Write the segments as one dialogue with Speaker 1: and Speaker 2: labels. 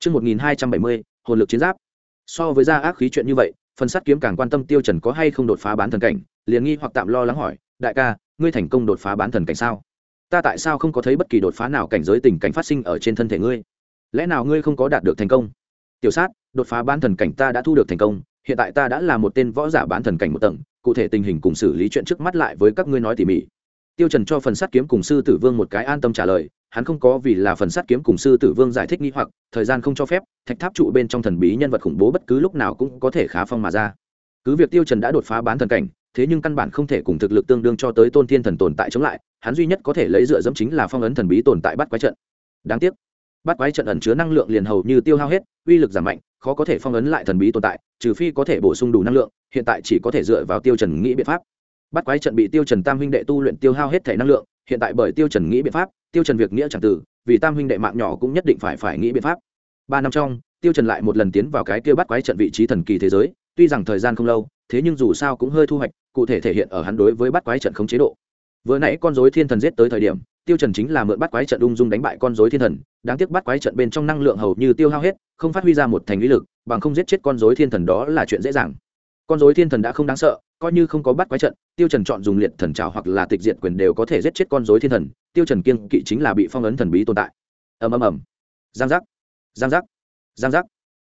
Speaker 1: Trước 1270, hồn lực chiến giáp. So với ra ác khí chuyện như vậy, phần sát kiếm càng quan tâm Tiêu Trần có hay không đột phá bán thần cảnh, liền nghi hoặc tạm lo lắng hỏi, đại ca, ngươi thành công đột phá bán thần cảnh sao? Ta tại sao không có thấy bất kỳ đột phá nào cảnh giới tình cảnh phát sinh ở trên thân thể ngươi? Lẽ nào ngươi không có đạt được thành công? Tiểu sát, đột phá bán thần cảnh ta đã thu được thành công, hiện tại ta đã là một tên võ giả bán thần cảnh một tầng, cụ thể tình hình cùng xử lý chuyện trước mắt lại với các ngươi nói tỉ mỉ tiêu trần cho phần sát kiếm cùng sư tử vương một cái an tâm trả lời hắn không có vì là phần sát kiếm cùng sư tử vương giải thích nghi hoặc, thời gian không cho phép, thạch tháp trụ bên trong thần bí nhân vật khủng bố bất cứ lúc nào cũng có thể khá phong mà ra. Cứ việc tiêu trần đã đột phá bán thần cảnh, thế nhưng căn bản không thể cùng thực lực tương đương cho tới tôn thiên thần tồn tại chống lại, hắn duy nhất có thể lấy dựa dẫm chính là phong ấn thần bí tồn tại bắt quái trận. Đáng tiếc, bắt quái trận ẩn chứa năng lượng liền hầu như tiêu hao hết, uy lực giảm mạnh, khó có thể phong ấn lại thần bí tồn tại, trừ phi có thể bổ sung đủ năng lượng, hiện tại chỉ có thể dựa vào tiêu trần nghĩ biện pháp. Bắt quái trận bị tiêu trần tam huynh đệ tu luyện tiêu hao hết thể năng lượng hiện tại bởi tiêu trần nghĩ biện pháp, tiêu trần việc nghĩa chẳng tử vì tam huynh đệ mạng nhỏ cũng nhất định phải phải nghĩ biện pháp. Ba năm trong, tiêu trần lại một lần tiến vào cái kia bắt quái trận vị trí thần kỳ thế giới, tuy rằng thời gian không lâu, thế nhưng dù sao cũng hơi thu hoạch, cụ thể thể hiện ở hắn đối với bắt quái trận không chế độ. Vừa nãy con rối thiên thần giết tới thời điểm, tiêu trần chính là mượn bắt quái trận ung dung đánh bại con rối thiên thần, đáng tiếc bắt quái trận bên trong năng lượng hầu như tiêu hao hết, không phát huy ra một thành lý lực, bằng không giết chết con rối thiên thần đó là chuyện dễ dàng con rối thiên thần đã không đáng sợ, coi như không có bắt quái trận, tiêu trần chọn dùng liệt thần trào hoặc là tịch diệt quyền đều có thể giết chết con rối thiên thần, tiêu trần kiên kỵ chính là bị phong ấn thần bí tồn tại. Ầm ầm ầm. Giang giác. Giang giác. Giang giác.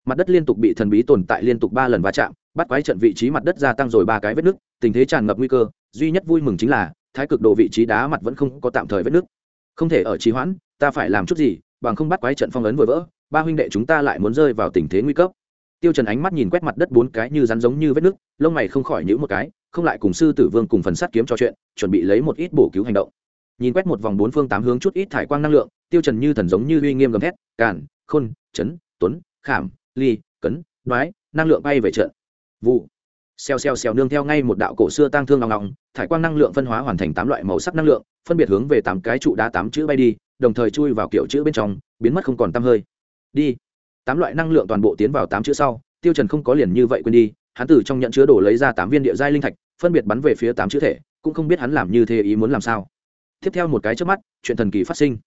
Speaker 1: Mặt đất liên tục bị thần bí tồn tại liên tục ba lần va chạm, bắt quái trận vị trí mặt đất gia tăng rồi ba cái vết nứt, tình thế tràn ngập nguy cơ, duy nhất vui mừng chính là, thái cực độ vị trí đá mặt vẫn không có tạm thời vết nứt. Không thể ở trì hoãn, ta phải làm chút gì, bằng không bắt quái trận phong ấn vội vỡ, ba huynh đệ chúng ta lại muốn rơi vào tình thế nguy cấp tiêu trần ánh mắt nhìn quét mặt đất bốn cái như rắn giống như vết nứt lông mày không khỏi nhíu một cái, không lại cùng sư tử vương cùng phần sát kiếm trò chuyện, chuẩn bị lấy một ít bổ cứu hành động. Nhìn quét một vòng bốn phương tám hướng chút ít thải quang năng lượng, tiêu trần như thần giống như uy nghiêm gầm thét, càn, khôn, chấn, tuấn, khảm, ly, cấn, đoái, năng lượng bay về trận. Vụ. Xèo xèo xèo nương theo ngay một đạo cổ xưa tang thương ngọng ngọng thải quang năng lượng phân hóa hoàn thành tám loại màu sắc năng lượng, phân biệt hướng về tám cái trụ đá tám chữ bay đi, đồng thời chui vào kiểu chữ bên trong, biến mất không còn tăm hơi. Đi tám loại năng lượng toàn bộ tiến vào tám chữ sau, tiêu trần không có liền như vậy quên đi, hắn từ trong nhận chứa đồ lấy ra tám viên địa giai linh thạch, phân biệt bắn về phía tám chữ thể, cũng không biết hắn làm như thế ý muốn làm sao. Tiếp theo một cái trước mắt, chuyện thần kỳ phát sinh.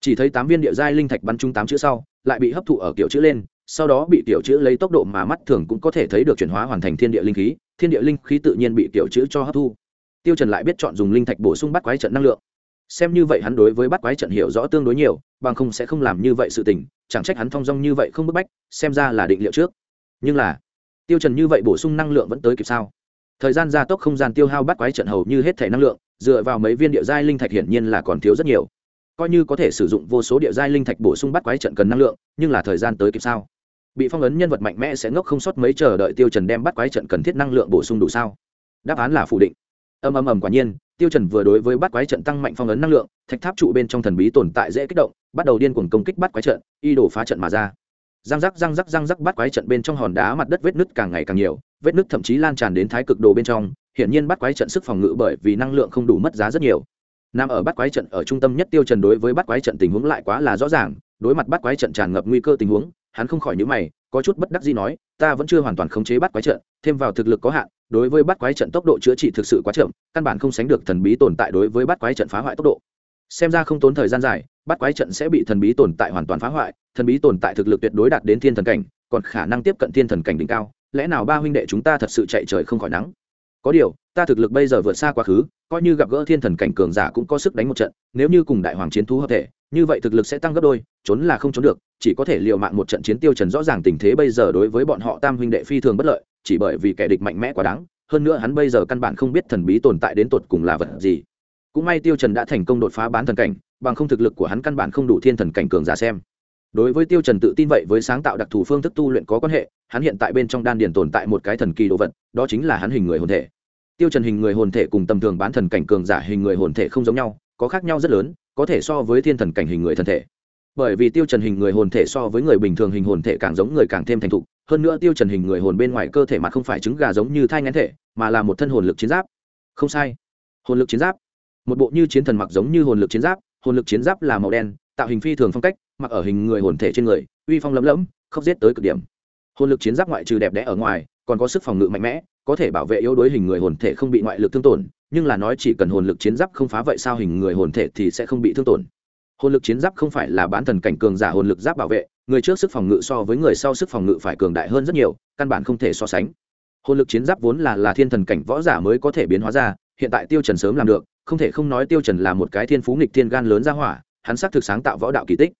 Speaker 1: Chỉ thấy tám viên địa giai linh thạch bắn trúng tám chữ sau, lại bị hấp thụ ở kiểu chữ lên, sau đó bị tiểu chữ lấy tốc độ mà mắt thường cũng có thể thấy được chuyển hóa hoàn thành thiên địa linh khí, thiên địa linh khí tự nhiên bị tiểu chữ cho hấp thu. Tiêu trần lại biết chọn dùng linh thạch bổ sung bắt quái trận năng lượng. Xem như vậy hắn đối với bắt quái trận hiểu rõ tương đối nhiều bằng không sẽ không làm như vậy sự tình, chẳng trách hắn thong dong như vậy không bức bách, xem ra là định liệu trước. Nhưng là, tiêu trần như vậy bổ sung năng lượng vẫn tới kịp sao? Thời gian gia tốc không gian tiêu hao bắt quái trận hầu như hết thể năng lượng, dựa vào mấy viên địa giai linh thạch hiển nhiên là còn thiếu rất nhiều. Coi như có thể sử dụng vô số địa giai linh thạch bổ sung bắt quái trận cần năng lượng, nhưng là thời gian tới kịp sao? Bị phong ấn nhân vật mạnh mẽ sẽ ngốc không sót mấy chờ đợi tiêu trần đem bắt quái trận cần thiết năng lượng bổ sung đủ sao? Đáp án là phủ định. Ầm ầm ầm quả nhiên, tiêu trần vừa đối với bắt quái trận tăng mạnh phong ấn năng lượng, thạch tháp trụ bên trong thần bí tồn tại dễ kích động bắt đầu điên cuồng công kích bắt quái trận, y đổ phá trận mà ra. Răng rắc răng rắc răng rắc bắt quái trận bên trong hòn đá mặt đất vết nứt càng ngày càng nhiều, vết nứt thậm chí lan tràn đến thái cực đồ bên trong, hiển nhiên bắt quái trận sức phòng ngự bởi vì năng lượng không đủ mất giá rất nhiều. Nằm ở bắt quái trận ở trung tâm nhất tiêu trần đối với bắt quái trận tình huống lại quá là rõ ràng, đối mặt bắt quái trận tràn ngập nguy cơ tình huống, hắn không khỏi nhíu mày, có chút bất đắc dĩ nói, ta vẫn chưa hoàn toàn khống chế bắt quái trận, thêm vào thực lực có hạn, đối với bắt quái trận tốc độ chữa trị thực sự quá chậm, căn bản không sánh được thần bí tồn tại đối với bắt quái trận phá hoại tốc độ xem ra không tốn thời gian dài, bắt quái trận sẽ bị thần bí tồn tại hoàn toàn phá hoại, thần bí tồn tại thực lực tuyệt đối đạt đến thiên thần cảnh, còn khả năng tiếp cận thiên thần cảnh đỉnh cao, lẽ nào ba huynh đệ chúng ta thật sự chạy trời không khỏi nắng? Có điều, ta thực lực bây giờ vượt xa quá khứ, coi như gặp gỡ thiên thần cảnh cường giả cũng có sức đánh một trận, nếu như cùng đại hoàng chiến thú hợp thể, như vậy thực lực sẽ tăng gấp đôi, trốn là không trốn được, chỉ có thể liều mạng một trận chiến tiêu trần rõ ràng tình thế bây giờ đối với bọn họ tam huynh đệ phi thường bất lợi, chỉ bởi vì kẻ địch mạnh mẽ quá đáng, hơn nữa hắn bây giờ căn bản không biết thần bí tồn tại đến tột cùng là vật gì cũng may tiêu trần đã thành công đột phá bán thần cảnh, bằng không thực lực của hắn căn bản không đủ thiên thần cảnh cường giả xem. Đối với tiêu trần tự tin vậy với sáng tạo đặc thù phương thức tu luyện có quan hệ, hắn hiện tại bên trong đan điền tồn tại một cái thần kỳ đồ vật, đó chính là hắn hình người hồn thể. Tiêu trần hình người hồn thể cùng tầm thường bán thần cảnh cường giả hình người hồn thể không giống nhau, có khác nhau rất lớn, có thể so với thiên thần cảnh hình người thần thể. Bởi vì tiêu trần hình người hồn thể so với người bình thường hình hồn thể càng giống người càng thêm thành thục, hơn nữa tiêu trần hình người hồn bên ngoài cơ thể mà không phải trứng gà giống như thai ngén thể, mà là một thân hồn lực chiến giáp. Không sai. Hồn lực chiến giáp một bộ như chiến thần mặc giống như hồn lực chiến giáp, hồn lực chiến giáp là màu đen, tạo hình phi thường phong cách, mặc ở hình người hồn thể trên người, uy phong lấm lẫm khóc giết tới cực điểm. Hồn lực chiến giáp ngoại trừ đẹp đẽ ở ngoài, còn có sức phòng ngự mạnh mẽ, có thể bảo vệ yếu đuối hình người hồn thể không bị ngoại lực thương tổn, nhưng là nói chỉ cần hồn lực chiến giáp không phá vậy sao hình người hồn thể thì sẽ không bị thương tổn. Hồn lực chiến giáp không phải là bán thần cảnh cường giả hồn lực giáp bảo vệ, người trước sức phòng ngự so với người sau sức phòng ngự phải cường đại hơn rất nhiều, căn bản không thể so sánh. Hồn lực chiến giáp vốn là là thiên thần cảnh võ giả mới có thể biến hóa ra, hiện tại tiêu trần sớm làm được không thể không nói tiêu trần là một cái thiên phú nghịch thiên gan lớn ra hỏa, hắn xác thực sáng tạo võ đạo kỳ tích.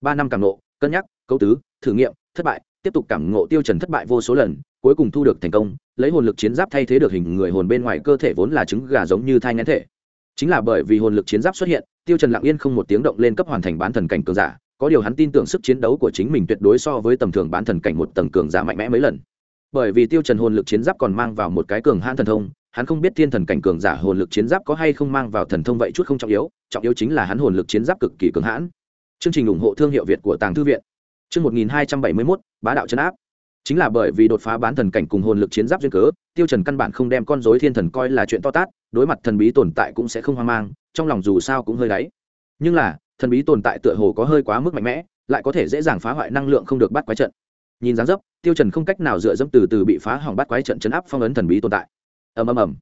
Speaker 1: Ba năm cảm ngộ, cân nhắc, cấu tứ, thử nghiệm, thất bại, tiếp tục cảm ngộ tiêu trần thất bại vô số lần, cuối cùng thu được thành công, lấy hồn lực chiến giáp thay thế được hình người hồn bên ngoài cơ thể vốn là trứng gà giống như thai ngén thể. Chính là bởi vì hồn lực chiến giáp xuất hiện, tiêu trần lặng yên không một tiếng động lên cấp hoàn thành bán thần cảnh cường giả, có điều hắn tin tưởng sức chiến đấu của chính mình tuyệt đối so với tầm thường bán thần cảnh một tầng cường giả mạnh mẽ mấy lần. Bởi vì tiêu trần hồn lực chiến giáp còn mang vào một cái cường hãn thần thông hắn không biết thiên thần cảnh cường giả hồn lực chiến giáp có hay không mang vào thần thông vậy chút không trọng yếu trọng yếu chính là hắn hồn lực chiến giáp cực kỳ cường hãn. Chương trình ủng hộ thương hiệu việt của tàng thư viện. Chương 1271, bá đạo chân áp. Chính là bởi vì đột phá bán thần cảnh cùng hồn lực chiến giáp duyên cớ tiêu trần căn bản không đem con rối thiên thần coi là chuyện to tát đối mặt thần bí tồn tại cũng sẽ không hoang mang trong lòng dù sao cũng hơi đáy. Nhưng là thần bí tồn tại tựa hồ có hơi quá mức mạnh mẽ lại có thể dễ dàng phá hoại năng lượng không được bắt quái trận. Nhìn dáng dấp tiêu trần không cách nào dựa dẫm từ từ bị phá hỏng bắt quái trận chấn áp phong ấn thần bí tồn tại ầm ầm ầm.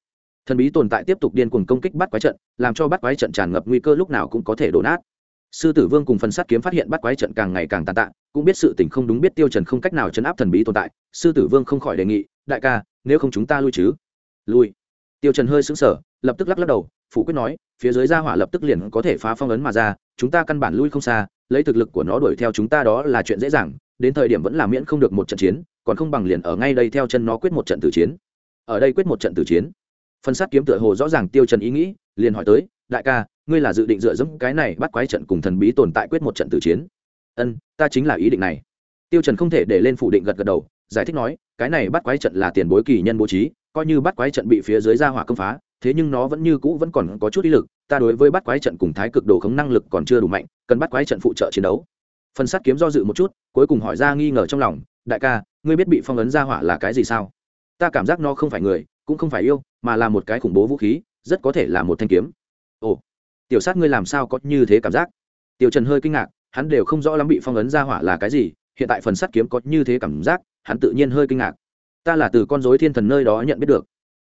Speaker 1: Thần bí tồn tại tiếp tục điên cuồng công kích bắt quái trận, làm cho bắt quái trận tràn ngập nguy cơ lúc nào cũng có thể đổ nát. Sư tử vương cùng phần sát kiếm phát hiện bắt quái trận càng ngày càng tàn tạ, cũng biết sự tình không đúng biết tiêu trần không cách nào chấn áp thần bí tồn tại, sư tử vương không khỏi đề nghị, đại ca, nếu không chúng ta lui chứ? Lui. Tiêu trần hơi sững sờ, lập tức lắc lắc đầu, phủ quyết nói, phía dưới gia hỏa lập tức liền có thể phá phong ấn mà ra, chúng ta căn bản lui không xa, lấy thực lực của nó đuổi theo chúng ta đó là chuyện dễ dàng, đến thời điểm vẫn là miễn không được một trận chiến, còn không bằng liền ở ngay đây theo chân nó quyết một trận tử chiến ở đây quyết một trận tử chiến. Phân sát kiếm tựa hồ rõ ràng tiêu trần ý nghĩ, liền hỏi tới, đại ca, ngươi là dự định dựa dẫm cái này bắt quái trận cùng thần bí tồn tại quyết một trận tử chiến? Ân, ta chính là ý định này. Tiêu trần không thể để lên phủ định gật gật đầu, giải thích nói, cái này bắt quái trận là tiền bối kỳ nhân bố trí, coi như bắt quái trận bị phía dưới ra hỏa công phá, thế nhưng nó vẫn như cũ vẫn còn có chút ý lực, ta đối với bắt quái trận cùng thái cực đồ khống năng lực còn chưa đủ mạnh, cần bắt quái trận phụ trợ chiến đấu. Phần sát kiếm do dự một chút, cuối cùng hỏi ra nghi ngờ trong lòng, đại ca, ngươi biết bị phong ấn ra hỏa là cái gì sao? Ta cảm giác nó không phải người, cũng không phải yêu, mà là một cái khủng bố vũ khí, rất có thể là một thanh kiếm. Ồ, tiểu sát ngươi làm sao có như thế cảm giác? Tiểu trần hơi kinh ngạc, hắn đều không rõ lắm bị phong ấn gia hỏa là cái gì, hiện tại phần sắt kiếm có như thế cảm giác, hắn tự nhiên hơi kinh ngạc. Ta là từ con dối thiên thần nơi đó nhận biết được.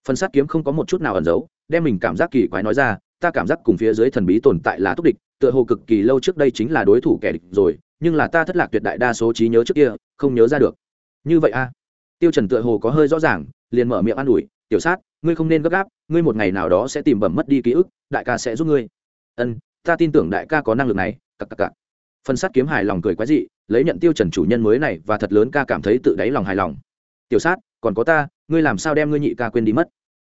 Speaker 1: Phần sắt kiếm không có một chút nào ẩn giấu, đem mình cảm giác kỳ quái nói ra, ta cảm giác cùng phía dưới thần bí tồn tại là túc địch, tựa hồ cực kỳ lâu trước đây chính là đối thủ kẻ địch rồi, nhưng là ta thất lạc tuyệt đại đa số trí nhớ trước kia, không nhớ ra được. Như vậy a tiêu trần tựa hồ có hơi rõ ràng, liền mở miệng an ủi, tiểu sát, ngươi không nên gấp gáp, ngươi một ngày nào đó sẽ tìm bẩm mất đi ký ức, đại ca sẽ giúp ngươi. Ân, ta tin tưởng đại ca có năng lực này, cặc cặc cặc. Phân sát kiếm hài lòng cười quái dị, lấy nhận tiêu trần chủ nhân mới này và thật lớn ca cảm thấy tự đáy lòng hài lòng. Tiểu sát, còn có ta, ngươi làm sao đem ngươi nhị ca quên đi mất?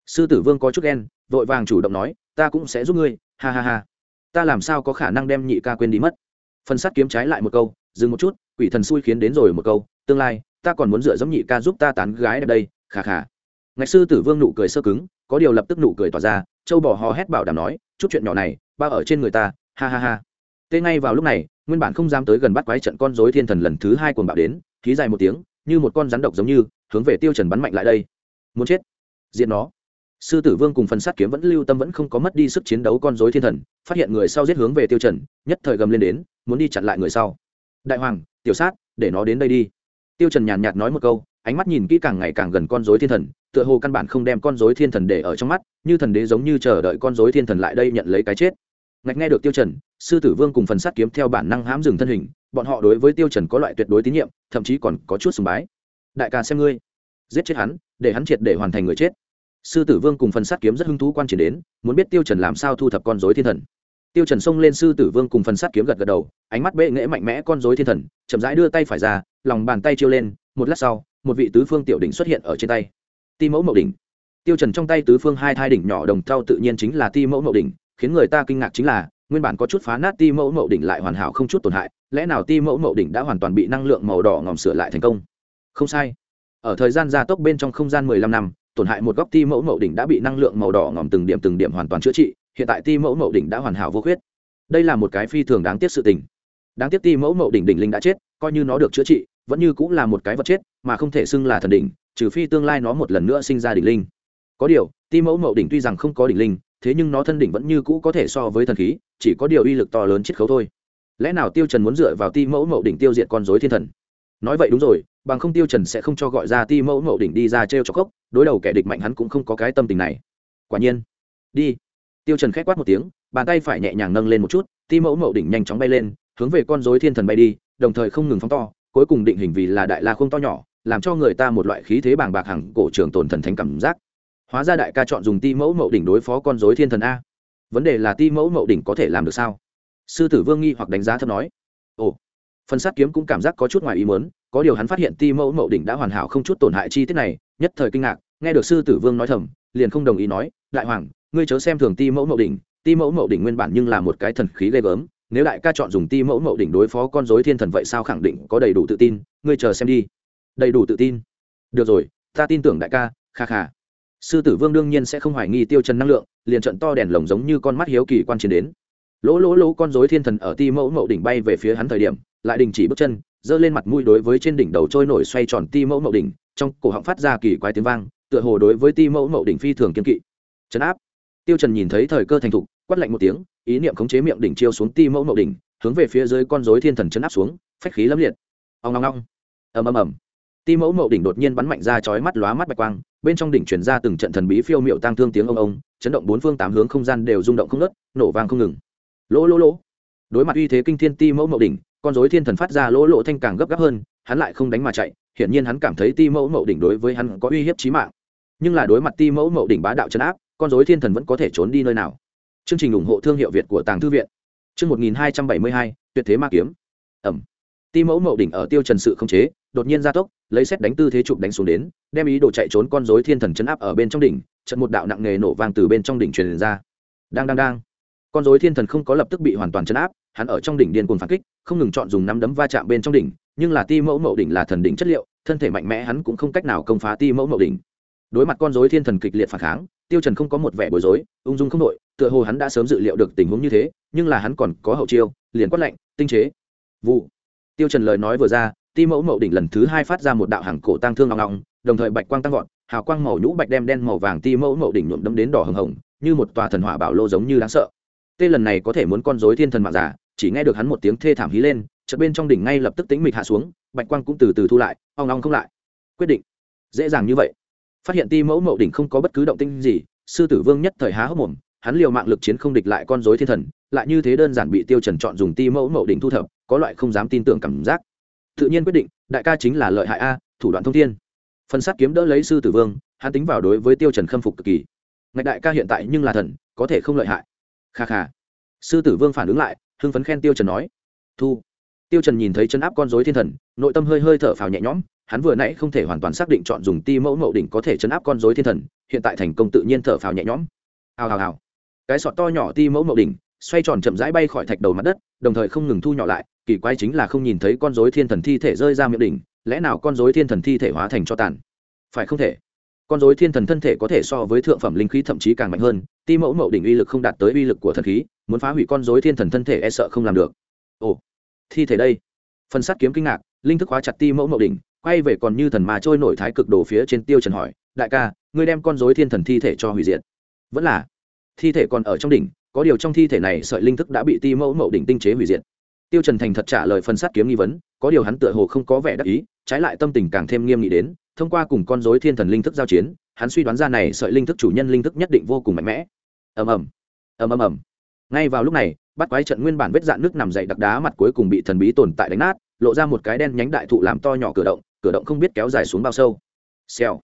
Speaker 1: Sư tử vương có chút ghen, vội vàng chủ động nói, ta cũng sẽ giúp ngươi, ha ha ha. Ta làm sao có khả năng đem nhị ca quên đi mất? Phân sát kiếm trái lại một câu, dừng một chút, quỷ thần xui khiến đến rồi một câu, tương lai ta còn muốn dựa giống nhị ca giúp ta tán gái ở đây khà khà ngạch sư tử vương nụ cười sơ cứng, có điều lập tức nụ cười tỏa ra, châu bò hò hét bảo đảm nói, chút chuyện nhỏ này, ba ở trên người ta, ha ha ha. Tê ngay vào lúc này, nguyên bản không dám tới gần bắt quái trận con dối thiên thần lần thứ hai cuồng bạo đến khí dài một tiếng, như một con rắn độc giống như, hướng về tiêu trần bắn mạnh lại đây. Muốn chết diện nó. Sư tử vương cùng phần sát kiếm vẫn lưu tâm vẫn không có mất đi sức chiến đấu con dối thiên thần, phát hiện người sau giết hướng về tiêu trần, nhất thời gầm lên đến, muốn đi chặn lại người sau. Đại hoàng, tiểu sát, để nó đến đây đi tiêu trần nhàn nhạt nói một câu, ánh mắt nhìn kỹ càng ngày càng gần con rối thiên thần, tựa hồ căn bản không đem con rối thiên thần để ở trong mắt, như thần đế giống như chờ đợi con rối thiên thần lại đây nhận lấy cái chết. Ngạch nghe được tiêu trần, sư tử vương cùng phần sát kiếm theo bản năng hãm dừng thân hình, bọn họ đối với tiêu trần có loại tuyệt đối tín nhiệm, thậm chí còn có chút sùng bái. Đại ca xem ngươi, giết chết hắn, để hắn triệt để hoàn thành người chết. Sư tử vương cùng phần sát kiếm rất hứng thú quan triển đến, muốn biết tiêu trần làm sao thu thập con rối thiên thần. Tiêu trần xông lên sư tử vương cùng phần sát kiếm gật gật đầu, ánh mắt bệ nghệ mạnh mẽ con rối thiên thần, chậm rãi đưa tay phải ra lòng bàn tay chiêu lên, một lát sau, một vị tứ phương tiểu đỉnh xuất hiện ở trên tay. Ti mẫu mậu đỉnh. Tiêu trần trong tay tứ phương hai thai đỉnh nhỏ đồng thau tự nhiên chính là ti mẫu mậu đỉnh, khiến người ta kinh ngạc chính là, nguyên bản có chút phá nát ti mẫu mậu đỉnh lại hoàn hảo không chút tổn hại, lẽ nào ti mẫu mậu đỉnh đã hoàn toàn bị năng lượng màu đỏ ngòm sửa lại thành công? Không sai. Ở thời gian gia tốc bên trong không gian 15 năm, tổn hại một góc ti mẫu mậu đỉnh đã bị năng lượng màu đỏ ngòm từng điểm từng điểm hoàn toàn chữa trị, hiện tại ti mẫu mậu đỉnh đã hoàn hảo vô khuyết. Đây là một cái phi thường đáng tiếc sự tình. Đáng tiếc ti mẫu mậu đỉnh đỉnh linh đã chết, coi như nó được chữa trị vẫn như cũng là một cái vật chết, mà không thể xưng là thần đỉnh, trừ phi tương lai nó một lần nữa sinh ra đỉnh linh. Có điều, ti mẫu mậu đỉnh tuy rằng không có đỉnh linh, thế nhưng nó thân đỉnh vẫn như cũ có thể so với thần khí, chỉ có điều uy lực to lớn chiết khấu thôi. Lẽ nào tiêu trần muốn dựa vào ti mẫu mậu đỉnh tiêu diệt con rối thiên thần? Nói vậy đúng rồi, bằng không tiêu trần sẽ không cho gọi ra ti mẫu mậu đỉnh đi ra treo cho cốc đối đầu kẻ địch mạnh hắn cũng không có cái tâm tình này. Quả nhiên, đi. Tiêu trần khép quát một tiếng, bàn tay phải nhẹ nhàng nâng lên một chút, ti mẫu mậu đỉnh nhanh chóng bay lên, hướng về con rối thiên thần bay đi, đồng thời không ngừng phóng to cuối cùng định hình vì là đại la không to nhỏ, làm cho người ta một loại khí thế bàng bạc hằng cổ trường tồn thần thánh cảm giác. Hóa ra đại ca chọn dùng ti mẫu mậu đỉnh đối phó con dối thiên thần a. Vấn đề là ti mẫu mậu đỉnh có thể làm được sao? Sư tử vương nghi hoặc đánh giá thấp nói. Ồ phần sát kiếm cũng cảm giác có chút ngoài ý muốn, có điều hắn phát hiện ti mẫu mậu đỉnh đã hoàn hảo không chút tổn hại chi tiết này, nhất thời kinh ngạc, nghe được sư tử vương nói thầm, liền không đồng ý nói, đại hoàng, ngươi chớ xem thường ti mẫu mậu đỉnh, ti mẫu mậu đỉnh nguyên bản nhưng là một cái thần khí ghê gớm nếu đại ca chọn dùng ti mẫu mậu đỉnh đối phó con dối thiên thần vậy sao khẳng định có đầy đủ tự tin? Ngươi chờ xem đi. Đầy đủ tự tin. Được rồi, ta tin tưởng đại ca, kha kha. Sư tử vương đương nhiên sẽ không hoài nghi tiêu trần năng lượng, liền trận to đèn lồng giống như con mắt hiếu kỳ quan chiến đến. Lỗ lỗ lỗ con rối thiên thần ở ti mẫu mậu đỉnh bay về phía hắn thời điểm, lại đình chỉ bước chân, giơ lên mặt mũi đối với trên đỉnh đầu trôi nổi xoay tròn ti mẫu mậu đỉnh, trong cổ họng phát ra kỳ quái tiếng vang, tựa hồ đối với ti mẫu mậu đỉnh phi thường kiên kỵ. Trấn áp. Tiêu trần nhìn thấy thời cơ thành thục, quát lạnh một tiếng ý niệm khống chế miệng đỉnh chiêu xuống ti mẫu mậu đỉnh, hướng về phía dưới con rối thiên thần chấn áp xuống, phách khí lâm liệt. Ông ong ong. Ầm ầm ầm. Ti mẫu mậu đỉnh đột nhiên bắn mạnh ra chói mắt lóa mắt bạch quang, bên trong đỉnh truyền ra từng trận thần bí phiêu miệu tang thương tiếng ông ông, chấn động bốn phương tám hướng không gian đều rung động không nớt nổ vang không ngừng. Lỗ lỗ lỗ. Đối mặt uy thế kinh thiên ti mẫu mậu đỉnh, con dối thiên thần phát ra lỗ lỗ thanh càng gấp gáp hơn, hắn lại không đánh mà chạy, hiển nhiên hắn cảm thấy ti mẫu mậu đỉnh đối với hắn có uy hiếp chí mạng. Nhưng là đối mặt ti mẫu mậu đỉnh bá đạo chấn áp, con dối thiên thần vẫn có thể trốn đi nơi nào? Chương trình ủng hộ thương hiệu việt của tàng thư viện. Chương một nghìn hai trăm bảy mươi hai, tuyệt thế ma kiếm. Ẩm. Ti mẫu mậu đỉnh ở tiêu trần sự không chế, đột nhiên gia tốc, lấy xét đánh tư thế chụp đánh xuống đến, đem ý đồ chạy trốn con rối thiên thần chấn áp ở bên trong đỉnh trận một đạo nặng nề nổ vang từ bên trong đỉnh truyền ra. Đang đang đang. Con rối thiên thần không có lập tức bị hoàn toàn chấn áp, hắn ở trong đỉnh điên cuồng phản kích, không ngừng chọn dùng nắm đấm va chạm bên trong đỉnh, nhưng là ti mẫu mậu đỉnh là thần đỉnh chất liệu, thân thể mạnh mẽ hắn cũng không cách nào công phá ti mẫu mậu đỉnh. Đối mặt con rối thiên thần kịch liệt phản kháng, tiêu trần không có một vẻ bối rối, ung dung không đội tựa hồ hắn đã sớm dự liệu được tình huống như thế, nhưng là hắn còn có hậu chiêu, liền quát lệnh tinh chế. Vụ. Tiêu trần lời nói vừa ra, ti mẫu mậu đỉnh lần thứ hai phát ra một đạo hàng cổ tăng thương ngọng ngọng, đồng thời bạch quang tăng vọt, hào quang màu nhũ bạch đem đen màu vàng ti mẫu mậu đỉnh nhuộm đấm đến đỏ hồng hồng, như một tòa thần hỏa bảo lô giống như đáng sợ. Tê lần này có thể muốn con rối thiên thần mạng giả, chỉ nghe được hắn một tiếng thê thảm hí lên, chợt bên trong đỉnh ngay lập tức tĩnh mịch hạ xuống, bạch quang cũng từ từ thu lại, ong ong không lại. Quyết định. Dễ dàng như vậy. Phát hiện ti mẫu mậu đỉnh không có bất cứ động tĩnh gì, sư tử vương nhất thời há hốc mồm hắn liều mạng lực chiến không địch lại con rối thiên thần, lại như thế đơn giản bị tiêu trần chọn dùng ti mẫu mậu đỉnh thu thập, có loại không dám tin tưởng cảm giác. Tự nhiên quyết định, đại ca chính là lợi hại a, thủ đoạn thông thiên. Phần sát kiếm đỡ lấy sư tử vương, hắn tính vào đối với tiêu trần khâm phục cực kỳ. Ngạch đại ca hiện tại nhưng là thần, có thể không lợi hại. Kha kha. Sư tử vương phản ứng lại, hưng phấn khen tiêu trần nói. Thu. Tiêu trần nhìn thấy chân áp con rối thiên thần, nội tâm hơi hơi thở phào nhẹ nhõm, hắn vừa nãy không thể hoàn toàn xác định chọn dùng ti mẫu mậu đỉnh có thể chấn áp con rối thiên thần, hiện tại thành công tự nhiên thở phào nhẹ nhõm. Hào hào hào cái sọt to nhỏ ti mẫu mậu đỉnh, xoay tròn chậm rãi bay khỏi thạch đầu mặt đất, đồng thời không ngừng thu nhỏ lại, kỳ quái chính là không nhìn thấy con rối thiên thần thi thể rơi ra miệng đỉnh, lẽ nào con rối thiên thần thi thể hóa thành cho tàn? Phải không thể? Con rối thiên thần thân thể có thể so với thượng phẩm linh khí thậm chí càng mạnh hơn, ti mẫu mậu đỉnh uy lực không đạt tới uy lực của thần khí, muốn phá hủy con rối thiên thần thân thể e sợ không làm được. Ồ, thi thể đây. Phần sắt kiếm kinh ngạc, linh thức hóa chặt ti mẫu mậu đỉnh, quay về còn như thần mà trôi nổi thái cực đồ phía trên tiêu trần hỏi, đại ca, ngươi đem con rối thiên thần thi thể cho hủy diệt. Vẫn là thi thể còn ở trong đỉnh, có điều trong thi thể này sợi linh thức đã bị ti mẫu mậu đỉnh tinh chế hủy diệt. Tiêu trần thành thật trả lời phần sát kiếm nghi vấn, có điều hắn tựa hồ không có vẻ đắc ý, trái lại tâm tình càng thêm nghiêm nghị đến, thông qua cùng con rối thiên thần linh thức giao chiến, hắn suy đoán ra này sợi linh thức chủ nhân linh thức nhất định vô cùng mạnh mẽ. Ầm ầm ầm ầm ầm. Ngay vào lúc này, bắt quái trận nguyên bản vết dạn nước nằm dậy đặc đá mặt cuối cùng bị thần bí tồn tại đánh nát, lộ ra một cái đen nhánh đại thụ làm to nhỏ cửa động cửa động không biết kéo dài xuống bao sâu. Xèo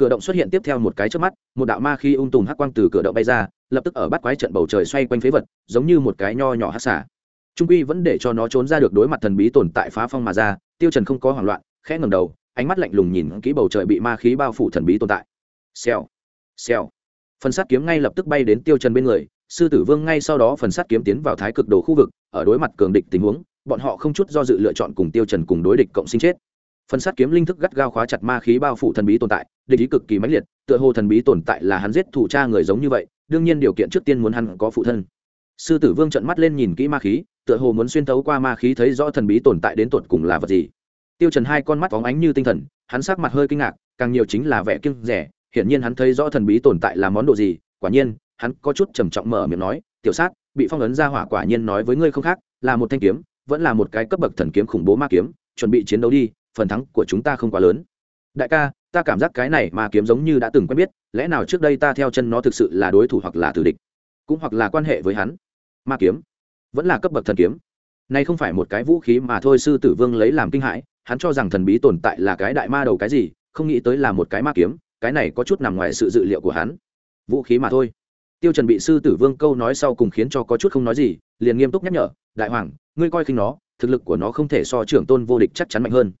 Speaker 1: cửa động xuất hiện tiếp theo một cái trước mắt, một đạo ma khi ung tùm hắc quang từ cửa động bay ra, lập tức ở bắt quái trận bầu trời xoay quanh phế vật, giống như một cái nho nhỏ hắc xả trung quy vẫn để cho nó trốn ra được đối mặt thần bí tồn tại phá phong mà ra, tiêu trần không có hoảng loạn, khẽ ngẩng đầu, ánh mắt lạnh lùng nhìn kỹ bầu trời bị ma khí bao phủ thần bí tồn tại. Xèo xèo. Phần sát kiếm ngay lập tức bay đến tiêu trần bên người, sư tử vương ngay sau đó phần sát kiếm tiến vào thái cực đồ khu vực, ở đối mặt cường địch tình huống, bọn họ không chút do dự lựa chọn cùng tiêu trần cùng đối địch cộng sinh chết phần sát kiếm linh thức gắt gao khóa chặt ma khí bao phủ thần bí tồn tại, địch ý cực kỳ mãnh liệt, tựa hồ thần bí tồn tại là hắn giết thủ cha người giống như vậy, đương nhiên điều kiện trước tiên muốn hắn có phụ thân. Sư tử vương trợn mắt lên nhìn kỹ ma khí, tựa hồ muốn xuyên thấu qua ma khí thấy rõ thần bí tồn tại đến tột cùng là vật gì. Tiêu trần hai con mắt phóng ánh như tinh thần, hắn sắc mặt hơi kinh ngạc, càng nhiều chính là vẻ kiêng rẻ, hiển nhiên hắn thấy rõ thần bí tồn tại là món đồ gì, quả nhiên, hắn có chút trầm trọng mở miệng nói, tiểu sát, bị phong ấn ra hỏa quả nhiên nói với ngươi không khác, là một thanh kiếm, vẫn là một cái cấp bậc thần kiếm khủng bố ma kiếm, chuẩn bị chiến đấu đi phần thắng của chúng ta không quá lớn. Đại ca, ta cảm giác cái này ma kiếm giống như đã từng quen biết, lẽ nào trước đây ta theo chân nó thực sự là đối thủ hoặc là tử địch, cũng hoặc là quan hệ với hắn? Ma kiếm, vẫn là cấp bậc thần kiếm. Này không phải một cái vũ khí mà thôi, sư tử vương lấy làm kinh hãi, hắn cho rằng thần bí tồn tại là cái đại ma đầu cái gì, không nghĩ tới là một cái ma kiếm, cái này có chút nằm ngoài sự dự liệu của hắn. Vũ khí mà thôi. Tiêu trần bị sư tử vương câu nói sau cùng khiến cho có chút không nói gì, liền nghiêm túc nhắc nhở, đại hoàng, ngươi coi khinh nó, thực lực của nó không thể so trưởng tôn vô địch chắc chắn mạnh hơn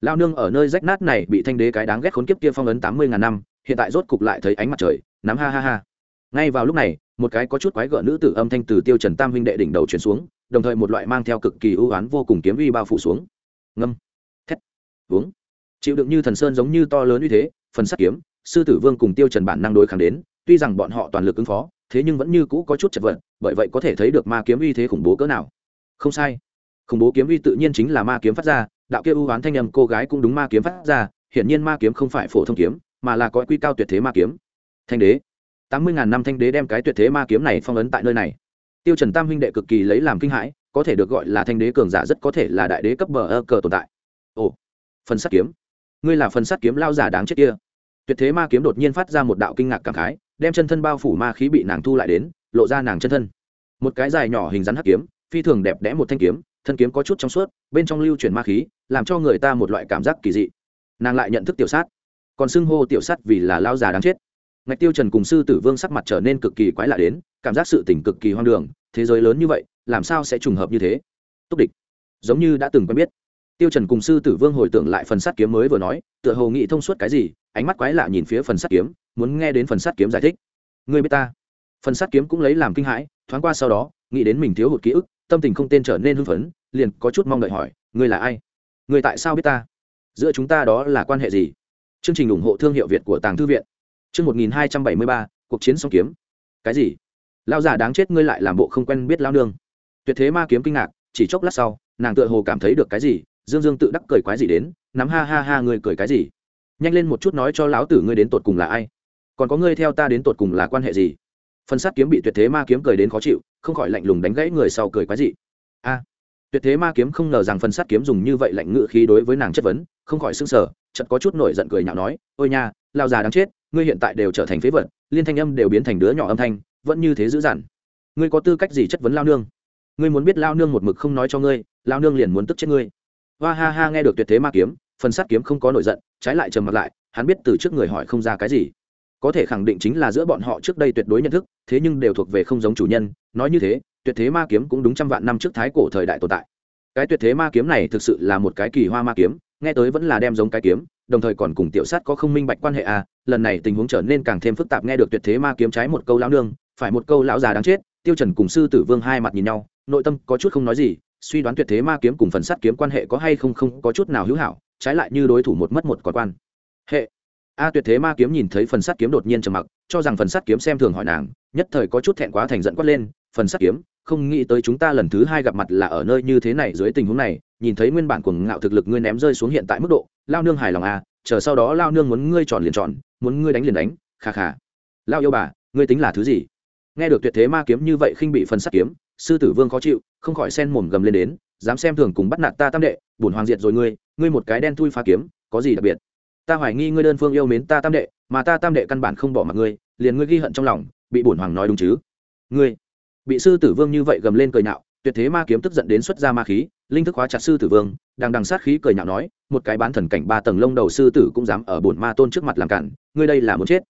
Speaker 1: lao nương ở nơi rách nát này bị thanh đế cái đáng ghét khốn kiếp kia phong ấn tám mươi ngàn năm, hiện tại rốt cục lại thấy ánh mặt trời, nắm ha ha ha. Ngay vào lúc này, một cái có chút quái gợ nữ tử âm thanh từ tiêu trần tam huynh đệ đỉnh đầu truyền xuống, đồng thời một loại mang theo cực kỳ ưu ám vô cùng kiếm uy bao phủ xuống. Ngâm, thét, uống. Chịu đựng như thần sơn giống như to lớn uy thế, phần sắt kiếm, sư tử vương cùng tiêu trần bản năng đối kháng đến, tuy rằng bọn họ toàn lực ứng phó, thế nhưng vẫn như cũ có chút chật vật, bởi vậy có thể thấy được ma kiếm uy thế khủng bố cỡ nào. Không sai. Khủng bố kiếm uy tự nhiên chính là ma kiếm phát ra đạo kia ưu hoán thanh âm cô gái cũng đúng ma kiếm phát ra, hiển nhiên ma kiếm không phải phổ thông kiếm, mà là có quy cao tuyệt thế ma kiếm. Thanh đế, tám mươi ngàn năm thanh đế đem cái tuyệt thế ma kiếm này phong ấn tại nơi này. Tiêu trần tam huynh đệ cực kỳ lấy làm kinh hãi, có thể được gọi là thanh đế cường giả rất có thể là đại đế cấp bờ ơ cờ tồn tại. Ồ, phần sắt kiếm. Ngươi là phần sắt kiếm lao giả đáng chết kia. Tuyệt thế ma kiếm đột nhiên phát ra một đạo kinh ngạc cảm khái, đem chân thân bao phủ ma khí bị nàng thu lại đến, lộ ra nàng chân thân. Một cái dài nhỏ hình rắn hắc kiếm, phi thường đẹp đẽ một thanh kiếm thân kiếm có chút trong suốt, bên trong lưu chuyển ma khí, làm cho người ta một loại cảm giác kỳ dị. Nàng lại nhận thức tiểu sát, còn xưng hô tiểu sát vì là lao già đáng chết. Ngạch tiêu trần cùng sư tử vương sắc mặt trở nên cực kỳ quái lạ đến, cảm giác sự tỉnh cực kỳ hoang đường, thế giới lớn như vậy, làm sao sẽ trùng hợp như thế? Túc địch, giống như đã từng quen biết. Tiêu trần cùng sư tử vương hồi tưởng lại phần sắt kiếm mới vừa nói, tựa hồ nghĩ thông suốt cái gì, ánh mắt quái lạ nhìn phía phần sắt kiếm, muốn nghe đến phần sắt kiếm giải thích. Ngươi biết ta? Phần sắt kiếm cũng lấy làm kinh hãi, thoáng qua sau đó, nghĩ đến mình thiếu hụt ký ức, tâm tình không tên trở nên hưng phấn liền có chút mong đợi hỏi, ngươi là ai? Ngươi tại sao biết ta? Giữa chúng ta đó là quan hệ gì? Chương trình ủng hộ thương hiệu việt của tàng thư viện. Chương một nghìn hai trăm bảy mươi ba, cuộc chiến song kiếm. Cái gì? Lao giả đáng chết ngươi lại làm bộ không quen biết lao nương. Tuyệt thế ma kiếm kinh ngạc, chỉ chốc lát sau, nàng tựa hồ cảm thấy được cái gì, dương dương tự đắc cười quái gì đến, nắm ha ha ha, ngươi cười cái gì? Nhanh lên một chút nói cho lão tử ngươi đến tột cùng là ai? Còn có ngươi theo ta đến tột cùng là quan hệ gì? Phần sát kiếm bị tuyệt thế ma kiếm cười đến khó chịu, không khỏi lạnh lùng đánh gãy người sau cười quái gì a tuyệt thế ma kiếm không ngờ rằng phần sát kiếm dùng như vậy lạnh ngự khí đối với nàng chất vấn, không khỏi sưng sờ, chợt có chút nổi giận cười nhạo nói, ôi nha lao già đáng chết, ngươi hiện tại đều trở thành phế vật, liên thanh âm đều biến thành đứa nhỏ âm thanh, vẫn như thế dữ dằn. Ngươi có tư cách gì chất vấn lao nương? Ngươi muốn biết lao nương một mực không nói cho ngươi lao nương liền muốn tức chết ngươi. Hoa ha ha, nghe được tuyệt thế ma kiếm, phần sát kiếm không có nổi giận, trái lại trầm mặt lại, hắn biết từ trước người hỏi không ra cái gì. Có thể khẳng định chính là giữa bọn họ trước đây tuyệt đối nhận thức, thế nhưng đều thuộc về không giống chủ nhân, nói như thế tuyệt thế ma kiếm cũng đúng trăm vạn năm trước thái cổ thời đại tồn tại. Cái tuyệt thế ma kiếm này thực sự là một cái kỳ hoa ma kiếm, nghe tới vẫn là đem giống cái kiếm, đồng thời còn cùng tiểu sát có không minh bạch quan hệ à lần này tình huống trở nên càng thêm phức tạp nghe được tuyệt thế ma kiếm trái một câu lão nương, phải một câu lão già đáng chết, tiêu trần cùng sư tử vương hai mặt nhìn nhau, nội tâm có chút không nói gì, suy đoán tuyệt thế ma kiếm cùng phần sắt kiếm quan hệ có hay không không có chút nào hữu hảo, trái lại như đối thủ một mất một còn quan. Hệ, a tuyệt thế ma kiếm nhìn thấy phần sắt kiếm đột nhiên trầm mặc, cho rằng phần sắt kiếm xem thường hỏi nàng, nhất thời có chút thẹn quá thành giận quát lên, phần sắt kiếm không nghĩ tới chúng ta lần thứ hai gặp mặt là ở nơi như thế này dưới tình huống này, nhìn thấy nguyên bản cuồng ngạo thực lực ngươi ném rơi xuống hiện tại mức độ, lao nương hài lòng à chờ sau đó lao nương muốn ngươi tròn liền tròn muốn ngươi đánh liền đánh, kha kha. Lao yêu bà, ngươi tính là thứ gì? Nghe được tuyệt thế ma kiếm như vậy khinh bị phần sắt kiếm, sư tử vương khó chịu, không khỏi sen mồm gầm lên đến, dám xem thường cùng bắt nạt ta tam đệ, bổn hoàng diệt rồi ngươi ngươi một cái đen thui phá kiếm, có gì đặc biệt? Ta hoài nghi ngươi đơn phương yêu mến ta tam đệ, mà ta tam đệ căn bản không bỏ mặc ngươi, liền ngươi ghi hận trong lòng, bị bổn hoàng nói đúng chứ? Ngươi bị sư tử vương như vậy gầm lên cười nhạo, tuyệt thế ma kiếm tức giận đến xuất ra ma khí, linh thức hóa chặt sư tử vương, đang đằng sát khí cười nhạo nói, một cái bán thần cảnh ba tầng lông đầu sư tử cũng dám ở bổn ma tôn trước mặt làm cản, ngươi đây là muốn chết.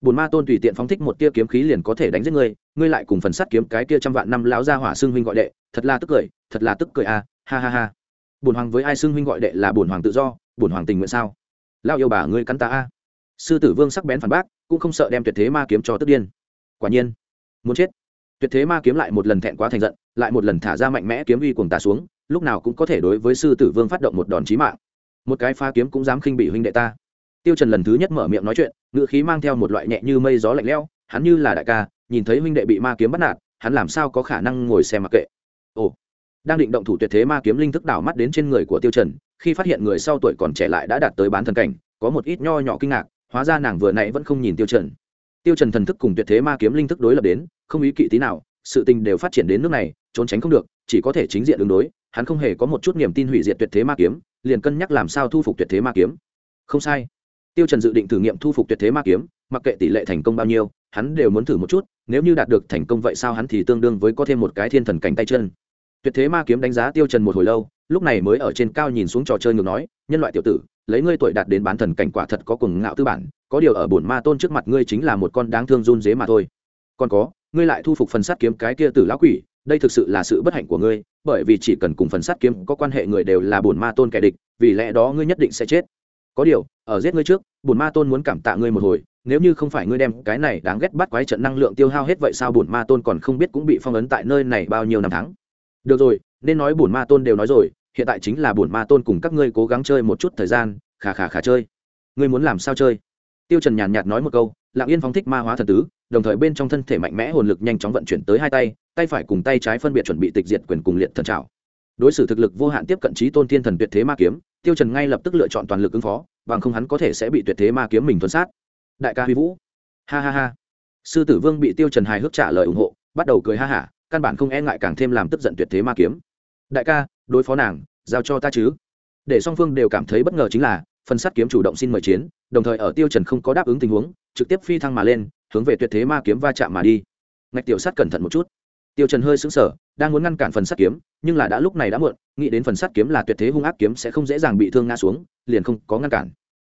Speaker 1: Bổn ma tôn tùy tiện phóng thích một tia kiếm khí liền có thể đánh giết ngươi ngươi lại cùng phần sắt kiếm cái kia trăm vạn năm láo ra hỏa xương huynh gọi đệ, thật là tức cười, thật là tức cười à ha ha ha. Bổn hoàng với ai xưng huynh gọi đệ là bổn hoàng tự do, bổn hoàng tình nguyện sao? Lao yêu bà ngươi cắn ta a. Sư tử vương sắc bén phản bác, cũng không sợ đem tuyệt thế ma kiếm cho tức điên. Quả nhiên, muốn chết tuyệt thế ma kiếm lại một lần thẹn quá thành giận, lại một lần thả ra mạnh mẽ kiếm uy cuồng tà xuống, lúc nào cũng có thể đối với sư tử vương phát động một đòn chí mạng. Một cái pha kiếm cũng dám khinh bị huynh đệ ta. Tiêu trần lần thứ nhất mở miệng nói chuyện, ngữ khí mang theo một loại nhẹ như mây gió lạnh lẽo, hắn như là đại ca, nhìn thấy huynh đệ bị ma kiếm bắt nạt, hắn làm sao có khả năng ngồi xem mặc kệ. Ồ, đang định động thủ tuyệt thế ma kiếm linh thức đảo mắt đến trên người của tiêu trần, khi phát hiện người sau tuổi còn trẻ lại đã đạt tới bán thần cảnh, có một ít nho nhỏ kinh ngạc, hóa ra nàng vừa nãy vẫn không nhìn tiêu trần. Tiêu trần thần thức cùng tuyệt thế ma kiếm linh thức đối lập đến không ý kỵ tí nào, sự tình đều phát triển đến nước này, trốn tránh không được, chỉ có thể chính diện đường đối, hắn không hề có một chút niềm tin hủy diệt tuyệt thế ma kiếm, liền cân nhắc làm sao thu phục tuyệt thế ma kiếm. Không sai. Tiêu trần dự định thử nghiệm thu phục tuyệt thế ma kiếm, mặc kệ tỷ lệ thành công bao nhiêu, hắn đều muốn thử một chút, nếu như đạt được thành công vậy sao hắn thì tương đương với có thêm một cái thiên thần cảnh tay chân. Tuyệt thế ma kiếm đánh giá tiêu trần một hồi lâu, lúc này mới ở trên cao nhìn xuống trò chơi ngược nói, nhân loại tiểu tử, lấy ngươi tuổi đạt đến bán thần cảnh quả thật có cùng ngạo tư bản, có điều ở bổn ma tôn trước mặt ngươi chính là một con đáng thương run dế mà thôi. Còn có ngươi lại thu phục phần sắt kiếm cái kia tử lão quỷ, đây thực sự là sự bất hạnh của ngươi, bởi vì chỉ cần cùng phần sắt kiếm có quan hệ người đều là bổn ma tôn kẻ địch, vì lẽ đó ngươi nhất định sẽ chết. Có điều, ở giết ngươi trước, bổn ma tôn muốn cảm tạ ngươi một hồi, nếu như không phải ngươi đem cái này đáng ghét bắt quái trận năng lượng tiêu hao hết vậy sao bổn ma tôn còn không biết cũng bị phong ấn tại nơi này bao nhiêu năm tháng. Được rồi, nên nói bổn ma tôn đều nói rồi, hiện tại chính là bổn ma tôn cùng các ngươi cố gắng chơi một chút thời gian, khà khà khà chơi. Ngươi muốn làm sao chơi? Tiêu trần nhàn nhạt nói một câu, lặng yên phóng thích ma hóa thần tứ đồng thời bên trong thân thể mạnh mẽ hồn lực nhanh chóng vận chuyển tới hai tay tay phải cùng tay trái phân biệt chuẩn bị tịch diệt quyền cùng liệt thần trào đối xử thực lực vô hạn tiếp cận trí tôn thiên thần tuyệt thế ma kiếm, tiêu trần ngay lập tức lựa chọn toàn lực ứng phó, bằng không hắn có thể sẽ bị tuyệt thế ma kiếm mình thuần sát. Đại ca huy vũ. Ha ha ha. Sư tử vương bị tiêu trần hài hước trả lời ủng hộ, bắt đầu cười ha hả, căn bản không e ngại càng thêm làm tức giận tuyệt thế ma kiếm. Đại ca, đối phó nàng, giao cho ta chứ. Để song phương đều cảm thấy bất ngờ chính là, phần sát kiếm chủ động xin mời chiến, đồng thời ở tiêu trần không có đáp ứng tình huống, trực tiếp phi thăng mà lên hướng về tuyệt thế ma kiếm va chạm mà đi. Ngạch tiểu sát cẩn thận một chút. Tiêu trần hơi sững sờ, đang muốn ngăn cản phần sắt kiếm, nhưng là đã lúc này đã muộn, nghĩ đến phần sắt kiếm là tuyệt thế hung ác kiếm sẽ không dễ dàng bị thương ngã xuống, liền không có ngăn cản.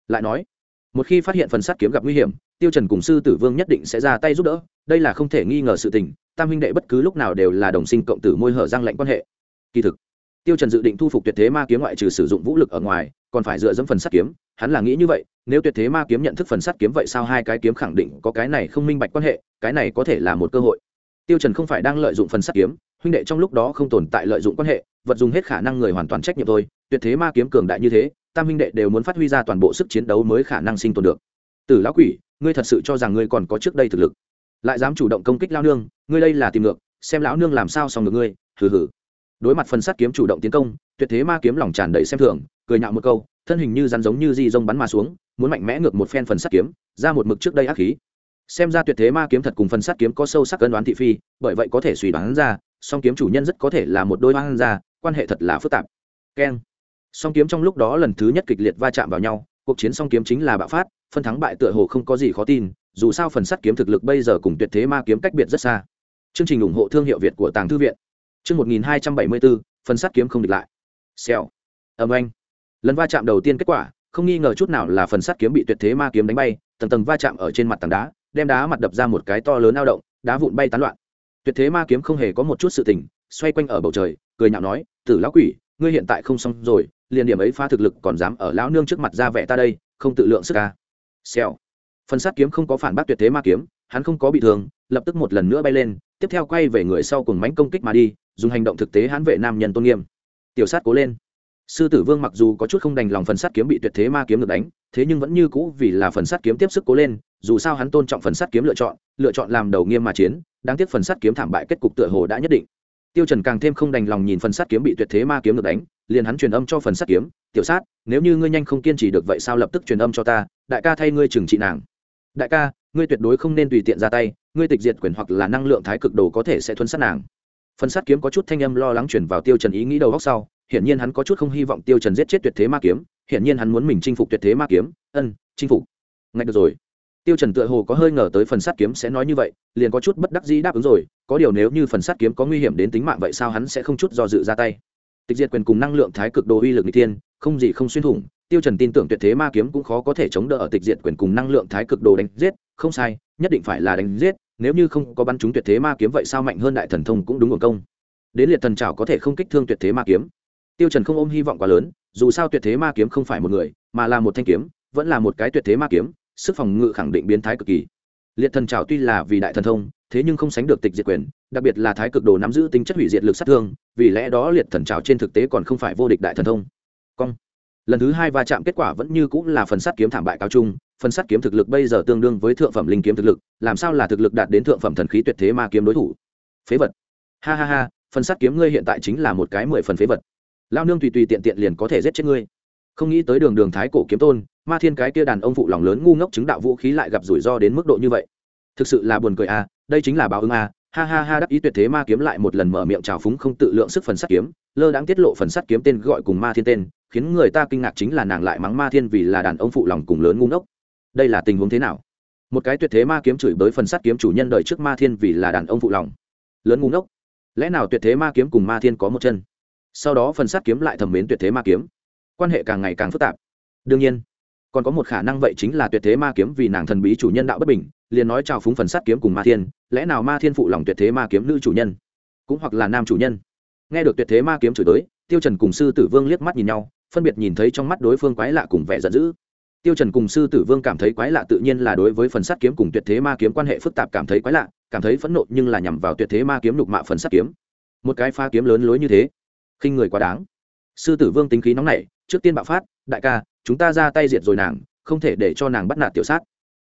Speaker 1: Lại nói, một khi phát hiện phần sắt kiếm gặp nguy hiểm, tiêu trần cùng sư tử vương nhất định sẽ ra tay giúp đỡ, đây là không thể nghi ngờ sự tình, tam huynh đệ bất cứ lúc nào đều là đồng sinh cộng tử môi hở răng lạnh quan hệ. Kỳ thực, tiêu trần dự định thu phục tuyệt thế ma kiếm ngoại trừ sử dụng vũ lực ở ngoài còn phải dựa dẫm phần sắt kiếm, hắn là nghĩ như vậy, nếu tuyệt thế ma kiếm nhận thức phần sắt kiếm vậy sao hai cái kiếm khẳng định có cái này không minh bạch quan hệ, cái này có thể là một cơ hội. Tiêu trần không phải đang lợi dụng phần sắt kiếm, huynh đệ trong lúc đó không tồn tại lợi dụng quan hệ, vật dùng hết khả năng người hoàn toàn trách nhiệm thôi, tuyệt thế ma kiếm cường đại như thế, tam huynh đệ đều muốn phát huy ra toàn bộ sức chiến đấu mới khả năng sinh tồn được. Tử lão quỷ, ngươi thật sự cho rằng ngươi còn có trước đây thực lực? Lại dám chủ động công kích lão nương, ngươi đây là tìm ngược, xem lão nương làm sao xong được ngươi, hừ hừ đối mặt phần sắt kiếm chủ động tiến công, tuyệt thế ma kiếm lòng tràn đầy xem thường, cười nhạo một câu, thân hình như rắn giống như di rông bắn mà xuống, muốn mạnh mẽ ngược một phen phần sắt kiếm, ra một mực trước đây ác khí. Xem ra tuyệt thế ma kiếm thật cùng phần sắt kiếm có sâu sắc cân đoán thị phi, bởi vậy có thể suy đoán ra, song kiếm chủ nhân rất có thể là một đôi hoang ra quan hệ thật là phức tạp. Keng. Song kiếm trong lúc đó lần thứ nhất kịch liệt va chạm vào nhau, cuộc chiến song kiếm chính là bạo phát, phân thắng bại tựa hồ không có gì khó tin, dù sao phần sắt kiếm thực lực bây giờ cùng tuyệt thế ma kiếm cách biệt rất xa. Chương trình ủng hộ thương hiệu việt của tàng thư viện chương một nghìn hai trăm bảy mươi bốn phần sắt kiếm không địch lại. Xèo. Âm anh lần va chạm đầu tiên kết quả, không nghi ngờ chút nào là phần sắt kiếm bị tuyệt thế ma kiếm đánh bay, tầng tầng va chạm ở trên mặt tảng đá, đem đá mặt đập ra một cái to lớn ao động, đá vụn bay tán loạn. Tuyệt thế ma kiếm không hề có một chút sự tỉnh xoay quanh ở bầu trời, cười nhạo nói, tử lão quỷ, ngươi hiện tại không xong rồi, liền điểm ấy phá thực lực còn dám ở lão nương trước mặt ra vẻ ta đây, không tự lượng sức ca xèo. Phần sát kiếm không có phản bác tuyệt thế ma kiếm, hắn không có bị thương, lập tức một lần nữa bay lên tiếp theo quay về người sau cùng mánh công kích mà đi, dùng hành động thực tế hãn vệ nam nhân tôn nghiêm. Tiểu sát cố lên. Sư tử vương mặc dù có chút không đành lòng phần sát kiếm bị tuyệt thế ma kiếm được đánh, thế nhưng vẫn như cũ vì là phần sát kiếm tiếp sức cố lên, dù sao hắn tôn trọng phần sát kiếm lựa chọn lựa chọn làm đầu nghiêm mà chiến, đáng tiếc phần sát kiếm thảm bại kết cục tựa hồ đã nhất định. Tiêu trần càng thêm không đành lòng nhìn phần sát kiếm bị tuyệt thế ma kiếm được đánh, liền hắn truyền âm cho phần sát kiếm, tiểu sát, nếu như ngươi nhanh không kiên trì được vậy sao lập tức truyền âm cho ta, đại ca thay ngươi trừng trị nàng đại ca, ngươi tuyệt đối không nên tùy tiện ra tay, ngươi tịch diệt quyền hoặc là năng lượng thái cực đồ có thể sẽ thuấn sát nàng. Phần sát kiếm có chút thanh âm lo lắng chuyển vào tiêu trần ý nghĩ đầu góc sau, hiển nhiên hắn có chút không hy vọng tiêu trần giết chết tuyệt thế ma kiếm, hiển nhiên hắn muốn mình chinh phục tuyệt thế ma kiếm, ân, chinh phục. Ngay được rồi. Tiêu trần tựa hồ có hơi ngờ tới phần sát kiếm sẽ nói như vậy, liền có chút bất đắc dĩ đáp ứng rồi, có điều nếu như phần sát kiếm có nguy hiểm đến tính mạng vậy sao hắn sẽ không chút do dự ra tay. Tịch diệt quyền cùng năng lượng thái cực đồ uy lực n thiên, không gì không xuyên thủng tiêu trần tin tưởng tuyệt thế ma kiếm cũng khó có thể chống đỡ ở tịch diệt quyền cùng năng lượng thái cực đồ đánh giết, không sai, nhất định phải là đánh giết, nếu như không có bắn chúng tuyệt thế ma kiếm vậy sao mạnh hơn đại thần thông cũng đúng nguồn công. Đến liệt thần trảo có thể không kích thương tuyệt thế ma kiếm. Tiêu trần không ôm hy vọng quá lớn, dù sao tuyệt thế ma kiếm không phải một người, mà là một thanh kiếm, vẫn là một cái tuyệt thế ma kiếm, sức phòng ngự khẳng định biến thái cực kỳ. Liệt thần trảo tuy là vì đại thần thông, thế nhưng không sánh được tịch diệt quyền, đặc biệt là thái cực đồ nắm giữ tính chất hủy diệt lực sát thương, vì lẽ đó liệt thần trảo trên thực tế còn không phải vô địch đại thần thông. Cong lần thứ hai va chạm kết quả vẫn như cũng là phần sắt kiếm thảm bại cao trung, phần sắt kiếm thực lực bây giờ tương đương với thượng phẩm linh kiếm thực lực, làm sao là thực lực đạt đến thượng phẩm thần khí tuyệt thế ma kiếm đối thủ? Phế vật. Ha ha ha, phần sắt kiếm ngươi hiện tại chính là một cái mười phần phế vật. Lao nương tùy tùy tiện tiện liền có thể giết chết ngươi. Không nghĩ tới đường đường thái cổ kiếm tôn, ma thiên cái kia đàn ông phụ lòng lớn ngu ngốc chứng đạo vũ khí lại gặp rủi ro đến mức độ như vậy. Thực sự là buồn cười à đây chính là báo ứng à ha ha ha, đắc ý tuyệt thế ma kiếm lại một lần mở miệng trào phúng không tự lượng sức phần sắt kiếm. Lơ đáng tiết lộ phần sắt kiếm tên gọi cùng ma thiên tên, khiến người ta kinh ngạc chính là nàng lại mắng ma thiên vì là đàn ông phụ lòng cùng lớn ngu ngốc. Đây là tình huống thế nào? Một cái tuyệt thế ma kiếm chửi bới phần sắt kiếm chủ nhân đời trước ma thiên vì là đàn ông phụ lòng. Lớn ngu ngốc. Lẽ nào tuyệt thế ma kiếm cùng ma thiên có một chân? Sau đó phần sắt kiếm lại thầm mến tuyệt thế ma kiếm. Quan hệ càng ngày càng phức tạp. Đương nhiên, còn có một khả năng vậy chính là tuyệt thế ma kiếm vì nàng thần bí chủ nhân đạo bất bình liền nói chào phúng phần sát kiếm cùng ma thiên, lẽ nào ma thiên phụ lòng tuyệt thế ma kiếm nữ chủ nhân, cũng hoặc là nam chủ nhân. Nghe được tuyệt thế ma kiếm chửi tới, tiêu trần cùng sư tử vương liếc mắt nhìn nhau, phân biệt nhìn thấy trong mắt đối phương quái lạ cùng vẻ giận dữ. Tiêu trần cùng sư tử vương cảm thấy quái lạ tự nhiên là đối với phần sát kiếm cùng tuyệt thế ma kiếm quan hệ phức tạp cảm thấy quái lạ, cảm thấy phẫn nộ nhưng là nhằm vào tuyệt thế ma kiếm nhục mạ phần sát kiếm. Một cái pha kiếm lớn lối như thế, khinh người quá đáng. Sư tử vương tính khí nóng nảy, trước tiên bạo phát, đại ca, chúng ta ra tay diệt rồi nàng, không thể để cho nàng bắt nạt tiểu sát.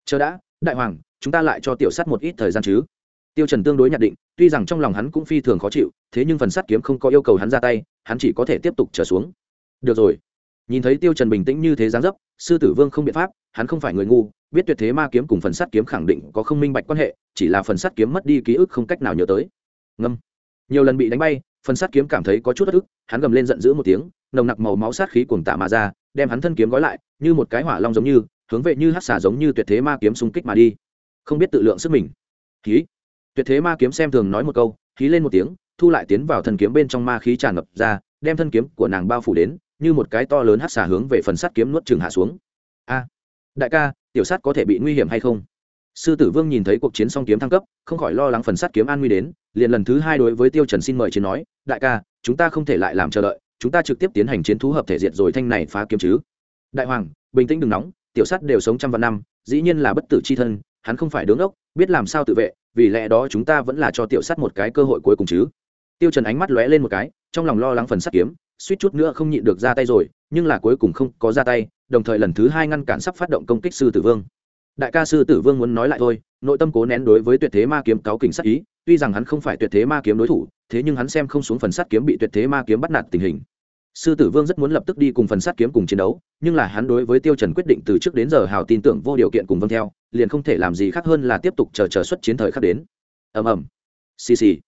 Speaker 1: Chờ đã, đại hoàng chúng ta lại cho tiểu sát một ít thời gian chứ? Tiêu trần tương đối nhận định, tuy rằng trong lòng hắn cũng phi thường khó chịu, thế nhưng phần sát kiếm không có yêu cầu hắn ra tay, hắn chỉ có thể tiếp tục trở xuống. Được rồi. Nhìn thấy tiêu trần bình tĩnh như thế dáng dấp, sư tử vương không biện pháp, hắn không phải người ngu, biết tuyệt thế ma kiếm cùng phần sát kiếm khẳng định có không minh bạch quan hệ, chỉ là phần sát kiếm mất đi ký ức không cách nào nhớ tới. Ngâm. Nhiều lần bị đánh bay, phần sát kiếm cảm thấy có chút bất ức, hắn gầm lên giận dữ một tiếng, nồng nặc màu máu sát khí cuồng tạ mà ra, đem hắn thân kiếm gói lại, như một cái hỏa long giống như, hướng về như hắc xà giống như tuyệt thế ma kiếm xung kích mà đi không biết tự lượng sức mình. Khí. Tuyệt thế ma kiếm xem thường nói một câu, khí lên một tiếng, thu lại tiến vào thân kiếm bên trong ma khí tràn ngập ra, đem thân kiếm của nàng bao phủ đến, như một cái to lớn hát xả hướng về phần sắt kiếm nuốt chừng hạ xuống. A. Đại ca, tiểu sát có thể bị nguy hiểm hay không? Sư tử vương nhìn thấy cuộc chiến song kiếm thăng cấp, không khỏi lo lắng phần sắt kiếm an nguy đến, liền lần thứ hai đối với tiêu trần xin mời chiến nói, đại ca, chúng ta không thể lại làm chờ đợi, chúng ta trực tiếp tiến hành chiến thú hợp thể diệt rồi thanh này phá kiếm chứ. Đại hoàng, bình tĩnh đừng nóng, tiểu sát đều sống trăm vạn năm, dĩ nhiên là bất tử chi thân hắn không phải đứng ốc, biết làm sao tự vệ, vì lẽ đó chúng ta vẫn là cho tiểu sát một cái cơ hội cuối cùng chứ. Tiêu trần ánh mắt lóe lên một cái, trong lòng lo lắng phần sắt kiếm, suýt chút nữa không nhịn được ra tay rồi, nhưng là cuối cùng không có ra tay, đồng thời lần thứ hai ngăn cản sắp phát động công kích sư tử vương. Đại ca sư tử vương muốn nói lại thôi, nội tâm cố nén đối với tuyệt thế ma kiếm cáo kình sát ý, tuy rằng hắn không phải tuyệt thế ma kiếm đối thủ, thế nhưng hắn xem không xuống phần sắt kiếm bị tuyệt thế ma kiếm bắt nạt tình hình sư tử vương rất muốn lập tức đi cùng phần Sát kiếm cùng chiến đấu, nhưng là hắn đối với tiêu trần quyết định từ trước đến giờ hào tin tưởng vô điều kiện cùng vâng theo, liền không thể làm gì khác hơn là tiếp tục chờ chờ xuất chiến thời khắc đến. Ầm ầm. Xì xì.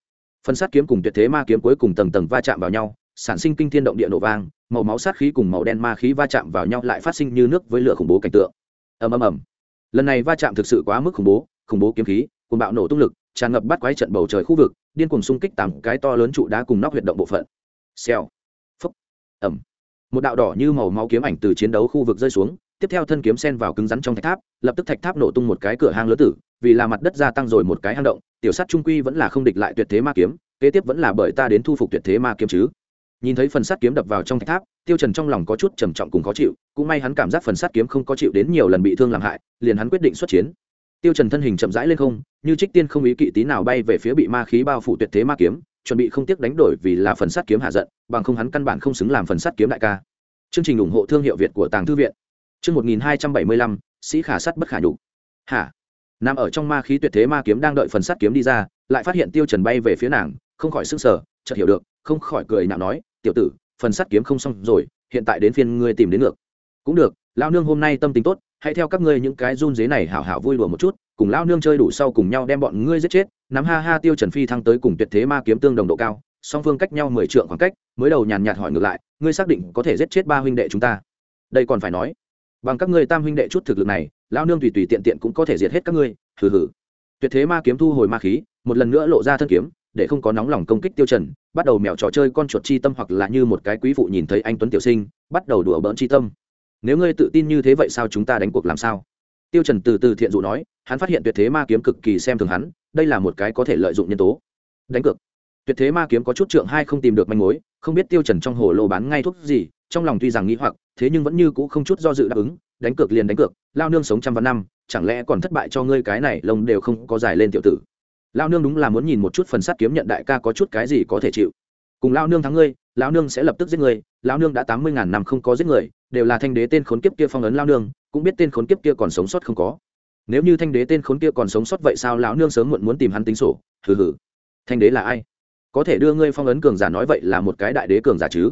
Speaker 1: Phần Sát kiếm cùng tuyệt thế ma kiếm cuối cùng tầng tầng va chạm vào nhau, sản sinh kinh thiên động địa nổ vang, màu máu sát khí cùng màu đen ma khí va chạm vào nhau lại phát sinh như nước với lửa khủng bố cảnh tượng. Ầm ầm ầm. Lần này va chạm thực sự quá mức khủng bố khủng bố kiếm khí cùng bạo nổ tung lực, tràn ngập bắt quái trận bầu trời khu vực, điên cuồng xung kích tám cái to lớn trụ đá cùng nóc huyệt động bộ phận. Xèo ẩm. Một đạo đỏ như màu máu kiếm ảnh từ chiến đấu khu vực rơi xuống, tiếp theo thân kiếm sen vào cứng rắn trong thạch tháp, lập tức thạch tháp nổ tung một cái cửa hang lớn tử, vì là mặt đất gia tăng rồi một cái hang động, tiểu sát trung quy vẫn là không địch lại tuyệt thế ma kiếm, kế tiếp vẫn là bởi ta đến thu phục tuyệt thế ma kiếm chứ. Nhìn thấy phần sắt kiếm đập vào trong thạch tháp, tiêu trần trong lòng có chút trầm trọng cùng khó chịu, cũng may hắn cảm giác phần sắt kiếm không có chịu đến nhiều lần bị thương làm hại, liền hắn quyết định xuất chiến tiêu trần thân hình chậm rãi lên không, như trích tiên không ý kỵ tí nào bay về phía bị ma khí bao phủ tuyệt thế ma kiếm, chuẩn bị không tiếc đánh đổi vì là phần sắt kiếm hạ giận, bằng không hắn căn bản không xứng làm phần sắt kiếm đại ca. Chương trình ủng hộ thương hiệu việt của tàng thư viện. Chương 1275 sĩ khả sắt bất khả nhục. Hả? Nằm ở trong ma khí tuyệt thế ma kiếm đang đợi phần sắt kiếm đi ra, lại phát hiện tiêu trần bay về phía nàng, không khỏi sững sờ, chợt hiểu được, không khỏi cười nhạo nói, tiểu tử, phần sắt kiếm không xong rồi, hiện tại đến phiên ngươi tìm đến ngược. Cũng được lao nương hôm nay tâm tính tốt hãy theo các ngươi những cái run dế này hảo hảo vui đùa một chút, cùng lao nương chơi đủ sau cùng nhau đem bọn ngươi giết chết, nắm ha ha tiêu trần phi thăng tới cùng tuyệt thế ma kiếm tương đồng độ cao, song phương cách nhau mười trượng khoảng cách, mới đầu nhàn nhạt hỏi ngược lại, ngươi xác định có thể giết chết ba huynh đệ chúng ta? Đây còn phải nói, bằng các ngươi tam huynh đệ chút thực lực này lao nương tùy tùy tiện tiện cũng có thể diệt hết các ngươi, hừ hừ. Tuyệt thế ma kiếm thu hồi ma khí, một lần nữa lộ ra thân kiếm, để không có nóng lòng công kích tiêu trần, bắt đầu mèo trò chơi con chuột chi tâm hoặc là như một cái quý phụ nhìn thấy anh tuấn tiểu sinh, bắt đầu đùa bỡn chi tâm nếu ngươi tự tin như thế vậy sao chúng ta đánh cuộc làm sao? Tiêu trần từ từ thiện dụ nói, hắn phát hiện tuyệt thế ma kiếm cực kỳ xem thường hắn, đây là một cái có thể lợi dụng nhân tố. Đánh cược. Tuyệt thế ma kiếm có chút trượng hai không tìm được manh mối, không biết tiêu trần trong hồ lô bán ngay thuốc gì, trong lòng tuy rằng nghĩ hoặc, thế nhưng vẫn như cũ không chút do dự đáp ứng, đánh cược liền đánh cược, lao nương sống trăm vạn năm, chẳng lẽ còn thất bại cho ngươi cái này lông đều không có dài lên tiểu tử. Lao nương đúng là muốn nhìn một chút phần sắt kiếm nhận đại ca có chút cái gì có thể chịu. Cùng lao nương thắng ngươi, lao nương sẽ lập tức giết người lao nương đã tám mươi ngàn năm không có giết người đều là thanh đế tên khốn kiếp kia phong ấn lao nương, cũng biết tên khốn kiếp kia còn sống sót không có. Nếu như thanh đế tên khốn kia còn sống sót vậy sao lão nương sớm muộn muốn tìm hắn tính sổ? Hừ hừ. Thanh đế là ai? Có thể đưa ngươi phong ấn cường giả nói vậy là một cái đại đế cường giả chứ?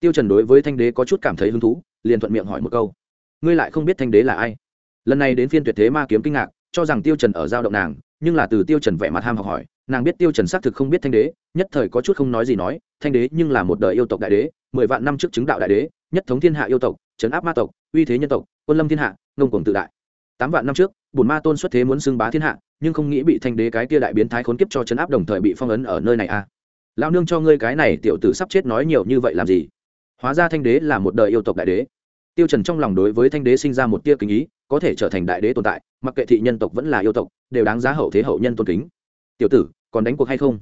Speaker 1: Tiêu trần đối với thanh đế có chút cảm thấy hứng thú, liền thuận miệng hỏi một câu. Ngươi lại không biết thanh đế là ai? Lần này đến phiên tuyệt thế ma kiếm kinh ngạc, cho rằng tiêu trần ở giao động nàng, nhưng là từ tiêu trần vẻ mặt ham học hỏi, nàng biết tiêu trần xác thực không biết thanh đế, nhất thời có chút không nói gì nói, thanh đế nhưng là một đời yêu tộc đại đế, mười vạn năm trước chứng đạo đại đế nhất thống thiên hạ yêu tộc chấn áp ma tộc, uy thế nhân tộc, quân lâm thiên hạ, ngông cuồng tự đại. Tám vạn năm trước bùn ma tôn xuất thế muốn xưng bá thiên hạ, nhưng không nghĩ bị thanh đế cái kia đại biến thái khốn kiếp cho chấn áp đồng thời bị phong ấn ở nơi này a à. lao nương cho ngươi cái này tiểu tử sắp chết nói nhiều như vậy làm gì? Hóa ra thanh đế là một đời yêu tộc đại đế. Tiêu trần trong lòng đối với thanh đế sinh ra một tia kính ý, có thể trở thành đại đế tồn tại, mặc kệ thị nhân tộc vẫn là yêu tộc, đều đáng giá hậu thế hậu nhân tôn kính. Tiểu tử, còn đánh cuộc hay không?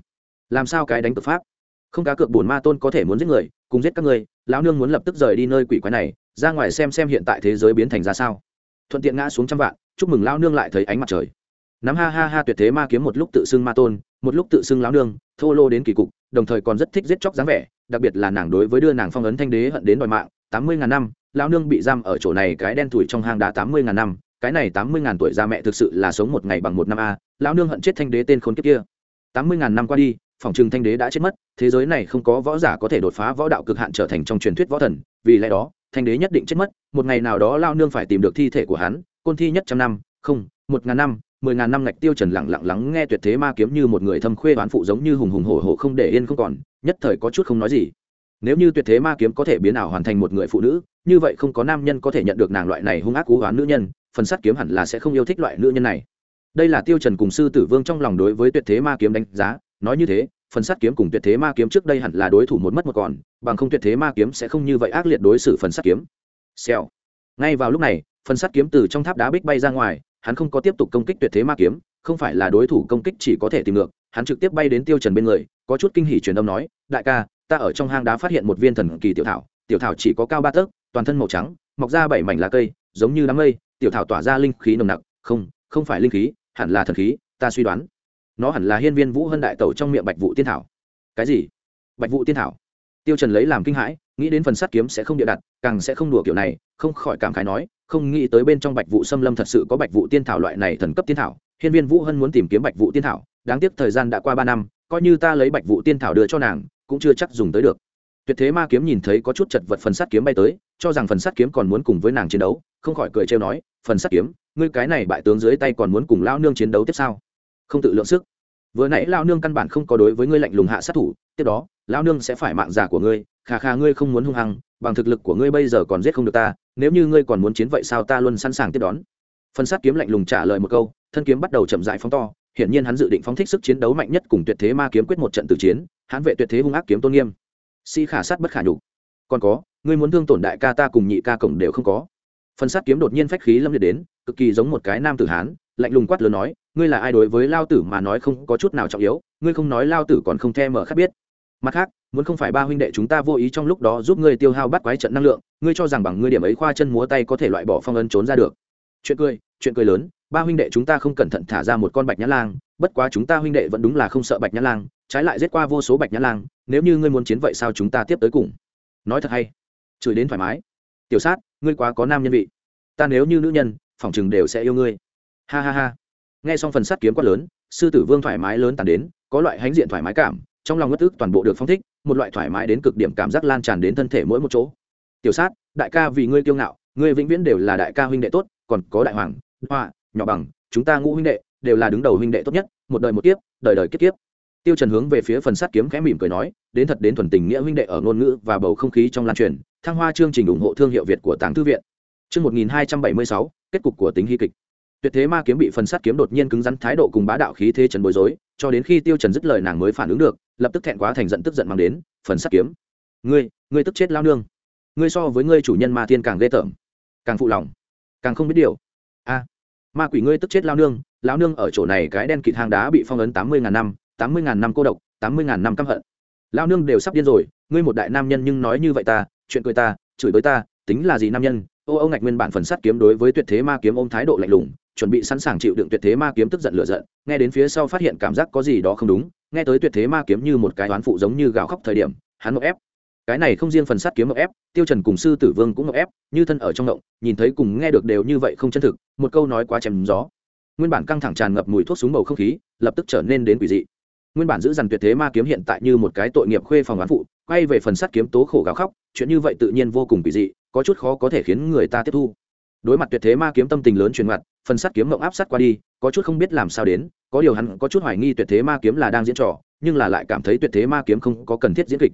Speaker 1: Làm sao cái đánh cực pháp? Không cá cược bổn ma tôn có thể muốn giết người cùng giết các ngươi, lão nương muốn lập tức rời đi nơi quỷ quái này, ra ngoài xem xem hiện tại thế giới biến thành ra sao. Thuận tiện ngã xuống trăm vạn, chúc mừng lão nương lại thấy ánh mặt trời. Nắm ha ha ha tuyệt thế ma kiếm một lúc tự xưng ma tôn, một lúc tự xưng lão nương, thô lô đến kỳ cục, đồng thời còn rất thích giết chóc dáng vẻ, đặc biệt là nàng đối với đưa nàng phong ấn thanh đế hận đến đòi mạng, tám mươi ngàn năm, lão nương bị giam ở chỗ này cái đen tuổi trong hang đá tám mươi ngàn năm, cái này tám mươi ngàn tuổi ra mẹ thực sự là sống một ngày bằng một năm a, lão nương hận chết thanh đế tên khốn kiếp kia. tám mươi ngàn năm qua đi phòng trừng thanh đế đã chết mất, thế giới này không có võ giả có thể đột phá võ đạo cực hạn trở thành trong truyền thuyết võ thần, vì lẽ đó, thanh đế nhất định chết mất, một ngày nào đó lao nương phải tìm được thi thể của hắn, côn thi nhất trăm năm, không, một ngàn năm, mười ngàn năm ngạch tiêu trần lặng lặng lắng nghe tuyệt thế ma kiếm như một người thâm khuê đoán phụ giống như hùng hùng hổ hổ không để yên không còn, nhất thời có chút không nói gì. Nếu như tuyệt thế ma kiếm có thể biến ảo hoàn thành một người phụ nữ, như vậy không có nam nhân có thể nhận được nàng loại này hung ác cú hoán nữ nhân, phần sắt kiếm hẳn là sẽ không yêu thích loại nữ nhân này. Đây là tiêu trần cùng sư tử vương trong lòng đối với tuyệt thế ma kiếm đánh giá nói như thế, phần sắt kiếm cùng tuyệt thế ma kiếm trước đây hẳn là đối thủ một mất một còn, bằng không tuyệt thế ma kiếm sẽ không như vậy ác liệt đối xử phần sắt kiếm. Xèo. Ngay vào lúc này, phần sắt kiếm từ trong tháp đá bích bay ra ngoài, hắn không có tiếp tục công kích tuyệt thế ma kiếm, không phải là đối thủ công kích chỉ có thể tìm ngược, hắn trực tiếp bay đến tiêu trần bên người, có chút kinh hỉ truyền âm nói, đại ca, ta ở trong hang đá phát hiện một viên thần kỳ tiểu thảo tiểu thảo chỉ có cao ba tấc, toàn thân màu trắng, mọc ra bảy mảnh lá cây, giống như đám mây, tiểu thảo tỏa ra linh khí nồng nặc, không không phải linh khí, hẳn là thần khí, ta suy đoán nó hẳn là hiên viên vũ hân đại tẩu trong miệng bạch vụ tiên thảo. Cái gì? Bạch vụ tiên thảo? Tiêu trần lấy làm kinh hãi, nghĩ đến phần sắt kiếm sẽ không địa đặt, càng sẽ không đùa kiểu này, không khỏi cảm khái nói, không nghĩ tới bên trong bạch vụ xâm lâm thật sự có bạch vụ tiên thảo loại này thần cấp tiên thảo, hiên viên vũ hân muốn tìm kiếm bạch vụ tiên thảo, đáng tiếc thời gian đã qua ba năm, coi như ta lấy bạch vụ tiên thảo đưa cho nàng, cũng chưa chắc dùng tới được. Tuyệt thế ma kiếm nhìn thấy có chút chật vật phần sắt kiếm bay tới, cho rằng phần sắt kiếm còn muốn cùng với nàng chiến đấu, không khỏi cười trêu nói, phần sắt kiếm, ngươi cái này bại tướng dưới tay còn muốn cùng lao nương chiến đấu tiếp sao? Không tự lượng sức. Vừa nãy lao nương căn bản không có đối với ngươi lạnh lùng hạ sát thủ, tiếp đó, lao nương sẽ phải mạng giả của ngươi khà khà ngươi không muốn hung hăng, bằng thực lực của ngươi bây giờ còn giết không được ta, nếu như ngươi còn muốn chiến vậy sao ta luôn sẵn sàng tiếp đón. Phân sát kiếm lạnh lùng trả lời một câu, thân kiếm bắt đầu chậm dại phóng to, hiển nhiên hắn dự định phóng thích sức chiến đấu mạnh nhất cùng tuyệt thế ma kiếm quyết một trận tử chiến hắn vệ tuyệt thế hung ác kiếm tôn nghiêm. Si khả sát bất khả nhục. Còn có, ngươi muốn thương tổn đại ca ta cùng nhị ca cổng đều không có. Phân sát kiếm đột nhiên phách khí lâm liệt đến, cực kỳ giống một cái nam tử hán, lạnh lùng quát lớn nói ngươi là ai đối với lao tử mà nói không có chút nào trọng yếu, ngươi không nói lao tử còn không the mở khác biết. Mặt khác, muốn không phải ba huynh đệ chúng ta vô ý trong lúc đó giúp ngươi tiêu hao bắt quái trận năng lượng, ngươi cho rằng bằng ngươi điểm ấy khoa chân múa tay có thể loại bỏ phong ấn trốn ra được. Chuyện cười chuyện cười lớn, ba huynh đệ chúng ta không cẩn thận thả ra một con bạch nhã lang, bất quá chúng ta huynh đệ vẫn đúng là không sợ bạch nhã lang, trái lại giết qua vô số bạch nhã lang, nếu như ngươi muốn chiến vậy sao chúng ta tiếp tới cùng? Nói thật hay? Chửi đến thoải mái. Tiểu sát, ngươi quá có nam nhân vị. Ta nếu như nữ nhân phỏng chừng đều sẽ yêu ngươi. Ha ha ha nghe xong phần sắt kiếm quát lớn, sư tử vương thoải mái lớn tàn đến, có loại hãnh diện thoải mái cảm, trong lòng ngất ức toàn bộ được phong thích, một loại thoải mái đến cực điểm cảm giác lan tràn đến thân thể mỗi một chỗ. Tiểu sát, đại ca vì ngươi kiêu ngạo, ngươi vĩnh viễn đều là đại ca huynh đệ tốt, còn có đại hoàng, hoa, nhỏ bằng, chúng ta ngũ huynh đệ đều là đứng đầu huynh đệ tốt nhất, một đời một kiếp, đời đời kiếp kiếp. Tiêu trần hướng về phía phần sắt kiếm khẽ mỉm cười nói, đến thật đến thuần tình nghĩa huynh đệ ở ngôn ngữ và bầu không khí trong lan truyền, thăng hoa chương trình ủng hộ thương hiệu việt của tàng thư viện. Chương 1276 kết cục của tính hy kịch tuyệt thế ma kiếm bị phần sát kiếm đột nhiên cứng rắn thái độ cùng bá đạo khí thế trần bối rối, cho đến khi tiêu trần dứt lời nàng mới phản ứng được, lập tức thẹn quá thành giận tức giận mang đến, phần sát kiếm, ngươi ngươi tức chết lao nương. Ngươi so với ngươi chủ nhân ma thiên càng ghê tởm, càng phụ lòng, càng không biết điều. A, ma quỷ ngươi tức chết lao nương lao nương ở chỗ này cái đen kịt hang đá bị phong ấn tám mươi ngàn năm, tám mươi ngàn năm cô độc, tám mươi ngàn năm căm hận. Lao nương đều sắp điên rồi, ngươi một đại nam nhân nhưng nói như vậy ta, chuyện cười ta, chửi bới ta, tính là gì nam nhân? Ô ô ngạch nguyên bản phần sát kiếm đối với tuyệt thế ma kiếm ôm thái độ lạnh lùng chuẩn bị sẵn sàng chịu đựng tuyệt thế ma kiếm tức giận lửa giận, nghe đến phía sau phát hiện cảm giác có gì đó không đúng, nghe tới tuyệt thế ma kiếm như một cái oán phụ giống như gào khóc thời điểm, hắn ngọc ép. Cái này không riêng phần sắt kiếm ngọc ép, tiêu trần cùng sư tử vương cũng ngọc ép, như thân ở trong động, nhìn thấy cùng nghe được đều như vậy không chân thực, một câu nói quá chém gió. Nguyên bản căng thẳng tràn ngập mùi thuốc súng bầu không khí, lập tức trở nên đến quỷ dị. Nguyên bản giữ dằn tuyệt thế ma kiếm hiện tại như một cái tội nghiệp khuê phòng oán phụ, quay về phần sắt kiếm tố khổ gào khóc, chuyện như vậy tự nhiên vô cùng quỷ dị, có chút khó có thể khiến người ta tiếp thu đối mặt tuyệt thế ma kiếm tâm tình lớn truyền mặt phần sắt kiếm mộng áp sát qua đi, có chút không biết làm sao đến, có điều hắn có chút hoài nghi tuyệt thế ma kiếm là đang diễn trò, nhưng là lại cảm thấy tuyệt thế ma kiếm không có cần thiết diễn kịch.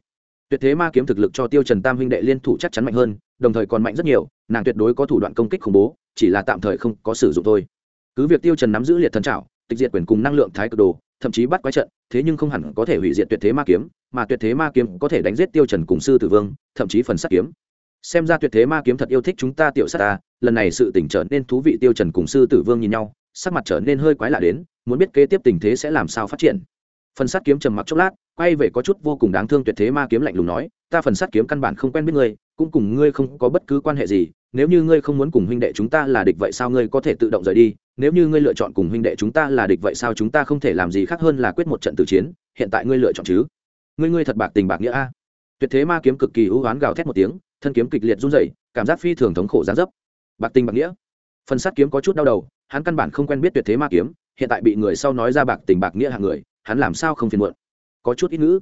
Speaker 1: Tuyệt thế ma kiếm thực lực cho tiêu trần tam huynh đệ liên thủ chắc chắn mạnh hơn, đồng thời còn mạnh rất nhiều, nàng tuyệt đối có thủ đoạn công kích khủng bố, chỉ là tạm thời không có sử dụng thôi. Cứ việc tiêu trần nắm giữ liệt thần trảo, tịch diệt quyền cùng năng lượng thái cực đồ, thậm chí bắt quái trận, thế nhưng không hẳn có thể hủy diệt tuyệt thế ma kiếm, mà tuyệt thế ma kiếm có thể đánh giết tiêu trần cùng sư tử vương, thậm chí phần sắt kiếm xem ra tuyệt thế ma kiếm thật yêu thích chúng ta tiểu sát ta, lần này sự tỉnh trở nên thú vị, tiêu trần cùng sư tử vương nhìn nhau, sắc mặt trở nên hơi quái lạ đến, muốn biết kế tiếp tình thế sẽ làm sao phát triển. Phần sát kiếm trầm mặc chốc lát, quay về có chút vô cùng đáng thương tuyệt thế ma kiếm lạnh lùng nói, ta phần sát kiếm căn bản không quen biết ngươi, cũng cùng ngươi không có bất cứ quan hệ gì, nếu như ngươi không muốn cùng huynh đệ chúng ta là địch vậy sao ngươi có thể tự động rời đi? Nếu như ngươi lựa chọn cùng huynh đệ chúng ta là địch vậy sao chúng ta không thể làm gì khác hơn là quyết một trận tử chiến? Hiện tại ngươi lựa chọn chứ? Ngươi ngươi thật bạc tình bạc nghĩa a. Tuyệt thế ma kiếm cực kỳ ưu oán gào thét một tiếng thân kiếm kịch liệt run rẩy, cảm giác phi thường thống khổ gián dấp. Bạc tình bạc nghĩa. Phần sát kiếm có chút đau đầu, hắn căn bản không quen biết tuyệt thế ma kiếm, hiện tại bị người sau nói ra bạc tình bạc nghĩa hạng người, hắn làm sao không phiền muộn. Có chút ít ngữ.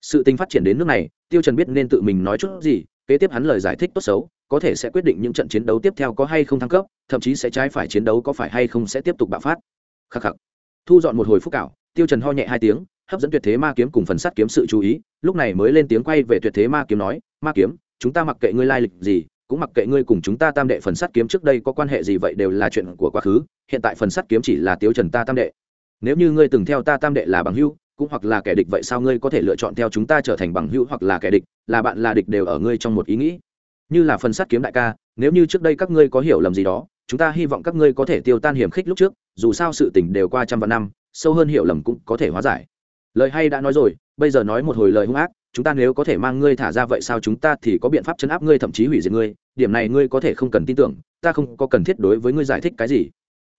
Speaker 1: Sự tình phát triển đến nước này, tiêu trần biết nên tự mình nói chút gì, kế tiếp hắn lời giải thích tốt xấu, có thể sẽ quyết định những trận chiến đấu tiếp theo có hay không thăng cấp, thậm chí sẽ trái phải chiến đấu có phải hay không sẽ tiếp tục bạo phát. Khắc khắc. Thu dọn một hồi phúc cảo, tiêu trần ho nhẹ hai tiếng, hấp dẫn tuyệt thế ma kiếm cùng phần sát kiếm sự chú ý, lúc này mới lên tiếng quay về tuyệt thế ma kiếm nói, ma kiếm chúng ta mặc kệ ngươi lai lịch gì, cũng mặc kệ ngươi cùng chúng ta tam đệ phần sắt kiếm trước đây có quan hệ gì vậy đều là chuyện của quá khứ, hiện tại phần sắt kiếm chỉ là tiêu trần ta tam đệ. Nếu như ngươi từng theo ta tam đệ là bằng hữu, cũng hoặc là kẻ địch vậy sao ngươi có thể lựa chọn theo chúng ta trở thành bằng hữu hoặc là kẻ địch, là bạn là địch đều ở ngươi trong một ý nghĩ. Như là phần sắt kiếm đại ca, nếu như trước đây các ngươi có hiểu lầm gì đó, chúng ta hy vọng các ngươi có thể tiêu tan hiểm khích lúc trước, dù sao sự tình đều qua trăm vạn năm, sâu hơn hiểu lầm cũng có thể hóa giải. Lời hay đã nói rồi, bây giờ nói một hồi lời hung ác chúng ta nếu có thể mang ngươi thả ra vậy sao chúng ta thì có biện pháp chấn áp ngươi, thậm chí hủy diệt ngươi. Điểm này ngươi có thể không cần tin tưởng, ta không có cần thiết đối với ngươi giải thích cái gì.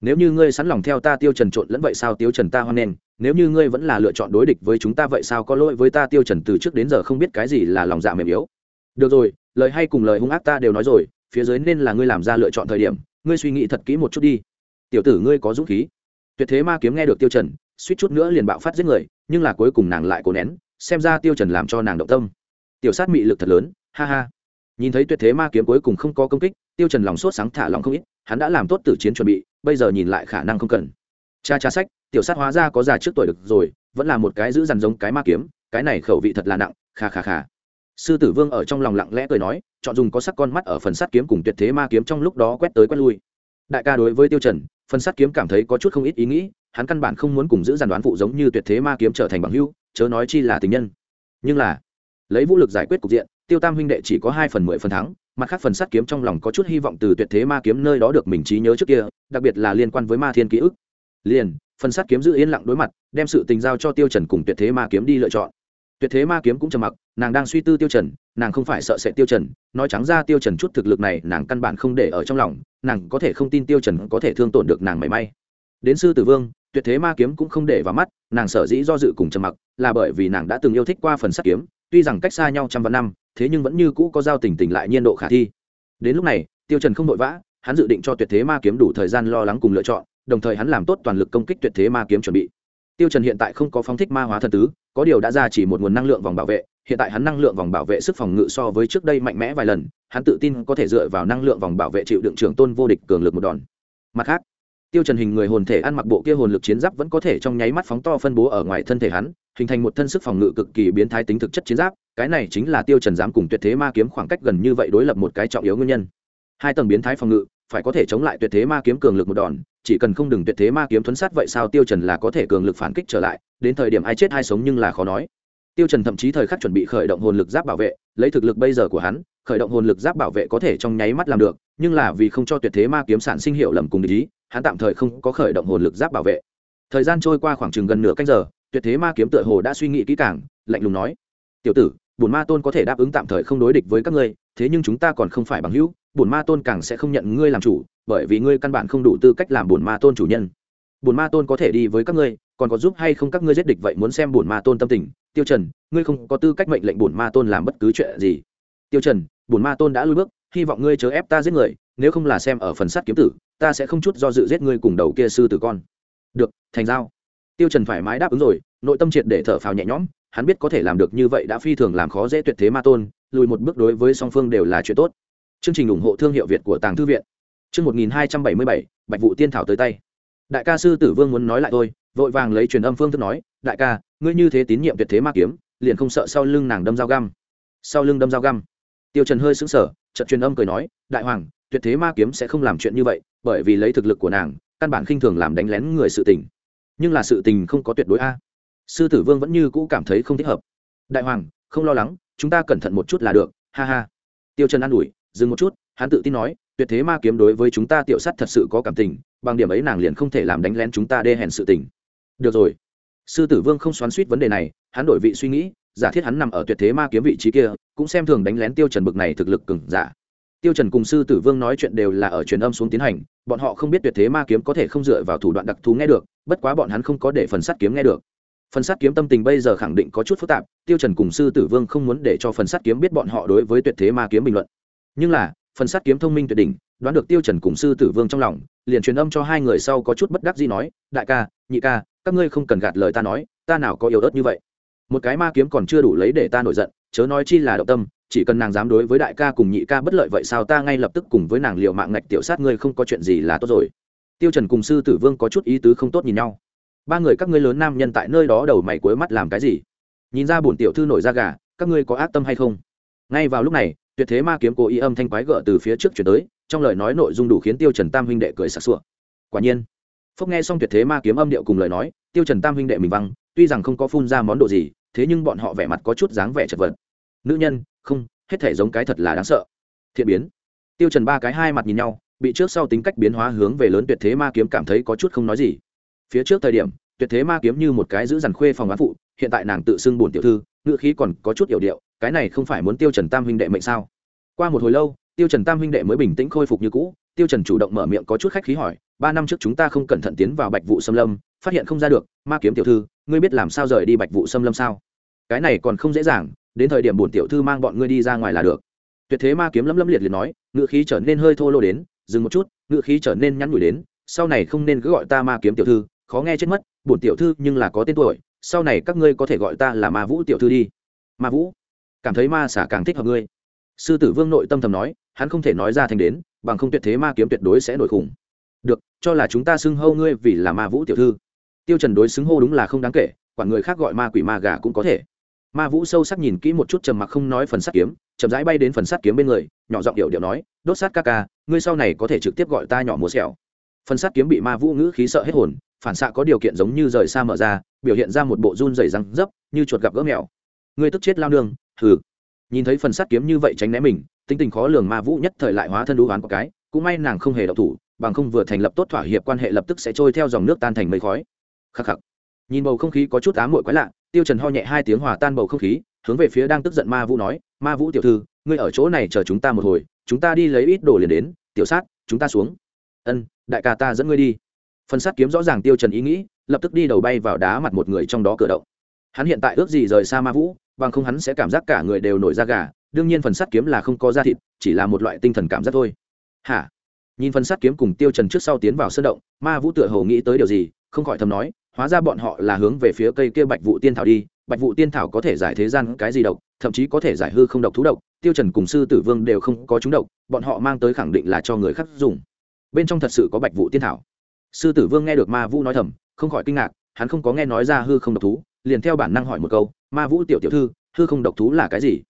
Speaker 1: Nếu như ngươi sẵn lòng theo ta tiêu trần trộn lẫn vậy sao tiêu trần ta hoan nghênh. Nếu như ngươi vẫn là lựa chọn đối địch với chúng ta vậy sao có lỗi với ta tiêu trần từ trước đến giờ không biết cái gì là lòng dạ mềm yếu. Được rồi, lời hay cùng lời hung ác ta đều nói rồi, phía dưới nên là ngươi làm ra lựa chọn thời điểm, ngươi suy nghĩ thật kỹ một chút đi. Tiểu tử ngươi có dũng khí. Tuyệt thế ma kiếm nghe được tiêu trần, suýt chút nữa liền bạo phát giết người, nhưng là cuối cùng nàng lại cố nén xem ra tiêu trần làm cho nàng động tâm. Tiểu sát mị lực thật lớn, ha ha. Nhìn thấy tuyệt thế ma kiếm cuối cùng không có công kích, tiêu trần lòng sốt sáng thả lòng không ít, hắn đã làm tốt tử chiến chuẩn bị, bây giờ nhìn lại khả năng không cần. Cha cha sách, tiểu sát hóa ra có già trước tuổi được rồi, vẫn là một cái giữ dằn giống cái ma kiếm, cái này khẩu vị thật là nặng, kha kha kha. Sư tử vương ở trong lòng lặng lẽ cười nói, chọn dùng có sắc con mắt ở phần sắt kiếm cùng tuyệt thế ma kiếm trong lúc đó quét tới quét lui. Đại ca đối với tiêu trần, phần sắt kiếm cảm thấy có chút không ít ý nghĩ hắn căn bản không muốn cùng giữ giàn đoán phụ giống như tuyệt thế ma kiếm trở thành bằng hữu, chớ nói chi là tình nhân. Nhưng là, lấy vũ lực giải quyết cục diện, tiêu tam huynh đệ chỉ có hai phần mười phần thắng, mặt khác phần sắt kiếm trong lòng có chút hy vọng từ tuyệt thế ma kiếm nơi đó được mình trí nhớ trước kia, đặc biệt là liên quan với ma thiên ký ức. Liền, phần sắt kiếm giữ yên lặng đối mặt, đem sự tình giao cho tiêu trần cùng tuyệt thế ma kiếm đi lựa chọn. Tuyệt thế ma kiếm cũng trầm mặc, nàng đang suy tư tiêu trần, nàng không phải sợ sẽ tiêu trần, nói trắng ra tiêu trần chút thực lực này nàng căn bản không để ở trong lòng, nàng có thể không tin tiêu trần có thể thương tổn được nàng mảy may. Đến sư tử vương tuyệt thế ma kiếm cũng không để vào mắt, nàng sở dĩ do dự cùng trầm mặc là bởi vì nàng đã từng yêu thích qua phần sắt kiếm, tuy rằng cách xa nhau trăm vạn năm, thế nhưng vẫn như cũ có giao tình tình lại nhiên độ khả thi. Đến lúc này, tiêu trần không vội vã, hắn dự định cho tuyệt thế ma kiếm đủ thời gian lo lắng cùng lựa chọn, đồng thời hắn làm tốt toàn lực công kích tuyệt thế ma kiếm chuẩn bị. Tiêu trần hiện tại không có phóng thích ma hóa thần tứ, có điều đã ra chỉ một nguồn năng lượng vòng bảo vệ, hiện tại hắn năng lượng vòng bảo vệ sức phòng ngự so với trước đây mạnh mẽ vài lần, hắn tự tin có thể dựa vào năng lượng vòng bảo vệ chịu đựng trưởng tôn vô địch cường lực một đòn. Mặt khác tiêu trần hình người hồn thể ăn mặc bộ kia hồn lực chiến giáp vẫn có thể trong nháy mắt phóng to phân bố ở ngoài thân thể hắn, hình thành một thân sức phòng ngự cực kỳ biến thái tính thực chất chiến giáp, cái này chính là tiêu trần dám cùng tuyệt thế ma kiếm khoảng cách gần như vậy đối lập một cái trọng yếu nguyên nhân. Hai tầng biến thái phòng ngự, phải có thể chống lại tuyệt thế ma kiếm cường lực một đòn, chỉ cần không đừng tuyệt thế ma kiếm thuấn sát vậy sao tiêu trần là có thể cường lực phản kích trở lại, đến thời điểm ai chết ai sống nhưng là khó nói. Tiêu trần thậm chí thời khắc chuẩn bị khởi động hồn lực giáp bảo vệ, lấy thực lực bây giờ của hắn, khởi động hồn lực giáp bảo vệ có thể trong nháy mắt làm được, nhưng là vì không cho tuyệt thế ma kiếm sản sinh hiệu lầm cùng ý hắn tạm thời không có khởi động hồn lực giáp bảo vệ. Thời gian trôi qua khoảng chừng gần nửa canh giờ, tuyệt thế ma kiếm tựa hồ đã suy nghĩ kỹ càng, lạnh lùng nói, tiểu tử, bổn ma tôn có thể đáp ứng tạm thời không đối địch với các ngươi, thế nhưng chúng ta còn không phải bằng hữu, bổn ma tôn càng sẽ không nhận ngươi làm chủ, bởi vì ngươi căn bản không đủ tư cách làm bổn ma tôn chủ nhân. Bổn ma tôn có thể đi với các ngươi, còn có giúp hay không các ngươi giết địch vậy muốn xem bổn ma tôn tâm tình. Tiêu trần, ngươi không có tư cách mệnh lệnh bổn ma tôn làm bất cứ chuyện gì. Tiêu trần, bổn ma tôn đã lui bước, hy vọng ngươi chớ ép ta giết người, nếu không là xem ở phần sát kiếm tử ta sẽ không chút do dự giết ngươi cùng đầu kia sư tử con. Được, thành giao. Tiêu trần thoải mái đáp ứng rồi, nội tâm triệt để thở phào nhẹ nhõm, hắn biết có thể làm được như vậy đã phi thường làm khó dễ tuyệt thế ma tôn, lùi một bước đối với song phương đều là chuyện tốt. Chương trình ủng hộ thương hiệu việt của tàng thư viện. Chương một nghìn hai trăm bảy mươi bảy, bạch vụ tiên thảo tới tay. Đại ca sư tử vương muốn nói lại tôi vội vàng lấy truyền âm phương thức nói, đại ca, ngươi như thế tín nhiệm tuyệt thế ma kiếm, liền không sợ sau lưng nàng đâm dao găm. Sau lưng đâm dao găm. Tiêu trần hơi sững sờ, chợt truyền âm cười nói, đại hoàng tuyệt thế ma kiếm sẽ không làm chuyện như vậy, bởi vì lấy thực lực của nàng, căn bản khinh thường làm đánh lén người sự tình. Nhưng là sự tình không có tuyệt đối a. Sư tử vương vẫn như cũ cảm thấy không thích hợp. Đại hoàng, không lo lắng, chúng ta cẩn thận một chút là được, ha ha. Tiêu trần an ủi, dừng một chút, hắn tự tin nói, tuyệt thế ma kiếm đối với chúng ta tiểu sát thật sự có cảm tình, bằng điểm ấy nàng liền không thể làm đánh lén chúng ta đê hèn sự tình. Được rồi. Sư tử vương không xoắn suýt vấn đề này, hắn đổi vị suy nghĩ, giả thiết hắn nằm ở tuyệt thế ma kiếm vị trí kia, cũng xem thường đánh lén tiêu trần bực này thực lực cường giả tiêu trần cùng sư tử vương nói chuyện đều là ở truyền âm xuống tiến hành, bọn họ không biết tuyệt thế ma kiếm có thể không dựa vào thủ đoạn đặc thù nghe được, bất quá bọn hắn không có để phần sắt kiếm nghe được. Phần sắt kiếm tâm tình bây giờ khẳng định có chút phức tạp, tiêu trần cùng sư tử vương không muốn để cho phần sắt kiếm biết bọn họ đối với tuyệt thế ma kiếm bình luận. Nhưng là, phần sắt kiếm thông minh tuyệt đỉnh, đoán được tiêu trần cùng sư tử vương trong lòng, liền truyền âm cho hai người sau có chút bất đắc dĩ nói, đại ca, nhị ca, các ngươi không cần gạt lời ta nói, ta nào có yếu ớt như vậy. Một cái ma kiếm còn chưa đủ lấy để ta nổi giận, chớ nói chi là động tâm chỉ cần nàng dám đối với đại ca cùng nhị ca bất lợi vậy sao ta ngay lập tức cùng với nàng liệu mạng ngạch tiểu sát ngươi không có chuyện gì là tốt rồi. Tiêu trần cùng sư tử vương có chút ý tứ không tốt nhìn nhau. Ba người các ngươi lớn nam nhân tại nơi đó đầu mày cuối mắt làm cái gì? Nhìn ra bổn tiểu thư nổi da gà, các ngươi có ác tâm hay không? Ngay vào lúc này, tuyệt thế ma kiếm cố ý âm thanh quái gở từ phía trước chuyển tới, trong lời nói nội dung đủ khiến tiêu trần tam huynh đệ cười sặc sụa. Quả nhiên, phúc nghe xong tuyệt thế ma kiếm âm điệu cùng lời nói, tiêu trần tam huynh đệ mình văng, tuy rằng không có phun ra món đồ gì, thế nhưng bọn họ vẻ mặt có chút dáng vẻ chật vật. Nữ nhân không, hết thể giống cái thật là đáng sợ. Thiện biến. Tiêu trần ba cái hai mặt nhìn nhau, bị trước sau tính cách biến hóa hướng về lớn tuyệt thế ma kiếm cảm thấy có chút không nói gì. Phía trước thời điểm, tuyệt thế ma kiếm như một cái giữ dằn khuê phòng án phụ, hiện tại nàng tự xưng buồn tiểu thư ngựa khí còn có chút hiểu điệu, cái này không phải muốn tiêu trần tam huynh đệ mệnh sao? Qua một hồi lâu, tiêu trần tam huynh đệ mới bình tĩnh khôi phục như cũ, tiêu trần chủ động mở miệng có chút khách khí hỏi, ba năm trước chúng ta không cẩn thận tiến vào bạch vụ xâm lâm, phát hiện không ra được, ma kiếm tiểu thư, ngươi biết làm sao rời đi bạch vụ xâm lâm sao? Cái này còn không dễ dàng đến thời điểm bổn tiểu thư mang bọn ngươi đi ra ngoài là được. Tuyệt thế ma kiếm lấm lấm liệt liệt nói, ngự khí trở nên hơi thô lô đến, dừng một chút, ngự khí trở nên nhắn nhủi đến, sau này không nên cứ gọi ta ma kiếm tiểu thư, khó nghe chết mất, bổn tiểu thư nhưng là có tên tuổi, sau này các ngươi có thể gọi ta là ma vũ tiểu thư đi. Ma vũ, cảm thấy ma xả càng thích hợp ngươi. Sư tử vương nội tâm thầm nói, hắn không thể nói ra thành đến, bằng không tuyệt thế ma kiếm tuyệt đối sẽ nổi khủng. Được, cho là chúng ta xưng hô ngươi vì là ma vũ tiểu thư. Tiêu trần đối xứng hô đúng là không đáng kể, quản người khác gọi ma quỷ ma gà cũng có thể ma vũ sâu sắc nhìn kỹ một chút trầm mặc không nói phần sắt kiếm, chậm rãi bay đến phần sắt kiếm bên người, nhỏ giọng điệu điệu nói, đốt sát ca ca, ngươi sau này có thể trực tiếp gọi ta nhỏ múa xẻo. Phần sắt kiếm bị ma vũ ngữ khí sợ hết hồn, phản xạ có điều kiện giống như rời xa mở ra, biểu hiện ra một bộ run rẩy răng dấp, như chuột gặp gỡ mèo. Ngươi tức chết lao nương thử. nhìn thấy phần sắt kiếm như vậy tránh né mình, tính tình khó lường ma vũ nhất thời lại hóa thân đũ hoán có cái, cũng may nàng không hề độc thủ, bằng không vừa thành lập tốt thỏa hiệp quan hệ lập tức sẽ trôi theo dòng nước tan thành mây khói. Khắc khắc. Nhìn bầu không khí có chút ám muội quái lạ tiêu trần ho nhẹ hai tiếng hòa tan bầu không khí, hướng về phía đang tức giận ma vũ nói, ma vũ tiểu thư, ngươi ở chỗ này chờ chúng ta một hồi, chúng ta đi lấy ít đồ liền đến, tiểu sát, chúng ta xuống. Ân, đại ca ta dẫn ngươi đi. Phần sát kiếm rõ ràng tiêu trần ý nghĩ, lập tức đi đầu bay vào đá mặt một người trong đó cửa động. Hắn hiện tại ước gì rời xa ma vũ, bằng không hắn sẽ cảm giác cả người đều nổi da gà, đương nhiên phần sắt kiếm là không có da thịt, chỉ là một loại tinh thần cảm giác thôi. Hả? Nhìn phần sắt kiếm cùng tiêu trần trước sau tiến vào sơn động, ma vũ tựa hồ nghĩ tới điều gì, không khỏi thầm nói hóa ra bọn họ là hướng về phía cây kia bạch vụ tiên thảo đi, bạch vụ tiên thảo có thể giải thế gian cái gì độc, thậm chí có thể giải hư không độc, thú độc, tiêu trần cùng sư tử vương đều không có chúng độc, bọn họ mang tới khẳng định là cho người khác dùng. Bên trong thật sự có bạch vụ tiên thảo. Sư tử vương nghe được ma vũ nói thầm, không khỏi kinh ngạc, hắn không có nghe nói ra hư không độc thú, liền theo bản năng hỏi một câu, ma vũ tiểu tiểu thư, hư không độc thú là cái gì?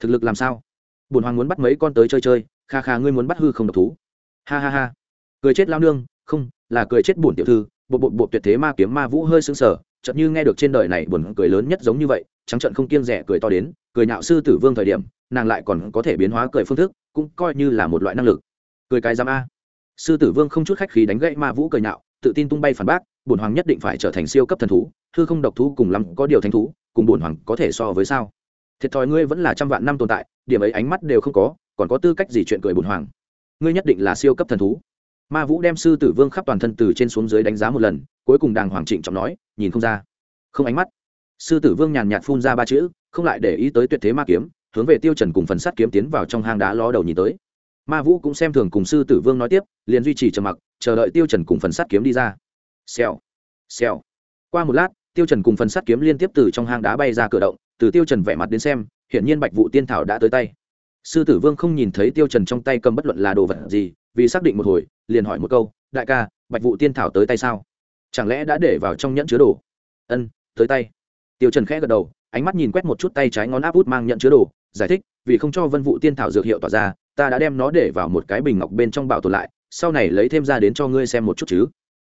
Speaker 1: Thực lực làm sao? Bùn hoàng muốn bắt mấy con tới chơi chơi, kha kha ngươi muốn bắt hư không độc thú. Ha ha ha. Cười chết lao nương, không, là cười chết bùn tiểu thư bộ bộ bộ tuyệt thế ma kiếm ma vũ hơi sững sờ, chợt như nghe được trên đời này buồn cười lớn nhất giống như vậy, trắng trận không kiêng rẻ cười to đến, cười nhạo sư tử vương thời điểm, nàng lại còn có thể biến hóa cười phương thức, cũng coi như là một loại năng lực. Cười cái giám a. Sư tử vương không chút khách khí đánh gậy ma vũ cười nhạo, tự tin tung bay phản bác, bổn hoàng nhất định phải trở thành siêu cấp thần thú, hư không độc thú cùng lắm có điều thánh thú, cùng bổn hoàng có thể so với sao? Thiệt thòi ngươi vẫn là trăm vạn năm tồn tại, điểm ấy ánh mắt đều không có, còn có tư cách gì chuyện cười bổn hoàng? Ngươi nhất định là siêu cấp thần thú ma vũ đem sư tử vương khắp toàn thân từ trên xuống dưới đánh giá một lần, cuối cùng đàng hoàng trịnh trọng nói, nhìn không ra. Không ánh mắt. Sư tử vương nhàn nhạt phun ra ba chữ, không lại để ý tới tuyệt thế ma kiếm, hướng về tiêu trần cùng phần sắt kiếm tiến vào trong hang đá ló đầu nhìn tới. Ma vũ cũng xem thường cùng sư tử vương nói tiếp, liền duy trì trầm mặc, chờ đợi tiêu trần cùng phần sắt kiếm đi ra. Xèo. Xèo. Qua một lát, tiêu trần cùng phần sắt kiếm liên tiếp từ trong hang đá bay ra cửa động, từ tiêu trần vẻ mặt đến xem hiện nhiên bạch vụ tiên thảo đã tới tay. Sư tử vương không nhìn thấy tiêu trần trong tay cầm bất luận là đồ vật gì vì xác định một hồi, liền hỏi một câu, đại ca, bạch vụ tiên thảo tới tay sao? Chẳng lẽ đã để vào trong nhẫn chứa đồ? Ân, tới tay. Tiêu trần khẽ gật đầu, ánh mắt nhìn quét một chút tay trái ngón áp út mang nhận chứa đồ, giải thích, vì không cho vân vụ tiên thảo dược hiệu tỏa ra, ta đã đem nó để vào một cái bình ngọc bên trong bảo tồn lại, sau này lấy thêm ra đến cho ngươi xem một chút chứ.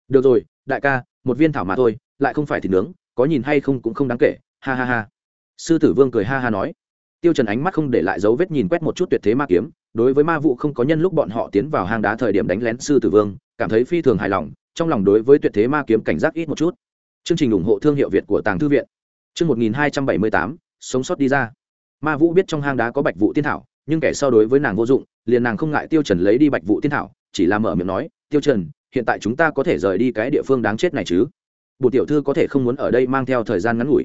Speaker 1: Được rồi, đại ca, một viên thảo mà thôi, lại không phải thịt nướng, có nhìn hay không cũng không đáng kể, ha ha ha. Sư tử vương cười ha ha nói tiêu trần ánh mắt không để lại dấu vết nhìn quét một chút tuyệt thế ma kiếm, đối với ma vụ không có nhân lúc bọn họ tiến vào hang đá thời điểm đánh lén sư tử vương, cảm thấy phi thường hài lòng, trong lòng đối với tuyệt thế ma kiếm cảnh giác ít một chút. Chương trình ủng hộ thương hiệu việt của tàng thư viện. Chương 1278 sống sót đi ra. Ma vũ biết trong hang đá có bạch vụ tiên thảo, nhưng kẻ sau đối với nàng vô dụng, liền nàng không ngại tiêu trần lấy đi bạch vụ tiên thảo, chỉ là mở miệng nói, tiêu trần, hiện tại chúng ta có thể rời đi cái địa phương đáng chết này chứ? Bộ tiểu thư có thể không muốn ở đây mang theo thời gian ngắn ngủi.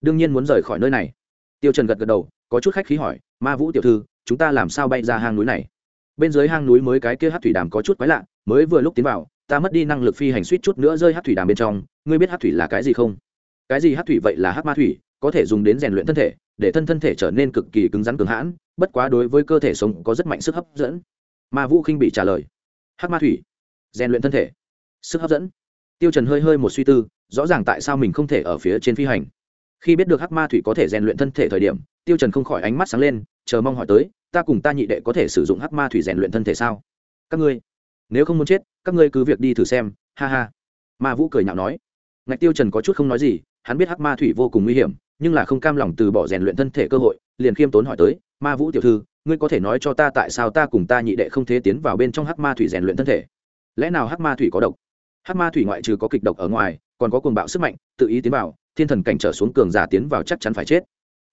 Speaker 1: Đương nhiên muốn rời khỏi nơi này. Tiêu trần gật gật đầu có chút khách khí hỏi, ma vũ tiểu thư, chúng ta làm sao bay ra hang núi này? Bên dưới hang núi mới cái kia hát thủy đàm có chút quái lạ, mới vừa lúc tiến vào, ta mất đi năng lực phi hành suýt chút nữa rơi hát thủy đàm bên trong, ngươi biết hát thủy là cái gì không? Cái gì hát thủy vậy là hát ma thủy, có thể dùng đến rèn luyện thân thể, để thân thân thể trở nên cực kỳ cứng rắn cường hãn, bất quá đối với cơ thể sống có rất mạnh sức hấp dẫn. Ma vũ khinh bị trả lời, hát ma thủy, rèn luyện thân thể, sức hấp dẫn. Tiêu trần hơi hơi một suy tư, rõ ràng tại sao mình không thể ở phía trên phi hành. Khi biết được hắc ma thủy có thể rèn luyện thân thể thời điểm tiêu trần không khỏi ánh mắt sáng lên, chờ mong hỏi tới, ta cùng ta nhị đệ có thể sử dụng hắc ma thủy rèn luyện thân thể sao? Các ngươi, nếu không muốn chết, các ngươi cứ việc đi thử xem, ha ha. Ma vũ cười nhạo nói. Ngạch tiêu trần có chút không nói gì, hắn biết hắc ma thủy vô cùng nguy hiểm, nhưng là không cam lòng từ bỏ rèn luyện thân thể cơ hội, liền khiêm tốn hỏi tới, ma vũ tiểu thư, ngươi có thể nói cho ta tại sao ta cùng ta nhị đệ không thể tiến vào bên trong hắc ma thủy rèn luyện thân thể? Lẽ nào hắc ma thủy có độc? Hắc ma thủy ngoại trừ có kịch độc ở ngoài, còn có cuồng bạo sức mạnh, tự ý tiến vào, thiên thần cảnh trở xuống cường giả tiến vào chắc chắn phải chết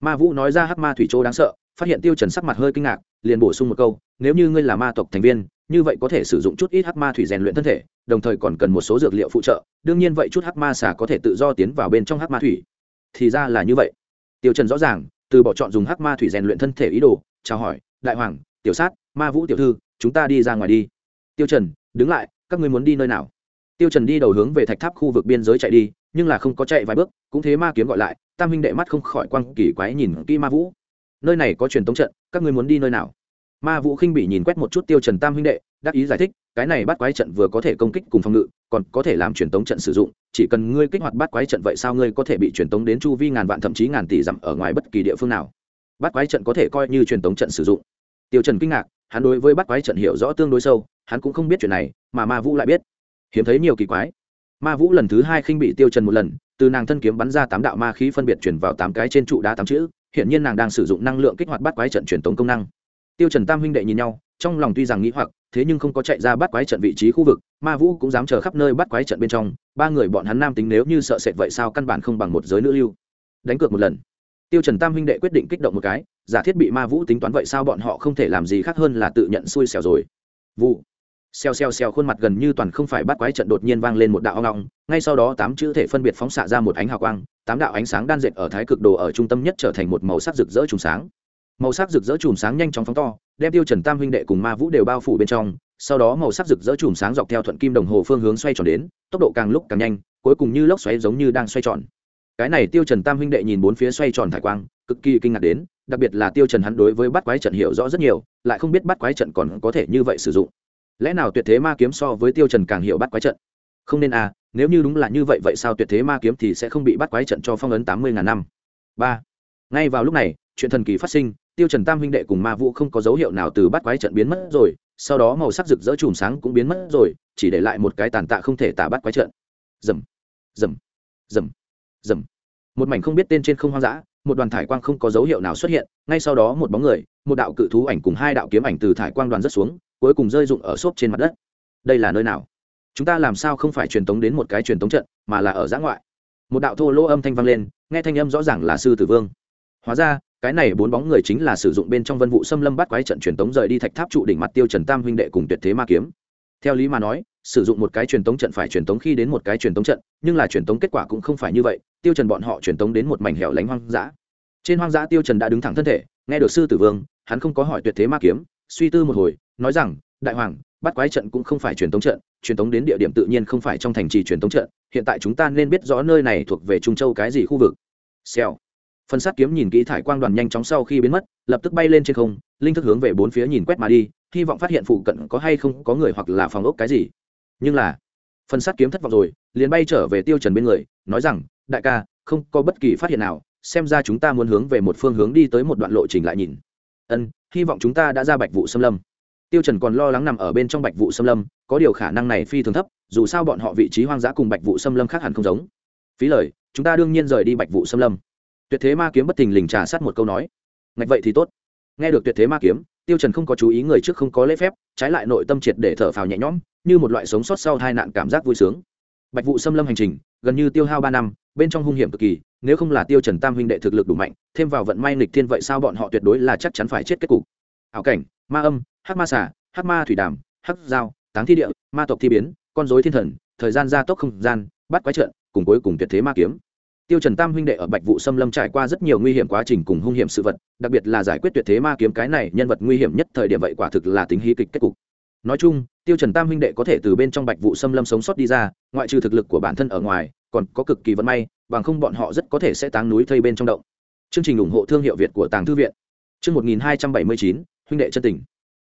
Speaker 1: ma vũ nói ra hắc ma thủy châu đáng sợ, phát hiện tiêu trần sắc mặt hơi kinh ngạc, liền bổ sung một câu, nếu như ngươi là ma tộc thành viên, như vậy có thể sử dụng chút ít hắc ma thủy rèn luyện thân thể, đồng thời còn cần một số dược liệu phụ trợ, đương nhiên vậy chút hắc ma xà có thể tự do tiến vào bên trong hắc ma thủy. Thì ra là như vậy. Tiêu trần rõ ràng, từ bỏ chọn dùng hắc ma thủy rèn luyện thân thể ý đồ, chào hỏi, đại hoàng, tiểu sát, ma vũ tiểu thư, chúng ta đi ra ngoài đi. Tiêu trần, đứng lại, các ngươi muốn đi nơi nào? Tiêu trần đi đầu hướng về thạch tháp khu vực biên giới chạy đi nhưng là không có chạy vài bước, cũng thế ma kiếm gọi lại, tam huynh đệ mắt không khỏi quăng kỳ quái nhìn kỹ ma vũ. Nơi này có truyền tống trận, các ngươi muốn đi nơi nào? Ma vũ khinh bị nhìn quét một chút tiêu trần tam huynh đệ đáp ý giải thích, cái này bắt quái trận vừa có thể công kích cùng phòng ngự, còn có thể làm truyền tống trận sử dụng, chỉ cần ngươi kích hoạt bắt quái trận vậy sao ngươi có thể bị truyền tống đến chu vi ngàn vạn thậm chí ngàn tỷ dặm ở ngoài bất kỳ địa phương nào? Bắt quái trận có thể coi như truyền tống trận sử dụng. Tiêu trần kinh ngạc, hắn đối với bắt quái trận hiểu rõ tương đối sâu, hắn cũng không biết chuyện này, mà ma vũ lại biết. Hiếm thấy nhiều kỳ quái ma vũ lần thứ hai khinh bị tiêu trần một lần, từ nàng thân kiếm bắn ra tám đạo ma khí phân biệt chuyển vào tám cái trên trụ đá tám chữ hiện nhiên nàng đang sử dụng năng lượng kích hoạt bắt quái trận truyền tống công năng. Tiêu trần tam huynh đệ nhìn nhau, trong lòng tuy rằng nghĩ hoặc, thế nhưng không có chạy ra bắt quái trận vị trí khu vực, ma vũ cũng dám chờ khắp nơi bắt quái trận bên trong, ba người bọn hắn nam tính nếu như sợ sệt vậy sao căn bản không bằng một giới nữ lưu. Đánh cược một lần. Tiêu trần tam huynh đệ quyết định kích động một cái, giả thiết bị ma vũ tính toán vậy sao bọn họ không thể làm gì khác hơn là tự nhận xui xẻo rồi. Vụ xèo xèo xèo khuôn mặt gần như toàn không phải bắt quái trận đột nhiên vang lên một đạo ong ong, ngay sau đó tám chữ thể phân biệt phóng xạ ra một ánh hào quang, tám đạo ánh sáng đan dệt ở thái cực đồ ở trung tâm nhất trở thành một màu sắc rực rỡ chùm sáng. Màu sắc rực rỡ chùm sáng nhanh chóng phóng to, đem tiêu trần tam huynh đệ cùng ma vũ đều bao phủ bên trong, sau đó màu sắc rực rỡ chùm sáng dọc theo thuận kim đồng hồ phương hướng xoay tròn đến, tốc độ càng lúc càng nhanh, cuối cùng như lốc xoáy giống như đang xoay tròn. Cái này tiêu trần tam huynh đệ nhìn bốn phía xoay tròn thải quang, cực kỳ kinh ngạc đến, đặc biệt là tiêu trần hắn đối với bắt quái trận hiểu rõ rất nhiều, lại không biết bắt quái trận còn có thể như vậy sử dụng lẽ nào tuyệt thế ma kiếm so với tiêu trần càng hiểu bắt quái trận? Không nên à nếu như đúng là như vậy vậy sao tuyệt thế ma kiếm thì sẽ không bị bắt quái trận cho phong ấn tám mươi ngàn năm? Ba. Ngay vào lúc này, chuyện thần kỳ phát sinh, tiêu trần tam huynh đệ cùng ma vũ không có dấu hiệu nào từ bắt quái trận biến mất rồi, sau đó màu sắc rực rỡ chùm sáng cũng biến mất rồi, chỉ để lại một cái tàn tạ không thể tả bắt quái trận. Rầm rầm rầm rầm. Một mảnh không biết tên trên không hoang dã, một đoàn thải quang không có dấu hiệu nào xuất hiện, ngay sau đó một bóng người, một đạo cự thú ảnh cùng hai đạo kiếm ảnh từ thải quang đoàn rất xuống cuối cùng rơi rụng ở xốp trên mặt đất. Đây là nơi nào? Chúng ta làm sao không phải truyền tống đến một cái truyền tống trận, mà là ở giã ngoại? Một đạo thô lỗ âm thanh vang lên, nghe thanh âm rõ ràng là sư tử vương. Hóa ra, cái này bốn bóng người chính là sử dụng bên trong vân vụ xâm lâm bắt quái trận truyền tống rời đi thạch tháp trụ đỉnh mặt tiêu trần tam huynh đệ cùng tuyệt thế ma kiếm. Theo lý mà nói, sử dụng một cái truyền tống trận phải truyền tống khi đến một cái truyền tống trận, nhưng là truyền tống kết quả cũng không phải như vậy, tiêu trần bọn họ truyền tống đến một mảnh hẻo lánh hoang dã. Trên hoang dã tiêu trần đã đứng thẳng thân thể, nghe được sư tử vương, hắn không có hỏi tuyệt thế ma kiếm, suy tư một hồi nói rằng, đại hoàng, bắt quái trận cũng không phải truyền thống trận, truyền thống đến địa điểm tự nhiên không phải trong thành trì truyền thống trận, hiện tại chúng ta nên biết rõ nơi này thuộc về trung châu cái gì khu vực. Xèo. Phân sát kiếm nhìn kỹ thải quang đoàn nhanh chóng sau khi biến mất, lập tức bay lên trên không, linh thức hướng về bốn phía nhìn quét mà đi, hy vọng phát hiện phụ cận có hay không có người hoặc là phòng ốc cái gì. Nhưng là, phân sát kiếm thất vọng rồi, liền bay trở về tiêu trần bên người, nói rằng, đại ca, không có bất kỳ phát hiện nào, xem ra chúng ta muốn hướng về một phương hướng đi tới một đoạn lộ trình lại nhìn. Ân, hy vọng chúng ta đã ra bạch vụ xâm lâm tiêu trần còn lo lắng nằm ở bên trong bạch vụ xâm lâm, có điều khả năng này phi thường thấp, dù sao bọn họ vị trí hoang dã cùng bạch vụ xâm lâm khác hẳn không giống. Phí lời, chúng ta đương nhiên rời đi bạch vụ xâm lâm. Tuyệt thế ma kiếm bất thình lình trà sát một câu nói. Ngạch vậy thì tốt. Nghe được tuyệt thế ma kiếm, tiêu trần không có chú ý người trước không có lễ phép, trái lại nội tâm triệt để thở phào nhẹ nhõm, như một loại sống sót sau tai nạn cảm giác vui sướng. Bạch vụ xâm lâm hành trình, gần như tiêu hao ba năm, bên trong hung hiểm cực kỳ, nếu không là tiêu trần tam huynh đệ thực lực đủ mạnh, thêm vào vận may nghịch thiên vậy sao bọn họ tuyệt đối là chắc chắn phải chết kết cục ảo cảnh, ma âm, hắc ma xà, hắc ma thủy đàm, hắc dao táng thi địa, ma tộc thi biến, con rối thiên thần, thời gian gia tốc không gian, bắt quái trợn cùng cuối cùng tuyệt thế ma kiếm. Tiêu trần tam huynh đệ ở bạch vụ xâm lâm trải qua rất nhiều nguy hiểm quá trình cùng hung hiểm sự vật, đặc biệt là giải quyết tuyệt thế ma kiếm cái này nhân vật nguy hiểm nhất thời điểm vậy quả thực là tính hí kịch kết cục. Nói chung, tiêu trần tam huynh đệ có thể từ bên trong bạch vụ xâm lâm sống sót đi ra, ngoại trừ thực lực của bản thân ở ngoài, còn có cực kỳ vận may, bằng không bọn họ rất có thể sẽ táng núi thây bên trong động. Chương trình ủng hộ thương hiệu việt của tàng thư viện. Chương 1279 huynh đệ chân tình.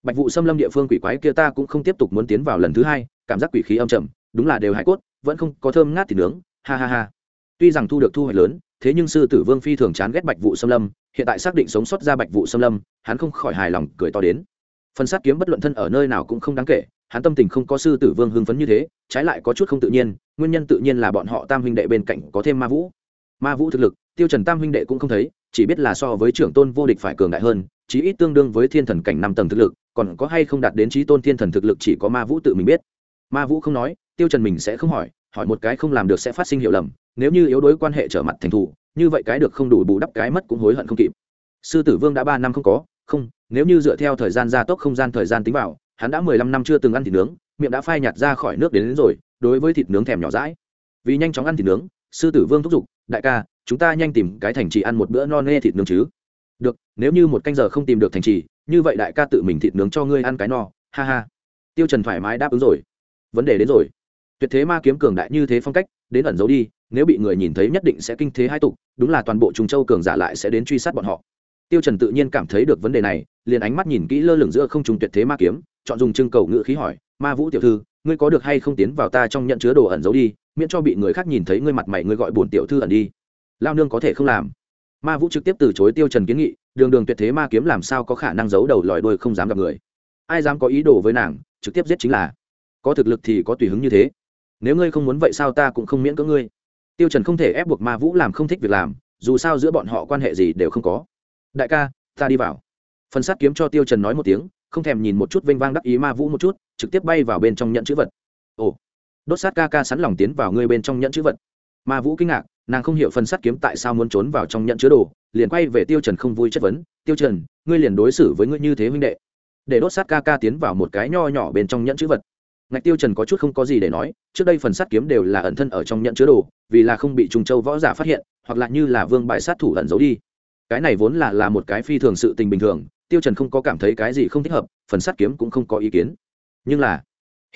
Speaker 1: Bạch vụ xâm lâm địa phương quỷ quái kia ta cũng không tiếp tục muốn tiến vào lần thứ hai, cảm giác quỷ khí âm trầm, đúng là đều hải cốt, vẫn không có thơm ngát thì nướng, ha ha ha. Tuy rằng thu được thu hoạch lớn, thế nhưng sư tử vương phi thường chán ghét bạch vụ xâm lâm, hiện tại xác định sống sót ra bạch vụ xâm lâm, hắn không khỏi hài lòng, cười to đến. Phần sát kiếm bất luận thân ở nơi nào cũng không đáng kể, hắn tâm tình không có sư tử vương hưng phấn như thế, trái lại có chút không tự nhiên, nguyên nhân tự nhiên là bọn họ tam huynh đệ bên cạnh có thêm ma vũ. Ma vũ thực lực, tiêu trần tam huynh đệ cũng không thấy, chỉ biết là so với trưởng tôn vô địch phải cường đại hơn chí ít tương đương với thiên thần cảnh năm tầng thực lực còn có hay không đạt đến trí tôn thiên thần thực lực chỉ có ma vũ tự mình biết. Ma vũ không nói tiêu trần mình sẽ không hỏi hỏi một cái không làm được sẽ phát sinh hiểu lầm nếu như yếu đối quan hệ trở mặt thành thủ như vậy cái được không đủ bù đắp cái mất cũng hối hận không kịp. Sư tử vương đã ba năm không có không nếu như dựa theo thời gian gia tốc không gian thời gian tính vào hắn đã mười lăm năm chưa từng ăn thịt nướng miệng đã phai nhạt ra khỏi nước đến, đến rồi đối với thịt nướng thèm nhỏ rãi vì nhanh chóng ăn thịt nướng sư tử vương thúc giục đại ca chúng ta nhanh tìm cái thành trì ăn một bữa no nê thịt nướng chứ được, nếu như một canh giờ không tìm được thành trì, như vậy đại ca tự mình thịt nướng cho ngươi ăn cái no. Ha ha. Tiêu trần thoải mái đáp ứng rồi. Vấn đề đến rồi. Tuyệt thế ma kiếm cường đại như thế phong cách, đến ẩn giấu đi, nếu bị người nhìn thấy nhất định sẽ kinh thế hai tục, đúng là toàn bộ Trung châu cường giả lại sẽ đến truy sát bọn họ. Tiêu trần tự nhiên cảm thấy được vấn đề này, liền ánh mắt nhìn kỹ lơ lửng giữa không trung tuyệt thế ma kiếm, chọn dùng trưng cầu ngữ khí hỏi, ma vũ tiểu thư, ngươi có được hay không tiến vào ta trong nhận chứa đồ ẩn giấu đi, miễn cho bị người khác nhìn thấy ngươi mặt mày ngươi gọi buồn tiểu thư ẩn đi. Lao nương có thể không làm ma vũ trực tiếp từ chối tiêu trần kiến nghị, đường đường tuyệt thế ma kiếm làm sao có khả năng giấu đầu lòi đuôi không dám gặp người. Ai dám có ý đồ với nàng, trực tiếp giết chính là. Có thực lực thì có tùy hứng như thế. Nếu ngươi không muốn vậy sao ta cũng không miễn cưỡng ngươi. Tiêu trần không thể ép buộc ma vũ làm không thích việc làm, dù sao giữa bọn họ quan hệ gì đều không có. Đại ca, ta đi vào. Phần sát kiếm cho tiêu trần nói một tiếng, không thèm nhìn một chút vinh vang đắc ý ma vũ một chút, trực tiếp bay vào bên trong nhận chữ vật. Ồ. Đốt sát ca ca sẵn lòng tiến vào ngươi bên trong nhận chữ vật ma vũ kinh ngạc, nàng không hiểu phần sát kiếm tại sao muốn trốn vào trong nhận chứa đồ, liền quay về tiêu trần không vui chất vấn, tiêu trần, ngươi liền đối xử với ngươi như thế huynh đệ. Để đốt sát ca ca tiến vào một cái nho nhỏ bên trong nhận chữ vật. Ngạch tiêu trần có chút không có gì để nói, trước đây phần sát kiếm đều là ẩn thân ở trong nhận chứa đồ, vì là không bị trùng châu võ giả phát hiện, hoặc là như là vương bại sát thủ ẩn giấu đi. Cái này vốn là là một cái phi thường sự tình bình thường, tiêu trần không có cảm thấy cái gì không thích hợp, phần sát kiếm cũng không có ý kiến. Nhưng là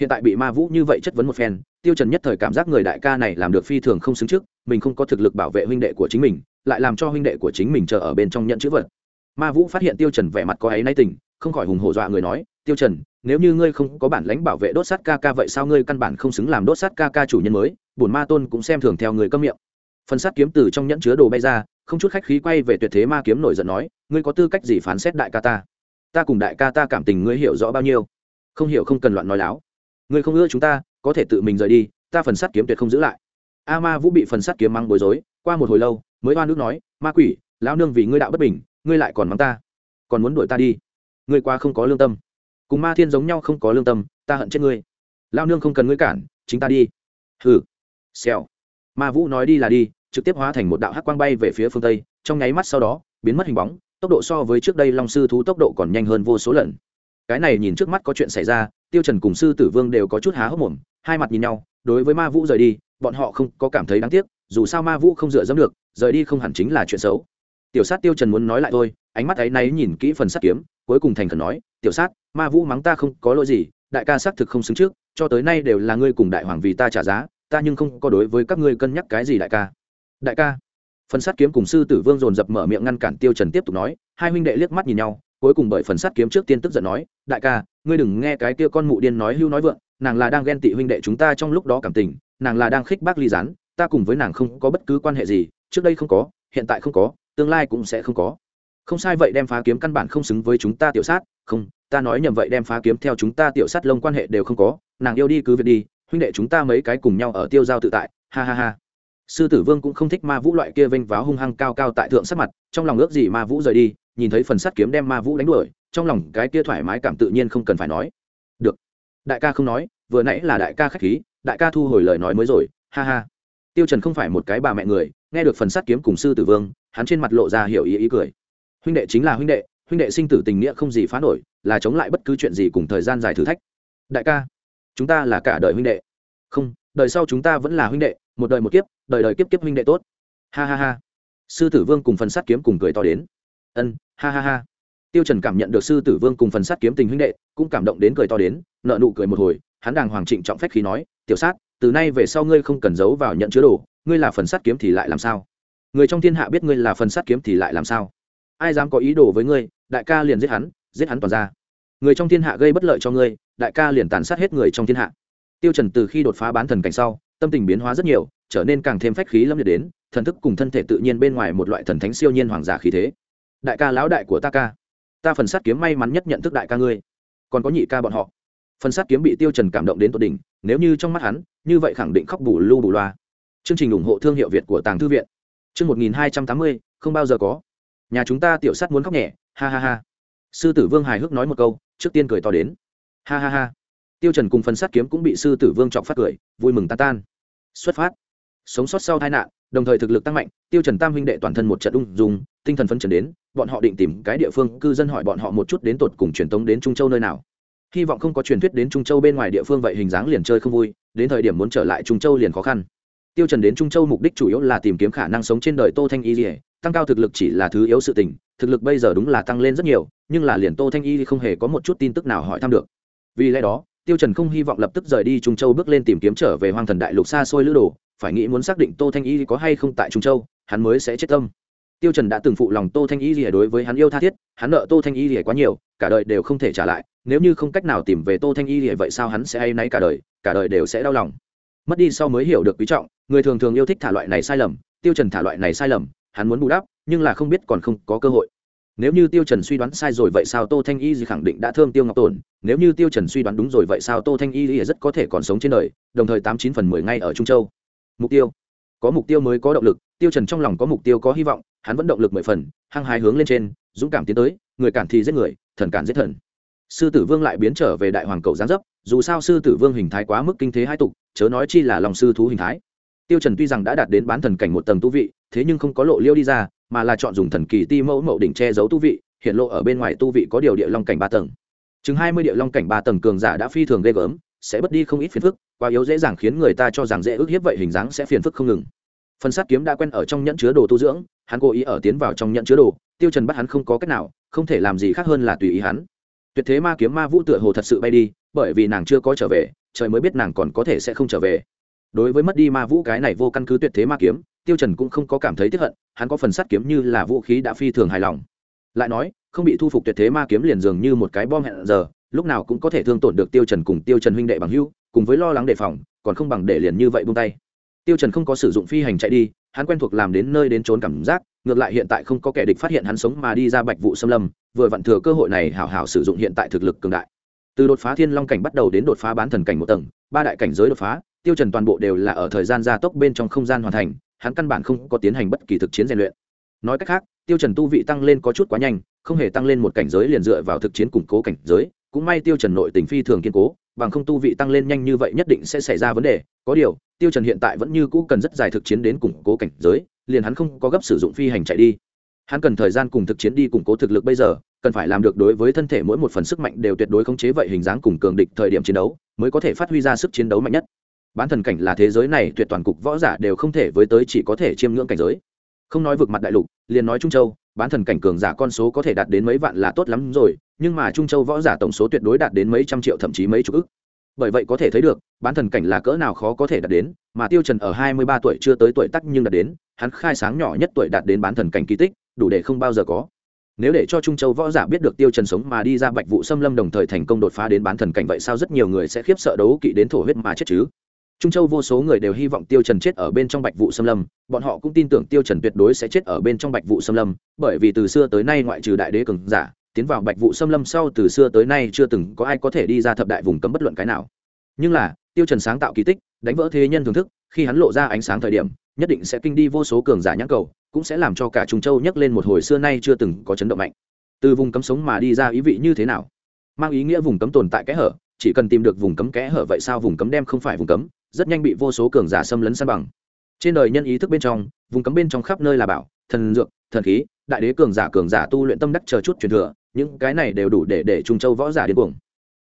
Speaker 1: hiện tại bị ma vũ như vậy chất vấn một phen, tiêu trần nhất thời cảm giác người đại ca này làm được phi thường không xứng trước, mình không có thực lực bảo vệ huynh đệ của chính mình, lại làm cho huynh đệ của chính mình chờ ở bên trong nhận chữ vật. Ma vũ phát hiện tiêu trần vẻ mặt có ấy nay tình, không khỏi hùng hổ dọa người nói, tiêu trần, nếu như ngươi không có bản lãnh bảo vệ đốt sát ca ca vậy sao ngươi căn bản không xứng làm đốt sát ca ca chủ nhân mới, bổn ma tôn cũng xem thường theo người câm miệng. Phần sát kiếm từ trong nhẫn chứa đồ bay ra, không chút khách khí quay về tuyệt thế ma kiếm nổi giận nói, ngươi có tư cách gì phán xét đại ca ta? Ta cùng đại ca ta cảm tình ngươi hiểu rõ bao nhiêu? Không hiểu không cần loạn nói láo ngươi không ưa chúng ta, có thể tự mình rời đi, ta phần sắt kiếm tuyệt không giữ lại. A ma vũ bị phần sắt kiếm mắng bối rối, qua một hồi lâu, mới oan nước nói, ma quỷ, lão nương vì ngươi đạo bất bình, ngươi lại còn mắng ta. Còn muốn đuổi ta đi. Ngươi qua không có lương tâm. Cùng ma thiên giống nhau không có lương tâm, ta hận chết ngươi. Lao nương không cần ngươi cản, chính ta đi. Hừ. Xèo. Ma vũ nói đi là đi, trực tiếp hóa thành một đạo hắc quang bay về phía phương tây, trong nháy mắt sau đó, biến mất hình bóng, tốc độ so với trước đây long sư thú tốc độ còn nhanh hơn vô số lần. Cái này nhìn trước mắt có chuyện xảy ra tiêu trần cùng sư tử vương đều có chút há hốc mồm, hai mặt nhìn nhau, đối với ma vũ rời đi, bọn họ không có cảm thấy đáng tiếc, dù sao ma vũ không dựa dẫm được, rời đi không hẳn chính là chuyện xấu. Tiểu sát tiêu trần muốn nói lại thôi, ánh mắt ấy náy nhìn kỹ phần sắt kiếm, cuối cùng thành khẩn nói, tiểu sát, ma vũ mắng ta không có lỗi gì, đại ca xác thực không xứng trước, cho tới nay đều là ngươi cùng đại hoàng vì ta trả giá, ta nhưng không có đối với các ngươi cân nhắc cái gì đại ca. Đại ca? Phần sát kiếm cùng sư tử vương dồn dập mở miệng ngăn cản tiêu trần tiếp tục nói, hai huynh đệ liếc mắt nhìn nhau cuối cùng bởi phần sát kiếm trước tiên tức giận nói, đại ca, ngươi đừng nghe cái kia con mụ điên nói hưu nói vượng, nàng là đang ghen tị huynh đệ chúng ta trong lúc đó cảm tình, nàng là đang khích bác ly gián, ta cùng với nàng không có bất cứ quan hệ gì, trước đây không có, hiện tại không có, tương lai cũng sẽ không có. Không sai vậy đem phá kiếm căn bản không xứng với chúng ta tiểu sát, không, ta nói nhầm vậy đem phá kiếm theo chúng ta tiểu sát lông quan hệ đều không có, nàng yêu đi cứ việc đi, huynh đệ chúng ta mấy cái cùng nhau ở tiêu giao tự tại, ha ha ha. Sư tử vương cũng không thích ma vũ loại kia vênh váo hung hăng cao cao tại thượng sắc mặt, trong lòng ước gì ma vũ rời đi nhìn thấy phần sắt kiếm đem ma vũ đánh đuổi, trong lòng cái kia thoải mái cảm tự nhiên không cần phải nói. Được. Đại ca không nói, vừa nãy là đại ca khách khí, đại ca thu hồi lời nói mới rồi, ha ha. Tiêu trần không phải một cái bà mẹ người, nghe được phần sắt kiếm cùng sư tử vương, hắn trên mặt lộ ra hiểu ý ý cười. Huynh đệ chính là huynh đệ huynh đệ sinh tử tình nghĩa không gì phá nổi, là chống lại bất cứ chuyện gì cùng thời gian dài thử thách. Đại ca, chúng ta là cả đời huynh đệ. Không, đời sau chúng ta vẫn là huynh đệ, một đời một kiếp, đời đời kiếp kiếp huynh đệ tốt. Ha ha ha. Sư tử vương cùng phần sắt kiếm cùng cười to đến. Ân ha ha ha. Tiêu trần cảm nhận được sư tử vương cùng phần sát kiếm tình huynh đệ, cũng cảm động đến cười to đến, nợ nụ cười một hồi, hắn đàng hoàng trịnh trọng phách khí nói, tiểu sát, từ nay về sau ngươi không cần giấu vào nhận chứa đồ, ngươi là phần sát kiếm thì lại làm sao? Người trong thiên hạ biết ngươi là phần sát kiếm thì lại làm sao? Ai dám có ý đồ với ngươi, đại ca liền giết hắn giết hắn toàn ra. Người trong thiên hạ gây bất lợi cho ngươi, đại ca liền tàn sát hết người trong thiên hạ. Tiêu trần từ khi đột phá bán thần cảnh sau, tâm tình biến hóa rất nhiều, trở nên càng thêm phách khí lâm liệt đến, thần thức cùng thân thể tự nhiên bên ngoài một loại thần thánh siêu nhiên hoàng giả khí thế đại ca lão đại của ta ca. Ta phần sát kiếm may mắn nhất nhận thức đại ca ngươi. Còn có nhị ca bọn họ. Phần sát kiếm bị tiêu trần cảm động đến tột đỉnh, nếu như trong mắt hắn, như vậy khẳng định khóc bù lu bù loa. Chương trình ủng hộ thương hiệu việt của tàng thư viện. Chương một nghìn hai trăm tám mươi, không bao giờ có. Nhà chúng ta tiểu sát muốn khóc nhẹ, ha ha ha. Sư tử vương hài hước nói một câu, trước tiên cười to đến. Ha ha ha. Tiêu trần cùng phần sát kiếm cũng bị sư tử vương chọc phát cười, vui mừng tan tan. Xuất phát. Sống sót sau tai nạn, đồng thời thực lực tăng mạnh, tiêu trần tam huynh đệ toàn thân một trận ung dung tinh thần phấn chấn đến, bọn họ định tìm cái địa phương cư dân hỏi bọn họ một chút đến tột cùng truyền tống đến trung châu nơi nào. Hy vọng không có truyền thuyết đến trung châu bên ngoài địa phương vậy hình dáng liền chơi không vui, đến thời điểm muốn trở lại trung châu liền khó khăn. Tiêu trần đến trung châu mục đích chủ yếu là tìm kiếm khả năng sống trên đời tô thanh y lìa tăng cao thực lực chỉ là thứ yếu sự tình, thực lực bây giờ đúng là tăng lên rất nhiều, nhưng là liền tô thanh y không hề có một chút tin tức nào hỏi thăm được. Vì lẽ đó, tiêu trần không hy vọng lập tức rời đi trung châu bước lên tìm kiếm trở về hoang thần đại lục xa xôi lữ đồ, phải nghĩ muốn xác định tô thanh y có hay không tại trung châu, hắn mới sẽ chết tâm tiêu trần đã từng phụ lòng tô thanh y lìa đối với hắn yêu tha thiết, hắn nợ tô thanh y lìa quá nhiều, cả đời đều không thể trả lại, nếu như không cách nào tìm về tô thanh y lìa vậy sao hắn sẽ hay nấy cả đời cả đời đều sẽ đau lòng. Mất đi sau mới hiểu được quý trọng, người thường thường yêu thích thả loại này sai lầm, tiêu trần thả loại này sai lầm, hắn muốn bù đắp, nhưng là không biết còn không có cơ hội. Nếu như tiêu trần suy đoán sai rồi vậy sao tô thanh y gì khẳng định đã thương tiêu ngọc tổn, nếu như tiêu trần suy đoán đúng rồi vậy sao tô thanh y rất có thể còn sống trên đời, đồng thời tám chín phần mười ngay ở trung châu. Mục tiêu có mục tiêu mới có động lực, tiêu trần trong lòng có mục tiêu có hy vọng, hắn vẫn động lực mười phần, hăng hái hướng lên trên, dũng cảm tiến tới, người cản thì giết người, thần cản giết thần. Sư tử vương lại biến trở về đại hoàng cầu giáng dấp, dù sao sư tử vương hình thái quá mức kinh thế hai tục, chớ nói chi là lòng sư thú hình thái. Tiêu trần tuy rằng đã đạt đến bán thần cảnh một tầng tu vị, thế nhưng không có lộ liêu đi ra, mà là chọn dùng thần kỳ ti mẫu mậu đỉnh che giấu tu vị, hiện lộ ở bên ngoài tu vị có điều địa long cảnh ba tầng. Chừng hai mươi địa long cảnh ba tầng cường giả đã phi thường ghê gớm sẽ bất đi không ít phiền phức, quá yếu dễ dàng khiến người ta cho rằng dễ ước hiếp vậy hình dáng sẽ phiền phức không ngừng. Phần sát kiếm đã quen ở trong nhẫn chứa đồ tu dưỡng, hắn cố ý ở tiến vào trong nhẫn chứa đồ, tiêu trần bắt hắn không có cách nào, không thể làm gì khác hơn là tùy ý hắn. Tuyệt thế ma kiếm ma vũ tựa hồ thật sự bay đi, bởi vì nàng chưa có trở về, trời mới biết nàng còn có thể sẽ không trở về. Đối với mất đi ma vũ cái này vô căn cứ tuyệt thế ma kiếm, tiêu trần cũng không có cảm thấy tiếc hận, hắn có phần sắt kiếm như là vũ khí đã phi thường hài lòng. Lại nói, không bị thu phục tuyệt thế ma kiếm liền dường như một cái bom hẹn giờ lúc nào cũng có thể thương tổn được tiêu trần cùng tiêu trần huynh đệ bằng hữu, cùng với lo lắng đề phòng, còn không bằng để liền như vậy buông tay. Tiêu trần không có sử dụng phi hành chạy đi, hắn quen thuộc làm đến nơi đến trốn cảm giác, ngược lại hiện tại không có kẻ địch phát hiện hắn sống mà đi ra bạch vụ xâm lâm, vừa vặn thừa cơ hội này hảo hảo sử dụng hiện tại thực lực cường đại. Từ đột phá thiên long cảnh bắt đầu đến đột phá bán thần cảnh một tầng, ba đại cảnh giới đột phá, tiêu trần toàn bộ đều là ở thời gian gia tốc bên trong không gian hoàn thành, hắn căn bản không có tiến hành bất kỳ thực chiến rèn luyện. Nói cách khác, tiêu trần tu vị tăng lên có chút quá nhanh, không hề tăng lên một cảnh giới liền dựa vào thực chiến củng cố cảnh giới cũng may tiêu trần nội tình phi thường kiên cố, bằng không tu vị tăng lên nhanh như vậy nhất định sẽ xảy ra vấn đề. Có điều, tiêu trần hiện tại vẫn như cũ cần rất dài thực chiến đến củng cố cảnh giới, liền hắn không có gấp sử dụng phi hành chạy đi. Hắn cần thời gian cùng thực chiến đi củng cố thực lực bây giờ, cần phải làm được đối với thân thể mỗi một phần sức mạnh đều tuyệt đối khống chế vậy hình dáng cùng cường địch thời điểm chiến đấu, mới có thể phát huy ra sức chiến đấu mạnh nhất. Bán thần cảnh là thế giới này tuyệt toàn cục võ giả đều không thể với tới chỉ có thể chiêm ngưỡng cảnh giới không nói vực mặt đại lục, liền nói trung châu, bán thần cảnh cường giả con số có thể đạt đến mấy vạn là tốt lắm rồi, nhưng mà trung châu võ giả tổng số tuyệt đối đạt đến mấy trăm triệu thậm chí mấy chục ức. Bởi vậy có thể thấy được, bán thần cảnh là cỡ nào khó có thể đạt đến, mà tiêu trần ở hai mươi ba tuổi chưa tới tuổi tắc nhưng đạt đến, hắn khai sáng nhỏ nhất tuổi đạt đến bán thần cảnh kỳ tích, đủ để không bao giờ có. Nếu để cho trung châu võ giả biết được tiêu trần sống mà đi ra bạch vụ xâm lâm đồng thời thành công đột phá đến bán thần cảnh vậy sao rất nhiều người sẽ khiếp sợ đấu kỵ đến thổ huyết mà chết chứ? Trung châu vô số người đều hy vọng tiêu trần chết ở bên trong bạch vụ xâm lâm, bọn họ cũng tin tưởng tiêu trần tuyệt đối sẽ chết ở bên trong bạch vụ xâm lâm, bởi vì từ xưa tới nay ngoại trừ đại đế cường giả, tiến vào bạch vụ xâm lâm sau từ xưa tới nay chưa từng có ai có thể đi ra thập đại vùng cấm bất luận cái nào. Nhưng là, tiêu trần sáng tạo kỳ tích, đánh vỡ thế nhân thưởng thức, khi hắn lộ ra ánh sáng thời điểm, nhất định sẽ kinh đi vô số cường giả nhãn cầu, cũng sẽ làm cho cả trung châu nhấc lên một hồi xưa nay chưa từng có chấn động mạnh. Từ vùng cấm sống mà đi ra ý vị như thế nào? Mang ý nghĩa vùng cấm tồn tại kẽ hở, chỉ cần tìm được vùng cấm kẽ hở vậy sao vùng cấm đem không phải vùng cấm? Rất nhanh bị vô số cường giả xâm lấn san bằng. Trên đời nhân ý thức bên trong, vùng cấm bên trong khắp nơi là bảo, thần dược, thần khí, đại đế cường giả cường giả tu luyện tâm đắc chờ chút truyền thừa, những cái này đều đủ để để trung châu võ giả điên cuồng.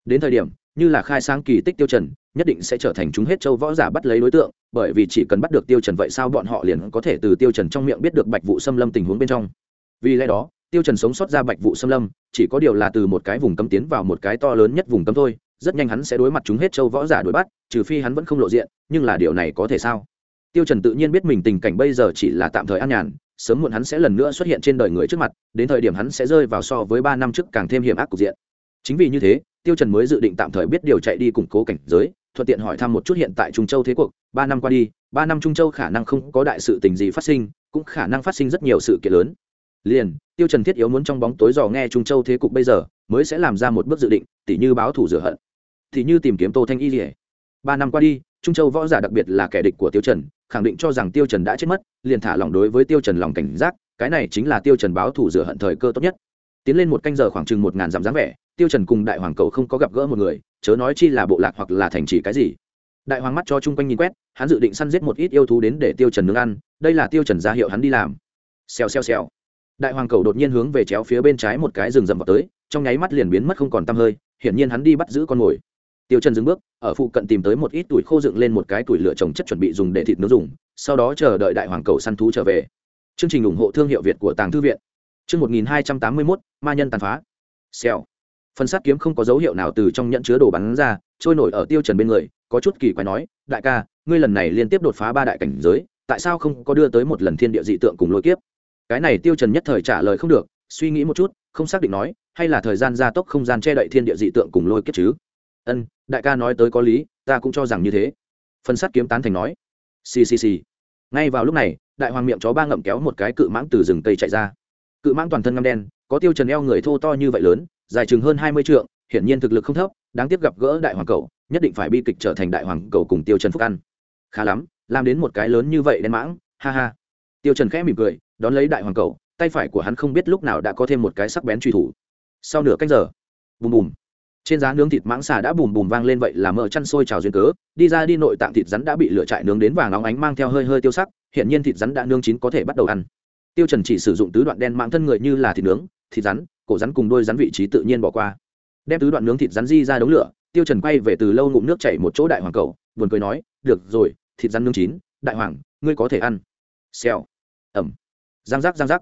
Speaker 1: Đến thời điểm, như là khai sáng kỳ tích tiêu trần, nhất định sẽ trở thành chúng hết châu võ giả bắt lấy đối tượng, bởi vì chỉ cần bắt được tiêu trần vậy sao bọn họ liền có thể từ tiêu trần trong miệng biết được bạch vụ xâm lâm tình huống bên trong. Vì lẽ đó, tiêu trần sống sót ra bạch vụ xâm lâm, chỉ có điều là từ một cái vùng cấm tiến vào một cái to lớn nhất vùng cấm thôi rất nhanh hắn sẽ đối mặt chúng hết châu võ giả đuổi bắt, trừ phi hắn vẫn không lộ diện, nhưng là điều này có thể sao? Tiêu trần tự nhiên biết mình tình cảnh bây giờ chỉ là tạm thời an nhàn, sớm muộn hắn sẽ lần nữa xuất hiện trên đời người trước mặt, đến thời điểm hắn sẽ rơi vào so với ba năm trước càng thêm hiểm ác cục diện. Chính vì như thế, tiêu trần mới dự định tạm thời biết điều chạy đi củng cố cảnh giới, thuận tiện hỏi thăm một chút hiện tại trung châu thế cuộc, ba năm qua đi, ba năm trung châu khả năng không có đại sự tình gì phát sinh, cũng khả năng phát sinh rất nhiều sự kiện lớn. Liền, tiêu trần thiết yếu muốn trong bóng tối dò nghe trung châu thế cục bây giờ, mới sẽ làm ra một bước dự định, tỉ như báo thủ rửa hận thì như tìm kiếm tô thanh y lìa. Ba năm qua đi, trung châu võ giả đặc biệt là kẻ địch của tiêu trần, khẳng định cho rằng tiêu trần đã chết mất, liền thả lòng đối với tiêu trần lòng cảnh giác, cái này chính là tiêu trần báo thủ rửa hận thời cơ tốt nhất. Tiến lên một canh giờ khoảng chừng một ngàn dặm dáng vẻ, tiêu trần cùng đại hoàng cầu không có gặp gỡ một người, chớ nói chi là bộ lạc hoặc là thành trì cái gì. Đại hoàng mắt cho chung quanh nhìn quét, hắn dự định săn giết một ít yêu thú đến để tiêu trần nướng ăn, đây là tiêu trần ra hiệu hắn đi làm. Xèo xèo xèo. Đại hoàng cầu đột nhiên hướng về chéo phía bên trái một cái rừng rậm vào tới, trong nháy mắt liền biến mất không còn tăm hơi, hiển nhiên hắn đi bắt giữ con mồi tiêu trần dừng bước ở phụ cận tìm tới một ít tuổi khô dựng lên một cái tuổi lửa trồng chất chuẩn bị dùng để thịt nướng dùng sau đó chờ đợi đại hoàng cầu săn thú trở về. Chương trình ủng hộ thương hiệu việt của tàng thư viện. Chương 1281, ma nhân tàn phá. Xèo. Phần sát kiếm không có dấu hiệu nào từ trong nhẫn chứa đồ bắn ra trôi nổi ở tiêu trần bên người có chút kỳ quái nói đại ca ngươi lần này liên tiếp đột phá ba đại cảnh giới tại sao không có đưa tới một lần thiên địa dị tượng cùng lôi kiếp? Cái này tiêu trần nhất thời trả lời không được suy nghĩ một chút không xác định nói hay là thời gian gia tốc không gian che đậy thiên địa dị tượng cùng lôi kiếp chứ? Ân đại ca nói tới có lý, ta cũng cho rằng như thế. Phần sát kiếm tán thành nói. Xì xì xì. Ngay vào lúc này, đại hoàng miệng chó ba ngậm kéo một cái cự mãng từ rừng tây chạy ra. Cự mãng toàn thân ngăm đen, có tiêu trần eo người thô to như vậy lớn, dài chừng hơn hai mươi trượng, hiển nhiên thực lực không thấp, đáng tiếc gặp gỡ đại hoàng cầu, nhất định phải bi kịch trở thành đại hoàng cầu cùng tiêu trần phúc ăn. Khá lắm, làm đến một cái lớn như vậy đen mãng, ha ha. Tiêu trần khẽ mỉm cười, đón lấy đại hoàng cầu, tay phải của hắn không biết lúc nào đã có thêm một cái sắc bén truy thủ. Sau nửa canh giờ, bùm bùm trên giá nướng thịt mãng xà đã bùm bùm vang lên vậy là mỡ chăn sôi trào duyên cớ. Đi ra đi nội tạng thịt rắn đã bị lửa trại nướng đến vàng óng ánh mang theo hơi hơi tiêu sắc hiện nhiên thịt rắn đã nướng chín có thể bắt đầu ăn. Tiêu trần chỉ sử dụng tứ đoạn đen mạng thân người như là thịt nướng, thịt rắn, cổ rắn cùng đôi rắn vị trí tự nhiên bỏ qua. Đem tứ đoạn nướng thịt rắn di ra đống lửa, tiêu trần quay về từ lâu ngụm nước chảy một chỗ đại hoàng cầu, buồn cười nói, được rồi, thịt rắn nướng chín, đại hoàng, ngươi có thể ăn. Xèo. Ẩm. Giang giác giang giác.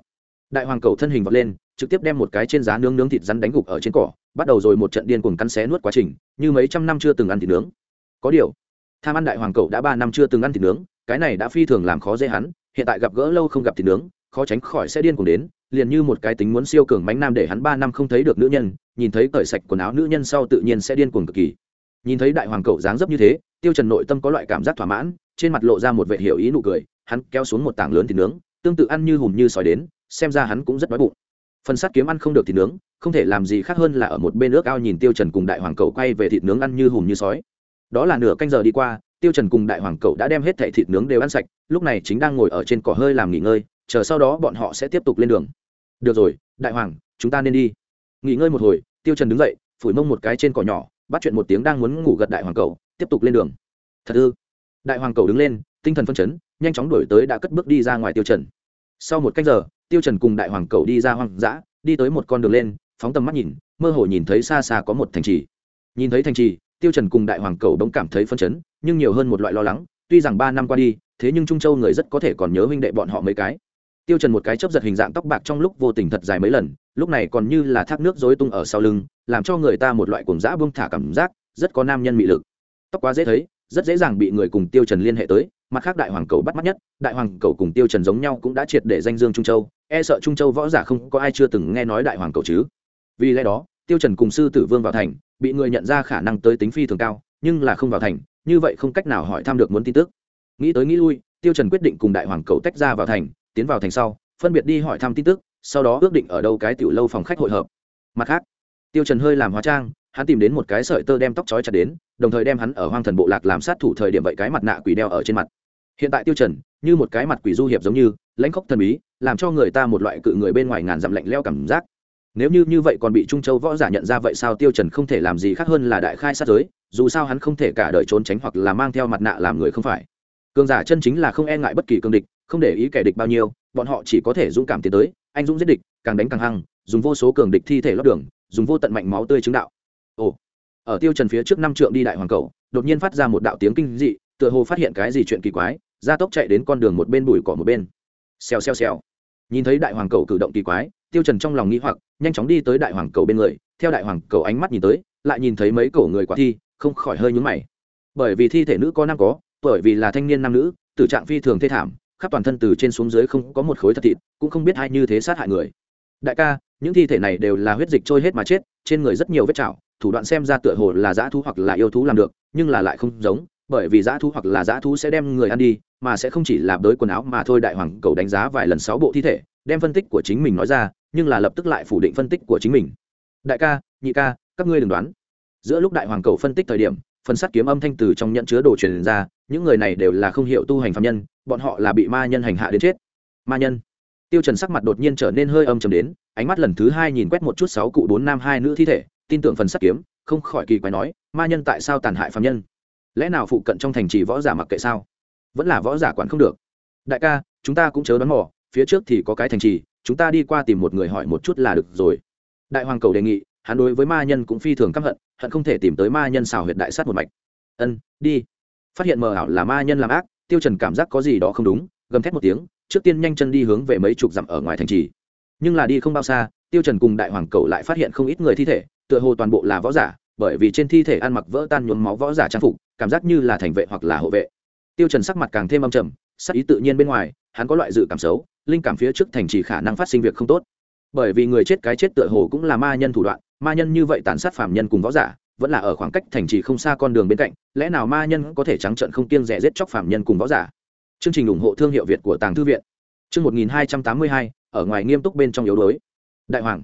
Speaker 1: Đại hoàng cầu thân hình vọt lên, trực tiếp đem một cái trên giá nướng nướng thịt rắn đánh gục ở trên cỏ bắt đầu rồi một trận điên cuồng cắn xé nuốt quá trình, như mấy trăm năm chưa từng ăn thịt nướng. Có điều, tham ăn đại hoàng cẩu đã ba năm chưa từng ăn thịt nướng, cái này đã phi thường làm khó dễ hắn, hiện tại gặp gỡ lâu không gặp thịt nướng, khó tránh khỏi sẽ điên cuồng đến, liền như một cái tính muốn siêu cường mánh nam để hắn ba năm không thấy được nữ nhân, nhìn thấy cởi sạch quần áo nữ nhân sau tự nhiên sẽ điên cuồng cực kỳ. Nhìn thấy đại hoàng cậu dáng dấp như thế, tiêu trần nội tâm có loại cảm giác thỏa mãn, trên mặt lộ ra một vẻ hiểu ý nụ cười, hắn kéo xuống một tảng lớn thịt nướng, tương tự ăn như hùm như sói đến, xem ra hắn cũng rất đói bụng. Phần sắt kiếm ăn không được thịt nướng không thể làm gì khác hơn là ở một bên ước ao nhìn tiêu trần cùng đại hoàng cầu quay về thịt nướng ăn như hùm như sói. Đó là nửa canh giờ đi qua, tiêu trần cùng đại hoàng cầu đã đem hết thảy thịt nướng đều ăn sạch, lúc này chính đang ngồi ở trên cỏ hơi làm nghỉ ngơi, chờ sau đó bọn họ sẽ tiếp tục lên đường. Được rồi, đại hoàng, chúng ta nên đi. Nghỉ ngơi một hồi, tiêu trần đứng dậy, phủi mông một cái trên cỏ nhỏ, bắt chuyện một tiếng đang muốn ngủ gật đại hoàng cầu tiếp tục lên đường. Thật ư? Đại hoàng cầu đứng lên, tinh thần phân chấn, nhanh chóng đuổi tới đã cất bước đi ra ngoài tiêu trần. Sau một cách giờ, tiêu trần cùng đại hoàng cầu đi ra hoang dã, đi tới một con đường lên phóng tầm mắt nhìn, mơ hồ nhìn thấy xa xa có một thành trì. Nhìn thấy thành trì, tiêu trần cùng đại hoàng cầu đống cảm thấy phân chấn, nhưng nhiều hơn một loại lo lắng, tuy rằng ba năm qua đi, thế nhưng trung châu người rất có thể còn nhớ huynh đệ bọn họ mấy cái. Tiêu trần một cái chớp giật hình dạng tóc bạc trong lúc vô tình thật dài mấy lần, lúc này còn như là thác nước rối tung ở sau lưng, làm cho người ta một loại cuồng dã buông thả cảm giác, rất có nam nhân mị lực. Tóc quá dễ thấy, rất dễ dàng bị người cùng tiêu trần liên hệ tới, mặt khác đại hoàng cầu bắt mắt nhất, đại hoàng cầu cùng tiêu trần giống nhau cũng đã triệt để danh dương trung châu e sợ trung châu võ giả không có ai chưa từng nghe nói đại hoàng cầu chứ vì lẽ đó, tiêu trần cùng sư tử vương vào thành, bị người nhận ra khả năng tới tính phi thường cao, nhưng là không vào thành, như vậy không cách nào hỏi thăm được muốn tin tức. Nghĩ tới nghĩ lui, tiêu trần quyết định cùng đại hoàng cầu tách ra vào thành, tiến vào thành sau, phân biệt đi hỏi thăm tin tức, sau đó ước định ở đâu cái tiểu lâu phòng khách hội hợp. Mặt khác, tiêu trần hơi làm hóa trang, hắn tìm đến một cái sợi tơ đem tóc trói chặt đến, đồng thời đem hắn ở hoang thần bộ lạc làm sát thủ thời điểm vậy cái mặt nạ quỷ đeo ở trên mặt. Hiện tại tiêu trần, như một cái mặt quỷ du hiệp giống như, lãnh khốc thần bí, làm cho người ta một loại cự người bên ngoài ngàn dặm lạnh leo cảm giác nếu như như vậy còn bị trung châu võ giả nhận ra vậy sao tiêu trần không thể làm gì khác hơn là đại khai sát giới, dù sao hắn không thể cả đời trốn tránh hoặc là mang theo mặt nạ làm người không phải. Cường giả chân chính là không e ngại bất kỳ cường địch, không để ý kẻ địch bao nhiêu, bọn họ chỉ có thể dũng cảm tiến tới, anh dũng giết địch, càng đánh càng hăng, dùng vô số cường địch thi thể lót đường, dùng vô tận mạnh máu tươi chứng đạo. Ồ, ở tiêu trần phía trước năm trượng đi đại hoàng cầu, đột nhiên phát ra một đạo tiếng kinh dị, tựa hồ phát hiện cái gì chuyện kỳ quái, gia tốc chạy đến con đường một bên bụi cỏ một bên. Xèo xèo xèo. Nhìn thấy đại hoàng cầu cử động kỳ quái tiêu trần trong lòng nghĩ hoặc, nhanh chóng đi tới đại hoàng cầu bên người, theo đại hoàng cầu ánh mắt nhìn tới, lại nhìn thấy mấy cổ người quả thi, không khỏi hơi nhướng mày. Bởi vì thi thể nữ có nam có, bởi vì là thanh niên nam nữ, tử trạng phi thường thê thảm, khắp toàn thân từ trên xuống dưới không có một khối thật thịt, cũng không biết ai như thế sát hại người. Đại ca, những thi thể này đều là huyết dịch trôi hết mà chết, trên người rất nhiều vết chảo, thủ đoạn xem ra tựa hồ là dã thú hoặc là yêu thú làm được, nhưng là lại không giống bởi vì dã thú hoặc là dã thú sẽ đem người ăn đi, mà sẽ không chỉ là đới quần áo mà thôi, đại hoàng cầu đánh giá vài lần sáu bộ thi thể, đem phân tích của chính mình nói ra, nhưng là lập tức lại phủ định phân tích của chính mình. Đại ca, nhị ca, các ngươi đừng đoán. Giữa lúc đại hoàng cầu phân tích thời điểm, phần sắt kiếm âm thanh từ trong nhận chứa đồ truyền ra, những người này đều là không hiểu tu hành phạm nhân, bọn họ là bị ma nhân hành hạ đến chết. Ma nhân. Tiêu trần sắc mặt đột nhiên trở nên hơi âm trầm đến, ánh mắt lần thứ hai nhìn quét một chút sáu cụ bốn nam hai nữ thi thể, tin tưởng phần sắt kiếm, không khỏi kỳ quái nói, ma nhân tại sao tàn hại phạm nhân? Lẽ nào phụ cận trong thành trì võ giả mặc kệ sao? Vẫn là võ giả quản không được. Đại ca, chúng ta cũng chớ đoán mò, phía trước thì có cái thành trì, chúng ta đi qua tìm một người hỏi một chút là được rồi. Đại hoàng cầu đề nghị, hắn đối với ma nhân cũng phi thường căm hận hận không thể tìm tới ma nhân xào huyệt đại sát một mạch. Ân, đi. Phát hiện mờ ảo là ma nhân làm ác, tiêu trần cảm giác có gì đó không đúng, gầm thét một tiếng, trước tiên nhanh chân đi hướng về mấy chục dặm ở ngoài thành trì. Nhưng là đi không bao xa, tiêu trần cùng đại hoàng cầu lại phát hiện không ít người thi thể, tựa hồ toàn bộ là võ giả, bởi vì trên thi thể ăn mặc vỡ tan nhuốm máu võ giả trang phục cảm giác như là thành vệ hoặc là hộ vệ. Tiêu trần sắc mặt càng thêm âm trầm, sắc ý tự nhiên bên ngoài, hắn có loại dự cảm xấu, linh cảm phía trước thành trì khả năng phát sinh việc không tốt. Bởi vì người chết cái chết tựa hồ cũng là ma nhân thủ đoạn, ma nhân như vậy tàn sát phàm nhân cùng võ giả, vẫn là ở khoảng cách thành trì không xa con đường bên cạnh, lẽ nào ma nhân có thể trắng trợn không kiêng rẻ giết chóc phàm nhân cùng võ giả? Chương trình ủng hộ thương hiệu việt của tàng thư viện. Chương một nghìn hai trăm tám mươi hai, ở ngoài nghiêm túc bên trong yếu đuối. Đại hoàng.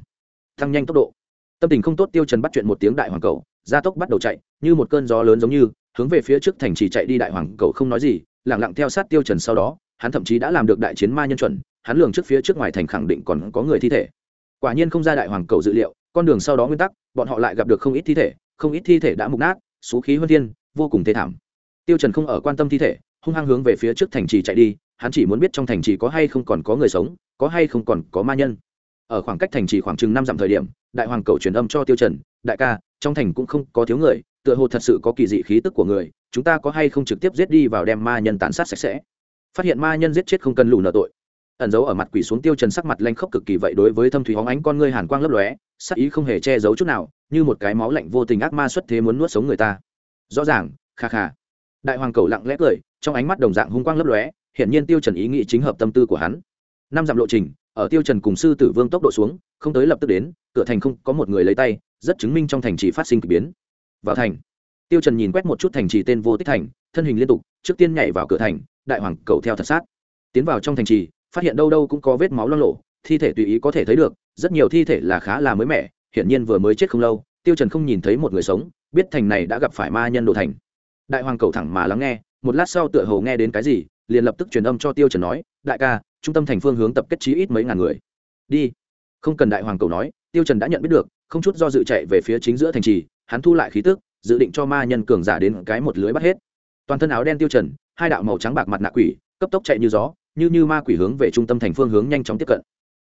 Speaker 1: Tăng nhanh tốc độ. Tâm tình không tốt, tiêu trần bắt chuyện một tiếng đại hoàng cầu, gia tốc bắt đầu chạy, như một cơn gió lớn giống như hướng về phía trước thành trì chạy đi đại hoàng cầu không nói gì lẳng lặng theo sát tiêu trần sau đó, hắn thậm chí đã làm được đại chiến ma nhân chuẩn, hắn lường trước phía trước ngoài thành khẳng định còn có người thi thể. Quả nhiên không ra đại hoàng cầu dự liệu, con đường sau đó nguyên tắc, bọn họ lại gặp được không ít thi thể, không ít thi thể đã mục nát số khí huân thiên, vô cùng thê thảm. Tiêu trần không ở quan tâm thi thể, hung hăng hướng về phía trước thành trì chạy đi, hắn chỉ muốn biết trong thành trì có hay không còn có người sống, có hay không còn có ma nhân. Ở khoảng cách thành trì khoảng chừng năm dặm thời điểm, đại hoàng cầu truyền âm cho tiêu trần, đại ca, trong thành cũng không có thiếu người tựa hồ thật sự có kỳ dị khí tức của người, chúng ta có hay không trực tiếp giết đi vào đem ma nhân tàn sát sạch sẽ? Phát hiện ma nhân giết chết không cần lù nợ tội. Ẩn giấu ở mặt quỷ xuống tiêu trần sắc mặt lanh khốc cực kỳ vậy đối với thâm thủy hóng ánh con ngươi hàn quang lấp lóe, sắc ý không hề che giấu chút nào, như một cái máu lạnh vô tình ác ma xuất thế muốn nuốt sống người ta. Rõ ràng, kha kha. Đại hoàng cầu lặng lẽ cười, trong ánh mắt đồng dạng hung quang lấp lóe hiện nhiên tiêu trần ý nghĩ chính hợp tâm tư của hắn. Năm dặm lộ trình, ở tiêu trần cùng sư tử vương tốc độ xuống, không tới lập tức đến, cửa thành không có một người lấy tay, rất chứng minh trong thành chỉ phát sinh kỳ biến vào thành. Tiêu trần nhìn quét một chút thành trì tên vô tích thành thân hình liên tục trước tiên nhảy vào cửa thành đại hoàng cầu theo thật sát. Tiến vào trong thành trì phát hiện đâu đâu cũng có vết máu loang lổ, thi thể tùy ý có thể thấy được rất nhiều thi thể là khá là mới mẻ hiển nhiên vừa mới chết không lâu tiêu trần không nhìn thấy một người sống biết thành này đã gặp phải ma nhân đồ thành. Đại hoàng cầu thẳng mà lắng nghe một lát sau tựa hồ nghe đến cái gì liền lập tức truyền âm cho tiêu trần nói đại ca trung tâm thành phương hướng tập kết chí ít mấy ngàn người. Đi. Không cần đại hoàng cầu nói tiêu trần đã nhận biết được không chút do dự chạy về phía chính giữa thành trì, hắn thu lại khí tức, dự định cho ma nhân cường giả đến cái một lưới bắt hết. Toàn thân áo đen tiêu trần, hai đạo màu trắng bạc mặt nạ quỷ, cấp tốc chạy như gió, như như ma quỷ hướng về trung tâm thành phương hướng nhanh chóng tiếp cận.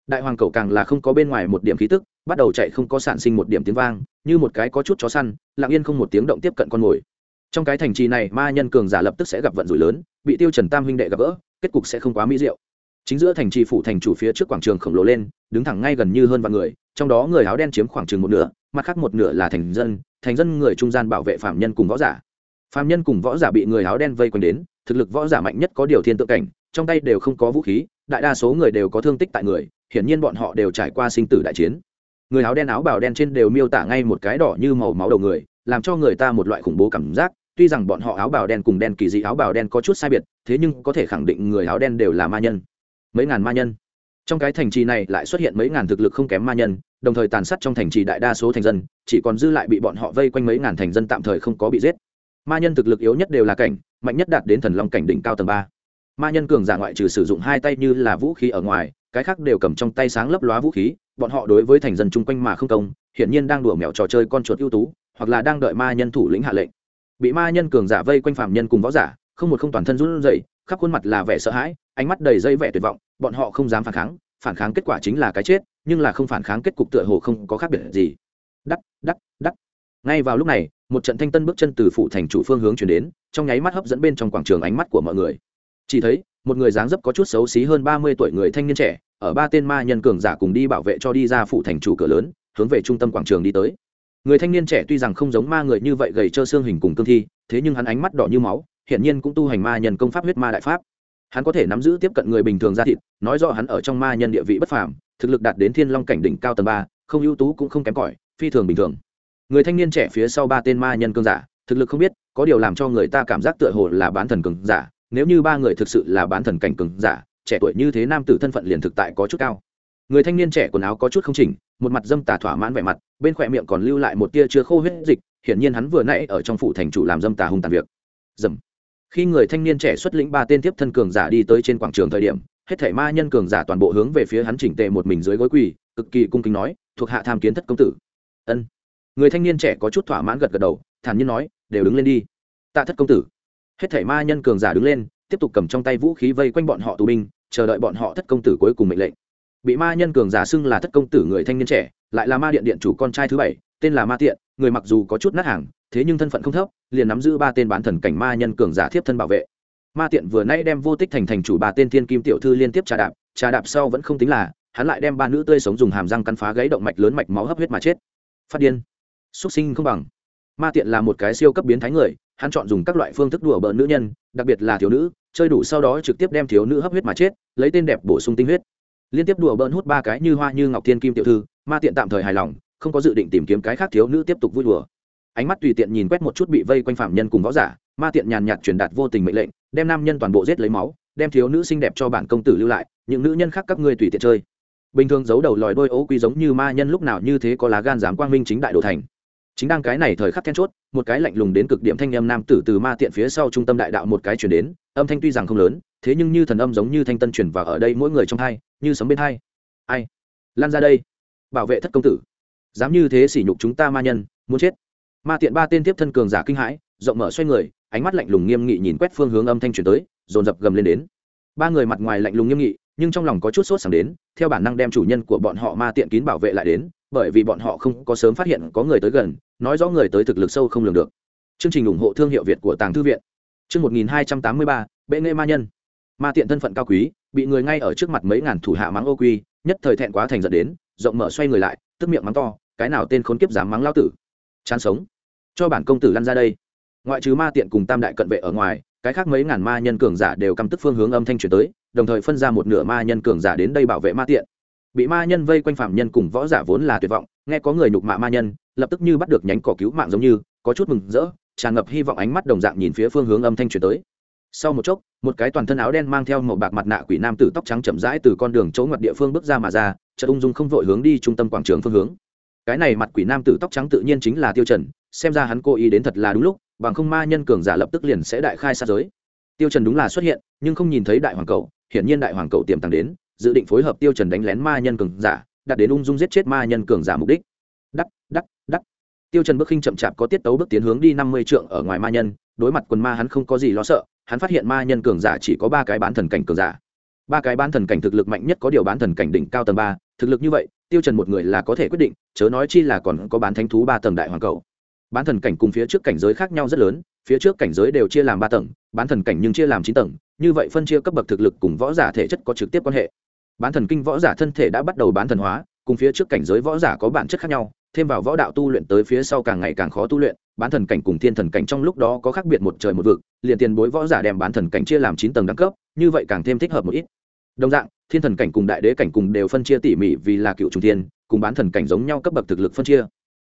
Speaker 1: Đại hoàng cầu càng là không có bên ngoài một điểm khí tức, bắt đầu chạy không có sản sinh một điểm tiếng vang, như một cái có chút chó săn, lặng yên không một tiếng động tiếp cận con mồi. Trong cái thành trì này, ma nhân cường giả lập tức sẽ gặp vận rủi lớn, bị tiêu trần tam huynh đệ gặp gỡ, kết cục sẽ không quá mỹ diệu chính giữa thành trì phủ thành chủ phía trước quảng trường khổng lồ lên, đứng thẳng ngay gần như hơn vạn người, trong đó người áo đen chiếm khoảng chừng một nửa, mặt khác một nửa là thành dân thành dân người trung gian bảo vệ phạm nhân cùng võ giả. Phạm nhân cùng võ giả bị người áo đen vây quanh đến, thực lực võ giả mạnh nhất có điều thiên tự cảnh, trong tay đều không có vũ khí, đại đa số người đều có thương tích tại người, hiển nhiên bọn họ đều trải qua sinh tử đại chiến. Người áo đen áo bào đen trên đều miêu tả ngay một cái đỏ như màu máu đầu người, làm cho người ta một loại khủng bố cảm giác, tuy rằng bọn họ áo bào đen cùng đen kỳ dị áo bào đen có chút sai biệt, thế nhưng có thể khẳng định người áo đen đều là ma nhân mấy ngàn ma nhân. Trong cái thành trì này lại xuất hiện mấy ngàn thực lực không kém ma nhân, đồng thời tàn sát trong thành trì đại đa số thành dân, chỉ còn dư lại bị bọn họ vây quanh mấy ngàn thành dân tạm thời không có bị giết. Ma nhân thực lực yếu nhất đều là cảnh, mạnh nhất đạt đến thần long cảnh đỉnh cao tầng ba. Ma nhân cường giả ngoại trừ sử dụng hai tay như là vũ khí ở ngoài, cái khác đều cầm trong tay sáng lấp lóa vũ khí, bọn họ đối với thành dân chung quanh mà không công, hiển nhiên đang đùa mèo trò chơi con chuột ưu tú, hoặc là đang đợi ma nhân thủ lĩnh hạ lệnh. Bị ma nhân cường giả vây quanh phạm nhân cùng võ giả, không một không toàn thân run rẩy khắp khuôn mặt là vẻ sợ hãi, ánh mắt đầy dây vẻ tuyệt vọng, bọn họ không dám phản kháng phản kháng kết quả chính là cái chết, nhưng là không phản kháng kết cục tựa hồ không có khác biệt gì. Đắc đắc đắc. Ngay vào lúc này, một trận thanh tân bước chân từ phụ thành chủ phương hướng chuyển đến, trong nháy mắt hấp dẫn bên trong quảng trường ánh mắt của mọi người. Chỉ thấy, một người dáng dấp có chút xấu xí hơn ba mươi tuổi người thanh niên trẻ, ở ba tên ma nhân cường giả cùng đi bảo vệ cho đi ra phụ thành chủ cửa lớn, hướng về trung tâm quảng trường đi tới. Người thanh niên trẻ tuy rằng không giống ma người như vậy gầy trơ xương hình cùng cương thi, thế nhưng hắn ánh mắt đỏ như máu hiển nhiên cũng tu hành ma nhân công pháp huyết ma đại pháp. Hắn có thể nắm giữ tiếp cận người bình thường ra thịt, nói rõ hắn ở trong ma nhân địa vị bất phàm, thực lực đạt đến thiên long cảnh đỉnh cao tầng ba, không ưu tú cũng không kém cỏi, phi thường bình thường. Người thanh niên trẻ phía sau ba tên ma nhân cương giả, thực lực không biết, có điều làm cho người ta cảm giác tựa hồ là bán thần cường giả, nếu như ba người thực sự là bán thần cảnh cường giả, trẻ tuổi như thế nam tử thân phận liền thực tại có chút cao. Người thanh niên trẻ quần áo có chút không chỉnh, một mặt dâm tà thỏa mãn vẻ mặt, bên khỏe miệng còn lưu lại một tia chưa khô huyết dịch, hiển nhiên hắn vừa nãy ở trong phủ thành chủ làm dâm tà hung tàn việc. Dầm khi người thanh niên trẻ xuất lĩnh ba tên tiếp thân cường giả đi tới trên quảng trường thời điểm, hết thảy ma nhân cường giả toàn bộ hướng về phía hắn chỉnh tề một mình dưới gối quỳ, cực kỳ cung kính nói, thuộc hạ tham kiến thất công tử. Ân. Người thanh niên trẻ có chút thỏa mãn gật gật đầu, thản nhiên nói, đều đứng lên đi. Tạ thất công tử. Hết thảy ma nhân cường giả đứng lên, tiếp tục cầm trong tay vũ khí vây quanh bọn họ tù binh, chờ đợi bọn họ thất công tử cuối cùng mệnh lệnh. Bị ma nhân cường giả xưng là thất công tử người thanh niên trẻ, lại là ma điện điện chủ con trai thứ bảy, tên là ma tiện, người mặc dù có chút nát hàng thế nhưng thân phận không thấp, liền nắm giữ ba tên bán thần cảnh ma nhân cường giả thiếp thân bảo vệ. Ma tiện vừa nay đem vô tích thành thành chủ ba tên thiên kim tiểu thư liên tiếp trà đạp trà đạp sau vẫn không tính là, hắn lại đem ba nữ tươi sống dùng hàm răng cắn phá gãy động mạch lớn mạch máu hấp huyết mà chết. Phát điên. Xuất sinh không bằng. Ma tiện là một cái siêu cấp biến thái người, hắn chọn dùng các loại phương thức đùa bỡn nữ nhân, đặc biệt là thiếu nữ, chơi đủ sau đó trực tiếp đem thiếu nữ hấp huyết mà chết, lấy tên đẹp bổ sung tinh huyết. Liên tiếp đùa bỡn hút ba cái như hoa như ngọc thiên kim tiểu thư, ma tiện tạm thời hài lòng, không có dự định tìm kiếm cái khác thiếu nữ tiếp tục vui đùa ánh mắt tùy tiện nhìn quét một chút bị vây quanh phạm nhân cùng võ giả, ma tiện nhàn nhạt truyền đạt vô tình mệnh lệnh, đem nam nhân toàn bộ giết lấy máu, đem thiếu nữ xinh đẹp cho bản công tử lưu lại, những nữ nhân khác các ngươi tùy tiện chơi. Bình thường giấu đầu lòi đôi ố quy giống như ma nhân lúc nào như thế có lá gan dám quang minh chính đại đồ thành. Chính đang cái này thời khắc then chốt, một cái lạnh lùng đến cực điểm thanh âm nam tử từ ma tiện phía sau trung tâm đại đạo một cái chuyển đến, âm thanh tuy rằng không lớn, thế nhưng như thần âm giống như thanh tân chuyển vào ở đây mỗi người trong hai, như sấm bên hai. Ai? Lan ra đây. Bảo vệ thất công tử. Dám như thế sỉ nhục chúng ta ma nhân, muốn chết ma tiện ba tên tiếp thân cường giả kinh hãi, rộng mở xoay người, ánh mắt lạnh lùng nghiêm nghị nhìn quét phương hướng âm thanh chuyển tới, dồn dập gầm lên đến. Ba người mặt ngoài lạnh lùng nghiêm nghị, nhưng trong lòng có chút sốt sắng đến, theo bản năng đem chủ nhân của bọn họ ma tiện kín bảo vệ lại đến, bởi vì bọn họ không có sớm phát hiện có người tới gần, nói rõ người tới thực lực sâu không lường được. Chương trình ủng hộ thương hiệu việt của tàng thư viện. Chương một nghìn hai trăm tám mươi ba, bệ nghệ ma nhân. Ma tiện thân phận cao quý, bị người ngay ở trước mặt mấy ngàn thủ hạ mắng ô quy, nhất thời thẹn quá thành dẫn đến, rộng mở xoay người lại, tức miệng mắng to, cái nào tên khốn kiếp dám mắng lao tử? Chán sống. Cho bản công tử lăn ra đây. Ngoại trừ ma tiện cùng tam đại cận vệ ở ngoài, cái khác mấy ngàn ma nhân cường giả đều căm tức phương hướng âm thanh chuyển tới, đồng thời phân ra một nửa ma nhân cường giả đến đây bảo vệ ma tiện. Bị ma nhân vây quanh phạm nhân cùng võ giả vốn là tuyệt vọng, nghe có người nhục mạ ma nhân, lập tức như bắt được nhánh cỏ cứu mạng giống như, có chút mừng rỡ, tràn ngập hy vọng ánh mắt đồng dạng nhìn phía phương hướng âm thanh chuyển tới. Sau một chốc, một cái toàn thân áo đen mang theo một bạc mặt nạ quỷ nam tử tóc trắng chậm rãi từ con đường chỗ ngoặt địa phương bước ra mà ra chợ ung dung không vội hướng đi trung tâm quảng trường phương hướng cái này mặt quỷ nam tử tóc trắng tự nhiên chính là tiêu trần, xem ra hắn cố ý đến thật là đúng lúc, bằng không ma nhân cường giả lập tức liền sẽ đại khai sát giới. Tiêu trần đúng là xuất hiện, nhưng không nhìn thấy đại hoàng cầu, hiển nhiên đại hoàng cầu tiềm tàng đến, dự định phối hợp tiêu trần đánh lén ma nhân cường giả, đạt đến ung dung giết chết ma nhân cường giả mục đích. Đắc đắc đắc. Tiêu trần bước khinh chậm chạp có tiết tấu bước tiến hướng đi năm mươi trượng ở ngoài ma nhân, đối mặt quần ma hắn không có gì lo sợ, hắn phát hiện ma nhân cường giả chỉ có ba cái bán thần cảnh cường giả. Ba cái bán thần cảnh thực lực mạnh nhất có điều bán thần cảnh đỉnh cao tầng ba, thực lực như vậy tiêu trần một người là có thể quyết định, chớ nói chi là còn có bán thánh thú ba tầng đại hoàng cầu. Bán thần cảnh cùng phía trước cảnh giới khác nhau rất lớn, phía trước cảnh giới đều chia làm ba tầng, bán thần cảnh nhưng chia làm chín tầng, như vậy phân chia cấp bậc thực lực cùng võ giả thể chất có trực tiếp quan hệ. Bán thần kinh võ giả thân thể đã bắt đầu bán thần hóa, cùng phía trước cảnh giới võ giả có bản chất khác nhau, thêm vào võ đạo tu luyện tới phía sau càng ngày càng khó tu luyện, bán thần cảnh cùng thiên thần cảnh trong lúc đó có khác biệt một trời một vực, liền tiền bối võ giả đem bán thần cảnh chia làm chín tầng đẳng cấp, như vậy càng thêm thích hợp một ít. Đồng dạng thiên thần cảnh cùng đại đế cảnh cùng đều phân chia tỉ mỉ vì là cựu trung thiên, cùng bán thần cảnh giống nhau cấp bậc thực lực phân chia.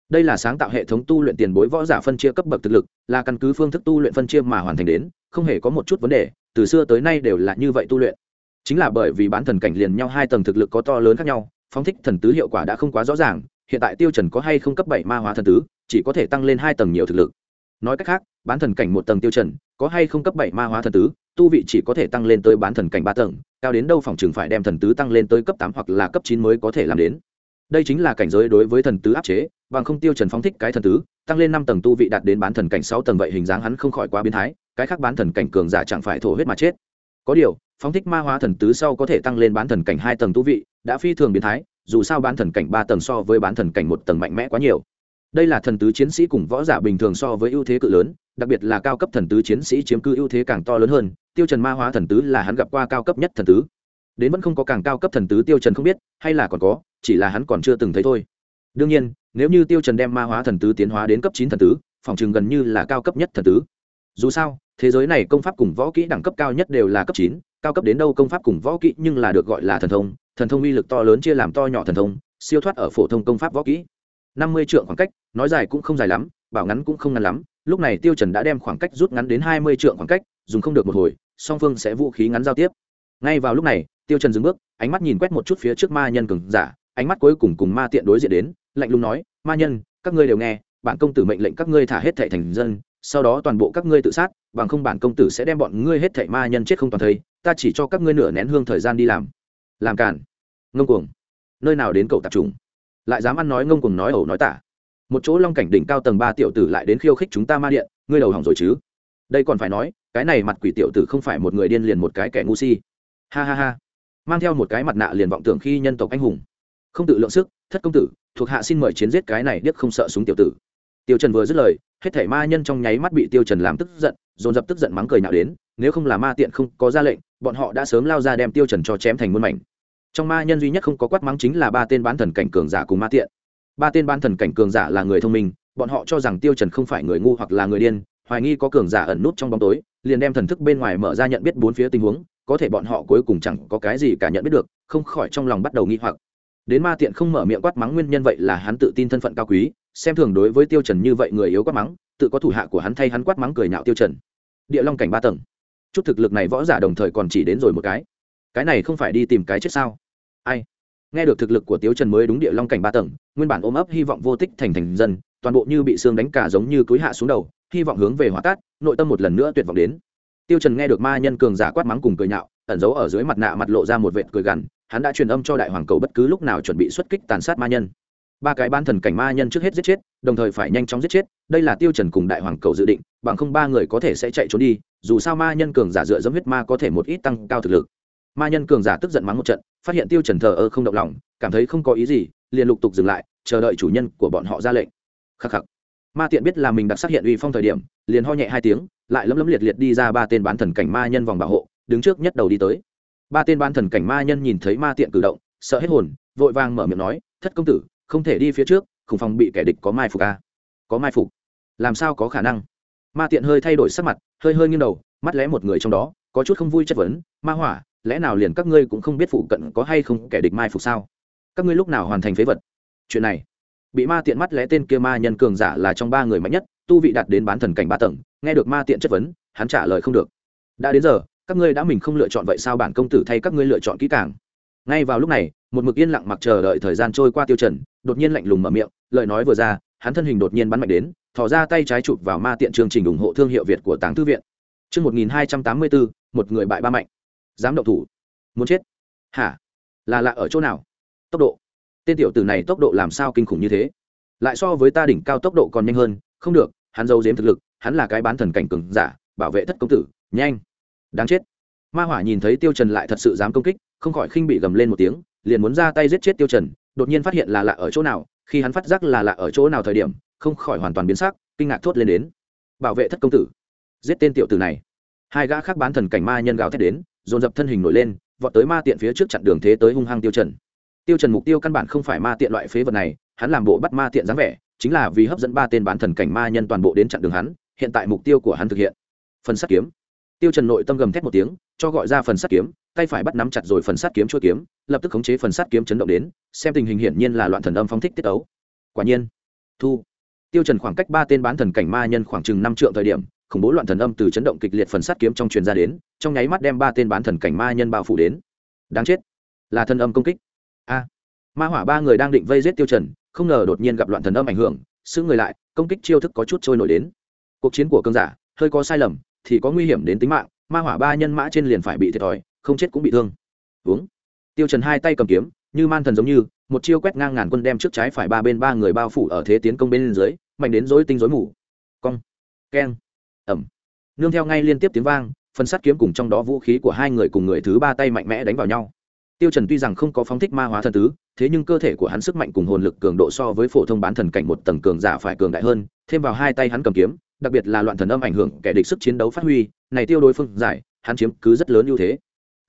Speaker 1: Đây là sáng tạo hệ thống tu luyện tiền bối võ giả phân chia cấp bậc thực lực, là căn cứ phương thức tu luyện phân chia mà hoàn thành đến, không hề có một chút vấn đề, từ xưa tới nay đều là như vậy tu luyện. Chính là bởi vì bán thần cảnh liền nhau hai tầng thực lực có to lớn khác nhau, phóng thích thần tứ hiệu quả đã không quá rõ ràng, hiện tại tiêu chuẩn có hay không cấp bảy ma hóa thần tứ, chỉ có thể tăng lên hai tầng nhiều thực lực. Nói cách khác, bán thần cảnh một tầng tiêu chuẩn có hay không cấp bảy ma hóa thần tứ tu vị chỉ có thể tăng lên tới bán thần cảnh ba tầng, cao đến đâu phòng trường phải đem thần tứ tăng lên tới cấp tám hoặc là cấp chín mới có thể làm đến. Đây chính là cảnh giới đối với thần tứ áp chế, bằng không tiêu trần phóng thích cái thần tứ, tăng lên năm tầng tu vị đạt đến bán thần cảnh sáu tầng vậy hình dáng hắn không khỏi quá biến thái, cái khác bán thần cảnh cường giả chẳng phải thổ huyết mà chết. Có điều, phóng thích ma hóa thần tứ sau có thể tăng lên bán thần cảnh hai tầng tu vị, đã phi thường biến thái, dù sao bán thần cảnh ba tầng so với bán thần cảnh một tầng mạnh mẽ quá nhiều. Đây là thần tứ chiến sĩ cùng võ giả bình thường so với ưu thế cự lớn đặc biệt là cao cấp thần tứ chiến sĩ chiếm cư ưu thế càng to lớn hơn, tiêu trần ma hóa thần tứ là hắn gặp qua cao cấp nhất thần tứ. Đến vẫn không có càng cao cấp thần tứ tiêu trần không biết, hay là còn có, chỉ là hắn còn chưa từng thấy thôi. Đương nhiên, nếu như tiêu trần đem ma hóa thần tứ tiến hóa đến cấp chín thần tứ, phòng trường gần như là cao cấp nhất thần tứ. Dù sao, thế giới này công pháp cùng võ kỹ đẳng cấp cao nhất đều là cấp chín, cao cấp đến đâu công pháp cùng võ kỹ nhưng là được gọi là thần thông thần thông uy lực to lớn chia làm to nhỏ thần thông, siêu thoát ở phổ thông công pháp võ kỹ. Năm mươi trượng khoảng cách, nói dài cũng không dài lắm, bảo ngắn cũng không ngắn lắm lúc này tiêu trần đã đem khoảng cách rút ngắn đến hai mươi trượng khoảng cách, dùng không được một hồi, song phương sẽ vũ khí ngắn giao tiếp. Ngay vào lúc này, tiêu trần dừng bước, ánh mắt nhìn quét một chút phía trước ma nhân cường giả, ánh mắt cuối cùng cùng ma tiện đối diện đến, lạnh lùng nói, ma nhân, các ngươi đều nghe, bản công tử mệnh lệnh các ngươi thả hết thảy thành dân, sau đó toàn bộ các ngươi tự sát, bằng không bản công tử sẽ đem bọn ngươi hết thảy ma nhân chết không toàn thây, ta chỉ cho các ngươi nửa nén hương thời gian đi làm. Làm cản ngông cuồng. Nơi nào đến cậu tập trung lại dám ăn nói ngông cuồng nói ẩu nói tả một chỗ long cảnh đỉnh cao tầng ba tiểu tử lại đến khiêu khích chúng ta ma điện, ngươi đầu hỏng rồi chứ? Đây còn phải nói, cái này mặt quỷ tiểu tử không phải một người điên liền một cái kẻ ngu si. Ha ha ha. Mang theo một cái mặt nạ liền vọng tưởng khi nhân tộc anh hùng. Không tự lượng sức, thất công tử, thuộc hạ xin mời chiến giết cái này điếc không sợ súng tiểu tử. Tiêu trần vừa dứt lời, hết thảy ma nhân trong nháy mắt bị tiêu trần làm tức giận, dồn dập tức giận mắng cười nhạo đến, nếu không là ma tiện không có ra lệnh, bọn họ đã sớm lao ra đem tiêu trần cho chém thành muôn mảnh. Trong ma nhân duy nhất không có quát mắng chính là ba tên bán thần cảnh cường giả cùng ma tiện ba tên ban thần cảnh cường giả là người thông minh, bọn họ cho rằng tiêu trần không phải người ngu hoặc là người điên, hoài nghi có cường giả ẩn nút trong bóng tối, liền đem thần thức bên ngoài mở ra nhận biết bốn phía tình huống, có thể bọn họ cuối cùng chẳng có cái gì cả nhận biết được, không khỏi trong lòng bắt đầu nghi hoặc. Đến ma tiện không mở miệng quát mắng nguyên nhân vậy là hắn tự tin thân phận cao quý, xem thường đối với tiêu trần như vậy người yếu quát mắng, tự có thủ hạ của hắn thay hắn quát mắng cười nhạo tiêu trần. Địa long cảnh ba tầng. Chút thực lực này võ giả đồng thời còn chỉ đến rồi một cái. Cái này không phải đi tìm cái chết sao? Ai? Nghe được thực lực của tiêu trần mới đúng địa long cảnh ba tầng, nguyên bản ôm ấp hy vọng vô tích thành thành dân, toàn bộ như bị xương đánh cả giống như cúi hạ xuống đầu, hy vọng hướng về hỏa tát, nội tâm một lần nữa tuyệt vọng đến. Tiêu trần nghe được ma nhân cường giả quát mắng cùng cười nhạo, ẩn giấu ở dưới mặt nạ mặt lộ ra một vệt cười gằn, hắn đã truyền âm cho đại hoàng cầu bất cứ lúc nào chuẩn bị xuất kích tàn sát ma nhân. Ba cái ban thần cảnh ma nhân trước hết giết chết, đồng thời phải nhanh chóng giết chết, đây là tiêu trần cùng đại hoàng cầu dự định, bằng không ba người có thể sẽ chạy trốn đi, dù sao ma nhân cường giả dựa dẫm huyết ma có thể một ít tăng cao thực lực. Ma nhân cường giả tức giận mắng một trận phát hiện tiêu trần thờ ơ không động lòng, cảm thấy không có ý gì, liền lục tục dừng lại, chờ đợi chủ nhân của bọn họ ra lệnh. Khắc khắc. Ma tiện biết là mình đặc xác hiện uy phong thời điểm, liền ho nhẹ hai tiếng, lại lấm lấm liệt liệt đi ra ba tên bán thần cảnh ma nhân vòng bảo hộ, đứng trước nhất đầu đi tới. Ba tên bán thần cảnh ma nhân nhìn thấy ma tiện cử động, sợ hết hồn, vội vàng mở miệng nói, thất công tử, không thể đi phía trước, khủng phòng bị kẻ địch có mai phục a à? có mai phục? Làm sao có khả năng? Ma tiện hơi thay đổi sắc mặt, hơi hơi nghiêng đầu, mắt lẽ một người trong đó, có chút không vui chất vấn, ma hỏa lẽ nào liền các ngươi cũng không biết phụ cận có hay không kẻ địch mai phục sao? Các ngươi lúc nào hoàn thành phế vật? Chuyện này, bị ma tiện mắt lẽ tên kia ma nhân cường giả là trong ba người mạnh nhất, tu vị đạt đến bán thần cảnh ba tầng, nghe được ma tiện chất vấn, hắn trả lời không được. Đã đến giờ, các ngươi đã mình không lựa chọn vậy sao bản công tử thay các ngươi lựa chọn kỹ càng? Ngay vào lúc này, một mực yên lặng mặc chờ đợi thời gian trôi qua tiêu trần, đột nhiên lạnh lùng mở miệng, lời nói vừa ra, hắn thân hình đột nhiên bắn mạnh đến, thò ra tay trái chụp vào ma tiện chương trình ủng hộ thương hiệu việt của tàng thư viện. Chương một nghìn hai trăm tám mươi bốn, một người bại ba mạnh dám động thủ. Muốn chết? Hả? Là lạ ở chỗ nào? Tốc độ. Tên tiểu tử này tốc độ làm sao kinh khủng như thế? Lại so với ta đỉnh cao tốc độ còn nhanh hơn. Không được, hắn giấu giếm thực lực. Hắn là cái bán thần cảnh cường giả, bảo vệ thất công tử. Nhanh. Đáng chết. Ma hỏa nhìn thấy tiêu trần lại thật sự dám công kích, không khỏi khinh bị gầm lên một tiếng, liền muốn ra tay giết chết tiêu trần, đột nhiên phát hiện là lạ ở chỗ nào. Khi hắn phát giác là lạ ở chỗ nào thời điểm, không khỏi hoàn toàn biến sắc, kinh ngạc thốt lên đến. Bảo vệ thất công tử. Giết tên tiểu tử này. Hai gã khác bán thần cảnh ma nhân gào thét đến dồn dập thân hình nổi lên, vọt tới ma tiện phía trước chặn đường thế tới hung hăng tiêu trần. Tiêu trần mục tiêu căn bản không phải ma tiện loại phế vật này, hắn làm bộ bắt ma tiện dáng vẻ, chính là vì hấp dẫn ba tên bán thần cảnh ma nhân toàn bộ đến chặn đường hắn, hiện tại mục tiêu của hắn thực hiện. Phần sắt kiếm. Tiêu trần nội tâm gầm thét một tiếng, cho gọi ra phần sắt kiếm, tay phải bắt nắm chặt rồi phần sắt kiếm chuôi kiếm, lập tức khống chế phần sắt kiếm chấn động đến, xem tình hình hiển nhiên là loạn thần âm phóng thích tiết ấu quả nhiên, thu. Tiêu trần khoảng cách ba tên bán thần cảnh ma nhân khoảng chừng năm trượng thời điểm khủng bố loạn thần âm từ chấn động kịch liệt phần sắt kiếm trong truyền ra đến, trong nháy mắt đem ba tên bán thần cảnh ma nhân bao phủ đến. Đáng chết. Là thần âm công kích. A. Ma hỏa ba người đang định vây giết tiêu trần, không ngờ đột nhiên gặp loạn thần âm ảnh hưởng, xứ người lại, công kích chiêu thức có chút trôi nổi đến. Cuộc chiến của cương giả, hơi có sai lầm, thì có nguy hiểm đến tính mạng, ma hỏa ba nhân mã trên liền phải bị thiệt thòi, không chết cũng bị thương. Uống. Tiêu trần hai tay cầm kiếm, như man thần giống như, một chiêu quét ngang ngàn quân đem trước trái phải ba bên ba người bao phủ ở thế tiến công bên dưới, mạnh đến rối tinh rối mù. Cong. Keng ẩm. Nương theo ngay liên tiếp tiếng vang, phần sắt kiếm cùng trong đó vũ khí của hai người cùng người thứ ba tay mạnh mẽ đánh vào nhau. Tiêu trần tuy rằng không có phóng thích ma hóa thần tứ, thế nhưng cơ thể của hắn sức mạnh cùng hồn lực cường độ so với phổ thông bán thần cảnh một tầng cường giả phải cường đại hơn, thêm vào hai tay hắn cầm kiếm, đặc biệt là loạn thần âm ảnh hưởng, kẻ địch sức chiến đấu phát huy, này tiêu đối phương giải, hắn chiếm cứ rất lớn ưu thế.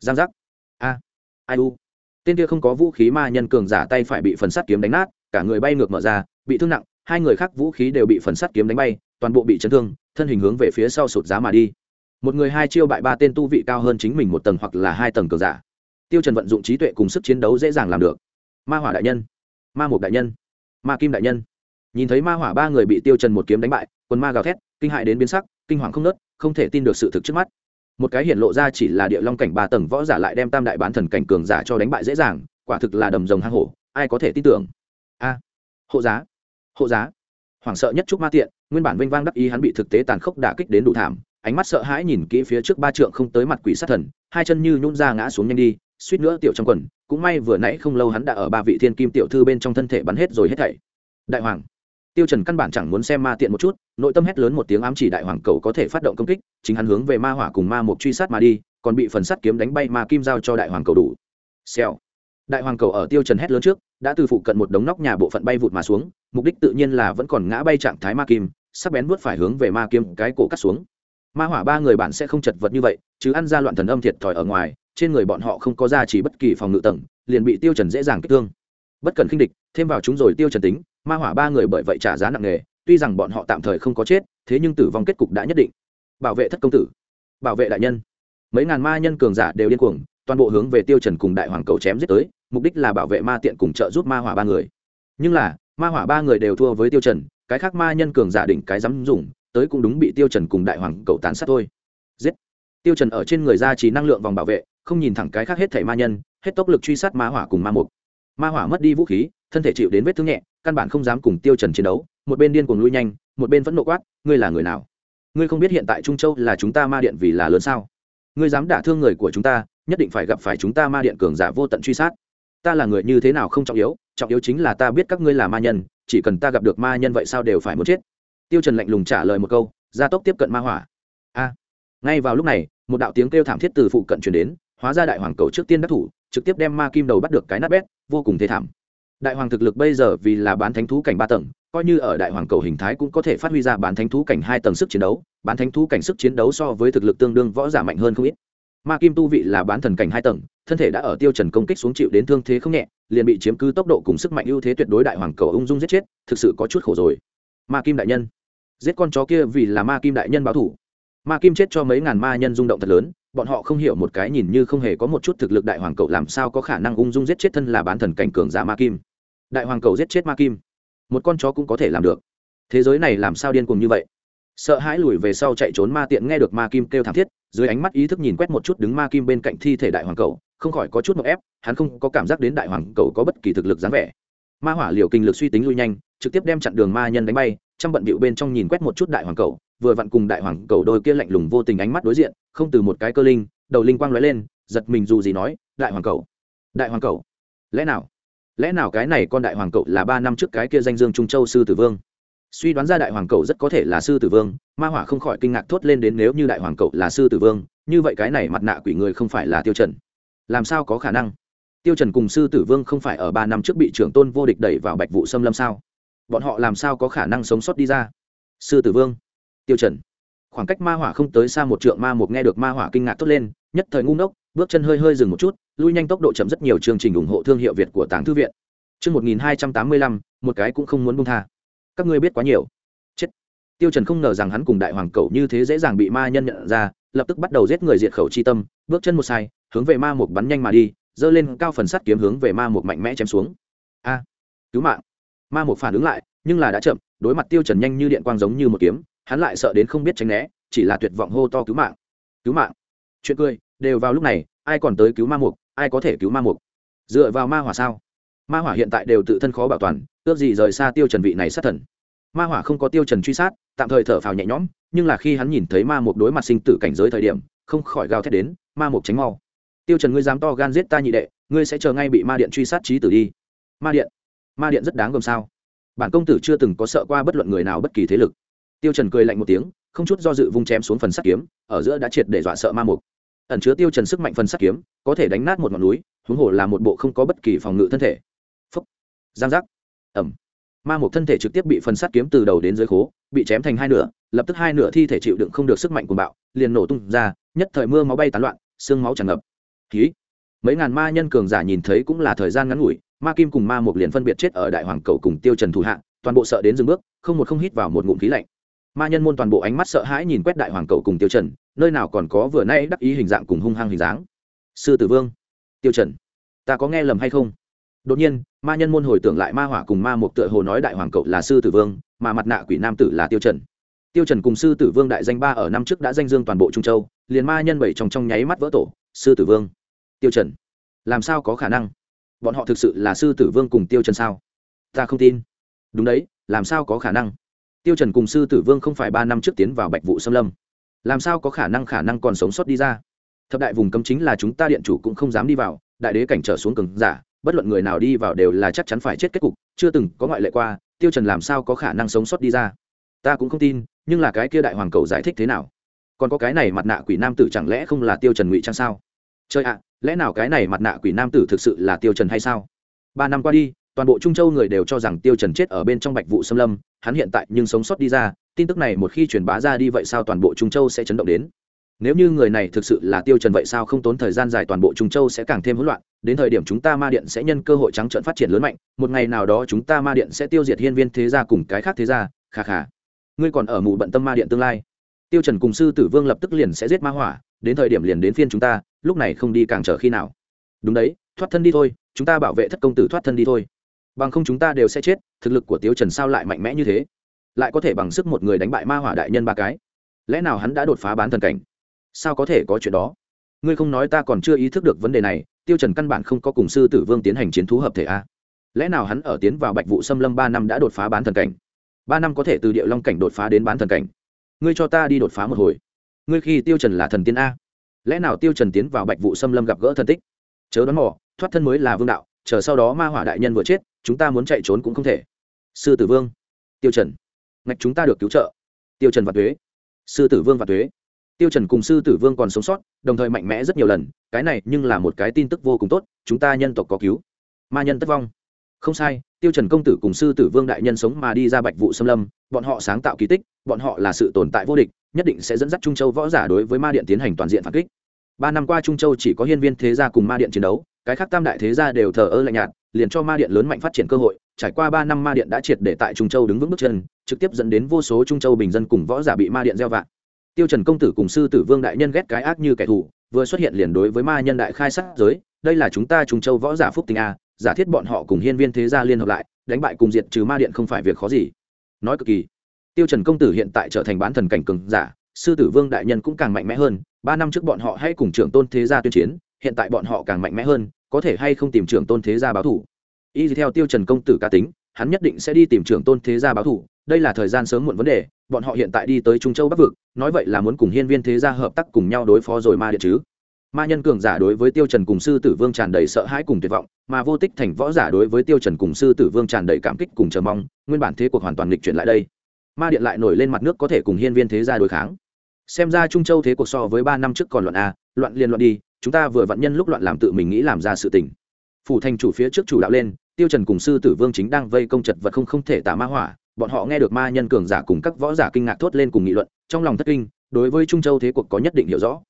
Speaker 1: Giang giác. A. Ai u. Tên kia không có vũ khí ma nhân cường giả tay phải bị phần sắt kiếm đánh nát, cả người bay ngược mở ra, bị thương nặng hai người khác vũ khí đều bị phần sắt kiếm đánh bay, toàn bộ bị chấn thương, thân hình hướng về phía sau sụt giá mà đi. Một người hai chiêu bại ba tên tu vị cao hơn chính mình một tầng hoặc là hai tầng cờ giả. Tiêu trần vận dụng trí tuệ cùng sức chiến đấu dễ dàng làm được. Ma hỏa đại nhân, ma mục đại nhân, ma kim đại nhân. Nhìn thấy ma hỏa ba người bị tiêu trần một kiếm đánh bại, quần ma gào thét, kinh hại đến biến sắc, kinh hoàng không nớt, không thể tin được sự thực trước mắt. Một cái hiện lộ ra chỉ là địa long cảnh ba tầng võ giả lại đem tam đại bán thần cảnh cường giả cho đánh bại dễ dàng, quả thực là đầm rồng hang hổ, ai có thể tin tưởng? A, hộ giá hộ giá. Hoảng sợ nhất trúc ma tiện, nguyên bản vinh vang đắc ý hắn bị thực tế tàn khốc đả kích đến đủ thảm, ánh mắt sợ hãi nhìn kỹ phía trước ba trượng không tới mặt quỷ sát thần, hai chân như nhún ra ngã xuống nhanh đi, suýt nữa tiểu trong quần, cũng may vừa nãy không lâu hắn đã ở ba vị thiên kim tiểu thư bên trong thân thể bắn hết rồi hết thảy. Đại hoàng. Tiêu trần căn bản chẳng muốn xem ma tiện một chút, nội tâm hét lớn một tiếng ám chỉ đại hoàng cầu có thể phát động công kích, chính hắn hướng về ma hỏa cùng ma mục truy sát mà đi, còn bị phần sắt kiếm đánh bay ma kim giao cho đại hoàng cầu đủ. Xèo đại hoàng cầu ở tiêu trần hét lớn trước, đã từ phụ cận một đống nóc nhà bộ phận bay vụt mà xuống, mục đích tự nhiên là vẫn còn ngã bay trạng thái ma kim, sắc bén vuốt phải hướng về ma kim cái cổ cắt xuống. Ma hỏa ba người bạn sẽ không chật vật như vậy, chứ ăn ra loạn thần âm thiệt thòi ở ngoài, trên người bọn họ không có ra chỉ bất kỳ phòng ngự tầng, liền bị tiêu trần dễ dàng kích thương. Bất cần khinh địch, thêm vào chúng rồi tiêu trần tính, ma hỏa ba người bởi vậy trả giá nặng nề, tuy rằng bọn họ tạm thời không có chết, thế nhưng tử vong kết cục đã nhất định. Bảo vệ thất công tử, bảo vệ đại nhân. Mấy ngàn ma nhân cường giả đều điên cuồng toàn bộ hướng về tiêu trần cùng đại hoàng cầu chém giết tới, mục đích là bảo vệ ma tiện cùng trợ giúp ma hỏa ba người. Nhưng là, ma hỏa ba người đều thua với tiêu trần, cái khác ma nhân cường giả đỉnh cái dám dùng, tới cũng đúng bị tiêu trần cùng đại hoàng cầu tàn sát thôi. Giết! Tiêu trần ở trên người ra chỉ năng lượng vòng bảo vệ, không nhìn thẳng cái khác hết thảy ma nhân, hết tốc lực truy sát ma hỏa cùng ma mục. Ma hỏa mất đi vũ khí, thân thể chịu đến vết thương nhẹ, căn bản không dám cùng tiêu trần chiến đấu, một bên điên cuồng lui nhanh, một bên vẫn nộ quát, ngươi là người nào? Ngươi không biết hiện tại trung châu là chúng ta ma điện vì là lớn sao? Ngươi dám đả thương người của chúng ta nhất định phải gặp phải chúng ta ma điện cường giả vô tận truy sát. Ta là người như thế nào không trọng yếu trọng yếu chính là ta biết các ngươi là ma nhân, chỉ cần ta gặp được ma nhân vậy sao đều phải muốn chết. Tiêu trần lạnh lùng trả lời một câu, gia tốc tiếp cận ma hỏa. A. Ngay vào lúc này, một đạo tiếng kêu thảm thiết từ phụ cận truyền đến, hóa ra đại hoàng cầu trước tiên đắc thủ, trực tiếp đem ma kim đầu bắt được cái nát bét, vô cùng thế thảm. Đại hoàng thực lực bây giờ vì là bán thánh thú cảnh ba tầng, coi như ở đại hoàng cầu hình thái cũng có thể phát huy ra bán thánh thú cảnh hai tầng sức chiến đấu, bán thánh thú cảnh sức chiến đấu so với thực lực tương đương võ giả mạnh hơn không ít ma kim tu vị là bán thần cảnh hai tầng, thân thể đã ở tiêu trần công kích xuống chịu đến thương thế không nhẹ, liền bị chiếm cứ tốc độ cùng sức mạnh ưu thế tuyệt đối đại hoàng cầu ung dung giết chết, thực sự có chút khổ rồi. Ma kim đại nhân, giết con chó kia vì là ma kim đại nhân báo thủ. Ma kim chết cho mấy ngàn ma nhân rung động thật lớn, bọn họ không hiểu một cái nhìn như không hề có một chút thực lực đại hoàng cầu làm sao có khả năng ung dung giết chết thân là bán thần cảnh cường giả ma kim. Đại hoàng cầu giết chết ma kim, một con chó cũng có thể làm được. Thế giới này làm sao điên cuồng như vậy? Sợ hãi lùi về sau chạy trốn ma tiện nghe được ma kim kêu thảm thiết, dưới ánh mắt ý thức nhìn quét một chút đứng ma kim bên cạnh thi thể đại hoàng cầu, không khỏi có chút mậu ép, hắn không có cảm giác đến đại hoàng cầu có bất kỳ thực lực dáng vẻ. Ma hỏa liều kinh lực suy tính lui nhanh, trực tiếp đem chặn đường ma nhân đánh bay, trăm bận bịu bên trong nhìn quét một chút đại hoàng cầu, vừa vặn cùng đại hoàng cầu đôi kia lạnh lùng vô tình ánh mắt đối diện, không từ một cái cơ linh, đầu linh quang lóe lên, giật mình dù gì nói, đại hoàng cầu, đại hoàng cầu, lẽ nào lẽ nào cái này con đại hoàng cậu là ba năm trước cái kia danh dương trung châu sư tử vương? Suy đoán ra đại hoàng cậu rất có thể là sư tử vương, ma hỏa không khỏi kinh ngạc thốt lên đến nếu như đại hoàng cậu là sư tử vương, như vậy cái này mặt nạ quỷ người không phải là tiêu trần. Làm sao có khả năng? Tiêu trần cùng sư tử vương không phải ở ba năm trước bị trưởng tôn vô địch đẩy vào bạch vụ xâm lâm sao? Bọn họ làm sao có khả năng sống sót đi ra? Sư tử vương, tiêu trần. Khoảng cách ma hỏa không tới xa một trượng ma một nghe được ma hỏa kinh ngạc thốt lên, nhất thời ngu ngốc, bước chân hơi hơi dừng một chút, lui nhanh tốc độ chậm rất nhiều chương trình ủng hộ thương hiệu việt của tàng thư viện. Chương một nghìn hai trăm tám mươi lăm, một cái cũng không muốn buông tha các ngươi biết quá nhiều. Chết. Tiêu trần không ngờ rằng hắn cùng đại hoàng cẩu như thế dễ dàng bị ma nhân nhận ra, lập tức bắt đầu giết người diệt khẩu chi tâm, bước chân một sai, hướng về ma Mục bắn nhanh mà đi dơ lên cao phần sắt kiếm hướng về ma Mục mạnh mẽ chém xuống. A, cứu mạng. Ma Mục phản ứng lại, nhưng là đã chậm, đối mặt tiêu trần nhanh như điện quang giống như một kiếm, hắn lại sợ đến không biết tránh né, chỉ là tuyệt vọng hô to cứu mạng. Cứu mạng. Chuyện cười, đều vào lúc này, ai còn tới cứu ma mục, ai có thể cứu ma mục? Dựa vào ma hỏa sao? Ma hỏa hiện tại đều tự thân khó bảo toàn ước gì rời xa tiêu trần vị này sát thần. Ma hỏa không có tiêu trần truy sát, tạm thời thở phào nhẹ nhõm, nhưng là khi hắn nhìn thấy ma mục đối mặt sinh tử cảnh giới thời điểm, không khỏi gào thét đến, ma mục tránh mau. Tiêu trần ngươi dám to gan giết ta nhị đệ, ngươi sẽ chờ ngay bị ma điện truy sát trí tử đi. Ma điện? Ma điện rất đáng gồm sao? Bản công tử chưa từng có sợ qua bất luận người nào bất kỳ thế lực. Tiêu trần cười lạnh một tiếng, không chút do dự vung chém xuống phần sắt kiếm, ở giữa đã triệt để dọa sợ ma mục. Ẩn chứa tiêu trần sức mạnh phần sắt kiếm, có thể đánh nát một ngọn núi, huống hồ là một bộ không có bất kỳ phòng ngự thân thể. Phúc. Giang giác ẩm. Ma một thân thể trực tiếp bị phần sắt kiếm từ đầu đến dưới khố, bị chém thành hai nửa, lập tức hai nửa thi thể chịu đựng không được sức mạnh của bạo, liền nổ tung ra, nhất thời mưa máu bay tán loạn, xương máu tràn ngập. Ký mấy ngàn ma nhân cường giả nhìn thấy cũng là thời gian ngắn ngủi, ma kim cùng ma một liền phân biệt chết ở đại hoàng cầu cùng tiêu trần thủ hạ, toàn bộ sợ đến dừng bước, không một không hít vào một ngụm khí lạnh. Ma nhân môn toàn bộ ánh mắt sợ hãi nhìn quét đại hoàng cầu cùng tiêu trần, nơi nào còn có vừa nay đắc ý hình dạng cùng hung hăng hình dáng. Sư tử vương, tiêu trần, ta có nghe lầm hay không? Đột nhiên, ma nhân môn hồi tưởng lại ma hỏa cùng ma mục tựa hồ nói đại hoàng cậu là sư tử vương, mà mặt nạ quỷ nam tử là tiêu trần. Tiêu trần cùng sư tử vương đại danh ba ở năm trước đã danh dương toàn bộ trung châu, liền ma nhân bảy trong trong nháy mắt vỡ tổ, sư tử vương. Tiêu trần, làm sao có khả năng? Bọn họ thực sự là sư tử vương cùng tiêu trần sao? Ta không tin. Đúng đấy, làm sao có khả năng? Tiêu trần cùng sư tử vương không phải ba năm trước tiến vào bạch vụ xâm lâm. Làm sao có khả năng khả năng còn sống sót đi ra? Thập đại vùng cấm chính là chúng ta điện chủ cũng không dám đi vào, đại đế cảnh trở xuống cường giả bất luận người nào đi vào đều là chắc chắn phải chết kết cục, chưa từng có ngoại lệ qua, tiêu trần làm sao có khả năng sống sót đi ra? Ta cũng không tin, nhưng là cái kia đại hoàng cầu giải thích thế nào? Còn có cái này mặt nạ quỷ nam tử chẳng lẽ không là tiêu trần ngụy trang sao? Trời ạ à, lẽ nào cái này mặt nạ quỷ nam tử thực sự là tiêu trần hay sao? Ba năm qua đi, toàn bộ trung châu người đều cho rằng tiêu trần chết ở bên trong bạch vụ xâm lâm, hắn hiện tại nhưng sống sót đi ra, tin tức này một khi truyền bá ra đi vậy sao toàn bộ trung châu sẽ chấn động đến? Nếu như người này thực sự là tiêu trần vậy sao không tốn thời gian dài toàn bộ trung châu sẽ càng thêm hỗn loạn, đến thời điểm chúng ta ma điện sẽ nhân cơ hội trắng trợn phát triển lớn mạnh, một ngày nào đó chúng ta ma điện sẽ tiêu diệt hiên viên thế gia cùng cái khác thế gia khà khà ngươi còn ở mù bận tâm ma điện tương lai. Tiêu trần cùng sư tử vương lập tức liền sẽ giết ma hỏa, đến thời điểm liền đến phiên chúng ta, lúc này không đi càng chờ khi nào. Đúng đấy, thoát thân đi thôi, chúng ta bảo vệ thất công tử thoát thân đi thôi. Bằng không chúng ta đều sẽ chết, thực lực của tiêu trần sao lại mạnh mẽ như thế? Lại có thể bằng sức một người đánh bại ma hỏa đại nhân ba cái. Lẽ nào hắn đã đột phá bán thần cảnh? Sao có thể có chuyện đó? Ngươi không nói ta còn chưa ý thức được vấn đề này, tiêu trần căn bản không có cùng sư tử vương tiến hành chiến thú hợp thể a. Lẽ nào hắn ở tiến vào bạch vụ xâm lâm ba năm đã đột phá bán thần cảnh? Ba năm có thể từ địa long cảnh đột phá đến bán thần cảnh. Ngươi cho ta đi đột phá một hồi. Ngươi khi tiêu trần là thần tiên a. Lẽ nào tiêu trần tiến vào bạch vụ xâm lâm gặp gỡ thần tích? Chớ đoán mò, thoát thân mới là vương đạo, chờ sau đó ma hỏa đại nhân vừa chết, chúng ta muốn chạy trốn cũng không thể. Sư tử vương. Tiêu trần. Ngạch chúng ta được cứu trợ. Tiêu trần và thuế sư tử vương và thuế tiêu trần cùng sư tử vương còn sống sót, đồng thời mạnh mẽ rất nhiều lần, cái này nhưng là một cái tin tức vô cùng tốt, chúng ta nhân tộc có cứu. Ma nhân tất vong. Không sai, tiêu trần công tử cùng sư tử vương đại nhân sống mà đi ra bạch vụ xâm lâm, bọn họ sáng tạo kỳ tích, bọn họ là sự tồn tại vô địch, nhất định sẽ dẫn dắt trung châu võ giả đối với ma điện tiến hành toàn diện phản kích. Ba năm qua trung châu chỉ có hiên viên thế gia cùng ma điện chiến đấu, cái khác tam đại thế gia đều thờ ơ lạnh nhạt, liền cho ma điện lớn mạnh phát triển cơ hội, trải qua ba năm ma điện đã triệt để tại trung châu đứng vững bước chân, trực tiếp dẫn đến vô số trung châu bình dân cùng võ giả bị ma điện gieo vạn tiêu trần công tử cùng sư tử vương đại nhân ghét cái ác như kẻ thù, vừa xuất hiện liền đối với ma nhân đại khai sát giới, đây là chúng ta trung châu võ giả phúc tình a, giả thiết bọn họ cùng hiên viên thế gia liên hợp lại, đánh bại cùng diệt trừ ma điện không phải việc khó gì. Nói cực kỳ, tiêu trần công tử hiện tại trở thành bán thần cảnh cường giả, sư tử vương đại nhân cũng càng mạnh mẽ hơn, ba năm trước bọn họ hay cùng trưởng tôn thế gia tuyên chiến, hiện tại bọn họ càng mạnh mẽ hơn, có thể hay không tìm trưởng tôn thế gia báo thủ y theo tiêu trần công tử cá tính hắn nhất định sẽ đi tìm trưởng tôn thế gia báo thủ, đây là thời gian sớm muộn vấn đề, bọn họ hiện tại đi tới trung châu bắc vực, nói vậy là muốn cùng hiên viên thế gia hợp tác cùng nhau đối phó rồi ma điện chứ. Ma nhân cường giả đối với tiêu trần cùng sư tử vương tràn đầy sợ hãi cùng tuyệt vọng, mà vô tích thành võ giả đối với tiêu trần cùng sư tử vương tràn đầy cảm kích cùng chờ mong, nguyên bản thế cuộc hoàn toàn lịch chuyển lại đây. Ma điện lại nổi lên mặt nước có thể cùng hiên viên thế gia đối kháng. Xem ra trung châu thế cuộc so với ba năm trước còn loạn a loạn liên loạn đi, chúng ta vừa vận nhân lúc loạn làm tự mình nghĩ làm ra sự tình. Phủ thành chủ phía trước chủ đạo lên tiêu trần cùng sư tử vương chính đang vây công chật vật không không thể tả ma hỏa, bọn họ nghe được ma nhân cường giả cùng các võ giả kinh ngạc thốt lên cùng nghị luận, trong lòng thất kinh, đối với trung châu thế cuộc có nhất định hiểu rõ.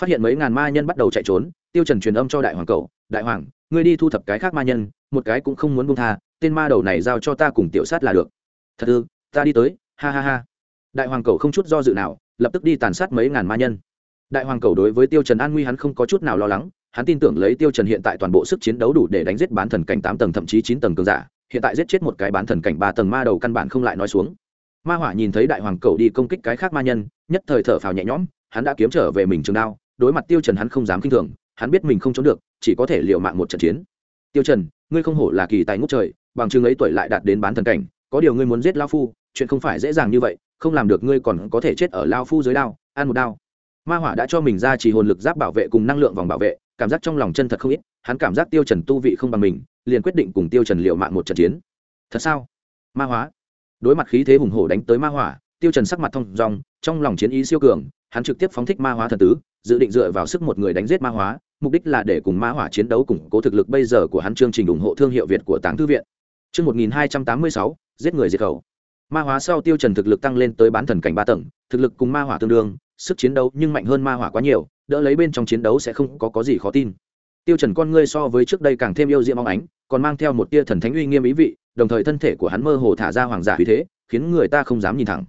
Speaker 1: Phát hiện mấy ngàn ma nhân bắt đầu chạy trốn, tiêu trần truyền âm cho đại hoàng cầu, đại hoàng, ngươi đi thu thập cái khác ma nhân, một cái cũng không muốn buông tha, tên ma đầu này giao cho ta cùng tiểu sát là được. Thật ư, ta đi tới, ha ha ha. Đại hoàng cầu không chút do dự nào, lập tức đi tàn sát mấy ngàn ma nhân đại hoàng cầu đối với tiêu trần an nguy hắn không có chút nào lo lắng, hắn tin tưởng lấy tiêu trần hiện tại toàn bộ sức chiến đấu đủ để đánh giết bán thần cảnh tám tầng, thậm chí chín tầng cường giả, hiện tại giết chết một cái bán thần cảnh ba tầng ma đầu căn bản không lại nói xuống. Ma hỏa nhìn thấy đại hoàng cầu đi công kích cái khác ma nhân, nhất thời thở phào nhẹ nhõm, hắn đã kiếm trở về mình trường đao, đối mặt tiêu trần hắn không dám kinh thường, hắn biết mình không trốn được, chỉ có thể liều mạng một trận chiến. Tiêu trần, ngươi không hổ là kỳ tài ngút trời, bằng chứng ấy tuổi lại đạt đến bán thần cảnh, có điều ngươi muốn giết lao phu, chuyện không phải dễ dàng như vậy, không làm được ngươi còn có thể chết ở lao phu dưới đao, ăn một đao ma hỏa đã cho mình ra chỉ hồn lực giáp bảo vệ cùng năng lượng vòng bảo vệ, cảm giác trong lòng chân thật không ít, hắn cảm giác tiêu trần tu vị không bằng mình, liền quyết định cùng tiêu trần liệu mạng một trận chiến. Thật sao? Ma hóa đối mặt khí thế hùng hổ đánh tới ma hỏa, tiêu trần sắc mặt thông dong, trong lòng chiến ý siêu cường, hắn trực tiếp phóng thích ma hóa thần tứ, dự định dựa vào sức một người đánh giết ma hóa mục đích là để cùng ma hỏa chiến đấu củng cố thực lực bây giờ của hắn chương trình ủng hộ thương hiệu việt của táng thư viện. Chương 1286 giết người diệt khẩu. Ma hóa sau tiêu trần thực lực tăng lên tới bán thần cảnh ba tầng, thực lực cùng ma hỏa tương đương sức chiến đấu nhưng mạnh hơn ma hỏa quá nhiều, đỡ lấy bên trong chiến đấu sẽ không có có gì khó tin. Tiêu trần con ngươi so với trước đây càng thêm yêu diễm óng ánh, còn mang theo một tia thần thánh uy nghiêm ý vị, đồng thời thân thể của hắn mơ hồ thả ra hoàng giả uy thế, khiến người ta không dám nhìn thẳng.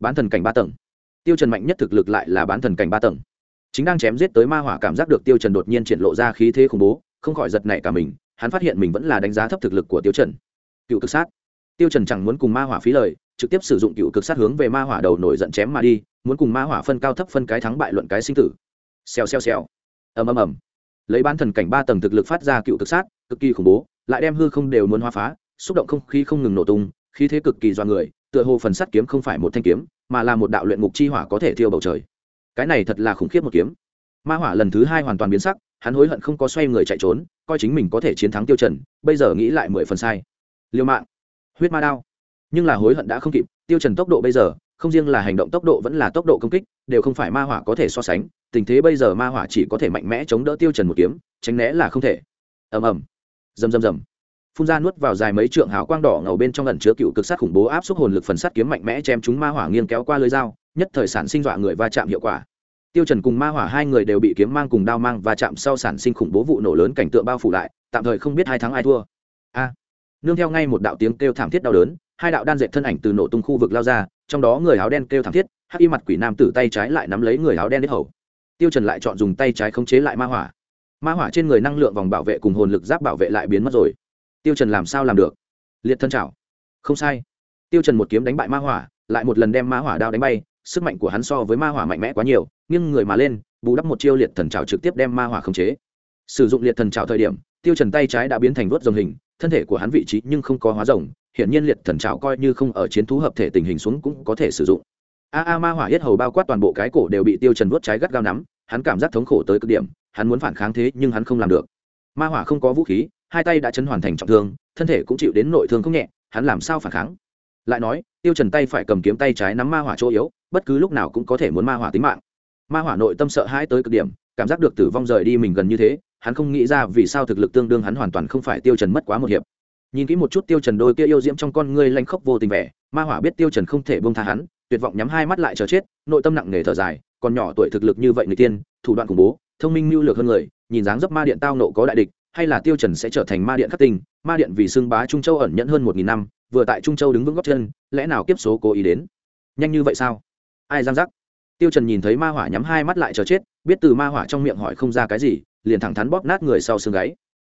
Speaker 1: Bán thần cảnh ba tầng. Tiêu trần mạnh nhất thực lực lại là bán thần cảnh ba tầng. Chính đang chém giết tới ma hỏa cảm giác được tiêu trần đột nhiên triển lộ ra khí thế khủng bố, không khỏi giật nảy cả mình, hắn phát hiện mình vẫn là đánh giá thấp thực lực của tiêu trần. Cựu cực sát. Tiêu trần chẳng muốn cùng ma hỏa phí lời, trực tiếp sử dụng cựu cực sát hướng về ma hỏa đầu nổi giận chém mà đi muốn cùng ma hỏa phân cao thấp phân cái thắng bại luận cái sinh tử. Xèo xèo xèo. Ầm ầm ầm. Lấy bán thần cảnh ba tầng thực lực phát ra cựu thực sát, cực kỳ khủng bố, lại đem hư không đều muốn hóa phá, xúc động không khí không ngừng nổ tung, khí thế cực kỳ do người, tựa hồ phần sắt kiếm không phải một thanh kiếm, mà là một đạo luyện ngục chi hỏa có thể thiêu bầu trời. Cái này thật là khủng khiếp một kiếm. Ma hỏa lần thứ hai hoàn toàn biến sắc, hắn hối hận không có xoay người chạy trốn, coi chính mình có thể chiến thắng tiêu trần, bây giờ nghĩ lại mười phần sai. Liều mạng. Huyết ma đao. Nhưng là hối hận đã không kịp, tiêu trần tốc độ bây giờ không riêng là hành động tốc độ vẫn là tốc độ công kích, đều không phải ma hỏa có thể so sánh, tình thế bây giờ ma hỏa chỉ có thể mạnh mẽ chống đỡ tiêu trần một kiếm, tránh né là không thể. Ầm ầm. Rầm rầm rầm. Phun ra nuốt vào dài mấy trượng hào quang đỏ ngầu bên trong ẩn chứa cựu cực sát khủng bố áp suất hồn lực phần sắt kiếm mạnh mẽ chém chúng ma hỏa nghiêng kéo qua lưới dao, nhất thời sản sinh dọa người va chạm hiệu quả. Tiêu trần cùng ma hỏa hai người đều bị kiếm mang cùng đao mang va chạm sau sản sinh khủng bố vụ nổ lớn cảnh tượng bao phủ lại, tạm thời không biết hai thắng ai thua. A. Nương theo ngay một đạo tiếng kêu thảm thiết đau đớn hai đạo đan dệt thân ảnh từ nổ tung khu vực lao ra, trong đó người áo đen kêu thảm thiết, hắc y mặt quỷ nam tử tay trái lại nắm lấy người áo đen đến hầu. Tiêu trần lại chọn dùng tay trái khống chế lại ma hỏa. Ma hỏa trên người năng lượng vòng bảo vệ cùng hồn lực giáp bảo vệ lại biến mất rồi. Tiêu trần làm sao làm được? Liệt thân chảo không sai. Tiêu trần một kiếm đánh bại ma hỏa, lại một lần đem ma hỏa đao đánh bay, sức mạnh của hắn so với ma hỏa mạnh mẽ quá nhiều, nghiêng người mà lên, bù đắp một chiêu liệt thần chảo trực tiếp đem ma hỏa khống chế. Sử dụng liệt thần chảo thời điểm, tiêu trần tay trái đã biến thành vớt rồng hình, thân thể của hắn vị trí nhưng không có hóa rồng hiện nhiên liệt thần trảo coi như không ở chiến thú hợp thể tình hình xuống cũng có thể sử dụng. A a, ma hỏa yết hầu bao quát toàn bộ cái cổ đều bị tiêu trần vuốt trái gắt gao nắm, hắn cảm giác thống khổ tới cực điểm, hắn muốn phản kháng thế nhưng hắn không làm được. Ma hỏa không có vũ khí, hai tay đã chấn hoàn thành trọng thương, thân thể cũng chịu đến nội thương không nhẹ, hắn làm sao phản kháng? Lại nói, tiêu trần tay phải cầm kiếm tay trái nắm ma hỏa chỗ yếu, bất cứ lúc nào cũng có thể muốn ma hỏa tính mạng. Ma hỏa nội tâm sợ hãi tới cực điểm, cảm giác được tử vong rời đi mình gần như thế, hắn không nghĩ ra vì sao thực lực tương đương hắn hoàn toàn không phải tiêu trần mất quá một hiệp nhìn kỹ một chút tiêu trần đôi kia yêu diễm trong con ngươi lanh khốc vô tình vẻ, ma hỏa biết tiêu trần không thể buông tha hắn, tuyệt vọng nhắm hai mắt lại chờ chết, nội tâm nặng nề thở dài, còn nhỏ tuổi thực lực như vậy người tiên, thủ đoạn khủng bố, thông minh lưu lược hơn người, nhìn dáng dấp ma điện tao nộ có đại địch, hay là tiêu trần sẽ trở thành ma điện khắc tình ma điện vì xương bá trung châu ẩn nhẫn hơn một nghìn năm, vừa tại trung châu đứng vững góc chân, lẽ nào kiếp số cố ý đến? Nhanh như vậy sao? Ai giang giác tiêu trần nhìn thấy ma hỏa nhắm hai mắt lại chờ chết, biết từ ma hỏa trong miệng hỏi không ra cái gì, liền thẳng thắn bóp nát người sau xương gáy.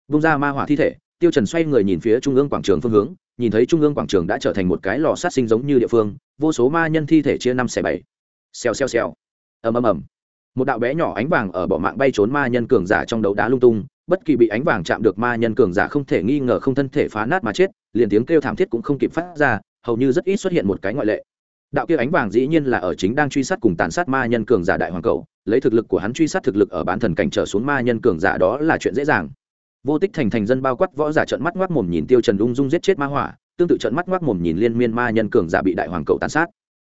Speaker 1: Vung ra ma hỏa thi thể tiêu trần xoay người nhìn phía trung ương quảng trường phương hướng, nhìn thấy trung ương quảng trường đã trở thành một cái lò sát sinh giống như địa phương, vô số ma nhân thi thể chia năm xẻ bảy. Xèo xèo xèo. Ầm ầm ầm. Một đạo bé nhỏ ánh vàng ở bỏ mạng bay trốn ma nhân cường giả trong đấu đá lung tung, bất kỳ bị ánh vàng chạm được ma nhân cường giả không thể nghi ngờ không thân thể phá nát mà chết, liền tiếng kêu thảm thiết cũng không kịp phát ra, hầu như rất ít xuất hiện một cái ngoại lệ. Đạo kia ánh vàng dĩ nhiên là ở chính đang truy sát cùng tàn sát ma nhân cường giả đại hoàng cầu, lấy thực lực của hắn truy sát thực lực ở bán thần cảnh trở xuống ma nhân cường giả đó là chuyện dễ dàng vô tích thành thành dân bao quát võ giả trợn mắt ngoác mồm nhìn tiêu trần ung dung giết chết ma hỏa, tương tự trợn mắt ngoác mồm nhìn liên miên ma nhân cường giả bị đại hoàng cầu tàn sát.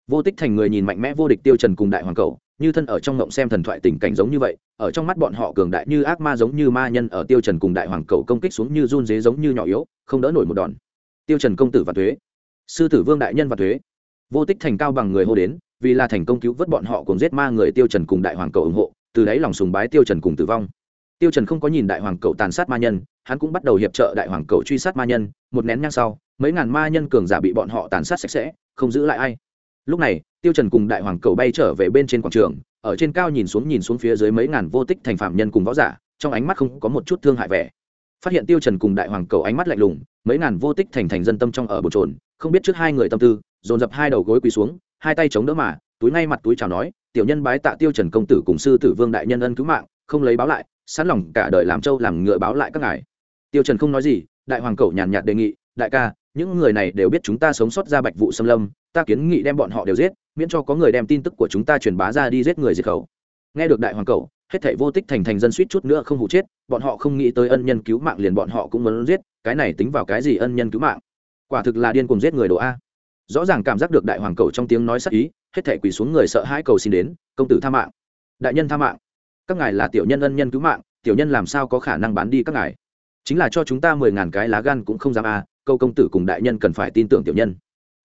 Speaker 1: Vô tích thành người nhìn mạnh mẽ vô địch tiêu trần cùng đại hoàng cầu, như thân ở trong ngộng xem thần thoại tình cảnh giống như vậy, ở trong mắt bọn họ cường đại như ác ma giống như ma nhân ở tiêu trần cùng đại hoàng cầu công kích xuống như run rế giống như nhỏ yếu, không đỡ nổi một đòn. Tiêu trần công tử và thuế. Sư tử vương đại nhân và thuế. Vô tích thành cao bằng người hô đến, vì là thành công cứu vớt bọn họ cùng giết ma người tiêu trần cùng đại hoàng cầu ủng hộ, từ đấy lòng sùng bái tiêu trần cùng tử vong tiêu trần không có nhìn đại hoàng cầu tàn sát ma nhân, hắn cũng bắt đầu hiệp trợ đại hoàng cầu truy sát ma nhân, một nén nhang sau, mấy ngàn ma nhân cường giả bị bọn họ tàn sát sạch sẽ, không giữ lại ai. Lúc này, tiêu trần cùng đại hoàng cầu bay trở về bên trên quảng trường, ở trên cao nhìn xuống nhìn xuống phía dưới mấy ngàn vô tích thành phạm nhân cùng võ giả, trong ánh mắt không có một chút thương hại vẻ. Phát hiện tiêu trần cùng đại hoàng cầu ánh mắt lạnh lùng, mấy ngàn vô tích thành thành dân tâm trong ở bồn trồn không biết trước hai người tâm tư, dồn dập hai đầu gối quỳ xuống, hai tay chống đỡ mà, túi ngay mặt túi chào nói, tiểu nhân bái tạ tiêu trần công tử cùng sư tử vương đại nhân ân cứu mạng, không lấy báo lại sẵn lòng cả đời làm trâu làm ngựa báo lại các ngài. Tiêu trần không nói gì, đại hoàng cầu nhàn nhạt đề nghị, đại ca, những người này đều biết chúng ta sống sót ra bạch vụ xâm lâm, ta kiến nghị đem bọn họ đều giết, miễn cho có người đem tin tức của chúng ta truyền bá ra đi giết người diệt khẩu. Nghe được đại hoàng cầu hết thảy vô tích thành thành dân suýt chút nữa không hụ chết, bọn họ không nghĩ tới ân nhân cứu mạng liền bọn họ cũng muốn giết, cái này tính vào cái gì ân nhân cứu mạng? Quả thực là điên cuồng giết người đồ a. Rõ ràng cảm giác được đại hoàng cầu trong tiếng nói sắc ý, hết thảy quỳ xuống người sợ hãi cầu xin đến, công tử tha mạng. Đại nhân tha mạng các ngài là tiểu nhân ân nhân cứu mạng, tiểu nhân làm sao có khả năng bán đi các ngài? Chính là cho chúng ta mười ngàn cái lá gan cũng không dám a câu công tử cùng đại nhân cần phải tin tưởng tiểu nhân.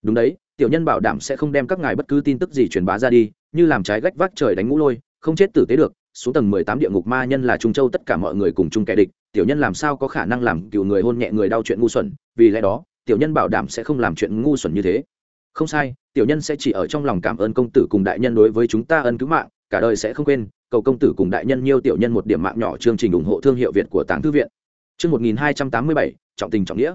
Speaker 1: Đúng đấy, tiểu nhân bảo đảm sẽ không đem các ngài bất cứ tin tức gì truyền bá ra đi, như làm trái gách vác trời đánh ngũ lôi, không chết tử tế được, xuống tầng mười tám địa ngục ma nhân là trung châu tất cả mọi người cùng chung kẻ địch, tiểu nhân làm sao có khả năng làm cựu người hôn nhẹ người đau chuyện ngu xuẩn, vì lẽ đó, tiểu nhân bảo đảm sẽ không làm chuyện ngu xuẩn như thế. Không sai, tiểu nhân sẽ chỉ ở trong lòng cảm ơn công tử cùng đại nhân đối với chúng ta ân cứu mạng cả đời sẽ không quên cầu công tử cùng đại nhân nhiêu tiểu nhân một điểm mạng nhỏ chương trình ủng hộ thương hiệu việt của tàng thư viện Chương 1287, trọng tình trọng nghĩa.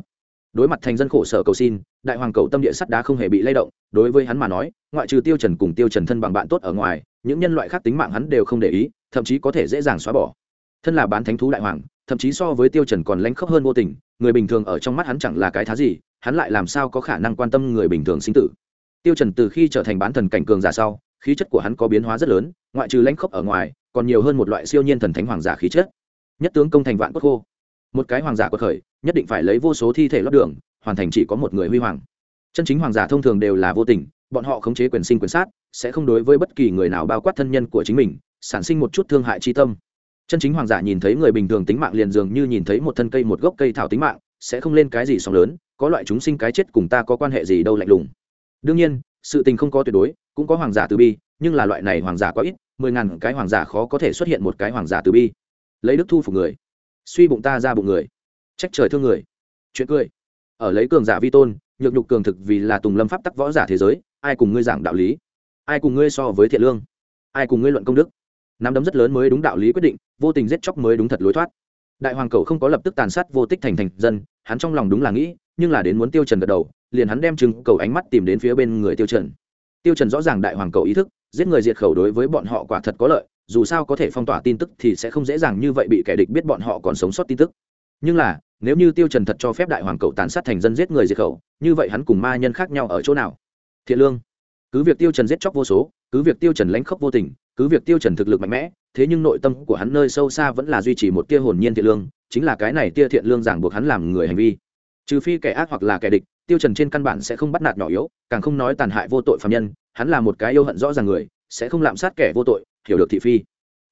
Speaker 1: Đối mặt thành dân khổ sở cầu xin, đại hoàng cầu tâm địa sắt đá không hề bị lay động, đối với hắn mà nói, ngoại trừ Tiêu Trần cùng Tiêu Trần thân bằng bạn tốt ở ngoài, những nhân loại khác tính mạng hắn đều không để ý, thậm chí có thể dễ dàng xóa bỏ. Thân là bán thánh thú đại hoàng, thậm chí so với Tiêu Trần còn lãnh khốc hơn vô tình, người bình thường ở trong mắt hắn chẳng là cái thá gì, hắn lại làm sao có khả năng quan tâm người bình thường sinh tử. Tiêu Trần từ khi trở thành bán thần cảnh cường giả sau, khí chất của hắn có biến hóa rất lớn, ngoại trừ lãnh khốc ở ngoài, còn nhiều hơn một loại siêu nhiên thần thánh hoàng giả khí chất. Nhất tướng công thành vạn quốc khô. Một cái hoàng giả quật khởi nhất định phải lấy vô số thi thể lót đường hoàn thành chỉ có một người huy hoàng. Chân chính hoàng giả thông thường đều là vô tình bọn họ khống chế quyền sinh quyền sát sẽ không đối với bất kỳ người nào bao quát thân nhân của chính mình sản sinh một chút thương hại chi tâm. Chân chính hoàng giả nhìn thấy người bình thường tính mạng liền dường như nhìn thấy một thân cây một gốc cây thảo tính mạng sẽ không lên cái gì sóng lớn có loại chúng sinh cái chết cùng ta có quan hệ gì đâu lạnh lùng. Đương nhiên sự tình không có tuyệt đối, cũng có hoàng giả từ bi, nhưng là loại này hoàng giả có ít, mười ngàn cái hoàng giả khó có thể xuất hiện một cái hoàng giả từ bi. Lấy đức thu phục người, suy bụng ta ra bụng người, trách trời thương người. Chuyện cười. Ở lấy cường giả vi tôn, nhược nhục cường thực vì là tùng lâm pháp tắc võ giả thế giới, ai cùng ngươi giảng đạo lý? Ai cùng ngươi so với thiện lương? Ai cùng ngươi luận công đức? Nắm đấm rất lớn mới đúng đạo lý quyết định, vô tình giết chóc mới đúng thật lối thoát. Đại hoàng cầu không có lập tức tàn sát vô tích thành thành dân, hắn trong lòng đúng là nghĩ, nhưng là đến muốn tiêu trần gật đầu liền hắn đem chừng cầu ánh mắt tìm đến phía bên người tiêu trần. Tiêu trần rõ ràng đại hoàng cầu ý thức, giết người diệt khẩu đối với bọn họ quả thật có lợi, dù sao có thể phong tỏa tin tức thì sẽ không dễ dàng như vậy bị kẻ địch biết bọn họ còn sống sót tin tức. Nhưng là, nếu như tiêu trần thật cho phép đại hoàng cầu tàn sát thành dân giết người diệt khẩu, như vậy hắn cùng ma nhân khác nhau ở chỗ nào? Thiện lương. Cứ việc tiêu trần giết chóc vô số, cứ việc tiêu trần lãnh khốc vô tình, cứ việc tiêu trần thực lực mạnh mẽ, thế nhưng nội tâm của hắn nơi sâu xa vẫn là duy trì một tia hồn nhiên thiện lương, chính là cái này tia thiện lương ràng buộc hắn làm người hành vi. Trừ phi kẻ ác hoặc là kẻ địch tiêu trần trên căn bản sẽ không bắt nạt nhỏ yếu, càng không nói tàn hại vô tội phạm nhân, hắn là một cái yêu hận rõ ràng người, sẽ không lạm sát kẻ vô tội, hiểu được thị phi.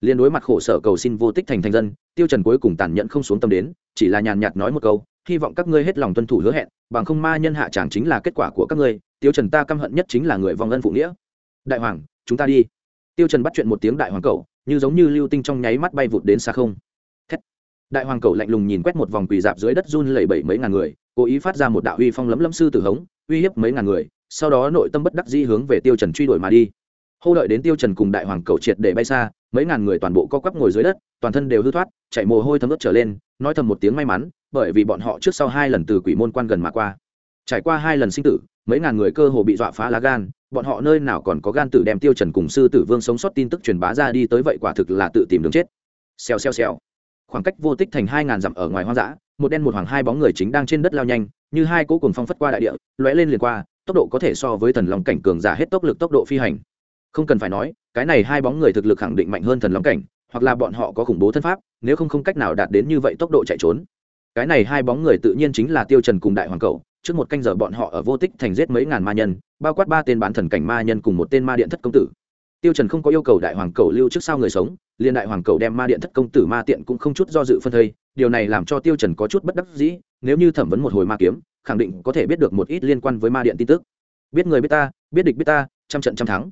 Speaker 1: Liên đối mặt khổ sở cầu xin vô tích thành thành dân, tiêu trần cuối cùng tàn nhẫn không xuống tâm đến, chỉ là nhàn nhạt nói một câu, hy vọng các ngươi hết lòng tuân thủ hứa hẹn, bằng không ma nhân hạ chẳng chính là kết quả của các ngươi, tiêu trần ta căm hận nhất chính là người vong ân phụ nghĩa. Đại hoàng, chúng ta đi. Tiêu trần bắt chuyện một tiếng đại hoàng cầu, như giống như lưu tinh trong nháy mắt bay vụt đến xa không đại hoàng cầu lạnh lùng nhìn quét một vòng quỳ dạp dưới đất run lẩy bẩy mấy ngàn người, cố ý phát ra một đạo uy phong lấm lấm sư tử hống, uy hiếp mấy ngàn người, sau đó nội tâm bất đắc dĩ hướng về tiêu trần truy đuổi mà đi. Hô đợi đến tiêu trần cùng đại hoàng cầu triệt để bay xa, mấy ngàn người toàn bộ co quắp ngồi dưới đất, toàn thân đều hư thoát chạy mồ hôi thấm ướt trở lên, nói thầm một tiếng may mắn, bởi vì bọn họ trước sau hai lần từ quỷ môn quan gần mà qua. Trải qua hai lần sinh tử, mấy ngàn người cơ hồ bị dọa phá lá gan, bọn họ nơi nào còn có gan tử đem tiêu trần cùng sư tử vương sống sót tin tức truyền bá ra đi tới vậy quả thực là tự tìm đường chết. Xèo xèo xèo khoảng cách vô tích thành hai ngàn dặm ở ngoài hoang dã, một đen một hoàng hai bóng người chính đang trên đất lao nhanh, như hai cỗ cùng phong phất qua đại địa, lóe lên liền qua, tốc độ có thể so với thần long cảnh cường giả hết tốc lực tốc độ phi hành. Không cần phải nói, cái này hai bóng người thực lực khẳng định mạnh hơn thần long cảnh, hoặc là bọn họ có khủng bố thân pháp, nếu không không cách nào đạt đến như vậy tốc độ chạy trốn. Cái này hai bóng người tự nhiên chính là tiêu trần cùng đại hoàng cầu trước một canh giờ bọn họ ở vô tích thành giết mấy ngàn ma nhân, bao quát ba tên bán thần cảnh ma nhân cùng một tên ma điện thất công tử tiêu trần không có yêu cầu đại hoàng cầu lưu trước sau người sống liên đại hoàng cầu đem ma điện thất công tử ma tiện cũng không chút do dự phân thây, điều này làm cho tiêu trần có chút bất đắc dĩ, nếu như thẩm vấn một hồi ma kiếm, khẳng định có thể biết được một ít liên quan với ma điện tin tức. Biết người biết ta, biết địch biết ta, trăm trận trăm thắng.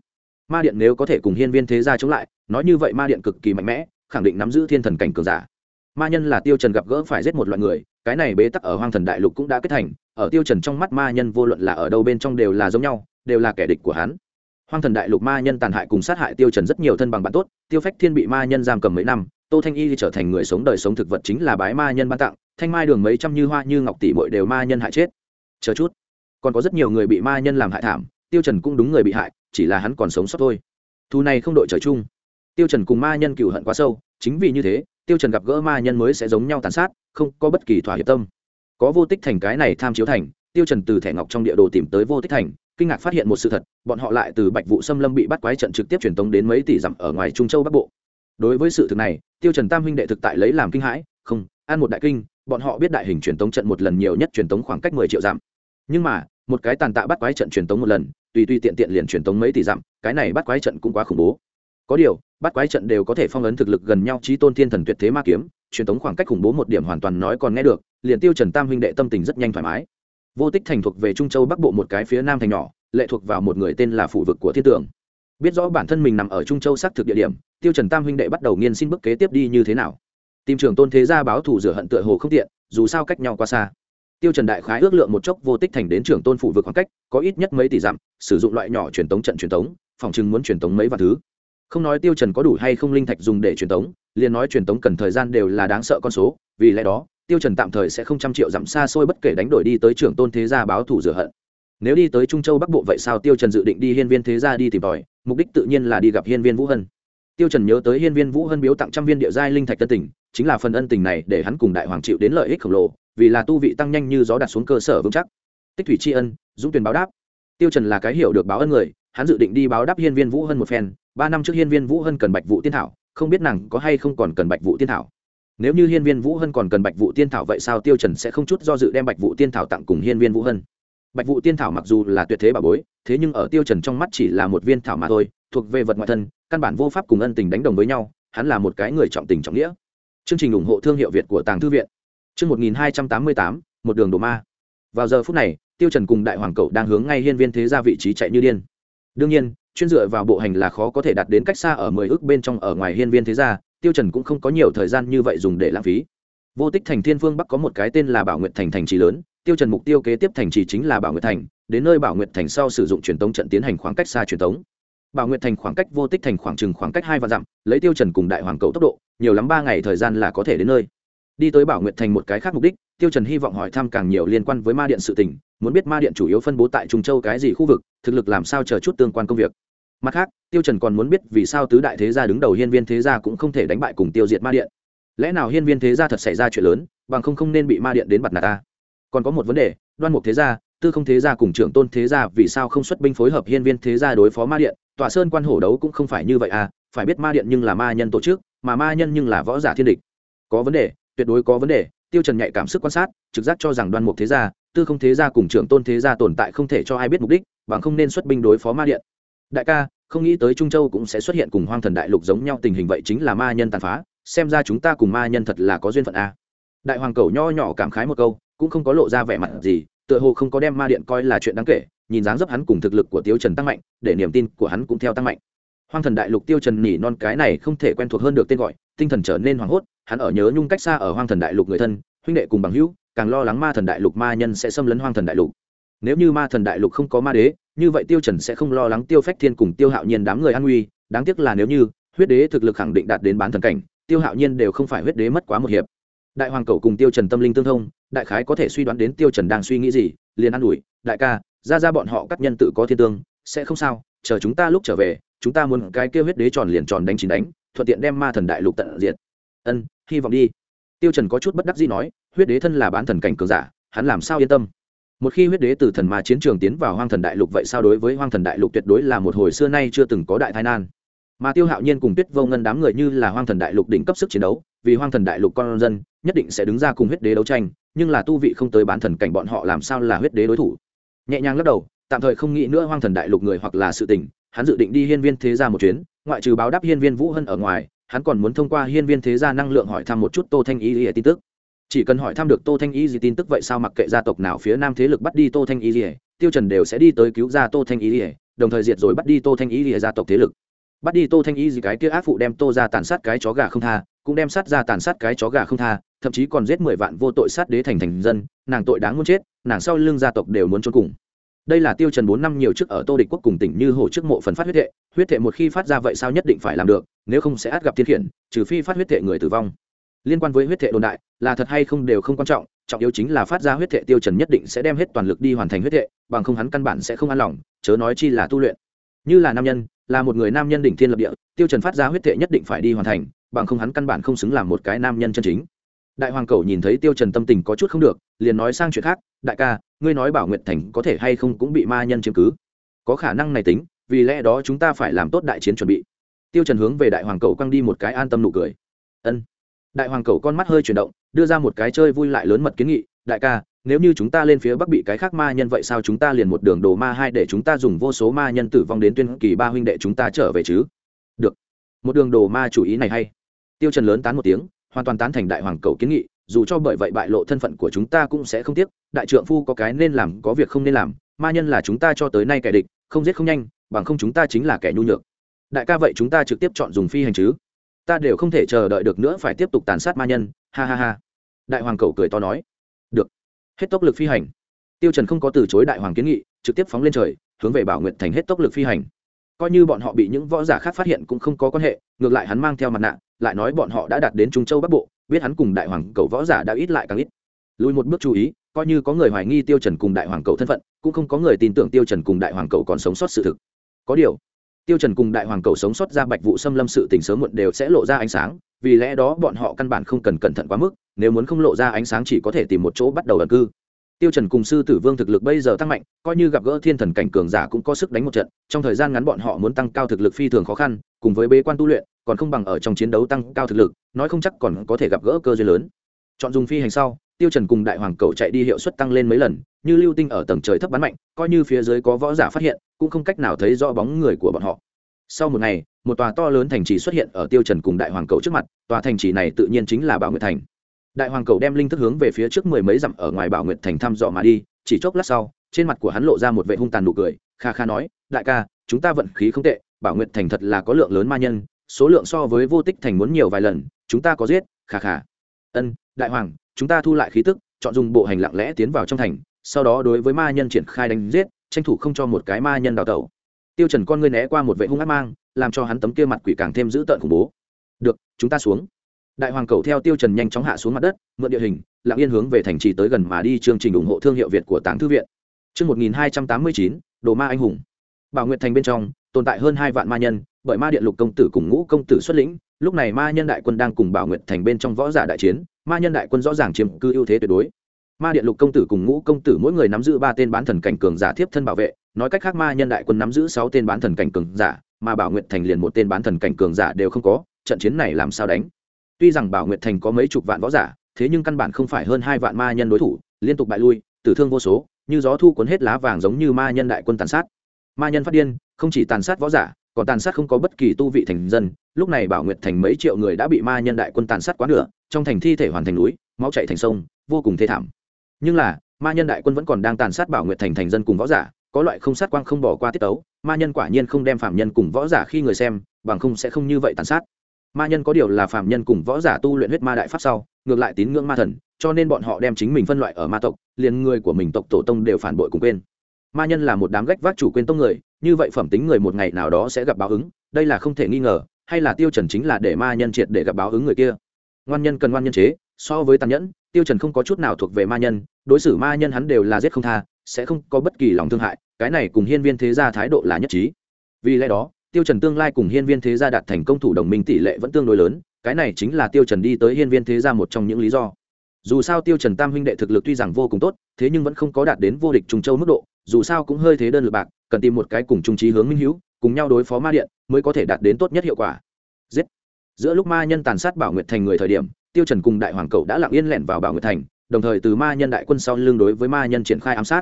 Speaker 1: Ma điện nếu có thể cùng hiên viên thế gia chống lại, nói như vậy ma điện cực kỳ mạnh mẽ, khẳng định nắm giữ thiên thần cảnh cường giả. Ma nhân là tiêu trần gặp gỡ phải giết một loại người, cái này bế tắc ở hoang thần đại lục cũng đã kết thành, ở tiêu trần trong mắt ma nhân vô luận là ở đâu bên trong đều là giống nhau, đều là kẻ địch của hắn hoang thần đại lục ma nhân tàn hại cùng sát hại tiêu trần rất nhiều thân bằng bạn tốt, tiêu phách thiên bị ma nhân giam cầm mấy năm, tô thanh y trở thành người sống đời sống thực vật chính là bái ma nhân ban tặng, thanh mai đường mấy trăm như hoa như ngọc tỷ muội đều ma nhân hại chết. Chờ chút, còn có rất nhiều người bị ma nhân làm hại thảm, tiêu trần cũng đúng người bị hại, chỉ là hắn còn sống sót thôi. Thu này không đội trời chung. Tiêu trần cùng ma nhân cựu hận quá sâu, chính vì như thế, tiêu trần gặp gỡ ma nhân mới sẽ giống nhau tàn sát, không có bất kỳ thỏa hiệp tâm. Có vô tích thành cái này tham chiếu thành, tiêu trần từ thẻ ngọc trong địa đồ tìm tới vô tích thành kinh ngạc phát hiện một sự thật, bọn họ lại từ bạch vụ xâm lâm bị bắt quái trận trực tiếp truyền tống đến mấy tỷ dặm ở ngoài trung châu bắc bộ. Đối với sự thực này, tiêu trần tam huynh đệ thực tại lấy làm kinh hãi, không, ăn một đại kinh, bọn họ biết đại hình truyền tống trận một lần nhiều nhất truyền tống khoảng cách mười triệu dặm. Nhưng mà, một cái tàn tạ bắt quái trận truyền tống một lần, tùy tùy tiện tiện liền truyền tống mấy tỷ dặm, cái này bắt quái trận cũng quá khủng bố. Có điều, bắt quái trận đều có thể phong ấn thực lực gần nhau trí tôn thiên thần tuyệt thế ma kiếm, truyền tống khoảng cách khủng bố một điểm hoàn toàn nói còn nghe được, liền tiêu trần tam huynh đệ tâm tình rất nhanh thoải mái vô tích thành thuộc về trung châu bắc bộ một cái phía nam thành nhỏ, lệ thuộc vào một người tên là phủ vực của thiên tượng biết rõ bản thân mình nằm ở trung châu xác thực địa điểm, tiêu trần tam huynh đệ bắt đầu nghiên xin bước kế tiếp đi như thế nào. Tìm trưởng tôn thế gia báo thù rửa hận tựa hồ không tiện, dù sao cách nhau quá xa. Tiêu trần đại khái ước lượng một chốc vô tích thành đến trưởng tôn phủ vực khoảng cách, có ít nhất mấy tỷ dặm, sử dụng loại nhỏ truyền tống trận truyền tống, phòng trưng muốn truyền tống mấy vạn thứ. Không nói tiêu trần có đủ hay không linh thạch dùng để truyền tống, liền nói truyền tống cần thời gian đều là đáng sợ con số, vì lẽ đó tiêu trần tạm thời sẽ không trăm triệu dặm xa xôi bất kể đánh đổi đi tới trưởng tôn thế gia báo thù rửa hận. Nếu đi tới trung châu bắc bộ vậy sao tiêu trần dự định đi hiên viên thế gia đi tìm tòi, mục đích tự nhiên là đi gặp hiên viên vũ hân. Tiêu trần nhớ tới hiên viên vũ hân biếu tặng trăm viên địa giai linh thạch tân tình, chính là phần ân tình này để hắn cùng đại hoàng chịu đến lợi ích khổng lồ, vì là tu vị tăng nhanh như gió đặt xuống cơ sở vững chắc. Tích thủy tri ân, dũng tuyển báo đáp. Tiêu trần là cái hiểu được báo ân người, hắn dự định đi báo đáp hiên viên vũ hân một phen, ba năm trước hiên viên vũ hân cần bạch vụ tiên thảo, không biết nàng có hay không còn cần bạch vụ tiên thảo nếu như hiên viên vũ hân còn cần bạch vụ tiên thảo vậy sao tiêu trần sẽ không chút do dự đem bạch vụ tiên thảo tặng cùng hiên viên vũ hân? Bạch vụ tiên thảo mặc dù là tuyệt thế bà bối, thế nhưng ở tiêu trần trong mắt chỉ là một viên thảo mà thôi, thuộc về vật ngoại thân, căn bản vô pháp cùng ân tình đánh đồng với nhau, hắn là một cái người trọng tình trọng nghĩa. Chương trình ủng hộ thương hiệu việt của tàng thư viện. Chương một nghìn hai trăm tám mươi tám, một đường đồ ma. Vào giờ phút này, tiêu trần cùng đại hoàng cậu đang hướng ngay hiên viên thế gia vị trí chạy như điên. Đương nhiên, chuyên dựa vào bộ hành là khó có thể đạt đến cách xa ở mười ước bên trong ở ngoài hiên viên thế gia tiêu trần cũng không có nhiều thời gian như vậy dùng để lãng phí. Vô tích thành thiên phương bắc có một cái tên là bảo nguyện thành thành trì lớn, tiêu trần mục tiêu kế tiếp thành trì chính là bảo nguyện thành, đến nơi bảo nguyện thành sau sử dụng truyền tống trận tiến hành khoảng cách xa truyền tống. Bảo nguyện thành khoảng cách vô tích thành khoảng chừng khoảng cách hai vạn dặm, lấy tiêu trần cùng đại hoàng cầu tốc độ, nhiều lắm ba ngày thời gian là có thể đến nơi. Đi tới bảo nguyện thành một cái khác mục đích, tiêu trần hy vọng hỏi thăm càng nhiều liên quan với ma điện sự tình, muốn biết ma điện chủ yếu phân bố tại trung châu cái gì khu vực, thực lực làm sao chờ chút tương quan công việc mặt khác, tiêu trần còn muốn biết vì sao tứ đại thế gia đứng đầu hiên viên thế gia cũng không thể đánh bại cùng tiêu diệt ma điện. Lẽ nào hiên viên thế gia thật xảy ra chuyện lớn, bằng không không nên bị ma điện đến bật nạt ta? Còn có một vấn đề, đoan mục thế gia, tư không thế gia cùng trưởng tôn thế gia vì sao không xuất binh phối hợp hiên viên thế gia đối phó ma điện? Tòa sơn quan hổ đấu cũng không phải như vậy à phải biết ma điện nhưng là ma nhân tổ chức, mà ma nhân nhưng là võ giả thiên địch. Có vấn đề, tuyệt đối có vấn đề, tiêu trần nhạy cảm sức quan sát, trực giác cho rằng đoan mục thế gia, tư không thế gia cùng trưởng tôn thế gia tồn tại không thể cho ai biết mục đích, bằng không nên xuất binh đối phó ma điện đại ca, không nghĩ tới trung châu cũng sẽ xuất hiện cùng hoang thần đại lục giống nhau tình hình vậy chính là ma nhân tàn phá, xem ra chúng ta cùng ma nhân thật là có duyên phận a. Đại hoàng cầu nho nhỏ cảm khái một câu, cũng không có lộ ra vẻ mặt gì, tựa hồ không có đem ma điện coi là chuyện đáng kể, nhìn dáng dấp hắn cùng thực lực của tiêu trần tăng mạnh, để niềm tin của hắn cũng theo tăng mạnh. Hoang thần đại lục tiêu trần nỉ non cái này không thể quen thuộc hơn được tên gọi, tinh thần trở nên hoảng hốt, hắn ở nhớ nhung cách xa ở hoang thần đại lục người thân, huynh đệ cùng bằng hữu, càng lo lắng ma thần đại lục ma nhân sẽ xâm lấn hoang thần đại lục. Nếu như ma thần đại lục không có ma đế như vậy tiêu trần sẽ không lo lắng tiêu phách thiên cùng tiêu hạo nhiên đám người an nguy, đáng tiếc là nếu như, huyết đế thực lực khẳng định đạt đến bán thần cảnh, tiêu hạo nhiên đều không phải huyết đế mất quá một hiệp. Đại hoàng cầu cùng tiêu trần tâm linh tương thông, đại khái có thể suy đoán đến tiêu trần đang suy nghĩ gì, liền an ủi, đại ca, ra ra bọn họ các nhân tự có thiên tương, sẽ không sao, chờ chúng ta lúc trở về, chúng ta muốn cái kia huyết đế tròn liền tròn đánh chín đánh, thuận tiện đem ma thần đại lục tận diệt. Ân, hy vọng đi. Tiêu trần có chút bất đắc dĩ nói, huyết đế thân là bán thần cảnh cường giả, hắn làm sao yên tâm? Một khi huyết đế từ thần ma chiến trường tiến vào hoang thần đại lục vậy sao đối với hoang thần đại lục tuyệt đối là một hồi xưa nay chưa từng có đại tai nan mà tiêu hạo nhiên cùng tuyết vô ngân đám người như là hoang thần đại lục đỉnh cấp sức chiến đấu, vì hoang thần đại lục con dân, nhất định sẽ đứng ra cùng huyết đế đấu tranh, nhưng là tu vị không tới bán thần cảnh bọn họ làm sao là huyết đế đối thủ? Nhẹ nhàng lắc đầu, tạm thời không nghĩ nữa hoang thần đại lục người hoặc là sự tình, hắn dự định đi hiên viên thế gia một chuyến, ngoại trừ báo đáp hiên viên vũ hân ở ngoài, hắn còn muốn thông qua hiên viên thế gia năng lượng hỏi thăm một chút tô thanh ý ý tin tức chỉ cần hỏi thăm được tô thanh y gì tin tức vậy sao mặc kệ gia tộc nào phía nam thế lực bắt đi tô thanh y gì tiêu trần đều sẽ đi tới cứu ra tô thanh y gì đồng thời diệt rồi bắt đi tô thanh y gì gia tộc thế lực. Bắt đi tô thanh y gì cái kia ác phụ đem tô ra tàn sát cái chó gà không tha, cũng đem sát ra tàn sát cái chó gà không tha, thậm chí còn giết mười vạn vô tội sát đế thành thành dân, nàng tội đáng muốn chết, nàng sau lưng gia tộc đều muốn trốn cùng. Đây là tiêu trần bốn năm nhiều trước ở tô địch quốc cùng tỉnh như hồ trước mộ phần phát huyết thệ huyết thệ một khi phát ra vậy sao nhất định phải làm được, nếu không sẽ át gặp thiên khiển, trừ phi phát huyết thệ người tử vong liên quan với huyết thệ đồn đại, là thật hay không đều không quan trọng trọng yếu chính là phát ra huyết thệ tiêu trần nhất định sẽ đem hết toàn lực đi hoàn thành huyết thệ bằng không hắn căn bản sẽ không an lòng, chớ nói chi là tu luyện. Như là nam nhân, là một người nam nhân đỉnh thiên lập địa, tiêu trần phát ra huyết thệ nhất định phải đi hoàn thành, bằng không hắn căn bản không xứng làm một cái nam nhân chân chính. Đại hoàng cầu nhìn thấy tiêu trần tâm tình có chút không được, liền nói sang chuyện khác, đại ca, ngươi nói bảo nguyện thành có thể hay không cũng bị ma nhân chiếm cứ? Có khả năng này tính, vì lẽ đó chúng ta phải làm tốt đại chiến chuẩn bị. Tiêu trần hướng về đại hoàng cầu quăng đi một cái an tâm nụ cười. Ân đại hoàng cầu con mắt hơi chuyển động, đưa ra một cái chơi vui lại lớn mật kiến nghị, đại ca, nếu như chúng ta lên phía bắc bị cái khác ma nhân vậy sao chúng ta liền một đường đồ ma hai để chúng ta dùng vô số ma nhân tử vong đến tuyên kỳ ba huynh đệ chúng ta trở về chứ? Được. Một đường đồ ma chủ ý này hay. Tiêu trần lớn tán một tiếng, hoàn toàn tán thành đại hoàng cầu kiến nghị, dù cho bởi vậy bại lộ thân phận của chúng ta cũng sẽ không tiếc, đại trượng phu có cái nên làm, có việc không nên làm, ma nhân là chúng ta cho tới nay kẻ địch, không giết không nhanh, bằng không chúng ta chính là kẻ nhu nhược. Đại ca vậy chúng ta trực tiếp chọn dùng phi hành chứ? Ta đều không thể chờ đợi được nữa phải tiếp tục tàn sát ma nhân, ha ha ha. Đại hoàng cầu cười to nói. Được, hết tốc lực phi hành. Tiêu trần không có từ chối đại hoàng kiến nghị, trực tiếp phóng lên trời, hướng về bảo nguyện thành hết tốc lực phi hành. Coi như bọn họ bị những võ giả khác phát hiện cũng không có quan hệ, ngược lại hắn mang theo mặt nạ, lại nói bọn họ đã đạt đến trung châu bắc bộ, biết hắn cùng đại hoàng cầu võ giả đã ít lại càng ít. Lùi một bước chú ý, coi như có người hoài nghi tiêu trần cùng đại hoàng cầu thân phận, cũng không có người tin tưởng tiêu trần cùng đại hoàng cầu còn sống sót sự thực. Có điều tiêu trần cùng đại hoàng cầu sống sót ra bạch vụ xâm lâm sự tình sớm muộn đều sẽ lộ ra ánh sáng, vì lẽ đó bọn họ căn bản không cần cẩn thận quá mức, nếu muốn không lộ ra ánh sáng chỉ có thể tìm một chỗ bắt đầu ẩn cư. Tiêu trần cùng sư tử vương thực lực bây giờ tăng mạnh, coi như gặp gỡ thiên thần cảnh cường giả cũng có sức đánh một trận, trong thời gian ngắn bọn họ muốn tăng cao thực lực phi thường khó khăn, cùng với bế quan tu luyện, còn không bằng ở trong chiến đấu tăng cao thực lực, nói không chắc còn có thể gặp gỡ cơ duyên lớn. Chọn dùng phi hành sau tiêu trần cùng đại hoàng cầu chạy đi hiệu suất tăng lên mấy lần, như lưu tinh ở tầng trời thấp bắn mạnh, coi như phía dưới có võ giả phát hiện, cũng không cách nào thấy rõ bóng người của bọn họ. Sau một ngày, một tòa to lớn thành trì xuất hiện ở tiêu trần cùng đại hoàng cầu trước mặt, tòa thành trì này tự nhiên chính là bảo nguyệt thành. Đại hoàng cầu đem linh thức hướng về phía trước mười mấy dặm ở ngoài bảo nguyệt thành thăm dò mà đi, chỉ chốc lát sau, trên mặt của hắn lộ ra một vẻ hung tàn nụ cười, kha kha nói, đại ca, chúng ta vận khí không tệ, bảo nguyệt thành thật là có lượng lớn ma nhân, số lượng so với vô tích thành muốn nhiều vài lần, chúng ta có giết, kha kha. Ân, đại hoàng chúng ta thu lại khí tức, chọn dùng bộ hành lặng lẽ tiến vào trong thành, sau đó đối với ma nhân triển khai đánh giết, tranh thủ không cho một cái ma nhân đào tẩu. Tiêu trần con ngươi né qua một vệ hung ác mang, làm cho hắn tấm kia mặt quỷ càng thêm dữ tợn khủng bố. Được, chúng ta xuống. Đại hoàng cầu theo tiêu trần nhanh chóng hạ xuống mặt đất, mượn địa hình, lặng yên hướng về thành trì tới gần mà đi chương trình ủng hộ thương hiệu việt của tàng thư viện. Chương 1289 đồ ma anh hùng. Bảo nguyệt thành bên trong, tồn tại hơn hai vạn ma nhân bởi ma điện lục công tử cùng ngũ công tử xuất lĩnh, lúc này ma nhân đại quân đang cùng bảo nguyệt thành bên trong võ giả đại chiến, ma nhân đại quân rõ ràng chiếm cư ưu thế tuyệt đối. Ma điện lục công tử cùng ngũ công tử mỗi người nắm giữ ba tên bán thần cảnh cường giả thiếp thân bảo vệ, nói cách khác ma nhân đại quân nắm giữ sáu tên bán thần cảnh cường giả, mà bảo nguyệt thành liền một tên bán thần cảnh cường giả đều không có, trận chiến này làm sao đánh? Tuy rằng bảo nguyệt thành có mấy chục vạn võ giả, thế nhưng căn bản không phải hơn hai vạn ma nhân đối thủ, liên tục bại lui, tử thương vô số, như gió thu cuốn hết lá vàng giống như ma nhân đại quân tàn sát. Ma nhân phát điên, không chỉ tàn sát võ giả còn tàn sát không có bất kỳ tu vị thành dân, lúc này bảo nguyệt thành mấy triệu người đã bị ma nhân đại quân tàn sát quá nửa, trong thành thi thể hoàn thành núi, máu chạy thành sông, vô cùng thê thảm. Nhưng là, ma nhân đại quân vẫn còn đang tàn sát bảo nguyệt thành thành dân cùng võ giả, có loại không sát quang không bỏ qua tiết tấu, ma nhân quả nhiên không đem phạm nhân cùng võ giả khi người xem, bằng không sẽ không như vậy tàn sát. Ma nhân có điều là phạm nhân cùng võ giả tu luyện huyết ma đại pháp sau, ngược lại tín ngưỡng ma thần, cho nên bọn họ đem chính mình phân loại ở ma tộc, liền người của mình tộc tổ tông đều phản bội cùng quên ma nhân là một đám gách vác chủ quyền tông người, như vậy phẩm tính người một ngày nào đó sẽ gặp báo ứng, đây là không thể nghi ngờ, hay là tiêu trần chính là để ma nhân triệt để gặp báo ứng người kia. Ngoan nhân cần ngoan nhân chế, so với tàn nhẫn, tiêu trần không có chút nào thuộc về ma nhân, đối xử ma nhân hắn đều là giết không tha, sẽ không có bất kỳ lòng thương hại, cái này cùng hiên viên thế gia thái độ là nhất trí. Vì lẽ đó, tiêu trần tương lai cùng hiên viên thế gia đạt thành công thủ đồng minh tỷ lệ vẫn tương đối lớn, cái này chính là tiêu trần đi tới hiên viên thế gia một trong những lý do. Dù sao tiêu trần tam huynh đệ thực lực tuy rằng vô cùng tốt, thế nhưng vẫn không có đạt đến vô địch trùng châu mức độ dù sao cũng hơi thế đơn lực bạc, cần tìm một cái cùng trung trí hướng minh hữu, cùng nhau đối phó ma điện mới có thể đạt đến tốt nhất hiệu quả. Giết. Giữa lúc ma nhân tàn sát bảo nguyệt thành người thời điểm, tiêu trần cùng đại hoàng cậu đã lặng yên lẻn vào bảo nguyệt thành, đồng thời từ ma nhân đại quân sau lưng đối với ma nhân triển khai ám sát.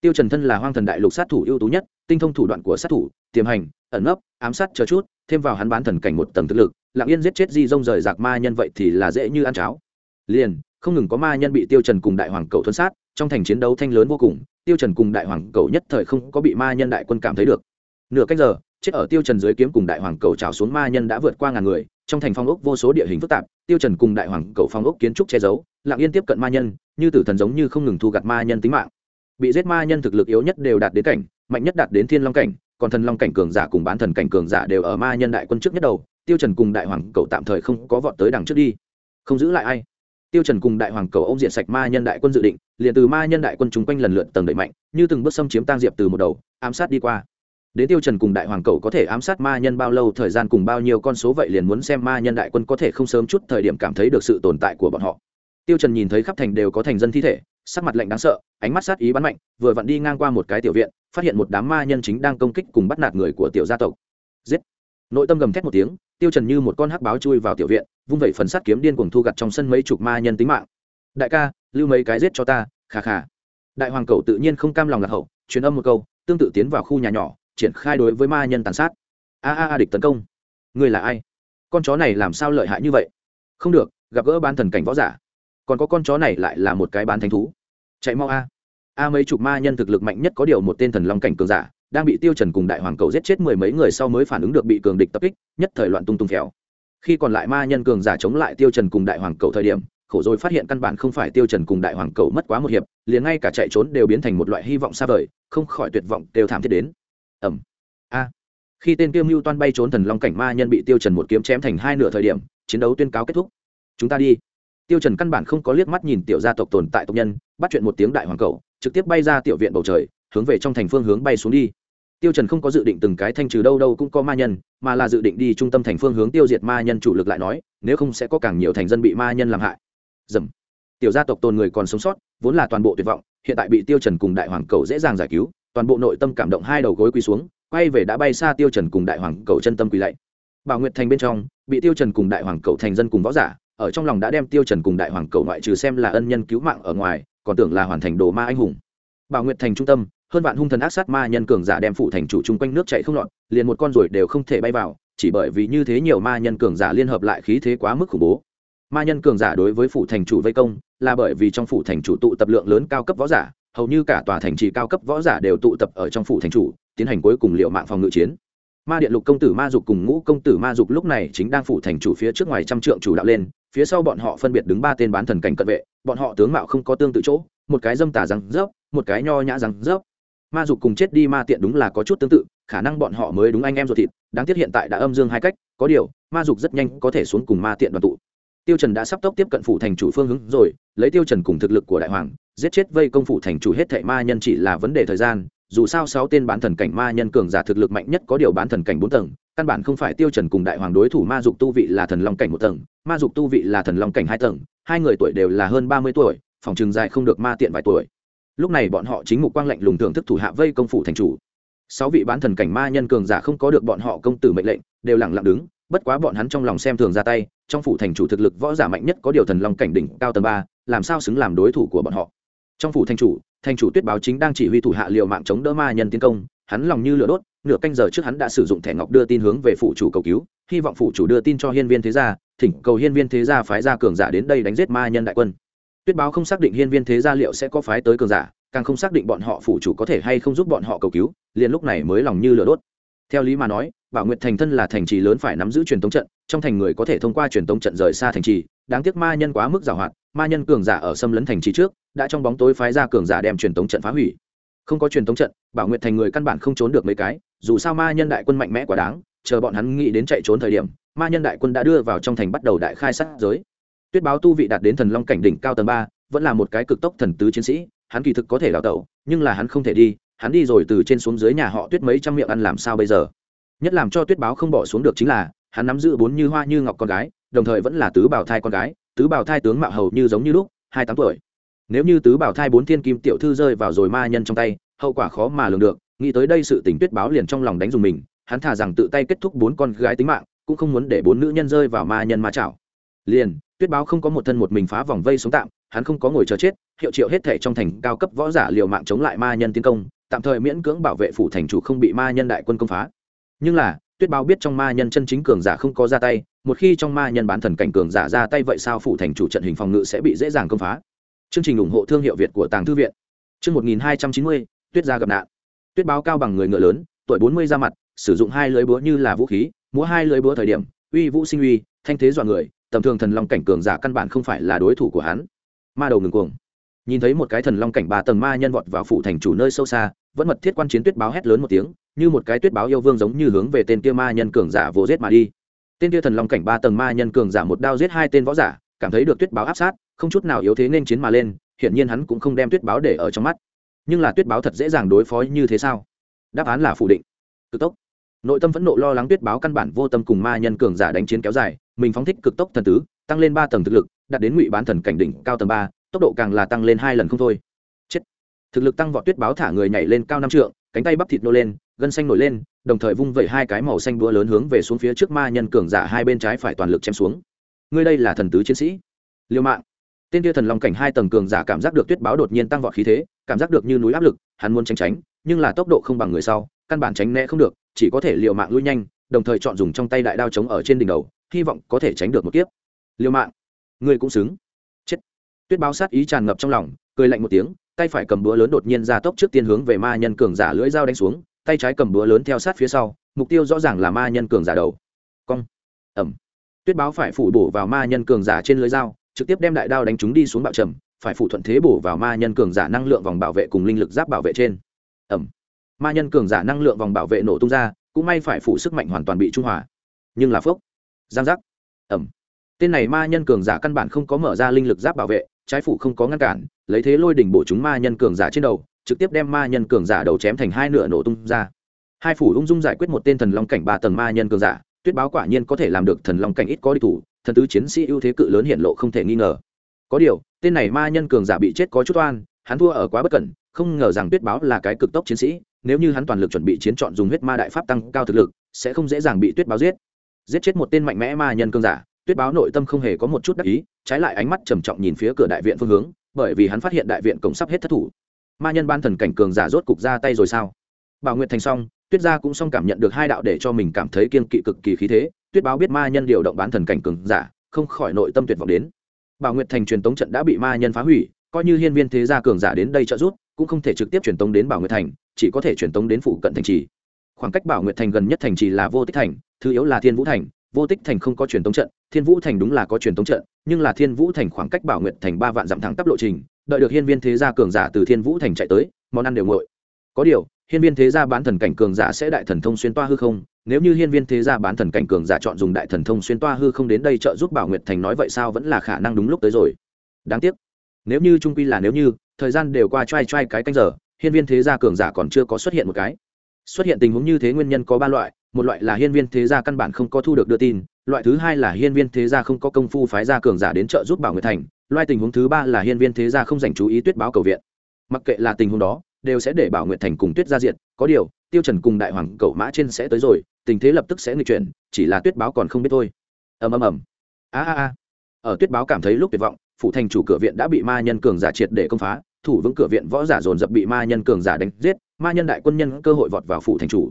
Speaker 1: Tiêu trần thân là hoang thần đại lục sát thủ ưu tú nhất, tinh thông thủ đoạn của sát thủ, tiềm hành, ẩn nấp, ám sát chờ chút, thêm vào hắn bán thần cảnh một tầng thực lực, lặng yên giết chết di rông rời giặc ma nhân vậy thì là dễ như ăn cháo. Liền, không ngừng có ma nhân bị tiêu trần cùng đại hoàng cậu thuần sát, trong thành chiến đấu thanh lớn vô cùng tiêu trần cùng đại hoàng Cầu nhất thời không có bị ma nhân đại quân cảm thấy được. Nửa cách giờ, chết ở tiêu trần dưới kiếm cùng đại hoàng Cầu trào xuống ma nhân đã vượt qua ngàn người, trong thành phong ốc vô số địa hình phức tạp, tiêu trần cùng đại hoàng Cầu phong ốc kiến trúc che giấu, lặng yên tiếp cận ma nhân, như tử thần giống như không ngừng thu gặt ma nhân tính mạng. Bị giết ma nhân thực lực yếu nhất đều đạt đến cảnh, mạnh nhất đạt đến thiên long cảnh, còn thần long cảnh cường giả cùng bán thần cảnh cường giả đều ở ma nhân đại quân trước nhất đầu, tiêu trần cùng đại hoàng Cầu tạm thời không có vọt tới đằng trước đi. Không giữ lại ai. Tiêu trần cùng đại hoàng cầu ôm diện sạch ma nhân đại quân dự định liền từ ma nhân đại quân chúng quanh lần lượt tầng đẩy mạnh, như từng bước xâm chiếm tang diệp từ một đầu, ám sát đi qua. Đến tiêu trần cùng đại hoàng cầu có thể ám sát ma nhân bao lâu, thời gian cùng bao nhiêu con số vậy liền muốn xem ma nhân đại quân có thể không sớm chút thời điểm cảm thấy được sự tồn tại của bọn họ. Tiêu trần nhìn thấy khắp thành đều có thành dân thi thể, sắc mặt lạnh đáng sợ, ánh mắt sát ý bắn mạnh, vừa vặn đi ngang qua một cái tiểu viện, phát hiện một đám ma nhân chính đang công kích cùng bắt nạt người của tiểu gia tộc. Giết! Nội tâm gầm thét một tiếng, tiêu trần như một con hắc báo chui vào tiểu viện, vung vẩy phần sắt kiếm điên cuồng thu gặt trong sân mấy chục ma nhân tính mạng. Đại ca lưu mấy cái giết cho ta khà khà đại hoàng cầu tự nhiên không cam lòng lạc hậu, truyền âm một câu, tương tự tiến vào khu nhà nhỏ, triển khai đối với ma nhân tàn sát. A a a, địch tấn công. Người là ai? Con chó này làm sao lợi hại như vậy? Không được, gặp gỡ ban thần cảnh võ giả. Còn có con chó này lại là một cái bán thánh thú. Chạy mau a. A mấy chục ma nhân thực lực mạnh nhất có điều một tên thần long cảnh cường giả, đang bị tiêu trần cùng đại hoàng cầu giết chết mười mấy người sau mới phản ứng được bị cường địch tập kích, nhất thời loạn tung tung khéo khi còn lại ma nhân cường giả chống lại tiêu trần cùng đại hoàng cầu thời điểm khổ rồi phát hiện căn bản không phải tiêu trần cùng đại hoàng cầu mất quá một hiệp, liền ngay cả chạy trốn đều biến thành một loại hy vọng xa vời, không khỏi tuyệt vọng đều thảm thiết đến. Ẩm a. Khi tên kiêm mưu toan bay trốn thần long cảnh ma nhân bị tiêu trần một kiếm chém thành hai nửa thời điểm, chiến đấu tuyên cáo kết thúc. Chúng ta đi. Tiêu trần căn bản không có liếc mắt nhìn tiểu gia tộc tồn tại tộc nhân, bắt chuyện một tiếng đại hoàng cầu trực tiếp bay ra tiểu viện bầu trời, hướng về trong thành phương hướng bay xuống đi. Tiêu trần không có dự định từng cái thanh trừ đâu đâu cũng có ma nhân, mà là dự định đi trung tâm thành phương hướng tiêu diệt ma nhân chủ lực lại nói, nếu không sẽ có càng nhiều thành dân bị ma nhân làm hại dầm. Tiểu gia tộc tồn người còn sống sót vốn là toàn bộ tuyệt vọng hiện tại bị tiêu trần cùng đại hoàng cầu dễ dàng giải cứu toàn bộ nội tâm cảm động hai đầu gối quỳ xuống quay về đã bay xa tiêu trần cùng đại hoàng cầu chân tâm quỳ lạy. Bảo nguyệt thành bên trong bị tiêu trần cùng đại hoàng cầu thành dân cùng võ giả ở trong lòng đã đem tiêu trần cùng đại hoàng cầu ngoại trừ xem là ân nhân cứu mạng ở ngoài còn tưởng là hoàn thành đồ ma anh hùng. Bảo nguyệt thành trung tâm hơn vạn hung thần ác sát ma nhân cường giả đem phụ thành chủ chung quanh nước chạy không loạn, liền một con ruồi đều không thể bay vào chỉ bởi vì như thế nhiều ma nhân cường giả liên hợp lại khí thế quá mức khủng bố ma nhân cường giả đối với phủ thành chủ vây công, là bởi vì trong phủ thành chủ tụ tập lượng lớn cao cấp võ giả, hầu như cả tòa thành trì cao cấp võ giả đều tụ tập ở trong phủ thành chủ, tiến hành cuối cùng liệu mạng phòng ngự chiến. Ma điện lục công tử ma dục cùng ngũ công tử ma dục lúc này chính đang phủ thành chủ phía trước ngoài trăm trượng chủ đạo lên, phía sau bọn họ phân biệt đứng ba tên bán thần cảnh cận vệ, bọn họ tướng mạo không có tương tự chỗ, một cái dâm tà răng rớp, một cái nho nhã răng rớp. Ma dục cùng chết đi ma tiện đúng là có chút tương tự, khả năng bọn họ mới đúng anh em ruột thịt, đáng tiếc hiện tại đã âm dương hai cách, có điều, ma dục rất nhanh có thể xuống cùng ma tiện đoàn tụ tiêu trần đã sắp tốc tiếp cận phủ thành chủ phương hướng rồi, lấy tiêu trần cùng thực lực của đại hoàng, giết chết vây công phủ thành chủ hết thảy ma nhân chỉ là vấn đề thời gian, dù sao sáu tên bán thần cảnh ma nhân cường giả thực lực mạnh nhất có điều bán thần cảnh bốn tầng, căn bản không phải tiêu trần cùng đại hoàng đối thủ, ma dục tu vị là thần long cảnh một tầng, ma dục tu vị là thần long cảnh hai tầng, hai người tuổi đều là hơn ba mươi tuổi, phòng trường dài không được ma tiện vài tuổi. Lúc này bọn họ chính mục quang lạnh lùng thưởng thức thủ hạ vây công phủ thành chủ. Sáu vị bán thần cảnh ma nhân cường giả không có được bọn họ công tử mệnh lệnh, đều lặng lặng đứng bất quá bọn hắn trong lòng xem thường ra tay, trong phủ thành chủ thực lực võ giả mạnh nhất có điều thần long cảnh đỉnh cao tầng ba, làm sao xứng làm đối thủ của bọn họ? Trong phủ thành chủ thành chủ tuyết báo chính đang chỉ huy thủ hạ liệu mạng chống đỡ ma nhân tiến công, hắn lòng như lửa đốt, nửa canh giờ trước hắn đã sử dụng thẻ ngọc đưa tin hướng về phủ chủ cầu cứu, hy vọng phủ chủ đưa tin cho hiên viên thế gia, thỉnh cầu hiên viên thế gia phái ra cường giả đến đây đánh giết ma nhân đại quân. Tuyết báo không xác định hiên viên thế gia liệu sẽ có phái tới cường giả, càng không xác định bọn họ phủ chủ có thể hay không giúp bọn họ cầu cứu, liền lúc này mới lòng như lửa đốt theo lý mà nói, bảo nguyệt thành thân là thành trì lớn phải nắm giữ truyền thống trận, trong thành người có thể thông qua truyền thống trận rời xa thành trì. Đáng tiếc ma nhân quá mức giảo hoạt ma nhân cường giả ở xâm lấn thành trì trước, đã trong bóng tối phái ra cường giả đem truyền thống trận phá hủy. Không có truyền thống trận, bảo nguyệt thành người căn bản không trốn được mấy cái, dù sao ma nhân đại quân mạnh mẽ quá đáng, chờ bọn hắn nghĩ đến chạy trốn thời điểm, ma nhân đại quân đã đưa vào trong thành bắt đầu đại khai sát giới. Tuyết báo tu vị đạt đến thần long cảnh đỉnh cao tầng ba, vẫn là một cái cực tốc thần tứ chiến sĩ, hắn kỳ thực có thể đào tẩu, nhưng là hắn không thể đi hắn đi rồi từ trên xuống dưới nhà họ tuyết mấy trăm miệng ăn làm sao bây giờ? Nhất làm cho tuyết báo không bỏ xuống được chính là, hắn nắm giữ bốn như hoa như ngọc con gái, đồng thời vẫn là tứ bảo thai con gái, tứ bảo thai tướng mạo hầu như giống như lúc, hai tám tuổi. Nếu như tứ bảo thai bốn thiên kim tiểu thư rơi vào rồi ma nhân trong tay, hậu quả khó mà lường được, nghĩ tới đây sự tình tuyết báo liền trong lòng đánh dùng mình, hắn thả rằng tự tay kết thúc bốn con gái tính mạng, cũng không muốn để bốn nữ nhân rơi vào ma nhân ma chảo. Liền, tuyết báo không có một thân một mình phá vòng vây sống tạm, hắn không có ngồi chờ chết, hiệu triệu hết thể trong thành cao cấp võ giả liều mạng chống lại ma nhân tiến công tạm thời miễn cưỡng bảo vệ phủ thành chủ không bị ma nhân đại quân công phá. Nhưng là, tuyết báo biết trong ma nhân chân chính cường giả không có ra tay, một khi trong ma nhân bán thần cảnh cường giả ra tay vậy sao phủ thành chủ trận hình phòng ngự sẽ bị dễ dàng công phá? Chương trình ủng hộ thương hiệu việt của tàng thư viện. Chương một nghìn hai trăm chín mươi, tuyết gia gặp nạn. Tuyết báo cao bằng người ngựa lớn, tuổi bốn mươi ra mặt, sử dụng hai lưới búa như là vũ khí, múa hai lưới búa thời điểm, uy vũ sinh uy, thanh thế dọa người, tầm thường thần long cảnh cường giả căn bản không phải là đối thủ của hắn. Ma đầu ngừng cuồng. Nhìn thấy một cái thần long cảnh ba tầng ma nhân vọt vào phủ thành chủ nơi sâu xa vẫn mật thiết quan chiến tuyết báo hét lớn một tiếng, như một cái tuyết báo yêu vương giống như hướng về tên kia ma nhân cường giả vồ giết mà đi. Tên kia thần long cảnh ba tầng ma nhân cường giả một đao giết hai tên võ giả, cảm thấy được tuyết báo áp sát, không chút nào yếu thế nên chiến mà lên, hiển nhiên hắn cũng không đem tuyết báo để ở trong mắt. Nhưng là tuyết báo thật dễ dàng đối phó như thế sao? Đáp án là phủ định. Cực tốc. Nội tâm phẫn nộ lo lắng tuyết báo căn bản vô tâm cùng ma nhân cường giả đánh chiến kéo dài, mình phóng thích cực tốc thần tứ, tăng lên ba tầng thực lực, đạt đến ngụy bán thần cảnh đỉnh cao tầng ba, tốc độ càng là tăng lên hai lần không thôi thực lực tăng vọt tuyết báo thả người nhảy lên cao năm trượng, cánh tay bắp thịt nô lên, gân xanh nổi lên, đồng thời vung vẩy hai cái màu xanh đũa lớn hướng về xuống phía trước ma nhân cường giả hai bên trái phải toàn lực chém xuống. Ngươi đây là thần tứ chiến sĩ. Liêu mạng. Tên kia thần long cảnh hai tầng cường giả cảm giác được tuyết báo đột nhiên tăng vọt khí thế, cảm giác được như núi áp lực, hắn muốn tránh tránh, nhưng là tốc độ không bằng người sau, căn bản tránh né không được, chỉ có thể liều mạng lui nhanh, đồng thời chọn dùng trong tay đại đao chống ở trên đỉnh đầu, hy vọng có thể tránh được một kiếp. Liều mạng. Ngươi cũng xứng. Chết. Tuyết báo sát ý tràn ngập trong lòng, cười lạnh một tiếng tay phải cầm búa lớn đột nhiên ra tốc trước tiên hướng về ma nhân cường giả lưỡi dao đánh xuống, tay trái cầm búa lớn theo sát phía sau, mục tiêu rõ ràng là ma nhân cường giả đầu. Cong. Ẩm tuyết báo phải phủ bổ vào ma nhân cường giả trên lưới dao, trực tiếp đem đại đao đánh chúng đi xuống bạo trầm, phải phủ thuận thế bổ vào ma nhân cường giả năng lượng vòng bảo vệ cùng linh lực giáp bảo vệ trên. Ẩm ma nhân cường giả năng lượng vòng bảo vệ nổ tung ra, cũng may phải phủ sức mạnh hoàn toàn bị trung hòa. Nhưng là phốc. Giang giác. Ẩm tên này ma nhân cường giả căn bản không có mở ra linh lực giáp bảo vệ trái phủ không có ngăn cản, lấy thế lôi đỉnh bổ chúng ma nhân cường giả trên đầu, trực tiếp đem ma nhân cường giả đầu chém thành hai nửa nổ tung ra. Hai phủ ung dung giải quyết một tên thần long cảnh ba tầng ma nhân cường giả, tuyết báo quả nhiên có thể làm được thần long cảnh ít có đi thủ, thần tứ chiến sĩ ưu thế cự lớn hiện lộ không thể nghi ngờ. Có điều, tên này ma nhân cường giả bị chết có chút oan, hắn thua ở quá bất cẩn, không ngờ rằng tuyết báo là cái cực tốc chiến sĩ, nếu như hắn toàn lực chuẩn bị chiến chọn dùng huyết ma đại pháp tăng cao thực lực, sẽ không dễ dàng bị tuyết báo giết. Giết chết một tên mạnh mẽ ma nhân cường giả tuyết báo nội tâm không hề có một chút đắc ý, trái lại ánh mắt trầm trọng nhìn phía cửa đại viện phương hướng, bởi vì hắn phát hiện đại viện cổng sắp hết thất thủ. Ma nhân ban thần cảnh cường giả rốt cục ra tay rồi sao? Bảo nguyệt thành xong, tuyết gia cũng xong cảm nhận được hai đạo để cho mình cảm thấy kiên kỵ cực kỳ khí thế, tuyết báo biết ma nhân điều động bán thần cảnh cường giả, không khỏi nội tâm tuyệt vọng đến. Bảo nguyệt thành truyền tống trận đã bị ma nhân phá hủy, coi như hiên viên thế gia cường giả đến đây trợ giúp, cũng không thể trực tiếp truyền tống đến bảo nguyệt thành, chỉ có thể truyền tống đến phủ cận thành trì. Khoảng cách bảo nguyệt thành gần nhất thành trì là vô tích thành, thứ yếu là thiên vũ thành, vô tích thành không có truyền tống trận thiên vũ thành đúng là có truyền thống trận, nhưng là thiên vũ thành khoảng cách bảo nguyệt thành ba vạn dặm thẳng tắp lộ trình, đợi được hiên viên thế gia cường giả từ thiên vũ thành chạy tới, món ăn đều nguội. Có điều, hiên viên thế gia bán thần cảnh cường giả sẽ đại thần thông xuyên toa hư không? Nếu như hiên viên thế gia bán thần cảnh cường giả chọn dùng đại thần thông xuyên toa hư không đến đây trợ giúp bảo nguyệt thành nói vậy sao vẫn là khả năng đúng lúc tới rồi. Đáng tiếc. Nếu như trung quy là nếu như, thời gian đều qua t r a i t r a i cái canh giờ, hiên viên thế gia cường giả còn chưa có xuất hiện một cái. Xuất hiện tình huống như thế nguyên nhân có ba loại, một loại là hiên viên thế gia căn bản không có thu được đưa tin loại thứ hai là hiên viên thế gia không có công phu phái gia cường giả đến trợ giúp bảo nguyệt thành, loại tình huống thứ ba là hiên viên thế gia không dành chú ý tuyết báo cầu viện. Mặc kệ là tình huống đó, đều sẽ để bảo nguyệt thành cùng tuyết gia diện có điều, tiêu trần cùng đại hoàng cậu mã trên sẽ tới rồi, tình thế lập tức sẽ nghịch chuyển, chỉ là tuyết báo còn không biết thôi. Ầm ầm ầm. A a a. Ở tuyết báo cảm thấy lúc tuyệt vọng phụ thành chủ cửa viện đã bị ma nhân cường giả triệt để công phá, thủ vững cửa viện võ giả dồn dập bị ma nhân cường giả đánh giết, ma nhân đại quân nhân cơ hội vọt vào phủ thành chủ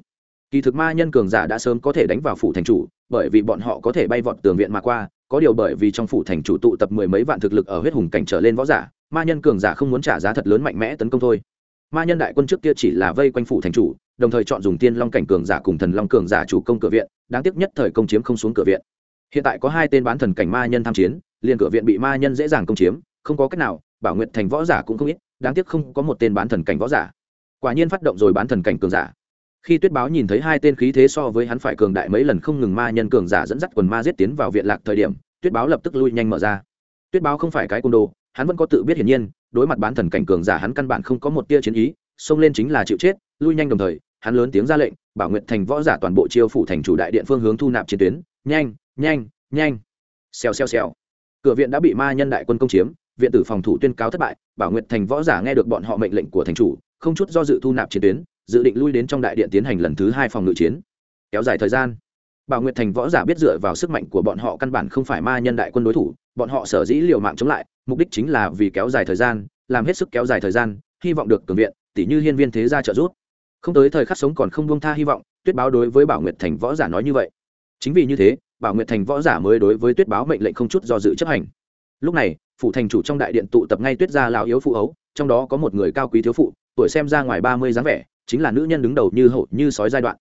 Speaker 1: kỳ thực ma nhân cường giả đã sớm có thể đánh vào phủ thành chủ, bởi vì bọn họ có thể bay vọt tường viện mà qua, có điều bởi vì trong phủ thành chủ tụ tập mười mấy vạn thực lực ở huyết hùng cảnh trở lên võ giả, ma nhân cường giả không muốn trả giá thật lớn mạnh mẽ tấn công thôi. Ma nhân đại quân trước kia chỉ là vây quanh phủ thành chủ, đồng thời chọn dùng tiên long cảnh cường giả cùng thần long cường giả chủ công cửa viện, đáng tiếc nhất thời công chiếm không xuống cửa viện. Hiện tại có hai tên bán thần cảnh ma nhân tham chiến, liền cửa viện bị ma nhân dễ dàng công chiếm, không có cách nào, bảo nguyện thành võ giả cũng không ít, đáng tiếc không có một tên bán thần cảnh võ giả. Quả nhiên phát động rồi bán thần cảnh cường giả khi tuyết báo nhìn thấy hai tên khí thế so với hắn phải cường đại mấy lần không ngừng ma nhân cường giả dẫn dắt quần ma giết tiến vào viện lạc thời điểm, tuyết báo lập tức lui nhanh mở ra. Tuyết báo không phải cái côn đồ, hắn vẫn có tự biết hiển nhiên, đối mặt bán thần cảnh cường giả hắn căn bản không có một tia chiến ý, xông lên chính là chịu chết, lui nhanh đồng thời, hắn lớn tiếng ra lệnh, bảo nguyện thành võ giả toàn bộ chiêu phủ thành chủ đại điện phương hướng thu nạp chiến tuyến, nhanh nhanh nhanh. Xèo xèo xèo. Cửa viện đã bị ma nhân đại quân công chiếm, viện tử phòng thủ tuyên cáo thất bại, bảo nguyện thành võ giả nghe được bọn họ mệnh lệnh của thành chủ, không chút do dự thu nạp chiến tuyến dự định lui đến trong đại điện tiến hành lần thứ hai phòng ngự chiến. Kéo dài thời gian. Bảo nguyệt thành võ giả biết dựa vào sức mạnh của bọn họ căn bản không phải ma nhân đại quân đối thủ, bọn họ sở dĩ liều mạng chống lại, mục đích chính là vì kéo dài thời gian, làm hết sức kéo dài thời gian, hy vọng được cường viện tỷ như hiên viên thế gia trợ giúp. Không tới thời khắc sống còn không buông tha hy vọng, tuyết báo đối với bảo nguyệt thành võ giả nói như vậy. Chính vì như thế, bảo nguyệt thành võ giả mới đối với tuyết báo mệnh lệnh không chút do dự chấp hành. Lúc này phụ thành chủ trong đại điện tụ tập ngay tuyết gia lão yếu phụ ấu, trong đó có một người cao quý thiếu phụ, tuổi xem ra ngoài ba mươi dáng vẻ chính là nữ nhân đứng đầu như hậu, như sói giai đoạn.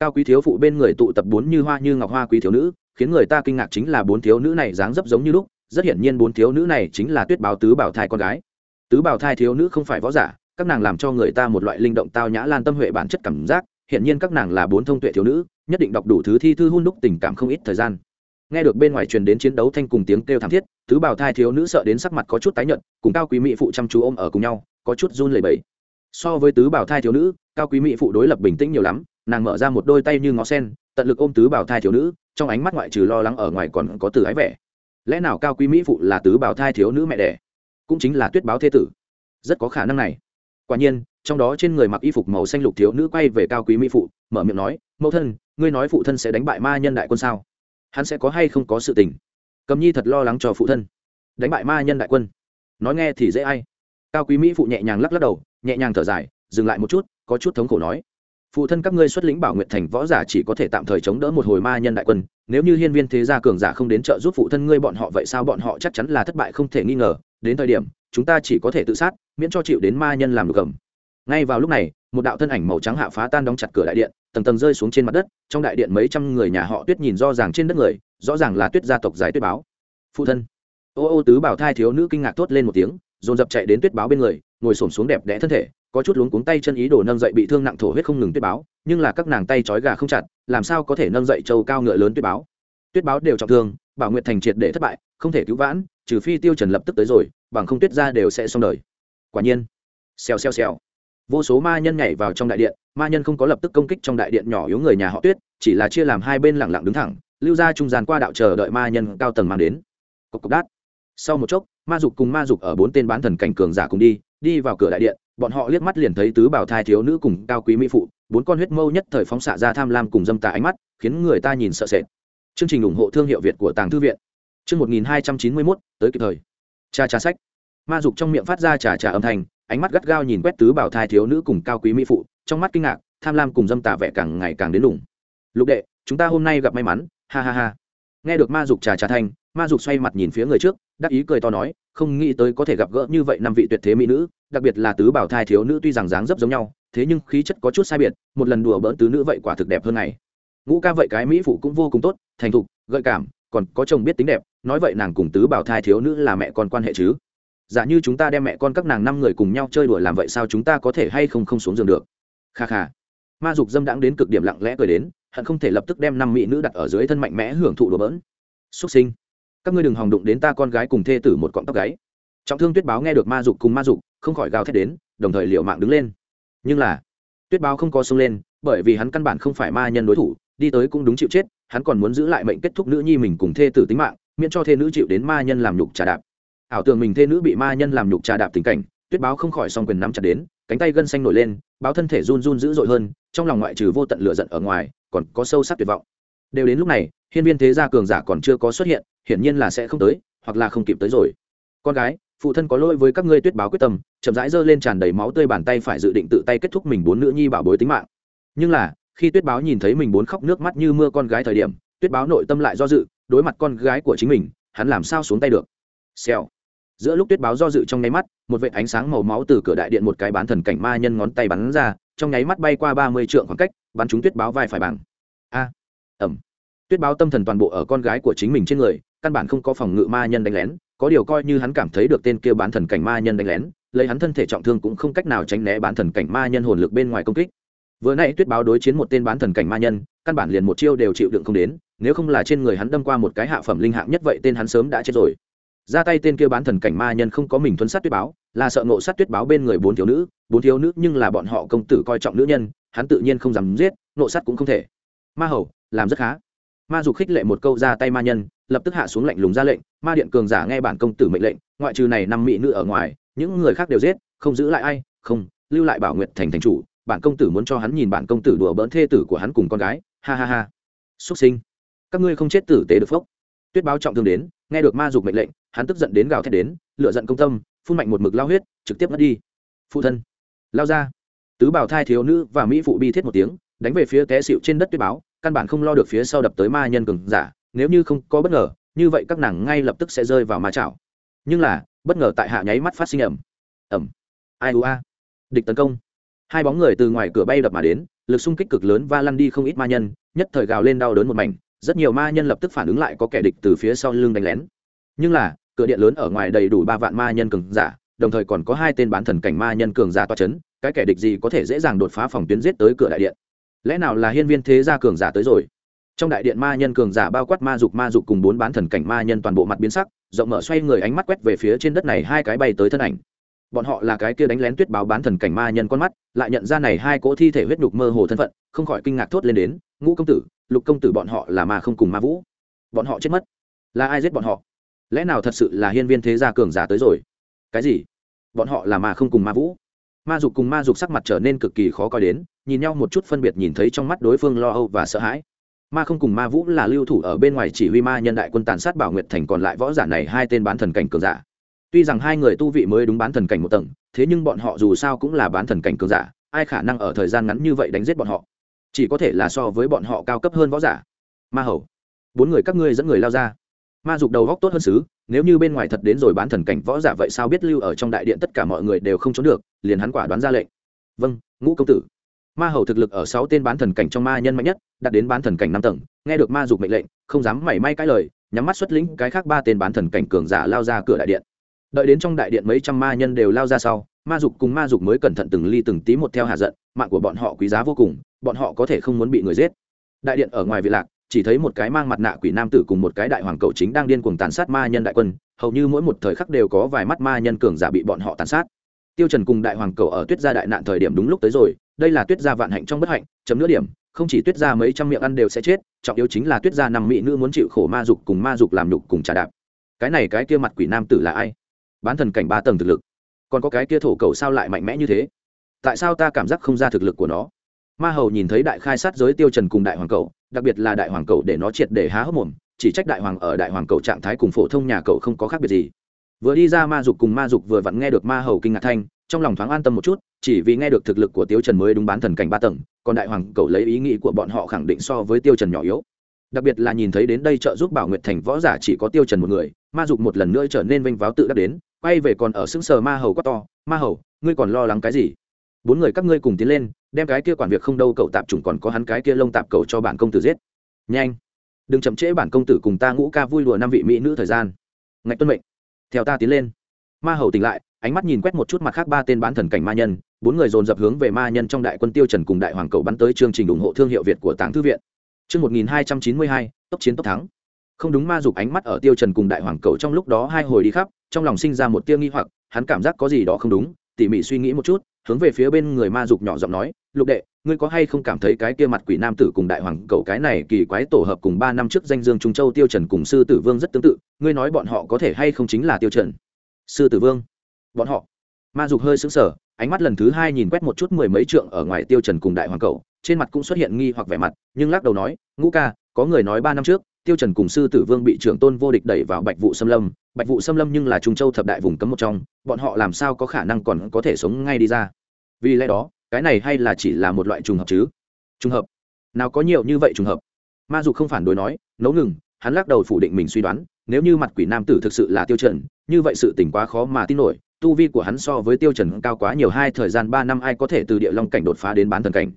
Speaker 1: Cao quý thiếu phụ bên người tụ tập bốn như hoa như ngọc hoa quý thiếu nữ, khiến người ta kinh ngạc chính là bốn thiếu nữ này dáng dấp giống như lúc, rất hiển nhiên bốn thiếu nữ này chính là tuyết báo tứ bảo thai con gái. Tứ bảo thai thiếu nữ không phải võ giả, các nàng làm cho người ta một loại linh động tao nhã lan tâm huệ bản chất cảm giác, hiển nhiên các nàng là bốn thông tuệ thiếu nữ, nhất định đọc đủ thứ thi thư hun đúc tình cảm không ít thời gian. Nghe được bên ngoài truyền đến chiến đấu thanh cùng tiếng kêu thảm thiết, tứ bảo thai thiếu nữ sợ đến sắc mặt có chút tái nhợt, cùng cao quý mỹ phụ chăm chú ôm ở cùng nhau, có chút run lẩy bẩy so với tứ bảo thai thiếu nữ, cao quý mỹ phụ đối lập bình tĩnh nhiều lắm, nàng mở ra một đôi tay như ngó sen, tận lực ôm tứ bảo thai thiếu nữ, trong ánh mắt ngoại trừ lo lắng ở ngoài còn có từ ái vẻ. Lẽ nào cao quý mỹ phụ là tứ bảo thai thiếu nữ mẹ đẻ? Cũng chính là tuyết báo thế tử. Rất có khả năng này. Quả nhiên, trong đó trên người mặc y phục màu xanh lục thiếu nữ quay về cao quý mỹ phụ, mở miệng nói, mẫu thân, ngươi nói phụ thân sẽ đánh bại ma nhân đại quân sao? Hắn sẽ có hay không có sự tình? Cầm nhi thật lo lắng cho phụ thân. Đánh bại ma nhân đại quân. Nói nghe thì dễ ai. Cao quý mỹ phụ nhẹ nhàng lắc lắc đầu nhẹ nhàng thở dài, dừng lại một chút, có chút thống khổ nói. Phụ thân các ngươi xuất lĩnh bảo nguyện thành võ giả chỉ có thể tạm thời chống đỡ một hồi ma nhân đại quân, nếu như hiên viên thế gia cường giả không đến trợ giúp phụ thân ngươi bọn họ vậy sao bọn họ chắc chắn là thất bại không thể nghi ngờ. Đến thời điểm, chúng ta chỉ có thể tự sát, miễn cho chịu đến ma nhân làm được cầm ngay vào lúc này, một đạo thân ảnh màu trắng hạ phá tan đóng chặt cửa đại điện, tầng tầng rơi xuống trên mặt đất, trong đại điện mấy trăm người nhà họ tuyết nhìn rõ ràng trên đất người, rõ ràng là tuyết gia tộc giải tuyết báo. Phụ thân. Ô ô tứ bảo thai thiếu nữ kinh ngạc thốt lên một tiếng dồn dập chạy đến tuyết báo bên người, ngồi xổm xuống đẹp đẽ thân thể, có chút luống cuống tay chân ý đồ nâng dậy bị thương nặng thổ huyết không ngừng tuyết báo, nhưng là các nàng tay trói gà không chặt, làm sao có thể nâng dậy châu cao ngựa lớn tuyết báo? Tuyết báo đều trọng thương, bảo nguyệt thành triệt để thất bại, không thể cứu vãn, trừ phi tiêu trần lập tức tới rồi, bằng không tuyết ra đều sẽ xong đời. Quả nhiên, xèo xèo xèo. Vô số ma nhân nhảy vào trong đại điện, ma nhân không có lập tức công kích trong đại điện nhỏ yếu người nhà họ tuyết, chỉ là chia làm hai bên lẳng lặng đứng thẳng, lưu ra trung gian qua đạo chờ đợi ma nhân cao tầng mang đến. Cộc cộc đát. Sau một chốc ma dục cùng ma dục ở bốn tên bán thần cảnh cường giả cùng đi đi vào cửa đại điện, bọn họ liếc mắt liền thấy tứ bảo thai thiếu nữ cùng cao quý mỹ phụ, bốn con huyết mâu nhất thời phóng xạ ra tham lam cùng dâm tà ánh mắt, khiến người ta nhìn sợ sệt. Chương trình ủng hộ thương hiệu việt của tàng thư viện. Chương một nghìn hai trăm chín mươi mốt, tới kịp thời. Cha cha sách. Ma dục trong miệng phát ra trà trà âm thanh, ánh mắt gắt gao nhìn quét tứ bảo thai thiếu nữ cùng cao quý mỹ phụ, trong mắt kinh ngạc, tham lam cùng dâm tà vẻ càng ngày càng đến đủng lục đệ, chúng ta hôm nay gặp may mắn. Ha ha ha. Nghe được ma dục trà trà thanh ma dục xoay mặt nhìn phía người trước, đắc ý cười to nói, không nghĩ tới có thể gặp gỡ như vậy năm vị tuyệt thế mỹ nữ, đặc biệt là tứ bảo thai thiếu nữ tuy rằng dáng dấp giống nhau, thế nhưng khí chất có chút sai biệt, một lần đùa bỡn tứ nữ vậy quả thực đẹp hơn này ngũ ca vậy cái mỹ phụ cũng vô cùng tốt, thành thục, gợi cảm, còn có chồng biết tính đẹp, nói vậy nàng cùng tứ bảo thai thiếu nữ là mẹ con quan hệ chứ? Giả như chúng ta đem mẹ con các nàng năm người cùng nhau chơi đùa làm vậy sao chúng ta có thể hay không không xuống giường được? Kha kha. Ma dục dâm đãng đến cực điểm lặng lẽ cười đến, hận không thể lập tức đem năm mỹ nữ đặt ở dưới thân mạnh mẽ hưởng thụ đùa bỡn. Xuất sinh các ngươi đừng hòng đụng đến ta con gái cùng thê tử một cọng tóc gáy. Trọng thương tuyết báo nghe được ma dục cùng ma dục, không khỏi gào thét đến, đồng thời liệu mạng đứng lên. Nhưng là, tuyết báo không có sông lên, bởi vì hắn căn bản không phải ma nhân đối thủ, đi tới cũng đúng chịu chết, hắn còn muốn giữ lại mệnh kết thúc nữ nhi mình cùng thê tử tính mạng, miễn cho thê nữ chịu đến ma nhân làm nhục trà đạp. Ảo tưởng mình thê nữ bị ma nhân làm nhục trà đạp tình cảnh, tuyết báo không khỏi song quyền nắm chặt đến, cánh tay gân xanh nổi lên, báo thân thể run run dữ dội hơn, trong lòng ngoại trừ vô tận lửa giận ở ngoài, còn có sâu sắc tuyệt vọng. Đều đến lúc này, hiên viên thế gia cường giả còn chưa có xuất hiện hiển nhiên là sẽ không tới, hoặc là không kịp tới rồi. Con gái, phụ thân có lỗi với các ngươi tuyết báo quyết tâm, chậm rãi giơ lên tràn đầy máu tươi bàn tay phải dự định tự tay kết thúc mình bốn nữ nhi bảo bối tính mạng. Nhưng là, khi tuyết báo nhìn thấy mình bốn khóc nước mắt như mưa con gái thời điểm, tuyết báo nội tâm lại do dự, đối mặt con gái của chính mình, hắn làm sao xuống tay được? Xèo. Giữa lúc tuyết báo do dự trong nháy mắt, một vệ ánh sáng màu máu từ cửa đại điện một cái bán thần cảnh ma nhân ngón tay bắn ra, trong nháy mắt bay qua ba mươi trượng khoảng cách, bắn trúng tuyết báo vai phải bằng a. Ẩm. Tuyết báo tâm thần toàn bộ ở con gái của chính mình trên người căn bản không có phòng ngự ma nhân đánh lén, có điều coi như hắn cảm thấy được tên kia bán thần cảnh ma nhân đánh lén, lấy hắn thân thể trọng thương cũng không cách nào tránh né bán thần cảnh ma nhân hồn lực bên ngoài công kích. Vừa nãy tuyết báo đối chiến một tên bán thần cảnh ma nhân, căn bản liền một chiêu đều chịu đựng không đến, nếu không là trên người hắn đâm qua một cái hạ phẩm linh hạng nhất vậy tên hắn sớm đã chết rồi. Ra tay tên kia bán thần cảnh ma nhân không có mình thuấn sát tuyết báo, là sợ ngộ sát tuyết báo bên người bốn thiếu nữ, bốn thiếu nữ nhưng là bọn họ công tử coi trọng nữ nhân, hắn tự nhiên không dám giết, ngộ sát cũng không thể. Ma hầu, làm rất khá ma dục khích lệ một câu ra tay ma nhân, lập tức hạ xuống lệnh lùng ra lệnh, ma điện cường giả nghe bản công tử mệnh lệnh, ngoại trừ này năm mỹ nữ ở ngoài, những người khác đều giết, không giữ lại ai, không, lưu lại bảo nguyện thành thành chủ, bản công tử muốn cho hắn nhìn bản công tử đùa bỡn thê tử của hắn cùng con gái, ha ha ha. Xuất sinh, các ngươi không chết tử tế được phốc. Tuyết báo trọng thương đến, nghe được ma dục mệnh lệnh, hắn tức giận đến gào thét đến lựa giận công tâm, phun mạnh một mực lao huyết, trực tiếp mất đi. Phụ thân, lao ra. Tứ bảo thai thiếu nữ và mỹ phụ bi thiết một tiếng, đánh về phía té xịu trên đất tuyết báo căn bản không lo được phía sau đập tới ma nhân cường giả, nếu như không có bất ngờ, như vậy các nàng ngay lập tức sẽ rơi vào ma chảo. Nhưng là, bất ngờ tại hạ nháy mắt phát sinh ẩm ẩm ai u a. Địch tấn công. Hai bóng người từ ngoài cửa bay đập mà đến, lực xung kích cực lớn và lăn đi không ít ma nhân, nhất thời gào lên đau đớn một mảnh, rất nhiều ma nhân lập tức phản ứng lại có kẻ địch từ phía sau lưng đánh lén. Nhưng là, cửa điện lớn ở ngoài đầy đủ ba vạn ma nhân cường giả, đồng thời còn có hai tên bán thần cảnh ma nhân cường giả toa c h ấ n cái kẻ địch gì có thể dễ dàng đột phá phòng tuyến giết tới cửa đại điện? Lẽ nào là hiên viên thế gia cường giả tới rồi? Trong đại điện ma nhân cường giả bao quát ma dục ma dục cùng bốn bán thần cảnh ma nhân toàn bộ mặt biến sắc, rộng mở xoay người ánh mắt quét về phía trên đất này hai cái bay tới thân ảnh. Bọn họ là cái kia đánh lén tuyết báo bán thần cảnh ma nhân con mắt, lại nhận ra này hai cỗ thi thể huyết nhục mơ hồ thân phận, không khỏi kinh ngạc thốt lên đến, ngũ công tử, lục công tử bọn họ là ma không cùng ma vũ. Bọn họ chết mất. Là ai giết bọn họ? Lẽ nào thật sự là hiên viên thế gia cường giả tới rồi? Cái gì? Bọn họ là ma không cùng ma vũ ma dục cùng ma dục sắc mặt trở nên cực kỳ khó coi đến, nhìn nhau một chút phân biệt nhìn thấy trong mắt đối phương lo âu và sợ hãi. Ma không cùng ma vũ là lưu thủ ở bên ngoài chỉ huy ma nhân đại quân tàn sát bảo nguyệt thành còn lại võ giả này hai tên bán thần cảnh cường giả. Tuy rằng hai người tu vị mới đúng bán thần cảnh một tầng, thế nhưng bọn họ dù sao cũng là bán thần cảnh cường giả, ai khả năng ở thời gian ngắn như vậy đánh giết bọn họ? Chỉ có thể là so với bọn họ cao cấp hơn võ giả. Ma hầu, bốn người các ngươi dẫn người lao ra. Ma dục đầu góc tốt hơn xứ nếu như bên ngoài thật đến rồi bán thần cảnh võ giả vậy sao biết lưu ở trong đại điện tất cả mọi người đều không trốn được, liền hắn quả đoán ra lệnh. Vâng ngũ công tử. Ma hầu thực lực ở sáu tên bán thần cảnh trong ma nhân mạnh nhất, đạt đến bán thần cảnh năm tầng, nghe được ma dục mệnh lệnh, không dám mảy may cãi lời, nhắm mắt xuất lĩnh cái khác ba tên bán thần cảnh cường giả lao ra cửa đại điện. Đợi đến trong đại điện mấy trăm ma nhân đều lao ra sau, ma dục cùng ma dục mới cẩn thận từng ly từng tí một theo hạ giận, mạng của bọn họ quý giá vô cùng, bọn họ có thể không muốn bị người giết. Đại điện ở ngoài vị lạc chỉ thấy một cái mang mặt nạ quỷ nam tử cùng một cái đại hoàng cậu chính đang điên cuồng tàn sát ma nhân đại quân, hầu như mỗi một thời khắc đều có vài mắt ma nhân cường giả bị bọn họ tàn sát. Tiêu trần cùng đại hoàng cậu ở tuyết gia đại nạn thời điểm đúng lúc tới rồi, đây là tuyết gia vạn hạnh trong bất hạnh, chấm nửa điểm, không chỉ tuyết gia mấy trăm miệng ăn đều sẽ chết, trọng yếu chính là tuyết gia năm mỹ nữ muốn chịu khổ ma dục cùng ma dục làm nhục cùng trà đạp. Cái này cái kia mặt quỷ nam tử là ai? Bán thần cảnh ba tầng thực lực. Còn có cái kia thổ cầu sao lại mạnh mẽ như thế? Tại sao ta cảm giác không ra thực lực của nó? Ma hầu nhìn thấy đại khai sát giới tiêu trần cùng đại hoàng cầu đặc biệt là đại hoàng cầu để nó triệt để há hốc mồm, chỉ trách đại hoàng ở đại hoàng cầu trạng thái cùng phổ thông nhà cậu không có khác biệt gì. Vừa đi ra ma dục cùng ma dục vừa vặn nghe được ma hầu kinh ngạc thanh, trong lòng thoáng an tâm một chút, chỉ vì nghe được thực lực của tiêu trần mới đúng bán thần cảnh ba tầng, còn đại hoàng cầu lấy ý nghĩ của bọn họ khẳng định so với tiêu trần nhỏ yếu. Đặc biệt là nhìn thấy đến đây trợ giúp bảo nguyệt thành võ giả chỉ có tiêu trần một người, ma dục một lần nữa trở nên vinh váo tự đắc đến, quay về còn ở sững sờ ma hầu quá to, ma hầu, ngươi còn lo lắng cái gì? Bốn người các ngươi cùng tiến lên đem cái kia quản việc không đâu cậu tạp chủng còn có hắn cái kia lông tạp cậu cho bản công tử giết. Nhanh. Đừng chậm trễ bản công tử cùng ta ngũ ca vui đùa năm vị mỹ nữ thời gian. Ngạch tuân mệnh. Theo ta tiến lên. Ma hầu tỉnh lại, ánh mắt nhìn quét một chút mặt khác ba tên bán thần cảnh ma nhân, bốn người dồn dập hướng về ma nhân trong đại quân tiêu trần cùng đại hoàng cầu bắn tới chương trình ủng hộ thương hiệu việt của tàng thư viện. Chương một nghìn hai trăm chín mươi hai, tốc chiến tốc thắng. Không đúng ma dục ánh mắt ở tiêu trần cùng đại hoàng cầu trong lúc đó hai hồi đi khắp, trong lòng sinh ra một tia nghi hoặc, hắn cảm giác có gì đó không đúng, tỉ mỉ suy nghĩ một chút, hướng về phía bên người ma dục nhỏ giọng nói lục đệ, ngươi có hay không cảm thấy cái kia mặt quỷ nam tử cùng đại hoàng cậu cái này kỳ quái tổ hợp cùng ba năm trước danh dương trung châu tiêu trần cùng sư tử vương rất tương tự, ngươi nói bọn họ có thể hay không chính là tiêu trần? Sư tử vương, bọn họ. Ma dục hơi sững sờ, ánh mắt lần thứ hai nhìn quét một chút mười mấy trượng ở ngoài tiêu trần cùng đại hoàng cậu, trên mặt cũng xuất hiện nghi hoặc vẻ mặt, nhưng lắc đầu nói, ngũ ca, có người nói ba năm trước, tiêu trần cùng sư tử vương bị trưởng tôn vô địch đẩy vào bạch vụ xâm lâm, bạch vụ xâm lâm nhưng là trung châu thập đại vùng cấm một trong, bọn họ làm sao có khả năng còn có thể sống ngay đi ra? Vì lẽ đó cái này hay là chỉ là một loại trùng hợp chứ? Trùng hợp? Nào có nhiều như vậy trùng hợp? Ma dục không phản đối nói nấu ngừng, hắn lắc đầu phủ định mình suy đoán, nếu như mặt quỷ nam tử thực sự là tiêu chuẩn như vậy sự tình quá khó mà tin nổi, tu vi của hắn so với tiêu chuẩn cao quá nhiều hai thời gian ba năm ai có thể từ địa long cảnh đột phá đến bán thần cảnh?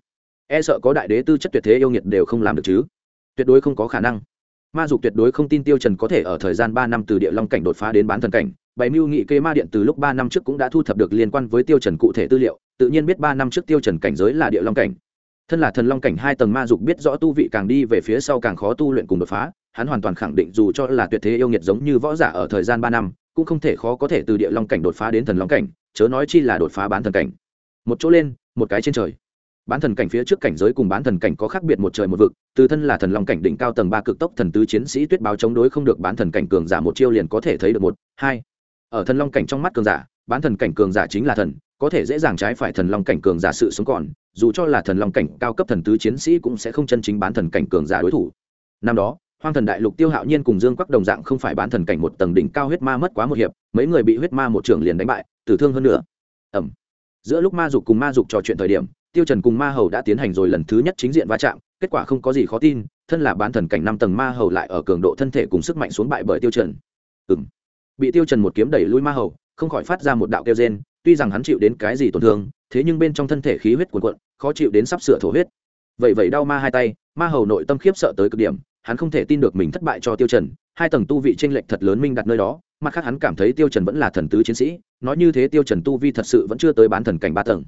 Speaker 1: E sợ có đại đế tư chất tuyệt thế yêu nghiệt đều không làm được chứ? Tuyệt đối không có khả năng. Ma dục tuyệt đối không tin tiêu trần có thể ở thời gian ba năm từ địa long cảnh đột phá đến bán thần cảnh bảy mưu nghị kê ma điện từ lúc ba năm trước cũng đã thu thập được liên quan với tiêu trần cụ thể tư liệu tự nhiên biết ba năm trước tiêu trần cảnh giới là địa long cảnh. Thân là thần long cảnh hai tầng ma dục biết rõ tu vị càng đi về phía sau càng khó tu luyện cùng đột phá, hắn hoàn toàn khẳng định dù cho là tuyệt thế yêu nghiệt giống như võ giả ở thời gian ba năm, cũng không thể khó có thể từ địa long cảnh đột phá đến thần long cảnh, chớ nói chi là đột phá bán thần cảnh. Một chỗ lên, một cái trên trời. Bán thần cảnh phía trước cảnh giới cùng bán thần cảnh có khác biệt một trời một vực, từ thân là thần long cảnh đỉnh cao tầng ba cực tốc thần tứ chiến sĩ tuyết báo chống đối không được bán thần cảnh cường giả một chiêu liền có thể thấy được một, hai. Ở thần long cảnh trong mắt cường giả, bán thần cảnh cường giả chính là thần có thể dễ dàng trái phải thần long cảnh cường giả sự sống còn, dù cho là thần long cảnh cao cấp thần tứ chiến sĩ cũng sẽ không chân chính bán thần cảnh cường giả đối thủ. Năm đó, hoang thần đại lục tiêu hạo nhiên cùng dương quắc đồng dạng không phải bán thần cảnh một tầng đỉnh cao huyết ma mất quá một hiệp, mấy người bị huyết ma một trưởng liền đánh bại, tử thương hơn nữa. Ẩm giữa lúc ma dục cùng ma dục trò chuyện thời điểm, tiêu trần cùng ma hầu đã tiến hành rồi lần thứ nhất chính diện va chạm, kết quả không có gì khó tin, thân là bán thần cảnh năm tầng ma hầu lại ở cường độ thân thể cùng sức mạnh xuống bại bởi tiêu trần. Ừm. Bị tiêu trần một kiếm đẩy lui ma hầu, không khỏi phát ra một đạo kêu rên tuy rằng hắn chịu đến cái gì tổn thương, thế nhưng bên trong thân thể khí huyết cuồn cuộn, khó chịu đến sắp sửa thổ huyết. Vậy vậy đau ma hai tay, ma hầu nội tâm khiếp sợ tới cực điểm, hắn không thể tin được mình thất bại cho tiêu trần, hai tầng tu vị tranh lệch thật lớn minh đặt nơi đó, mặt khác hắn cảm thấy tiêu trần vẫn là thần tứ chiến sĩ, nói như thế tiêu trần tu vi thật sự vẫn chưa tới bán thần cảnh ba tầng.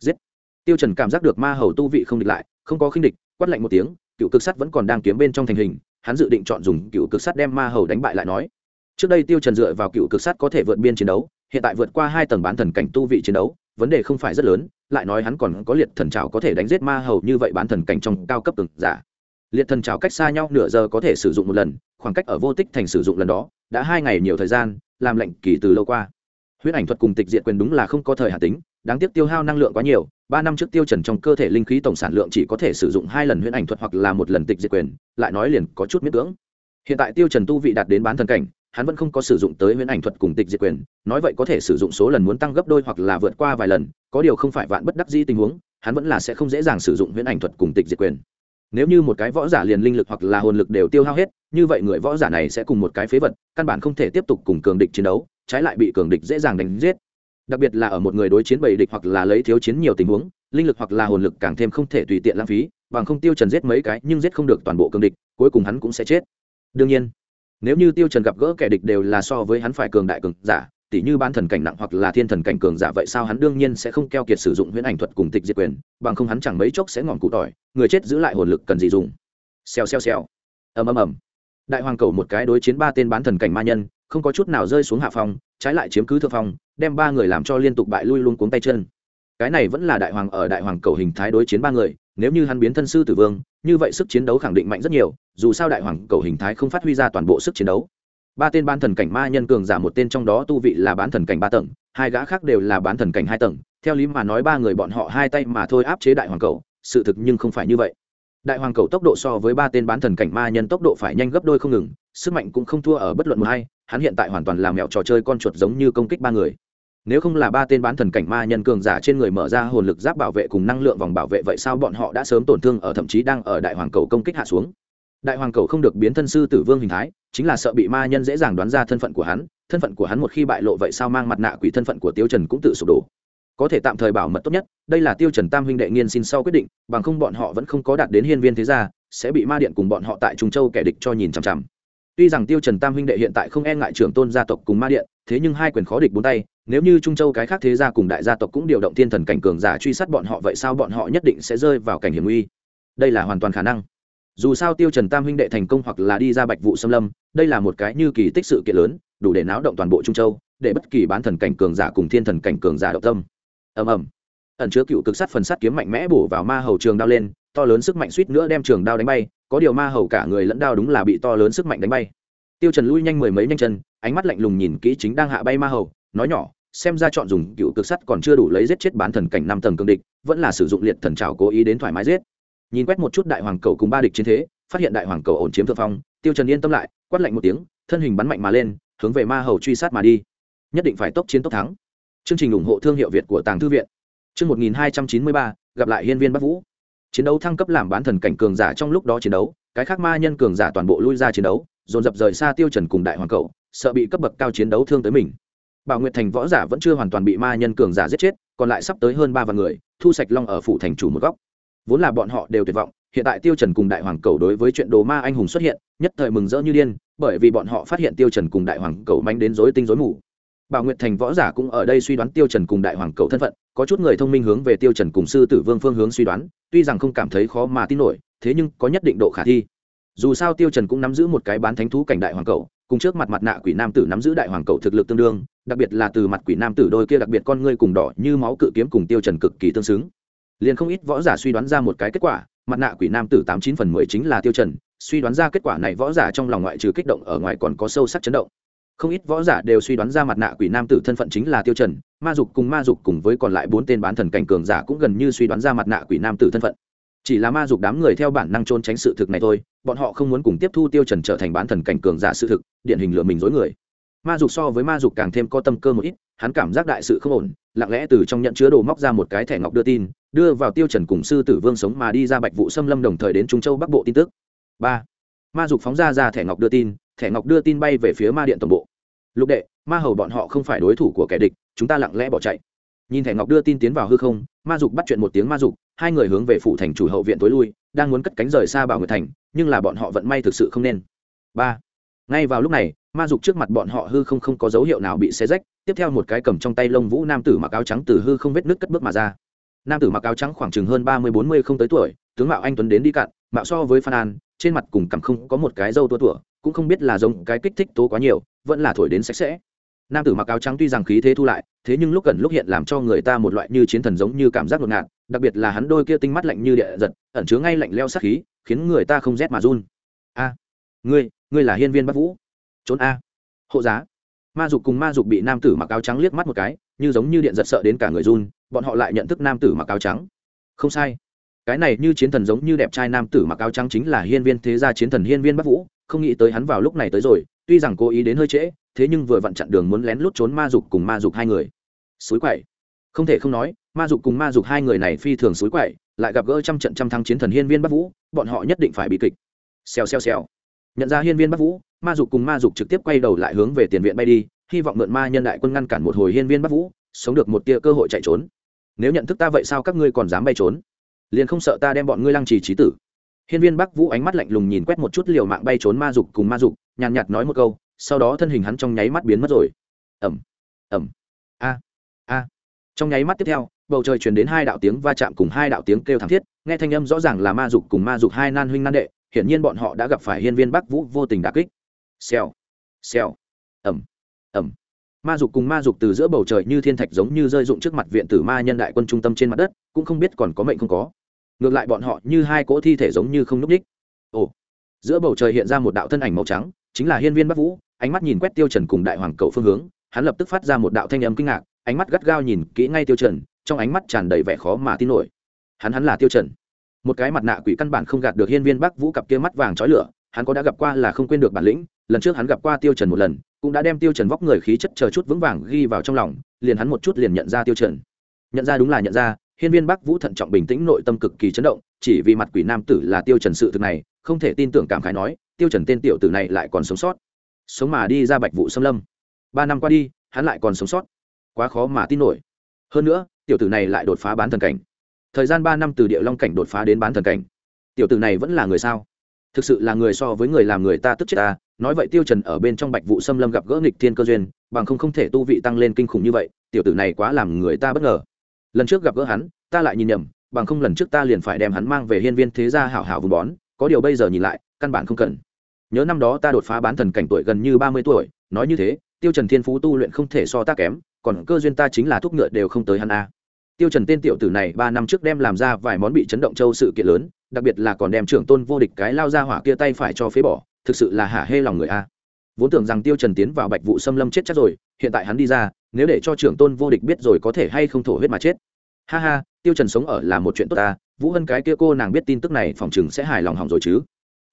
Speaker 1: Giết! Tiêu trần cảm giác được ma hầu tu vị không địch lại, không có khinh địch, quát lạnh một tiếng, cựu cực sắt vẫn còn đang kiếm bên trong thành hình, hắn dự định chọn dùng cựu cực sắt đem ma hầu đánh bại lại nói. Trước đây tiêu trần dựa vào cựu cực sắt có thể vượt biên chiến đấu hiện tại vượt qua hai tầng bán thần cảnh tu vị chiến đấu, vấn đề không phải rất lớn, lại nói hắn còn có liệt thần trào có thể đánh giết ma hầu như vậy bán thần cảnh trong cao cấp từng giả. Liệt thần trào cách xa nhau nửa giờ có thể sử dụng một lần, khoảng cách ở vô tích thành sử dụng lần đó, đã hai ngày nhiều thời gian, làm lệnh kỳ từ lâu qua. Huyễn ảnh thuật cùng tịch diện quyền đúng là không có thời hạn tính, đáng tiếc tiêu hao năng lượng quá nhiều, ba năm trước tiêu trần trong cơ thể linh khí tổng sản lượng chỉ có thể sử dụng hai lần huyễn ảnh thuật hoặc là một lần tịch diệt quyền, lại nói liền có chút miễn cưỡng. Hiện tại tiêu trần tu vị đạt đến bán thần cảnh hắn vẫn không có sử dụng tới huyễn ảnh thuật cùng tịch diệt quyền, nói vậy có thể sử dụng số lần muốn tăng gấp đôi hoặc là vượt qua vài lần, có điều không phải vạn bất đắc di tình huống, hắn vẫn là sẽ không dễ dàng sử dụng huyễn ảnh thuật cùng tịch diệt quyền. Nếu như một cái võ giả liền linh lực hoặc là hồn lực đều tiêu hao hết, như vậy người võ giả này sẽ cùng một cái phế vật, căn bản không thể tiếp tục cùng cường địch chiến đấu, trái lại bị cường địch dễ dàng đánh giết. Đặc biệt là ở một người đối chiến bầy địch hoặc là lấy thiếu chiến nhiều tình huống, linh lực hoặc là hồn lực càng thêm không thể tùy tiện lãng phí, bằng không tiêu trần giết mấy cái nhưng giết không được toàn bộ cường địch, cuối cùng hắn cũng sẽ chết. Đương nhiên nếu như tiêu trần gặp gỡ kẻ địch đều là so với hắn phải cường đại cường giả tỷ như bán thần cảnh nặng hoặc là thiên thần cảnh cường giả vậy sao hắn đương nhiên sẽ không keo kiệt sử dụng huyễn ảnh thuật cùng tịch diệt quyền, bằng không hắn chẳng mấy chốc sẽ ngọn cụ tỏi, người chết giữ lại hồn lực cần gì dùng. Xèo xèo xèo. Ầm ầm ầm. Đại hoàng cầu một cái đối chiến ba tên bán thần cảnh ma nhân, không có chút nào rơi xuống hạ phong, trái lại chiếm cứ thượng phong, đem ba người làm cho liên tục bại lui luôn cuống tay chân. Cái này vẫn là đại hoàng ở đại hoàng cầu hình thái đối chiến ba người nếu như hắn biến thân sư tử vương, như vậy sức chiến đấu khẳng định mạnh rất nhiều, dù sao đại hoàng cầu hình thái không phát huy ra toàn bộ sức chiến đấu. Ba tên bán thần cảnh ma nhân cường giả một tên trong đó tu vị là bán thần cảnh ba tầng, hai gã khác đều là bán thần cảnh hai tầng. Theo lý mà nói ba người bọn họ hai tay mà thôi áp chế đại hoàng cầu, sự thực nhưng không phải như vậy. Đại hoàng cầu tốc độ so với ba tên bán thần cảnh ma nhân tốc độ phải nhanh gấp đôi không ngừng, sức mạnh cũng không thua ở bất luận một hay hắn hiện tại hoàn toàn làm mẹo trò chơi con chuột giống như công kích ba người nếu không là ba tên bán thần cảnh ma nhân cường giả trên người mở ra hồn lực giáp bảo vệ cùng năng lượng vòng bảo vệ vậy sao bọn họ đã sớm tổn thương ở thậm chí đang ở đại hoàng cầu công kích hạ xuống? Đại hoàng cầu không được biến thân sư tử vương hình thái, chính là sợ bị ma nhân dễ dàng đoán ra thân phận của hắn, thân phận của hắn một khi bại lộ vậy sao mang mặt nạ quỷ thân phận của tiêu trần cũng tự sụp đổ. Có thể tạm thời bảo mật tốt nhất, đây là tiêu trần tam huynh đệ nghiên xin sau quyết định, bằng không bọn họ vẫn không có đạt đến hiên viên thế gia, sẽ bị ma điện cùng bọn họ tại trung châu kẻ địch cho nhìn chằm chằm. Tuy rằng tiêu trần tam huynh đệ hiện tại không e ngại trưởng tôn gia tộc cùng ma điện, thế nhưng hai quyền khó địch bốn tay nếu như trung châu cái khác thế gia cùng đại gia tộc cũng điều động thiên thần cảnh cường giả truy sát bọn họ, vậy sao bọn họ nhất định sẽ rơi vào cảnh hiểm nguy? Đây là hoàn toàn khả năng. Dù sao tiêu trần tam huynh đệ thành công hoặc là đi ra bạch vụ xâm lâm, đây là một cái như kỳ tích sự kiện lớn, đủ để náo động toàn bộ trung châu, để bất kỳ bán thần cảnh cường giả cùng thiên thần cảnh cường giả động tâm. Ầm ầm. Ẩn chứa cựu cực sát phần sát kiếm mạnh mẽ bổ vào ma hầu trường đao lên, to lớn sức mạnh suýt nữa đem trường đao đánh bay, có điều ma hầu cả người lẫn đao đúng là bị to lớn sức mạnh đánh bay. Tiêu trần lui nhanh mười mấy nhanh chân, ánh mắt lạnh lùng nhìn kỹ chính đang hạ bay ma hầu, nói nhỏ xem ra chọn dùng cựu cực sắt còn chưa đủ lấy giết chết bán thần cảnh năm tầng cương địch, vẫn là sử dụng liệt thần trào cố ý đến thoải mái giết. Nhìn quét một chút đại hoàng cầu cùng ba địch chiến thế, phát hiện đại hoàng cầu ổn chiếm thượng phong, tiêu trần yên tâm lại, quát lạnh một tiếng, thân hình bắn mạnh mà lên, hướng về ma hầu truy sát mà đi. Nhất định phải tốc chiến tốc thắng. Chương trình ủng hộ thương hiệu việt của tàng thư viện. Chương 1293 gặp lại hiên viên bắc vũ. Chiến đấu thăng cấp làm bán thần cảnh cường giả trong lúc đó chiến đấu, cái khác ma nhân cường giả toàn bộ lui ra chiến đấu, dồn dập rời xa tiêu trần cùng đại hoàng cầu, sợ bị cấp bậc cao chiến đấu thương tới mình bảo nguyệt thành võ giả vẫn chưa hoàn toàn bị ma nhân cường giả giết chết, còn lại sắp tới hơn ba vạn người, thu sạch long ở phủ thành chủ một góc. Vốn là bọn họ đều tuyệt vọng, hiện tại tiêu trần cùng đại hoàng cầu đối với chuyện đồ ma anh hùng xuất hiện, nhất thời mừng rỡ như điên, bởi vì bọn họ phát hiện tiêu trần cùng đại hoàng cầu manh đến rối tinh rối mù. Bảo nguyệt thành võ giả cũng ở đây suy đoán tiêu trần cùng đại hoàng cầu thân phận, có chút người thông minh hướng về tiêu trần cùng sư tử vương phương hướng suy đoán, tuy rằng không cảm thấy khó mà tin nổi, thế nhưng có nhất định độ khả thi. Dù sao tiêu trần cũng nắm giữ một cái bán thánh thú cảnh đại hoàng cầu, cùng trước mặt mặt nạ quỷ nam tử nắm giữ đại hoàng cầu thực lực tương đương đặc biệt là từ mặt quỷ nam tử đôi kia đặc biệt con ngươi cùng đỏ như máu cự kiếm cùng tiêu trần cực kỳ tương xứng. Liền không ít võ giả suy đoán ra một cái kết quả, mặt nạ quỷ nam tử tám chín phần mười chính là tiêu trần, suy đoán ra kết quả này võ giả trong lòng ngoại trừ kích động ở ngoài còn có sâu sắc chấn động. Không ít võ giả đều suy đoán ra mặt nạ quỷ nam tử thân phận chính là tiêu trần, ma dục cùng ma dục cùng với còn lại bốn tên bán thần cảnh cường giả cũng gần như suy đoán ra mặt nạ quỷ nam tử thân phận. Chỉ là ma dục đám người theo bản năng trôn tránh sự thực này thôi, bọn họ không muốn cùng tiếp thu tiêu trần trở thành bán thần cảnh cường giả sự thực, điển hình lừa mình dối người ma dục so với ma dục càng thêm có tâm cơ một ít, hắn cảm giác đại sự không ổn, lặng lẽ từ trong nhận chứa đồ móc ra một cái thẻ ngọc đưa tin, đưa vào tiêu trần cùng sư tử vương sống mà đi ra bạch vụ xâm lâm đồng thời đến trung châu bắc bộ tin tức. Ba, ma dục phóng ra ra thẻ ngọc đưa tin, thẻ ngọc đưa tin bay về phía ma điện tổng bộ. Lục đệ, ma hầu bọn họ không phải đối thủ của kẻ địch, chúng ta lặng lẽ bỏ chạy. Nhìn thẻ ngọc đưa tin tiến vào hư không, ma dục bắt chuyện một tiếng ma dục, hai người hướng về phủ thành chủ hậu viện tối lui, đang muốn cất cánh rời xa bảo người thành, nhưng là bọn họ vận may thực sự không nên. Ba, ngay vào lúc này ma dục trước mặt bọn họ hư không không có dấu hiệu nào bị xé rách, tiếp theo một cái cầm trong tay lông vũ nam tử mặc áo trắng từ hư không vết nước cất bước mà ra. Nam tử mặc áo trắng khoảng chừng hơn ba mươi bốn mươi không tới tuổi, tướng mạo anh tuấn đến đi cạn, mạo so với phan an, trên mặt cùng cằm không có một cái râu tua tủa, cũng không biết là giống cái kích thích tố quá nhiều, vẫn là thổi đến sạch sẽ. Nam tử mặc áo trắng tuy rằng khí thế thu lại, thế nhưng lúc gần lúc hiện làm cho người ta một loại như chiến thần giống như cảm giác ngột ngạt, đặc biệt là hắn đôi kia tinh mắt lạnh như địa giật, ẩn chứa ngay lạnh leo sát khí, khiến người ta không rét mà run. A, ngươi ngươi là hiên viên bắc vũ trốn a. Hộ giá. Ma dục cùng ma dục bị nam tử mặc áo trắng liếc mắt một cái, như giống như điện giật sợ đến cả người run, bọn họ lại nhận thức nam tử mặc áo trắng. Không sai. Cái này như chiến thần giống như đẹp trai nam tử mặc áo trắng chính là hiên viên thế gia chiến thần hiên viên bắc vũ, không nghĩ tới hắn vào lúc này tới rồi, tuy rằng cố ý đến hơi trễ, thế nhưng vừa vặn chặn đường muốn lén lút trốn ma dục cùng ma dục hai người. Suối quậy. Không thể không nói, ma dục cùng ma dục hai người này phi thường suối quậy, lại gặp gỡ trăm trận trăm thắng chiến thần hiên viên bắc vũ, bọn họ nhất định phải bị kịch. Xèo xèo xèo. Nhận ra hiên viên bắc vũ ma dục cùng ma dục trực tiếp quay đầu lại hướng về tiền viện bay đi, hy vọng mượn ma nhân đại quân ngăn cản một hồi hiên viên bắc vũ, sống được một tia cơ hội chạy trốn. Nếu nhận thức ta vậy sao các ngươi còn dám bay trốn? Liền không sợ ta đem bọn ngươi lăng trì trí tử. Hiên viên bắc vũ ánh mắt lạnh lùng nhìn quét một chút liều mạng bay trốn ma dục cùng ma dục, nhàn nhạt nói một câu, sau đó thân hình hắn trong nháy mắt biến mất rồi. Ẩm ẩm a a. Trong nháy mắt tiếp theo, bầu trời chuyển đến hai đạo tiếng va chạm cùng hai đạo tiếng kêu thảm thiết, nghe thanh âm rõ ràng là ma dục cùng ma dục hai nan huynh nan đệ, hiển nhiên bọn họ đã gặp phải hiên viên bắc vũ vô tình đà kích xèo. Xèo. Ẩm. Ẩm. Ma dục cùng ma dục từ giữa bầu trời như thiên thạch giống như rơi rụng trước mặt viện tử ma nhân đại quân trung tâm trên mặt đất, cũng không biết còn có mệnh không có. Ngược lại bọn họ như hai cỗ thi thể giống như không núp ních ồ. Giữa bầu trời hiện ra một đạo thân ảnh màu trắng, chính là hiên viên bắc vũ, ánh mắt nhìn quét tiêu trần cùng đại hoàng cầu phương hướng, hắn lập tức phát ra một đạo thanh âm kinh ngạc, ánh mắt gắt gao nhìn kỹ ngay tiêu trần, trong ánh mắt tràn đầy vẻ khó mà tin nổi. Hắn hắn là tiêu trần. Một cái mặt nạ quỷ căn bản không gạt được hiên viên bắc vũ cặp kia mắt vàng chói lửa, hắn có đã gặp qua là không quên được bản lĩnh lần trước hắn gặp qua tiêu trần một lần, cũng đã đem tiêu trần vóc người khí chất chờ chút vững vàng ghi vào trong lòng, liền hắn một chút liền nhận ra tiêu trần. Nhận ra đúng là nhận ra, hiên viên bắc vũ thận trọng bình tĩnh nội tâm cực kỳ chấn động, chỉ vì mặt quỷ nam tử là tiêu trần sự thực này, không thể tin tưởng cảm khái nói, tiêu trần tên tiểu tử này lại còn sống sót. Sống mà đi ra bạch vụ xâm lâm. Ba năm qua đi, hắn lại còn sống sót. Quá khó mà tin nổi. Hơn nữa, tiểu tử này lại đột phá bán thần cảnh. Thời gian ba năm từ địa long cảnh đột phá đến bán thần cảnh. Tiểu tử này vẫn là người sao? Thực sự là người so với người làm người ta tức chết ta, nói vậy tiêu trần ở bên trong bạch vụ xâm lâm gặp gỡ nghịch thiên cơ duyên, bằng không không thể tu vị tăng lên kinh khủng như vậy, tiểu tử này quá làm người ta bất ngờ. Lần trước gặp gỡ hắn, ta lại nhìn nhầm, bằng không lần trước ta liền phải đem hắn mang về hiên viên thế gia hảo hảo vùng bón, có điều bây giờ nhìn lại, căn bản không cần. Nhớ năm đó ta đột phá bán thần cảnh tuổi gần như ba mươi tuổi, nói như thế, tiêu trần thiên phú tu luyện không thể so ta kém, còn cơ duyên ta chính là thuốc ngựa đều không tới hắn a tiêu trần tên tiểu tử này ba năm trước đem làm ra vài món bị chấn động châu sự kiện lớn, đặc biệt là còn đem trưởng tôn vô địch cái lao ra hỏa kia tay phải cho phế bỏ, thực sự là hả hê lòng người a. Vốn tưởng rằng tiêu trần tiến vào bạch vụ xâm lâm chết chắc rồi, hiện tại hắn đi ra, nếu để cho trưởng tôn vô địch biết rồi có thể hay không thổ huyết mà chết. Ha ha, tiêu trần sống ở là một chuyện tốt ta, vũ hân cái kia cô nàng biết tin tức này phòng chừng sẽ hài lòng hỏng rồi chứ.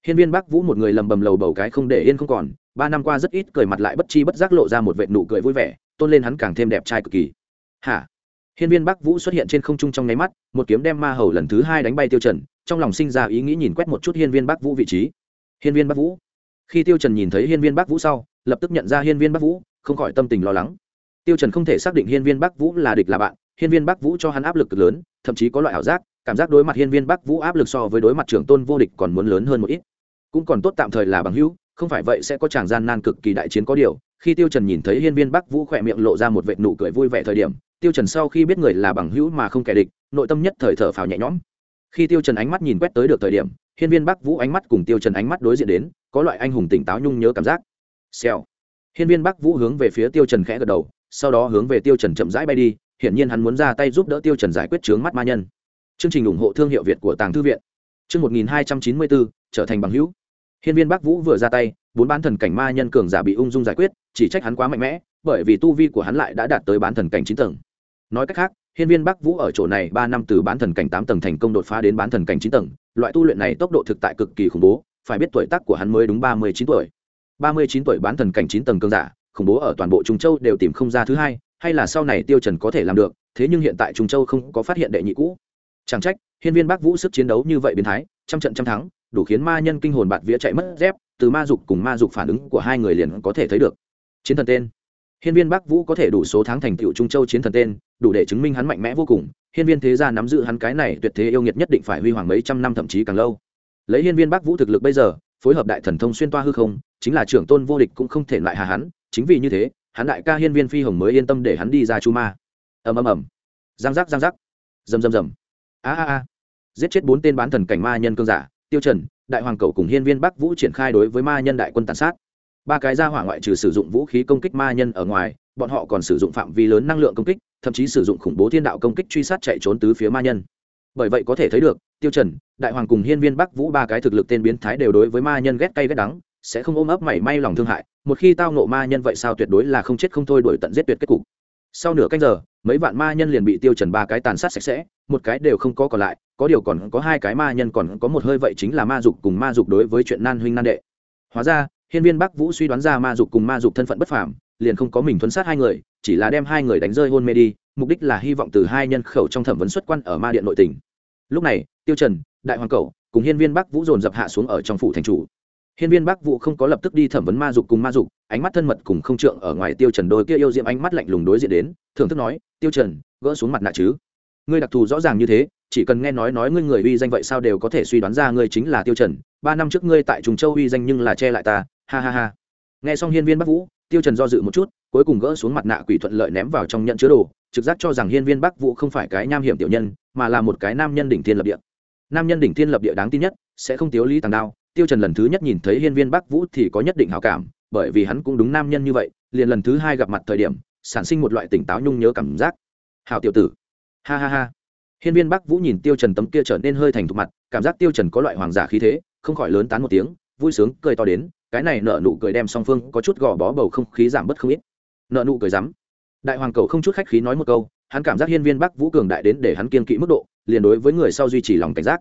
Speaker 1: Hiên viên bắc vũ một người lầm bầm lầu bầu cái không để yên không còn, ba năm qua rất ít cười mặt lại bất chi bất giác lộ ra một vệt nụ cười vui vẻ, tôn lên hắn càng thêm đẹp trai cực kỳ. Hả? Hiên viên bắc vũ xuất hiện trên không trung trong nháy mắt, một kiếm đem ma hầu lần thứ hai đánh bay tiêu trần, trong lòng sinh ra ý nghĩ nhìn quét một chút hiên viên bắc vũ vị trí. Hiên viên bắc vũ. Khi tiêu trần nhìn thấy hiên viên bắc vũ sau, lập tức nhận ra hiên viên bắc vũ, không khỏi tâm tình lo lắng. Tiêu trần không thể xác định hiên viên bắc vũ là địch là bạn, hiên viên bắc vũ cho hắn áp lực cực lớn, thậm chí có loại ảo giác, cảm giác đối mặt hiên viên bắc vũ áp lực so với đối mặt trưởng tôn vô địch còn muốn lớn hơn một ít. Cũng còn tốt tạm thời là bằng hữu, không phải vậy sẽ có chàng gian nan cực kỳ đại chiến có điều. Khi tiêu trần nhìn thấy hiên viên bắc vũ khỏe miệng lộ ra một vệt nụ cười vui vẻ thời điểm tiêu trần sau khi biết người là bằng hữu mà không kẻ địch, nội tâm nhất thời thở phào nhẹ nhõm. Khi tiêu trần ánh mắt nhìn quét tới được thời điểm, hiên viên bắc vũ ánh mắt cùng tiêu trần ánh mắt đối diện đến, có loại anh hùng tỉnh táo nhung nhớ cảm giác. Xèo. Hiên viên bắc vũ hướng về phía tiêu trần khẽ gật đầu, sau đó hướng về tiêu trần chậm rãi bay đi, hiển nhiên hắn muốn ra tay giúp đỡ tiêu trần giải quyết chướng mắt ma nhân. Chương trình ủng hộ thương hiệu việt của tàng thư viện. Chương 1294 trở thành bằng hữu. Hiên viên bắc vũ vừa ra tay, bốn bán thần cảnh ma nhân cường giả bị ung dung giải quyết, chỉ trách hắn quá mạnh mẽ, bởi vì tu vi của hắn lại đã đạt tới bán thần cảnh chín tầng nói cách khác, hiên viên bắc vũ ở chỗ này ba năm từ bán thần cảnh tám tầng thành công đột phá đến bán thần cảnh chín tầng, loại tu luyện này tốc độ thực tại cực kỳ khủng bố, phải biết tuổi tác của hắn mới đúng ba mươi chín tuổi. Ba mươi chín tuổi bán thần cảnh chín tầng cương giả, khủng bố ở toàn bộ trung châu đều tìm không ra thứ hai, hay là sau này tiêu trần có thể làm được, thế nhưng hiện tại trung châu không có phát hiện đệ nhị cũ. Chẳng trách, hiên viên bắc vũ sức chiến đấu như vậy biến thái, trăm trận trăm thắng, đủ khiến ma nhân kinh hồn bạt vía chạy mất dép, từ ma dục cùng ma dục phản ứng của hai người liền có thể thấy được. Chiến thần tên hiên viên bắc vũ có thể đủ số tháng thành tựu trung châu chiến thần tên, đủ để chứng minh hắn mạnh mẽ vô cùng. Hiên viên thế gia nắm giữ hắn cái này tuyệt thế yêu nghiệt nhất định phải huy hoàng mấy trăm năm thậm chí càng lâu. Lấy hiên viên bắc vũ thực lực bây giờ, phối hợp đại thần thông xuyên toa hư không, chính là trưởng tôn vô địch cũng không thể lại hà hắn. Chính vì như thế, hắn đại ca hiên viên phi hồng mới yên tâm để hắn đi ra chu ma. Ầm ầm ầm. Giang giác giang giác. Rầm rầm rầm. A a a. Giết chết bốn tên bán thần cảnh ma nhân cương giả, tiêu trần, đại hoàng cầu cùng hiên viên bắc vũ triển khai đối với ma nhân đại quân tàn sát ba cái gia hỏa ngoại trừ sử dụng vũ khí công kích ma nhân ở ngoài, bọn họ còn sử dụng phạm vi lớn năng lượng công kích, thậm chí sử dụng khủng bố thiên đạo công kích truy sát chạy trốn tứ phía ma nhân. Bởi vậy có thể thấy được, tiêu trần, đại hoàng cùng hiên viên bắc vũ ba cái thực lực tên biến thái đều đối với ma nhân ghét cay ghét đắng, sẽ không ôm ấp mảy may lòng thương hại, một khi tao nộ ma nhân vậy sao tuyệt đối là không chết không thôi đuổi tận giết tuyệt kết cục. Sau nửa canh giờ, mấy vạn ma nhân liền bị tiêu trần ba cái tàn sát sạch sẽ, một cái đều không có còn lại, có điều còn có hai cái ma nhân còn có một hơi vậy chính là ma dục cùng ma dục đối với chuyện nan huynh nan đệ. Hóa ra hiên viên bắc vũ suy đoán ra ma dục cùng ma dục thân phận bất phàm, liền không có mình thuấn sát hai người, chỉ là đem hai người đánh rơi hôn mê đi, mục đích là hy vọng từ hai nhân khẩu trong thẩm vấn xuất quan ở ma điện nội tỉnh. Lúc này, tiêu trần, đại hoàng cẩu cùng hiên viên bắc vũ dồn dập hạ xuống ở trong phủ thành chủ. Hiên viên bắc vũ không có lập tức đi thẩm vấn ma dục cùng ma dục, ánh mắt thân mật cùng không trượng ở ngoài tiêu trần đôi kia yêu diệm ánh mắt lạnh lùng đối diện đến, thưởng thức nói, tiêu trần, gỡ xuống mặt nạ chứ? Ngươi đặc thù rõ ràng như thế, chỉ cần nghe nói nói ngươi người uy danh vậy sao đều có thể suy đoán ra ngươi chính là tiêu trần. Ba năm trước ngươi tại trùng châu uy danh nhưng là che lại ta. Ha ha ha. Nghe xong hiên viên bắc vũ, tiêu trần do dự một chút, cuối cùng gỡ xuống mặt nạ quỷ thuận lợi ném vào trong nhận chứa đồ, trực giác cho rằng hiên viên bắc vũ không phải cái nam hiểm tiểu nhân, mà là một cái nam nhân đỉnh thiên lập địa. Nam nhân đỉnh thiên lập địa đáng tin nhất, sẽ không thiếu lý tàng đao. Tiêu trần lần thứ nhất nhìn thấy hiên viên bắc vũ thì có nhất định hảo cảm, bởi vì hắn cũng đúng nam nhân như vậy, liền lần thứ hai gặp mặt thời điểm, sản sinh một loại tỉnh táo nhung nhớ cảm giác. Hảo tiểu tử ha ha ha. Hiên viên bắc vũ nhìn tiêu trần tấm kia trở nên hơi thành thục mặt, cảm giác tiêu trần có loại hoàng giả khí thế, không khỏi lớn tán một tiếng, vui sướng, cười to đến, cái này nợ nụ cười đem song phương có chút gò bó bầu không khí giảm bớt không ít. Nợ nụ cười rắm. Đại hoàng cầu không chút khách khí nói một câu, hắn cảm giác hiên viên bắc vũ cường đại đến để hắn kiên kỵ mức độ, liền đối với người sau duy trì lòng cảnh giác.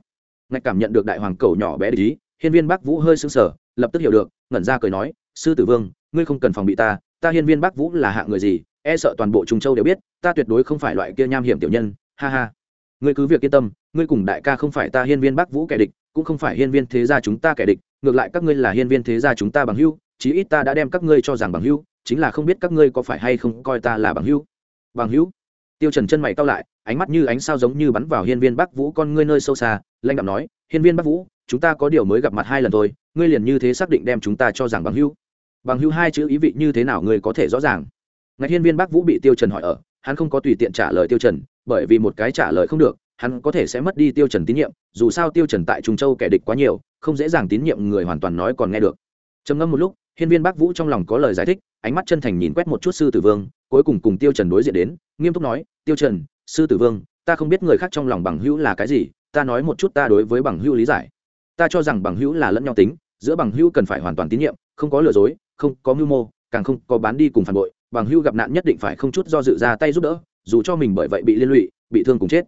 Speaker 1: Ngạch cảm nhận được đại hoàng cầu nhỏ bé ý, hiên viên bắc vũ hơi sững sờ, lập tức hiểu được, ngẩn ra cười nói, sư tử vương, ngươi không cần phòng bị ta ta hiên viên bắc vũ là hạng người gì e sợ toàn bộ trung châu đều biết, ta tuyệt đối không phải loại kia nham hiểm tiểu nhân, ha ha. Ngươi cứ việc yên tâm, ngươi cùng đại ca không phải ta hiên viên bắc vũ kẻ địch, cũng không phải hiên viên thế gia chúng ta kẻ địch, ngược lại các ngươi là hiên viên thế gia chúng ta bằng hữu, chí ít ta đã đem các ngươi cho rằng bằng hữu, chính là không biết các ngươi có phải hay không coi ta là bằng hữu. Bằng hữu? Tiêu trần chân mày cau lại, ánh mắt như ánh sao giống như bắn vào hiên viên bắc vũ con ngươi nơi sâu xa lanh đạm nói, hiên viên bắc vũ, chúng ta có điều mới gặp mặt hai lần thôi, ngươi liền như thế xác định đem chúng ta cho rằng bằng hữu? Bằng hữu hai chữ ý vị như thế nào ngươi có thể rõ ràng ngạch hiên viên bắc vũ bị tiêu trần hỏi ở, hắn không có tùy tiện trả lời tiêu trần, bởi vì một cái trả lời không được, hắn có thể sẽ mất đi tiêu trần tín nhiệm, dù sao tiêu trần tại trung châu kẻ địch quá nhiều, không dễ dàng tín nhiệm người hoàn toàn nói còn nghe được. Trầm ngâm một lúc, hiên viên bắc vũ trong lòng có lời giải thích, ánh mắt chân thành nhìn quét một chút sư tử vương, cuối cùng cùng tiêu trần đối diện đến, nghiêm túc nói, tiêu trần, sư tử vương, ta không biết người khác trong lòng bằng hữu là cái gì, ta nói một chút ta đối với bằng hữu lý giải. Ta cho rằng bằng hữu là lẫn nhau tính, giữa bằng hữu cần phải hoàn toàn tín nhiệm, không có lừa dối, không có mưu mô, càng không có bán đi cùng phản bội bằng Hưu gặp nạn nhất định phải không chút do dự ra tay giúp đỡ, dù cho mình bởi vậy bị liên lụy, bị thương cùng chết.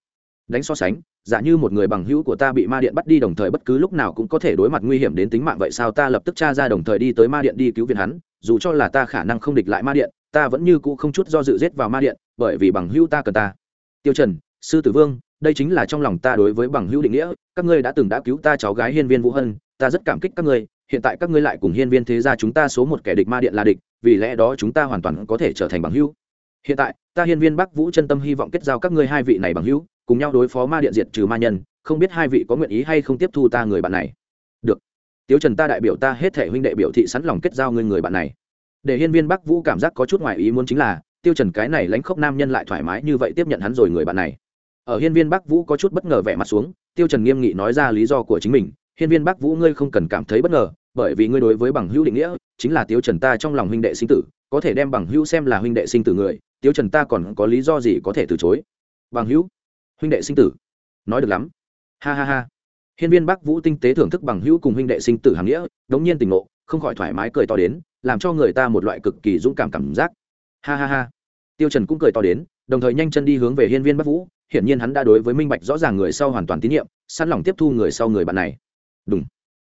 Speaker 1: Đánh so sánh, giả như một người bằng hữu của ta bị ma điện bắt đi đồng thời bất cứ lúc nào cũng có thể đối mặt nguy hiểm đến tính mạng, vậy sao ta lập tức tra ra đồng thời đi tới ma điện đi cứu viện hắn, dù cho là ta khả năng không địch lại ma điện, ta vẫn như cũ không chút do dự giết vào ma điện, bởi vì bằng hữu ta cần ta. Tiêu trần, sư tử vương, đây chính là trong lòng ta đối với bằng hữu định nghĩa, các ngươi đã từng đã cứu ta cháu gái hiên viên vũ hân, ta rất cảm kích các ngươi hiện tại các ngươi lại cùng hiên viên thế gia chúng ta số một kẻ địch ma điện là địch, vì lẽ đó chúng ta hoàn toàn có thể trở thành bằng hữu. Hiện tại, ta hiên viên bắc vũ chân tâm hy vọng kết giao các ngươi hai vị này bằng hữu, cùng nhau đối phó ma điện diệt trừ ma nhân, không biết hai vị có nguyện ý hay không tiếp thu ta người bạn này. Được. Tiếu trần ta đại biểu ta hết thể huynh đệ biểu thị sẵn lòng kết giao ngươi người bạn này. Để hiên viên bắc vũ cảm giác có chút ngoài ý muốn chính là, tiêu trần cái này lãnh khốc nam nhân lại thoải mái như vậy tiếp nhận hắn rồi người bạn này. Ở hiên viên bắc vũ có chút bất ngờ vẻ mặt xuống, tiêu trần nghiêm nghị nói ra lý do của chính mình hiên viên bắc vũ ngươi không cần cảm thấy bất ngờ, bởi vì ngươi đối với bằng hữu định nghĩa, chính là tiêu trần ta trong lòng huynh đệ sinh tử, có thể đem bằng hữu xem là huynh đệ sinh tử người tiêu trần ta còn có lý do gì có thể từ chối? Bằng hữu? Huynh đệ sinh tử? Nói được lắm. Ha ha ha. Hiên viên bắc vũ tinh tế thưởng thức bằng hữu cùng huynh đệ sinh tử hàm nghĩa, đống nhiên tình ngộ, không khỏi thoải mái cười to đến, làm cho người ta một loại cực kỳ dũng cảm cảm giác. Ha ha ha. Tiêu trần cũng cười to đến, đồng thời nhanh chân đi hướng về hiên viên bắc vũ, hiển nhiên hắn đã đối với minh bạch rõ ràng người sau hoàn toàn tín nhiệm, sẵn lòng tiếp thu người sau người bạn này đúng.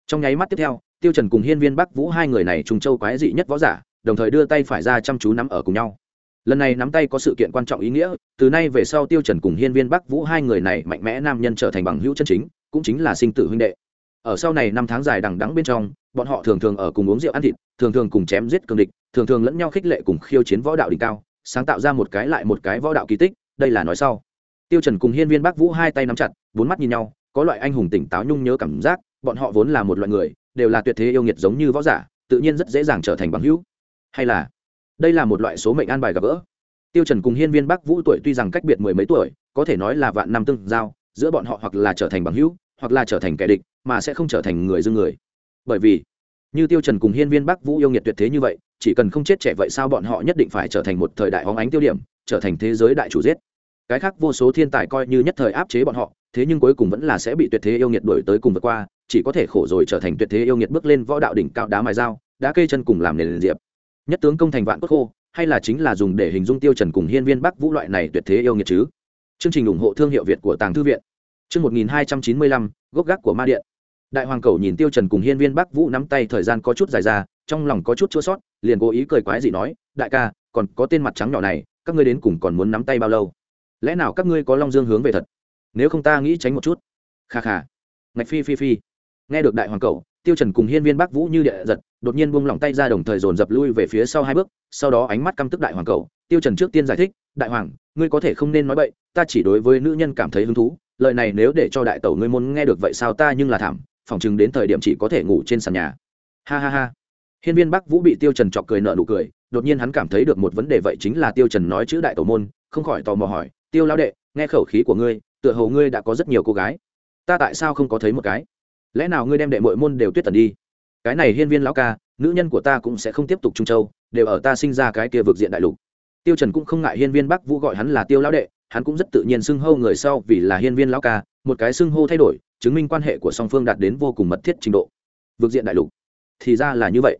Speaker 1: Trong nháy mắt tiếp theo, tiêu trần cùng hiên viên bắc vũ hai người này trùng châu quái dị nhất võ giả, đồng thời đưa tay phải ra chăm chú nắm ở cùng nhau. Lần này nắm tay có sự kiện quan trọng ý nghĩa, từ nay về sau tiêu trần cùng hiên viên bắc vũ hai người này mạnh mẽ nam nhân trở thành bằng hữu chân chính, cũng chính là sinh tử huynh đệ. Ở sau này năm tháng dài đằng đẵng bên trong, bọn họ thường thường ở cùng uống rượu ăn thịt, thường thường cùng chém giết cường địch, thường thường lẫn nhau khích lệ cùng khiêu chiến võ đạo đỉnh cao, sáng tạo ra một cái lại một cái võ đạo kỳ tích, đây là nói sau. Tiêu trần cùng hiên viên bắc vũ hai tay nắm chặt, bốn mắt nhìn nhau, có loại anh hùng tỉnh táo nhung nhớ cảm giác bọn họ vốn là một loại người, đều là tuyệt thế yêu nghiệt giống như võ giả, tự nhiên rất dễ dàng trở thành bằng hữu. Hay là, đây là một loại số mệnh an bài gặp gỡ. Tiêu trần cùng hiên viên bắc vũ tuổi tuy rằng cách biệt mười mấy tuổi, có thể nói là vạn năm tương giao, giữa bọn họ hoặc là trở thành bằng hữu, hoặc là trở thành kẻ địch, mà sẽ không trở thành người dương người. Bởi vì, như tiêu trần cùng hiên viên bắc vũ yêu nghiệt tuyệt thế như vậy, chỉ cần không chết trẻ vậy sao bọn họ nhất định phải trở thành một thời đại hóng ánh tiêu điểm, trở thành thế giới đại chủ giết cái khác vô số thiên tài coi như nhất thời áp chế bọn họ, thế nhưng cuối cùng vẫn là sẽ bị tuyệt thế yêu nghiệt đuổi tới cùng vượt qua, chỉ có thể khổ rồi trở thành tuyệt thế yêu nghiệt bước lên võ đạo đỉnh cao đá mài dao đã cây chân cùng làm nền diệp. Nhất tướng công thành vạn cốt khô, hay là chính là dùng để hình dung tiêu trần cùng hiên viên bắc vũ loại này tuyệt thế yêu nghiệt chứ? Chương trình ủng hộ thương hiệu việt của tàng thư viện. Chương một nghìn hai trăm chín mươi lăm, gốc gác của ma điện. Đại hoàng cầu nhìn tiêu trần cùng hiên viên bắc vũ nắm tay thời gian có chút dài ra, trong lòng có chút chua sót, liền cố ý cười quái gì nói, đại ca, còn có tên mặt trắng nhỏ này, các ngươi đến cùng còn muốn nắm tay bao lâu? Lẽ nào các ngươi có long dương hướng về thật? Nếu không ta nghĩ tránh một chút. Kha kha. Ngạch phi phi phi. Nghe được đại hoàng cầu, tiêu trần cùng hiên viên bắc vũ như địa giật, đột nhiên buông lỏng tay ra đồng thời dồn dập lui về phía sau hai bước, sau đó ánh mắt căm tức đại hoàng cầu. Tiêu trần trước tiên giải thích, đại hoàng, ngươi có thể không nên nói bậy, ta chỉ đối với nữ nhân cảm thấy hứng thú. Lời này nếu để cho đại tẩu ngươi muốn nghe được vậy sao ta nhưng là thảm, phỏng chừng đến thời điểm chỉ có thể ngủ trên sàn nhà. Ha ha ha. Hiên viên bắc vũ bị tiêu trần chọc cười nở nụ cười, đột nhiên hắn cảm thấy được một vấn đề vậy chính là tiêu trần nói chữ đại tẩu môn, không khỏi tò mò hỏi tiêu lão đệ, nghe khẩu khí của ngươi, tựa hồ ngươi đã có rất nhiều cô gái. Ta tại sao không có thấy một cái? Lẽ nào ngươi đem đệ mọi môn đều tuyết tần đi? Cái này hiên viên lão ca, nữ nhân của ta cũng sẽ không tiếp tục trung châu, đều ở ta sinh ra cái kia vực diện đại lục. Tiêu trần cũng không ngại hiên viên bắc vũ gọi hắn là tiêu lão đệ, hắn cũng rất tự nhiên xưng hô người sau vì là hiên viên lão ca, một cái xưng hô thay đổi, chứng minh quan hệ của song phương đạt đến vô cùng mật thiết trình độ. Vực diện đại lục, thì ra là như vậy.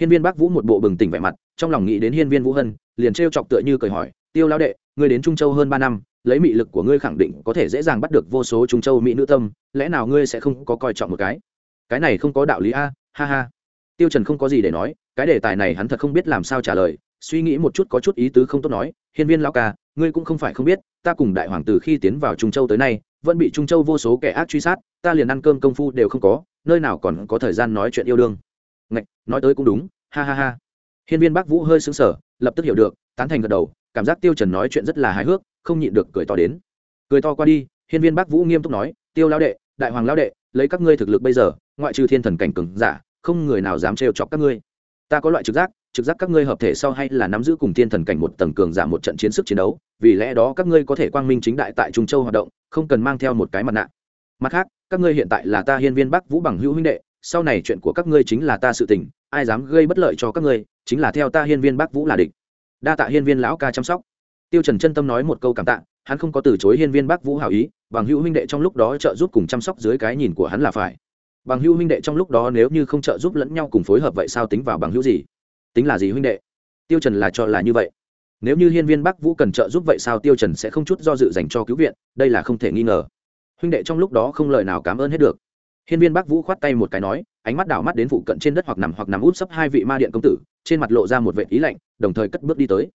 Speaker 1: Hiên viên bắc vũ một bộ bừng tỉnh vẻ mặt, trong lòng nghĩ đến hiên viên vũ hân, liền trêu chọc tựa như cười hỏi tiêu lão đệ, ngươi đến trung châu hơn ba năm, lấy mị lực của ngươi khẳng định có thể dễ dàng bắt được vô số trung châu mỹ nữ tâm, lẽ nào ngươi sẽ không có coi trọng một cái? Cái này không có đạo lý a, ha ha. Tiêu trần không có gì để nói, cái đề tài này hắn thật không biết làm sao trả lời, suy nghĩ một chút có chút ý tứ không tốt nói, hiên viên lão ca, ngươi cũng không phải không biết, ta cùng đại hoàng tử khi tiến vào trung châu tới nay, vẫn bị trung châu vô số kẻ ác truy sát, ta liền ăn cơm công phu đều không có, nơi nào còn có thời gian nói chuyện yêu đương. Ngạch, nói tới cũng đúng, ha ha ha. Hiên viên bắc vũ hơi sững sờ, lập tức hiểu được, tán thành gật đầu cảm giác tiêu trần nói chuyện rất là hài hước, không nhịn được cười to đến. Cười to qua đi, hiên viên bắc vũ nghiêm túc nói, tiêu lão đệ, đại hoàng lão đệ, lấy các ngươi thực lực bây giờ, ngoại trừ thiên thần cảnh cường giả, không người nào dám trêu chọc các ngươi. Ta có loại trực giác trực giác các ngươi hợp thể sau hay là nắm giữ cùng thiên thần cảnh một tầng cường giả một trận chiến sức chiến đấu, vì lẽ đó các ngươi có thể quang minh chính đại tại trung châu hoạt động, không cần mang theo một cái mặt nạ. Mặt khác, các ngươi hiện tại là ta hiên viên bắc vũ bằng hữu huynh đệ, sau này chuyện của các ngươi chính là ta sự tình, ai dám gây bất lợi cho các ngươi, chính là theo ta hiên viên bắc vũ là địch đa tạ hiên viên lão ca chăm sóc. Tiêu trần chân tâm nói một câu cảm tạ, hắn không có từ chối hiên viên bắc vũ hảo ý, bằng hữu huynh đệ trong lúc đó trợ giúp cùng chăm sóc dưới cái nhìn của hắn là phải. Bằng hữu huynh đệ trong lúc đó nếu như không trợ giúp lẫn nhau cùng phối hợp vậy sao tính vào bằng hữu gì? Tính là gì huynh đệ? Tiêu trần là cho là như vậy. Nếu như hiên viên bắc vũ cần trợ giúp vậy sao tiêu trần sẽ không chút do dự dành cho cứu viện, đây là không thể nghi ngờ. Huynh đệ trong lúc đó không lời nào cảm ơn hết được. Hiên viên bắc vũ khoát tay một cái nói ánh mắt đảo mắt đến phụ cận trên đất hoặc nằm hoặc nằm út sấp hai vị ma điện công tử, trên mặt lộ ra một vệ ý lạnh, đồng thời cất bước đi tới.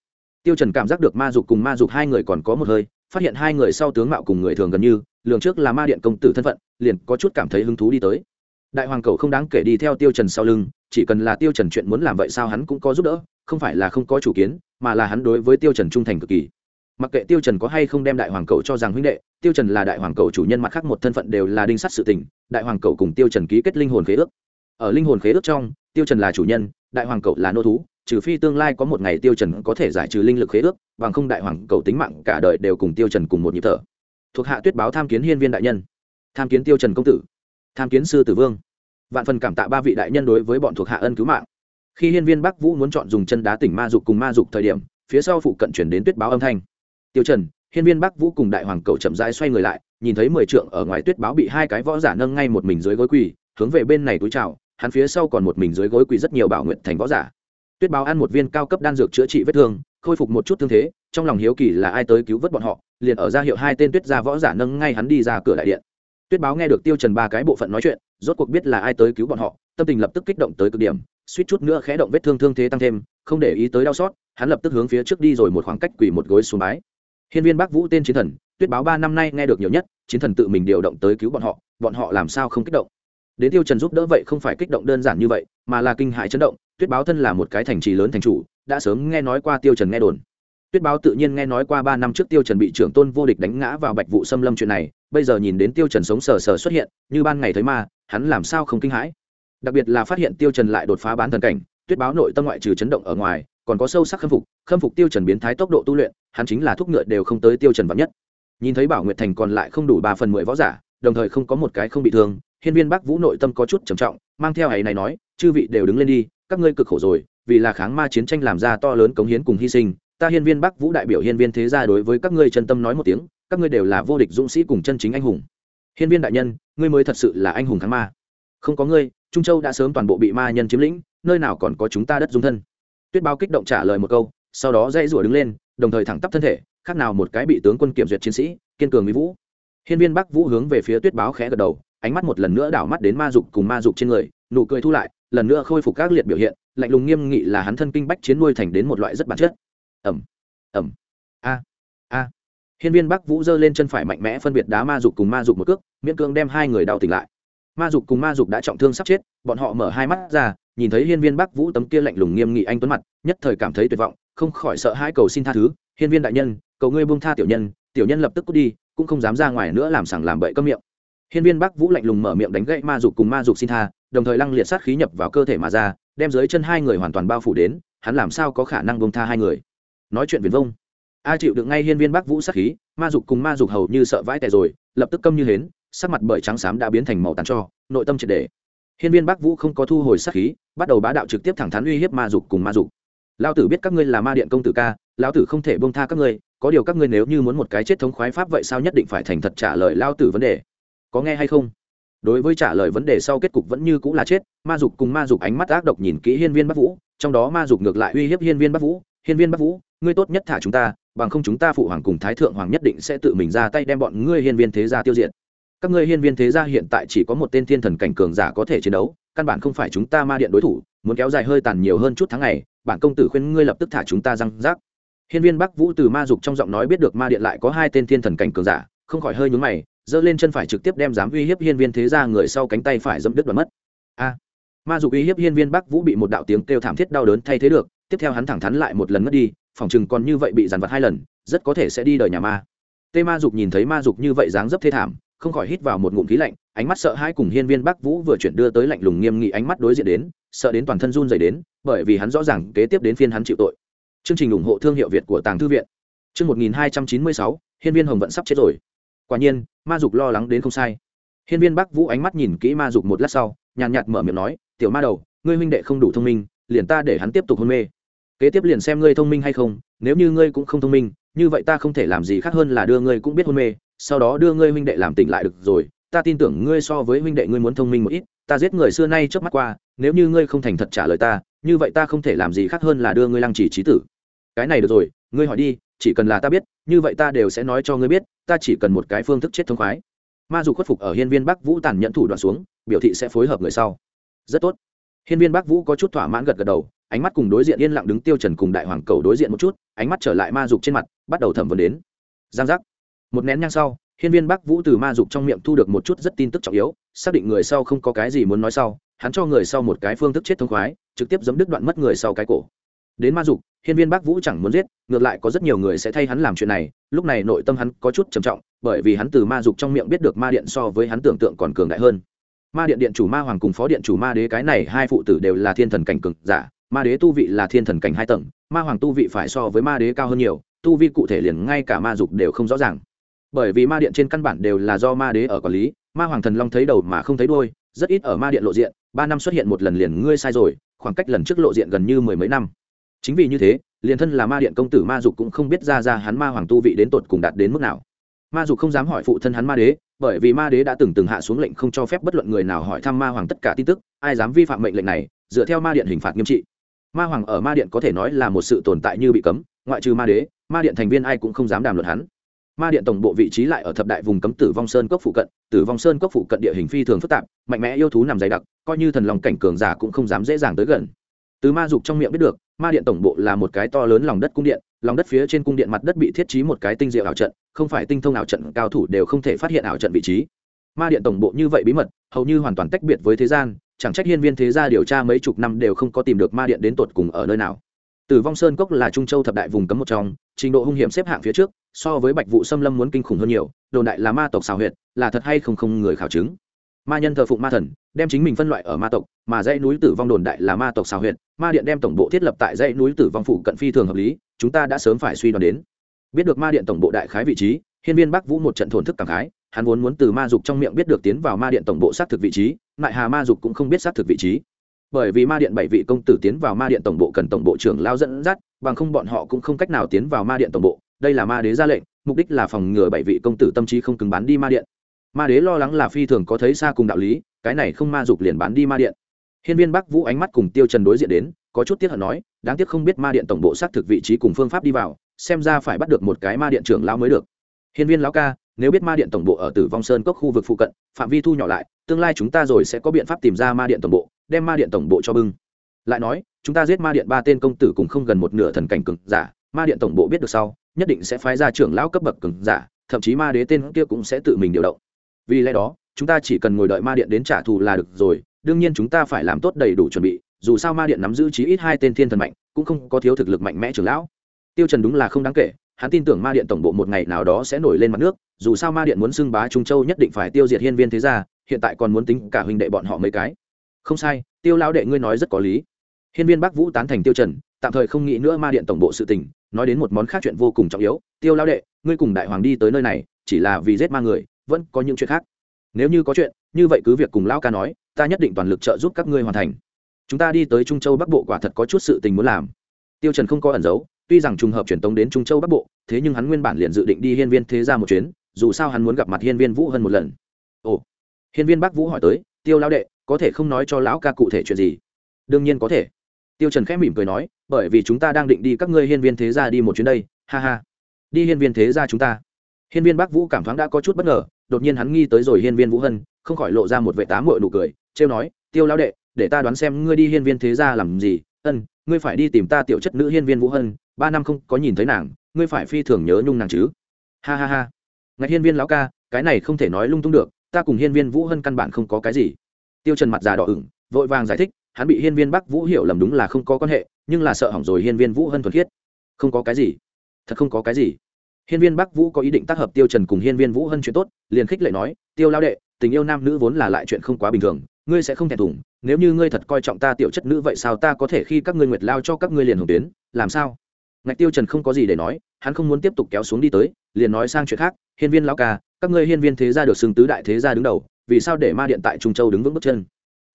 Speaker 1: Tiêu trần cảm giác được ma dục cùng ma dục hai người còn có một hơi, phát hiện hai người sau tướng mạo cùng người thường gần như, lường trước là ma điện công tử thân phận, liền có chút cảm thấy hứng thú đi tới. Đại hoàng cầu không đáng kể đi theo tiêu trần sau lưng, chỉ cần là tiêu trần chuyện muốn làm vậy sao hắn cũng có giúp đỡ, không phải là không có chủ kiến, mà là hắn đối với tiêu trần trung thành cực kỳ. Mặc kệ tiêu trần có hay không đem đại hoàng cầu cho rằng huynh đệ, tiêu trần là đại hoàng cầu chủ nhân mặt khác một thân phận đều là đinh sắt sự tình đại hoàng cầu cùng tiêu trần ký kết linh hồn khế ước. Ở linh hồn khế ước trong, tiêu trần là chủ nhân, đại hoàng cầu là nô thú, trừ phi tương lai có một ngày tiêu trần có thể giải trừ linh lực khế ước, bằng không đại hoàng cầu tính mạng cả đời đều cùng tiêu trần cùng một nhịp thở. Thuộc hạ tuyết báo tham kiến hiên viên đại nhân. Tham kiến tiêu trần công tử. Tham kiến sư tử vương. Vạn phần cảm tạ ba vị đại nhân đối với bọn thuộc hạ ân cứu mạng. Khi hiên viên bắc vũ muốn chọn dùng chân đá tỉnh ma dục cùng ma dục thời điểm, phía sau phụ cận chuyển đến tuyết báo âm thanh. Tiêu trần, hiên viên bắc vũ cùng đại hoàng cầu chậm rãi xoay người lại nhìn thấy mười trượng ở ngoài tuyết báo bị hai cái võ giả nâng ngay một mình dưới gối quỳ, hướng về bên này túi chào, hắn phía sau còn một mình dưới gối quỳ rất nhiều bảo nguyện thành võ giả. Tuyết báo ăn một viên cao cấp đan dược chữa trị vết thương, khôi phục một chút thương thế, trong lòng hiếu kỳ là ai tới cứu vớt bọn họ, liền ở ra hiệu hai tên tuyết gia võ giả nâng ngay hắn đi ra cửa đại điện. Tuyết báo nghe được tiêu trần ba cái bộ phận nói chuyện, rốt cuộc biết là ai tới cứu bọn họ, tâm tình lập tức kích động tới cực điểm, suýt chút nữa khẽ động vết thương thương thế tăng thêm, không để ý tới đau xót, hắn lập tức hướng phía trước đi rồi một khoảng cách quỳ một gối xuống bái. Hiên viên bắc vũ tên chiến thần tuyết báo ba năm nay nghe được nhiều nhất, chiến thần tự mình điều động tới cứu bọn họ bọn họ làm sao không kích động? Đến tiêu trần giúp đỡ vậy không phải kích động đơn giản như vậy, mà là kinh hại chấn động, tuyết báo thân là một cái thành trì lớn thành chủ, đã sớm nghe nói qua tiêu trần nghe đồn. Tuyết báo tự nhiên nghe nói qua ba năm trước tiêu trần bị trưởng tôn vô địch đánh ngã vào bạch vụ xâm lâm chuyện này, bây giờ nhìn đến tiêu trần sống sờ sờ xuất hiện, như ban ngày thấy ma, hắn làm sao không kinh hãi? Đặc biệt là phát hiện tiêu trần lại đột phá bán thần cảnh, tuyết báo nội tâm ngoại trừ chấn động ở ngoài, còn có sâu sắc khâm phục khâm phục tiêu trần biến thái tốc độ tu luyện, hắn chính là thúc ngựa đều không tới tiêu trần vạn nhất nhìn thấy bảo nguyệt thành còn lại không đủ ba phần mười võ giả, đồng thời không có một cái không bị thương, hiên viên bắc vũ nội tâm có chút trầm trọng, mang theo ấy này nói, chư vị đều đứng lên đi, các ngươi cực khổ rồi, vì là kháng ma chiến tranh làm ra to lớn cống hiến cùng hy sinh, ta hiên viên bắc vũ đại biểu hiên viên thế gia đối với các ngươi chân tâm nói một tiếng, các ngươi đều là vô địch dũng sĩ cùng chân chính anh hùng. Hiên viên đại nhân, ngươi mới thật sự là anh hùng kháng ma. Không có ngươi, trung châu đã sớm toàn bộ bị ma nhân chiếm lĩnh, nơi nào còn có chúng ta đất dung thân? Tuyết bao kích động trả lời một câu, sau đó dãy rủa đứng lên đồng thời thẳng tắp thân thể, khác nào một cái bị tướng quân kiểm duyệt chiến sĩ, kiên cường mỹ vũ. Hiên viên bắc vũ hướng về phía tuyết báo khẽ gật đầu, ánh mắt một lần nữa đảo mắt đến ma dục cùng ma dục trên người, nụ cười thu lại, lần nữa khôi phục các liệt biểu hiện, lạnh lùng nghiêm nghị là hắn thân kinh bách chiến nuôi thành đến một loại rất bản chất. Ẩm ẩm a a. Hiên viên bắc vũ giơ lên chân phải mạnh mẽ phân biệt đá ma dục cùng ma dục một cước, miễn cưỡng đem hai người đau tỉnh lại. Ma dục cùng ma dục đã trọng thương sắp chết, bọn họ mở hai mắt ra, nhìn thấy hiên viên bắc vũ tấm kia lạnh lùng nghiêm nghị anh tuấn mặt, nhất thời cảm thấy tuyệt vọng không khỏi sợ hai cầu xin tha thứ, hiên viên đại nhân, cầu ngươi buông tha tiểu nhân tiểu nhân lập tức cút đi, cũng không dám ra ngoài nữa làm sảng làm bậy cơm miệng. Hiên viên bắc vũ lạnh lùng mở miệng đánh gậy ma dục cùng ma dục xin tha, đồng thời lăng liệt sát khí nhập vào cơ thể mà ra, đem dưới chân hai người hoàn toàn bao phủ đến, hắn làm sao có khả năng buông tha hai người? Nói chuyện viền vông. A chịu được ngay hiên viên bắc vũ sát khí, ma dục cùng ma dục hầu như sợ vãi tè rồi, lập tức câm như hến, sắc mặt bởi trắng xám đã biến thành màu tàn cho, nội tâm triệt để. Hiên viên bắc vũ không có thu hồi sát khí, bắt đầu bá đạo trực tiếp thẳng thắn uy hiếp ma dục cùng ma dục lao tử biết các ngươi là ma điện công tử ca, lão tử không thể bông tha các ngươi, có điều các ngươi nếu như muốn một cái chết thống khoái pháp vậy sao nhất định phải thành thật trả lời lao tử vấn đề. Có nghe hay không? Đối với trả lời vấn đề sau kết cục vẫn như cũng là chết, ma dục cùng ma dục ánh mắt ác độc nhìn kỹ hiên viên bắc vũ, trong đó ma dục ngược lại uy hiếp hiên viên bắc vũ, hiên viên bắc vũ, ngươi tốt nhất thả chúng ta, bằng không chúng ta phụ hoàng cùng thái thượng hoàng nhất định sẽ tự mình ra tay đem bọn ngươi hiên viên thế gia tiêu diệt. Các ngươi hiên viên thế gia hiện tại chỉ có một tên thiên thần cảnh cường giả có thể chiến đấu, căn bản không phải chúng ta ma điện đối thủ, muốn kéo dài hơi tàn nhiều hơn chút tháng ngày bản công tử khuyên ngươi lập tức thả chúng ta răng rác. Hiên viên bắc vũ từ ma dục trong giọng nói biết được ma điện lại có hai tên thiên thần cảnh cường giả, không khỏi hơi nhướng mày, giơ lên chân phải trực tiếp đem dám uy hiếp hiên viên thế gia người sau cánh tay phải dẫm đứt và mất. A! Ma dục uy hiếp hiên viên bắc vũ bị một đạo tiếng kêu thảm thiết đau đớn thay thế được, tiếp theo hắn thẳng thắn lại một lần mất đi, phòng chừng còn như vậy bị dàn vật hai lần, rất có thể sẽ đi đời nhà ma. Tê ma dục nhìn thấy ma dục như vậy dáng dấp thê thảm, không khỏi hít vào một ngụm khí lạnh, ánh mắt sợ hãi cùng hiên viên bắc vũ vừa chuyển đưa tới lạnh lùng nghiêm nghị ánh mắt đối diện đến, sợ đến toàn thân run dày đến bởi vì hắn rõ ràng kế tiếp đến phiên hắn chịu tội. Chương trình ủng hộ thương hiệu việt của tàng thư viện. Chương một nghìn hai trăm chín mươi sáu, hiên viên hồng vận sắp chết rồi. Quả nhiên, ma dục lo lắng đến không sai. Hiên viên bắc vũ ánh mắt nhìn kỹ ma dục một lát sau, nhàn nhạt mở miệng nói, tiểu ma đầu, ngươi huynh đệ không đủ thông minh, liền ta để hắn tiếp tục hôn mê. Kế tiếp liền xem ngươi thông minh hay không, nếu như ngươi cũng không thông minh, như vậy ta không thể làm gì khác hơn là đưa ngươi cũng biết hôn mê, sau đó đưa ngươi huynh đệ làm tỉnh lại được rồi. Ta tin tưởng ngươi so với huynh đệ ngươi muốn thông minh một ít, ta giết người xưa nay trước mắt qua, nếu như ngươi không thành thật trả lời ta như vậy ta không thể làm gì khác hơn là đưa ngươi lăng trì trí tử. Cái này được rồi, ngươi hỏi đi, chỉ cần là ta biết, như vậy ta đều sẽ nói cho ngươi biết, ta chỉ cần một cái phương thức chết thông khoái. Ma dù khuất phục ở hiên viên bắc vũ tàn nhẫn thủ đoạn xuống, biểu thị sẽ phối hợp người sau. Rất tốt. Hiên viên bắc vũ có chút thỏa mãn gật gật đầu, ánh mắt cùng đối diện yên lặng đứng tiêu trần cùng đại hoàng cầu đối diện một chút, ánh mắt trở lại ma dục trên mặt, bắt đầu thẩm vấn đến. Giang giác. Một nén nhang sau, hiên viên bắc vũ từ ma dục trong miệng thu được một chút rất tin tức trọng yếu, xác định người sau không có cái gì muốn nói sau, hắn cho người sau một cái phương thức chết thông khoái trực tiếp giấm đứt đoạn mất người sau cái cổ. Đến ma dục, hiên viên bắc vũ chẳng muốn giết, ngược lại có rất nhiều người sẽ thay hắn làm chuyện này, lúc này nội tâm hắn có chút trầm trọng, bởi vì hắn từ ma dục trong miệng biết được ma điện so với hắn tưởng tượng còn cường đại hơn. Ma điện điện chủ ma hoàng cùng phó điện chủ ma đế cái này hai phụ tử đều là thiên thần cảnh cường giả, ma đế tu vị là thiên thần cảnh hai tầng, ma hoàng tu vị phải so với ma đế cao hơn nhiều, tu vi cụ thể liền ngay cả ma dục đều không rõ ràng. Bởi vì ma điện trên căn bản đều là do ma đế ở quản lý, ma hoàng thần long thấy đầu mà không thấy đôi rất ít ở ma điện lộ diện, ba năm xuất hiện một lần liền ngươi sai rồi khoảng cách lần trước lộ diện gần như mười mấy năm. Chính vì như thế, liền thân là ma điện công tử ma dục cũng không biết ra ra hắn ma hoàng tu vị đến tột cùng đạt đến mức nào. Ma dục không dám hỏi phụ thân hắn ma đế, bởi vì ma đế đã từng từng hạ xuống lệnh không cho phép bất luận người nào hỏi thăm ma hoàng tất cả tin tức, ai dám vi phạm mệnh lệnh này, dựa theo ma điện hình phạt nghiêm trị. Ma hoàng ở ma điện có thể nói là một sự tồn tại như bị cấm, ngoại trừ ma đế, ma điện thành viên ai cũng không dám đàm luận hắn. Ma điện tổng bộ vị trí lại ở thập đại vùng cấm tử vong sơn cốc phụ cận, tử vong sơn cốc phụ cận địa hình phi thường phức tạp, mạnh mẽ yêu thú nằm dày đặc coi như thần lòng cảnh cường giả cũng không dám dễ dàng tới gần. Từ ma dục trong miệng biết được, ma điện tổng bộ là một cái to lớn lòng đất cung điện, lòng đất phía trên cung điện mặt đất bị thiết trí một cái tinh diệu ảo trận, không phải tinh thông ảo trận, cao thủ đều không thể phát hiện ảo trận vị trí. Ma điện tổng bộ như vậy bí mật, hầu như hoàn toàn tách biệt với thế gian, chẳng trách hiên viên thế gia điều tra mấy chục năm đều không có tìm được ma điện đến tột cùng ở nơi nào. Tử vong sơn cốc là trung châu thập đại vùng cấm một trong, trình độ hung hiểm xếp hạng phía trước, so với bạch vụ xâm lâm muốn kinh khủng hơn nhiều, đồn đại là ma tộc xào huyệt, là thật hay không không người khảo chứng ma nhân thờ phụng ma thần đem chính mình phân loại ở ma tộc mà dãy núi tử vong đồn đại là ma tộc xào Huyện, ma điện đem tổng bộ thiết lập tại dãy núi tử vong phụ cận phi thường hợp lý chúng ta đã sớm phải suy đoán đến. Biết được ma điện tổng bộ đại khái vị trí hiên viên bắc vũ một trận thổn thức cảm khái hắn vốn muốn từ ma dục trong miệng biết được tiến vào ma điện tổng bộ xác thực vị trí lại hà ma dục cũng không biết xác thực vị trí. Bởi vì ma điện bảy vị công tử tiến vào ma điện tổng bộ cần tổng bộ trưởng lao dẫn dắt bằng không bọn họ cũng không cách nào tiến vào ma điện tổng bộ. Đây là ma đế ra lệnh mục đích là phòng ngừa bảy vị công tử tâm trí không cứng bán đi ma điện ma đế lo lắng là phi thường có thấy xa cùng đạo lý, cái này không ma dục liền bán đi ma điện. Hiên viên bắc vũ ánh mắt cùng tiêu trần đối diện đến, có chút tiếc hận nói, đáng tiếc không biết ma điện tổng bộ xác thực vị trí cùng phương pháp đi vào, xem ra phải bắt được một cái ma điện trưởng lão mới được. Hiên viên lão ca, nếu biết ma điện tổng bộ ở tử vong sơn cốc khu vực phụ cận, phạm vi thu nhỏ lại, tương lai chúng ta rồi sẽ có biện pháp tìm ra ma điện tổng bộ, đem ma điện tổng bộ cho bưng. Lại nói, chúng ta giết ma điện ba tên công tử cùng không gần một nửa thần cảnh cường giả, ma điện tổng bộ biết được sau, nhất định sẽ phái ra trưởng lão cấp bậc cường giả, thậm chí ma đế tên kia cũng sẽ tự mình điều động vì lẽ đó, chúng ta chỉ cần ngồi đợi ma điện đến trả thù là được rồi, đương nhiên chúng ta phải làm tốt đầy đủ chuẩn bị, dù sao ma điện nắm giữ chí ít hai tên thiên thần mạnh, cũng không có thiếu thực lực mạnh mẽ trưởng lão. Tiêu trần đúng là không đáng kể, hắn tin tưởng ma điện tổng bộ một ngày nào đó sẽ nổi lên mặt nước, dù sao ma điện muốn xưng bá trung châu nhất định phải tiêu diệt hiên viên thế gia, hiện tại còn muốn tính cả huynh đệ bọn họ mấy cái. Không sai, tiêu lão đệ ngươi nói rất có lý. Hiên viên bắc vũ tán thành tiêu trần, tạm thời không nghĩ nữa ma điện tổng bộ sự tình, nói đến một món khác chuyện vô cùng trọng yếu. Tiêu lão đệ, ngươi cùng đại hoàng đi tới nơi này, chỉ là vì giết ma người vẫn có những chuyện khác. Nếu như có chuyện, như vậy cứ việc cùng lão ca nói, ta nhất định toàn lực trợ giúp các ngươi hoàn thành. Chúng ta đi tới trung châu bắc bộ quả thật có chút sự tình muốn làm. Tiêu trần không có ẩn giấu, tuy rằng trùng hợp truyền tống đến trung châu bắc bộ, thế nhưng hắn nguyên bản liền dự định đi hiên viên thế gia một chuyến, dù sao hắn muốn gặp mặt hiên viên vũ hơn một lần. Ồ, hiên viên bắc vũ hỏi tới, tiêu lão đệ, có thể không nói cho lão ca cụ thể chuyện gì? Đương nhiên có thể. Tiêu trần khẽ mỉm cười nói, bởi vì chúng ta đang định đi các ngươi hiên viên thế gia đi một chuyến đây, ha ha. Đi hiên viên thế gia chúng ta. Hiên viên bắc vũ cảm thoáng đã có chút bất ngờ đột nhiên hắn nghi tới rồi hiên viên vũ hân, không khỏi lộ ra một vệ tám mội nụ cười, trêu nói, tiêu lão đệ, để ta đoán xem ngươi đi hiên viên thế gia làm gì. Ân, ngươi phải đi tìm ta tiểu chất nữ hiên viên vũ hân, ba năm không có nhìn thấy nàng, ngươi phải phi thường nhớ nhung nàng chứ. Ha ha ha. Ngạch hiên viên lão ca, cái này không thể nói lung tung được, ta cùng hiên viên vũ hân căn bản không có cái gì. Tiêu trần mặt già đỏ ửng, vội vàng giải thích, hắn bị hiên viên bắc vũ hiểu lầm đúng là không có quan hệ, nhưng là sợ hỏng rồi hiên viên vũ hân thuần khiết. Không có cái gì. Thật không có cái gì hiên viên bắc vũ có ý định tác hợp tiêu trần cùng hiên viên vũ hân chuyện tốt, liền khích lệ nói, tiêu lao đệ, tình yêu nam nữ vốn là lại chuyện không quá bình thường, ngươi sẽ không thèm thùng, nếu như ngươi thật coi trọng ta tiểu chất nữ vậy sao ta có thể khi các ngươi nguyệt lao cho các ngươi liền hồng tuyến, làm sao? Ngạch tiêu trần không có gì để nói, hắn không muốn tiếp tục kéo xuống đi tới, liền nói sang chuyện khác, hiên viên lão ca, các ngươi hiên viên thế gia được xưng tứ đại thế gia đứng đầu, vì sao để ma điện tại trung châu đứng vững bước chân?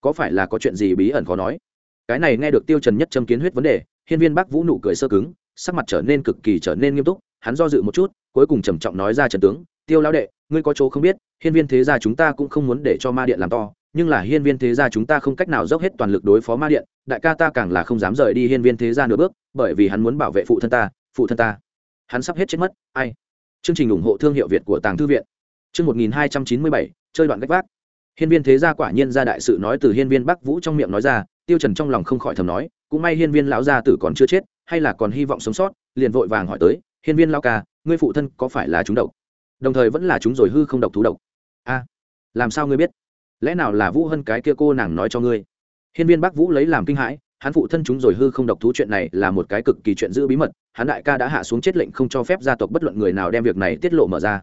Speaker 1: Có phải là có chuyện gì bí ẩn khó nói? Cái này nghe được tiêu trần nhất châm kiến huyết vấn đề, hiên viên bắc vũ nụ cười sơ cứng, sắc mặt trở nên cực kỳ trở nên nghiêm túc hắn do dự một chút, cuối cùng trầm trọng nói ra trần tướng, tiêu lão đệ, ngươi có chỗ không biết, hiên viên thế gia chúng ta cũng không muốn để cho ma điện làm to, nhưng là hiên viên thế gia chúng ta không cách nào dốc hết toàn lực đối phó ma điện, đại ca ta càng là không dám rời đi hiên viên thế gia nửa bước, bởi vì hắn muốn bảo vệ phụ thân ta, phụ thân ta. Hắn sắp hết chết mất, ai? Chương trình ủng hộ thương hiệu việt của tàng thư viện. Chương một nghìn hai trăm chín mươi bảy, chơi đoạn cách vác. Hiên viên thế gia quả nhiên ra đại sự nói từ hiên viên bắc vũ trong miệng nói ra, tiêu trần trong lòng không khỏi thầm nói, cũng may hiên viên lão gia tử còn chưa chết, hay là còn hy vọng sống sót, liền vội vàng hỏi tới hiên viên lao ca, ngươi phụ thân có phải là chúng độc? Đồng thời vẫn là chúng rồi hư không độc thú độc. A, làm sao ngươi biết? Lẽ nào là vũ hân cái kia cô nàng nói cho ngươi? Hiên viên bắc vũ lấy làm kinh hãi, hắn phụ thân chúng rồi hư không độc thú chuyện này là một cái cực kỳ chuyện giữ bí mật, hắn đại ca đã hạ xuống chết lệnh không cho phép gia tộc bất luận người nào đem việc này tiết lộ mở ra.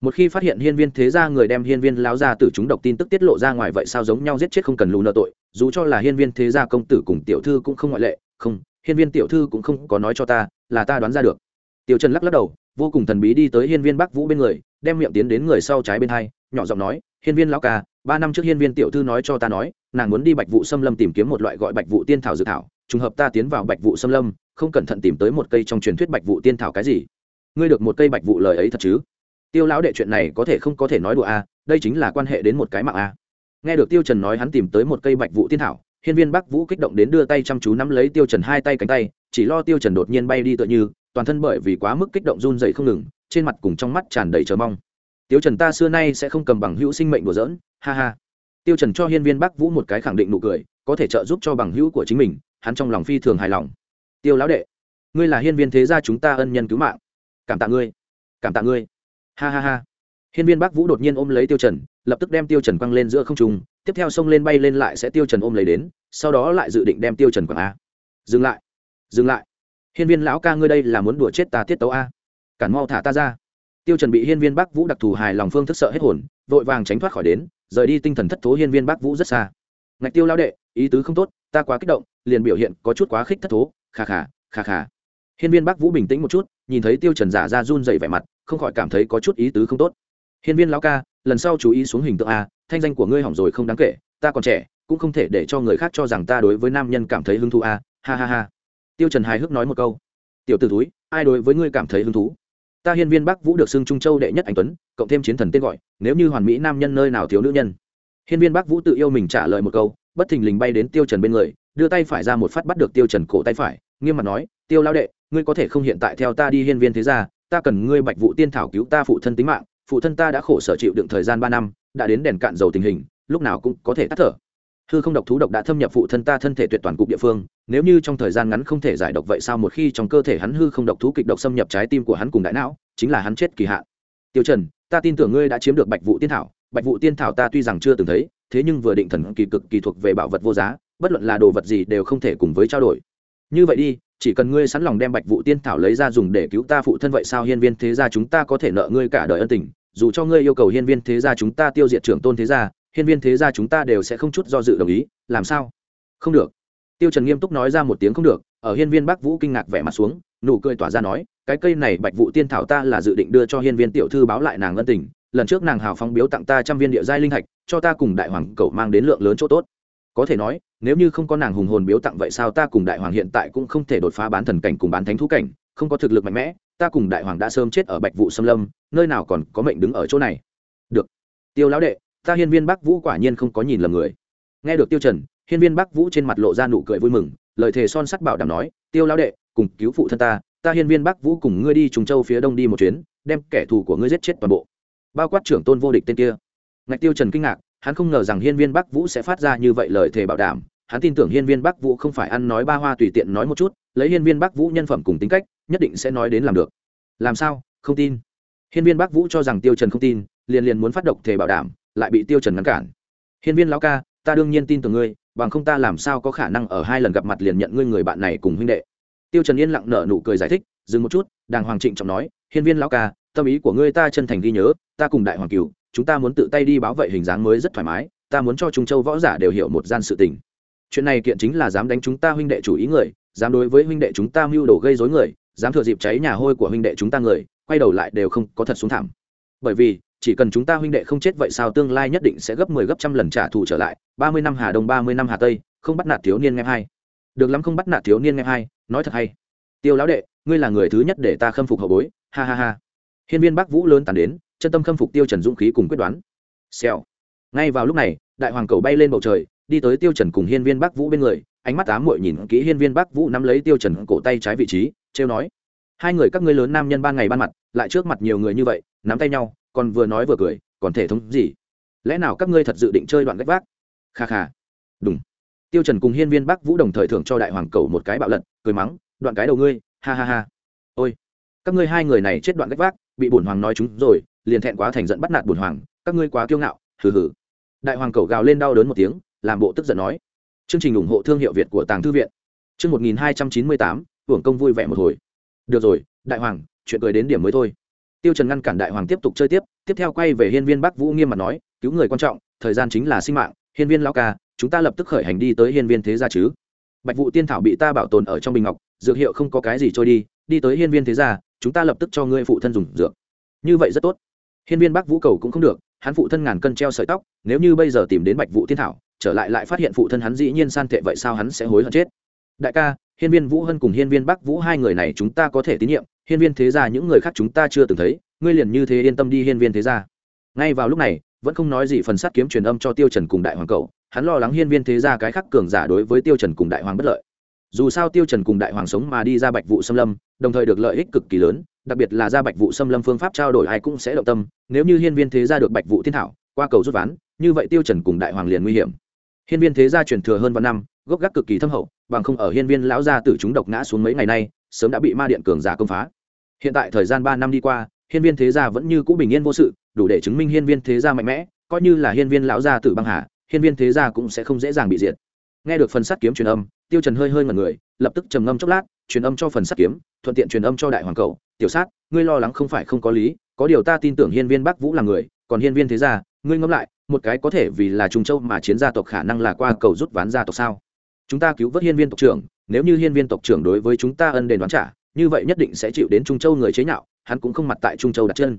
Speaker 1: Một khi phát hiện hiên viên thế gia người đem hiên viên láo ra từ chúng độc tin tức tiết lộ ra ngoài vậy sao giống nhau giết chết không cần lù nợ tội, dù cho là hiên viên thế gia công tử cùng tiểu thư cũng không ngoại lệ, không, hiên viên tiểu thư cũng không có nói cho ta, là ta đoán ra được. Tiêu trần lắc lắc đầu vô cùng thần bí đi tới hiên viên bắc vũ bên người đem miệng tiến đến người sau trái bên hai nhỏ giọng nói hiên viên lão ca ba năm trước hiên viên tiểu thư nói cho ta nói nàng muốn đi bạch vụ xâm lâm tìm kiếm một loại gọi bạch vụ tiên thảo dự thảo trùng hợp ta tiến vào bạch vụ xâm lâm không cẩn thận tìm tới một cây trong truyền thuyết bạch vụ tiên thảo cái gì ngươi được một cây bạch vụ lời ấy thật chứ tiêu lão đệ chuyện này có thể không có thể nói đùa a à, đây chính là quan hệ đến một cái mạng a à. nghe được tiêu trần nói hắn tìm tới một cây bạch vụ tiên thảo hiên viên bắc vũ kích động đến đưa tay chăm chú nắm lấy tiêu trần hai tay cánh tay chỉ lo tiêu trần đột nhiên bay đi tựa như toàn thân bởi vì quá mức kích động run rẩy không ngừng, trên mặt cùng trong mắt tràn đầy chờ mong. Tiêu trần ta xưa nay sẽ không cầm bằng hữu sinh mệnh đùa giỡn, ha ha. Tiêu trần cho hiên viên bắc vũ một cái khẳng định nụ cười, có thể trợ giúp cho bằng hữu của chính mình, hắn trong lòng phi thường hài lòng. Tiêu lão đệ, ngươi là hiên viên thế gia chúng ta ân nhân cứu mạng. Cảm tạ ngươi, cảm tạ ngươi. Ha ha ha. Hiên viên bắc vũ đột nhiên ôm lấy tiêu trần, lập tức đem tiêu trần quăng lên giữa không trung, tiếp theo xông lên bay lên lại sẽ tiêu trần ôm lấy đến, sau đó lại dự định đem tiêu trần quăng a. Dừng lại dừng lại hiên viên lão ca ngươi đây là muốn đùa chết ta tiết tấu a? Cản mau thả ta ra. Tiêu trần bị hiên viên bắc vũ đặc thù hài lòng phương thức sợ hết hồn, vội vàng tránh thoát khỏi đến, rời đi tinh thần thất thố hiên viên bắc vũ rất xa. Ngạch tiêu lao đệ, ý tứ không tốt, ta quá kích động, liền biểu hiện có chút quá khích thất thố khà khà khà khà hiên viên bắc vũ bình tĩnh một chút, nhìn thấy tiêu trần giả ra run rẩy vẻ mặt, không khỏi cảm thấy có chút ý tứ không tốt. Hiên viên lão ca, lần sau chú ý xuống hình tượng a, thanh danh của ngươi hỏng rồi không đáng kể, ta còn trẻ, cũng không thể để cho người khác cho rằng ta đối với nam nhân cảm thấy hứng thú a, ha ha ha tiêu trần hài hước nói một câu. Tiểu tử túi ai đối với ngươi cảm thấy hứng thú? Ta hiên viên bắc vũ được xưng trung châu đệ nhất anh tuấn, cộng thêm chiến thần tên gọi, nếu như hoàn mỹ nam nhân nơi nào thiếu nữ nhân. Hiên viên bắc vũ tự yêu mình trả lời một câu, bất thình lình bay đến tiêu trần bên người, đưa tay phải ra một phát bắt được tiêu trần cổ tay phải, nghiêm mặt nói, tiêu lão đệ, ngươi có thể không hiện tại theo ta đi hiên viên thế gia, ta cần ngươi bạch vụ tiên thảo cứu ta phụ thân tính mạng, phụ thân ta đã khổ sở chịu đựng thời gian ba năm, đã đến đèn cạn dầu tình hình, lúc nào cũng có thể tắt thở. Hư không độc thú độc đã thâm nhập phụ thân ta thân thể tuyệt toàn cục địa phương nếu như trong thời gian ngắn không thể giải độc vậy sao một khi trong cơ thể hắn hư không độc thú kịch độc xâm nhập trái tim của hắn cùng đại não, chính là hắn chết kỳ hạn. Tiêu trần, ta tin tưởng ngươi đã chiếm được bạch vụ tiên thảo. Bạch vụ tiên thảo ta tuy rằng chưa từng thấy, thế nhưng vừa định thần kỳ cực kỳ thuộc về bảo vật vô giá, bất luận là đồ vật gì đều không thể cùng với trao đổi. Như vậy đi, chỉ cần ngươi sẵn lòng đem bạch vụ tiên thảo lấy ra dùng để cứu ta phụ thân vậy sao hiên viên thế gia chúng ta có thể nợ ngươi cả đời ân tình. Dù cho ngươi yêu cầu hiên viên thế gia chúng ta tiêu diệt trưởng tôn thế gia, hiên viên thế gia chúng ta đều sẽ không chút do dự đồng ý. Làm sao? Không được tiêu trần nghiêm túc nói ra một tiếng không được, ở hiên viên bắc vũ kinh ngạc vẻ mặt xuống, nụ cười tỏa ra nói, cái cây này bạch vụ tiên thảo ta là dự định đưa cho hiên viên tiểu thư báo lại nàng ân tình, lần trước nàng hào phóng biếu tặng ta trăm viên địa giai linh thạch, cho ta cùng đại hoàng cậu mang đến lượng lớn chỗ tốt. Có thể nói, nếu như không có nàng hùng hồn biếu tặng vậy sao ta cùng đại hoàng hiện tại cũng không thể đột phá bán thần cảnh cùng bán thánh thú cảnh, không có thực lực mạnh mẽ, ta cùng đại hoàng đã sớm chết ở bạch vụ xâm lâm, nơi nào còn có mệnh đứng ở chỗ này. Được. Tiêu lão đệ, ta hiên viên bắc vũ quả nhiên không có nhìn lầm người. Nghe được tiêu trần hiên viên bắc vũ trên mặt lộ ra nụ cười vui mừng, lời thề son sắt bảo đảm nói, tiêu lão đệ, cùng cứu phụ thân ta ta hiên viên bắc vũ cùng ngươi đi trùng châu phía đông đi một chuyến, đem kẻ thù của ngươi giết chết toàn bộ. Bao quát trưởng tôn vô địch tên kia. Ngạch tiêu trần kinh ngạc, hắn không ngờ rằng hiên viên bắc vũ sẽ phát ra như vậy lời thề bảo đảm. Hắn tin tưởng hiên viên bắc vũ không phải ăn nói ba hoa tùy tiện nói một chút, lấy hiên viên bắc vũ nhân phẩm cùng tính cách, nhất định sẽ nói đến làm được. Làm sao? Không tin. Hiên viên bắc vũ cho rằng tiêu trần không tin, liền liền muốn phát độc thề bảo đảm, lại bị tiêu trần ngăn cản. Hiên viên lão ca, ta đương nhiên tin tưởng ngươi bằng không ta làm sao có khả năng ở hai lần gặp mặt liền nhận ngươi người bạn này cùng huynh đệ. Tiêu trần yên lặng nở nụ cười giải thích, dừng một chút, đàng hoàng trịnh trọng nói, hiên viên lão ca, tâm ý của ngươi ta chân thành ghi nhớ, ta cùng đại hoàng cửu, chúng ta muốn tự tay đi báo vệ hình dáng mới rất thoải mái, ta muốn cho trung châu võ giả đều hiểu một gian sự tình. Chuyện này kiện chính là dám đánh chúng ta huynh đệ chủ ý người, dám đối với huynh đệ chúng ta mưu đồ gây rối người, dám thừa dịp cháy nhà hôi của huynh đệ chúng ta người, quay đầu lại đều không có thật xuống thảm. Bởi vì chỉ cần chúng ta huynh đệ không chết vậy sao tương lai nhất định sẽ gấp mười 10 gấp trăm lần trả thù trở lại, ba mươi năm hà đông, ba mươi năm hà tây, không bắt nạt thiếu niên nghe hai. Được lắm không bắt nạt thiếu niên nghe hai, nói thật hay. Tiêu lão đệ, ngươi là người thứ nhất để ta khâm phục hậu bối, ha ha ha. Hiên viên bắc vũ lớn tàn đến, chân tâm khâm phục tiêu trần dũng khí cùng quyết đoán. Xèo. Ngay vào lúc này, đại hoàng cầu bay lên bầu trời, đi tới tiêu trần cùng hiên viên bắc vũ bên người, ánh mắt ám muội nhìn kỹ hiên viên bắc vũ nắm lấy tiêu trần cổ tay trái vị trí treo nói. Hai người các ngươi lớn nam nhân ban ngày ban mặt, lại trước mặt nhiều người như vậy, nắm tay nhau còn vừa nói vừa cười, còn thể thống gì? Lẽ nào các ngươi thật dự định chơi đoạn gách vác? Kha kha. Đúng tiêu trần cùng hiên viên bắc vũ đồng thời thưởng cho đại hoàng cầu một cái bạo lật, cười mắng, đoạn cái đầu ngươi, ha ha ha. Ôi, các ngươi hai người này chết đoạn gách vác, bị bổn hoàng nói chúng rồi, liền thẹn quá thành giận bắt nạt bổn hoàng, các ngươi quá kiêu ngạo, hừ hừ. Đại hoàng cầu gào lên đau đớn một tiếng, làm bộ tức giận nói, chương trình ủng hộ thương hiệu việt của tàng thư viện. Chương một nghìn hai trăm chín mươi tám, hưởng công vui vẻ một hồi. Được rồi, đại hoàng, chuyện cười đến điểm mới thôi tiêu trần ngăn cản đại hoàng tiếp tục chơi tiếp tiếp theo quay về hiên viên bắc vũ nghiêm mặt nói, cứu người quan trọng, thời gian chính là sinh mạng, hiên viên lão ca, chúng ta lập tức khởi hành đi tới hiên viên thế gia chứ. Bạch vụ tiên thảo bị ta bảo tồn ở trong bình ngọc, dược hiệu không có cái gì trôi đi đi tới hiên viên thế gia, chúng ta lập tức cho ngươi phụ thân dùng dược. Như vậy rất tốt. Hiên viên bắc vũ cầu cũng không được, hắn phụ thân ngàn cân treo sợi tóc, nếu như bây giờ tìm đến bạch vụ tiên thảo, trở lại lại phát hiện phụ thân hắn dĩ nhiên san tệ vậy sao hắn sẽ hối hận chết? Đại ca, hiên viên vũ hân cùng hiên viên bắc vũ hai người này chúng ta có thể tín nhiệm hiên viên thế gia những người khác chúng ta chưa từng thấy, ngươi liền như thế yên tâm đi hiên viên thế gia. Ngay vào lúc này, vẫn không nói gì phần sát kiếm truyền âm cho tiêu trần cùng đại hoàng cậu, hắn lo lắng hiên viên thế gia cái khắc cường giả đối với tiêu trần cùng đại hoàng bất lợi. Dù sao tiêu trần cùng đại hoàng sống mà đi ra bạch vụ xâm lâm, đồng thời được lợi ích cực kỳ lớn, đặc biệt là ra bạch vụ xâm lâm phương pháp trao đổi ai cũng sẽ động tâm, nếu như hiên viên thế gia được bạch vụ thiên thảo, qua cầu rút ván, như vậy tiêu trần cùng đại hoàng liền nguy hiểm. Hiên viên thế gia truyền thừa hơn vạn năm, gốc gác cực kỳ thâm hậu, bằng không ở hiên viên lão gia tử chúng độc ngã xuống mấy ngày nay sớm đã bị ma điện cường giả công phá. Hiện tại thời gian ba năm đi qua, hiên viên thế gia vẫn như cũ bình yên vô sự, đủ để chứng minh hiên viên thế gia mạnh mẽ, coi như là hiên viên lão gia tử băng hà, hiên viên thế gia cũng sẽ không dễ dàng bị diệt. Nghe được phần sắt kiếm truyền âm, tiêu trần hơi hơi ngẩn người, lập tức trầm ngâm chốc lát, truyền âm cho phần sắt kiếm, thuận tiện truyền âm cho đại hoàng cầu, tiểu sát, ngươi lo lắng không phải không có lý, có điều ta tin tưởng hiên viên bắc vũ là người, còn hiên viên thế gia, ngươi ngẫm lại, một cái có thể vì là trung châu mà chiến gia tộc khả năng là qua cầu rút ván gia tộc sao? Chúng ta cứu vớt hiên viên tộc trưởng nếu như hiên viên tộc trưởng đối với chúng ta ân đền đoán trả, như vậy nhất định sẽ chịu đến trung châu người chế nhạo, hắn cũng không mặt tại trung châu đặt chân.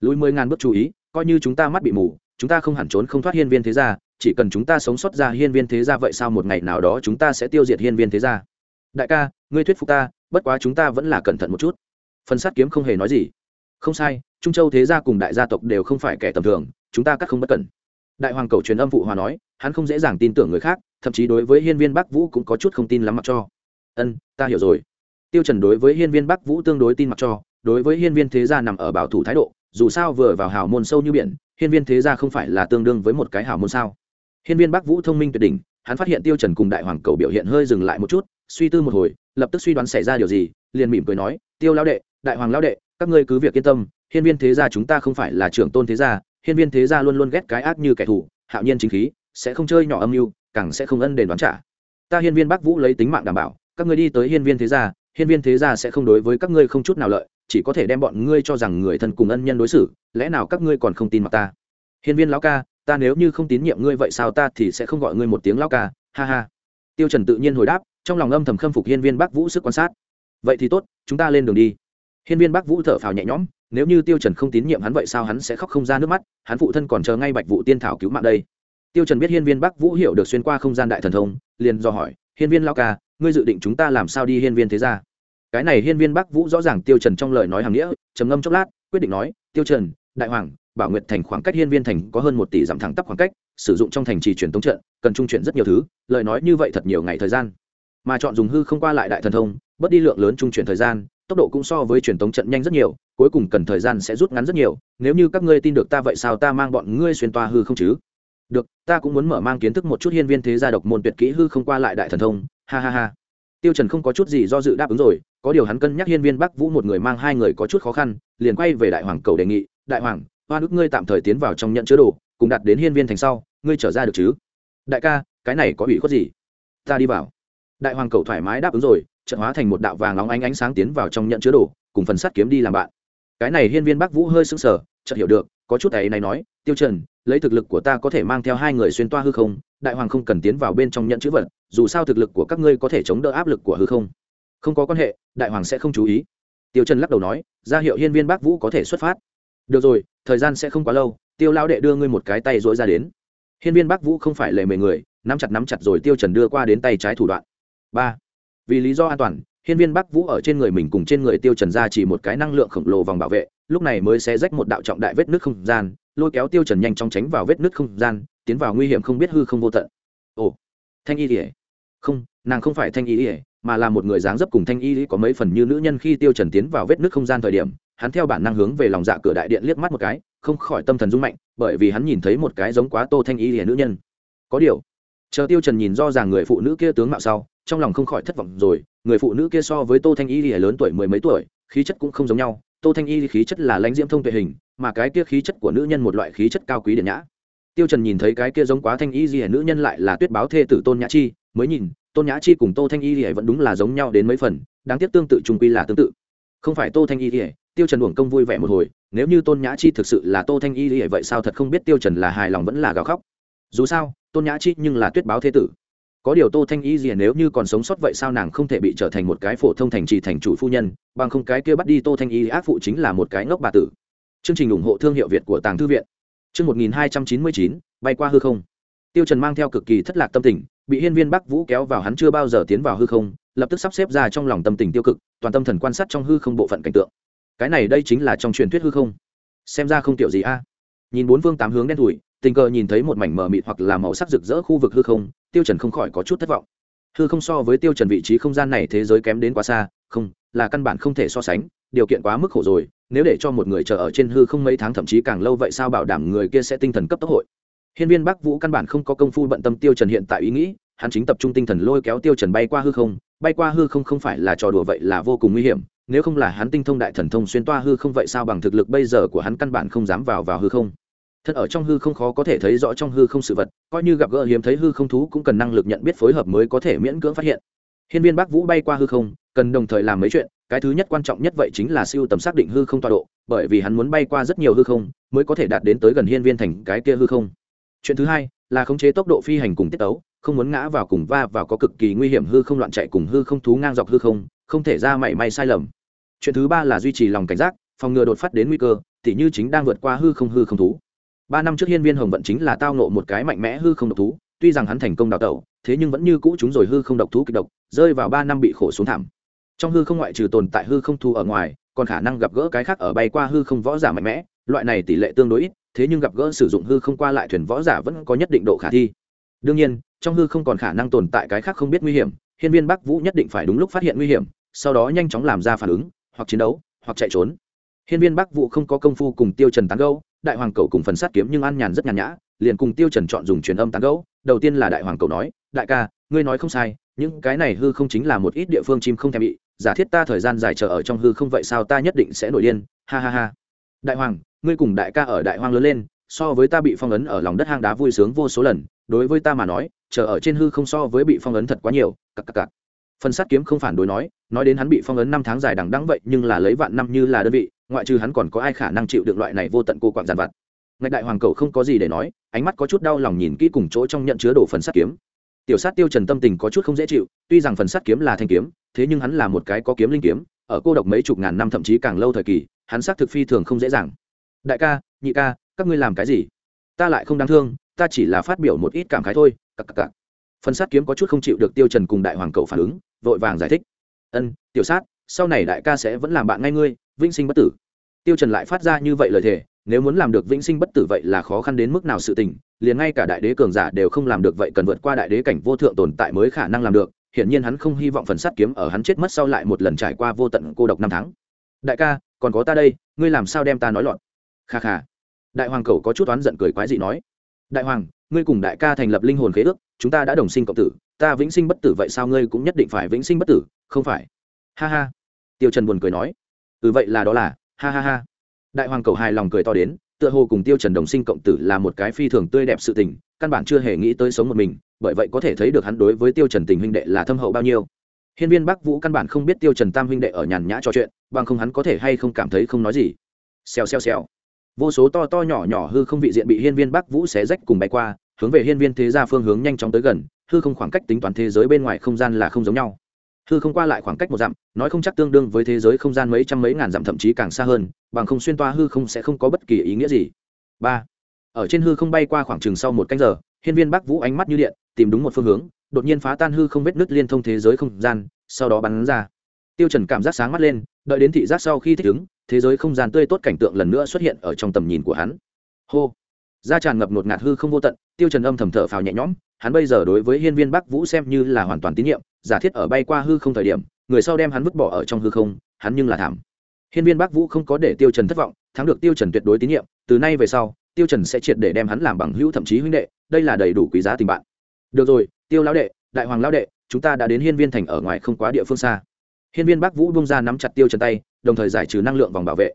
Speaker 1: Lùi mười ngàn bước chú ý, coi như chúng ta mắt bị mù, chúng ta không hẳn trốn không thoát hiên viên thế gia, chỉ cần chúng ta sống sót ra hiên viên thế gia vậy sao một ngày nào đó chúng ta sẽ tiêu diệt hiên viên thế gia. Đại ca, ngươi thuyết phục ta, bất quá chúng ta vẫn là cẩn thận một chút. Phần sát kiếm không hề nói gì. Không sai, trung châu thế gia cùng đại gia tộc đều không phải kẻ tầm thường, chúng ta cắt không bất cẩn. Đại hoàng cầu truyền âm phụ hòa nói hắn không dễ dàng tin tưởng người khác, thậm chí đối với hiên viên bắc vũ cũng có chút không tin lắm mặc cho. Ân, ta hiểu rồi. Tiêu trần đối với hiên viên bắc vũ tương đối tin mặc cho, đối với hiên viên thế gia nằm ở bảo thủ thái độ, dù sao vừa vào hào môn sâu như biển, hiên viên thế gia không phải là tương đương với một cái hào môn sao. Hiên viên bắc vũ thông minh tuyệt đỉnh, hắn phát hiện tiêu trần cùng đại hoàng cầu biểu hiện hơi dừng lại một chút, suy tư một hồi, lập tức suy đoán xảy ra điều gì, liền mỉm cười nói, tiêu lão đệ, đại hoàng lão đệ, các ngươi cứ việc yên tâm, hiên viên thế gia chúng ta không phải là trưởng tôn thế gia, hiên viên thế gia luôn luôn ghét cái ác như kẻ thù, hạo nhiên chính khí sẽ không chơi nhỏ âm mưu, càng sẽ không ân đền đoán trả. Ta hiên viên bắc vũ lấy tính mạng đảm bảo, các ngươi đi tới hiên viên thế gia, hiên viên thế gia sẽ không đối với các ngươi không chút nào lợi, chỉ có thể đem bọn ngươi cho rằng người thân cùng ân nhân đối xử, lẽ nào các ngươi còn không tin mặt ta? Hiên viên lão ca, ta nếu như không tín nhiệm ngươi vậy sao ta thì sẽ không gọi ngươi một tiếng lão ca, ha ha. Tiêu trần tự nhiên hồi đáp, trong lòng âm thầm khâm phục hiên viên bắc vũ sức quan sát. Vậy thì tốt, chúng ta lên đường đi. Hiên viên bắc vũ thở phào nhẹ nhõm, nếu như tiêu trần không tín nhiệm hắn vậy sao hắn sẽ khóc không ra nước mắt, hắn phụ thân còn chờ ngay bạch vụ tiên thảo cứu mạng đây tiêu trần biết hiên viên bắc vũ hiểu được xuyên qua không gian đại thần thông, liền do hỏi, hiên viên lão ca, ngươi dự định chúng ta làm sao đi hiên viên thế gia? Cái này hiên viên bắc vũ rõ ràng tiêu trần trong lời nói hàng nghĩa, trầm ngâm chốc lát, quyết định nói, tiêu trần, đại hoàng, bảo nguyệt thành khoảng cách hiên viên thành có hơn một tỷ dặm thẳng tắp khoảng cách, sử dụng trong thành trì truyền tống trận, cần trung chuyển rất nhiều thứ, lời nói như vậy thật nhiều ngày thời gian. Mà chọn dùng hư không qua lại đại thần thông bất đi lượng lớn trung chuyển thời gian, tốc độ cũng so với truyền tống trận nhanh rất nhiều, cuối cùng cần thời gian sẽ rút ngắn rất nhiều, nếu như các ngươi tin được ta vậy sao ta mang bọn ngươi xuyên toa hư không chứ? Được, ta cũng muốn mở mang kiến thức một chút hiên viên thế gia độc môn tuyệt kỹ hư không qua lại đại thần thông. Ha ha ha. Tiêu trần không có chút gì do dự đáp ứng rồi, có điều hắn cân nhắc hiên viên bắc vũ một người mang hai người có chút khó khăn, liền quay về đại hoàng cầu đề nghị, đại hoàng, hoa nước ngươi tạm thời tiến vào trong nhận chứa đồ, cùng đặt đến hiên viên thành sau, ngươi trở ra được chứ? Đại ca, cái này có ủy khuất gì? Ta đi vào. Đại hoàng cầu thoải mái đáp ứng rồi trận hóa thành một đạo vàng óng ánh ánh sáng tiến vào trong nhận chứa đồ, cùng phần sắt kiếm đi làm bạn. Cái này hiên viên bắc vũ hơi sững sờ, chợt hiểu được, có chút ấy này nói, tiêu trần lấy thực lực của ta có thể mang theo hai người xuyên toa hư không, đại hoàng không cần tiến vào bên trong nhận chữ vật, dù sao thực lực của các ngươi có thể chống đỡ áp lực của hư không. Không có quan hệ, đại hoàng sẽ không chú ý. Tiêu trần lắc đầu nói, ra hiệu hiên viên bác vũ có thể xuất phát. Được rồi, thời gian sẽ không quá lâu, tiêu lão đệ đưa ngươi một cái tay dỗi ra đến. Hiên viên bác vũ không phải lề mề người, nắm chặt nắm chặt rồi tiêu trần đưa qua đến tay trái thủ đoạn. Ba. Vì lý do an toàn, hiên viên bắc vũ ở trên người mình cùng trên người tiêu trần ra chỉ một cái năng lượng khổng lồ vòng bảo vệ, lúc này mới sẽ rách một đạo trọng đại vết nứt không gian lôi kéo tiêu trần nhanh chóng tránh vào vết nứt không gian, tiến vào nguy hiểm không biết hư không vô tận. Ồ, thanh y ỉa không, nàng không phải thanh y ỉa mà là một người dáng dấp cùng thanh y có mấy phần như nữ nhân khi tiêu trần tiến vào vết nứt không gian thời điểm, hắn theo bản năng hướng về lòng dạ cửa đại điện liếc mắt một cái, không khỏi tâm thần rung mạnh, bởi vì hắn nhìn thấy một cái giống quá tô thanh y ỉa nữ nhân. Có điều, chờ tiêu trần nhìn do ràng người phụ nữ kia tướng mạo sau, trong lòng không khỏi thất vọng rồi, người phụ nữ kia so với tô thanh y ỉa lớn tuổi mười mấy tuổi, khí chất cũng không giống nhau tô thanh y khí chất là lãnh diễm thông tuệ hình, mà cái kia khí chất của nữ nhân một loại khí chất cao quý điện nhã. Tiêu trần nhìn thấy cái kia giống quá thanh y gì nữ nhân lại là tuyết báo thê tử tôn nhã chi, mới nhìn, tôn nhã chi cùng tô thanh y gì vẫn đúng là giống nhau đến mấy phần, đáng tiếc tương tự trùng quy là tương tự. Không phải tô thanh y gì tiêu trần uổng công vui vẻ một hồi, nếu như tôn nhã chi thực sự là tô thanh y gì vậy sao thật không biết tiêu trần là hài lòng vẫn là gào khóc. Dù sao, tôn nhã chi nhưng là tuyết báo thê tử có điều tô thanh y gì nếu như còn sống sót vậy sao nàng không thể bị trở thành một cái phổ thông thành trì thành chủ phu nhân, bằng không cái kia bắt đi tô thanh y ác phụ chính là một cái ngốc bà tử. Chương trình ủng hộ thương hiệu việt của tàng thư viện. Chương một nghìn hai trăm chín mươi chín, bay qua hư không. Tiêu trần mang theo cực kỳ thất lạc tâm tình, bị hiên viên bắc vũ kéo vào hắn chưa bao giờ tiến vào hư không, lập tức sắp xếp ra trong lòng tâm tình tiêu cực, toàn tâm thần quan sát trong hư không bộ phận cảnh tượng. Cái này đây chính là trong truyền thuyết hư không. Xem ra không tiểu gì a. Nhìn bốn phương tám hướng đen thủi tình cờ nhìn thấy một mảnh mờ mịt hoặc là màu sắc rực rỡ khu vực hư không tiêu trần không khỏi có chút thất vọng. Hư không so với tiêu trần vị trí không gian này thế giới kém đến quá xa, không, là căn bản không thể so sánh, điều kiện quá mức khổ rồi, nếu để cho một người chờ ở trên hư không mấy tháng thậm chí càng lâu vậy sao bảo đảm người kia sẽ tinh thần cấp tốc hội? Hiên viên bắc vũ căn bản không có công phu bận tâm tiêu trần hiện tại ý nghĩ, hắn chính tập trung tinh thần lôi kéo tiêu trần bay qua hư không, bay qua hư không không phải là trò đùa vậy là vô cùng nguy hiểm, nếu không là hắn tinh thông đại thần thông xuyên toa hư không vậy sao bằng thực lực bây giờ của hắn căn bản không dám vào vào hư không? Thật ở trong hư không khó có thể thấy rõ trong hư không sự vật, coi như gặp gỡ hiếm thấy hư không thú cũng cần năng lực nhận biết phối hợp mới có thể miễn cưỡng phát hiện. Hiên viên bắc vũ bay qua hư không, cần đồng thời làm mấy chuyện, cái thứ nhất quan trọng nhất vậy chính là siêu tầm xác định hư không tọa độ, bởi vì hắn muốn bay qua rất nhiều hư không, mới có thể đạt đến tới gần hiên viên thành cái kia hư không. Chuyện thứ hai, là khống chế tốc độ phi hành cùng tiết tấu, không muốn ngã vào cùng va vào có cực kỳ nguy hiểm hư không loạn chạy cùng hư không thú ngang dọc hư không không thể ra mảy may sai lầm. Chuyện thứ ba là duy trì lòng cảnh giác, phòng ngừa đột phát đến nguy cơ, tỉ như chính đang vượt qua hư không hư không thú ba năm trước hiên viên hồng vận chính là tao nộ một cái mạnh mẽ hư không độc thú, tuy rằng hắn thành công đào tẩu, thế nhưng vẫn như cũ chúng rồi hư không độc thú kịch độc, rơi vào ba năm bị khổ xuống thảm trong hư không ngoại trừ tồn tại hư không thu ở ngoài, còn khả năng gặp gỡ cái khác ở bay qua hư không võ giả mạnh mẽ, loại này tỷ lệ tương đối ít, thế nhưng gặp gỡ sử dụng hư không qua lại thuyền võ giả vẫn có nhất định độ khả thi đương nhiên, trong hư không còn khả năng tồn tại cái khác không biết nguy hiểm, hiên viên bắc vũ nhất định phải đúng lúc phát hiện nguy hiểm, sau đó nhanh chóng làm ra phản ứng, hoặc chiến đấu, hoặc chạy trốn hiên viên bắc vũ không có công phu cùng tiêu trần tán Gâu đại hoàng cầu cùng phần sát kiếm nhưng an nhàn rất nhàn nhã, liền cùng tiêu trần chọn dùng truyền âm tán gẫu. Đầu tiên là đại hoàng cầu nói, đại ca, ngươi nói không sai, những cái này hư không chính là một ít địa phương chim không thèm bị, giả thiết ta thời gian dài chờ ở trong hư không vậy sao ta nhất định sẽ nổi điên. Ha ha ha. Đại hoàng, ngươi cùng đại ca ở đại hoang lớn lên, so với ta bị phong ấn ở lòng đất hang đá vui sướng vô số lần, đối với ta mà nói, chờ ở trên hư không so với bị phong ấn thật quá nhiều, cặc cặc cặc. Phần sát kiếm không phản đối nói nói đến hắn bị phong ấn năm tháng dài đằng đẵng vậy nhưng là lấy vạn năm như là đơn vị ngoại trừ hắn còn có ai khả năng chịu được loại này vô tận cô quạng giàn vặt. Ngạch đại hoàng cầu không có gì để nói, ánh mắt có chút đau lòng nhìn kỹ cùng chỗ trong nhận chứa đồ phần sắt kiếm. Tiểu sát tiêu trần tâm tình có chút không dễ chịu, tuy rằng phần sắt kiếm là thanh kiếm, thế nhưng hắn là một cái có kiếm linh kiếm, ở cô độc mấy chục ngàn năm thậm chí càng lâu thời kỳ, hắn xác thực phi thường không dễ dàng. Đại ca, nhị ca, các ngươi làm cái gì? Ta lại không đáng thương, ta chỉ là phát biểu một ít cảm khái thôi, cặc cặc cặc. Phần sát kiếm có chút không chịu được tiêu trần cùng đại hoàng cậu phản ứng, vội vàng giải thích. Ân, tiểu sát, sau này đại ca sẽ vẫn làm bạn ngay ngươi, vĩnh sinh bất tử tiêu trần lại phát ra như vậy lời thề, nếu muốn làm được vĩnh sinh bất tử vậy là khó khăn đến mức nào sự tình, liền ngay cả đại đế cường giả đều không làm được vậy cần vượt qua đại đế cảnh vô thượng tồn tại mới khả năng làm được, hiển nhiên hắn không hy vọng phần sát kiếm ở hắn chết mất sau lại một lần trải qua vô tận cô độc năm tháng. Đại ca, còn có ta đây, ngươi làm sao đem ta nói loạn kha kha. Đại hoàng cầu có chút oán giận cười quái dị nói. Đại hoàng, ngươi cùng đại ca thành lập linh hồn khế ước, chúng ta đã đồng sinh cộng tử, ta vĩnh sinh bất tử vậy sao ngươi cũng nhất định phải vĩnh sinh bất tử, không phải? Ha ha. Tiêu trần buồn cười nói. Ừ vậy là đó là ha ha ha. Đại hoàng cầu hài lòng cười to đến, tựa hồ cùng tiêu trần đồng sinh cộng tử là một cái phi thường tươi đẹp sự tình, căn bản chưa hề nghĩ tới sống một mình, bởi vậy có thể thấy được hắn đối với tiêu trần tình huynh đệ là thâm hậu bao nhiêu. Hiên viên bắc vũ căn bản không biết tiêu trần tam huynh đệ ở nhàn nhã trò chuyện, bằng không hắn có thể hay không cảm thấy không nói gì. Xèo xèo xèo. Vô số to to nhỏ nhỏ hư không vị diện bị hiên viên bắc vũ xé rách cùng bay qua, hướng về hiên viên thế gia phương hướng nhanh chóng tới gần, hư không khoảng cách tính toán thế giới bên ngoài không gian là không giống nhau hư không qua lại khoảng cách một dặm, nói không chắc tương đương với thế giới không gian mấy trăm mấy ngàn dặm thậm chí càng xa hơn, bằng không xuyên toa hư không sẽ không có bất kỳ ý nghĩa gì. Ba, ở trên hư không bay qua khoảng chừng sau một canh giờ, hiên viên bắc vũ ánh mắt như điện, tìm đúng một phương hướng, đột nhiên phá tan hư không vết nứt liên thông thế giới không gian, sau đó bắn ra. Tiêu trần cảm giác sáng mắt lên, đợi đến thị giác sau khi thích ứng, thế giới không gian tươi tốt cảnh tượng lần nữa xuất hiện ở trong tầm nhìn của hắn. Hô! Da tràn ngập ngột ngạt hư không vô tận, tiêu trần âm thầm thở phào nhẹ nhõm, hắn bây giờ đối với hiên viên bắc vũ xem như là hoàn toàn tín nhiệm giả thiết ở bay qua hư không thời điểm, người sau đem hắn vứt bỏ ở trong hư không, hắn nhưng là thảm. Hiên viên bắc vũ không có để tiêu trần thất vọng, thắng được tiêu trần tuyệt đối tín nhiệm, từ nay về sau, tiêu trần sẽ triệt để đem hắn làm bằng hữu thậm chí huynh đệ, đây là đầy đủ quý giá tình bạn. Được rồi, tiêu lão đệ, đại hoàng lão đệ, chúng ta đã đến hiên viên thành ở ngoài không quá địa phương xa. Hiên viên bắc vũ bung ra nắm chặt tiêu trần tay, đồng thời giải trừ năng lượng vòng bảo vệ.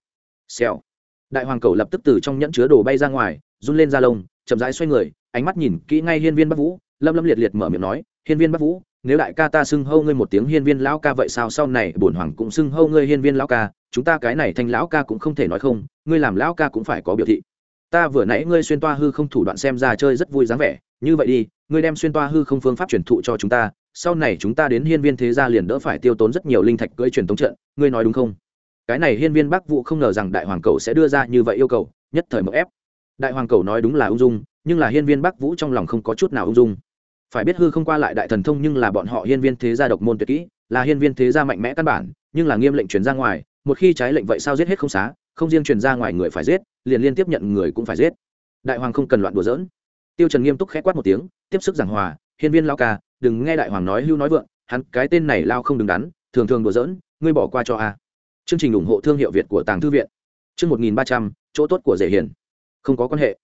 Speaker 1: Xèo. Đại hoàng cầu lập tức từ trong nhẫn chứa đồ bay ra ngoài, run lên ra lông, chậm rãi xoay người, ánh mắt nhìn kỹ ngay hiên viên bắc vũ, lâm lâm liệt liệt mở miệng nói, hiên viên bắc vũ nếu đại ca ta xưng hâu ngươi một tiếng hiên viên lão ca vậy sao sau này bổn hoàng cũng xưng hâu ngươi hiên viên lão ca, chúng ta cái này thanh lão ca cũng không thể nói không, ngươi làm lão ca cũng phải có biểu thị. Ta vừa nãy ngươi xuyên toa hư không thủ đoạn xem ra chơi rất vui dáng vẻ, như vậy đi, ngươi đem xuyên toa hư không phương pháp truyền thụ cho chúng ta, sau này chúng ta đến hiên viên thế gia liền đỡ phải tiêu tốn rất nhiều linh thạch cưỡi truyền tống trận, ngươi nói đúng không? Cái này hiên viên bắc vụ không ngờ rằng đại hoàng cầu sẽ đưa ra như vậy yêu cầu, nhất thời một ép. Đại hoàng cầu nói đúng là ung dung, nhưng là hiên viên bắc vũ trong lòng không có chút nào ung dung phải biết hư không qua lại đại thần thông nhưng là bọn họ hiên viên thế gia độc môn tuyệt kỹ, là hiên viên thế gia mạnh mẽ căn bản, nhưng là nghiêm lệnh truyền ra ngoài, một khi trái lệnh vậy sao giết hết không xá, không riêng truyền ra ngoài người phải giết, liền liên tiếp nhận người cũng phải giết. Đại hoàng không cần loạn đùa giỡn. Tiêu trần nghiêm túc khẽ quát một tiếng, tiếp sức giảng hòa, hiên viên lao ca, đừng nghe đại hoàng nói hưu nói vượng, hắn cái tên này lao không đứng đắn, thường thường đùa giỡn, ngươi bỏ qua cho a. Chương trình ủng hộ thương hiệu việt của tàng thư viện. Chương một nghìn ba trăm, chỗ tốt của dễ hiền. Không có quan hệ.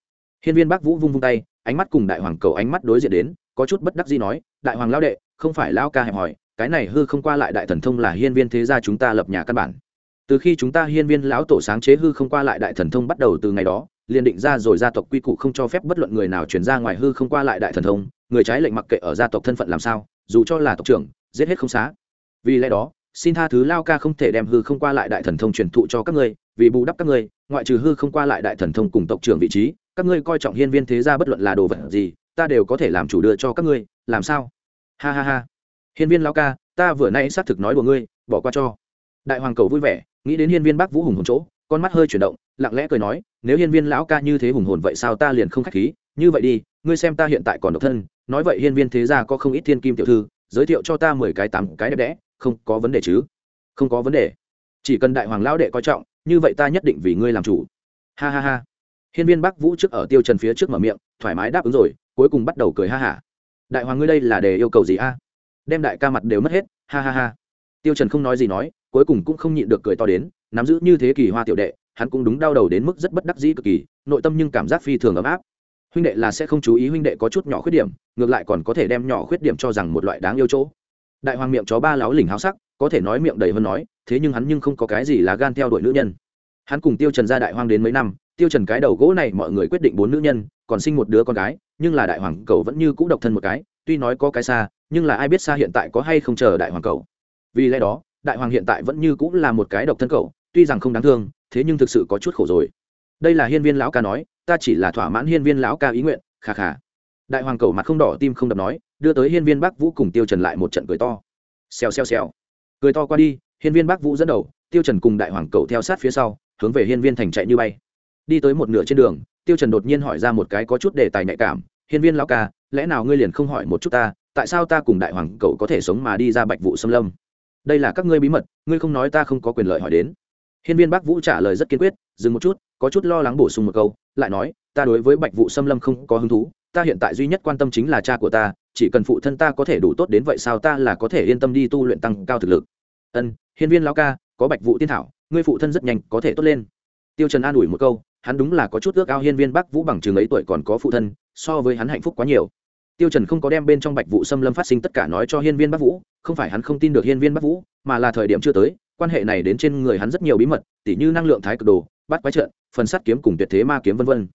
Speaker 1: Hiên viên bác vũ vung vung tay, ánh mắt cùng đại hoàng cầu ánh mắt đối diện đến có chút bất đắc gì nói, đại hoàng lao đệ, không phải lao ca hẹp hỏi cái này hư không qua lại đại thần thông là hiên viên thế gia chúng ta lập nhà căn bản. Từ khi chúng ta hiên viên lão tổ sáng chế hư không qua lại đại thần thông bắt đầu từ ngày đó, liền định ra rồi gia tộc quy củ không cho phép bất luận người nào chuyển ra ngoài hư không qua lại đại thần thông, người trái lệnh mặc kệ ở gia tộc thân phận làm sao, dù cho là tộc trưởng, giết hết không xá. Vì lẽ đó, xin tha thứ lao ca không thể đem hư không qua lại đại thần thông truyền thụ cho các ngươi, vì bù đắp các ngươi, ngoại trừ hư không qua lại đại thần thông cùng tộc trưởng vị trí, các ngươi coi trọng hiên viên thế gia bất luận là đồ vật gì ta đều có thể làm chủ đưa cho các ngươi, làm sao? Ha ha ha. Hiên viên lao ca, ta vừa nay xác thực nói của ngươi, bỏ qua cho. Đại hoàng cầu vui vẻ, nghĩ đến hiên viên bắc vũ hùng hồn chỗ, con mắt hơi chuyển động, lặng lẽ cười nói, nếu hiên viên lão ca như thế hùng hồn vậy sao ta liền không k h á c h khí, như vậy đi, ngươi xem ta hiện tại còn độc thân, nói vậy hiên viên thế gia có không ít thiên kim tiểu thư, giới thiệu cho ta mười cái tám cái đẹp đẽ, không có vấn đề chứ? Không có vấn đề. Chỉ cần đại hoàng lão đệ coi trọng, như vậy ta nhất định vì ngươi làm chủ. Ha ha ha. Hiên viên bắc vũ trước ở tiêu trần phía trước mở miệng, thoải mái đáp ứng rồi cuối cùng bắt đầu cười ha hả. Đại hoàng ngươi đây là để yêu cầu gì a? Đem đại ca mặt đều mất hết, ha ha ha. Tiêu trần không nói gì nói, cuối cùng cũng không nhịn được cười to đến, nắm giữ như thế kỳ hoa tiểu đệ, hắn cũng đúng đau đầu đến mức rất bất đắc dĩ cực kỳ, nội tâm nhưng cảm giác phi thường ấm áp. Huynh đệ là sẽ không chú ý huynh đệ có chút nhỏ khuyết điểm, ngược lại còn có thể đem nhỏ khuyết điểm cho rằng một loại đáng yêu chỗ. Đại hoàng miệng chó ba láo lỉnh háo sắc, có thể nói miệng đầy hơn nói, thế nhưng hắn nhưng không có cái gì là gan theo đuổi nữ nhân. Hắn cùng tiêu trần ra đại hoang đến mấy năm, tiêu trần cái đầu gỗ này mọi người quyết định bốn nữ nhân, còn sinh một đứa con gái nhưng là đại hoàng cầu vẫn như cũ độc thân một cái, tuy nói có cái xa, nhưng là ai biết xa hiện tại có hay không chờ đại hoàng cầu. Vì lẽ đó, đại hoàng hiện tại vẫn như cũ là một cái độc thân cầu, tuy rằng không đáng thương, thế nhưng thực sự có chút khổ rồi. Đây là hiên viên lão ca nói, ta chỉ là thỏa mãn hiên viên lão ca ý nguyện khà khà đại hoàng cầu mặt không đỏ tim không đập nói, đưa tới hiên viên bắc vũ cùng tiêu trần lại một trận cười to. Xèo xèo xèo. Cười to qua đi, hiên viên bắc vũ dẫn đầu, tiêu trần cùng đại hoàng cầu theo sát phía sau, hướng về hiên viên thành chạy như bay. Đi tới một nửa trên đường tiêu trần đột nhiên hỏi ra một cái có chút đề tài nhạy cảm, hiên viên lão ca, lẽ nào ngươi liền không hỏi một chút ta, tại sao ta cùng đại hoàng cầu có thể sống mà đi ra bạch vụ xâm lâm? Đây là các ngươi bí mật, ngươi không nói ta không có quyền lợi hỏi đến. Hiên viên bắc vũ trả lời rất kiên quyết, dừng một chút, có chút lo lắng bổ sung một câu, lại nói, ta đối với bạch vụ xâm lâm không có hứng thú, ta hiện tại duy nhất quan tâm chính là cha của ta, chỉ cần phụ thân ta có thể đủ tốt đến vậy sao ta là có thể yên tâm đi tu luyện tăng cao thực lực. Ân, hiên viên lão ca, có bạch vụ tiên thảo, ngươi phụ thân rất nhanh có thể tốt lên. Tiêu trần an ủi một câu hắn đúng là có chút ước ao hiên viên bắc vũ bằng chừng ấy tuổi còn có phụ thân, so với hắn hạnh phúc quá nhiều. Tiêu trần không có đem bên trong bạch vụ xâm lâm phát sinh tất cả nói cho hiên viên bắc vũ, không phải hắn không tin được hiên viên bắc vũ, mà là thời điểm chưa tới, quan hệ này đến trên người hắn rất nhiều bí mật, tỉ như năng lượng thái cực đồ bắt quái trận, phần sắt kiếm cùng tuyệt thế ma kiếm vân vân.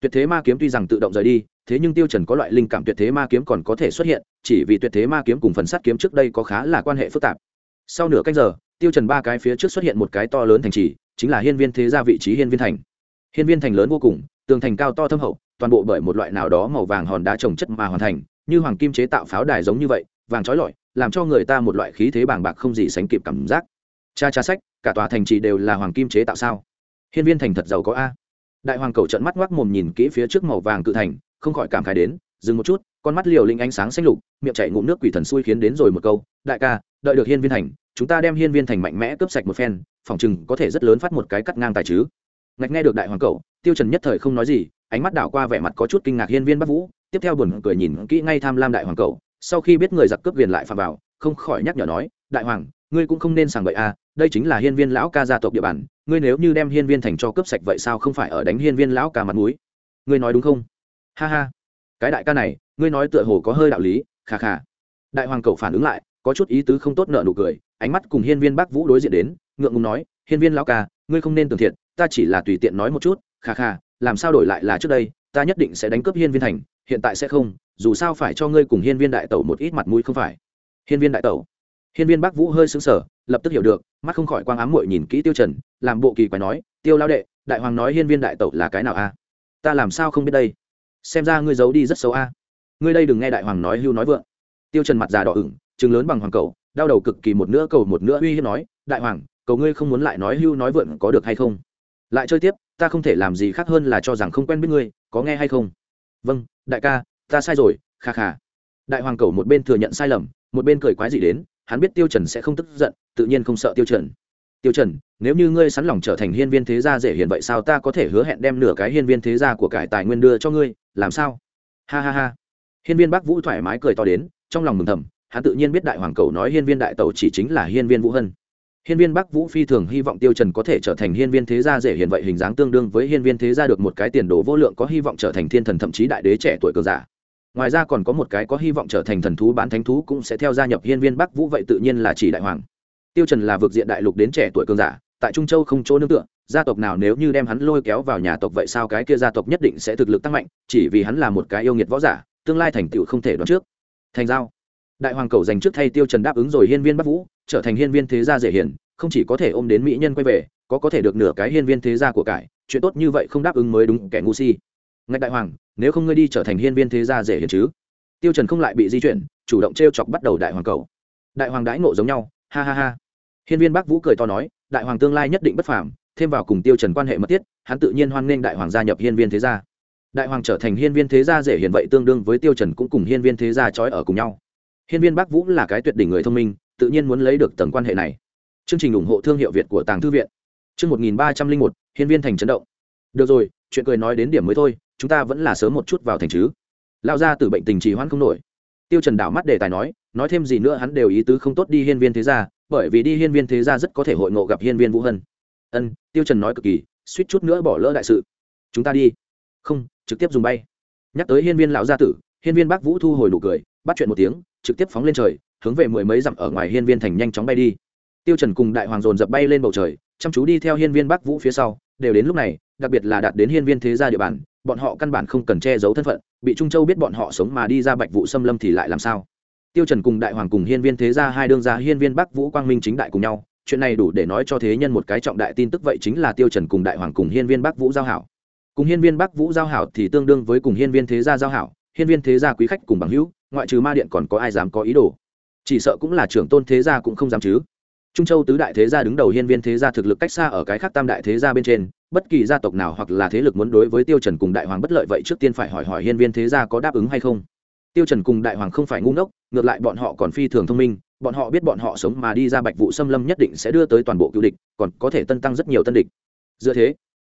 Speaker 1: Tuyệt thế ma kiếm tuy rằng tự động rời đi, thế nhưng tiêu trần có loại linh cảm tuyệt thế ma kiếm còn có thể xuất hiện, chỉ vì tuyệt thế ma kiếm cùng phần sắt kiếm trước đây có khá là quan hệ phức tạp. Sau nửa canh giờ, tiêu trần ba cái phía trước xuất hiện một cái to lớn thành trì, chính là hiên viên thế gia vị trí hiên viên thành hiên viên thành lớn vô cùng, tường thành cao to thâm hậu, toàn bộ bởi một loại nào đó màu vàng hòn đá trồng chất mà hoàn thành, như hoàng kim chế tạo pháo đài giống như vậy, vàng trói lọi, làm cho người ta một loại khí thế bàng bạc không gì sánh kịp cảm giác. Cha cha sách, cả tòa thành trì đều là hoàng kim chế tạo sao? Hiên viên thành thật giàu có a. Đại hoàng cầu trận mắt ngoác mồm nhìn kỹ phía trước màu vàng cự thành, không khỏi cảm khái đến, dừng một chút, con mắt liều linh ánh sáng xanh lục, miệng chảy ngụm nước quỷ thần xui khiến đến rồi một câu, đại ca, đợi được hiên viên thành, chúng ta đem hiên viên thành mạnh mẽ cướp sạch một phen, phòng chừng có thể rất lớn phát một cái cắt ngang tài chứ ngạch nghe được đại hoàng cầu tiêu trần nhất thời không nói gì, ánh mắt đảo qua vẻ mặt có chút kinh ngạc hiên viên bắc vũ, tiếp theo buồn cười nhìn kỹ ngay tham lam đại hoàng cầu sau khi biết người giặc cướp viền lại phạm vào, không khỏi nhắc nhở nói, đại hoàng, ngươi cũng không nên sàng bậy à đây chính là hiên viên lão ca gia tộc địa bàn, ngươi nếu như đem hiên viên thành cho cướp sạch vậy sao không phải ở đánh hiên viên lão ca mặt mũi ngươi nói đúng không ha ha, cái đại ca này, ngươi nói tựa hồ có hơi đạo lý khà khà đại hoàng cầu phản ứng lại, có chút ý tứ không tốt nợ nụ cười, ánh mắt cùng hiên viên bắc vũ đối diện đến, ngượng ngùng nói, hiên viên lão ca, ngươi không nên tưởng thiệt ta chỉ là tùy tiện nói một chút khà khà làm sao đổi lại là trước đây, ta nhất định sẽ đánh cướp hiên viên thành, hiện tại sẽ không, dù sao phải cho ngươi cùng hiên viên đại tẩu một ít mặt mũi không phải. Hiên viên đại tẩu. Hiên viên bắc vũ hơi xứng sở lập tức hiểu được, mắt không khỏi quang ám muội nhìn kỹ tiêu trần, làm bộ kỳ quái nói, tiêu lao đệ, đại hoàng nói hiên viên đại tẩu là cái nào a? Ta làm sao không biết đây? Xem ra ngươi giấu đi rất xấu a. Ngươi đây đừng nghe đại hoàng nói hưu nói vượng. Tiêu trần mặt già đỏ ửng, trừng lớn bằng hoàng cầu, đau đầu cực kỳ một nữa cầu một nữa uy hiếp nói, đại hoàng, cầu ngươi không muốn lại nói hưu nói vượng có được hay không? Lại chơi tiếp, ta không thể làm gì khác hơn là cho rằng không quen biết ngươi, có nghe hay không? Vâng đại ca, ta sai rồi, kha kha. Đại hoàng cầu một bên thừa nhận sai lầm, một bên cười quái gì đến, hắn biết tiêu trần sẽ không tức giận, tự nhiên không sợ tiêu trần. Tiêu trần, nếu như ngươi sẵn lòng trở thành hiên viên thế gia dễ hiền vậy sao ta có thể hứa hẹn đem nửa cái hiên viên thế gia của cải tài nguyên đưa cho ngươi, làm sao? Ha ha ha. Hiên viên bắc vũ thoải mái cười to đến, trong lòng mừng thầm, hắn tự nhiên biết đại hoàng cầu nói hiên viên đại tẩu chỉ chính là hiên viên vũ hân hiên viên bắc vũ phi thường hy vọng tiêu trần có thể trở thành hiên viên thế gia dễ hiện vậy hình dáng tương đương với hiên viên thế gia được một cái tiền đồ vô lượng có hy vọng trở thành thiên thần thậm chí đại đế trẻ tuổi cường giả. Ngoài ra còn có một cái có hy vọng trở thành thần thú bán thánh thú cũng sẽ theo gia nhập hiên viên bắc vũ vậy tự nhiên là chỉ đại hoàng. Tiêu trần là vực diện đại lục đến trẻ tuổi cường giả, tại trung châu không chỗ nương tựa, gia tộc nào nếu như đem hắn lôi kéo vào nhà tộc vậy sao cái kia gia tộc nhất định sẽ thực lực tăng mạnh, chỉ vì hắn là một cái yêu nghiệt võ giả, tương lai thành tựu không thể đoán trước. Thành giao. Đại hoàng cầu dành trước thay tiêu trần đáp ứng rồi hiên viên bắc vũ trở thành hiên viên thế gia dễ hiển, không chỉ có thể ôm đến mỹ nhân quay về, có có thể được nửa cái hiên viên thế gia của cải, chuyện tốt như vậy không đáp ứng mới đúng, kẻ ngu si. Ngạch đại hoàng, nếu không ngươi đi trở thành hiên viên thế gia dễ hiển chứ? Tiêu trần không lại bị di chuyển, chủ động treo chọc bắt đầu đại hoàng cầu. Đại hoàng đãi ngộ giống nhau, ha ha ha. Hiên viên bắc vũ cười to nói, đại hoàng tương lai nhất định bất phàm, thêm vào cùng tiêu trần quan hệ mật thiết, hắn tự nhiên hoan nghênh đại hoàng gia nhập hiên viên thế gia. Đại hoàng trở thành hiên viên thế gia dễ hiển vậy tương đương với tiêu trần cũng cùng hiên viên thế gia trói ở cùng nhau. Hiên viên bắc vũ là cái tuyệt đỉnh người thông minh tự nhiên muốn lấy được tầng quan hệ này. Chương trình ủng hộ thương hiệu việt của tàng thư viện. Chương một nghìn ba trăm linh một, hiên viên thành chấn động. Được rồi, chuyện cười nói đến điểm mới thôi, chúng ta vẫn là sớm một chút vào thành chứ. Lao ra từ bệnh tình trì hoãn không nổi. Tiêu trần đảo mắt đề tài nói nói thêm gì nữa hắn đều ý tứ không tốt đi hiên viên thế gia, bởi vì đi hiên viên thế gia rất có thể hội ngộ gặp hiên viên vũ hân. Ân, tiêu trần nói cực kỳ, suýt chút nữa bỏ lỡ đại sự. Chúng ta đi. Không, trực tiếp dùng bay. Nhắc tới hiên viên lão gia tử, hiên viên bác vũ thu hồi nụ cười, bắt chuyện một tiếng, trực tiếp phóng lên trời hướng về mười mấy dặm ở ngoài hiên viên thành nhanh chóng bay đi. Tiêu trần cùng đại hoàng dồn dập bay lên bầu trời, chăm chú đi theo hiên viên Bắc vũ phía sau, đều đến lúc này, đặc biệt là đạt đến hiên viên thế gia địa bàn, bọn họ căn bản không cần che giấu thân phận, bị trung châu biết bọn họ sống mà đi ra bạch vụ xâm lâm thì lại làm sao? Tiêu trần cùng đại hoàng cùng hiên viên thế gia hai đương gia hiên viên bắc vũ quang minh chính đại cùng nhau, chuyện này đủ để nói cho thế nhân một cái trọng đại tin tức vậy chính là tiêu trần cùng đại hoàng cùng hiên viên bắc vũ giao hảo. Cùng hiên viên bắc vũ giao hảo thì tương đương với cùng hiên viên thế gia giao hảo, hiên viên thế gia quý khách cùng bằng hữu, ngoại trừ ma điện còn có ai dám có ý đồ? Chỉ sợ cũng là trưởng tôn thế gia cũng không dám chứ. Trung châu tứ đại thế gia đứng đầu hiên viên thế gia thực lực cách xa ở cái khác tam đại thế gia bên trên, bất kỳ gia tộc nào hoặc là thế lực muốn đối với tiêu trần cùng đại hoàng bất lợi vậy trước tiên phải hỏi hỏi hiên viên thế gia có đáp ứng hay không. Tiêu trần cùng đại hoàng không phải ngu ngốc, ngược lại bọn họ còn phi thường thông minh, bọn họ biết bọn họ sống mà đi ra bạch vụ xâm lâm nhất định sẽ đưa tới toàn bộ cựu địch, còn có thể tân tăng rất nhiều tân địch. Dựa thế,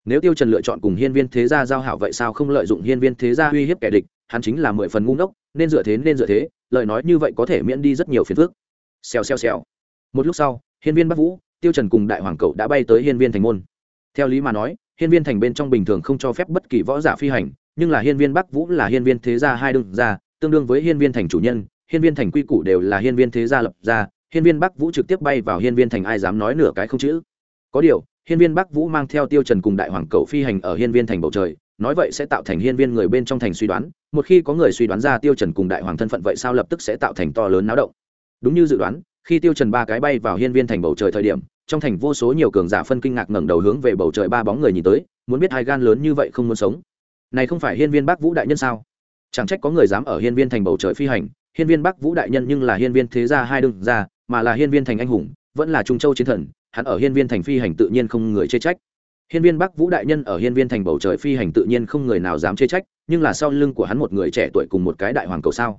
Speaker 1: nếu tiêu trần lựa chọn cùng hiên viên thế gia giao hảo vậy sao không lợi dụng hiên viên thế gia uy hiếp kẻ địch, hắn chính là mười phần ngu ngốc, nên dựa thế, nên dựa thế lời nói như vậy có thể miễn đi rất nhiều phiền phức xèo xèo xèo một lúc sau hiên viên bắc vũ tiêu trần cùng đại hoàng cậu đã bay tới hiên viên thành môn theo lý mà nói hiên viên thành bên trong bình thường không cho phép bất kỳ võ giả phi hành nhưng là hiên viên bắc vũ là hiên viên thế gia hai đương gia tương đương với hiên viên thành chủ nhân hiên viên thành quy củ đều là hiên viên thế gia lập ra hiên viên bắc vũ trực tiếp bay vào hiên viên thành ai dám nói nửa cái không chữ có điều hiên viên bắc vũ mang theo tiêu trần cùng đại hoàng cậu phi hành ở hiên viên thành bầu trời nói vậy sẽ tạo thành hiên viên người bên trong thành suy đoán, một khi có người suy đoán ra tiêu trần cùng đại hoàng thân phận vậy sao lập tức sẽ tạo thành to lớn náo động. Đúng như dự đoán, khi tiêu trần ba cái bay vào hiên viên thành bầu trời thời điểm, trong thành vô số nhiều cường giả phân kinh ngạc ngẩng đầu hướng về bầu trời ba bóng người nhìn tới, muốn biết hai gan lớn như vậy không muốn sống. Này không phải hiên viên bắc vũ đại nhân sao? Chẳng trách có người dám ở hiên viên thành bầu trời phi hành, hiên viên bắc vũ đại nhân nhưng là hiên viên thế gia hai đương gia, mà là hiên viên thành anh hùng, vẫn là trung châu chiến thần, hắn ở hiên viên thành phi hành tự nhiên không người chê trách hiên viên bắc vũ đại nhân ở hiên viên thành bầu trời phi hành tự nhiên không người nào dám chê trách, nhưng là sau lưng của hắn một người trẻ tuổi cùng một cái đại hoàng cầu sao?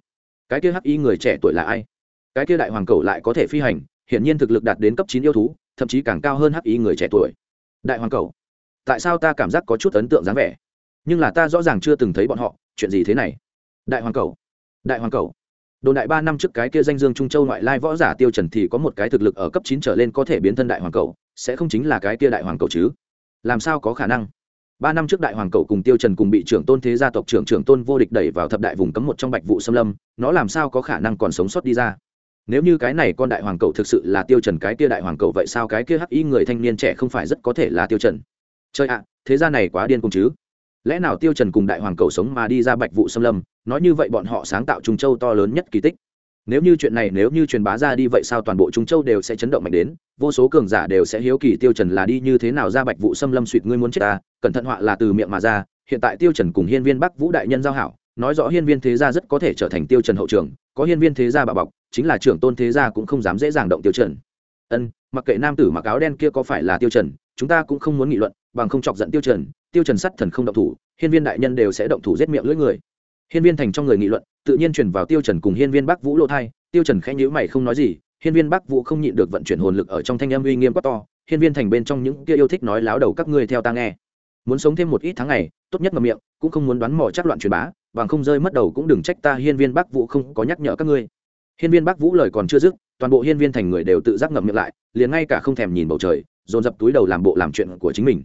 Speaker 1: Cái kia hắc y người trẻ tuổi là ai? Cái kia đại hoàng cầu lại có thể phi hành, hiển nhiên thực lực đạt đến cấp chín yêu thú, thậm chí càng cao hơn hắc y người trẻ tuổi. Đại hoàng cầu, tại sao ta cảm giác có chút ấn tượng dáng vẻ? Nhưng là ta rõ ràng chưa từng thấy bọn họ, chuyện gì thế này? Đại hoàng cầu, đại hoàng cầu. Đồn đại ba năm trước cái kia danh dương trung châu ngoại lai võ giả tiêu trần thì có một cái thực lực ở cấp chín trở lên có thể biến thân đại hoàng cầu, sẽ không chính là cái kia đại hoàng cầu chứ? Làm sao có khả năng? Ba năm trước đại hoàng cậu cùng tiêu trần cùng bị trưởng tôn thế gia tộc trưởng trưởng tôn vô địch đẩy vào thập đại vùng cấm một trong bạch vụ xâm lâm, nó làm sao có khả năng còn sống sót đi ra? Nếu như cái này con đại hoàng cậu thực sự là tiêu trần, cái kia đại hoàng cậu vậy sao cái kia hắc y người thanh niên trẻ không phải rất có thể là tiêu trần? Trời ạ, thế gia này quá điên cùng chứ. Lẽ nào tiêu trần cùng đại hoàng cậu sống mà đi ra bạch vụ xâm lâm, nói như vậy bọn họ sáng tạo trung châu to lớn nhất kỳ tích nếu như chuyện này nếu như truyền bá ra đi vậy sao toàn bộ trung châu đều sẽ chấn động mạnh đến? Vô số cường giả đều sẽ hiếu kỳ tiêu trần là đi như thế nào ra bạch vụ xâm lâm suyệt ngươi muốn chết ta, cẩn thận họa là từ miệng mà ra. Hiện tại tiêu trần cùng hiên viên bắc vũ đại nhân giao hảo, nói rõ hiên viên thế gia rất có thể trở thành tiêu trần hậu trường, có hiên viên thế gia bảo bọc, chính là trưởng tôn thế gia cũng không dám dễ dàng động tiêu trần. Ân, mặc kệ nam tử mặc áo đen kia có phải là tiêu trần, chúng ta cũng không muốn nghị luận, bằng không chọc giận tiêu trần tiêu trần sắt thần không động thủ, hiên viên đại nhân đều sẽ động thủ giết miệng lưỡi người hiên viên thành trong người nghị luận, tự nhiên truyền vào tiêu trần cùng hiên viên bắc vũ lộ thai, tiêu trần khẽ nhíu mày không nói gì, hiên viên bắc vũ không nhịn được vận chuyển hồn lực ở trong thanh âm uy nghiêm quá to, hiên viên thành bên trong những kia yêu thích nói láo đầu các ngươi theo ta nghe. Muốn sống thêm một ít tháng ngày, tốt nhất ngậm miệng, cũng không muốn đoán mò chắc loạn truyền bá, bằng không rơi mất đầu cũng đừng trách ta, hiên viên bắc vũ không có nhắc nhở các ngươi. Hiên viên bắc vũ lời còn chưa dứt, toàn bộ hiên viên thành người đều tự giác ngậm miệng lại, liền ngay cả không thèm nhìn bầu trời, dồn dập túi đầu làm bộ làm chuyện của chính mình.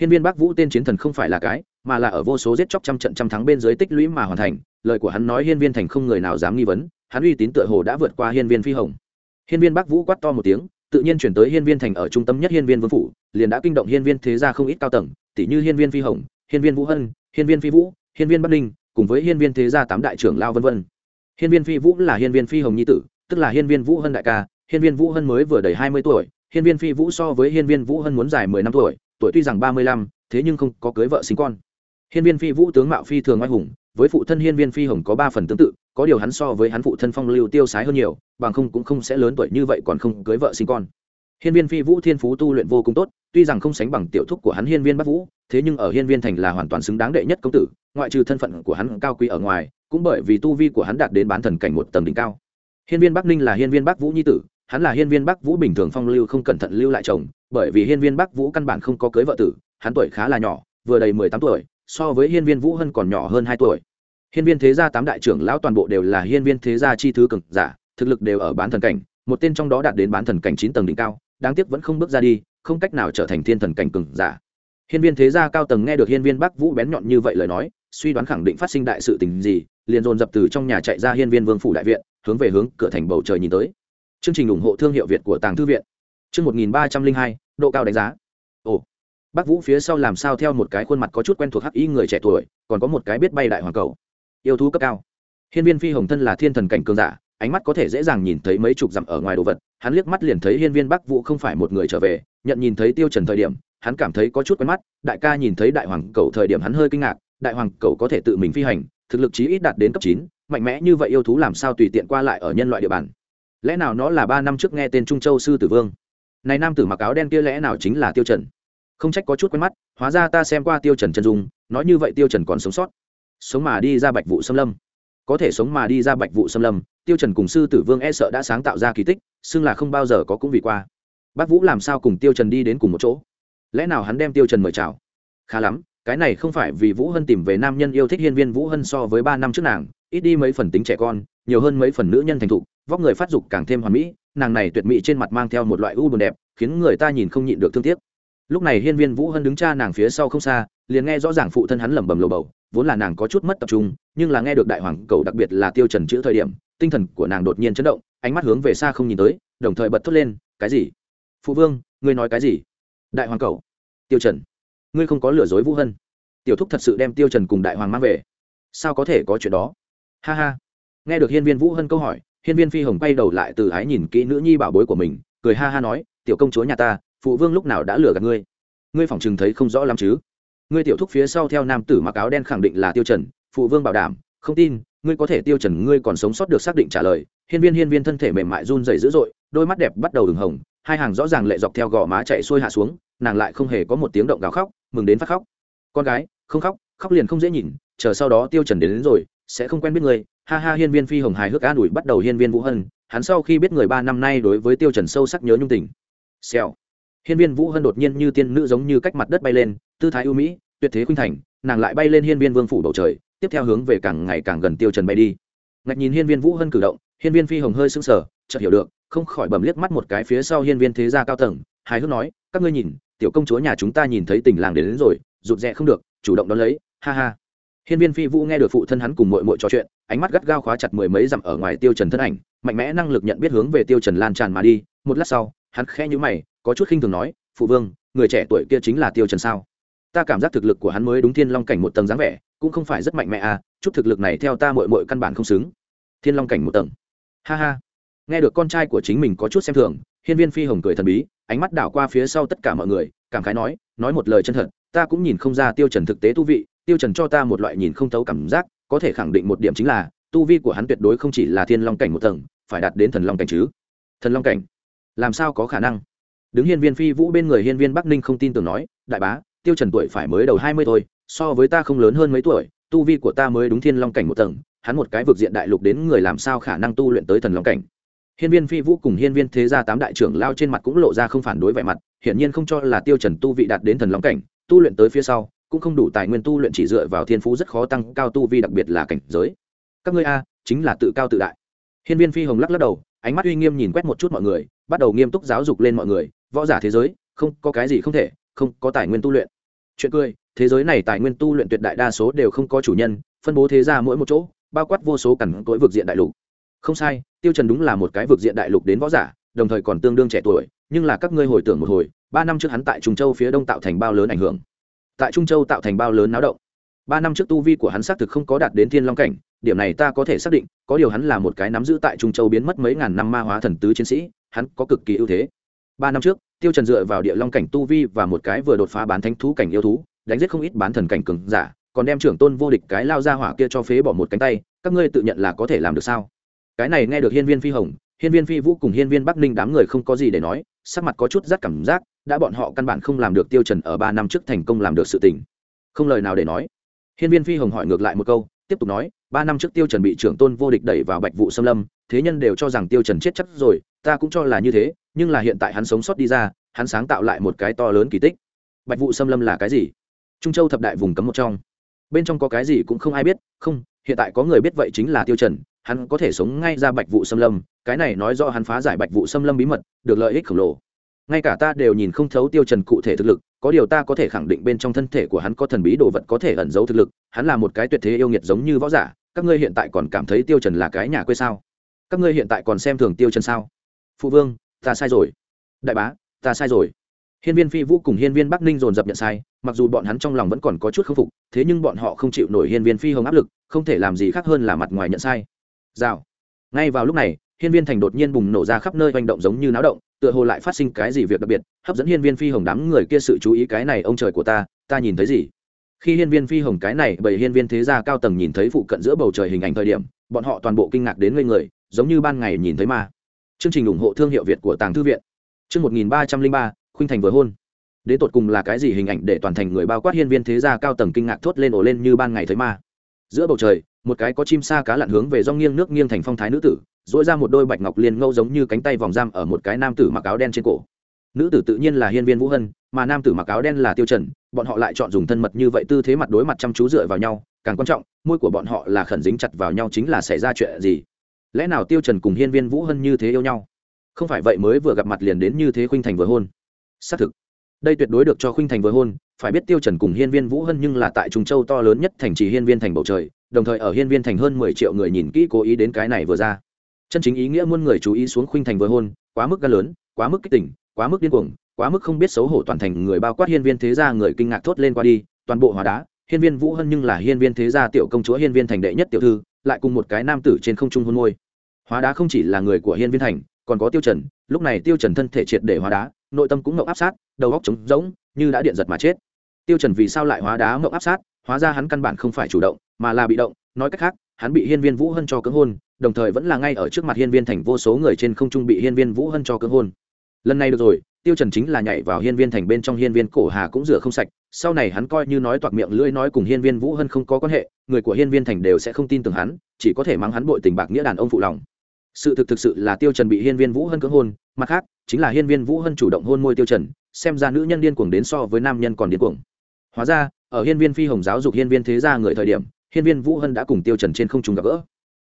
Speaker 1: Hiên viên bắc vũ tên chiến thần không phải là cái mà là ở vô số giết chóc trăm trận trăm thắng bên dưới tích lũy mà hoàn thành lời của hắn nói hiên viên thành không người nào dám nghi vấn hắn uy tín tựa hồ đã vượt qua hiên viên phi hồng hiên viên bắc vũ quát to một tiếng tự nhiên chuyển tới hiên viên thành ở trung tâm nhất hiên viên vương phủ liền đã kinh động hiên viên thế gia không ít cao tầng tỷ như hiên viên phi hồng hiên viên vũ hân hiên viên phi vũ hiên viên bắc ninh cùng với hiên viên thế gia tám đại trưởng lao vân vân hiên viên phi vũ là hiên viên phi hồng nhi tử tức là hiên viên vũ hân đại ca hiên viên vũ hân mới vừa đầy hai mươi tuổi hiên viên phi vũ so với hiên viên vũ hân muốn dài mười năm tuổi tuổi tuy rằng ba mươi lăm thế nhưng không có cưới vợ sinh con hiên viên phi vũ tướng mạo phi thường oai hùng, với phụ thân hiên viên phi hồng có ba phần tương tự, có điều hắn so với hắn phụ thân phong lưu tiêu sái hơn nhiều, bằng không cũng không sẽ lớn tuổi như vậy còn không cưới vợ sinh con. Hiên viên phi vũ thiên phú tu luyện vô cùng tốt, tuy rằng không sánh bằng tiểu thúc của hắn hiên viên bắc vũ, thế nhưng ở hiên viên thành là hoàn toàn xứng đáng đệ nhất công tử, ngoại trừ thân phận của hắn cao quý ở ngoài, cũng bởi vì tu vi của hắn đạt đến bán thần cảnh một tầng đỉnh cao. Hiên viên bắc ninh là hiên viên bắc vũ nhi tử, hắn là hiên viên bắc vũ bình thường phong lưu không cẩn thận lưu lại chồng, bởi vì hiên viên bắc vũ căn bản không có cưới vợ tử, hắn tuổi khá là nhỏ, vừa đầy mười tám tuổi so với hiên viên vũ hân còn nhỏ hơn hai tuổi. Hiên viên thế gia tám đại trưởng lão toàn bộ đều là hiên viên thế gia chi thứ cực giả, thực lực đều ở bán thần cảnh, một tên trong đó đạt đến bán thần cảnh chín tầng đỉnh cao, đáng tiếc vẫn không bước ra đi, không cách nào trở thành thiên thần cảnh cường giả. Hiên viên thế gia cao tầng nghe được hiên viên bắc vũ bén nhọn như vậy lời nói, suy đoán khẳng định phát sinh đại sự tình gì, liền dồn dập từ trong nhà chạy ra hiên viên vương phủ đại viện, hướng về hướng cửa thành bầu trời nhìn tới. Chương trình ủng hộ thương hiệu việt của tàng thư viện. Chương một nghìn ba trăm linh hai, độ cao đánh giá. Ồ bắc vũ phía sau làm sao theo một cái khuôn mặt có chút quen thuộc hắc y người trẻ tuổi, còn có một cái biết bay đại hoàng cầu. Yêu thú cấp cao. Hiên viên phi hồng thân là thiên thần cảnh cường giả, ánh mắt có thể dễ dàng nhìn thấy mấy chục dặm ở ngoài đồ vật, hắn liếc mắt liền thấy hiên viên bắc vũ không phải một người trở về, nhận nhìn thấy tiêu trần thời điểm, hắn cảm thấy có chút quen mắt, đại ca nhìn thấy đại hoàng cầu thời điểm hắn hơi kinh ngạc, đại hoàng cầu có thể tự mình phi hành, thực lực chí ít đạt đến cấp chín, mạnh mẽ như vậy yêu thú làm sao tùy tiện qua lại ở nhân loại địa bàn? Lẽ nào nó là ba năm trước nghe tên trung châu sư tử vương? Này nam tử mặc áo đen kia lẽ nào chính là tiêu trần? Không trách có chút quen mắt, hóa ra ta xem qua tiêu trần chân dung, nói như vậy tiêu trần còn sống sót. Sống mà đi ra bạch vụ xâm lâm. Có thể sống mà đi ra bạch vụ xâm lâm, tiêu trần cùng sư tử vương e sợ đã sáng tạo ra kỳ tích, xưng là không bao giờ có cũng vì qua. Bác vũ làm sao cùng tiêu trần đi đến cùng một chỗ? Lẽ nào hắn đem tiêu trần mời chào? Khá lắm, cái này không phải vì vũ hân tìm về nam nhân yêu thích hiên viên vũ hân so với ba năm trước nàng, ít đi mấy phần tính trẻ con, nhiều hơn mấy phần nữ nhân thành thục, vóc người phát dục càng thêm hoàn mỹ, nàng này tuyệt mỹ trên mặt mang theo một loại u buồn đẹp, khiến người ta nhìn không nhịn được thương tiếc lúc này hiên viên vũ hân đứng cha nàng phía sau không xa, liền nghe rõ ràng phụ thân hắn lẩm bẩm lầu bầu, vốn là nàng có chút mất tập trung, nhưng là nghe được đại hoàng cầu đặc biệt là tiêu trần chữ thời điểm, tinh thần của nàng đột nhiên chấn động, ánh mắt hướng về xa không nhìn tới, đồng thời bật thốt lên, cái gì? Phụ vương, ngươi nói cái gì? Đại hoàng cầu. Tiêu trần, ngươi không có lừa dối vũ hân. Tiểu thúc thật sự đem tiêu trần cùng đại hoàng mang về. Sao có thể có chuyện đó? Ha ha. Nghe được hiên viên vũ hân câu hỏi, hiên viên phi hồng quay đầu lại từ ái nhìn kỹ nữ nhi bảo bối của mình, cười ha ha nói, tiểu công chúa nhà ta phụ vương lúc nào đã lừa gạt ngươi? Ngươi phỏng chừng thấy không rõ lắm chứ? Ngươi tiểu thúc phía sau theo nam tử mặc áo đen khẳng định là tiêu trần phụ vương bảo đảm không tin ngươi có thể tiêu trần ngươi còn sống sót được xác định trả lời. Hiên viên hiên viên thân thể mềm mại run rẩy dữ dội đôi mắt đẹp bắt đầu ửng hồng hai hàng rõ ràng lệ dọc theo gò má chạy xuôi hạ xuống nàng lại không hề có một tiếng động gào khóc mừng đến phát khóc. Con gái không khóc khóc liền không dễ nhìn chờ sau đó tiêu trần đến, đến rồi sẽ không quen biết ngươi. ha ha hiên viên phi hồng hài hước an ủi bắt đầu hiên viên vũ hân hắn sau khi biết người ba năm nay đối với tiêu trần sâu sắc nhớ nhung tình. Xèo hiên viên vũ hân đột nhiên như tiên nữ giống như cách mặt đất bay lên tư thái ưu mỹ tuyệt thế khuynh thành nàng lại bay lên hiên viên vương phủ bầu trời tiếp theo hướng về càng ngày càng gần tiêu trần bay đi. Ngạch nhìn hiên viên vũ hân cử động hiên viên phi hồng hơi sững sờ chợt hiểu được không khỏi bầm liếc mắt một cái phía sau hiên viên thế gia cao tầng hài hước nói các ngươi nhìn tiểu công chúa nhà chúng ta nhìn thấy tình làng đến, đến rồi rụt rè không được chủ động đón lấy ha ha. Hiên viên phi vũ nghe được phụ thân hắn cùng mội mội trò chuyện ánh mắt gắt gao khóa chặt mười mấy dặm ở ngoài tiêu trần thân ảnh mạnh mẽ năng lực nhận biết hướng về tiêu trần lan tràn mà đi một lát sau hắn khẽ nhíu mày, có chút khinh thường nói, phụ vương, người trẻ tuổi kia chính là tiêu trần sao? Ta cảm giác thực lực của hắn mới đúng thiên long cảnh một tầng dáng vẻ, cũng không phải rất mạnh mẽ à chút thực lực này theo ta muội muội căn bản không xứng. Thiên long cảnh một tầng. Ha ha. Nghe được con trai của chính mình có chút xem thường, hiên viên phi hồng cười thần bí, ánh mắt đảo qua phía sau tất cả mọi người, cảm khái nói nói một lời chân thật, ta cũng nhìn không ra tiêu trần thực tế tu vị, tiêu trần cho ta một loại nhìn không thấu cảm giác, có thể khẳng định một điểm chính là, tu vi của hắn tuyệt đối không chỉ là thiên long cảnh một tầng, phải đạt đến thần long cảnh chứ? Thần long cảnh làm sao có khả năng? Đứng hiên viên phi vũ bên người hiên viên bắc ninh không tin tưởng nói, đại bá, tiêu trần tuổi phải mới đầu hai mươi thôi, so với ta không lớn hơn mấy tuổi, tu vi của ta mới đúng thiên long cảnh một tầng, hắn một cái vực diện đại lục đến người làm sao khả năng tu luyện tới thần long cảnh? Hiên viên phi vũ cùng hiên viên thế gia tám đại trưởng lao trên mặt cũng lộ ra không phản đối vẻ mặt, hiển nhiên không cho là tiêu trần tu vị đạt đến thần long cảnh, tu luyện tới phía sau, cũng không đủ tài nguyên tu luyện chỉ dựa vào thiên phú rất khó tăng cao tu vi, đặc biệt là cảnh giới. Các ngươi a, chính là tự cao tự đại hiên viên phi hồng lắc lắc đầu, ánh mắt uy nghiêm nhìn quét một chút mọi người, bắt đầu nghiêm túc giáo dục lên mọi người, võ giả thế giới, không có cái gì không thể, không có tài nguyên tu luyện. Chuyện cười, thế giới này tài nguyên tu luyện tuyệt đại đa số đều không có chủ nhân, phân bố thế ra mỗi một chỗ, bao quát vô số cẩn cỗi vực diện đại lục. Không sai, tiêu trần đúng là một cái vực diện đại lục đến võ giả, đồng thời còn tương đương trẻ tuổi, nhưng là các ngươi hồi tưởng một hồi, ba năm trước hắn tại trung châu phía đông tạo thành bao lớn ảnh hưởng. Tại trung châu tạo thành bao lớn náo động. Ba năm trước tu vi của hắn xác thực không có đạt đến thiên long cảnh điểm này ta có thể xác định, có điều hắn là một cái nắm giữ tại trung châu biến mất mấy ngàn năm ma hóa thần tứ chiến sĩ, hắn có cực kỳ ưu thế. Ba năm trước, tiêu trần dựa vào địa long cảnh tu vi và một cái vừa đột phá bán thánh thú cảnh yêu thú, đánh giết không ít bán thần cảnh cường giả, còn đem trưởng tôn vô địch cái lao ra hỏa kia cho phế bỏ một cánh tay, các ngươi tự nhận là có thể làm được sao? Cái này nghe được hiên viên phi hồng, hiên viên phi vũ cùng hiên viên bắc ninh đám người không có gì để nói, sắc mặt có chút rất cảm giác, đã bọn họ căn bản không làm được tiêu trần ở ba năm trước thành công làm được sự tình. Không lời nào để nói. Hiên viên phi hồng hỏi ngược lại một câu, tiếp tục nói ba năm trước tiêu trần bị trưởng tôn vô địch đẩy vào bạch vụ xâm lâm, thế nhân đều cho rằng tiêu trần chết chắc rồi, ta cũng cho là như thế, nhưng là hiện tại hắn sống sót đi ra, hắn sáng tạo lại một cái to lớn kỳ tích. Bạch vụ xâm lâm là cái gì? Trung châu thập đại vùng cấm một trong. Bên trong có cái gì cũng không ai biết, không, hiện tại có người biết vậy chính là tiêu trần, hắn có thể sống ngay ra bạch vụ xâm lâm, cái này nói rõ hắn phá giải bạch vụ xâm lâm bí mật, được lợi ích khổng lồ. Ngay cả ta đều nhìn không thấu tiêu trần cụ thể thực lực, có điều ta có thể khẳng định bên trong thân thể của hắn có thần bí đồ vật có thể ẩn giấu thực lực, hắn là một cái tuyệt thế yêu nghiệt giống như võ giả các ngươi hiện tại còn cảm thấy tiêu trần là cái nhà quê sao? Các ngươi hiện tại còn xem thường tiêu trần sao? Phụ vương, ta sai rồi. Đại bá, ta sai rồi. Hiên viên phi vũ cùng hiên viên bắc ninh dồn dập nhận sai, mặc dù bọn hắn trong lòng vẫn còn có chút khâm phục, thế nhưng bọn họ không chịu nổi hiên viên phi hồng áp lực, không thể làm gì khác hơn là mặt ngoài nhận sai. Rào. Ngay vào lúc này, hiên viên thành đột nhiên bùng nổ ra khắp nơi manh động giống như náo động, tựa hồ lại phát sinh cái gì việc đặc biệt, hấp dẫn hiên viên phi hồng đám người kia sự chú ý cái này ông trời của ta ta nhìn thấy gì? Khi hiên viên phi hồng cái này bởi hiên viên thế gia cao tầng nhìn thấy phụ cận giữa bầu trời hình ảnh thời điểm, bọn họ toàn bộ kinh ngạc đến ngây người, giống như ban ngày nhìn thấy ma. Chương trình ủng hộ thương hiệu việt của tàng thư viện. Chương một nghìn ba trăm linh ba, khuynh thành vừa hôn. Đến tột cùng là cái gì hình ảnh để toàn thành người bao quát hiên viên thế gia cao tầng kinh ngạc thốt lên ổ lên như ban ngày thấy ma? Giữa bầu trời, một cái có chim sa cá lặn hướng về do nghiêng nước nghiêng thành phong thái nữ tử dỗi ra một đôi bạch ngọc liên ngâu giống như cánh tay vòng giam ở một cái nam tử mặc áo đen trên cổ. Nữ tử tự nhiên là hiên viên vũ hân mà nam tử mặc áo đen là tiêu trần, bọn họ lại chọn dùng thân mật như vậy tư thế mặt đối mặt chăm chú dựa vào nhau, càng quan trọng, môi của bọn họ là khẩn dính chặt vào nhau chính là xảy ra chuyện gì. Lẽ nào tiêu trần cùng hiên viên vũ hân như thế yêu nhau? Không phải vậy mới vừa gặp mặt liền đến như thế khuynh thành vừa hôn. Xác thực, đây tuyệt đối được cho khuynh thành vừa hôn, phải biết tiêu trần cùng hiên viên vũ hân nhưng là tại trung châu to lớn nhất thành trì hiên viên thành bầu trời, đồng thời ở hiên viên thành hơn mười triệu người nhìn kỹ cố ý đến cái này vừa ra. Chân chính ý nghĩa muôn người chú ý xuống khuynh thành vừa hôn, quá mức gan lớn, quá mức kích tỉnh quá mức điên cuồng quá mức không biết xấu hổ toàn thành người bao quát hiên viên thế gia người kinh ngạc thốt lên qua đi, toàn bộ hóa đá, hiên viên vũ hân nhưng là hiên viên thế gia tiểu công chúa, hiên viên thành đệ nhất tiểu thư, lại cùng một cái nam tử trên không trung hôn môi. Hóa đá không chỉ là người của hiên viên thành, còn có tiêu trần, lúc này tiêu trần thân thể triệt để hóa đá, nội tâm cũng ngậm áp sát, đầu óc trống rỗng, như đã điện giật mà chết. Tiêu trần vì sao lại hóa đá ngậm áp sát? Hóa ra hắn căn bản không phải chủ động, mà là bị động, nói cách khác, hắn bị hiên viên vũ hân cho cưỡng hôn, đồng thời vẫn là ngay ở trước mặt hiên viên thành vô số người trên không trung bị hiên viên vũ hân cho cưỡng hôn. Lần này được rồi tiêu trần chính là nhảy vào hiên viên thành bên trong hiên viên cổ hà cũng rửa không sạch sau này hắn coi như nói toạc miệng lưỡi nói cùng hiên viên vũ hân không có quan hệ người của hiên viên thành đều sẽ không tin tưởng hắn chỉ có thể mắng hắn bội tình bạc nghĩa đàn ông phụ lòng sự thực thực sự là tiêu trần bị hiên viên vũ hân cưỡng hôn mặt khác chính là hiên viên vũ hân chủ động hôn môi tiêu trần xem ra nữ nhân điên cuồng đến so với nam nhân còn điên cuồng hóa ra ở hiên viên phi hồng giáo dục hiên viên thế gia người thời điểm hiên viên vũ hân đã cùng tiêu trần trên không trùng gặp gỡ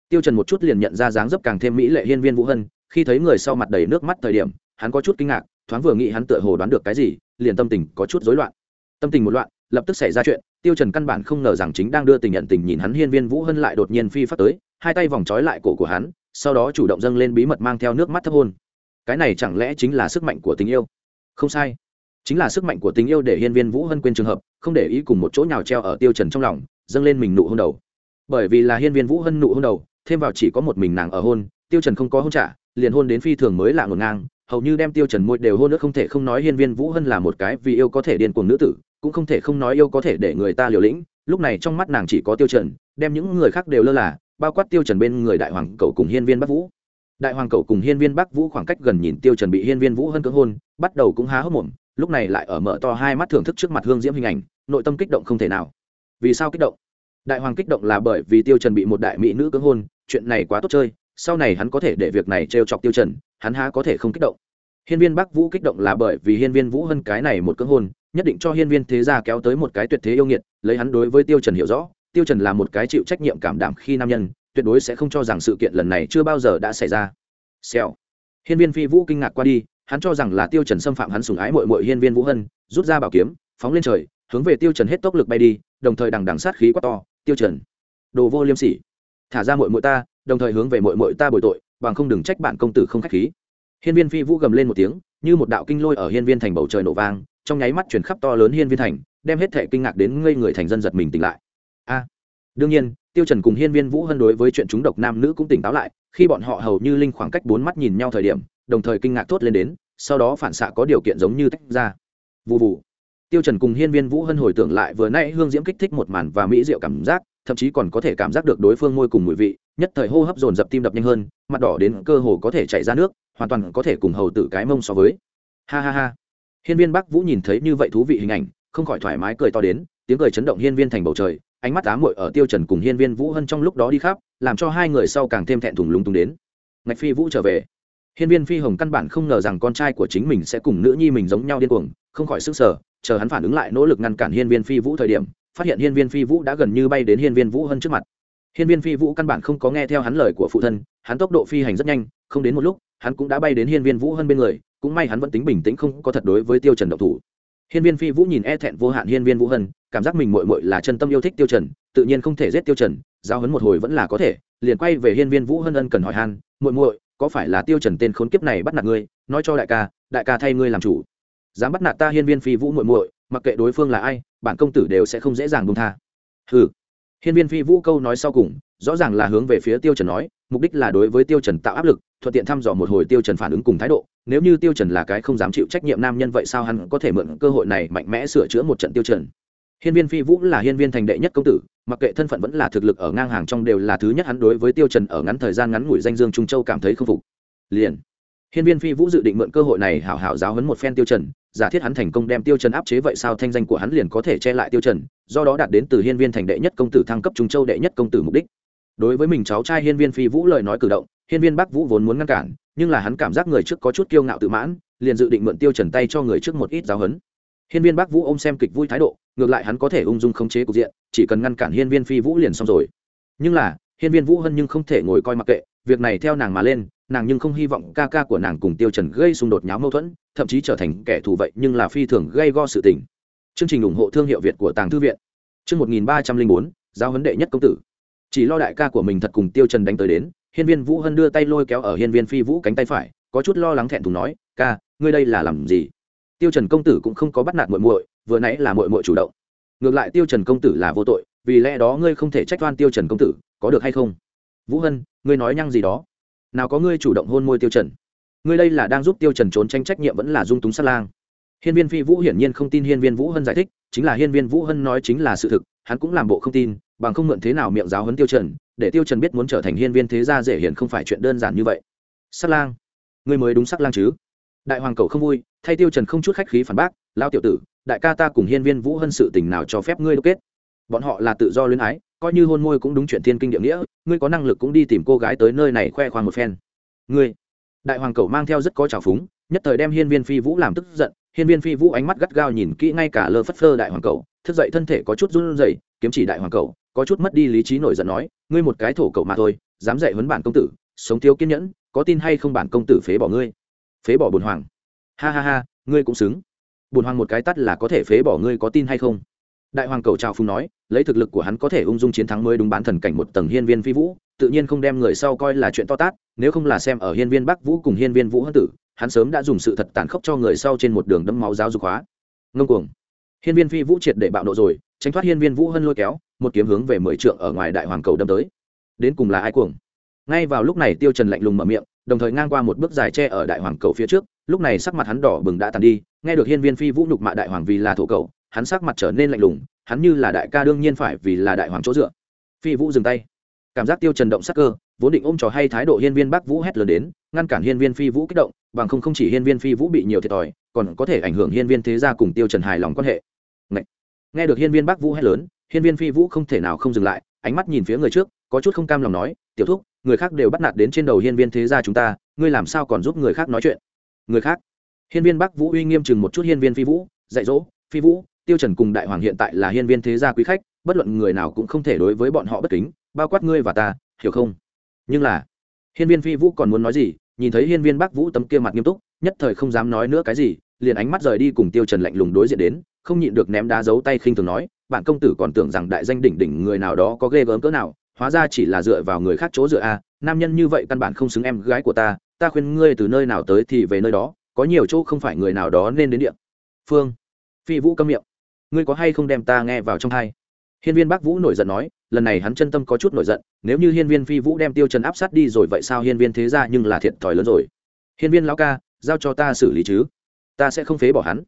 Speaker 1: tiêu trần một chút liền nhận ra dáng dấp càng thêm mỹ lệ hiên viên vũ hân khi thấy người sau mặt đầy nước mắt thời điểm hắn có chút kinh ngạc thoáng vừa nghĩ hắn tựa hồ đoán được cái gì, liền tâm tình có chút rối loạn. Tâm tình một loạn, lập tức xảy ra chuyện, tiêu trần căn bản không ngờ rằng chính đang đưa tình nhận tình nhìn hắn hiên viên vũ hân lại đột nhiên phi phát tới, hai tay vòng trói lại cổ của hắn, sau đó chủ động dâng lên bí mật mang theo nước mắt thấp hôn. Cái này chẳng lẽ chính là sức mạnh của tình yêu? Không sai. Chính là sức mạnh của tình yêu để hiên viên vũ hân quên trường hợp, không để ý cùng một chỗ nhào treo ở tiêu trần trong lòng, dâng lên mình nụ hôn đầu. Bởi vì là hiên viên vũ hân nụ hôn đầu, thêm vào chỉ có một mình nàng ở hôn, tiêu trần không có hôn trả liền hôn đến phi thường mới lạ ngổn ngang, hầu như đem tiêu trần môi đều hôn nữa không thể không nói hiên viên vũ hân là một cái vì yêu có thể điên cuồng nữ tử, cũng không thể không nói yêu có thể để người ta liều lĩnh, lúc này trong mắt nàng chỉ có tiêu trần, đem những người khác đều lơ là, bao quát tiêu trần bên người đại hoàng cầu cùng hiên viên bắc vũ. Đại hoàng cầu cùng hiên viên bắc vũ khoảng cách gần nhìn tiêu trần bị hiên viên vũ hân cưỡng hôn, bắt đầu cũng há hốc mồm, lúc này lại ở mở to hai mắt thưởng thức trước mặt hương diễm hình ảnh, nội tâm kích động không thể nào. Vì sao kích động? Đại hoàng kích động là bởi vì tiêu trần bị một đại mỹ nữ cưỡng hôn, chuyện này quá tốt chơi sau này hắn có thể để việc này trêu chọc tiêu trần, hắn há có thể không kích động. Hiên viên bắc vũ kích động là bởi vì hiên viên vũ hân cái này một cưỡng hôn nhất định cho hiên viên thế gia kéo tới một cái tuyệt thế yêu nghiệt, lấy hắn đối với tiêu trần hiểu rõ, tiêu trần là một cái chịu trách nhiệm cảm đảm khi nam nhân, tuyệt đối sẽ không cho rằng sự kiện lần này chưa bao giờ đã xảy ra. Xèo. Hiên viên phi vũ kinh ngạc qua đi, hắn cho rằng là tiêu trần xâm phạm hắn sủng ái muội muội hiên viên vũ hân, rút ra bảo kiếm, phóng lên trời, hướng về tiêu trần hết tốc lực bay đi, đồng thời đằng đằng sát khí quá to, tiêu trần. Đồ vô liêm sỉ. Thả ra muội muội ta đồng thời hướng về mội mội ta bồi tội, bằng không đừng trách bạn công tử không khách khí. Hiên viên phi vũ gầm lên một tiếng, như một đạo kinh lôi ở hiên viên thành bầu trời nổ vang, trong nháy mắt truyền khắp to lớn hiên viên thành, đem hết thể kinh ngạc đến ngây người thành dân giật mình tỉnh lại. A! Đương nhiên, tiêu trần cùng hiên viên vũ hân đối với chuyện chúng độc nam nữ cũng tỉnh táo lại, khi bọn họ hầu như linh khoảng cách bốn mắt nhìn nhau thời điểm, đồng thời kinh ngạc thốt lên đến, sau đó phản xạ có điều kiện giống như tách ra. Vụ vụ tiêu trần cùng hiên viên vũ hân hồi tưởng lại vừa nãy hương diễm kích thích một màn và mỹ diệu cảm giác thậm chí còn có thể cảm giác được đối phương môi cùng mùi vị, nhất thời hô hấp dồn dập tim đập nhanh hơn, mặt đỏ đến cơ hồ có thể chảy ra nước, hoàn toàn có thể cùng hầu tử cái mông so với. Ha ha ha. Hiên viên bắc vũ nhìn thấy như vậy thú vị hình ảnh, không khỏi thoải mái cười to đến, tiếng cười chấn động hiên viên thành bầu trời, ánh mắt ám muội ở tiêu trần cùng hiên viên vũ hân trong lúc đó đi khắp, làm cho hai người sau càng thêm thẹn thùng lúng túng đến. Ngạch phi vũ trở về. Hiên viên phi hồng căn bản không ngờ rằng con trai của chính mình sẽ cùng nữ nhi mình giống nhau điên cuồng, không khỏi sức sở chờ hắn phản ứng lại nỗ lực ngăn cản hiên viên phi vũ thời điểm phát hiện hiên viên phi vũ đã gần như bay đến hiên viên vũ hân trước mặt. Hiên viên phi vũ căn bản không có nghe theo hắn lời của phụ thân, hắn tốc độ phi hành rất nhanh, không đến một lúc, hắn cũng đã bay đến hiên viên vũ Hân bên người, cũng may hắn vẫn tính bình tĩnh không có thật đối với tiêu trần Độc thủ. Hiên viên phi vũ nhìn e thẹn vô hạn hiên viên vũ hân, cảm giác mình muội muội là chân tâm yêu thích tiêu trần, tự nhiên không thể giết tiêu trần, giao hấn một hồi vẫn là có thể, liền quay về hiên viên vũ hân ân cần hỏi han, muội muội, có phải là tiêu trần tên khốn kiếp này bắt nạt ngươi? Nói cho đại ca đại ca thay ngươi làm chủ. Dám bắt nạt ta hiên viên phi vũ muội muội mặc kệ đối phương là ai, bản công tử đều sẽ không dễ dàng buông tha. Hừ. Hiên viên phi vũ câu nói sau cùng, rõ ràng là hướng về phía tiêu trần nói, mục đích là đối với tiêu trần tạo áp lực, thuận tiện thăm dò một hồi tiêu trần phản ứng cùng thái độ. Nếu như tiêu trần là cái không dám chịu trách nhiệm nam nhân vậy sao hắn có thể mượn cơ hội này mạnh mẽ sửa chữa một trận tiêu trần? Hiên viên phi vũ là hiên viên thành đệ nhất công tử, mặc kệ thân phận vẫn là thực lực ở ngang hàng trong đều là thứ nhất hắn đối với tiêu trần ở ngắn thời gian ngắn ngủi danh dương trung châu cảm thấy không phục. Liền, hiên viên phi vũ dự định mượn cơ hội này hảo hảo giáo huấn một phen tiêu trần giả thiết hắn thành công đem tiêu trần áp chế vậy sao thanh danh của hắn liền có thể che lại tiêu trần, do đó đạt đến từ hiên viên thành đệ nhất công tử thăng cấp trung châu đệ nhất công tử mục đích. Đối với mình cháu trai hiên viên phi vũ lời nói cử động, hiên viên bắc vũ vốn muốn ngăn cản, nhưng là hắn cảm giác người trước có chút kiêu ngạo tự mãn, liền dự định mượn tiêu trần tay cho người trước một ít giáo huấn. Hiên viên bắc vũ ôm xem kịch vui thái độ, ngược lại hắn có thể ung dung khống chế cục diện, chỉ cần ngăn cản hiên viên phi vũ liền xong rồi. Nhưng là, hiên viên vũ hân nhưng không thể ngồi coi mặc kệ, việc này theo nàng mà lên nàng nhưng không hy vọng ca ca của nàng cùng tiêu trần gây xung đột nháo mâu thuẫn, thậm chí trở thành kẻ thù vậy, nhưng là phi thường gây go sự tình. Chương trình ủng hộ thương hiệu việt của tàng thư viện. Chương 1304 giao huấn đệ nhất công tử. Chỉ lo đại ca của mình thật cùng tiêu trần đánh tới đến, hiên viên vũ hân đưa tay lôi kéo ở hiên viên phi vũ cánh tay phải, có chút lo lắng thẹn thùng nói, ca, ngươi đây là làm gì? Tiêu trần công tử cũng không có bắt nạt muội muội, vừa nãy là muội muội chủ động. Ngược lại tiêu trần công tử là vô tội, vì lẽ đó ngươi không thể trách oan tiêu trần công tử, có được hay không? Vũ hân, ngươi nói nhăng gì đó? Nào có ngươi chủ động hôn môi tiêu trần. Ngươi đây là đang giúp tiêu trần trốn tranh trách nhiệm vẫn là dung túng sát lang. Hiên viên phi vũ hiển nhiên không tin hiên viên vũ hân giải thích, chính là hiên viên vũ hân nói chính là sự thực, hắn cũng làm bộ không tin, bằng không mượn thế nào miệng giáo huấn tiêu trần, để tiêu trần biết muốn trở thành hiên viên thế gia dễ hiển không phải chuyện đơn giản như vậy. Sát lang, ngươi mới đúng sát lang chứ? Đại hoàng cầu không vui, thay tiêu trần không chút khách khí phản bác, lao tiểu tử, đại ca ta cùng hiên viên vũ hân sự tình nào cho phép ngươi đúc kết? Bọn họ là tự do luyến ái coi như hôn môi cũng đúng chuyện thiên kinh địa nghĩa, ngươi có năng lực cũng đi tìm cô gái tới nơi này khoe khoang một phen. Ngươi, đại hoàng cầu mang theo rất có trào phúng, nhất thời đem hiên viên phi vũ làm tức giận, hiên viên phi vũ ánh mắt gắt gao nhìn kỹ ngay cả lơ phất phơ đại hoàng cầu thức dậy thân thể có chút run rẩy, kiếm chỉ đại hoàng cầu có chút mất đi lý trí nổi giận nói, ngươi một cái thổ cầu mà thôi, dám dạy huấn bản công tử, sống thiếu kiên nhẫn, có tin hay không bản công tử phế bỏ ngươi? Phế bỏ bồn hoàng. Ha ha ha, ngươi cũng xứng. Bồn hoàng một cái tắt là có thể phế bỏ ngươi có tin hay không? Đại hoàng cầu trào phung nói, lấy thực lực của hắn có thể ung dung chiến thắng mới đúng bán thần cảnh một tầng hiên viên phi vũ, tự nhiên không đem người sau coi là chuyện to tát, nếu không là xem ở hiên viên bắc vũ cùng hiên viên vũ hân tử, hắn sớm đã dùng sự thật tàn khốc cho người sau trên một đường đâm máu giáo dục hóa. Ngông cuồng. Hiên viên phi vũ triệt để bạo nộ rồi, tránh thoát hiên viên vũ hân lôi kéo, một kiếm hướng về mười trượng ở ngoài đại hoàng cầu đâm tới. Đến cùng là ai cuồng? Ngay vào lúc này tiêu trần lạnh lùng mở miệng, đồng thời ngang qua một bước dài tre ở đại hoàng cầu phía trước, lúc này sắc mặt hắn đỏ bừng đã tàn đi, nghe được hiên viên phi vũ nhục mạ đại hoàng vì là thổ cầu hắn sắc mặt trở nên lạnh lùng, hắn như là đại ca đương nhiên phải vì là đại hoàng chỗ dựa. Phi vũ dừng tay. Cảm giác tiêu trần động sắc cơ, vốn định ôm trò hay thái độ hiên viên bắc vũ hét lớn đến, ngăn cản hiên viên phi vũ kích động, bằng không không chỉ hiên viên phi vũ bị nhiều thiệt thòi, còn có thể ảnh hưởng hiên viên thế gia cùng tiêu trần hài lòng quan hệ. Ngậy. nghe được hiên viên bắc vũ hét lớn, hiên viên phi vũ không thể nào không dừng lại, ánh mắt nhìn phía người trước, có chút không cam lòng nói, tiểu thúc, người khác đều bắt nạt đến trên đầu hiên viên thế gia chúng ta, ngươi làm sao còn giúp người khác nói chuyện? Người khác? Hiên viên bắc vũ uy nghiêm chừng một chút hiên viên phi vũ, dạy dỗ, phi vũ tiêu trần cùng đại hoàng hiện tại là hiên viên thế gia quý khách, bất luận người nào cũng không thể đối với bọn họ bất kính, bao quát ngươi và ta, hiểu không? Nhưng là, hiên viên phi vũ còn muốn nói gì? Nhìn thấy hiên viên bắc vũ tấm kia mặt nghiêm túc, nhất thời không dám nói nữa cái gì, liền ánh mắt rời đi cùng tiêu trần lạnh lùng đối diện đến, không nhịn được ném đá giấu tay khinh thường nói, bạn công tử còn tưởng rằng đại danh đỉnh đỉnh người nào đó có ghê gớm cỡ nào, hóa ra chỉ là dựa vào người khác chỗ dựa a, nam nhân như vậy căn bản không xứng em gái của ta ta khuyên ngươi từ nơi nào tới thì về nơi đó, có nhiều chỗ không phải người nào đó nên đến địa phương. Phi vũ câm miệng ngươi có hay không đem ta nghe vào trong hai hiên viên bắc vũ nổi giận nói lần này hắn chân tâm có chút nổi giận nếu như hiên viên phi vũ đem tiêu trần áp sát đi rồi vậy sao hiên viên thế ra nhưng là thiệt thòi lớn rồi hiên viên lão ca giao cho ta xử lý chứ ta sẽ không phế bỏ hắn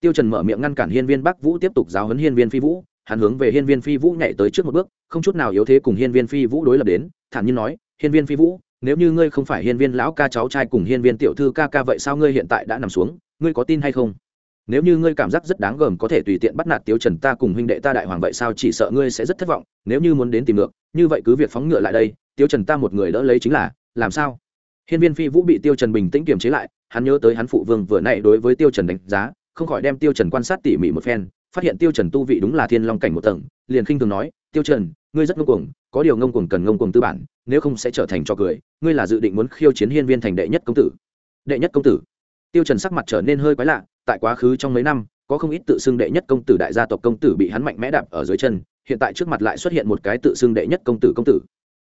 Speaker 1: tiêu trần mở miệng ngăn cản hiên viên bắc vũ tiếp tục giáo huấn hiên viên phi vũ hắn hướng về hiên viên phi vũ nhảy tới trước một bước không chút nào yếu thế cùng hiên viên phi vũ đối lập đến thản nhiên nói hiên viên phi vũ nếu như ngươi không phải hiên viên lão ca cháu trai cùng hiên viên tiểu thư ca ca vậy sao ngươi hiện tại đã nằm xuống ngươi có tin hay không nếu như ngươi cảm giác rất đáng gờm có thể tùy tiện bắt nạt tiêu trần ta cùng huynh đệ ta đại hoàng vậy sao? Chỉ sợ ngươi sẽ rất thất vọng. Nếu như muốn đến tìm ngược, như vậy cứ việc phóng ngựa lại đây. Tiêu trần ta một người đỡ lấy chính là, làm sao? Hiên viên phi vũ bị tiêu trần bình tĩnh kiềm chế lại, hắn nhớ tới hắn phụ vương vừa nãy đối với tiêu trần đánh giá, không khỏi đem tiêu trần quan sát tỉ mỉ một phen, phát hiện tiêu trần tu vị đúng là thiên long cảnh một tầng, liền khinh thường nói, tiêu trần, ngươi rất ngông cuồng, có điều ngông cuồng cần ngông cuồng tư bản, nếu không sẽ trở thành trò cười, ngươi là dự định muốn khiêu chiến hiên viên thành đệ nhất công tử. Đệ nhất công tử? Tiêu trần sắc mặt trở nên hơi quái lạ, tại quá khứ trong mấy năm, có không ít tự xưng đệ nhất công tử đại gia tộc công tử bị hắn mạnh mẽ đạp ở dưới chân, hiện tại trước mặt lại xuất hiện một cái tự xưng đệ nhất công tử công tử.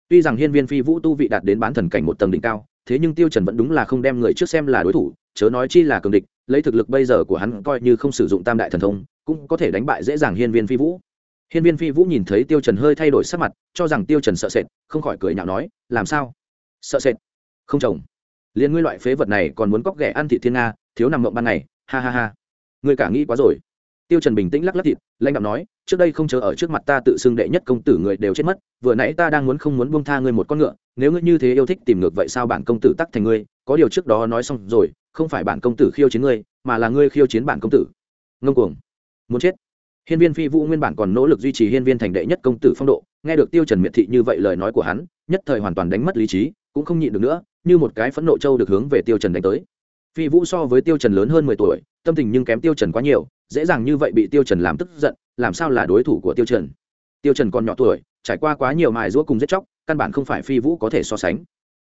Speaker 1: Tuy rằng hiên viên phi vũ tu vị đạt đến bán thần cảnh một tầng đỉnh cao, thế nhưng tiêu trần vẫn đúng là không đem người trước xem là đối thủ, chớ nói chi là cường địch, lấy thực lực bây giờ của hắn coi như không sử dụng tam đại thần thông, cũng có thể đánh bại dễ dàng hiên viên phi vũ. Hiên viên phi vũ nhìn thấy tiêu trần hơi thay đổi sắc mặt, cho rằng tiêu trần sợ sệt, không khỏi cười nhạo nói, làm sao? Sợ sệt? Không chồng liên ngươi loại phế vật này còn muốn cóc ghẻ ăn thị thiên nga, thiếu nằm mộng ban ngày, ha ha ha. Ngươi cả nghĩ quá rồi. Tiêu trần bình tĩnh lắc lắc thịt lanh đạo nói, trước đây không chờ ở trước mặt ta tự xưng đệ nhất công tử người đều chết mất, vừa nãy ta đang muốn không muốn buông tha ngươi một con ngựa, nếu ngươi như thế yêu thích tìm ngược vậy sao bản công tử tắc thành ngươi, có điều trước đó nói xong rồi, không phải bản công tử khiêu chiến ngươi, mà là ngươi khiêu chiến bản công tử. Ngông cuồng. Muốn chết. Hiên viên phi vũ nguyên bản còn nỗ lực duy trì hiên viên thành đệ nhất công tử phong độ, nghe được tiêu trần miệt thị như vậy lời nói của hắn, nhất thời hoàn toàn đánh mất lý trí, cũng không nhịn được nữa như một cái phẫn nộ châu được hướng về tiêu trần đánh tới. Phi vũ so với tiêu trần lớn hơn mười tuổi, tâm tình nhưng kém tiêu trần quá nhiều, dễ dàng như vậy bị tiêu trần làm tức giận, làm sao là đối thủ của tiêu trần? Tiêu trần còn nhỏ tuổi, trải qua quá nhiều mài giũa cùng giết chóc, căn bản không phải phi vũ có thể so sánh.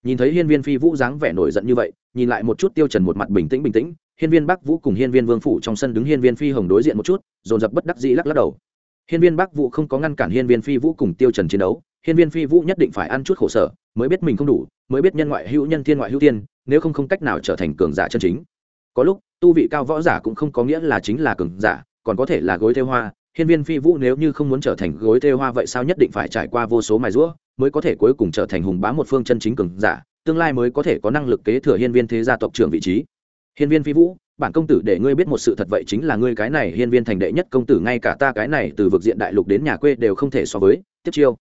Speaker 1: Nhìn thấy hiên viên phi vũ dáng vẻ nổi giận như vậy, nhìn lại một chút tiêu trần một mặt bình tĩnh bình tĩnh, hiên viên bắc vũ cùng hiên viên vương phủ trong sân đứng hiên viên phi hồng đối diện một chút, dồn dập bất đắc dĩ lắc lắc đầu. Hiên viên bắc vũ không có ngăn cản hiên viên phi vũ cùng tiêu trần chiến đấu, hiên viên phi vũ nhất định phải ăn chút khổ sở mới biết mình không đủ, mới biết nhân ngoại hữu nhân thiên ngoại hữu tiên nếu không không cách nào trở thành cường giả chân chính. Có lúc, tu vị cao võ giả cũng không có nghĩa là chính là cường giả, còn có thể là gối thêu hoa. Hiên viên phi vũ nếu như không muốn trở thành gối thêu hoa vậy sao nhất định phải trải qua vô số mài rũa mới có thể cuối cùng trở thành hùng bá một phương chân chính cường giả, tương lai mới có thể có năng lực kế thừa hiên viên thế gia tộc trưởng vị trí. Hiên viên phi vũ, bản công tử để ngươi biết một sự thật vậy chính là ngươi cái này hiên viên thành đệ nhất công tử, ngay cả ta cái này từ vực diện đại lục đến nhà quê đều không thể so với. Tiếp chiêu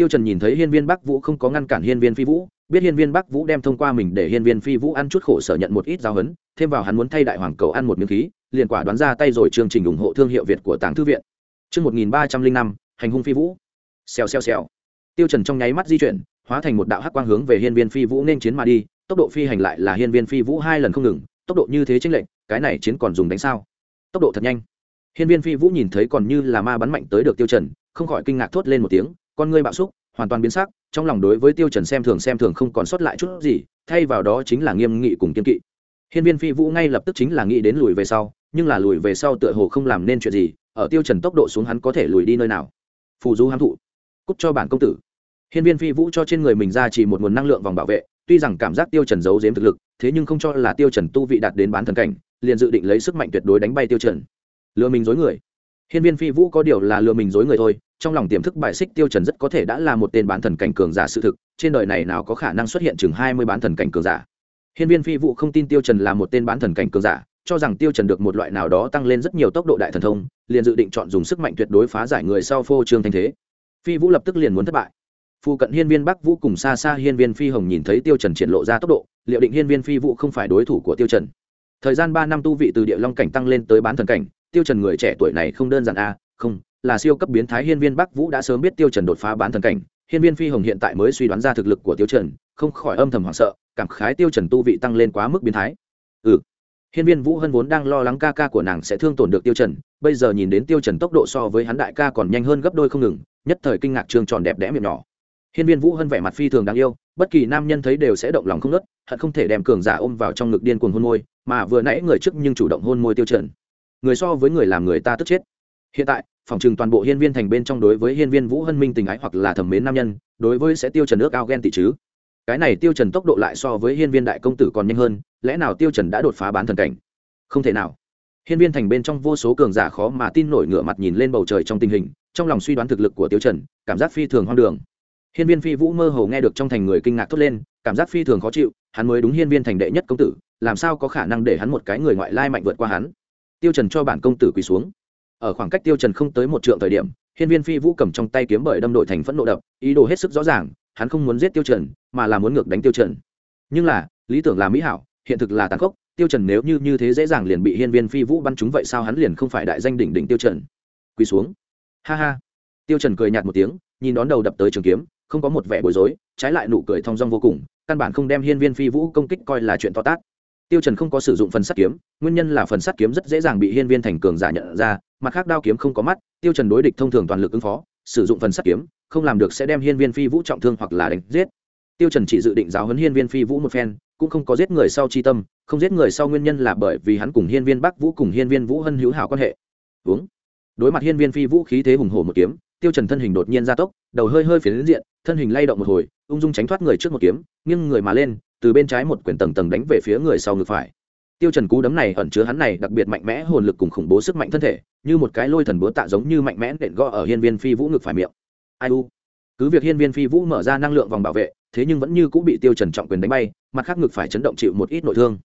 Speaker 1: tiêu trần nhìn thấy hiên viên bắc vũ không có ngăn cản hiên viên phi vũ, biết hiên viên bắc vũ đem thông qua mình để hiên viên phi vũ ăn chút khổ sở nhận một ít giáo huấn, thêm vào hắn muốn thay đại hoàng cầu ăn một miếng khí, liền quả đoán ra tay rồi chương trình ủng hộ thương hiệu việt của tàng thư viện. Chương một nghìn ba trăm linh năm, hành hung phi vũ. Xèo xèo xèo. Tiêu trần trong nháy mắt di chuyển, hóa thành một đạo hắc quang hướng về hiên viên phi vũ nên chiến mà đi, tốc độ phi hành lại là hiên viên phi vũ hai lần không ngừng, tốc độ như thế chênh lệnh cái này chiến còn dùng đánh sao? Tốc độ thật nhanh. Hiên viên phi vũ nhìn thấy còn như là ma bắn mạnh tới được tiêu trần, không khỏi kinh ngạc thốt lên một tiếng con ngươi bạo xúc, hoàn toàn biến sắc, trong lòng đối với tiêu trần xem thường xem thường không còn sót lại chút gì, thay vào đó chính là nghiêm nghị cùng kiên kỵ. Hiên viên phi vũ ngay lập tức chính là nghĩ đến lùi về sau, nhưng là lùi về sau tựa hồ không làm nên chuyện gì, ở tiêu trần tốc độ xuống hắn có thể lùi đi nơi nào? Phù du hám thụ. Cút cho bản công tử. Hiên viên phi vũ cho trên người mình ra chỉ một nguồn năng lượng vòng bảo vệ, tuy rằng cảm giác tiêu trần giấu giếm thực lực, thế nhưng không cho là tiêu trần tu vị đạt đến bán thần cảnh, liền dự định lấy sức mạnh tuyệt đối đánh bay tiêu trần. Lừa mình dối người hiên viên phi vũ có điều là lừa mình dối người thôi, trong lòng tiềm thức bài xích tiêu trần rất có thể đã là một tên bán thần cảnh cường giả sự thực, trên đời này nào có khả năng xuất hiện chừng hai mươi bán thần cảnh cường giả. Hiên viên phi vũ không tin tiêu trần là một tên bán thần cảnh cường giả, cho rằng tiêu trần được một loại nào đó tăng lên rất nhiều tốc độ đại thần thông, liền dự định chọn dùng sức mạnh tuyệt đối phá giải người sau phô trương thanh thế. Phi vũ lập tức liền muốn thất bại. Phu cận hiên viên bắc vũ cùng xa xa hiên viên phi hồng nhìn thấy tiêu trần triển lộ ra tốc độ, liệu định hiên viên phi vũ không phải đối thủ của tiêu trần. Thời gian ba năm tu vị từ địa long cảnh tăng lên tới bán thần cảnh tiêu trần người trẻ tuổi này không đơn giản a, không, là siêu cấp biến thái hiên viên bắc vũ đã sớm biết tiêu trần đột phá bán thần cảnh. Hiên viên phi hồng hiện tại mới suy đoán ra thực lực của tiêu trần, không khỏi âm thầm hoảng sợ, cảm khái tiêu trần tu vị tăng lên quá mức biến thái. Ừ hiên viên vũ hân vốn đang lo lắng ca ca của nàng sẽ thương tổn được tiêu trần, bây giờ nhìn đến tiêu trần tốc độ so với hắn đại ca còn nhanh hơn gấp đôi không ngừng, nhất thời kinh ngạc trương tròn đẹp đẽ miệng nhỏ. Hiên viên vũ hân vẻ mặt phi thường đáng yêu, bất kỳ nam nhân thấy đều sẽ động lòng không nớt hận không thể đem cường giả ôm vào trong ngực điên cuồng hôn môi, mà vừa nãy người trước nhưng chủ động hôn môi tiêu trần người so với người làm người ta tức chết. Hiện tại, phòng trừng toàn bộ hiên viên thành bên trong đối với hiên viên vũ hân minh tình ái hoặc là thẩm mến nam nhân, đối với sẽ tiêu trần nước ao ghen tị chứ. Cái này tiêu trần tốc độ lại so với hiên viên đại công tử còn nhanh hơn, lẽ nào tiêu trần đã đột phá bán thần cảnh? Không thể nào. Hiên viên thành bên trong vô số cường giả khó mà tin nổi ngửa mặt nhìn lên bầu trời trong tình hình, trong lòng suy đoán thực lực của tiêu trần, cảm giác phi thường hoang đường. Hiên viên phi vũ mơ hồ nghe được trong thành người kinh ngạc thốt lên, cảm giác phi thường khó chịu, hắn mới đúng hiên viên thành đệ nhất công tử, làm sao có khả năng để hắn một cái người ngoại lai mạnh vượt qua hắn? Tiêu trần cho bản công tử quỳ xuống. Ở khoảng cách tiêu trần không tới một trượng thời điểm, hiên viên phi vũ cầm trong tay kiếm bởi đâm đội thành phẫn nộ đập, ý đồ hết sức rõ ràng, hắn không muốn giết tiêu trần, mà là muốn ngược đánh tiêu trần. Nhưng là, lý tưởng là mỹ hảo, hiện thực là tàn khốc, tiêu trần nếu như như thế dễ dàng liền bị hiên viên phi vũ bắn trúng vậy sao hắn liền không phải đại danh đỉnh đỉnh tiêu trần. Quỳ xuống. Ha ha. Tiêu trần cười nhạt một tiếng, nhìn đón đầu đập tới trường kiếm, không có một vẻ bối rối, trái lại nụ cười thong dong vô cùng, căn bản không đem hiên viên phi vũ công kích coi là chuyện to tát tiêu trần không có sử dụng phần sắt kiếm, nguyên nhân là phần sắt kiếm rất dễ dàng bị hiên viên thành cường giả nhận ra, mặt khác đao kiếm không có mắt, tiêu trần đối địch thông thường toàn lực ứng phó, sử dụng phần sắt kiếm, không làm được sẽ đem hiên viên phi vũ trọng thương hoặc là đánh giết. Tiêu trần chỉ dự định giáo huấn hiên viên phi vũ một phen, cũng không có giết người sau chi tâm, không giết người sau nguyên nhân là bởi vì hắn cùng hiên viên bắc vũ cùng hiên viên vũ hân hữu hảo quan hệ. Uống. Đối mặt hiên viên phi vũ khí thế hùng hổ một kiếm, tiêu trần thân hình đột nhiên gia tốc, đầu hơi hơi phiến diện, thân hình lay động một hồi, ung dung tránh thoát người trước một kiếm, nghiêng người mà lên từ bên trái một quyển tầng tầng đánh về phía người sau ngực phải. Tiêu trần cú đấm này ẩn chứa hắn này đặc biệt mạnh mẽ hồn lực cùng khủng bố sức mạnh thân thể, như một cái lôi thần búa tạ giống như mạnh mẽ nện gõ ở hiên viên phi vũ ngực phải miệng. Ai u? Cứ việc hiên viên phi vũ mở ra năng lượng vòng bảo vệ, thế nhưng vẫn như cũng bị tiêu trần trọng quyền đánh bay, mặt khác ngực phải chấn động chịu một ít nội thương.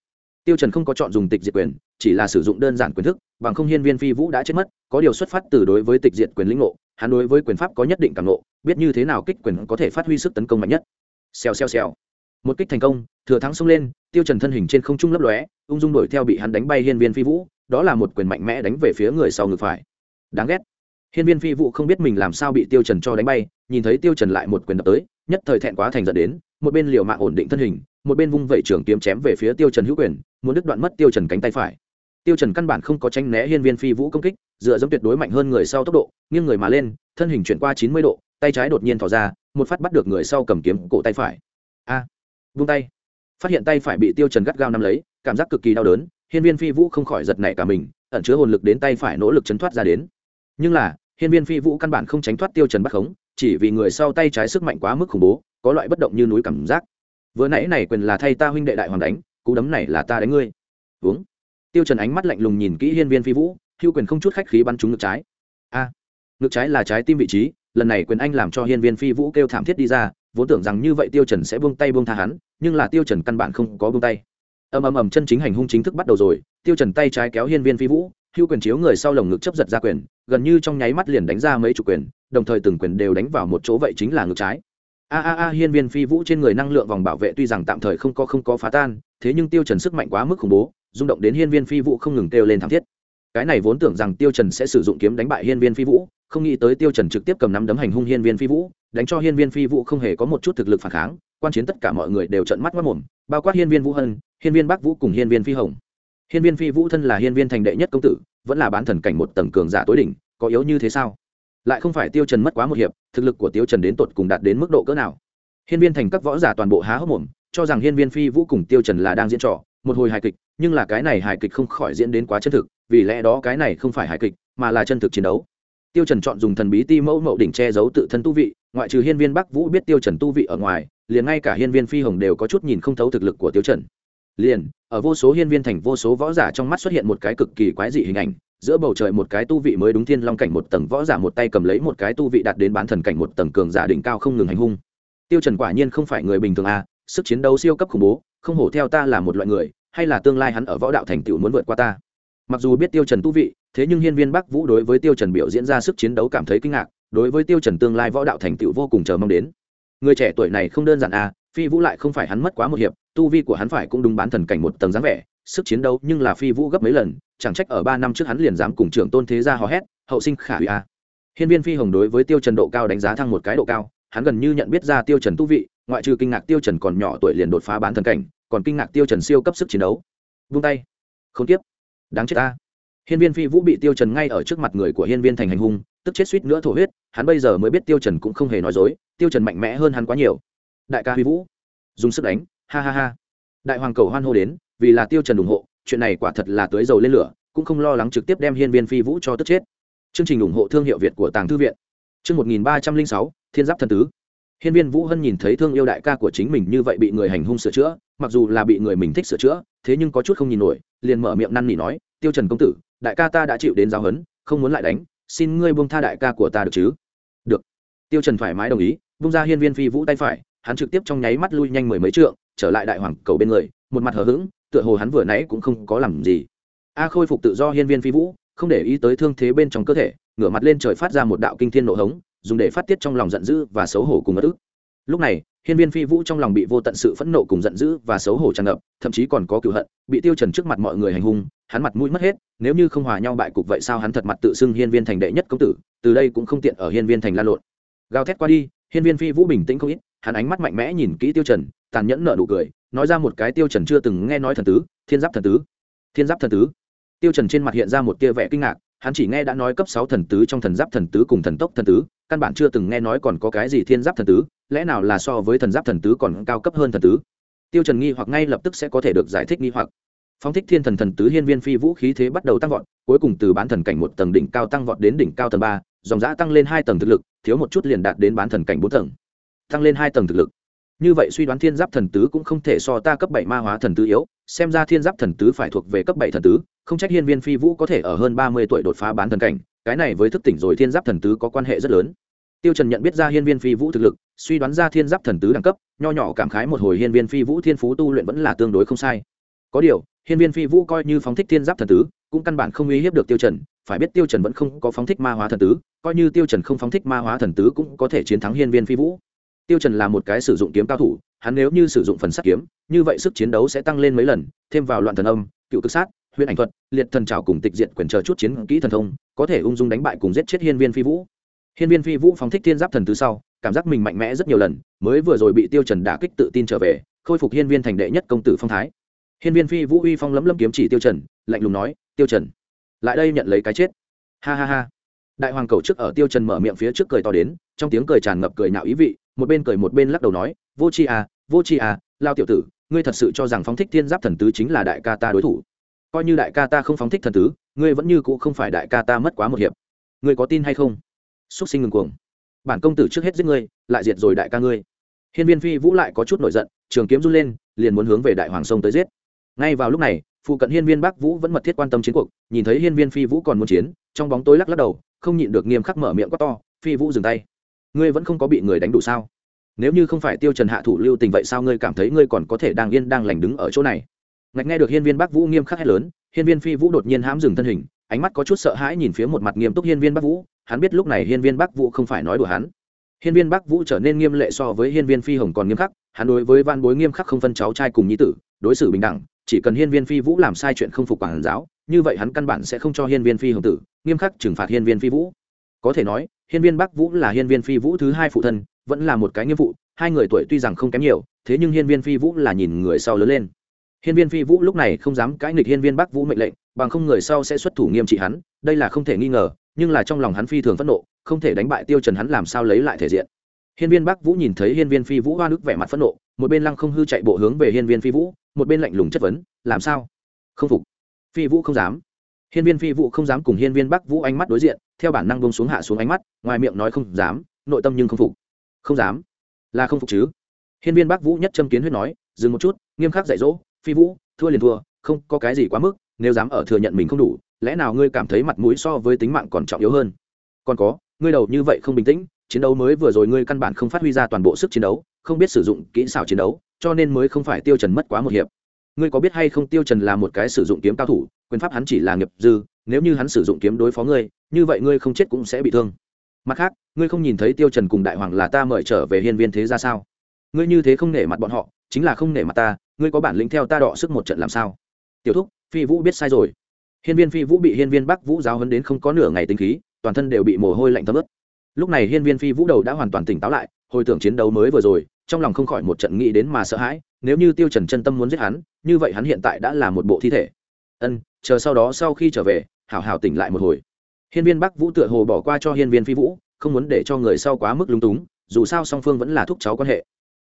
Speaker 1: Tiêu trần không có chọn dùng tịch diệt quyền, chỉ là sử dụng đơn giản quyền thức, bằng không hiên viên phi vũ đã chết mất, có điều xuất phát từ đối với tịch diệt quyền lĩnh ngộ, hắn đối với quyền pháp có nhất định cảm ngộ, biết như thế nào kích quyền có thể phát huy sức tấn công mạnh nhất. Xèo xèo xèo một kích thành công thừa thắng xông lên tiêu trần thân hình trên không trung lấp lóe ung dung đuổi theo bị hắn đánh bay hiên viên phi vũ đó là một quyền mạnh mẽ đánh về phía người sau ngực phải. Đáng ghét. Hiên viên phi vũ không biết mình làm sao bị tiêu trần cho đánh bay nhìn thấy tiêu trần lại một quyền đập tới nhất thời thẹn quá thành giận đến một bên liều mạng ổn định thân hình một bên vung vẩy trường kiếm chém về phía tiêu trần hữu quyền muốn đứt đoạn mất tiêu trần cánh tay phải. Tiêu trần căn bản không có tránh né hiên viên phi vũ công kích dựa dẫm tuyệt đối mạnh hơn người sau tốc độ nghiêng người mà lên thân hình chuyển qua chín mươi độ tay trái đột nhiên thò ra một phát bắt được người sau cầm kiếm cổ tay phải. A. à, vung tay. Phát hiện tay phải bị tiêu trần gắt gao nắm lấy, cảm giác cực kỳ đau đớn, hiên viên phi vũ không khỏi giật nảy cả mình, ẩn chứa hồn lực đến tay phải nỗ lực chấn thoát ra đến. Nhưng là, hiên viên phi vũ căn bản không tránh thoát tiêu trần bắt khống, chỉ vì người sau tay trái sức mạnh quá mức khủng bố, có loại bất động như núi cảm giác. Vừa nãy này quyền là thay ta huynh đệ đại hoàng đánh, cú đấm này là ta đánh ngươi. Uống. Tiêu trần ánh mắt lạnh lùng nhìn kỹ hiên viên phi vũ, hưu quyền không chút khách khí bắn trúng ngực trái. A. Ngực trái là trái tim vị trí, lần này quyền anh làm cho hiên viên phi vũ kêu thảm thiết đi ra vốn tưởng rằng như vậy tiêu trần sẽ buông tay buông tha hắn, nhưng là tiêu trần căn bản không có buông tay. Ầm ầm ầm, chân chính hành hung chính thức bắt đầu rồi, tiêu trần tay trái kéo hiên viên phi vũ, hưu quyền chiếu người sau lồng ngực chấp giật ra quyền, gần như trong nháy mắt liền đánh ra mấy chục quyền, đồng thời từng quyền đều đánh vào một chỗ vậy chính là ngực trái. A a a, hiên viên phi vũ trên người năng lượng vòng bảo vệ tuy rằng tạm thời không có không có phá tan, thế nhưng tiêu trần sức mạnh quá mức khủng bố, rung động đến hiên viên phi vũ không ngừng kêu lên thảm thiết. Cái này vốn tưởng rằng tiêu trần sẽ sử dụng kiếm đánh bại hiên viên phi vũ, không nghĩ tới tiêu trần trực tiếp cầm nắm đấm hành hung hiên viên phi vũ đánh cho hiên viên phi vũ không hề có một chút thực lực phản kháng, quan chiến tất cả mọi người đều trợn mắt mất mồm, bao quát hiên viên vũ hân, hiên viên bắc vũ cùng hiên viên phi hồng. Hiên viên phi vũ thân là hiên viên thành đệ nhất công tử, vẫn là bán thần cảnh một tầng cường giả tối đỉnh, có yếu như thế sao? Lại không phải tiêu trần mất quá một hiệp, thực lực của tiêu trần đến tột cùng đạt đến mức độ cỡ nào? Hiên viên thành các võ giả toàn bộ há hốc mồm, cho rằng hiên viên phi vũ cùng tiêu trần là đang diễn trò, một hồi hài kịch, nhưng là cái này hài kịch không khỏi diễn đến quá chân thực, vì lẽ đó cái này không phải hài kịch, mà là chân thực chiến đấu tiêu trần chọn dùng thần bí ti mẫu mậu đỉnh che giấu tự thân tu vị, ngoại trừ hiên viên bắc vũ biết tiêu trần tu vị ở ngoài, liền ngay cả hiên viên phi hồng đều có chút nhìn không thấu thực lực của tiêu trần. Liền, ở vô số hiên viên thành vô số võ giả trong mắt xuất hiện một cái cực kỳ quái dị hình ảnh, giữa bầu trời một cái tu vị mới đúng thiên long cảnh một tầng võ giả một tay cầm lấy một cái tu vị đạt đến bán thần cảnh một tầng cường giả đỉnh cao không ngừng hành hung. Tiêu trần quả nhiên không phải người bình thường à sức chiến đấu siêu cấp khủng bố, không hổ theo ta là một loại người, hay là tương lai hắn ở võ đạo thành tựu muốn vượt qua ta. Mặc dù biết tiêu trần tu vị thế nhưng hiên viên bắc vũ đối với tiêu trần biểu diễn ra sức chiến đấu cảm thấy kinh ngạc, đối với tiêu trần tương lai võ đạo thành tựu vô cùng chờ mong đến. Người trẻ tuổi này không đơn giản à phi vũ lại không phải hắn mất quá một hiệp, tu vi của hắn phải cũng đúng bán thần cảnh một tầng dáng vẻ, sức chiến đấu nhưng là phi vũ gấp mấy lần, chẳng trách ở ba năm trước hắn liền dám cùng trưởng tôn thế gia hò hét, hậu sinh khả hủy a hiên viên phi hồng đối với tiêu trần độ cao đánh giá thăng một cái độ cao, hắn gần như nhận biết ra tiêu trần tu vị, ngoại trừ kinh ngạc tiêu trần còn nhỏ tuổi liền đột phá bán thần cảnh, còn kinh ngạc tiêu trần siêu cấp sức chiến đấu. Vung tay. Không tiếp đáng chết ta hiên viên phi vũ bị tiêu trần ngay ở trước mặt người của hiên viên thành hành hung, tức chết suýt nữa thổ huyết, hắn bây giờ mới biết tiêu trần cũng không hề nói dối, tiêu trần mạnh mẽ hơn hắn quá nhiều. Đại ca huy vũ, dùng sức đánh, ha ha ha. Đại hoàng cầu hoan hô đến, vì là tiêu trần ủng hộ, chuyện này quả thật là tưới dầu lên lửa, cũng không lo lắng trực tiếp đem hiên viên phi vũ cho tức chết. Chương trình ủng hộ thương hiệu việt của tàng thư viện. Chương một nghìn ba trăm linh sáu, thiên giáp thần tứ. Hiên viên vũ hân nhìn thấy thương yêu đại ca của chính mình như vậy bị người hành hung sửa chữa, mặc dù là bị người mình thích sửa chữa, thế nhưng có chút không nhìn nổi, liền mở miệng năn nỉ nói, tiêu trần công tử đại ca ta đã chịu đến giáo huấn, không muốn lại đánh, xin ngươi buông tha đại ca của ta được chứ? Được. Tiêu trần thoải mái đồng ý, buông ra hiên viên phi vũ tay phải, hắn trực tiếp trong nháy mắt lui nhanh mười mấy trượng, trở lại đại hoàng cầu bên người, một mặt hờ hững, tựa hồ hắn vừa nãy cũng không có làm gì. A khôi phục tự do hiên viên phi vũ, không để ý tới thương thế bên trong cơ thể, ngửa mặt lên trời phát ra một đạo kinh thiên nộ hống, dùng để phát tiết trong lòng giận dữ và xấu hổ cùng ngất ức. Lúc này, hiên viên phi vũ trong lòng bị vô tận sự phẫn nộ cùng giận dữ và xấu hổ tràn ngập, thậm chí còn có cựu hận, bị tiêu trần trước mặt mọi người hành hung hắn mặt mũi mất hết, nếu như không hòa nhau bại cục vậy sao hắn thật mặt tự xưng hiên viên thành đệ nhất công tử, từ đây cũng không tiện ở hiên viên thành la lộn. Gào thét qua đi, hiên viên phi vũ bình tĩnh không ít, hắn ánh mắt mạnh mẽ nhìn kỹ tiêu trần, tàn nhẫn nở nụ cười, nói ra một cái tiêu trần chưa từng nghe nói thần tứ, thiên giáp thần tứ. Thiên giáp thần tứ. Tiêu trần trên mặt hiện ra một tia vẻ kinh ngạc, hắn chỉ nghe đã nói cấp sáu thần tứ trong thần giáp thần tứ cùng thần tốc thần tứ, căn bản chưa từng nghe nói còn có cái gì thiên giáp thần tứ, lẽ nào là so với thần giáp thần tứ còn cao cấp hơn thần tứ? Tiêu trần nghi hoặc ngay lập tức sẽ có thể được giải thích nghi hoặc phóng thích thiên thần thần tứ hiên viên phi vũ khí thế bắt đầu tăng vọt, cuối cùng từ bán thần cảnh một tầng đỉnh cao tăng vọt đến đỉnh cao tầng ba, dòng giã tăng lên hai tầng thực lực, thiếu một chút liền đạt đến bán thần cảnh bốn tầng. Tăng lên hai tầng thực lực. Như vậy suy đoán thiên giáp thần tứ cũng không thể so ta cấp bảy ma hóa thần tứ yếu, xem ra thiên giáp thần tứ phải thuộc về cấp bảy thần tứ, không trách hiên viên phi vũ có thể ở hơn ba mươi tuổi đột phá bán thần cảnh, cái này với thức tỉnh rồi thiên giáp thần tứ có quan hệ rất lớn. Tiêu trần nhận biết ra hiên viên phi vũ thực lực, suy đoán ra thiên giáp thần tứ đẳng cấp, nho nhỏ cảm khái một hồi hiên viên phi vũ thiên phú tu luyện vẫn là tương đối không sai. Có điều hiên viên phi vũ coi như phóng thích thiên giáp thần tứ, cũng căn bản không uy hiếp được tiêu trần, phải biết tiêu trần vẫn không có phóng thích ma hóa thần tứ, coi như tiêu trần không phóng thích ma hóa thần tứ cũng có thể chiến thắng hiên viên phi vũ. Tiêu trần là một cái sử dụng kiếm cao thủ, hắn nếu như sử dụng phần sắt kiếm, như vậy sức chiến đấu sẽ tăng lên mấy lần, thêm vào loạn thần âm, cựu cực sát huyễn ảnh thuật, liệt thần trảo cùng tịch diện quyền chờ chút chiến kỹ thần thông, có thể ung dung đánh bại cùng giết chết hiên viên phi vũ. Hiên viên phi vũ phóng thích thiên giáp thần tứ sau, cảm giác mình mạnh mẽ rất nhiều lần, mới vừa rồi bị tiêu trần đả kích tự tin trở về, khôi phục hiên viên thành đệ nhất công tử phong thái hiên viên phi vũ uy phong lấm lấm kiếm chỉ tiêu trần, lạnh lùng nói, tiêu trần, lại đây nhận lấy cái chết. Ha ha ha. Đại hoàng cầu trước ở tiêu trần mở miệng phía trước cười to đến, trong tiếng cười tràn ngập cười nhạo ý vị, một bên cười một bên lắc đầu nói, vô chi à vô chi à lao tiểu tử, ngươi thật sự cho rằng phóng thích thiên giáp thần tứ chính là đại ca ta đối thủ. Coi như đại ca ta không phóng thích thần tứ, ngươi vẫn như cũ không phải đại ca ta mất quá một hiệp. Ngươi có tin hay không? Súc sinh ngừng cuồng. Bản công tử trước hết giết ngươi, lại diệt rồi đại ca ngươi. Hiên viên phi vũ lại có chút nổi giận, trường kiếm run lên, liền muốn hướng về đại hoàng sông tới giết ngay vào lúc này, phụ cận hiên viên bắc vũ vẫn mật thiết quan tâm chiến cuộc, nhìn thấy hiên viên phi vũ còn muốn chiến, trong bóng tối lắc lắc đầu, không nhịn được nghiêm khắc mở miệng quát to, phi vũ dừng tay. Ngươi vẫn không có bị người đánh đủ sao? Nếu như không phải tiêu trần hạ thủ lưu tình vậy sao ngươi cảm thấy ngươi còn có thể đang yên đang lành đứng ở chỗ này? Ngạch nghe được hiên viên bắc vũ nghiêm khắc hét lớn, hiên viên phi vũ đột nhiên hãm dừng thân hình, ánh mắt có chút sợ hãi nhìn phía một mặt nghiêm túc hiên viên bắc vũ, hắn biết lúc này hiên viên bắc vũ không phải nói đùa hắn. Hiên viên bắc vũ trở nên nghiêm lệ so với hiên viên phi hồng còn nghiêm khắc, hắn đối với van bối nghiêm khắc không phân cháu trai cùng nhi tử đối xử bình đẳng, chỉ cần hiên viên phi vũ làm sai chuyện không phục quản giáo, như vậy hắn căn bản sẽ không cho hiên viên phi hồng tử, nghiêm khắc trừng phạt hiên viên phi vũ. Có thể nói, hiên viên bắc vũ là hiên viên phi vũ thứ hai phụ thân, vẫn là một cái nghĩa vụ hai người tuổi tuy rằng không kém nhiều, thế nhưng hiên viên phi vũ là nhìn người sau lớn lên. Hiên viên phi vũ lúc này không dám cãi nghịch hiên viên bắc vũ mệnh lệnh, bằng không người sau sẽ xuất thủ nghiêm trị hắn, đây là không thể nghi ngờ, nhưng là trong lòng hắn phi thường phẫn nộ, không thể đánh bại tiêu trần hắn làm sao lấy lại thể diện hiên viên bắc vũ nhìn thấy hiên viên phi vũ hoa nước vẻ mặt phẫn nộ, một bên lăng không hư chạy bộ hướng về hiên viên phi vũ, một bên lạnh lùng chất vấn, làm sao? Không phục? Phi vũ không dám. Hiên viên phi vũ không dám cùng hiên viên bắc vũ ánh mắt đối diện, theo bản năng buông xuống hạ xuống ánh mắt, ngoài miệng nói không dám, nội tâm nhưng không phục. Không dám? Là không phục chứ? Hiên viên bắc vũ nhất châm kiến huyết nói, dừng một chút, nghiêm khắc dạy dỗ, phi vũ, thua liền thua, không có cái gì quá mức, nếu dám ở thừa nhận mình không đủ, lẽ nào ngươi cảm thấy mặt mũi so với tính mạng còn trọng yếu hơn? Còn có, ngươi đầu như vậy không bình tĩnh chiến đấu mới vừa rồi ngươi căn bản không phát huy ra toàn bộ sức chiến đấu, không biết sử dụng kỹ xảo chiến đấu, cho nên mới không phải tiêu trần mất quá một hiệp. Ngươi có biết hay không tiêu trần là một cái sử dụng kiếm cao thủ, quyền pháp hắn chỉ là nghiệp dư, nếu như hắn sử dụng kiếm đối phó ngươi, như vậy ngươi không chết cũng sẽ bị thương. Mặt khác, ngươi không nhìn thấy tiêu trần cùng đại hoàng là ta mời trở về hiên viên thế ra sao? Ngươi như thế không nể mặt bọn họ, chính là không nể mặt ta, ngươi có bản lĩnh theo ta đọ sức một trận làm sao? Tiểu thúc, phi vũ biết sai rồi. Hiên viên phi vũ bị hiên viên bắc vũ giáo hấn đến không có nửa ngày tinh khí, toàn thân đều bị mồ hôi lạnh thấm ướt lúc này hiên viên phi vũ đầu đã hoàn toàn tỉnh táo lại, hồi tưởng chiến đấu mới vừa rồi, trong lòng không khỏi một trận nghĩ đến mà sợ hãi, nếu như tiêu trần chân tâm muốn giết hắn, như vậy hắn hiện tại đã là một bộ thi thể. Ân, chờ sau đó sau khi trở về, hảo hảo tỉnh lại một hồi. Hiên viên bắc vũ tựa hồ bỏ qua cho hiên viên phi vũ, không muốn để cho người sau quá mức lung túng, dù sao song phương vẫn là thúc cháu quan hệ.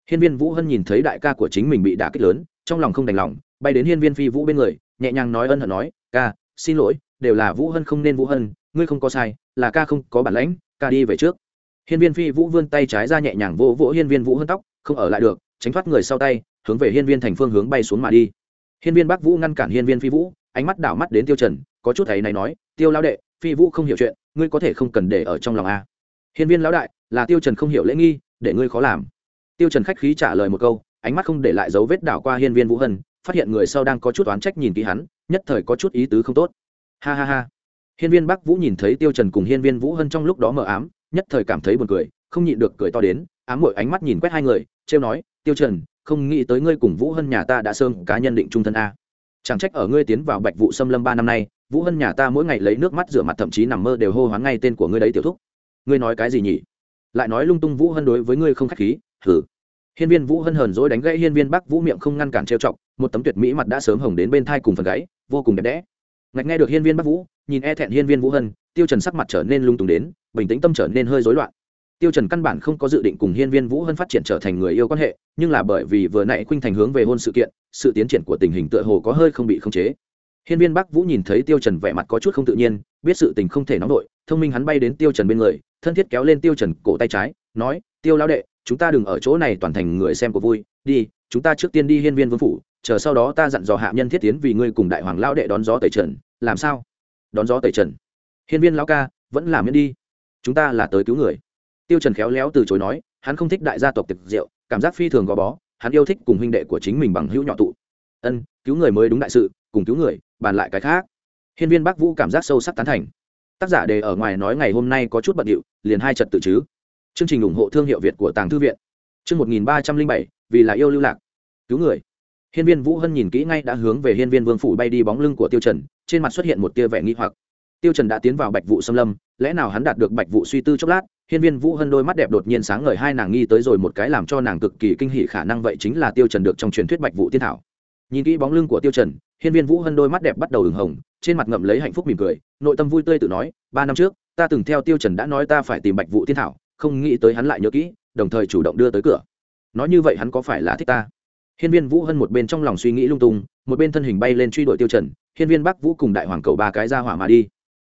Speaker 1: Hiên viên vũ hân nhìn thấy đại ca của chính mình bị đả kích lớn, trong lòng không đành lòng, bay đến hiên viên phi vũ bên người, nhẹ nhàng nói ân hận nói, ca, xin lỗi, đều là vũ hân không nên vũ hân, ngươi không có sai, là ca không có bản lãnh ca đi về trước. Hiên viên phi vũ vươn tay trái ra nhẹ nhàng vỗ vỗ hiên viên vũ hơn tóc, không ở lại được, tránh thoát người sau tay, hướng về hiên viên thành phương hướng bay xuống mà đi. Hiên viên bắc vũ ngăn cản hiên viên phi vũ, ánh mắt đảo mắt đến tiêu trần, có chút thấy này nói, tiêu lão đệ, phi vũ không hiểu chuyện, ngươi có thể không cần để ở trong lòng a. Hiên viên lão đại, là tiêu trần không hiểu lễ nghi, để ngươi khó làm. Tiêu trần khách khí trả lời một câu, ánh mắt không để lại dấu vết đảo qua hiên viên vũ hân, phát hiện người sau đang có chút oán trách nhìn kỹ hắn, nhất thời có chút ý tứ không tốt. Ha ha ha hiên viên bắc vũ nhìn thấy tiêu trần cùng hiên viên vũ hân trong lúc đó mờ ám, nhất thời cảm thấy buồn cười, không nhịn được cười to đến, ám muội ánh mắt nhìn quét hai người, trêu nói, tiêu trần, không nghĩ tới ngươi cùng vũ hân nhà ta đã sơn cá nhân định trung thân a. Chẳng trách ở ngươi tiến vào bạch vụ sâm lâm ba năm nay, vũ hân nhà ta mỗi ngày lấy nước mắt rửa mặt thậm chí nằm mơ đều hô hoáng ngay tên của ngươi đấy, tiểu thúc. Ngươi nói cái gì nhỉ? Lại nói lung tung vũ hân đối với ngươi không khách khí, Hừ. hiên viên vũ hân hờn dỗi đánh gãy hiên viên bắc vũ miệng không ngăn cản trêu chọc, một tấm tuyệt mỹ mặt đã sớm hồng đến bên tai cùng phần gáy, vô cùng đẹp đẽ. Ngạch nghe được hiên viên bắc vũ nhìn e thẹn hiên viên vũ hân, tiêu trần sắc mặt trở nên lung tùng đến, bình tĩnh tâm trở nên hơi rối loạn. Tiêu trần căn bản không có dự định cùng hiên viên vũ hân phát triển trở thành người yêu quan hệ, nhưng là bởi vì vừa nãy khuynh thành hướng về hôn sự kiện, sự tiến triển của tình hình tựa hồ có hơi không bị khống chế. Hiên viên bắc vũ nhìn thấy tiêu trần vẻ mặt có chút không tự nhiên, biết sự tình không thể nóng nổi, thông minh hắn bay đến tiêu trần bên người, thân thiết kéo lên tiêu trần cổ tay trái, nói, tiêu lão đệ, chúng ta đừng ở chỗ này toàn thành người xem của vui, đi, chúng ta trước tiên đi hiên viên vương phủ, chờ sau đó ta dặn dò hạ nhân thiết tiến vì ngươi cùng đại hoàng lão đệ đón gió tẩy trần, làm sao? Đón gió tẩy trần. Hiên viên lão ca, vẫn làm miễn đi. Chúng ta là tới cứu người. Tiêu trần khéo léo từ chối nói, hắn không thích đại gia tộc tiệc rượu, cảm giác phi thường gò bó, hắn yêu thích cùng huynh đệ của chính mình bằng hữu nhỏ tụ. Ân, cứu người mới đúng đại sự, cùng cứu người, bàn lại cái khác. Hiên viên bắc vũ cảm giác sâu sắc tán thành. Tác giả đề ở ngoài nói ngày hôm nay có chút bận điệu, liền hai trật tự chứ. Chương trình ủng hộ thương hiệu việt của tàng thư viện. Chương một nghìn ba trăm linh bảy, vì là yêu lưu lạc. Cứu người hiên viên vũ hân nhìn kỹ ngay đã hướng về hiên viên vương phủ bay đi bóng lưng của tiêu trần, trên mặt xuất hiện một tia vẻ nghi hoặc. Tiêu trần đã tiến vào bạch vụ xâm lâm, lẽ nào hắn đạt được bạch vụ suy tư chốc lát? Hiên viên vũ hân đôi mắt đẹp đột nhiên sáng ngời, hai nàng nghi tới rồi một cái làm cho nàng cực kỳ kinh hỉ khả năng vậy chính là tiêu trần được trong truyền thuyết bạch vụ tiên thảo. Nhìn kỹ bóng lưng của tiêu trần, hiên viên vũ hân đôi mắt đẹp bắt đầu ửng hồng, trên mặt ngậm lấy hạnh phúc mỉm cười, nội tâm vui tươi tự nói, ba năm trước, ta từng theo tiêu trần đã nói ta phải tìm bạch vụ tiên thảo, không nghĩ tới hắn lại nhớ kỹ, đồng thời chủ động đưa tới cửa. Nói như vậy hắn có phải là thích ta? Hiên viên vũ hân một bên trong lòng suy nghĩ lung tung, một bên thân hình bay lên truy đuổi tiêu trần. Hiên viên bắc vũ cùng đại hoàng cầu ba cái ra hỏa mà đi.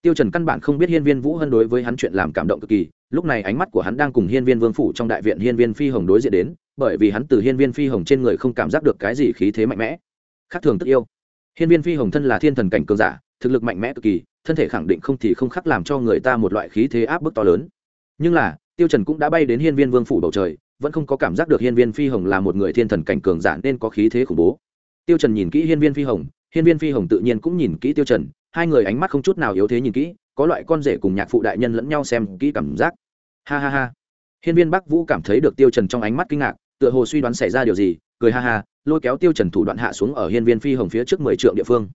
Speaker 1: Tiêu trần căn bản không biết hiên viên vũ hân đối với hắn chuyện làm cảm động cực kỳ. Lúc này ánh mắt của hắn đang cùng hiên viên vương phủ trong đại viện hiên viên phi hồng đối diện đến, bởi vì hắn từ hiên viên phi hồng trên người không cảm giác được cái gì khí thế mạnh mẽ. Khác thường tức yêu. Hiên viên phi hồng thân là thiên thần cảnh cường giả, thực lực mạnh mẽ cực kỳ, thân thể khẳng định không thì không khác làm cho người ta một loại khí thế áp bức to lớn. Nhưng là, tiêu trần cũng đã bay đến hiên viên vương phủ bầu trời vẫn không có cảm giác được hiên viên phi hồng là một người thiên thần cảnh cường giả nên có khí thế khủng bố. Tiêu trần nhìn kỹ hiên viên phi hồng, hiên viên phi hồng tự nhiên cũng nhìn kỹ tiêu trần, hai người ánh mắt không chút nào yếu thế nhìn kỹ, có loại con rể cùng nhạc phụ đại nhân lẫn nhau xem kỹ cảm giác. Ha ha ha. Hiên viên bắc vũ cảm thấy được tiêu trần trong ánh mắt kinh ngạc, tựa hồ suy đoán xảy ra điều gì, cười ha ha, lôi kéo tiêu trần thủ đoạn hạ xuống ở hiên viên phi hồng phía trước mười trượng địa phương.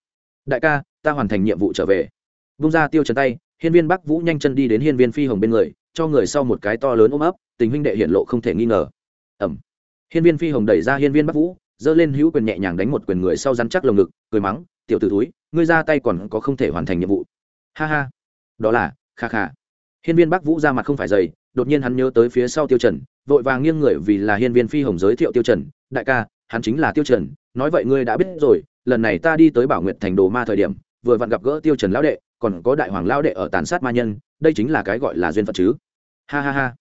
Speaker 1: Đại ca, ta hoàn thành nhiệm vụ trở về. Vung ra tiêu trần tay, hiên viên bắc vũ nhanh chân đi đến hiên viên phi hồng bên người cho người sau một cái to lớn ôm ấp, tình huynh đệ hiện lộ không thể nghi ngờ. Ẩm. Hiên viên phi hồng đẩy ra hiên viên bắc vũ, giơ lên hữu quyền nhẹ nhàng đánh một quyền người sau rắn chắc lồng ngực, cười mắng, tiểu tử túi ngươi ra tay còn có không thể hoàn thành nhiệm vụ. Ha ha. Đó là, kha kha. Hiên viên bắc vũ ra mặt không phải dày, đột nhiên hắn nhớ tới phía sau tiêu trần, vội vàng nghiêng người vì là hiên viên phi hồng giới thiệu tiêu trần, đại ca, hắn chính là tiêu trần, nói vậy ngươi đã biết rồi, lần này ta đi tới bảo nguyệt thành đồ ma thời điểm, vừa vặn gặp gỡ tiêu trần lão đệ còn có đại hoàng lão đệ ở tàn sát ma nhân, đây chính là cái gọi là duyên phận chứ. Ha ha ha.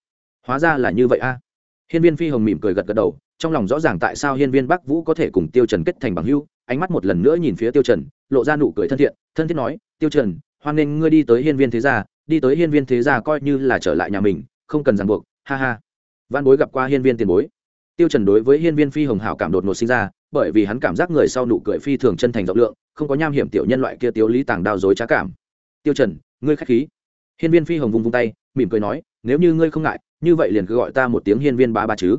Speaker 1: Hóa ra là như vậy a. Hiên viên phi hồng mỉm cười gật gật đầu, trong lòng rõ ràng tại sao hiên viên bắc vũ có thể cùng tiêu trần kết thành bằng hữu, ánh mắt một lần nữa nhìn phía tiêu trần, lộ ra nụ cười thân thiện, thân thiết nói, tiêu trần, hoan nghênh ngươi đi tới hiên viên thế gia, đi tới hiên viên thế gia coi như là trở lại nhà mình, không cần ràng buộc, ha ha. Văn bối gặp qua hiên viên tiền bối. Tiêu trần đối với hiên viên phi hồng hảo cảm đột ngột sinh ra, bởi vì hắn cảm giác người sau nụ cười phi thường chân thành rộng lượng, không có nham hiểm tiểu nhân loại kia tiêu lý tàng đao dối trá cảm tiêu trần, ngươi khách khí. Hiên viên phi hồng vung vung tay, mỉm cười nói, nếu như ngươi không ngại, như vậy liền cứ gọi ta một tiếng hiên viên bá bá chứ.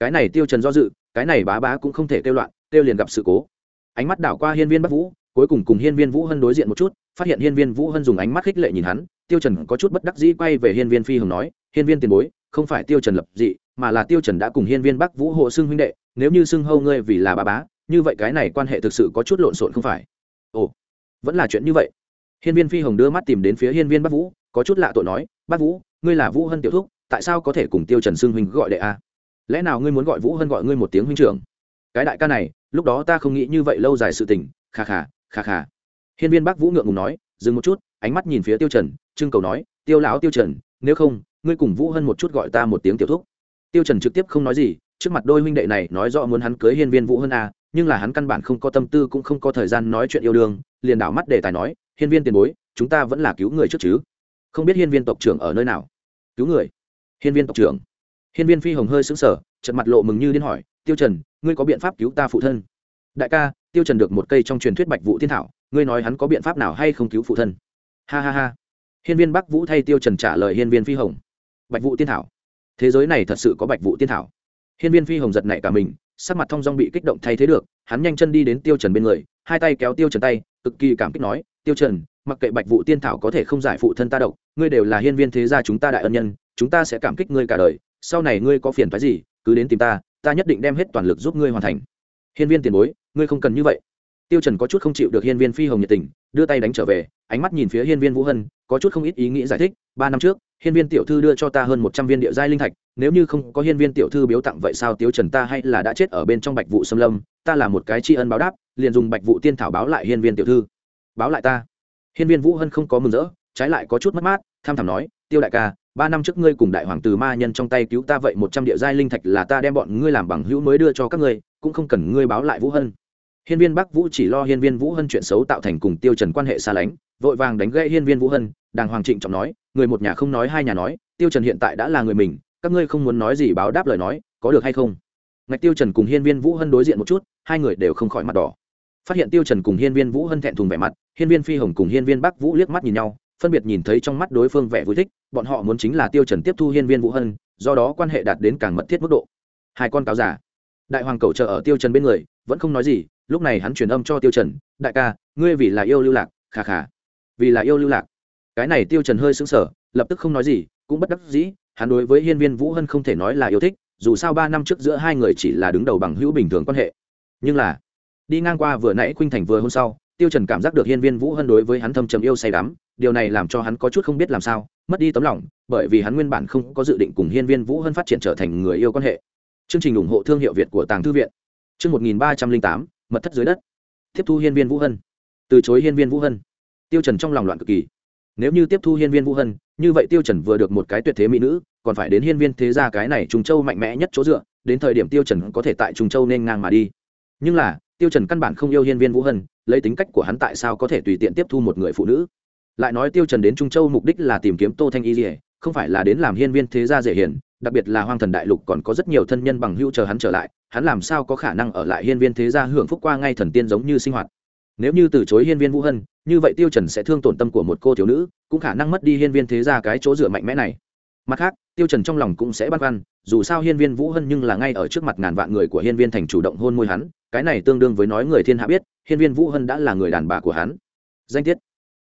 Speaker 1: Cái này tiêu trần do dự, cái này bá bá cũng không thể kêu loạn, kêu liền gặp sự cố. Ánh mắt đảo qua hiên viên bắc vũ, cuối cùng cùng hiên viên vũ hân đối diện một chút, phát hiện hiên viên vũ hân dùng ánh mắt khích lệ nhìn hắn, tiêu trần có chút bất đắc dĩ quay về hiên viên phi hồng nói, hiên viên tiền bối, không phải tiêu trần lập dị, mà là tiêu trần đã cùng hiên viên bắc vũ hộ xưng huynh đệ, nếu như xưng hâu ngươi vì là bá bá, như vậy cái này quan hệ thực sự có chút lộn xộn không phải. Ồ, vẫn là chuyện như vậy hiên viên phi hồng đưa mắt tìm đến phía hiên viên bắc vũ, có chút lạ tội nói bắc vũ, ngươi là vũ hân tiểu thúc, tại sao có thể cùng tiêu trần Sương huynh gọi đệ a? Lẽ nào ngươi muốn gọi vũ hân gọi ngươi một tiếng huynh trưởng? Cái đại ca này, lúc đó ta không nghĩ như vậy lâu dài sự tình, kha kha kha kha. Hiên viên bắc vũ ngượng ngùng nói, dừng một chút, ánh mắt nhìn phía tiêu trần trưng cầu nói, tiêu lão tiêu trần, nếu không, ngươi cùng vũ hân một chút gọi ta một tiếng tiểu thúc. Tiêu trần trực tiếp không nói gì, trước mặt đôi huynh đệ này nói rõ muốn hắn cưới hiên viên vũ hân à nhưng là hắn căn bản không có tâm tư cũng không có thời gian nói chuyện yêu đương, liền đảo mắt để tài nói hiên viên tiền bối, chúng ta vẫn là cứu người trước chứ? Không biết hiên viên tộc trưởng ở nơi nào? Cứu người? Hiên viên tộc trưởng. Hiên viên phi hồng hơi sững sờ trận mặt lộ mừng như điên hỏi, tiêu trần, ngươi có biện pháp cứu ta phụ thân? Đại ca, tiêu trần được một cây trong truyền thuyết bạch vũ thiên thảo, ngươi nói hắn có biện pháp nào hay không cứu phụ thân? Ha ha ha. Hiên viên bắc vũ thay tiêu trần trả lời hiên viên phi hồng. Bạch vũ Thiên thảo? Thế giới này thật sự có bạch vũ Thiên thảo? Hiên viên phi hồng giật nảy cả mình, sắc mặt thông dong bị kích động thay thế được, hắn nhanh chân đi đến tiêu trần bên người, hai tay kéo tiêu trần tay, cực kỳ cảm kích nói tiêu trần, mặc kệ bạch vũ tiên thảo có thể không giải phụ thân ta độc, ngươi đều là hiên viên thế gia chúng ta đại ân nhân, chúng ta sẽ cảm kích ngươi cả đời. Sau này ngươi có phiền phái gì, cứ đến tìm ta ta nhất định đem hết toàn lực giúp ngươi hoàn thành. Hiên viên tiền bối, ngươi không cần như vậy. Tiêu trần có chút không chịu được hiên viên phi hồng nhiệt tình, đưa tay đánh trở về, ánh mắt nhìn phía hiên viên vũ hân, có chút không ít ý nghĩ giải thích, ba năm trước, hiên viên tiểu thư đưa cho ta hơn một trăm viên địa giai linh thạch, nếu như không có hiên viên tiểu thư biếu tặng vậy sao tiêu trần ta hay là đã chết ở bên trong bạch vụ xâm lâm, ta là một cái tri ân báo đáp, liền dùng bạch vụ tiên thảo báo lại hiên viên tiểu thư báo lại ta. Hiên viên vũ hân không có mừng rỡ, trái lại có chút mất mát, tham thảm nói, tiêu đại ca, ba năm trước ngươi cùng đại hoàng tử ma nhân trong tay cứu ta vậy một trăm địa giai linh thạch là ta đem bọn ngươi làm bằng hữu mới đưa cho các ngươi, cũng không cần ngươi báo lại vũ hân. Hiên viên bắc vũ chỉ lo hiên viên vũ hân chuyện xấu tạo thành cùng tiêu trần quan hệ xa lánh, vội vàng đánh gãy hiên viên vũ hân, đàng hoàng trịnh trọng nói, người một nhà không nói hai nhà nói, tiêu trần hiện tại đã là người mình, các ngươi không muốn nói gì báo đáp lời nói, có được hay không? Ngạch tiêu trần cùng hiên viên vũ hân đối diện một chút, hai người đều không khỏi mặt đỏ phát hiện tiêu trần cùng hiên viên vũ hân thẹn thùng vẻ mặt, hiên viên phi hồng cùng hiên viên bắc vũ liếc mắt nhìn nhau, phân biệt nhìn thấy trong mắt đối phương vẻ vui thích, bọn họ muốn chính là tiêu trần tiếp thu hiên viên vũ hân, do đó quan hệ đạt đến càng mật thiết mức độ. Hai con cáo giả. Đại hoàng cầu chờ ở tiêu trần bên người, vẫn không nói gì, lúc này hắn truyền âm cho tiêu trần, đại ca, ngươi vì là yêu lưu lạc khà khà vì là yêu lưu lạc. Cái này tiêu trần hơi sững sờ, lập tức không nói gì, cũng bất đắc dĩ, hắn đối với hiên viên vũ hân không thể nói là yêu thích, dù sao ba năm trước giữa hai người chỉ là đứng đầu bằng hữu bình thường quan hệ. Nhưng là đi ngang qua vừa nãy khuynh thành vừa hôm sau, tiêu trần cảm giác được hiên viên vũ hân đối với hắn thâm trầm yêu say đắm, điều này làm cho hắn có chút không biết làm sao, mất đi tấm lòng, bởi vì hắn nguyên bản không có dự định cùng hiên viên vũ hân phát triển trở thành người yêu quan hệ. Chương trình ủng hộ thương hiệu việt của tàng thư viện. Chương một nghìn ba trăm linh tám, mật thất dưới đất. Tiếp thu hiên viên vũ hân. Từ chối hiên viên vũ hân. Tiêu trần trong lòng loạn cực kỳ. Nếu như tiếp thu hiên viên vũ hân, như vậy tiêu trần vừa được một cái tuyệt thế mỹ nữ, còn phải đến hiên viên thế gia cái này Trùng châu mạnh mẽ nhất chỗ dựa, đến thời điểm tiêu trần có thể tại Trùng châu nên ngang mà đi nhưng là, tiêu trần căn bản không yêu hiên viên vũ hân, lấy tính cách của hắn tại sao có thể tùy tiện tiếp thu một người phụ nữ? Lại nói tiêu trần đến trung châu mục đích là tìm kiếm tô thanh y lìa, không phải là đến làm hiên viên thế gia dễ hiền, đặc biệt là hoang thần đại lục còn có rất nhiều thân nhân bằng hữu chờ hắn trở lại, hắn làm sao có khả năng ở lại hiên viên thế gia hưởng phúc qua ngay thần tiên giống như sinh hoạt? Nếu như từ chối hiên viên vũ hân, như vậy tiêu trần sẽ thương tổn tâm của một cô thiếu nữ, cũng khả năng mất đi hiên viên thế gia cái chỗ dựa mạnh mẽ này mặt khác, tiêu trần trong lòng cũng sẽ băn khoăn, dù sao hiên viên vũ hân nhưng là ngay ở trước mặt ngàn vạn người của hiên viên thành chủ động hôn môi hắn, cái này tương đương với nói người thiên hạ biết, hiên viên vũ hân đã là người đàn bà của hắn. Danh tiết.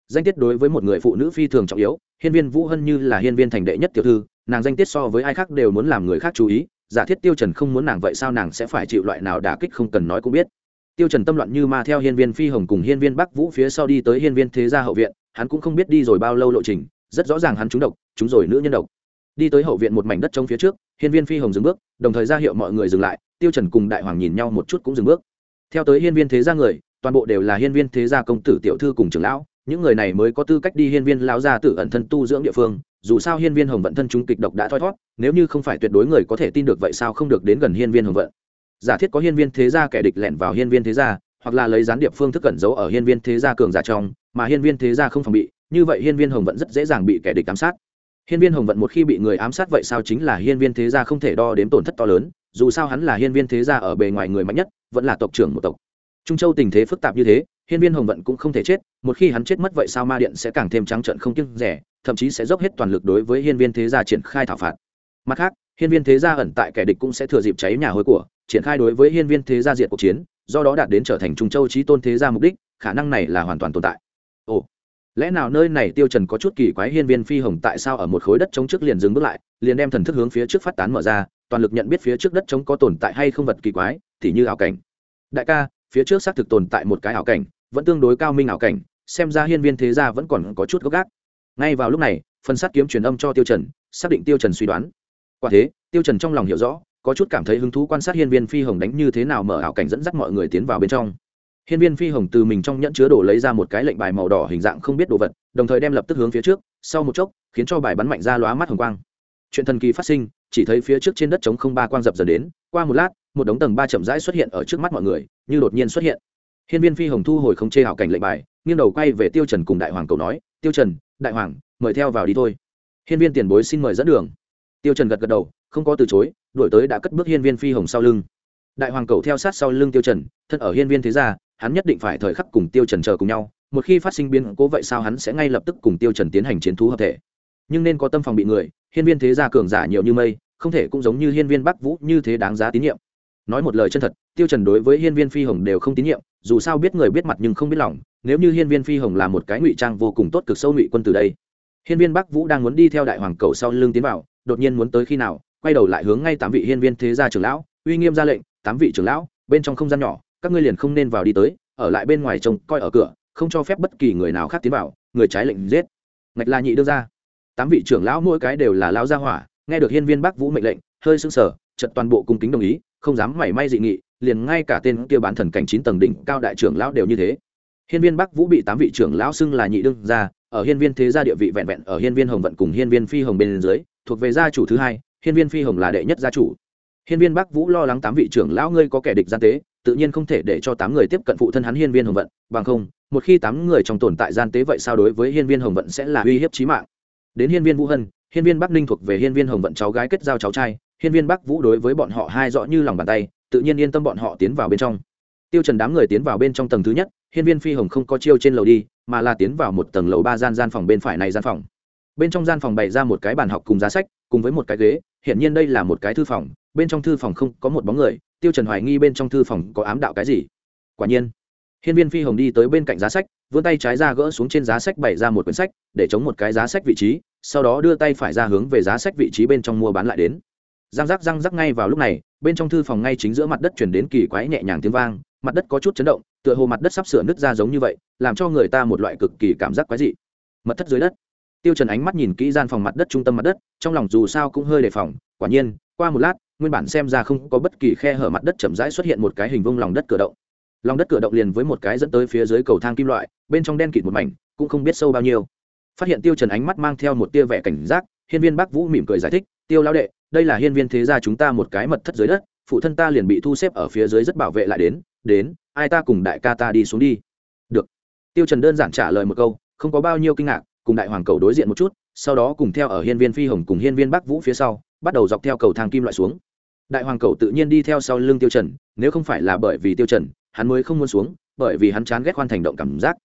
Speaker 1: Danh tiết đối với một người phụ nữ phi thường trọng yếu, hiên viên vũ hân như là hiên viên thành đệ nhất tiểu thư, nàng danh tiết so với ai khác đều muốn làm người khác chú ý, giả thiết tiêu trần không muốn nàng vậy sao nàng sẽ phải chịu loại nào đả kích không cần nói cũng biết. Tiêu trần tâm loạn như ma theo hiên viên phi hồng cùng hiên viên bắc vũ phía sau đi tới hiên viên thế gia hậu viện, hắn cũng không biết đi rồi bao lâu lộ trình, rất rõ ràng hắn trúng độc, trúng rồi nữ nhân độc đi tới hậu viện một mảnh đất trống phía trước hiên viên phi hồng dừng bước đồng thời ra hiệu mọi người dừng lại tiêu trần cùng đại hoàng nhìn nhau một chút cũng dừng bước theo tới hiên viên thế gia người toàn bộ đều là hiên viên thế gia công tử tiểu thư cùng trưởng lão những người này mới có tư cách đi hiên viên lão gia tử ẩn thân tu dưỡng địa phương dù sao hiên viên hồng vận thân chúng kịch độc đã thoi thoát nếu như không phải tuyệt đối người có thể tin được vậy sao không được đến gần hiên viên hồng vận giả thiết có hiên viên thế gia kẻ địch lẻn vào hiên viên thế gia hoặc là lấy gián điệp phương thức cẩn giấu ở hiên viên thế gia cường giả trong mà hiên viên thế gia không phòng bị như vậy hiên viên hồng vận rất dễ dàng bị kẻ địch ám sát hiên viên hồng vận một khi bị người ám sát vậy sao chính là hiên viên thế gia không thể đo đếm tổn thất to lớn, dù sao hắn là hiên viên thế gia ở bề ngoài người mạnh nhất, vẫn là tộc trưởng một tộc. Trung châu tình thế phức tạp như thế, hiên viên hồng vận cũng không thể chết, một khi hắn chết mất vậy sao ma điện sẽ càng thêm trắng trợn không kiêng rẻ, thậm chí sẽ dốc hết toàn lực đối với hiên viên thế gia triển khai thảo phạt. Mặt khác, hiên viên thế gia ẩn tại kẻ địch cũng sẽ thừa dịp cháy nhà hối của, triển khai đối với hiên viên thế gia diệt cuộc chiến, do đó đạt đến trở thành trung châu trí tôn thế gia mục đích, khả năng này là hoàn toàn tồn tại. Ồ lẽ nào nơi này tiêu trần có chút kỳ quái hiên viên phi hồng tại sao ở một khối đất chống trước liền dừng bước lại, liền đem thần thức hướng phía trước phát tán mở ra, toàn lực nhận biết phía trước đất chống có tồn tại hay không vật kỳ quái thì như ảo cảnh. Đại ca, phía trước xác thực tồn tại một cái ảo cảnh, vẫn tương đối cao minh ảo cảnh, xem ra hiên viên thế gia vẫn còn có chút gốc gác. Ngay vào lúc này, phần sát kiếm truyền âm cho tiêu trần, xác định tiêu trần suy đoán. Quả thế, tiêu trần trong lòng hiểu rõ, có chút cảm thấy hứng thú quan sát hiên viên phi hồng đánh như thế nào mở ảo cảnh dẫn dắt mọi người tiến vào bên trong hiên viên phi hồng từ mình trong nhẫn chứa đồ lấy ra một cái lệnh bài màu đỏ hình dạng không biết đồ vật, đồng thời đem lập tức hướng phía trước, sau một chốc, khiến cho bài bắn mạnh ra lóa mắt hồng quang. Chuyện thần kỳ phát sinh, chỉ thấy phía trước trên đất trống không ba quang dập dần đến, qua một lát, một đống tầng ba chậm rãi xuất hiện ở trước mắt mọi người, như đột nhiên xuất hiện. Hiên viên phi hồng thu hồi không chê hảo cảnh lệnh bài, nghiêng đầu quay về tiêu trần cùng đại hoàng cầu nói, tiêu trần, đại hoàng, mời theo vào đi thôi. Hiên viên tiền bối xin mời dẫn đường. Tiêu trần gật gật đầu, không có từ chối, đuổi tới đã cất bước hiên viên phi hồng sau lưng. Đại hoàng cầu theo sát sau lưng tiêu trần, thân ở hiên viên thế gia hắn nhất định phải thời khắc cùng tiêu trần chờ cùng nhau, một khi phát sinh biến cố vậy sao hắn sẽ ngay lập tức cùng tiêu trần tiến hành chiến thú hợp thể. Nhưng nên có tâm phòng bị người, hiên viên thế gia cường giả nhiều như mây, không thể cũng giống như hiên viên bắc vũ như thế đáng giá tín nhiệm. Nói một lời chân thật, tiêu trần đối với hiên viên phi hồng đều không tín nhiệm, dù sao biết người biết mặt nhưng không biết lòng, nếu như hiên viên phi hồng là một cái ngụy trang vô cùng tốt cực sâu ngụy quân từ đây. Hiên viên bắc vũ đang muốn đi theo đại hoàng cầu sau lưng tiến vào, đột nhiên muốn tới khi nào, quay đầu lại hướng ngay tám vị hiên viên thế gia trưởng lão, uy nghiêm ra lệnh, tám vị trưởng lão, bên trong không gian nhỏ các ngươi liền không nên vào đi tới, ở lại bên ngoài trông coi ở cửa, không cho phép bất kỳ người nào khác tiến vào, người trái lệnh giết. Ngạch la nhị đưa ra. Tám vị trưởng lão mỗi cái đều là lão gia hỏa, nghe được hiên viên bắc vũ mệnh lệnh, hơi sưng sờ chật toàn bộ cung kính đồng ý, không dám mảy may dị nghị, liền ngay cả tên kia bán thần cảnh chín tầng đỉnh cao đại trưởng lão đều như thế. Hiên viên bắc vũ bị tám vị trưởng lão xưng là nhị đương gia, ở hiên viên thế gia địa vị vẹn vẹn ở hiên viên hồng vận cùng hiên viên phi hồng bên dưới, thuộc về gia chủ thứ hai, hiên viên phi hồng là đệ nhất gia chủ. Hiên viên bắc vũ lo lắng tám vị trưởng lão ngươi có kẻ địch gian tế tự nhiên không thể để cho tám người tiếp cận phụ thân hắn hiên viên hồng vận, bằng không, một khi tám người trong tồn tại gian tế vậy sao đối với hiên viên hồng vận sẽ là uy hiếp chí mạng. Đến hiên viên vũ hân, hiên viên bắc ninh thuộc về hiên viên hồng vận cháu gái kết giao cháu trai, hiên viên bắc vũ đối với bọn họ hai rõ như lòng bàn tay, tự nhiên yên tâm bọn họ tiến vào bên trong. Tiêu trần đám người tiến vào bên trong tầng thứ nhất, hiên viên phi hồng không có chiêu trên lầu đi, mà là tiến vào một tầng lầu ba gian gian phòng bên phải này gian phòng. Bên trong gian phòng bày ra một cái bàn học cùng giá sách, cùng với một cái ghế hiện nhiên đây là một cái thư phòng, bên trong thư phòng không có một bóng người tiêu trần hoài nghi bên trong thư phòng có ám đạo cái gì. Quả nhiên, hiên viên phi hồng đi tới bên cạnh giá sách, vươn tay trái ra gỡ xuống trên giá sách bày ra một quyển sách, để chống một cái giá sách vị trí, sau đó đưa tay phải ra hướng về giá sách vị trí bên trong mua bán lại đến. Răng rắc răng rắc ngay vào lúc này, bên trong thư phòng ngay chính giữa mặt đất chuyển đến kỳ quái nhẹ nhàng tiếng vang, mặt đất có chút chấn động, tựa hồ mặt đất sắp sửa nứt ra giống như vậy, làm cho người ta một loại cực kỳ cảm giác quái dị. Mật thất dưới đất. Tiêu trần ánh mắt nhìn kỹ gian phòng mặt đất trung tâm mặt đất, trong lòng dù sao cũng hơi đề phòng, quả nhiên, qua một lát nguyên bản xem ra không có bất kỳ khe hở mặt đất chậm rãi xuất hiện một cái hình vuông lòng đất cửa động. Lòng đất cửa động liền với một cái dẫn tới phía dưới cầu thang kim loại, bên trong đen kịt một mảnh, cũng không biết sâu bao nhiêu. Phát hiện tiêu trần ánh mắt mang theo một tia vẻ cảnh giác, hiên viên bắc vũ mỉm cười giải thích, tiêu lão đệ, đây là hiên viên thế gia chúng ta một cái mật thất dưới đất, phụ thân ta liền bị thu xếp ở phía dưới rất bảo vệ lại đến đến, ai ta cùng đại ca ta đi xuống đi. Được. Tiêu trần đơn giản trả lời một câu, không có bao nhiêu kinh ngạc, cùng đại hoàng cầu đối diện một chút, sau đó cùng theo ở hiên viên phi hồng cùng hiên viên bắc vũ phía sau bắt đầu dọc theo cầu thang kim loại xuống. Đại hoàng cầu tự nhiên đi theo sau lưng tiêu trần, nếu không phải là bởi vì tiêu trần, hắn mới không muốn xuống, bởi vì hắn chán ghét khoan thành động cảm giác.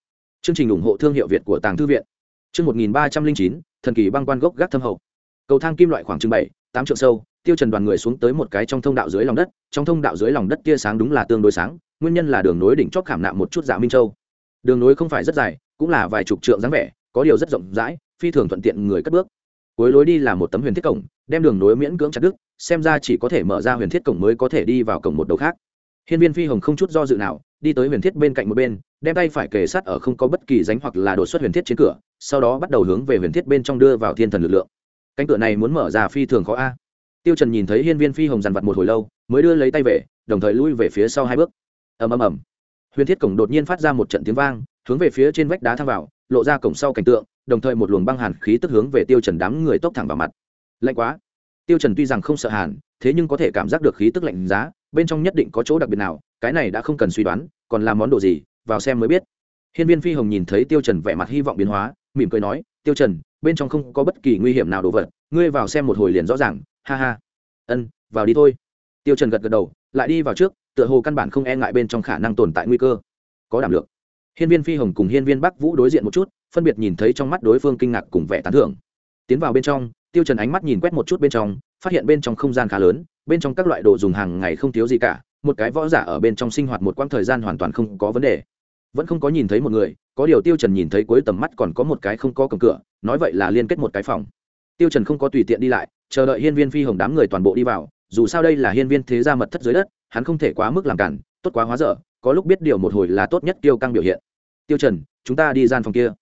Speaker 1: Chương trình ủng hộ thương hiệu việt của tàng thư viện. Chương 1309 thần kỳ băng quan gốc gác thâm hậu. Cầu thang kim loại khoảng chừng bảy, tám trượng sâu, tiêu trần đoàn người xuống tới một cái trong thông đạo dưới lòng đất, trong thông đạo dưới lòng đất tia sáng đúng là tương đối sáng, nguyên nhân là đường nối đỉnh chót khảm nạm một chút dạ minh châu. Đường nối không phải rất dài, cũng là vài chục trượng dáng vẻ, có điều rất rộng rãi, phi thường thuận tiện người cất bước cuối lối đi là một tấm huyền thiết cổng, đem đường nối miễn cưỡng chặt đứt, xem ra chỉ có thể mở ra huyền thiết cổng mới có thể đi vào cổng một đầu khác. Hiên viên phi hồng không chút do dự nào, đi tới huyền thiết bên cạnh một bên, đem tay phải kề sát ở không có bất kỳ ránh hoặc là đột xuất huyền thiết trên cửa, sau đó bắt đầu hướng về huyền thiết bên trong đưa vào thiên thần lực lượng. Cánh cửa này muốn mở ra phi thường khó a. Tiêu trần nhìn thấy hiên viên phi hồng dằn vặt một hồi lâu, mới đưa lấy tay về, đồng thời lui về phía sau hai bước. Ầm ầm ầm. Huyền thiết cổng đột nhiên phát ra một trận tiếng vang, hướng về phía trên vách đá thang vào lộ ra cổng sau cảnh tượng, đồng thời một luồng băng hàn khí tức hướng về tiêu trần đám người tốc thẳng vào mặt. Lạnh quá. Tiêu trần tuy rằng không sợ hàn, thế nhưng có thể cảm giác được khí tức lạnh giá, bên trong nhất định có chỗ đặc biệt nào, cái này đã không cần suy đoán, còn là món đồ gì, vào xem mới biết. Hiên viên phi hồng nhìn thấy tiêu trần vẻ mặt hy vọng biến hóa, mỉm cười nói, tiêu trần, bên trong không có bất kỳ nguy hiểm nào đồ vật, ngươi vào xem một hồi liền rõ ràng, ha ha. Ân, vào đi thôi. Tiêu trần gật gật đầu, lại đi vào trước, tựa hồ căn bản không e ngại bên trong khả năng tồn tại nguy cơ. Có đảm lượng hiên viên phi hồng cùng hiên viên bắc vũ đối diện một chút, phân biệt nhìn thấy trong mắt đối phương kinh ngạc cùng vẻ tán thưởng. Tiến vào bên trong, tiêu trần ánh mắt nhìn quét một chút bên trong, phát hiện bên trong không gian khá lớn, bên trong các loại đồ dùng hàng ngày không thiếu gì cả, một cái võ giả ở bên trong sinh hoạt một quãng thời gian hoàn toàn không có vấn đề. Vẫn không có nhìn thấy một người, có điều tiêu trần nhìn thấy cuối tầm mắt còn có một cái không có cổng cửa, nói vậy là liên kết một cái phòng. Tiêu trần không có tùy tiện đi lại, chờ đợi hiên viên phi hồng đám người toàn bộ đi vào, dù sao đây là hiên viên thế gia mật thất dưới đất, hắn không thể quá mức làm cản, tốt quá hóa dở có lúc biết điều một hồi là tốt nhất tiêu căng biểu hiện. Tiêu trần, chúng ta đi gian phòng kia.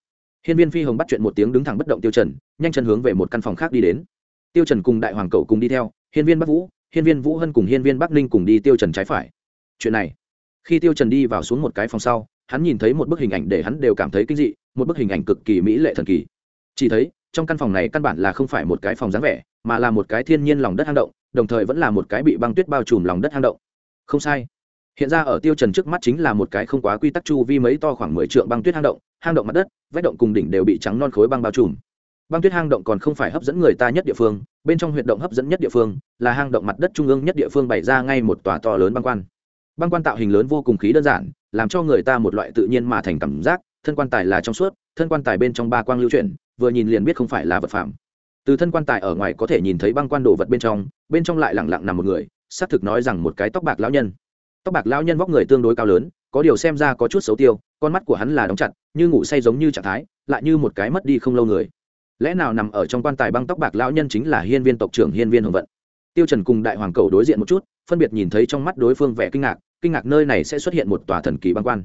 Speaker 1: Hiên viên phi hồng bắt chuyện một tiếng đứng thẳng bất động tiêu trần, nhanh chân hướng về một căn phòng khác đi đến. Tiêu trần cùng đại hoàng cậu cùng đi theo, hiên viên bắc vũ, hiên viên vũ hân cùng hiên viên bắc ninh cùng đi tiêu trần trái phải. Chuyện này, khi tiêu trần đi vào xuống một cái phòng sau, hắn nhìn thấy một bức hình ảnh để hắn đều cảm thấy kinh dị, một bức hình ảnh cực kỳ mỹ lệ thần kỳ. Chỉ thấy, trong căn phòng này căn bản là không phải một cái phòng dáng vẻ, mà là một cái thiên nhiên lòng đất hang động, đồng thời vẫn là một cái bị băng tuyết bao trùm lòng đất hang động. Không sai hiện ra ở tiêu trần trước mắt chính là một cái không quá quy tắc chu vi mấy to khoảng mười trượng băng tuyết hang động hang động mặt đất, vách động cùng đỉnh đều bị trắng non khối băng bao trùm. Băng tuyết hang động còn không phải hấp dẫn người ta nhất địa phương, bên trong huyệt động hấp dẫn nhất địa phương, là hang động mặt đất trung ương nhất địa phương bày ra ngay một tòa to lớn băng quan. Băng quan tạo hình lớn vô cùng khí đơn giản, làm cho người ta một loại tự nhiên mà thành cảm giác, thân quan tài là trong suốt, thân quan tài bên trong ba quang lưu chuyển, vừa nhìn liền biết không phải là vật phẩm từ thân quan tài ở ngoài có thể nhìn thấy băng quan đồ vật bên trong bên trong lại lẳng lặng nằm một người, xác thực nói rằng một cái tóc bạc lão nhân tóc bạc lão nhân vóc người tương đối cao lớn, có điều xem ra có chút xấu tiêu, con mắt của hắn là đóng chặt, như ngủ say giống như trạng thái, lại như một cái mất đi không lâu người. Lẽ nào nằm ở trong quan tài băng tóc bạc lão nhân chính là hiên viên tộc trưởng hiên viên hồng vận? Tiêu trần cùng đại hoàng cầu đối diện một chút, phân biệt nhìn thấy trong mắt đối phương vẻ kinh ngạc kinh ngạc nơi này sẽ xuất hiện một tòa thần kỳ băng quan.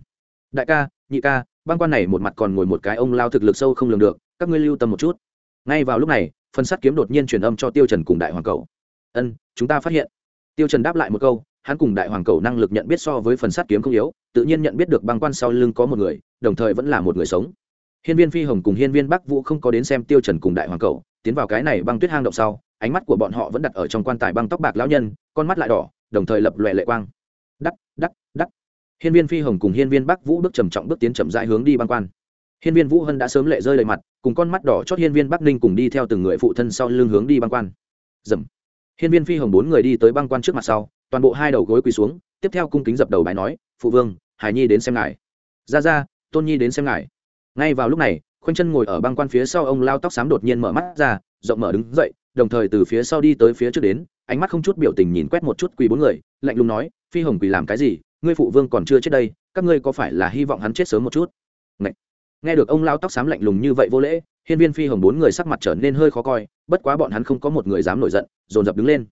Speaker 1: Đại ca, nhị ca, băng quan này một mặt còn ngồi một cái ông lao thực lực sâu không lường được, các ngươi lưu tâm một chút. Ngay vào lúc này phần sắt kiếm đột nhiên truyền âm cho tiêu trần cùng đại hoàng cầu ân, chúng ta phát hiện. Tiêu trần đáp lại một câu hắn cùng đại hoàng cầu năng lực nhận biết so với phần sát kiếm không yếu, tự nhiên nhận biết được băng quan sau lưng có một người, đồng thời vẫn là một người sống. Hiên viên phi hồng cùng hiên viên bắc vũ không có đến xem tiêu trần cùng đại hoàng cầu, tiến vào cái này băng tuyết hang động sau, ánh mắt của bọn họ vẫn đặt ở trong quan tài băng tóc bạc lão nhân, con mắt lại đỏ, đồng thời lập loè lệ quang. Đắc đắc đắc. Hiên viên phi hồng cùng hiên viên bắc vũ bước trầm trọng bước tiến chậm rãi hướng đi băng quan. Hiên viên vũ hân đã sớm lệ rơi đầy mặt, cùng con mắt đỏ chót hiên viên bắc ninh cùng đi theo từng người phụ thân sau lưng hướng đi băng quan. Dầm. Hiên viên phi hồng bốn người đi tới băng quan trước mặt sau toàn bộ hai đầu gối quỳ xuống, tiếp theo cung kính dập đầu bài nói, phụ vương, hải nhi đến xem ngài. Ra ra, tôn nhi đến xem ngài. Ngay vào lúc này, khoanh chân ngồi ở băng quan phía sau ông lao tóc xám đột nhiên mở mắt ra, rộng mở đứng dậy, đồng thời từ phía sau đi tới phía trước đến, ánh mắt không chút biểu tình nhìn quét một chút quỳ bốn người, lạnh lùng nói, phi hồng quỳ làm cái gì? Ngươi phụ vương còn chưa chết đây, các ngươi có phải là hy vọng hắn chết sớm một chút? Ngậy. nghe được ông lao tóc xám lạnh lùng như vậy vô lễ, hiên viên phi hồng bốn người sắc mặt trở nên hơi khó coi, bất quá bọn hắn không có một người dám nổi giận, dồn dập đứng lên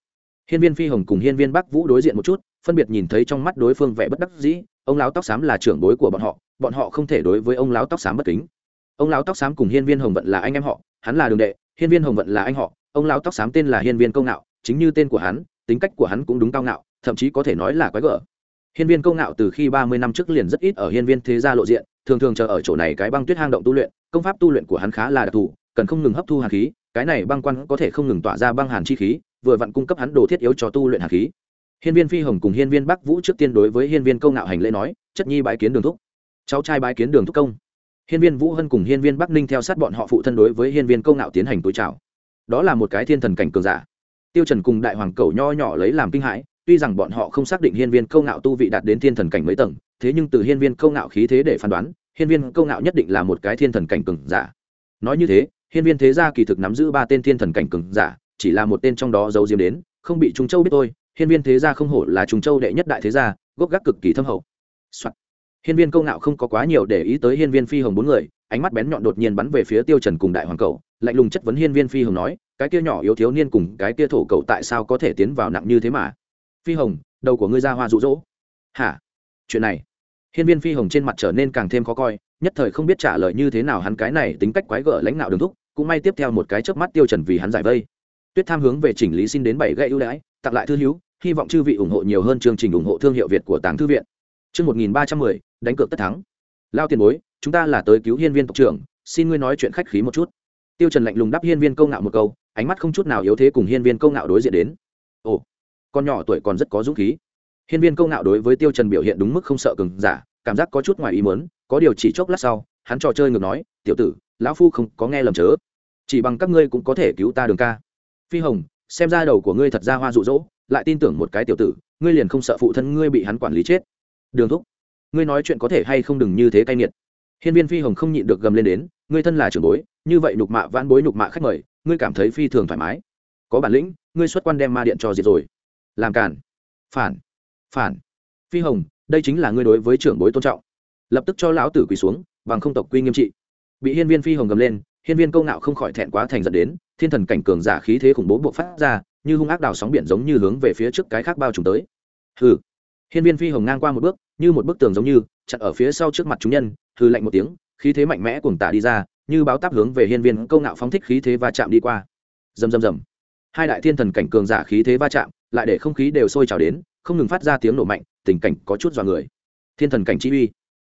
Speaker 1: hiên viên phi hồng cùng hiên viên bắc vũ đối diện một chút, phân biệt nhìn thấy trong mắt đối phương vẻ bất đắc dĩ, ông lão tóc xám là trưởng bối của bọn họ bọn họ không thể đối với ông lão tóc xám bất kính. Ông lão tóc xám cùng hiên viên hồng vận là anh em họ, hắn là đường đệ, hiên viên hồng vận là anh họ, ông lão tóc xám tên là hiên viên công ngạo, chính như tên của hắn, tính cách của hắn cũng đúng cao ngạo, thậm chí có thể nói là quái gở. Hiên viên công ngạo từ khi ba mươi năm trước liền rất ít ở hiên viên thế gia lộ diện, thường thường chờ ở chỗ này cái băng tuyết hang động tu luyện, công pháp tu luyện của hắn khá là đặc thù, cần không ngừng hấp thu hàn khí, cái này băng quan có thể không ngừng tỏa ra băng hàn chi khí vừa vặn cung cấp hắn đồ thiết yếu cho tu luyện hàn khí hiên viên phi hồng cùng hiên viên bắc vũ trước tiên đối với hiên viên Câu ngạo hành lễ nói chất nhi bái kiến đường thúc cháu trai bái kiến đường thúc công hiên viên vũ hân cùng hiên viên bắc ninh theo sát bọn họ phụ thân đối với hiên viên Câu ngạo tiến hành túi trào đó là một cái thiên thần cảnh cường giả tiêu trần cùng đại hoàng cầu nho nhỏ lấy làm kinh hãi tuy rằng bọn họ không xác định hiên viên Câu ngạo tu vị đạt đến thiên thần cảnh mấy tầng thế nhưng từ hiên viên Câu ngạo khí thế để phán đoán hiên viên Câu ngạo nhất định là một cái thiên thần cảnh cường giả nói như thế hiên viên thế gia kỳ thực nắm giữ ba tên thiên thần cảnh cường giả chỉ là một tên trong đó giấu diếm đến, không bị trung châu biết tôi hiên viên thế gia không hổ là trung châu đệ nhất đại thế gia, gốc gác cực kỳ thâm hậu、Soạn. hiên viên công ngạo không có quá nhiều để ý tới hiên viên phi hồng bốn người, ánh mắt bén nhọn đột nhiên bắn về phía tiêu trần cùng đại hoàng cầu, lạnh lùng chất vấn hiên viên phi hồng nói, cái kia nhỏ yếu thiếu niên cùng cái kia thổ cầu tại sao có thể tiến vào nặng như thế mà? Phi hồng, đầu của ngươi ra hoa rụ rỗ hả? Chuyện này. Hiên viên phi hồng trên mặt trở nên càng thêm khó coi, nhất thời không biết trả lời như thế nào hắn cái này tính cách quái gở lãnh đạo đường thúc, cũng may tiếp theo một cái chớp mắt tiêu trần vì hắn giải vây tuyết tham hướng về chỉnh lý xin đến bảy gậy ưu đãi, tặng lại thư hiếu hy vọng chư vị ủng hộ nhiều hơn chương trình ủng hộ thương hiệu việt của tàng thư viện. Chương một nghìn ba trăm mười, đánh cược tất thắng. Lao tiền bối, chúng ta là tới cứu hiên viên tộc trưởng, xin ngươi nói chuyện khách khí một chút. Tiêu trần lạnh lùng đáp hiên viên câu ngạo một câu, ánh mắt không chút nào yếu thế cùng hiên viên câu ngạo đối diện đến. Ồ, con nhỏ tuổi còn rất có dũng khí. Hiên viên câu ngạo đối với tiêu trần biểu hiện đúng mức không sợ cường giả, cảm giác có chút ngoài ý muốn, có điều chỉ chốc lát sau, hắn trò chơi ngược nói, tiểu tử, lão phu không có nghe lầm chớ. Chỉ bằng các ngươi cũng có thể cứu ta đường ca phi hồng, xem ra đầu của ngươi thật ra hoa rụ rỗ lại tin tưởng một cái tiểu tử, ngươi liền không sợ phụ thân ngươi bị hắn quản lý chết. Đường thúc, ngươi nói chuyện có thể hay không đừng như thế cay nghiệt. Hiên viên phi hồng không nhịn được gầm lên đến, ngươi thân là trưởng bối, như vậy nhục mạ vãn bối nhục mạ khách mời, ngươi cảm thấy phi thường thoải mái. Có bản lĩnh, ngươi xuất quan đem ma điện cho diệt rồi. Làm cản phản. Phản. Phi hồng, đây chính là ngươi đối với trưởng bối tôn trọng. Lập tức cho lão tử quỳ xuống, bằng không tộc quy nghiêm trị. Bị hiên viên phi hồng gầm lên, hiên viên câu ngạo không khỏi thẹn quá thành dẫn đến thiên thần cảnh cường giả khí thế khủng bố buộc phát ra, như hung ác đào sóng biển giống như hướng về phía trước cái khác bao trùm tới. Hừ. Hiên viên phi hồng ngang qua một bước, như một bức tường giống như, chặn ở phía sau trước mặt chúng nhân hư lạnh một tiếng, khí thế mạnh mẽ cuồng tả đi ra, như báo táp hướng về hiên viên câu ngạo phóng thích khí thế va chạm đi qua. Rầm rầm rầm. Hai đại thiên thần cảnh cường giả khí thế va chạm, lại để không khí đều sôi trào đến, không ngừng phát ra tiếng nổ mạnh, tình cảnh có chút dọa người. Thiên thần cảnh chi uy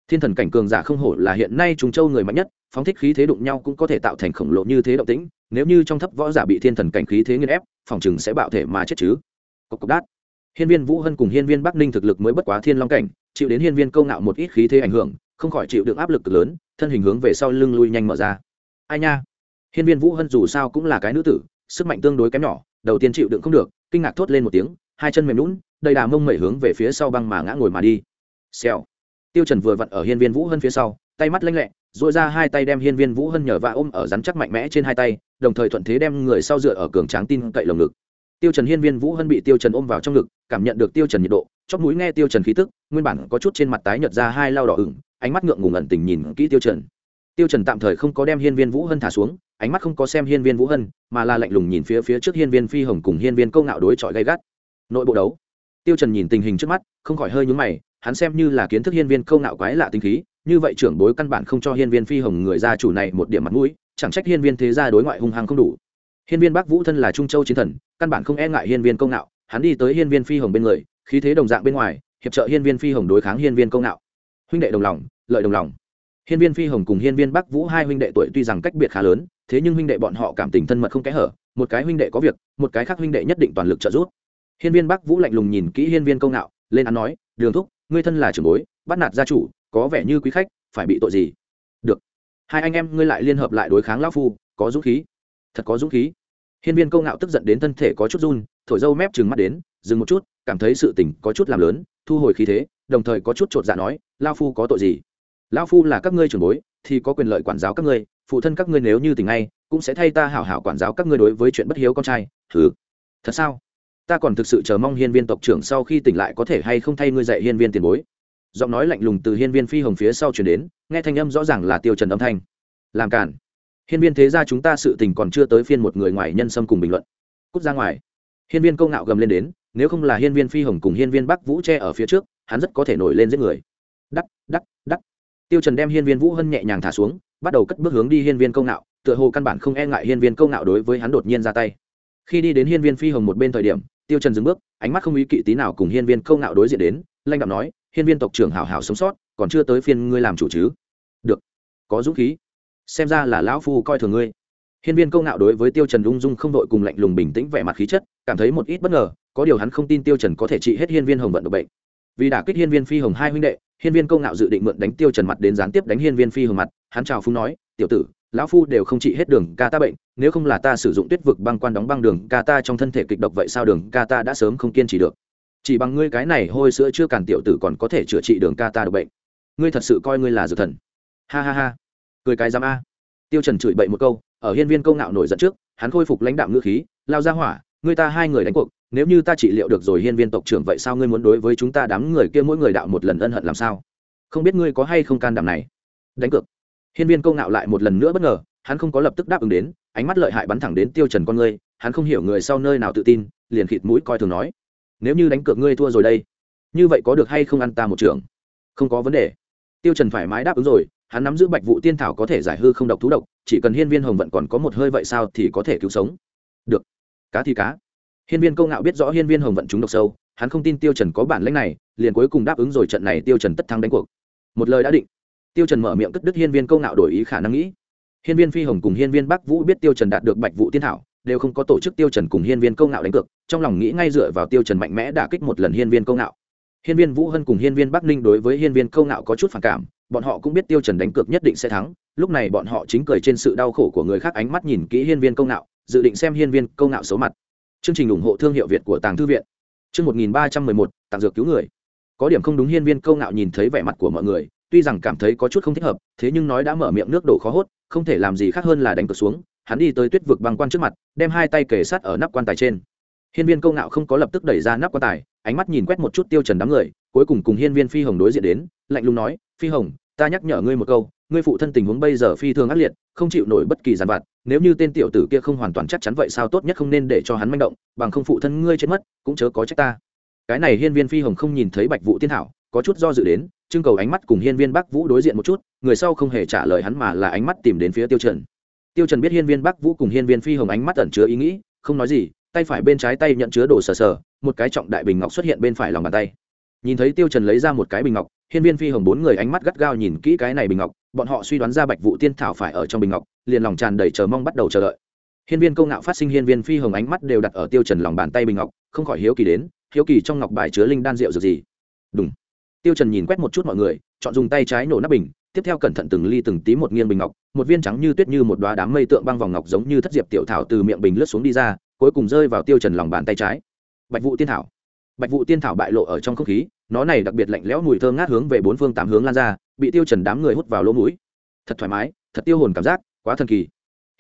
Speaker 1: thiên thần cảnh cường giả không hổ là hiện nay trùng châu người mạnh nhất, phóng thích khí thế đụng nhau cũng có thể tạo thành khổng lồ như thế động tĩnh, nếu như trong thấp võ giả bị thiên thần cảnh khí thế nghiên ép, phòng chừng sẽ bạo thể mà chết chứ. Cộc cộc đát. Hiên viên vũ hân cùng hiên viên bắc ninh thực lực mới bất quá thiên long cảnh, chịu đến hiên viên câu ngạo một ít khí thế ảnh hưởng, không khỏi chịu được áp lực cực lớn, thân hình hướng về sau lưng lui nhanh mở ra. Ai nha? Hiên viên vũ hân dù sao cũng là cái nữ tử, sức mạnh tương đối kém nhỏ, đầu tiên chịu đựng không được, kinh ngạc thốt lên một tiếng, hai chân mềm lún đầy đà mông mẩy hướng về phía sau băng mà ngã ngồi mà đi. Xèo tiêu trần vừa vặn ở hiên viên vũ hân phía sau, tay mắt lanh lẹ dội ra hai tay đem hiên viên vũ hân nhờ và ôm ở rắn chắc mạnh mẽ trên hai tay, đồng thời thuận thế đem người sau dựa ở cường tráng tin cậy lồng ngực. Tiêu trần hiên viên vũ hân bị tiêu trần ôm vào trong ngực, cảm nhận được tiêu trần nhiệt độ, chóp mũi nghe tiêu trần khí tức, nguyên bản có chút trên mặt tái nhợt ra hai lau đỏ ửng, ánh mắt ngượng ngùng ẩn tình nhìn kỹ tiêu trần. Tiêu trần tạm thời không có đem hiên viên vũ hân thả xuống, ánh mắt không có xem hiên viên vũ hân, mà là lạnh lùng nhìn phía phía trước hiên viên phi hồng cùng hiên viên câu ngạo đối chọi gay gắt. Nội bộ đấu. Tiêu trần nhìn tình hình trước mắt, không khỏi hơi nhướng mày hắn xem như là kiến thức hiên viên câu ngạo quái lạ tinh khí, như vậy trưởng bối căn bản không cho hiên viên phi hồng người gia chủ này một điểm mặt mũi, chẳng trách hiên viên thế gia đối ngoại hung hăng không đủ. Hiên viên bắc vũ thân là trung châu chiến thần, căn bản không e ngại hiên viên công ngạo, hắn đi tới hiên viên phi hồng bên người, khí thế đồng dạng bên ngoài, hiệp trợ hiên viên phi hồng đối kháng hiên viên công ngạo. Huynh đệ đồng lòng, lợi đồng lòng. Hiên viên phi hồng cùng hiên viên bắc vũ hai huynh đệ tuổi tuy rằng cách biệt khá lớn, thế nhưng huynh đệ bọn họ cảm tình thân mật không kẽ hở, một cái huynh đệ có việc, một cái khác huynh đệ nhất định toàn lực trợ giúp. Hiên viên bắc vũ lạnh lùng nhìn kỹ hiên viên công ngạo, lên án nói, đường thúc ngươi thân là trưởng bối, bắt nạt gia chủ, có vẻ như quý khách, phải bị tội gì? Được. Hai anh em ngươi lại liên hợp lại đối kháng lão phu, có dũng khí. Thật có dũng khí. Hiên viên câu ngạo tức giận đến thân thể có chút run, thổi dâu mép trừng mắt đến, dừng một chút, cảm thấy sự tình có chút làm lớn, thu hồi khí thế, đồng thời có chút chột dạ nói lao phu có tội gì? Lao phu là các ngươi trưởng bối, thì có quyền lợi quản giáo các ngươi, phụ thân các ngươi nếu như tình ngay, cũng sẽ thay ta hảo hảo quản giáo các ngươi đối với chuyện bất hiếu con trai. Thứ thật sao? Ta còn thực sự chờ mong hiên viên tộc trưởng sau khi tỉnh lại có thể hay không thay ngươi dạy hiên viên tiền bối. Giọng nói lạnh lùng từ hiên viên phi hồng phía sau chuyển đến, nghe thanh âm rõ ràng là tiêu trần âm thanh. Làm cản hiên viên thế gia chúng ta sự tình còn chưa tới phiên một người ngoài nhân xâm cùng bình luận. Cút ra ngoài. Hiên viên công ngạo gầm lên đến, nếu không là hiên viên phi hồng cùng hiên viên bắc vũ che ở phía trước, hắn rất có thể nổi lên giết người. Đắc đắc đắc. Tiêu trần đem hiên viên vũ hân nhẹ nhàng thả xuống, bắt đầu cất bước hướng đi hiên viên công ngạo, tựa hồ căn bản không e ngại hiên viên công ngạo đối với hắn đột nhiên ra tay. Khi đi đến hiên viên phi hồng một bên thời điểm tiêu trần dừng bước, ánh mắt không ý kỵ tí nào cùng hiên viên câu ngạo đối diện đến, lanh đạm nói, hiên viên tộc trưởng hảo hảo sống sót, còn chưa tới phiên ngươi làm chủ chứ? Được, có dũng khí. Xem ra là lão phu coi thường ngươi. Hiên viên câu ngạo đối với tiêu trần ung dung không đội cùng lạnh lùng bình tĩnh vẻ mặt khí chất, cảm thấy một ít bất ngờ, có điều hắn không tin tiêu trần có thể trị hết hiên viên hồng vận độc bệnh. Vì đả kích hiên viên phi hồng hai huynh đệ, hiên viên câu ngạo dự định mượn đánh tiêu trần mặt đến gián tiếp đánh hiên viên phi hồng mặt, hắn chào phúng nói, tiểu tử lão phu đều không trị hết đường ca ta bệnh, nếu không là ta sử dụng tuyết vực băng quan đóng băng đường ca ta trong thân thể kịch độc vậy sao đường ca ta đã sớm không kiên trì được? Chỉ bằng ngươi cái này hôi sữa chưa cản tiểu tử còn có thể chữa trị đường ca ta được bệnh. Ngươi thật sự coi ngươi là dược thần. Ha ha ha. Cười cái giám a. Tiêu trần chửi bậy một câu, ở hiên viên công ngạo nổi giận trước, hắn khôi phục lãnh đạo ngữ khí, lao ra hỏa, ngươi ta hai người đánh cuộc, nếu như ta trị liệu được rồi hiên viên tộc trưởng vậy sao ngươi muốn đối với chúng ta đám người kia mỗi người đạo một lần ân hận làm sao? Không biết ngươi có hay không can đảm này. Đánh cược hiên viên Câu ngạo lại một lần nữa bất ngờ, hắn không có lập tức đáp ứng đến, ánh mắt lợi hại bắn thẳng đến tiêu trần con ngươi, hắn không hiểu người sau nơi nào tự tin, liền khịt mũi coi thường nói, nếu như đánh cược ngươi thua rồi đây, như vậy có được hay không ăn ta một trưởng không có vấn đề. Tiêu trần thoải mái đáp ứng rồi, hắn nắm giữ bạch vụ tiên thảo có thể giải hư không độc thú độc, chỉ cần hiên viên hồng vận còn có một hơi vậy sao thì có thể cứu sống. Được, cá thì cá. Hiên viên câu ngạo biết rõ hiên viên hồng vận chúng độc sâu, hắn không tin tiêu trần có bản lĩnh này, liền cuối cùng đáp ứng rồi trận này tiêu trần tất thắng đánh cuộc. Một lời đã định tiêu trần mở miệng cất đứt hiên viên câu Nạo đổi ý khả năng nghĩ. Hiên viên phi hồng cùng hiên viên bắc vũ biết tiêu trần đạt được bạch vụ tiên thảo, đều không có tổ chức tiêu trần cùng hiên viên câu Nạo đánh cược, trong lòng nghĩ ngay dựa vào tiêu trần mạnh mẽ đả kích một lần hiên viên câu Nạo. hiên viên vũ hân cùng hiên viên bắc ninh đối với hiên viên câu Nạo có chút phản cảm, bọn họ cũng biết tiêu trần đánh cược nhất định sẽ thắng, lúc này bọn họ chính cười trên sự đau khổ của người khác ánh mắt nhìn kỹ hiên viên câu Nạo dự định xem hiên viên câu Nạo xấu mặt. Chương trình ủng hộ thương hiệu việt của tàng thư viện. Chương một nghìn ba trăm mười một, tặng dược cứu người. Có điểm không đúng hiên viên câu Nạo nhìn thấy vẻ mặt của mọi người tuy rằng cảm thấy có chút không thích hợp, thế nhưng nói đã mở miệng nước đổ khó hốt, không thể làm gì khác hơn là đánh cược xuống, hắn đi tới tuyết vực băng quan trước mặt, đem hai tay kề sát ở nắp quan tài trên. Hiên viên câu ngạo không có lập tức đẩy ra nắp quan tài, ánh mắt nhìn quét một chút tiêu trần đám người, cuối cùng cùng hiên viên phi hồng đối diện đến, lạnh lùng nói, phi hồng, ta nhắc nhở ngươi một câu, ngươi phụ thân tình huống bây giờ phi thường ác liệt, không chịu nổi bất kỳ giàn vặt, nếu như tên tiểu tử kia không hoàn toàn chắc chắn vậy sao tốt nhất không nên để cho hắn manh động, bằng không phụ thân ngươi chết mất, cũng chớ có trách ta. Cái này hiên viên phi hồng không nhìn thấy bạch vũ tiên thảo có chút do dự đến trưng cầu ánh mắt cùng hiên viên bắc vũ đối diện một chút, người sau không hề trả lời hắn mà là ánh mắt tìm đến phía tiêu trần. Tiêu trần biết hiên viên bắc vũ cùng hiên viên phi hồng ánh mắt ẩn chứa ý nghĩ, không nói gì, tay phải bên trái tay nhận chứa đồ sờ sờ, một cái trọng đại bình ngọc xuất hiện bên phải lòng bàn tay. Nhìn thấy tiêu trần lấy ra một cái bình ngọc, hiên viên phi hồng bốn người ánh mắt gắt gao nhìn kỹ cái này bình ngọc, bọn họ suy đoán ra bạch vụ tiên thảo phải ở trong bình ngọc, liền lòng tràn đầy chờ mong bắt đầu chờ đợi. Hiên viên câu ngạo phát sinh hiên viên phi hồng ánh mắt đều đặt ở tiêu trần lòng bàn tay bình ngọc, không khỏi hiếu kỳ đến, hiếu kỳ trong ngọc bài chứa linh đan rượu dược gì. Đúng tiêu trần nhìn quét một chút mọi người, chọn dùng tay trái nổ nắp bình, tiếp theo cẩn thận từng ly từng tí một nghiêng bình ngọc, một viên trắng như tuyết như một đóa đám mây tượng băng vòng ngọc giống như thất diệp tiểu thảo từ miệng bình lướt xuống đi ra, cuối cùng rơi vào tiêu trần lòng bàn tay trái. Bạch vụ tiên thảo. Bạch vụ tiên thảo bại lộ ở trong không khí, nó này đặc biệt lạnh lẽo mùi thơm ngát hướng về bốn phương tám hướng lan ra, bị tiêu trần đám người hút vào lỗ mũi. Thật thoải mái, thật tiêu hồn cảm giác, quá thần kỳ.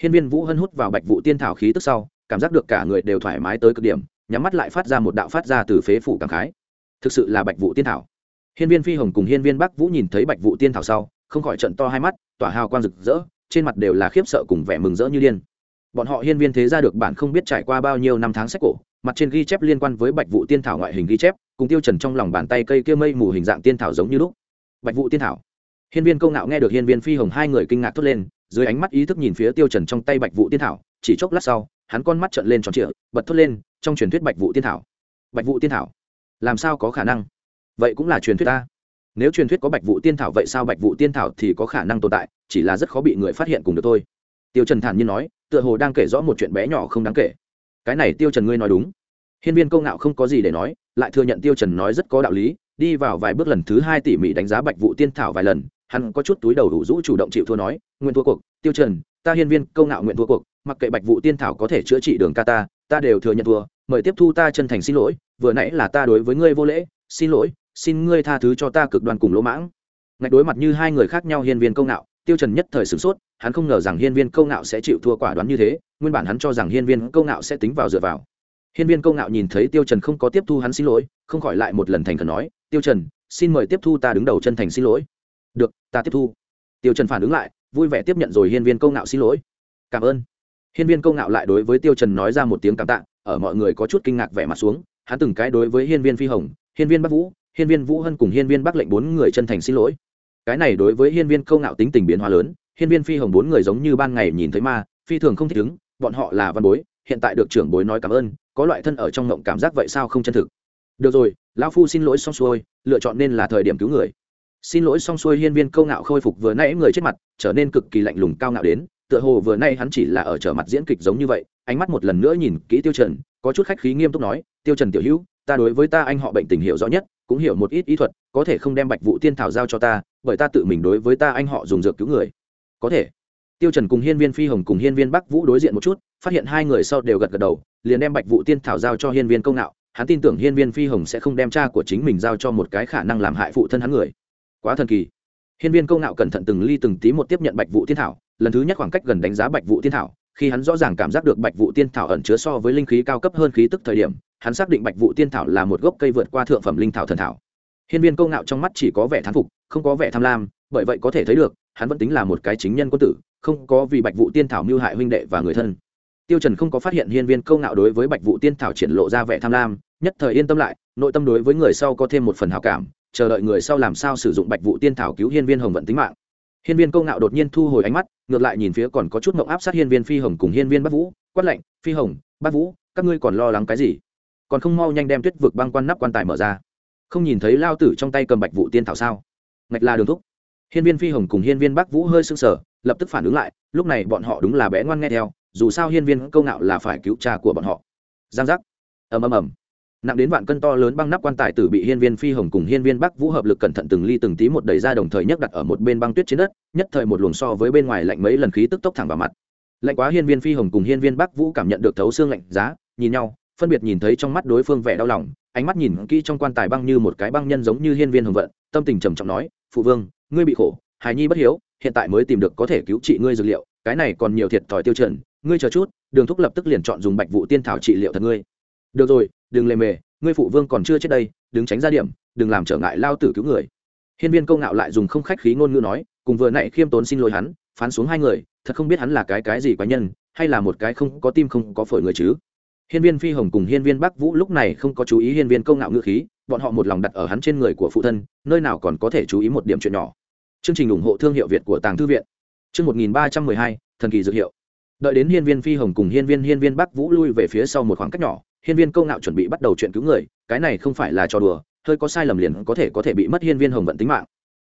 Speaker 1: Hiên viên vũ hân hút vào bạch vụ tiên thảo khí tức sau, cảm giác được cả người đều thoải mái tới cực điểm, nhắm mắt lại phát ra một đạo phát ra từ phế phủ cảm khái. Thực sự là bạch vụ tiên thảo hiên viên phi hồng cùng hiên viên bắc vũ nhìn thấy bạch Vũ tiên thảo sau, không khỏi trận to hai mắt, tỏa hào quang rực rỡ, trên mặt đều là khiếp sợ cùng vẻ mừng rỡ như điên. Bọn họ hiên viên thế ra được bản không biết trải qua bao nhiêu năm tháng sách cổ, mặt trên ghi chép liên quan với bạch Vũ tiên thảo ngoại hình ghi chép, cùng tiêu trần trong lòng bàn tay cây kia mây mù hình dạng tiên thảo giống như lúc. Bạch Vũ tiên thảo. Hiên viên câu Nạo nghe được hiên viên phi hồng hai người kinh ngạc thốt lên, dưới ánh mắt ý thức nhìn phía tiêu trần trong tay bạch Vũ tiên thảo, chỉ chốc lát sau, hắn con mắt trợn lên tròn trịa, bật thốt lên, trong truyền thuyết bạch Vũ tiên thảo. Bạch Vũ tiên thảo. Làm sao có khả năng? Vậy cũng là truyền thuyết ta. Nếu truyền thuyết có bạch vụ tiên thảo vậy sao bạch vụ tiên thảo thì có khả năng tồn tại, chỉ là rất khó bị người phát hiện cùng được thôi. Tiêu trần thản nhiên nói, tựa hồ đang kể rõ một chuyện bé nhỏ không đáng kể. Cái này tiêu trần ngươi nói đúng. Hiên viên công ngạo không có gì để nói, lại thừa nhận tiêu trần nói rất có đạo lý, đi vào vài bước lần thứ hai tỉ mỉ đánh giá bạch vụ tiên thảo vài lần, hắn có chút túi đầu đủ rũ chủ động chịu thua nói, nguyện thua cuộc, tiêu trần, ta hiên viên công ngạo nguyện thua cuộc, mặc kệ bạch vụ tiên thảo có thể chữa trị đường ca ta ta đều thừa nhận thua, mời tiếp thu ta chân thành xin lỗi, vừa nãy là ta đối với ngươi vô lễ, xin lỗi xin ngươi tha thứ cho ta cực đoan cùng lỗ mãng. Ngạch đối mặt như hai người khác nhau hiên viên công nạo tiêu trần nhất thời sửng sốt, hắn không ngờ rằng hiên viên câu nạo sẽ chịu thua quả đoán như thế, nguyên bản hắn cho rằng hiên viên câu nạo sẽ tính vào dựa vào. Hiên viên câu nạo nhìn thấy tiêu trần không có tiếp thu hắn xin lỗi, không khỏi lại một lần thành khẩn nói, tiêu trần, xin mời tiếp thu ta đứng đầu chân thành xin lỗi. Được, ta tiếp thu. Tiêu trần phản ứng lại, vui vẻ tiếp nhận rồi hiên viên câu nạo xin lỗi. Cảm ơn. Hiên viên câu nạo lại đối với tiêu trần nói ra một tiếng cảm tạ, ở mọi người có chút kinh ngạc vẻ mặt xuống, hắn từng cái đối với hiên viên phi hồng, hiên viên bắc vũ hiên viên vũ hân cùng hiên viên bắc lệnh bốn người chân thành xin lỗi. Cái này đối với hiên viên câu ngạo tính tình biến hóa lớn, hiên viên phi hồng bốn người giống như ban ngày nhìn thấy ma, phi thường không thích ứng, bọn họ là văn bối, hiện tại được trưởng bối nói cảm ơn, có loại thân ở trong ngộng cảm giác vậy sao không chân thực. Được rồi, lão phu xin lỗi xong xuôi, lựa chọn nên là thời điểm cứu người. Xin lỗi xong xuôi hiên viên câu ngạo khôi phục vừa nãy người chết mặt, trở nên cực kỳ lạnh lùng cao ngạo đến, tựa hồ vừa nay hắn chỉ là ở trở mặt diễn kịch giống như vậy, ánh mắt một lần nữa nhìn kỹ tiêu trần, có chút khách khí nghiêm túc nói, tiêu trần tiểu hữu, ta đối với ta anh họ bệnh tình hiểu rõ nhất cũng hiểu một ít ý thuật, có thể không đem bạch vụ tiên thảo giao cho ta, bởi ta tự mình đối với ta anh họ dùng dược cứu người. Có thể. Tiêu trần cùng hiên viên phi hồng cùng hiên viên bắc vũ đối diện một chút, phát hiện hai người sau đều gật gật đầu, liền đem bạch vụ tiên thảo giao cho hiên viên công nạo. Hắn tin tưởng hiên viên phi hồng sẽ không đem cha của chính mình giao cho một cái khả năng làm hại phụ thân hắn người. Quá thần kỳ. Hiên viên công nạo cẩn thận từng ly từng tí một tiếp nhận bạch vụ tiên thảo, lần thứ nhất khoảng cách gần đánh giá bạch vụ tiên thảo khi hắn rõ ràng cảm giác được bạch vụ tiên thảo ẩn chứa so với linh khí cao cấp hơn khí tức thời điểm, hắn xác định bạch vụ tiên thảo là một gốc cây vượt qua thượng phẩm linh thảo thần thảo. Hiên viên công nạo trong mắt chỉ có vẻ thán phục, không có vẻ tham lam, bởi vậy có thể thấy được, hắn vẫn tính là một cái chính nhân quân tử, không có vì bạch vụ tiên thảo mưu hại huynh đệ và người thân. Tiêu trần không có phát hiện hiên viên công nạo đối với bạch vụ tiên thảo triển lộ ra vẻ tham lam, nhất thời yên tâm lại, nội tâm đối với người sau có thêm một phần hảo cảm, chờ đợi người sau làm sao sử dụng bạch vụ tiên thảo cứu hiên viên hồng vận tính mạng hiên viên Câu Ngạo đột nhiên thu hồi ánh mắt, ngược lại nhìn phía còn có chút ngộng áp sát hiên viên phi hồng cùng hiên viên bắc vũ. Quát lệnh phi hồng bắc vũ, các ngươi còn lo lắng cái gì? Còn không mau nhanh đem tuyết vực băng quan nắp quan tài mở ra. Không nhìn thấy lao tử trong tay cầm bạch vụ tiên thảo sao? Ngạch là đường thúc. Hiên viên phi hồng cùng hiên viên bắc vũ hơi sưng sở lập tức phản ứng lại, lúc này bọn họ đúng là bé ngoan nghe theo, dù sao hiên viên câu ngạo là phải cứu cha của bọn họ. Giang giác. Ầm ầm ầm nặng đến vạn cân to lớn băng nắp quan tài tử bị hiên viên phi hồng cùng hiên viên bắc vũ hợp lực cẩn thận từng ly từng tí một đầy ra đồng thời nhấc đặt ở một bên băng tuyết trên đất, nhất thời một luồng so với bên ngoài lạnh mấy lần khí tức tốc thẳng vào mặt. Lạnh quá hiên viên phi hồng cùng hiên viên bắc vũ cảm nhận được thấu xương lạnh giá, nhìn nhau, phân biệt nhìn thấy trong mắt đối phương vẻ đau lòng, ánh mắt nhìn kỹ trong quan tài băng như một cái băng nhân giống như hiên viên hồng vận, tâm tình trầm trọng nói, phụ vương, ngươi bị khổ, hài nhi bất hiếu, hiện tại mới tìm được có thể cứu trị ngươi dược liệu, cái này còn nhiều thiệt thòi tiêu chuẩn ngươi chờ chút, đường thúc lập tức liền chọn dùng bạch vụ tiên thảo trị liệu thật ngươi được rồi, đừng lề mề, ngươi phụ vương còn chưa chết đây đừng tránh ra điểm, đừng làm trở ngại lao tử cứu người. Hiên viên công ngạo lại dùng không khách khí ngôn ngữ nói, cùng vừa nãy khiêm tốn xin lỗi hắn, phán xuống hai người, thật không biết hắn là cái cái gì quái nhân, hay là một cái không có tim không có phổi người chứ. Hiên viên phi hồng cùng hiên viên bắc vũ lúc này không có chú ý hiên viên công ngạo ngữ khí, bọn họ một lòng đặt ở hắn trên người của phụ thân, nơi nào còn có thể chú ý một điểm chuyện nhỏ. Chương trình ủng hộ thương hiệu việt của tàng thư viện. Chương một nghìn ba trăm mười hai, thần kỳ dược hiệu. Đợi đến hiên viên phi hồng cùng hiên viên hiên viên bắc vũ lui về phía sau một khoảng cách nhỏ hiên viên câu ngạo chuẩn bị bắt đầu chuyện cứu người, cái này không phải là trò đùa, hơi có sai lầm liền có thể có thể bị mất hiên viên hồng vận tính mạng.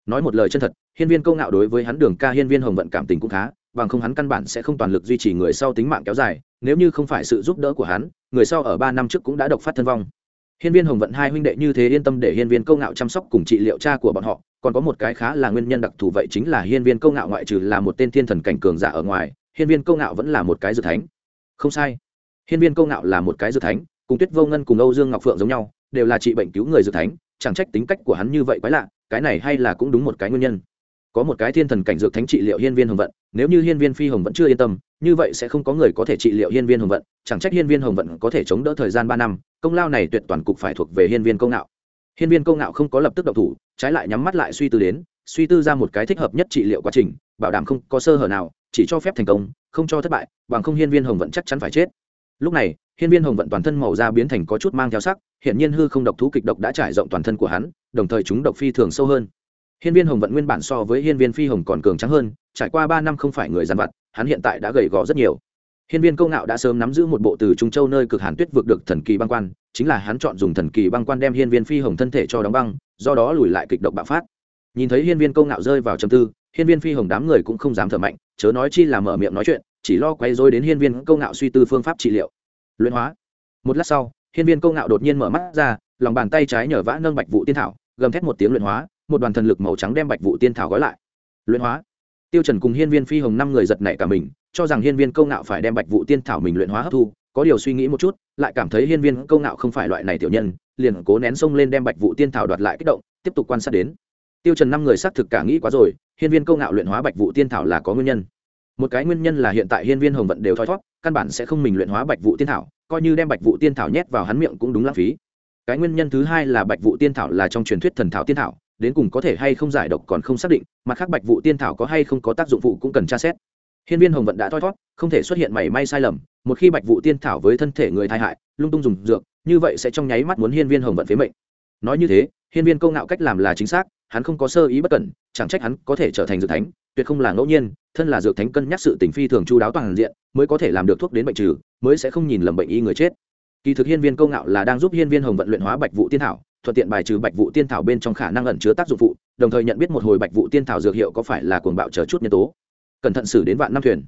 Speaker 1: Nói một lời chân thật, hiên viên câu ngạo đối với hắn đường ca hiên viên hồng vận cảm tình cũng khá, bằng không hắn căn bản sẽ không toàn lực duy trì người sau tính mạng kéo dài, nếu như không phải sự giúp đỡ của hắn, người sau ở ba năm trước cũng đã độc phát thân vong. Hiên viên hồng vận hai huynh đệ như thế yên tâm để hiên viên câu ngạo chăm sóc cùng trị liệu cha của bọn họ, còn có một cái khá là nguyên nhân đặc thù vậy chính là hiên viên câu ngạo ngoại trừ là một tên thiên thần cảnh cường giả ở ngoài, hiên viên câu ngạo vẫn là một cái dự thánh. Không sai hiên viên câu ngạo là một cái dược thánh, cùng tuyết vô ngân cùng âu dương ngọc phượng giống nhau, đều là trị bệnh cứu người dược thánh, chẳng trách tính cách của hắn như vậy quái lạ, cái này hay là cũng đúng một cái nguyên nhân. Có một cái thiên thần cảnh dược thánh trị liệu hiên viên hồng vận, nếu như hiên viên phi hồng vẫn chưa yên tâm, như vậy sẽ không có người có thể trị liệu hiên viên hồng vận, chẳng trách hiên viên hồng vận có thể chống đỡ thời gian ba năm, công lao này tuyệt toàn cục phải thuộc về hiên viên công ngạo. Hiên viên công ngạo không có lập tức động thủ, trái lại nhắm mắt lại suy tư đến, suy tư ra một cái thích hợp nhất trị liệu quá trình, bảo đảm không có sơ hở nào, chỉ cho phép thành công, không cho thất bại, bằng không hiên viên hồng vận chắc chắn phải chết lúc này, hiên viên hồng vận toàn thân màu da biến thành có chút mang theo sắc hiện nhiên hư không độc thú kịch độc đã trải rộng toàn thân của hắn, đồng thời chúng độc phi thường sâu hơn. Hiên viên hồng vận nguyên bản so với hiên viên phi hồng còn cường trắng hơn, trải qua ba năm không phải người dàn vặt, hắn hiện tại đã gầy gò rất nhiều. Hiên viên câu ngạo đã sớm nắm giữ một bộ từ trung châu nơi cực hàn tuyết vượt được thần kỳ băng quan, chính là hắn chọn dùng thần kỳ băng quan đem hiên viên phi hồng thân thể cho đóng băng, do đó lùi lại kịch độc bạo phát. Nhìn thấy hiên viên câu ngạo rơi vào trầm tư, hiên viên phi hồng đám người cũng không dám thở mạnh, chớ nói chi là mở miệng nói chuyện chỉ lo quay rối đến hiên viên câu ngạo suy tư phương pháp trị liệu. Luyện hóa. Một lát sau, hiên viên câu ngạo đột nhiên mở mắt ra, lòng bàn tay trái nhở vã nâng bạch vụ tiên thảo, gầm thét một tiếng luyện hóa, một đoàn thần lực màu trắng đem bạch vụ tiên thảo gói lại. Luyện hóa. Tiêu trần cùng hiên viên phi hồng năm người giật nảy cả mình, cho rằng hiên viên câu ngạo phải đem bạch vụ tiên thảo mình luyện hóa hấp thu, có điều suy nghĩ một chút, lại cảm thấy hiên viên câu ngạo không phải loại này tiểu nhân, liền cố nén sông lên đem bạch vụ tiên thảo đoạt lại kích động, tiếp tục quan sát đến. Tiêu trần năm người xác thực cả nghĩ quá rồi, hiên viên câu ngạo luyện hóa bạch vụ tiên thảo là có nguyên nhân một cái nguyên nhân là hiện tại hiên viên hồng vận đều thoi thoát căn bản sẽ không mình luyện hóa bạch vụ tiên thảo, coi như đem bạch vụ tiên thảo nhét vào hắn miệng cũng đúng lãng phí. Cái nguyên nhân thứ hai là bạch vụ tiên thảo là trong truyền thuyết thần thảo tiên thảo, đến cùng có thể hay không giải độc còn không xác định, mặt khác bạch vụ tiên thảo có hay không có tác dụng phụ cũng cần tra xét. Hiên viên hồng vận đã thoi thoát không thể xuất hiện mảy may sai lầm, một khi bạch vụ tiên thảo với thân thể người thai hại, lung tung dùng dược, như vậy sẽ trong nháy mắt muốn hiên viên hồng vận phế mệnh. Nói như thế hiên viên câu ngạo cách làm là chính xác, hắn không có sơ ý bất cẩn, chẳng trách hắn có thể trở thành dược thánh, tuyệt không là ngẫu nhiên, thân là dược thánh cân nhắc sự tình phi thường chu đáo toàn diện, mới có thể làm được thuốc đến bệnh trừ, mới sẽ không nhìn lầm bệnh y người chết. Kỳ thực hiên viên câu ngạo là đang giúp hiên viên hồng vận luyện hóa bạch vụ tiên thảo, thuận tiện bài trừ bạch vụ tiên thảo bên trong khả năng ẩn chứa tác dụng phụ, đồng thời nhận biết một hồi bạch vụ tiên thảo dược hiệu có phải là cuồng bạo chờ chút nhân tố. Cẩn thận xử đến vạn năm thuyền.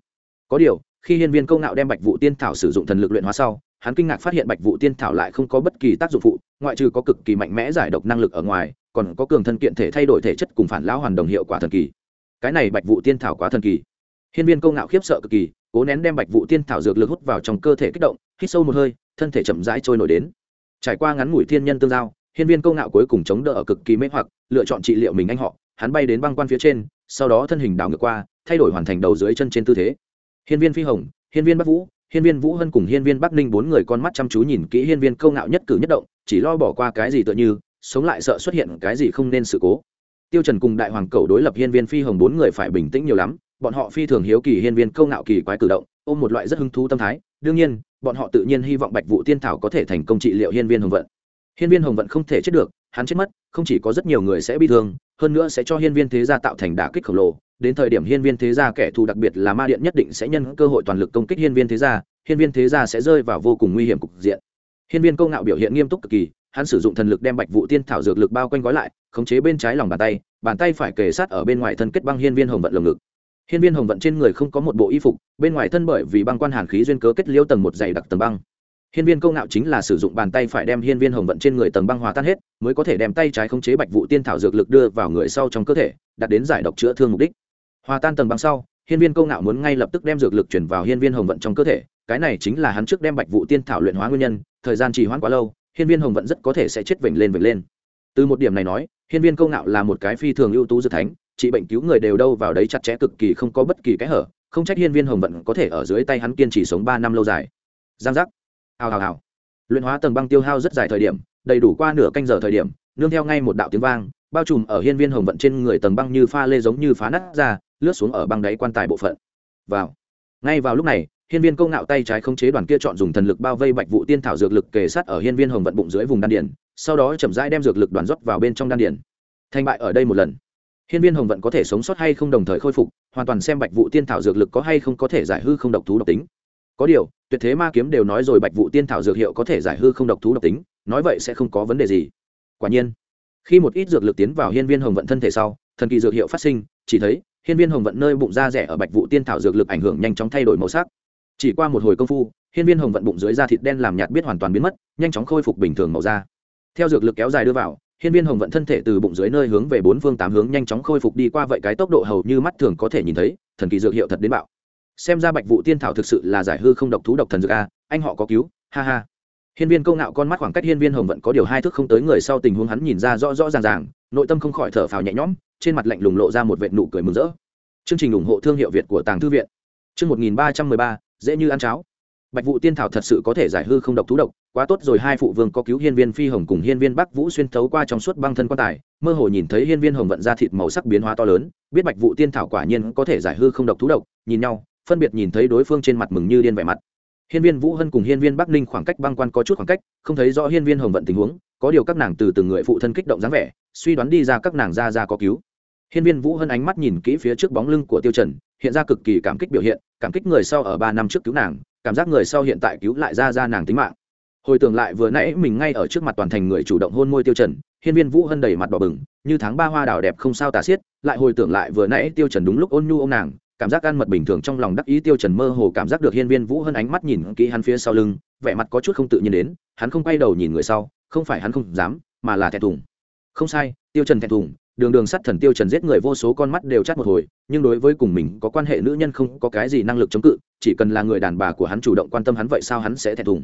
Speaker 1: Có điều, khi hiên viên câu ngạo đem bạch vụ tiên thảo sử dụng thần lực luyện hóa sau hắn kinh ngạc phát hiện bạch vụ tiên thảo lại không có bất kỳ tác dụng phụ, ngoại trừ có cực kỳ mạnh mẽ giải độc năng lực ở ngoài, còn có cường thân kiện thể thay đổi thể chất cùng phản lão hoàn đồng hiệu quả thần kỳ. Cái này bạch vụ tiên thảo quá thần kỳ. Hiên viên câu ngạo khiếp sợ cực kỳ, cố nén đem bạch vụ tiên thảo dược lực hút vào trong cơ thể kích động, hít sâu một hơi, thân thể chậm rãi trôi nổi đến. Trải qua ngắn ngủi thiên nhân tương giao, hiên viên câu ngạo cuối cùng chống đỡ ở cực kỳ mê hoặc, lựa chọn trị liệu mình anh họ, hắn bay đến băng quan phía trên, sau đó thân hình đảo ngược qua, thay đổi hoàn thành đầu dưới chân trên tư thế. Hiên viên phi hồng, hiên viên bắc vũ hiên viên vũ hân cùng hiên viên bắc ninh bốn người con mắt chăm chú nhìn kỹ hiên viên câu ngạo nhất cử nhất động, chỉ lo bỏ qua cái gì tựa như, sống lại sợ xuất hiện cái gì không nên sự cố. Tiêu trần cùng đại hoàng cầu đối lập hiên viên phi hồng bốn người phải bình tĩnh nhiều lắm, bọn họ phi thường hiếu kỳ hiên viên câu ngạo kỳ quái cử động, ôm một loại rất hứng thú tâm thái, đương nhiên, bọn họ tự nhiên hy vọng bạch vụ tiên thảo có thể thành công trị liệu hiên viên hồng vận. Hiên viên hồng vận không thể chết được hắn chết mất, không chỉ có rất nhiều người sẽ bị thương, hơn nữa sẽ cho hiên viên thế gia tạo thành đả kích khổng lồ. Đến thời điểm hiên viên thế gia kẻ thù đặc biệt là ma điện nhất định sẽ nhân cơ hội toàn lực công kích hiên viên thế gia, hiên viên thế gia sẽ rơi vào vô cùng nguy hiểm cục diện. Hiên viên câu ngạo biểu hiện nghiêm túc cực kỳ, hắn sử dụng thần lực đem bạch vụ tiên thảo dược lực bao quanh gói lại, khống chế bên trái lòng bàn tay bàn tay phải kề sát ở bên ngoài thân kết băng hiên viên hồng vận lồng ngực. Hiên viên hồng vận trên người không có một bộ y phục, bên ngoài thân bởi vì băng quan hàn khí duyên cớ kết liêu tầng một dày đặc tầng băng hiên viên câu ngạo chính là sử dụng bàn tay phải đem hiên viên hồng vận trên người tầng băng hòa tan hết, mới có thể đem tay trái khống chế bạch vụ tiên thảo dược lực đưa vào người sau trong cơ thể, đạt đến giải độc chữa thương mục đích. Hòa tan tầng băng sau, hiên viên câu ngạo muốn ngay lập tức đem dược lực chuyển vào hiên viên hồng vận trong cơ thể, cái này chính là hắn trước đem bạch vụ tiên thảo luyện hóa nguyên nhân, thời gian trì hoãn quá lâu, hiên viên hồng vận rất có thể sẽ chết vểnh lên vểnh lên. Từ một điểm này nói, hiên viên câu ngạo là một cái phi thường ưu tú dược thánh, trị bệnh cứu người đều đâu vào đấy chặt chẽ cực kỳ không có bất kỳ cái hở, không trách hiên viên hồng vận có thể ở dưới tay hắn kiên trì sống ba năm lâu dài. Giang giác hào hào hào. Luyện hóa tầng băng tiêu hao rất dài thời điểm, đầy đủ qua nửa canh giờ thời điểm, nương theo ngay một đạo tiếng vang, bao trùm ở hiên viên hồng vận trên người tầng băng như pha lê giống như phá nát ra, lướt xuống ở băng đáy quan tài bộ phận. Vào. Ngay vào lúc này, hiên viên câu ngạo tay trái không chế đoàn kia chọn dùng thần lực bao vây bạch vụ tiên thảo dược lực kề sát ở hiên viên hồng vận bụng dưới vùng đan điển sau đó chậm rãi đem dược lực đoàn rót vào bên trong đan điển thành bại ở đây một lần. Hiên viên hồng vận có thể sống sót hay không đồng thời khôi phục, hoàn toàn xem bạch vụ tiên thảo dược lực có hay không có thể giải hư không độc thú độc tính có điều, tuyệt thế ma kiếm đều nói rồi bạch vụ tiên thảo dược hiệu có thể giải hư không độc thú độc tính, nói vậy sẽ không có vấn đề gì. Quả nhiên, khi một ít dược lực tiến vào hiên viên hồng vận thân thể sau, thần kỳ dược hiệu phát sinh, chỉ thấy hiên viên hồng vận nơi bụng da rẻ ở bạch vụ tiên thảo dược lực ảnh hưởng nhanh chóng thay đổi màu sắc. Chỉ qua một hồi công phu, hiên viên hồng vận bụng dưới da thịt đen làm nhạt biết hoàn toàn biến mất, nhanh chóng khôi phục bình thường màu da. Theo dược lực kéo dài đưa vào, hiên viên hồng vận thân thể từ bụng dưới nơi hướng về bốn phương tám hướng nhanh chóng khôi phục đi qua vậy cái tốc độ hầu như mắt thường có thể nhìn thấy, thần kỳ dược hiệu thật đến bạo xem ra bạch vụ tiên thảo thực sự là giải hư không độc thú độc thần dược a, anh họ có cứu, ha ha. Hiên viên công ngạo con mắt khoảng cách hiên viên hồng vận có điều hai thước không tới người sau tình huống hắn nhìn ra rõ rõ ràng ràng, nội tâm không khỏi thở phào nhẹ nhõm, trên mặt lạnh lùng lộ ra một vệt nụ cười mừng rỡ. Chương trình ủng hộ thương hiệu việt của tàng thư viện. Chương một nghìn ba trăm mười ba, dễ như ăn cháo. Bạch vụ tiên thảo thật sự có thể giải hư không độc thú độc, quá tốt rồi, hai phụ vương có cứu hiên viên phi hồng cùng hiên viên bắc vũ xuyên thấu qua trong suốt băng thân quan tài, mơ hồ nhìn thấy hiên viên hồng vận ra thịt màu sắc biến hóa to lớn, biết bạch vụ tiên thảo quả nhiên có thể giải hư không độc thú độc, nhìn nhau phân biệt nhìn thấy đối phương trên mặt mừng như điên vẻ mặt. Hiên viên vũ hân cùng hiên viên bắc ninh khoảng cách băng quan có chút khoảng cách, không thấy rõ hiên viên hồng vận tình huống, có điều các nàng từ từng người phụ thân kích động dáng vẻ, suy đoán đi ra các nàng ra ra có cứu. Hiên viên vũ hân ánh mắt nhìn kỹ phía trước bóng lưng của tiêu trần, hiện ra cực kỳ cảm kích biểu hiện, cảm kích người sau ở ba năm trước cứu nàng, cảm giác người sau hiện tại cứu lại ra ra nàng tính mạng. Hồi tưởng lại vừa nãy mình ngay ở trước mặt toàn thành người chủ động hôn môi tiêu trần, hiên viên vũ hân đầy mặt đỏ bừng, như tháng ba hoa đào đẹp không sao tả xiết, lại hồi tưởng lại vừa nãy tiêu trần đúng lúc ôn nhu ôm nàng cảm giác ăn mật bình thường trong lòng đắc ý tiêu trần mơ hồ cảm giác được hiên viên vũ hơn ánh mắt nhìn kỹ hắn phía sau lưng, vẻ mặt có chút không tự nhiên đến, hắn không quay đầu nhìn người sau, không phải hắn không dám, mà là thẹn thùng. Không sai, tiêu trần thẹn thùng, đường đường sắt thần tiêu trần giết người vô số con mắt đều chát một hồi, nhưng đối với cùng mình có quan hệ nữ nhân không có cái gì năng lực chống cự, chỉ cần là người đàn bà của hắn chủ động quan tâm hắn vậy sao hắn sẽ thẹn thùng.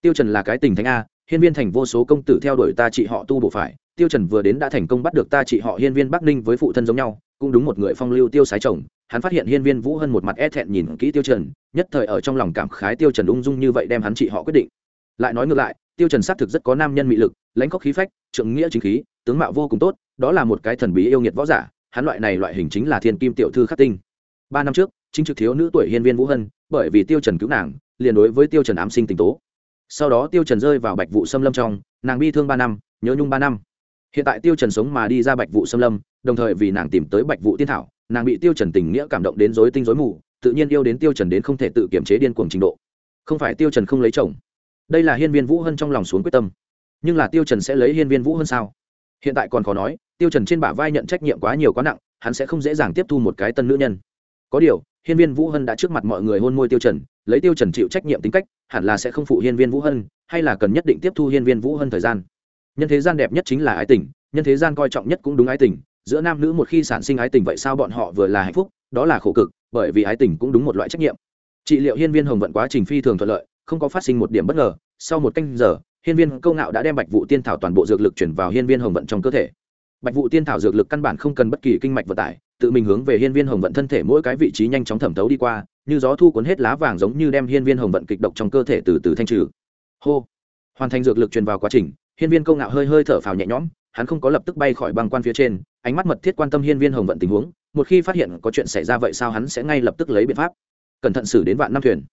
Speaker 1: Tiêu trần là cái tình thánh a, hiên viên thành vô số công tử theo đuổi ta chị họ tu bổ phải, tiêu trần vừa đến đã thành công bắt được ta chị họ hiên viên bắc ninh với phụ thân giống nhau cũng đúng một người phong lưu tiêu sái chồng, hắn phát hiện hiên viên vũ hân một mặt e thẹn nhìn kỹ tiêu trần, nhất thời ở trong lòng cảm khái tiêu trần ung dung như vậy đem hắn chị họ quyết định. Lại nói ngược lại, tiêu trần xác thực rất có nam nhân mị lực, lãnh khốc khí phách trượng nghĩa chính khí, tướng mạo vô cùng tốt, đó là một cái thần bí yêu nghiệt võ giả, hắn loại này loại hình chính là thiên kim tiểu thư khắc tinh. Ba năm trước, chính trực thiếu nữ tuổi hiên viên vũ hân, bởi vì tiêu trần cứu nàng, liền đối với tiêu trần ám sinh tình tố. Sau đó tiêu trần rơi vào bạch vụ xâm lâm trong, nàng bi thương ba năm, nhớ nhung ba năm hiện tại tiêu trần sống mà đi ra bạch vụ xâm lâm, đồng thời vì nàng tìm tới bạch vụ tiên thảo, nàng bị tiêu trần tình nghĩa cảm động đến rối tinh rối mù, tự nhiên yêu đến tiêu trần đến không thể tự kiểm chế điên cuồng trình độ. Không phải tiêu trần không lấy chồng. Đây là hiên viên vũ hân trong lòng xuống quyết tâm. Nhưng là tiêu trần sẽ lấy hiên viên vũ hân sao? Hiện tại còn khó nói, tiêu trần trên bả vai nhận trách nhiệm quá nhiều quá nặng, hắn sẽ không dễ dàng tiếp thu một cái tân nữ nhân. Có điều, hiên viên vũ hân đã trước mặt mọi người hôn môi tiêu trần, lấy tiêu trần chịu trách nhiệm tính cách, hẳn là sẽ không phụ hiên viên vũ hân, hay là cần nhất định tiếp thu hiên viên vũ hân thời gian? Nhân thế gian đẹp nhất chính là ái tình, nhân thế gian coi trọng nhất cũng đúng ái tình. Giữa nam nữ một khi sản sinh ái tình vậy sao bọn họ vừa là hạnh phúc? Đó là khổ cực, bởi vì ái tình cũng đúng một loại trách nhiệm. Trị liệu hiên viên hồng vận quá trình phi thường thuận lợi, không có phát sinh một điểm bất ngờ. Sau một canh giờ, hiên viên câu ngạo đã đem bạch vụ tiên thảo toàn bộ dược lực chuyển vào hiên viên hồng vận trong cơ thể. Bạch vụ tiên thảo dược lực căn bản không cần bất kỳ kinh mạch vận tải, tự mình hướng về hiên viên hồng vận thân thể mỗi cái vị trí nhanh chóng thẩm thấu đi qua, như gió thu cuốn hết lá vàng giống như đem hiên viên hồng vận kịch độc trong cơ thể từ từ thanh trừ. Hô! Hoàn thành dược lực truyền vào quá trình hiên viên câu ngạo hơi hơi thở phào nhẹ nhõm, hắn không có lập tức bay khỏi băng quan phía trên, ánh mắt mật thiết quan tâm hiên viên hồng vận tình huống, một khi phát hiện có chuyện xảy ra vậy sao hắn sẽ ngay lập tức lấy biện pháp. Cẩn thận xử đến vạn năm thuyền.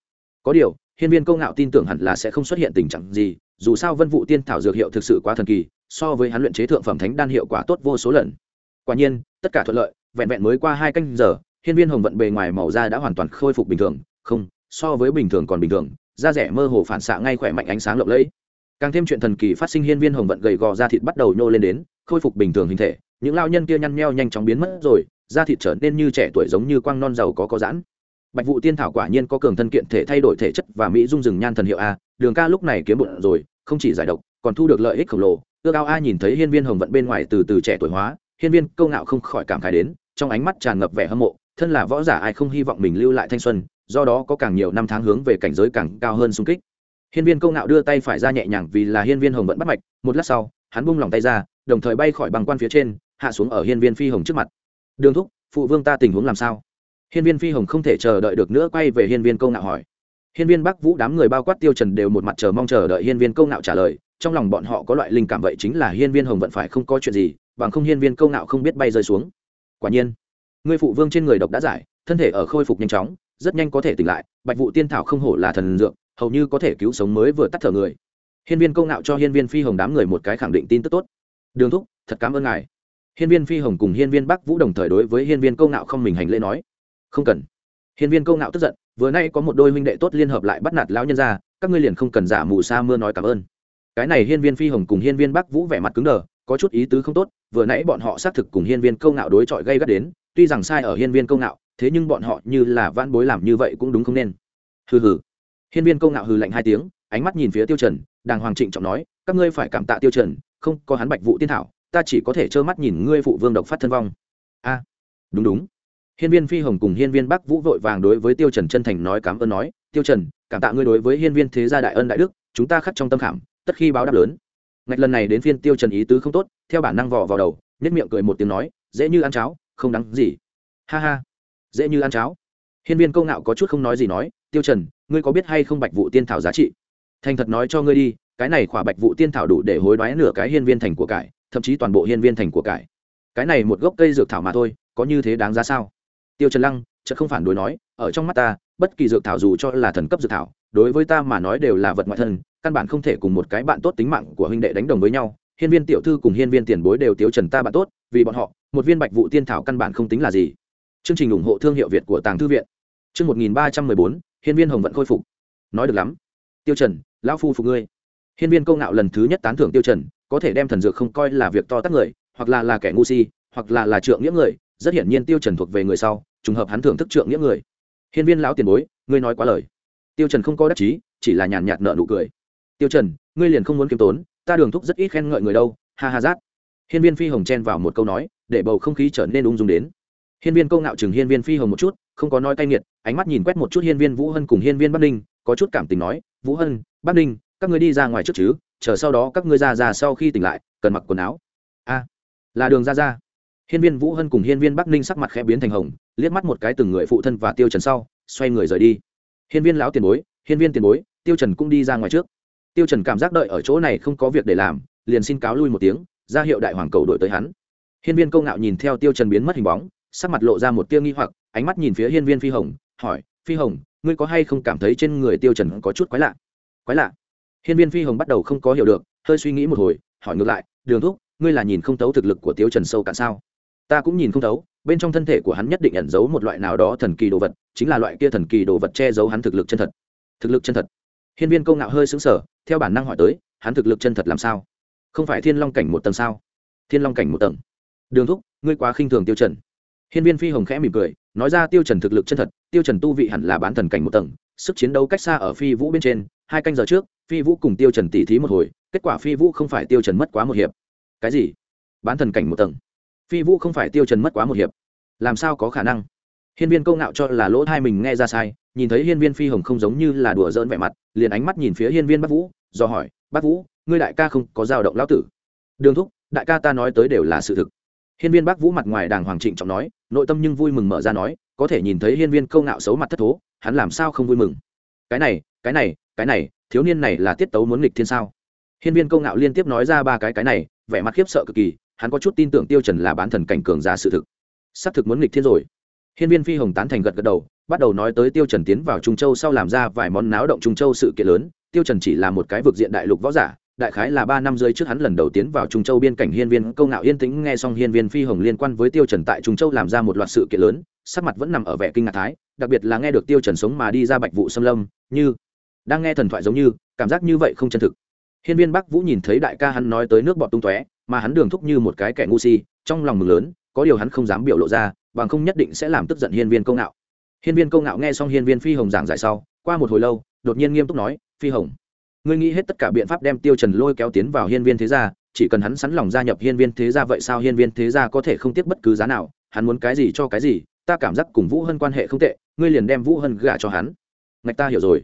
Speaker 1: Có điều, hiên viên câu ngạo tin tưởng hẳn là sẽ không xuất hiện tình trạng gì, dù sao vân vụ tiên thảo dược hiệu thực sự quá thần kỳ, so với hắn luyện chế thượng phẩm thánh đan hiệu quả tốt vô số lần. Quả nhiên, tất cả thuận lợi, vẹn vẹn mới qua hai canh giờ, hiên viên hồng vận bề ngoài màu da đã hoàn toàn khôi phục bình thường, không, so với bình thường còn bình thường, da rẻ mơ hồ phản xạ ngay khỏe mạnh ánh sáng lộng lẫy càng thêm chuyện thần kỳ phát sinh hiên viên hồng vận gầy gò da thịt bắt đầu nhô lên đến, khôi phục bình thường hình thể, những lao nhân kia nhăn nheo nhanh chóng biến mất rồi, da thịt trở nên như trẻ tuổi giống như quang non giàu có có giãn. Bạch vụ tiên thảo quả nhiên có cường thân kiện thể thay đổi thể chất và mỹ dung rừng nhan thần hiệu a, đường ca lúc này kiếm bụng rồi, không chỉ giải độc, còn thu được lợi ích khổng lồ. Ước ao a nhìn thấy hiên viên hồng vận bên ngoài từ từ trẻ tuổi hóa, hiên viên câu ngạo không khỏi cảm khái đến, trong ánh mắt tràn ngập vẻ hâm mộ, thân là võ giả ai không hy vọng mình lưu lại thanh xuân, do đó có càng nhiều năm tháng hướng về cảnh giới càng cao hơn xung kích hiên viên câu ngạo đưa tay phải ra nhẹ nhàng vì là hiên viên hồng vẫn bắt mạch, một lát sau, hắn bung lòng tay ra, đồng thời bay khỏi bằng quan phía trên, hạ xuống ở hiên viên phi hồng trước mặt. Đường thúc, phụ vương ta tình huống làm sao? Hiên viên phi hồng không thể chờ đợi được nữa quay về hiên viên câu ngạo hỏi. Hiên viên bắc vũ đám người bao quát tiêu trần đều một mặt chờ mong chờ đợi hiên viên câu ngạo trả lời, trong lòng bọn họ có loại linh cảm vậy chính là hiên viên hồng vẫn phải không có chuyện gì, bằng không hiên viên câu ngạo không biết bay rơi xuống. Quả nhiên người phụ vương trên người độc đã giải, thân thể ở khôi phục nhanh chóng, rất nhanh có thể tỉnh lại, bạch vụ tiên thảo không hổ là thần dược hầu như có thể cứu sống mới vừa tắt thở người hiên viên công ngạo cho hiên viên phi hồng đám người một cái khẳng định tin tức tốt đường thúc thật cảm ơn ngài hiên viên phi hồng cùng hiên viên bắc vũ đồng thời đối với hiên viên công ngạo không mình hành lễ nói không cần hiên viên công ngạo tức giận vừa nay có một đôi huynh đệ tốt liên hợp lại bắt nạt lão nhân ra các ngươi liền không cần giả mù sa mưa nói cảm ơn cái này hiên viên phi hồng cùng hiên viên bắc vũ vẻ mặt cứng đờ có chút ý tứ không tốt vừa nãy bọn họ xác thực cùng hiên viên công ngạo đối chọi gây gắt đến tuy rằng sai ở hiên viên công ngạo thế nhưng bọn họ như là van bối làm như vậy cũng đúng không nên hừ hừ hiên viên câu ngạo hừ lạnh hai tiếng, ánh mắt nhìn phía tiêu trần, đàng hoàng trịnh trọng nói, các ngươi phải cảm tạ tiêu trần, không, có hắn bạch vụ tiên thảo, ta chỉ có thể trơ mắt nhìn ngươi phụ vương độc phát thân vong. A, đúng đúng. Hiên viên phi hồng cùng hiên viên bắc vũ vội vàng đối với tiêu trần chân thành nói cảm ơn nói, tiêu trần, cảm tạ ngươi đối với hiên viên thế gia đại ân đại đức, chúng ta khắc trong tâm khảm, tất khi báo đáp lớn. Ngạch lần này đến phiên tiêu trần ý tứ không tốt, theo bản năng vò vào đầu nhất miệng cười một tiếng nói, dễ như ăn cháo, không đáng gì. Ha ha, dễ như ăn cháo hiên viên câu ngạo có chút không nói gì nói, tiêu trần, ngươi có biết hay không bạch vụ tiên thảo giá trị? Thành thật nói cho ngươi đi, cái này khỏa bạch vụ tiên thảo đủ để hối đoái nửa cái hiên viên thành của cải, thậm chí toàn bộ hiên viên thành của cải. Cái này một gốc cây dược thảo mà thôi, có như thế đáng giá sao? Tiêu trần lăng chợt không phản đối nói, ở trong mắt ta, bất kỳ dược thảo dù cho là thần cấp dược thảo, đối với ta mà nói đều là vật ngoại thân, căn bản không thể cùng một cái bạn tốt tính mạng của huynh đệ đánh đồng với nhau. Hiên viên tiểu thư cùng hiên viên tiền bối đều tiêu trần ta bạn tốt, vì bọn họ, một viên bạch vụ tiên thảo căn bản không tính là gì. Chương trình ủng hộ thương hiệu việt của tàng thư viện chương một nghìn ba trăm mười bốn, hiên viên hồng vận khôi phục. Nói được lắm. Tiêu trần, lão phu phục ngươi. Hiên viên Câu Nạo lần thứ nhất tán thưởng tiêu trần, có thể đem thần dược không coi là việc to tát người, hoặc là là kẻ ngu si, hoặc là là trượng nghĩa người, rất hiển nhiên tiêu trần thuộc về người sau, trùng hợp hắn thưởng thức trượng nghĩa người. Hiên viên lão tiền bối, ngươi nói quá lời. Tiêu trần không có đắc chí, chỉ là nhàn nhạt nở nụ cười. Tiêu trần, ngươi liền không muốn kiếm tốn, ta đường thúc rất ít khen ngợi người đâu, ha ha rát. Hiên viên phi hồng chen vào một câu nói, để bầu không khí trở nên ung dung đến hiên viên câu ngạo chừng hiên viên phi hồng một chút, không có nói cay nghiệt, ánh mắt nhìn quét một chút hiên viên vũ hân cùng hiên viên bắc ninh, có chút cảm tình nói, vũ hân, bắc ninh, các ngươi đi ra ngoài trước chứ, chờ sau đó các ngươi ra ra sau khi tỉnh lại, cần mặc quần áo. A, là đường ra ra. Hiên viên vũ hân cùng hiên viên bắc ninh sắc mặt khẽ biến thành hồng, liếc mắt một cái từng người phụ thân và tiêu trần sau, xoay người rời đi. Hiên viên lão tiền bối, hiên viên tiền bối, tiêu trần cũng đi ra ngoài trước. Tiêu trần cảm giác đợi ở chỗ này không có việc để làm, liền xin cáo lui một tiếng, ra hiệu đại hoàng cầu đổi tới hắn. Hiên viên câu ngạo nhìn theo tiêu trần biến mất hình bóng sắc mặt lộ ra một tia nghi hoặc, ánh mắt nhìn phía hiên viên phi hồng, hỏi, phi hồng, ngươi có hay không cảm thấy trên người tiêu trần có chút quái lạ? Quái lạ? Hiên viên phi hồng bắt đầu không có hiểu được, hơi suy nghĩ một hồi, hỏi ngược lại, đường thúc, ngươi là nhìn không thấu thực lực của tiêu trần sâu cạn sao? Ta cũng nhìn không thấu, bên trong thân thể của hắn nhất định ẩn giấu một loại nào đó thần kỳ đồ vật, chính là loại kia thần kỳ đồ vật che giấu hắn thực lực chân thật. Thực lực chân thật? Hiên viên câu ngạo hơi sững sờ, theo bản năng hỏi tới, hắn thực lực chân thật làm sao? Không phải thiên long cảnh một tầng sao? Thiên long cảnh một tầng. Đường thúc, ngươi quá khinh thường tiêu trần hiên viên phi hồng khẽ mỉm cười, nói ra tiêu trần thực lực chân thật, tiêu trần tu vị hẳn là bán thần cảnh một tầng, sức chiến đấu cách xa ở phi vũ bên trên, hai canh giờ trước, phi vũ cùng tiêu trần tỉ thí một hồi, kết quả phi vũ không phải tiêu trần mất quá một hiệp. Cái gì? Bán thần cảnh một tầng. Phi vũ không phải tiêu trần mất quá một hiệp. Làm sao có khả năng? Hiên viên câu ngạo cho là lỗ hai mình nghe ra sai, nhìn thấy hiên viên phi hồng không giống như là đùa giỡn vẻ mặt, liền ánh mắt nhìn phía hiên viên bắc vũ, do hỏi bắc vũ, ngươi đại ca không có dao động lão tử? Đường thúc, đại ca ta nói tới đều là sự thực. Hiên viên bắc vũ mặt ngoài đàng hoàng trịnh trọng nói nội tâm nhưng vui mừng mở ra nói, có thể nhìn thấy hiên viên câu ngạo xấu mặt thất thố, hắn làm sao không vui mừng? Cái này cái này cái này, thiếu niên này là tiết tấu muốn nghịch thiên sao? Hiên viên câu ngạo liên tiếp nói ra ba cái cái này, vẻ mặt khiếp sợ cực kỳ, hắn có chút tin tưởng tiêu trần là bán thần cảnh cường giả sự thực. Xác thực muốn nghịch thiên rồi. Hiên viên phi hồng tán thành gật gật đầu, bắt đầu nói tới tiêu trần tiến vào trung châu sau làm ra vài món náo động trung châu sự kiện lớn, tiêu trần chỉ là một cái vực diện đại lục võ giả đại khái là ba năm rưỡi trước hắn lần đầu tiến vào trung châu biên cảnh hiên viên câu ngạo yên tĩnh nghe xong hiên viên phi hồng liên quan với tiêu trần tại trung châu làm ra một loạt sự kiện lớn, sắc mặt vẫn nằm ở vẻ kinh ngạc thái, đặc biệt là nghe được tiêu trần sống mà đi ra bạch vụ xâm lâm, như đang nghe thần thoại giống như, cảm giác như vậy không chân thực. Hiên viên bắc vũ nhìn thấy đại ca hắn nói tới nước bọt tung tóe, mà hắn đường thúc như một cái kẻ ngu si, trong lòng mừng lớn, có điều hắn không dám biểu lộ ra, bằng không nhất định sẽ làm tức giận hiên viên câu ngạo. Hiên viên câu ngạo nghe xong hiên viên phi hồng giảng giải sau, qua một hồi lâu, đột nhiên nghiêm túc nói, phi hồng ngươi nghĩ hết tất cả biện pháp đem tiêu trần lôi kéo tiến vào hiên viên thế gia, chỉ cần hắn sẵn lòng gia nhập hiên viên thế gia vậy sao hiên viên thế gia có thể không tiếc bất cứ giá nào? Hắn muốn cái gì cho cái gì, ta cảm giác cùng vũ hân quan hệ không tệ, ngươi liền đem vũ hân gả cho hắn. Ngạch ta hiểu rồi.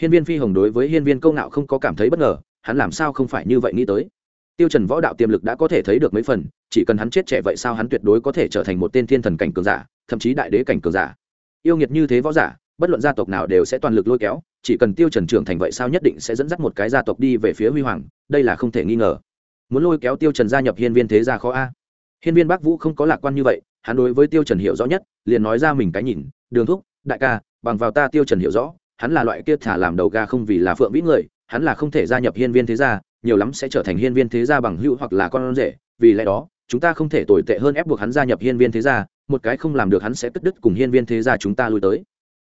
Speaker 1: Hiên viên phi hồng đối với hiên viên câu Nạo không có cảm thấy bất ngờ, hắn làm sao không phải như vậy nghĩ tới? Tiêu trần võ đạo tiềm lực đã có thể thấy được mấy phần, chỉ cần hắn chết trẻ vậy sao hắn tuyệt đối có thể trở thành một tên thiên thần cảnh cường giả, thậm chí đại đế cảnh cường giả. Yêu nghiệt như thế võ giả bất luận gia tộc nào đều sẽ toàn lực lôi kéo, chỉ cần tiêu trần trưởng thành vậy sao nhất định sẽ dẫn dắt một cái gia tộc đi về phía huy hoàng, đây là không thể nghi ngờ. Muốn lôi kéo tiêu trần gia nhập hiên viên thế gia khó a? Hiên viên bắc vũ không có lạc quan như vậy, hắn đối với tiêu trần hiểu rõ nhất, liền nói ra mình cái nhìn, đường thúc, đại ca, bằng vào ta tiêu trần hiểu rõ, hắn là loại kia thả làm đầu ga không vì là phượng vĩ người, hắn là không thể gia nhập hiên viên thế gia, nhiều lắm sẽ trở thành hiên viên thế gia bằng hữu hoặc là con rể, vì lẽ đó, chúng ta không thể tồi tệ hơn ép buộc hắn gia nhập hiên viên thế gia, một cái không làm được hắn sẽ cất đứt cùng hiên viên thế gia chúng ta lui tới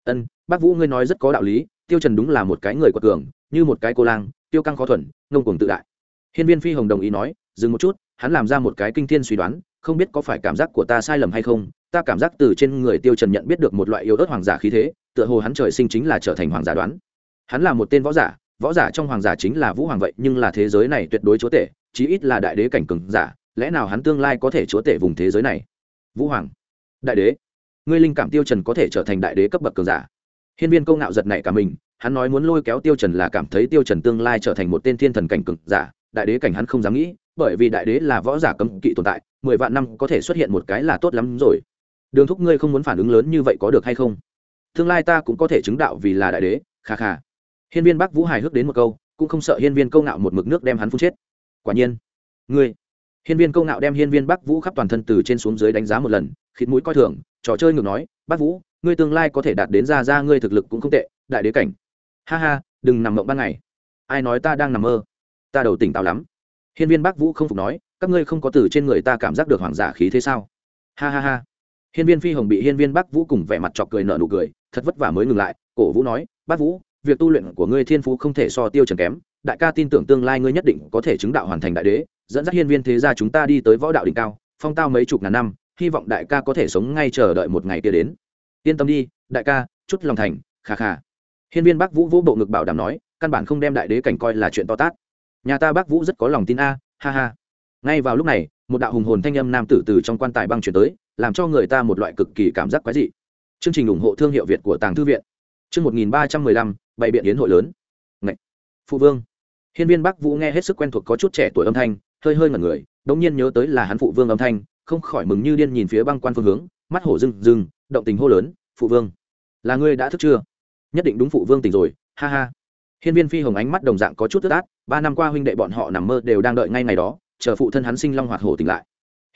Speaker 1: ân, bác vũ ngươi nói rất có đạo lý, tiêu trần đúng là một cái người quật cường, như một cái cô lang, tiêu căng khó thuần, ngông cuồng tự đại. Hiên viên phi hồng đồng ý nói, dừng một chút, hắn làm ra một cái kinh thiên suy đoán, không biết có phải cảm giác của ta sai lầm hay không, ta cảm giác từ trên người tiêu trần nhận biết được một loại yếu ớt hoàng giả khí thế, tựa hồ hắn trời sinh chính là trở thành hoàng giả đoán. Hắn là một tên võ giả võ giả trong hoàng giả chính là vũ hoàng vậy, nhưng là thế giới này tuyệt đối chúa tể, chí ít là đại đế cảnh cường giả, lẽ nào hắn tương lai có thể chúa tể vùng thế giới này? Vũ hoàng. Đại đế ngươi linh cảm tiêu trần có thể trở thành đại đế cấp bậc cường giả. Hiên viên câu ngạo giật nảy cả mình, hắn nói muốn lôi kéo tiêu trần là cảm thấy tiêu trần tương lai trở thành một tên thiên thần cảnh cường giả, đại đế cảnh hắn không dám nghĩ, bởi vì đại đế là võ giả cấm kỵ tồn tại, mười vạn năm có thể xuất hiện một cái là tốt lắm rồi. Đường thúc ngươi không muốn phản ứng lớn như vậy có được hay không? Tương lai ta cũng có thể chứng đạo vì là đại đế, kha kha. Hiên viên bắc vũ hài hước đến một câu, cũng không sợ hiên viên câu ngạo một mực nước đem hắn phun chết. Quả nhiên, ngươi. Hiên viên câu ngạo đem hiên viên bắc vũ khắp toàn thân từ trên xuống dưới đánh giá một lần, khịt mũi coi thường trò chơi ngược nói, bác vũ, ngươi tương lai có thể đạt đến ra ra ngươi thực lực cũng không tệ, đại đế cảnh. Ha ha, đừng nằm mộng ban ngày. Ai nói ta đang nằm mơ? Ta đầu tỉnh táo lắm. Hiên viên bác vũ không phục nói, các ngươi không có từ trên người ta cảm giác được hoàng giả khí thế sao? Ha ha ha. Hiên viên phi hồng bị hiên viên bác vũ cùng vẻ mặt chọc cười nở nụ cười, thật vất vả mới ngừng lại, cổ vũ nói, bác vũ, việc tu luyện của ngươi thiên phú không thể so tiêu trần kém, đại ca tin tưởng tương lai ngươi nhất định có thể chứng đạo hoàn thành đại đế, dẫn dắt hiên viên thế gia chúng ta đi tới võ đạo đỉnh cao, phong tao mấy chục ngàn năm hy vọng đại ca có thể sống ngay chờ đợi một ngày kia đến. Yên tâm đi, đại ca, chút lòng thành, kha kha. Hiên viên bắc vũ vũ bộ ngực bảo đảm nói, căn bản không đem đại đế cảnh coi là chuyện to tát. Nhà ta bắc vũ rất có lòng tin a, ha ha. Ngay vào lúc này, một đạo hùng hồn thanh âm nam tử từ trong quan tài băng chuyển tới, làm cho người ta một loại cực kỳ cảm giác quái dị. Chương trình ủng hộ thương hiệu việt của tàng thư viện. Chương một nghìn ba trăm mười lăm, bày biện yến hội lớn. Ngậy! phụ vương. Hiên viên bắc vũ nghe hết sức quen thuộc có chút trẻ tuổi âm thanh, hơi hơi ngẩn người, đống nhiên nhớ tới là hắn phụ vương âm thanh không khỏi mừng như điên nhìn phía băng quan phương hướng, mắt hổ rừng rừng động tình hô lớn, phụ vương, là ngươi đã thức chưa? Nhất định đúng phụ vương tỉnh rồi, ha ha. Hiên viên phi hồng ánh mắt đồng dạng có chút tức át ba năm qua huynh đệ bọn họ nằm mơ đều đang đợi ngay ngày đó, chờ phụ thân hắn sinh long hoạt hổ tỉnh lại.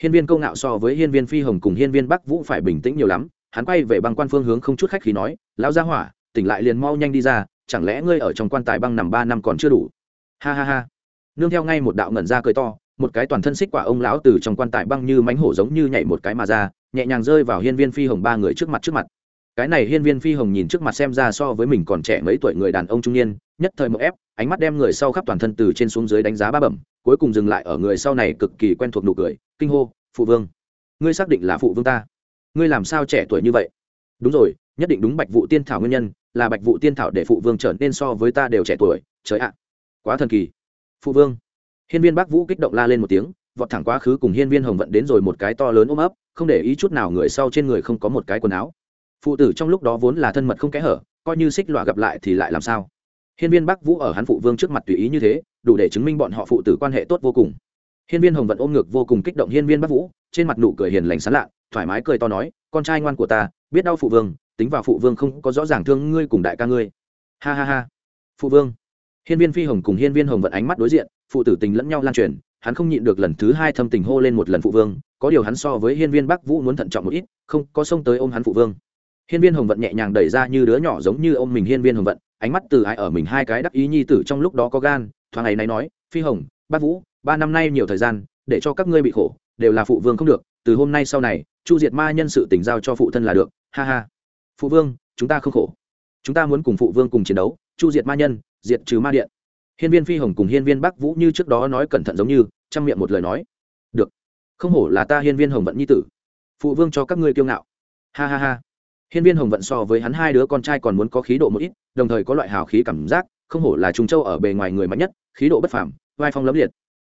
Speaker 1: Hiên viên câu ngạo so với hiên viên phi hồng cùng hiên viên bắc vũ phải bình tĩnh nhiều lắm, hắn quay về băng quan phương hướng không chút khách khí nói, lão gia hỏa, tỉnh lại liền mau nhanh đi ra, chẳng lẽ ngươi ở trong quan tài băng nằm ba năm còn chưa đủ? Ha ha ha. Nương theo ngay một đạo ngẩn ra cười to một cái toàn thân xích quả ông lão từ trong quan tài băng như mánh hổ giống như nhảy một cái mà ra, nhẹ nhàng rơi vào hiên viên phi hồng ba người trước mặt trước mặt. Cái này hiên viên phi hồng nhìn trước mặt xem ra so với mình còn trẻ mấy tuổi người đàn ông trung niên, nhất thời một ép, ánh mắt đem người sau khắp toàn thân từ trên xuống dưới đánh giá ba bẩm, cuối cùng dừng lại ở người sau này cực kỳ quen thuộc nụ cười, kinh hô, phụ vương, ngươi xác định là phụ vương ta? Ngươi làm sao trẻ tuổi như vậy? Đúng rồi, nhất định đúng bạch vụ tiên thảo nguyên nhân, là bạch vụ tiên thảo để phụ vương trở nên so với ta đều trẻ tuổi, trời ạ, quá thần kỳ. Phụ vương hiên viên bắc vũ kích động la lên một tiếng, vọt thẳng quá khứ cùng hiên viên hồng vận đến rồi một cái to lớn ôm ấp, không để ý chút nào người sau trên người không có một cái quần áo. Phụ tử trong lúc đó vốn là thân mật không kẽ hở, coi như xích lọa gặp lại thì lại làm sao? Hiên viên bắc vũ ở hắn phụ vương trước mặt tùy ý như thế, đủ để chứng minh bọn họ phụ tử quan hệ tốt vô cùng. Hiên viên hồng vận ôm ngực vô cùng kích động hiên viên bắc vũ, trên mặt nụ cười hiền lành sán lạ, thoải mái cười to nói, con trai ngoan của ta, biết đau phụ vương, tính vào phụ vương không có rõ ràng thương ngươi cùng đại ca ngươi. Ha ha ha. Phụ vương. Hiên viên phi hồng cùng hiên viên hồng vận ánh mắt đối diện phụ tử tình lẫn nhau lan truyền, hắn không nhịn được lần thứ hai thâm tình hô lên một lần phụ vương, có điều hắn so với hiên viên bắc vũ muốn thận trọng một ít, không, có xông tới ôm hắn phụ vương. Hiên viên hồng vận nhẹ nhàng đẩy ra như đứa nhỏ giống như ôm mình hiên viên hồng vận, ánh mắt từ ai ở mình hai cái đắc ý nhi tử trong lúc đó có gan, thoáng ấy này nói, phi hồng bác vũ, ba năm nay nhiều thời gian, để cho các ngươi bị khổ, đều là phụ vương không được, từ hôm nay sau này, chu diệt ma nhân sự tình giao cho phụ thân là được, ha ha. Phụ vương, chúng ta không khổ. Chúng ta muốn cùng phụ vương cùng chiến đấu, chu diệt ma nhân, diệt trừ ma điện hiên viên phi hồng cùng hiên viên bắc vũ như trước đó nói cẩn thận giống như, chăm miệng một lời nói. Được. Không hổ là ta hiên viên hồng vận nhi tử. Phụ vương cho các ngươi kiêu ngạo. Ha ha ha. Hiên viên hồng vận so với hắn hai đứa con trai còn muốn có khí độ một ít, đồng thời có loại hào khí cảm giác, không hổ là trung châu ở bề ngoài người mạnh nhất, khí độ bất phàm, vai phong lẫm liệt.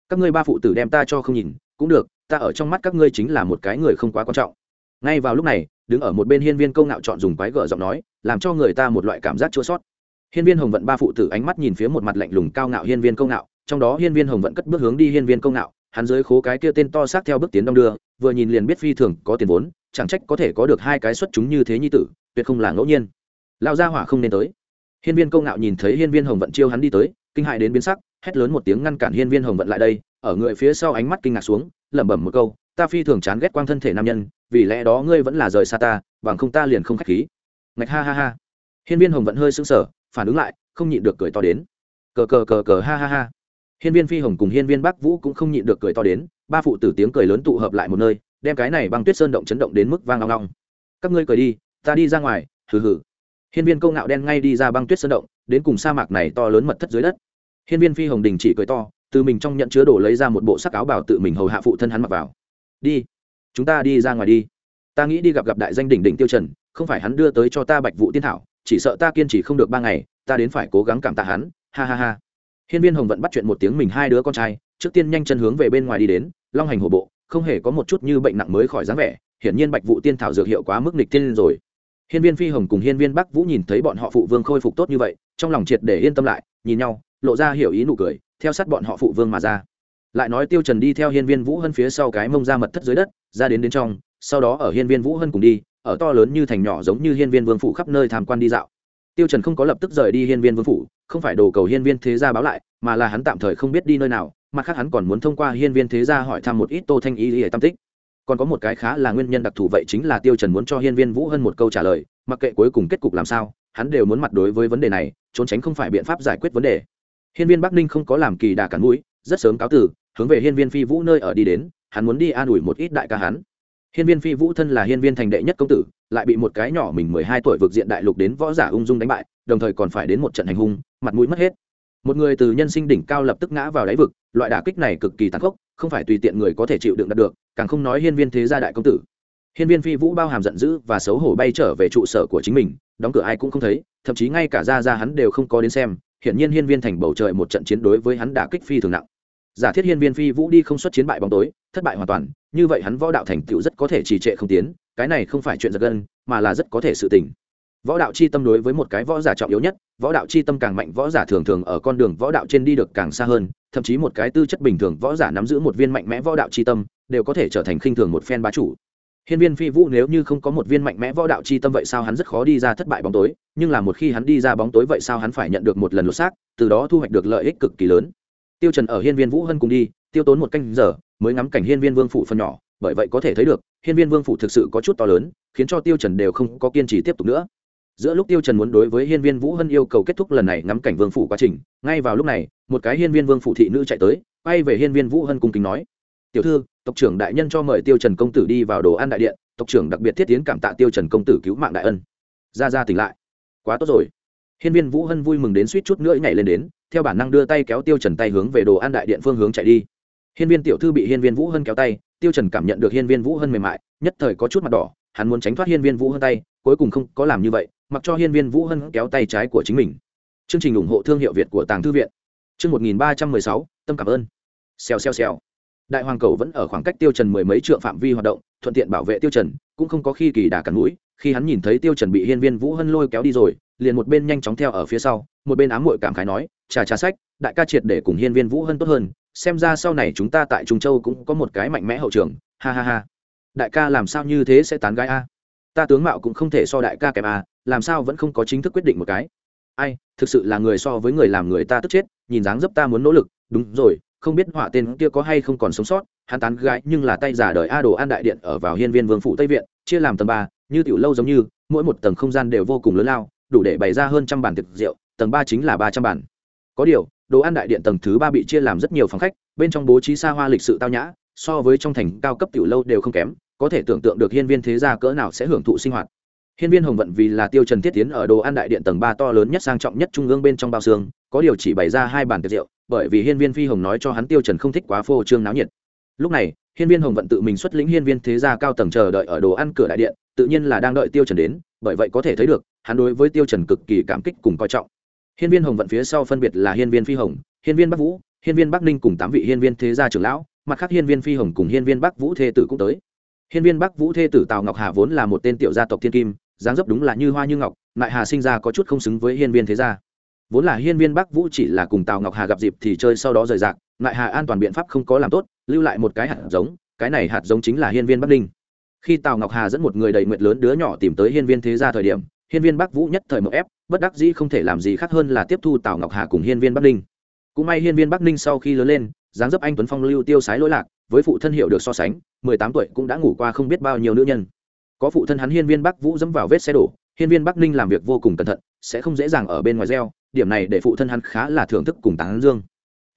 Speaker 1: Các ngươi ba phụ tử đem ta cho không nhìn, cũng được, ta ở trong mắt các ngươi chính là một cái người không quá quan trọng. Ngay vào lúc này, đứng ở một bên hiên viên câu ngạo chọn dùng quái gở giọng nói, làm cho người ta một loại cảm giác chua xót hiên viên hồng vận ba phụ tử ánh mắt nhìn phía một mặt lạnh lùng cao ngạo hiên viên Công ngạo, trong đó hiên viên hồng vận cất bước hướng đi hiên viên Công ngạo, hắn dưới khố cái kia tên to xác theo bước tiến đông đưa, vừa nhìn liền biết phi thường có tiền vốn, chẳng trách có thể có được hai cái xuất chúng như thế nhi tử, tuyệt không là ngẫu nhiên. Lão gia hỏa không nên tới. Hiên viên Công ngạo nhìn thấy hiên viên hồng vận chiêu hắn đi tới, kinh hãi đến biến sắc, hét lớn một tiếng ngăn cản hiên viên hồng vận lại đây, ở người phía sau ánh mắt kinh ngạc xuống, lẩm bẩm một câu, ta phi thường chán ghét quang thân thể nam nhân, vì lẽ đó ngươi vẫn là rời xa ta, bằng không ta liền không khách khí. Ngạch ha ha ha. Hiên viên hồng vận hơi sững sờ phản ứng lại, không nhịn được cười to đến. Cờ cờ cờ cờ ha ha ha. Hiên viên phi hồng cùng hiên viên bắc vũ cũng không nhịn được cười to đến, ba phụ tử tiếng cười lớn tụ hợp lại một nơi, đem cái này băng tuyết sơn động chấn động đến mức vang long long các ngươi cười đi, ta đi ra ngoài, hừ hừ. Hiên viên câu ngạo đen ngay đi ra băng tuyết sơn động, đến cùng sa mạc này to lớn mật thất dưới đất. Hiên viên phi hồng đình chỉ cười to, từ mình trong nhận chứa đồ lấy ra một bộ sắc áo bảo tự mình hầu hạ phụ thân hắn mặc vào. Đi, chúng ta đi ra ngoài đi. Ta nghĩ đi gặp gặp đại danh đỉnh đỉnh tiêu trần, không phải hắn đưa tới cho ta bạch vụ tiên thảo chỉ sợ ta kiên trì không được ba ngày, ta đến phải cố gắng cảm tạ hắn, ha ha ha. Hiên viên hồng vẫn bắt chuyện một tiếng mình hai đứa con trai, trước tiên nhanh chân hướng về bên ngoài đi đến, long hành hổ bộ, không hề có một chút như bệnh nặng mới khỏi dáng vẻ, hiển nhiên bạch vụ tiên thảo dược hiệu quá mức nịch tiên rồi. Hiên viên phi hồng cùng hiên viên bắc vũ nhìn thấy bọn họ phụ vương khôi phục tốt như vậy, trong lòng triệt để yên tâm lại, nhìn nhau, lộ ra hiểu ý nụ cười, theo sát bọn họ phụ vương mà ra. Lại nói tiêu trần đi theo hiên viên vũ hân phía sau cái mông ra mật thất dưới đất, ra đến đến trong, sau đó ở hiên viên vũ hân cùng đi ở to lớn như thành nhỏ giống như hiên viên vương phủ khắp nơi tham quan đi dạo. Tiêu trần không có lập tức rời đi hiên viên vương phủ không phải đồ cầu hiên viên thế gia báo lại mà là hắn tạm thời không biết đi nơi nào mặt khác hắn còn muốn thông qua hiên viên thế gia hỏi thăm một ít tô thanh ý để tâm tích. Còn có một cái khá là nguyên nhân đặc thù vậy chính là tiêu trần muốn cho hiên viên vũ hân một câu trả lời mặc kệ cuối cùng kết cục làm sao hắn đều muốn mặt đối với vấn đề này trốn tránh không phải biện pháp giải quyết vấn đề. Hiên viên bắc ninh không có làm kỳ đà cản mũi rất sớm cáo từ, hướng về hiên viên phi vũ nơi ở đi đến hắn muốn đi an ủi một ít đại ca hắn hiên viên phi vũ thân là hiên viên thành đệ nhất công tử, lại bị một cái nhỏ mình mười hai tuổi vượt diện đại lục đến võ giả ung dung đánh bại, đồng thời còn phải đến một trận hành hung, mặt mũi mất hết. Một người từ nhân sinh đỉnh cao lập tức ngã vào đáy vực, loại đả kích này cực kỳ tàn khốc, không phải tùy tiện người có thể chịu đựng được, càng không nói hiên viên thế gia đại công tử. Hiên viên phi vũ bao hàm giận dữ và xấu hổ bay trở về trụ sở của chính mình, đóng cửa ai cũng không thấy, thậm chí ngay cả gia gia hắn đều không có đến xem, hiển nhiên hiên viên thành bầu trời một trận chiến đối với hắn đả kích phi thường nặng giả thiết hiên viên phi vũ đi không xuất chiến bại bóng tối thất bại hoàn toàn như vậy hắn võ đạo thành tựu rất có thể trì trệ không tiến cái này không phải chuyện giật gân mà là rất có thể sự tình võ đạo chi tâm đối với một cái võ giả trọng yếu nhất võ đạo chi tâm càng mạnh võ giả thường thường ở con đường võ đạo trên đi được càng xa hơn thậm chí một cái tư chất bình thường võ giả nắm giữ một viên mạnh mẽ võ đạo chi tâm đều có thể trở thành khinh thường một phen bá chủ Hiên Viên Phi Vũ nếu như không có một viên mạnh mẽ võ đạo chi tâm vậy sao hắn rất khó đi ra thất bại bóng tối, nhưng là một khi hắn đi ra bóng tối vậy sao hắn phải nhận được một lần lột xác, từ đó thu hoạch được lợi ích cực kỳ lớn. Tiêu Trần ở Hiên Viên Vũ Hân cùng đi, tiêu tốn một canh giờ mới ngắm cảnh Hiên Viên Vương phủ phần nhỏ, bởi vậy có thể thấy được, Hiên Viên Vương phủ thực sự có chút to lớn, khiến cho Tiêu Trần đều không có kiên trì tiếp tục nữa. Giữa lúc Tiêu Trần muốn đối với Hiên Viên Vũ Hân yêu cầu kết thúc lần này ngắm cảnh Vương phủ quá trình, ngay vào lúc này, một cái Hiên Viên Vương phủ thị nữ chạy tới, quay về Hiên Viên Vũ Hân cung kính nói: "Tiểu thư, tộc trưởng đại nhân cho mời Tiêu Trần công tử đi vào đồ ăn đại điện, tộc trưởng đặc biệt thiết tiến cảm tạ tiêu trần công tử cứu mạng đại ân. Ra ra tỉnh lại. Quá tốt rồi. Hiên viên vũ hân vui mừng đến suýt chút nữa nhảy lên đến theo bản năng đưa tay kéo tiêu trần tay hướng về đồ ăn đại điện phương hướng chạy đi. Hiên viên tiểu thư bị hiên viên vũ hân kéo tay tiêu trần cảm nhận được hiên viên vũ hân mềm mại nhất thời có chút mặt đỏ hắn muốn tránh thoát hiên viên vũ hân tay cuối cùng không có làm như vậy mặc cho hiên viên vũ hân kéo tay trái của chính mình. Chương trình ủng hộ thương hiệu việt của tàng thư viện. Chương 1316, tâm cảm ơn. Xèo xèo xèo. Đại hoàng cầu vẫn ở khoảng cách tiêu trần mười mấy trượng phạm vi hoạt động thuận tiện bảo vệ tiêu trần cũng không có khi kỳ đà cắn mũi khi hắn nhìn thấy tiêu trần bị hiên viên vũ hân lôi kéo đi rồi liền một bên nhanh chóng theo ở phía sau, một bên ám muội cảm khái nói trà trà sách, đại ca triệt để cùng hiên viên vũ hân tốt hơn, xem ra sau này chúng ta tại trung châu cũng có một cái mạnh mẽ hậu trường. Ha ha ha. Đại ca làm sao như thế sẽ tán gái a? Ta tướng mạo cũng không thể so đại ca kém a, làm sao vẫn không có chính thức quyết định một cái? Ai, thực sự là người so với người làm người ta tức chết, nhìn dáng dấp ta muốn nỗ lực. Đúng rồi, không biết họa tên kia có hay không còn sống sót, hắn tán gái nhưng là tay giả đời a đồ an đại điện ở vào hiên viên vương phủ tây viện, chia làm tầng ba, như tiểu lâu giống như, mỗi một tầng không gian đều vô cùng lớn lao đủ để bày ra hơn trăm bản tiệc rượu, tầng ba chính là ba trăm bản có điều, đồ ăn đại điện tầng thứ ba bị chia làm rất nhiều phòng khách, bên trong bố trí xa hoa lịch sự tao nhã, so với trong thành cao cấp tiểu lâu đều không kém, có thể tưởng tượng được hiên viên thế gia cỡ nào sẽ hưởng thụ sinh hoạt. Hiên viên hồng vận vì là tiêu trần thiết tiến ở đồ ăn đại điện tầng ba to lớn nhất sang trọng nhất trung ương bên trong bao xương, có điều chỉ bày ra hai bản tiệc rượu, bởi vì hiên viên phi hồng nói cho hắn tiêu trần không thích quá phô trương náo nhiệt. Lúc này, hiên viên hồng vận tự mình xuất lĩnh hiên viên thế gia cao tầng chờ đợi ở đồ ăn cửa đại điện, tự nhiên là đang đợi tiêu trần đến, bởi vậy có thể thấy được hắn đối với tiêu trần cực kỳ cảm kích cùng coi trọng hiên viên hồng vận phía sau phân biệt là hiên viên phi hồng hiên viên bắc vũ hiên viên bắc ninh cùng tám vị hiên viên thế gia trưởng lão mặt khác hiên viên phi hồng cùng hiên viên bắc vũ thê tử cũng tới hiên viên bắc vũ thê tử tào ngọc hà vốn là một tên tiểu gia tộc thiên kim dáng dấp đúng là như hoa như ngọc lại hà sinh ra có chút không xứng với hiên viên thế gia vốn là hiên viên bắc vũ chỉ là cùng tào ngọc hà gặp dịp thì chơi sau đó rời rạc lại hà an toàn biện pháp không có làm tốt lưu lại một cái hạt giống cái này hạt giống chính là hiên viên bắc ninh khi tào ngọc hà dẫn một người đầy mệt lớn đứa nhỏ tìm tới hiên viên thế gia thời điểm hiên viên bắc vũ nhất thời mậu ép, bất đắc dĩ không thể làm gì khác hơn là tiếp thu tào ngọc hà cùng hiên viên bắc ninh. Cũng may hiên viên bắc ninh sau khi lớn lên, dáng dấp anh tuấn phong lưu tiêu sái lỗi lạc, với phụ thân hiệu được so sánh, mười tám tuổi cũng đã ngủ qua không biết bao nhiêu nữ nhân. Có phụ thân hắn hiên viên bắc vũ dẫm vào vết xe đổ, hiên viên bắc ninh làm việc vô cùng cẩn thận, sẽ không dễ dàng ở bên ngoài gieo, điểm này để phụ thân hắn khá là thưởng thức cùng tán dương.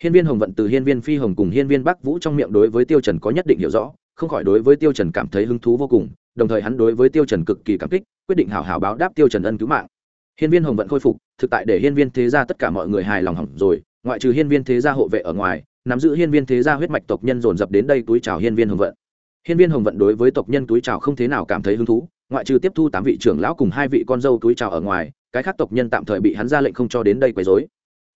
Speaker 1: Hiên viên hồng vận từ hiên viên phi hồng cùng hiên viên bắc vũ trong miệng đối với tiêu trần có nhất định hiểu rõ, không khỏi đối với tiêu trần cảm thấy hứng thú vô cùng đồng thời hắn đối với tiêu trần cực kỳ cảm kích, quyết định hảo hảo báo đáp tiêu trần ân cứu mạng. Hiên viên hồng vận khôi phục, thực tại để hiên viên thế gia tất cả mọi người hài lòng hỏng rồi, ngoại trừ hiên viên thế gia hộ vệ ở ngoài, nắm giữ hiên viên thế gia huyết mạch tộc nhân dồn dập đến đây túi chào hiên viên hồng vận. Hiên viên hồng vận đối với tộc nhân túi chào không thế nào cảm thấy hứng thú, ngoại trừ tiếp thu tám vị trưởng lão cùng hai vị con dâu túi chào ở ngoài, cái khác tộc nhân tạm thời bị hắn ra lệnh không cho đến đây quấy rối.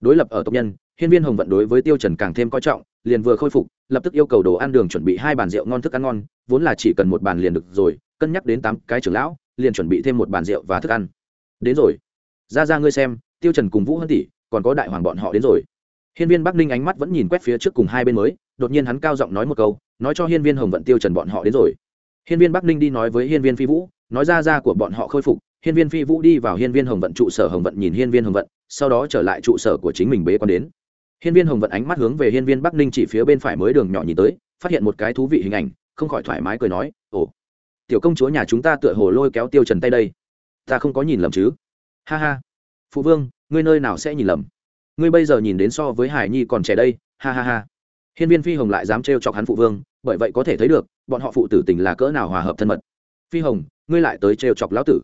Speaker 1: Đối lập ở tộc nhân, hiên viên hồng vận đối với tiêu trần càng thêm coi trọng, liền vừa khôi phục, lập tức yêu cầu đồ ăn đường chuẩn bị hai bàn rượu ngon thức ăn ngon, vốn là chỉ cần một bàn liền được rồi cân nhắc đến tám cái trưởng lão, liền chuẩn bị thêm một bàn rượu và thức ăn. Đến rồi. Ra ra ngươi xem, tiêu trần cùng vũ hân tỷ, còn có đại hoàng bọn họ đến rồi. Hiên viên bắc ninh ánh mắt vẫn nhìn quét phía trước cùng hai bên mới, đột nhiên hắn cao giọng nói một câu, nói cho hiên viên hồng vận tiêu trần bọn họ đến rồi. Hiên viên bắc ninh đi nói với hiên viên phi vũ, nói ra ra của bọn họ khôi phục, hiên viên phi vũ đi vào hiên viên hồng vận trụ sở, hồng vận nhìn hiên viên hồng vận, sau đó trở lại trụ sở của chính mình bế quan đến. Hiên viên hồng vận ánh mắt hướng về hiên viên bắc ninh chỉ phía bên phải mới đường nhỏ nhìn tới, phát hiện một cái thú vị hình ảnh, không khỏi thoải mái cười nói, ồ tiểu công chúa nhà chúng ta tựa hồ lôi kéo tiêu trần tay đây. Ta không có nhìn lầm chứ? Ha ha. Phụ vương, ngươi nơi nào sẽ nhìn lầm? Ngươi bây giờ nhìn đến so với hải nhi còn trẻ đây. Ha ha ha. Hiên viên phi hồng lại dám trêu chọc hắn phụ vương, bởi vậy có thể thấy được, bọn họ phụ tử tình là cỡ nào hòa hợp thân mật. Phi hồng, ngươi lại tới trêu chọc lão tử.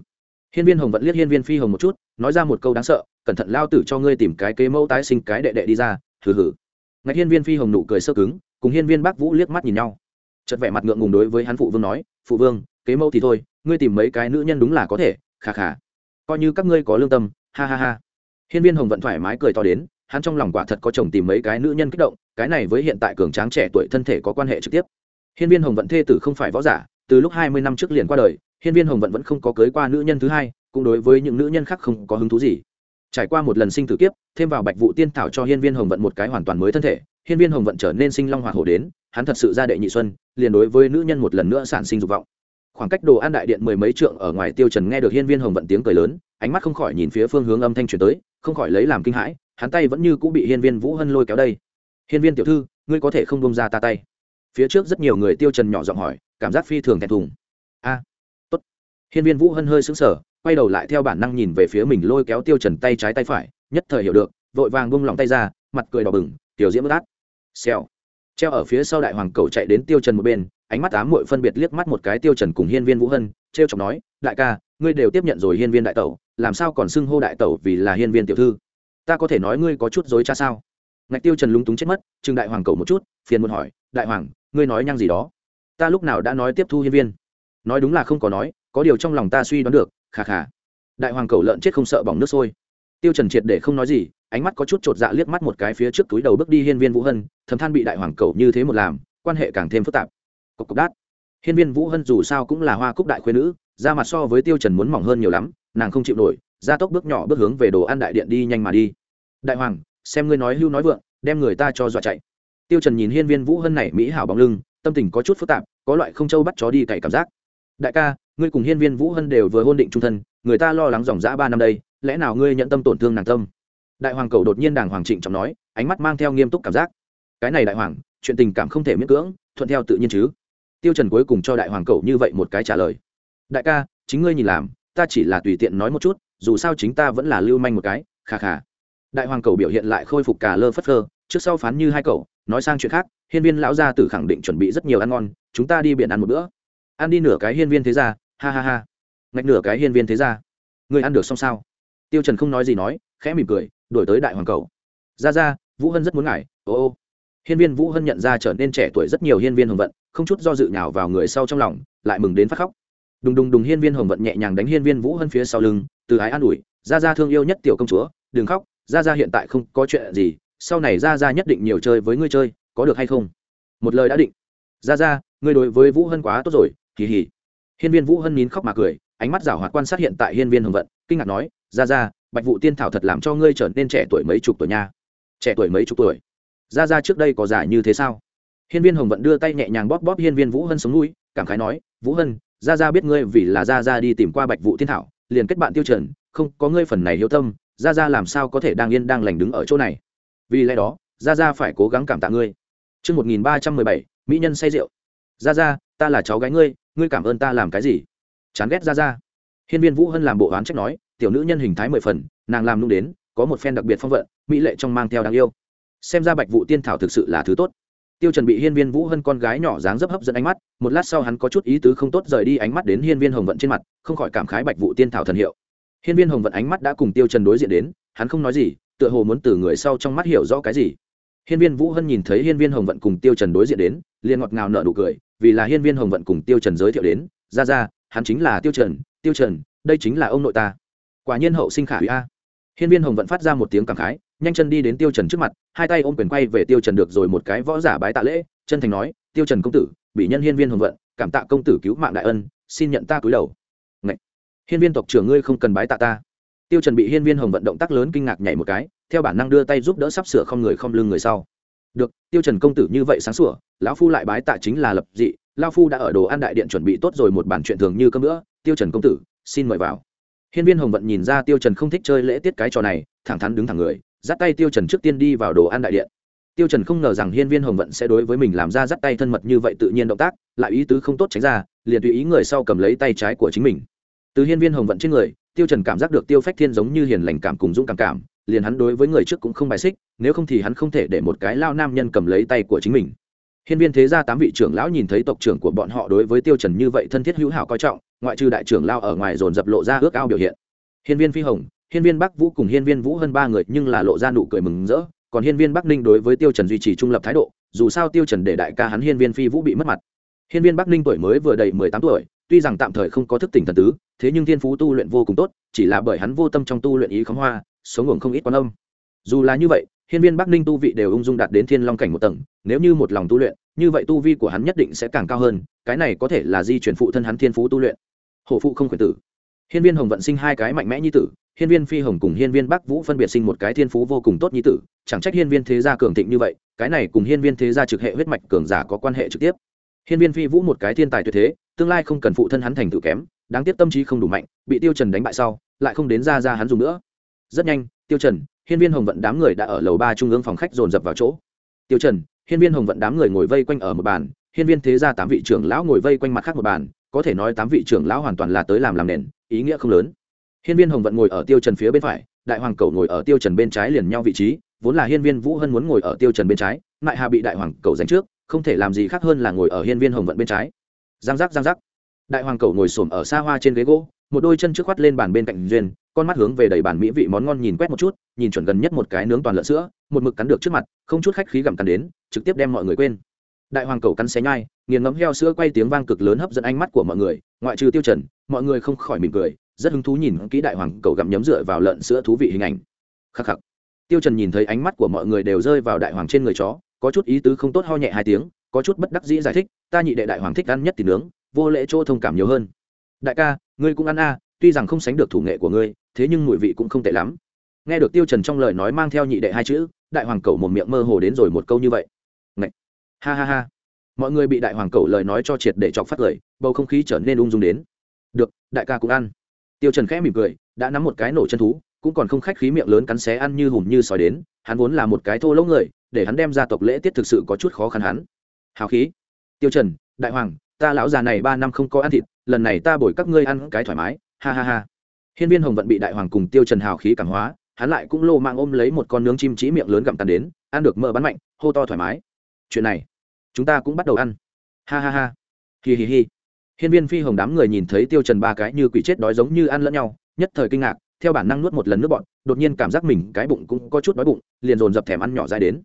Speaker 1: Hiên viên hồng vẫn liếc hiên viên phi hồng một chút, nói ra một câu đáng sợ, cẩn thận lao tử cho ngươi tìm cái kế mẫu tái sinh cái đệ đệ đi ra. Hừ hừ. Ngạch hiên viên phi hồng nụ cười sơ cứng, cùng hiên viên bác vũ liếc mắt nhìn nhau. Chật vẻ mặt ngượng ngùng đối với hắn phụ vương nói, phụ vương kế mẫu thì thôi, ngươi tìm mấy cái nữ nhân đúng là có thể, khà khà. Coi như các ngươi có lương tâm, ha ha ha. Hiên viên hồng vẫn thoải mái cười to đến, hắn trong lòng quả thật có chồng tìm mấy cái nữ nhân kích động, cái này với hiện tại cường tráng trẻ tuổi thân thể có quan hệ trực tiếp. Hiên viên hồng vận thê tử không phải võ giả, từ lúc hai mươi năm trước liền qua đời, hiên viên hồng vận vẫn không có cưới qua nữ nhân thứ hai, cũng đối với những nữ nhân khác không có hứng thú gì. Trải qua một lần sinh tử kiếp, thêm vào bạch vụ tiên thảo cho hiên viên hồng vận một cái hoàn toàn mới thân thể, hiên viên hồng vận trở nên sinh long hoạt hổ đến, hắn thật sự ra đệ nhị xuân, liền đối với nữ nhân một lần nữa sản sinh dục vọng khoảng cách đồ ăn đại điện mười mấy trượng ở ngoài tiêu trần nghe được hiên viên hồng vận tiếng cười lớn, ánh mắt không khỏi nhìn phía phương hướng âm thanh truyền tới, không khỏi lấy làm kinh hãi, hắn tay vẫn như cũ bị hiên viên vũ hân lôi kéo đây. Hiên viên tiểu thư, ngươi có thể không bông ra ta tay. Phía trước rất nhiều người tiêu trần nhỏ giọng hỏi, cảm giác phi thường thẹn thùng. A, tốt. Hiên viên vũ hân hơi sững sờ, quay đầu lại theo bản năng nhìn về phía mình lôi kéo tiêu trần tay trái tay phải, nhất thời hiểu được, vội vàng buông lỏng tay ra, mặt cười đỏ bừng, tiểu diễm bất át xèo. Treo ở phía sau đại hoàng cầu chạy đến tiêu trần một bên ánh mắt ám muội phân biệt liếc mắt một cái tiêu trần cùng hiên viên vũ hân treo chọc nói, đại ca, ngươi đều tiếp nhận rồi hiên viên đại tẩu, làm sao còn xưng hô đại tẩu vì là hiên viên tiểu thư? Ta có thể nói ngươi có chút dối cha sao? Ngạch tiêu trần lúng túng chết mất, trương đại hoàng cầu một chút, phiền muốn hỏi, đại hoàng, ngươi nói nhăng gì đó? Ta lúc nào đã nói tiếp thu hiên viên? Nói đúng là không có nói, có điều trong lòng ta suy đoán được khà khà đại hoàng cầu lợn chết không sợ bỏng nước sôi. Tiêu trần triệt để không nói gì, ánh mắt có chút trột dạ liếc mắt một cái phía trước túi đầu bước đi hiên viên vũ hân, thầm than bị đại hoàng cầu như thế một làm, quan hệ càng thêm phức tạp cục cục đát. Hiên viên vũ hân dù sao cũng là hoa cúc đại khuyên nữ, da mặt so với tiêu trần muốn mỏng hơn nhiều lắm, nàng không chịu nổi ra tốc bước nhỏ bước hướng về đồ ăn đại điện đi nhanh mà đi. Đại hoàng, xem ngươi nói hưu nói vượng, đem người ta cho dọa chạy. Tiêu trần nhìn hiên viên vũ hân này mỹ hảo bóng lưng, tâm tình có chút phức tạp, có loại không châu bắt chó đi cày cảm giác. Đại ca, ngươi cùng hiên viên vũ hân đều vừa hôn định trung thân, người ta lo lắng dòng dã ba năm đây, lẽ nào ngươi nhận tâm tổn thương nàng tâm? Đại hoàng cầu đột nhiên đàng hoàng trịnh trọng nói, ánh mắt mang theo nghiêm túc cảm giác. Cái này đại hoàng, chuyện tình cảm không thể miễn cưỡng, thuận theo tự nhiên chứ tiêu trần cuối cùng cho đại hoàng cầu như vậy một cái trả lời. Đại ca, chính ngươi nhìn làm, ta chỉ là tùy tiện nói một chút, dù sao chính ta vẫn là lưu manh một cái khà khà đại hoàng cầu biểu hiện lại khôi phục cả lơ phất phơ, trước sau phán như hai cậu, nói sang chuyện khác, hiên viên lão gia tử khẳng định chuẩn bị rất nhiều ăn ngon, chúng ta đi biển ăn một bữa. Ăn đi nửa cái hiên viên thế ra ha ha ha. Ngạch nửa cái hiên viên thế ra người ăn được xong sao? Tiêu trần không nói gì nói, khẽ mỉm cười đổi tới đại hoàng cầu ra ra vũ hân rất muốn ngài ô ô. Hiên viên vũ hân nhận ra trở nên trẻ tuổi rất nhiều hiên viên hồng vận không chút do dự nhào vào người sau trong lòng, lại mừng đến phát khóc. Đùng đùng đùng hiên viên hồng vận nhẹ nhàng đánh hiên viên vũ hân phía sau lưng, từ ái an ủi ra ra thương yêu nhất tiểu công chúa, đừng khóc ra ra hiện tại không có chuyện gì, sau này ra ra nhất định nhiều chơi với ngươi chơi, có được hay không? Một lời đã định. Ra ra ngươi đối với vũ hân quá tốt rồi kỳ hỉ hiên viên vũ hân nín khóc mà cười, ánh mắt rảo hoạt quan sát hiện tại hiên viên hồng vận, kinh ngạc nói ra ra bạch vụ tiên thảo thật làm cho ngươi trở nên trẻ tuổi mấy chục tuổi nha. Trẻ tuổi mấy chục tuổi? Ra ra trước đây có giải như thế sao? Hiên viên hồng vận đưa tay nhẹ nhàng bóp bóp hiên viên vũ hân sống mũi cảm khái nói, vũ hân ra ra biết ngươi vì là ra ra đi tìm qua bạch Vũ Thiên thảo, liền kết bạn tiêu trần, không, có ngươi phần này hiếu tâm ra ra làm sao có thể đang yên đang lành đứng ở chỗ này? Vì lẽ đó ra ra phải cố gắng cảm tạ ngươi. Chương một nghìn ba trăm mười bảy, mỹ nhân say rượu. Ra ra ta là cháu gái ngươi ngươi cảm ơn ta làm cái gì? Chán ghét ra ra hiên viên vũ hân làm bộ oán trách nói, tiểu nữ nhân hình thái mười phần, nàng làm nung đến, có một phen đặc biệt phong vận, mỹ lệ trong mang theo đáng yêu. Xem ra bạch Vũ tiên thảo thực sự là thứ tốt tiêu trần bị hiên viên vũ hân con gái nhỏ dáng dấp hấp dẫn ánh mắt, một lát sau hắn có chút ý tứ không tốt rời đi ánh mắt đến hiên viên hồng vận trên mặt, không khỏi cảm khái bạch vụ tiên thảo thần hiệu. Hiên viên hồng vận ánh mắt đã cùng tiêu trần đối diện đến, hắn không nói gì, tựa hồ muốn từ người sau trong mắt hiểu rõ cái gì. Hiên viên vũ hân nhìn thấy hiên viên hồng vận cùng tiêu trần đối diện đến, liền ngọt ngào nở nụ cười, vì là hiên viên hồng vận cùng tiêu trần giới thiệu đến, ra ra, hắn chính là tiêu trần tiêu trần, đây chính là ông nội ta. Quả nhiên hậu sinh khả hủy a hiên viên hồng vận phát ra một tiếng cảm khái, nhanh chân đi đến tiêu trần trước mặt, hai tay ôm quyền quay về tiêu trần được rồi một cái võ giả bái tạ lễ, chân thành nói, tiêu trần công tử, bị nhân hiên viên hồng vận, cảm tạ công tử cứu mạng đại ân, xin nhận ta cúi đầu. Ngậy! hiên viên tộc trưởng ngươi không cần bái tạ ta. Tiêu trần bị hiên viên hồng vận động tác lớn kinh ngạc nhảy một cái, theo bản năng đưa tay giúp đỡ sắp sửa không người không lưng người sau. Được, tiêu trần công tử như vậy sáng sủa, lão phu lại bái tạ chính là lập dị, lão phu đã ở đồ ăn đại điện chuẩn bị tốt rồi một bản chuyện thường như cơm nữa tiêu trần công tử, xin mời vào hiên viên hồng vận nhìn ra tiêu trần không thích chơi lễ tiết cái trò này, thẳng thắn đứng thẳng người, dắt tay tiêu trần trước tiên đi vào đồ ăn đại điện. Tiêu trần không ngờ rằng hiên viên hồng vận sẽ đối với mình làm ra dắt tay thân mật như vậy tự nhiên động tác, lại ý tứ không tốt tránh ra, liền tùy ý người sau cầm lấy tay trái của chính mình. Từ hiên viên hồng vận trên người, tiêu trần cảm giác được tiêu phách thiên giống như hiền lành cảm cùng dũng cảm cảm, liền hắn đối với người trước cũng không bài xích, nếu không thì hắn không thể để một cái lao nam nhân cầm lấy tay của chính mình hiên viên thế gia tám vị trưởng lão nhìn thấy tộc trưởng của bọn họ đối với tiêu trần như vậy thân thiết hữu hảo coi trọng, ngoại trừ đại trưởng lao ở ngoài dồn dập lộ ra ước ao biểu hiện. Hiên viên phi hồng, hiên viên bắc vũ cùng hiên viên vũ hơn ba người nhưng là lộ ra nụ cười mừng rỡ, còn hiên viên bắc ninh đối với tiêu trần duy trì trung lập thái độ, dù sao tiêu trần để đại ca hắn hiên viên phi vũ bị mất mặt. Hiên viên bắc ninh tuổi mới vừa đầy mười tám tuổi, tuy rằng tạm thời không có thức tỉnh thần tứ, thế nhưng thiên phú tu luyện vô cùng tốt, chỉ là bởi hắn vô tâm trong tu luyện ý khống hoa, sống ngủng không ít quan âm. Dù là như vậy hiên viên bắc ninh tu vị đều ung dung đạt đến thiên long cảnh một tầng, nếu như một lòng tu luyện, như vậy tu vi của hắn nhất định sẽ càng cao hơn, cái này có thể là di chuyển phụ thân hắn thiên phú tu luyện. Hổ phụ không khuyển tử. Hiên viên hồng vận sinh hai cái mạnh mẽ như tử, hiên viên phi hồng cùng hiên viên bắc vũ phân biệt sinh một cái thiên phú vô cùng tốt như tử, chẳng trách hiên viên thế gia cường thịnh như vậy, cái này cùng hiên viên thế gia trực hệ huyết mạch cường giả có quan hệ trực tiếp. Hiên viên phi vũ một cái thiên tài tuyệt thế, tương lai không cần phụ thân hắn thành tự kém, đáng tiếc tâm trí không đủ mạnh, bị tiêu trần đánh bại sau, lại không đến ra ra hắn dùng nữa. Rất nhanh, tiêu trần hiên viên hồng vận đám người đã ở lầu ba trung ương phòng khách dồn dập vào chỗ. Tiêu trần, hiên viên hồng vận đám người ngồi vây quanh ở một bàn, hiên viên thế gia tám vị trưởng lão ngồi vây quanh mặt khác một bàn, có thể nói tám vị trưởng lão hoàn toàn là tới làm làm nền, ý nghĩa không lớn. Hiên viên hồng vận ngồi ở tiêu trần phía bên phải, đại hoàng cầu ngồi ở tiêu trần bên trái liền nhau vị trí, vốn là hiên viên vũ hân muốn ngồi ở tiêu trần bên trái lại hà bị đại hoàng cầu giành trước, không thể làm gì khác hơn là ngồi ở hiên viên hồng vận bên trái. Giang giác giang giác. Đại hoàng cầu ngồi xổm ở xa hoa trên ghế gỗ, một đôi chân trước khoắt lên bàn bên cạnh duyên con mắt hướng về đầy bàn mỹ vị món ngon nhìn quét một chút, nhìn chuẩn gần nhất một cái nướng toàn lợn sữa, một mực cắn được trước mặt, không chút khách khí gặm cắn đến, trực tiếp đem mọi người quên. Đại hoàng cầu cắn xé nhai, nghiền ngấm heo sữa quay tiếng vang cực lớn hấp dẫn ánh mắt của mọi người, ngoại trừ tiêu trần, mọi người không khỏi mỉm cười, rất hứng thú nhìn kỹ đại hoàng cầu gặm nhấm dựa vào lợn sữa thú vị hình ảnh. Khắc khắc. Tiêu trần nhìn thấy ánh mắt của mọi người đều rơi vào đại hoàng trên người chó, có chút ý tứ không tốt ho nhẹ hai tiếng, có chút bất đắc dĩ giải thích, ta nhị đệ đại hoàng thích ăn nhất thì nướng, vô lễ chỗ thông cảm nhiều hơn. Đại ca, ngươi cũng ăn a, tuy rằng không sánh được thủ nghệ của ngươi thế nhưng mùi vị cũng không tệ lắm. Nghe được tiêu trần trong lời nói mang theo nhị đệ hai chữ, đại hoàng cầu một miệng mơ hồ đến rồi một câu như vậy. Ngậy! ha ha ha! Mọi người bị đại hoàng cầu lời nói cho triệt để chọc phát lời, bầu không khí trở nên ung dung đến. Được, đại ca cũng ăn. Tiêu trần khẽ mỉm cười, đã nắm một cái nổ chân thú, cũng còn không khách khí miệng lớn cắn xé ăn như hùm như sói đến, hắn vốn là một cái thô lỗ người, để hắn đem ra tộc lễ tiết thực sự có chút khó khăn hắn. Hào khí! Tiêu trần, đại hoàng, ta lão già này ba năm không có ăn thịt, lần này ta bồi các ngươi ăn cái thoải mái. Ha ha ha! Hiên viên hồng vận bị đại hoàng cùng tiêu trần hào khí cảm hóa hắn lại cũng lô mang ôm lấy một con nướng chim chỉ miệng lớn gặm tàn đến ăn được mỡ bắn mạnh hô to thoải mái. Chuyện này chúng ta cũng bắt đầu ăn. Ha ha ha. Hi hi hi. Hiên viên phi hồng đám người nhìn thấy tiêu trần ba cái như quỷ chết đói giống như ăn lẫn nhau nhất thời kinh ngạc theo bản năng nuốt một lần nước bọt, đột nhiên cảm giác mình cái bụng cũng có chút đói bụng liền dồn dập thèm ăn nhỏ dài đến.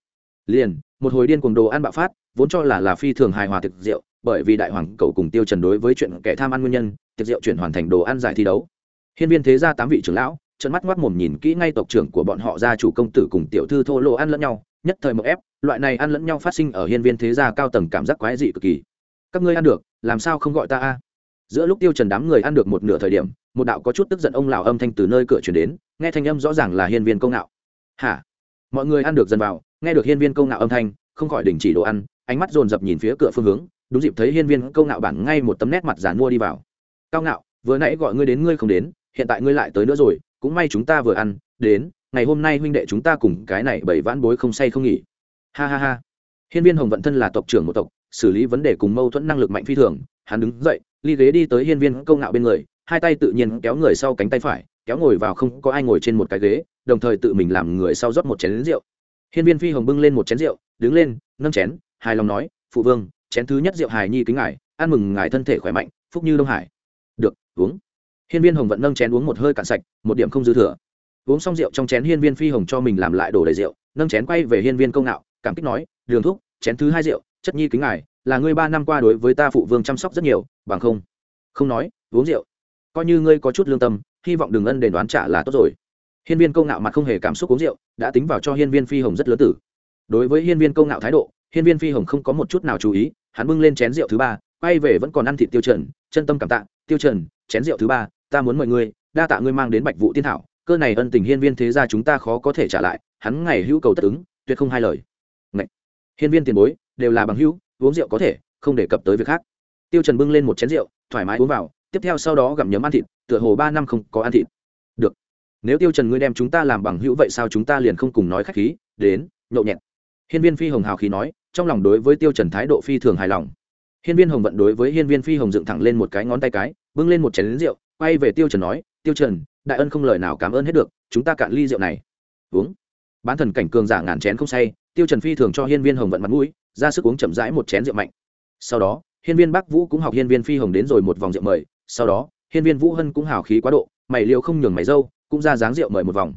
Speaker 1: Liền một hồi điên cuồng đồ ăn bạo phát vốn cho là là phi thường hài hòa thực rượu bởi vì đại hoàng cầu cùng tiêu trần đối với chuyện kẻ tham ăn nguyên nhân thực rượu chuyển hoàn thành đồ ăn giải thi đấu hiên viên thế gia tám vị trưởng lão trận mắt ngoác mồm nhìn kỹ ngay tộc trưởng của bọn họ gia chủ công tử cùng tiểu thư thô lỗ ăn lẫn nhau, nhất thời một ép, loại này ăn lẫn nhau phát sinh ở hiên viên thế gia cao tầng cảm giác quái dị cực kỳ. Các ngươi ăn được, làm sao không gọi ta a? Giữa lúc tiêu trần đám người ăn được một nửa thời điểm, một đạo có chút tức giận ông lão âm thanh từ nơi cửa truyền đến, nghe thanh âm rõ ràng là hiên viên công nạo. Hả? Mọi người ăn được dần vào, nghe được hiên viên công nạo âm thanh, không khỏi đình chỉ đồ ăn, ánh mắt dồn dập nhìn phía cửa phương hướng, đúng dịp thấy hiên viên công nạo bản ngay một tấm nét mặt giàn mua đi vào. Cao ngạo vừa nãy gọi ngươi đến ngươi không đến hiện tại ngươi lại tới nữa rồi, cũng may chúng ta vừa ăn, đến, ngày hôm nay huynh đệ chúng ta cùng cái này bảy vãn bối không say không nghỉ. Ha ha ha. Hiên viên hồng vận thân là tộc trưởng một tộc, xử lý vấn đề cùng mâu thuẫn năng lực mạnh phi thường, hắn đứng dậy, ly ghế đi tới hiên viên công ngạo bên người, hai tay tự nhiên kéo người sau cánh tay phải, kéo ngồi vào không có ai ngồi trên một cái ghế, đồng thời tự mình làm người sau rót một chén rượu. Hiên viên phi hồng bưng lên một chén rượu, đứng lên, nâng chén, hài lòng nói, phụ vương, chén thứ nhất rượu hài nhi kính ngài, ăn mừng ngài thân thể khỏe mạnh, phúc như đông hải. Được, uống hiên viên hồng vận nâng chén uống một hơi cạn sạch, một điểm không dư thừa. Uống xong rượu trong chén hiên viên phi hồng cho mình làm lại đổ đầy rượu, nâng chén quay về hiên viên công nạo, cảm kích nói, đường thúc, chén thứ hai rượu, chất nhi kính ngài, là ngươi ba năm qua đối với ta phụ vương chăm sóc rất nhiều, bằng không? Không nói, uống rượu. Coi như ngươi có chút lương tâm, hy vọng đừng ân đền đoán trả là tốt rồi. Hiên viên công nạo mặt không hề cảm xúc uống rượu, đã tính vào cho hiên viên phi hồng rất lớn tử. Đối với hiên viên công nạo thái độ, hiên viên phi hồng không có một chút nào chú ý, hắn bưng lên chén rượu thứ ba, quay về vẫn còn ăn thịt tiêu trần, chân tâm cảm tạ, tiêu trần, chén rượu thứ ba ta muốn mời ngươi, đa tạ ngươi mang đến bạch vụ tiên thảo, cơ này ân tình hiên viên thế gia chúng ta khó có thể trả lại, hắn ngày hữu cầu tất ứng, tuyệt không hai lời. Ngậy! hiên viên tiền bối, đều là bằng hữu, uống rượu có thể, không đề cập tới việc khác. Tiêu trần bưng lên một chén rượu, thoải mái uống vào, tiếp theo sau đó gặm nhấm ăn thịt, tựa hồ ba năm không có ăn thịt. Được. Nếu tiêu trần ngươi đem chúng ta làm bằng hữu vậy sao chúng ta liền không cùng nói khách khí, đến, nhậu nhẹt. Hiên viên phi hồng hào khí nói, trong lòng đối với tiêu trần thái độ phi thường hài lòng. Hiên viên hồng vận đối với hiên viên phi hồng dựng thẳng lên một cái ngón tay cái, bưng lên một chén rượu quay về tiêu trần nói, tiêu trần, đại ân không lời nào cảm ơn hết được, chúng ta cạn ly rượu này. Uống. Bán thần cảnh cường giả ngàn chén không say, tiêu trần phi thường cho hiên viên hồng vận mặt mũi, ra sức uống chậm rãi một chén rượu mạnh. Sau đó, hiên viên bắc vũ cũng học hiên viên phi hồng đến rồi một vòng rượu mời, sau đó, hiên viên vũ hân cũng hào khí quá độ, mày liều không nhường mày dâu, cũng ra dáng rượu mời một vòng.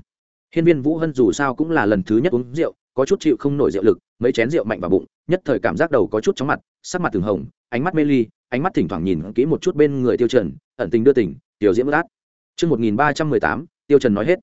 Speaker 1: Hiên viên vũ hân dù sao cũng là lần thứ nhất uống rượu, có chút chịu không nổi rượu lực, mấy chén rượu mạnh vào bụng, nhất thời cảm giác đầu có chút chóng mặt, sắc mặt từng hồng, ánh mắt mê ly, ánh mắt thỉnh thoảng nhìn kỹ một chút bên người tiêu trần, ẩn tình đưa tình tiểu diễm bất át. Trước 1318, tiêu trần nói hết.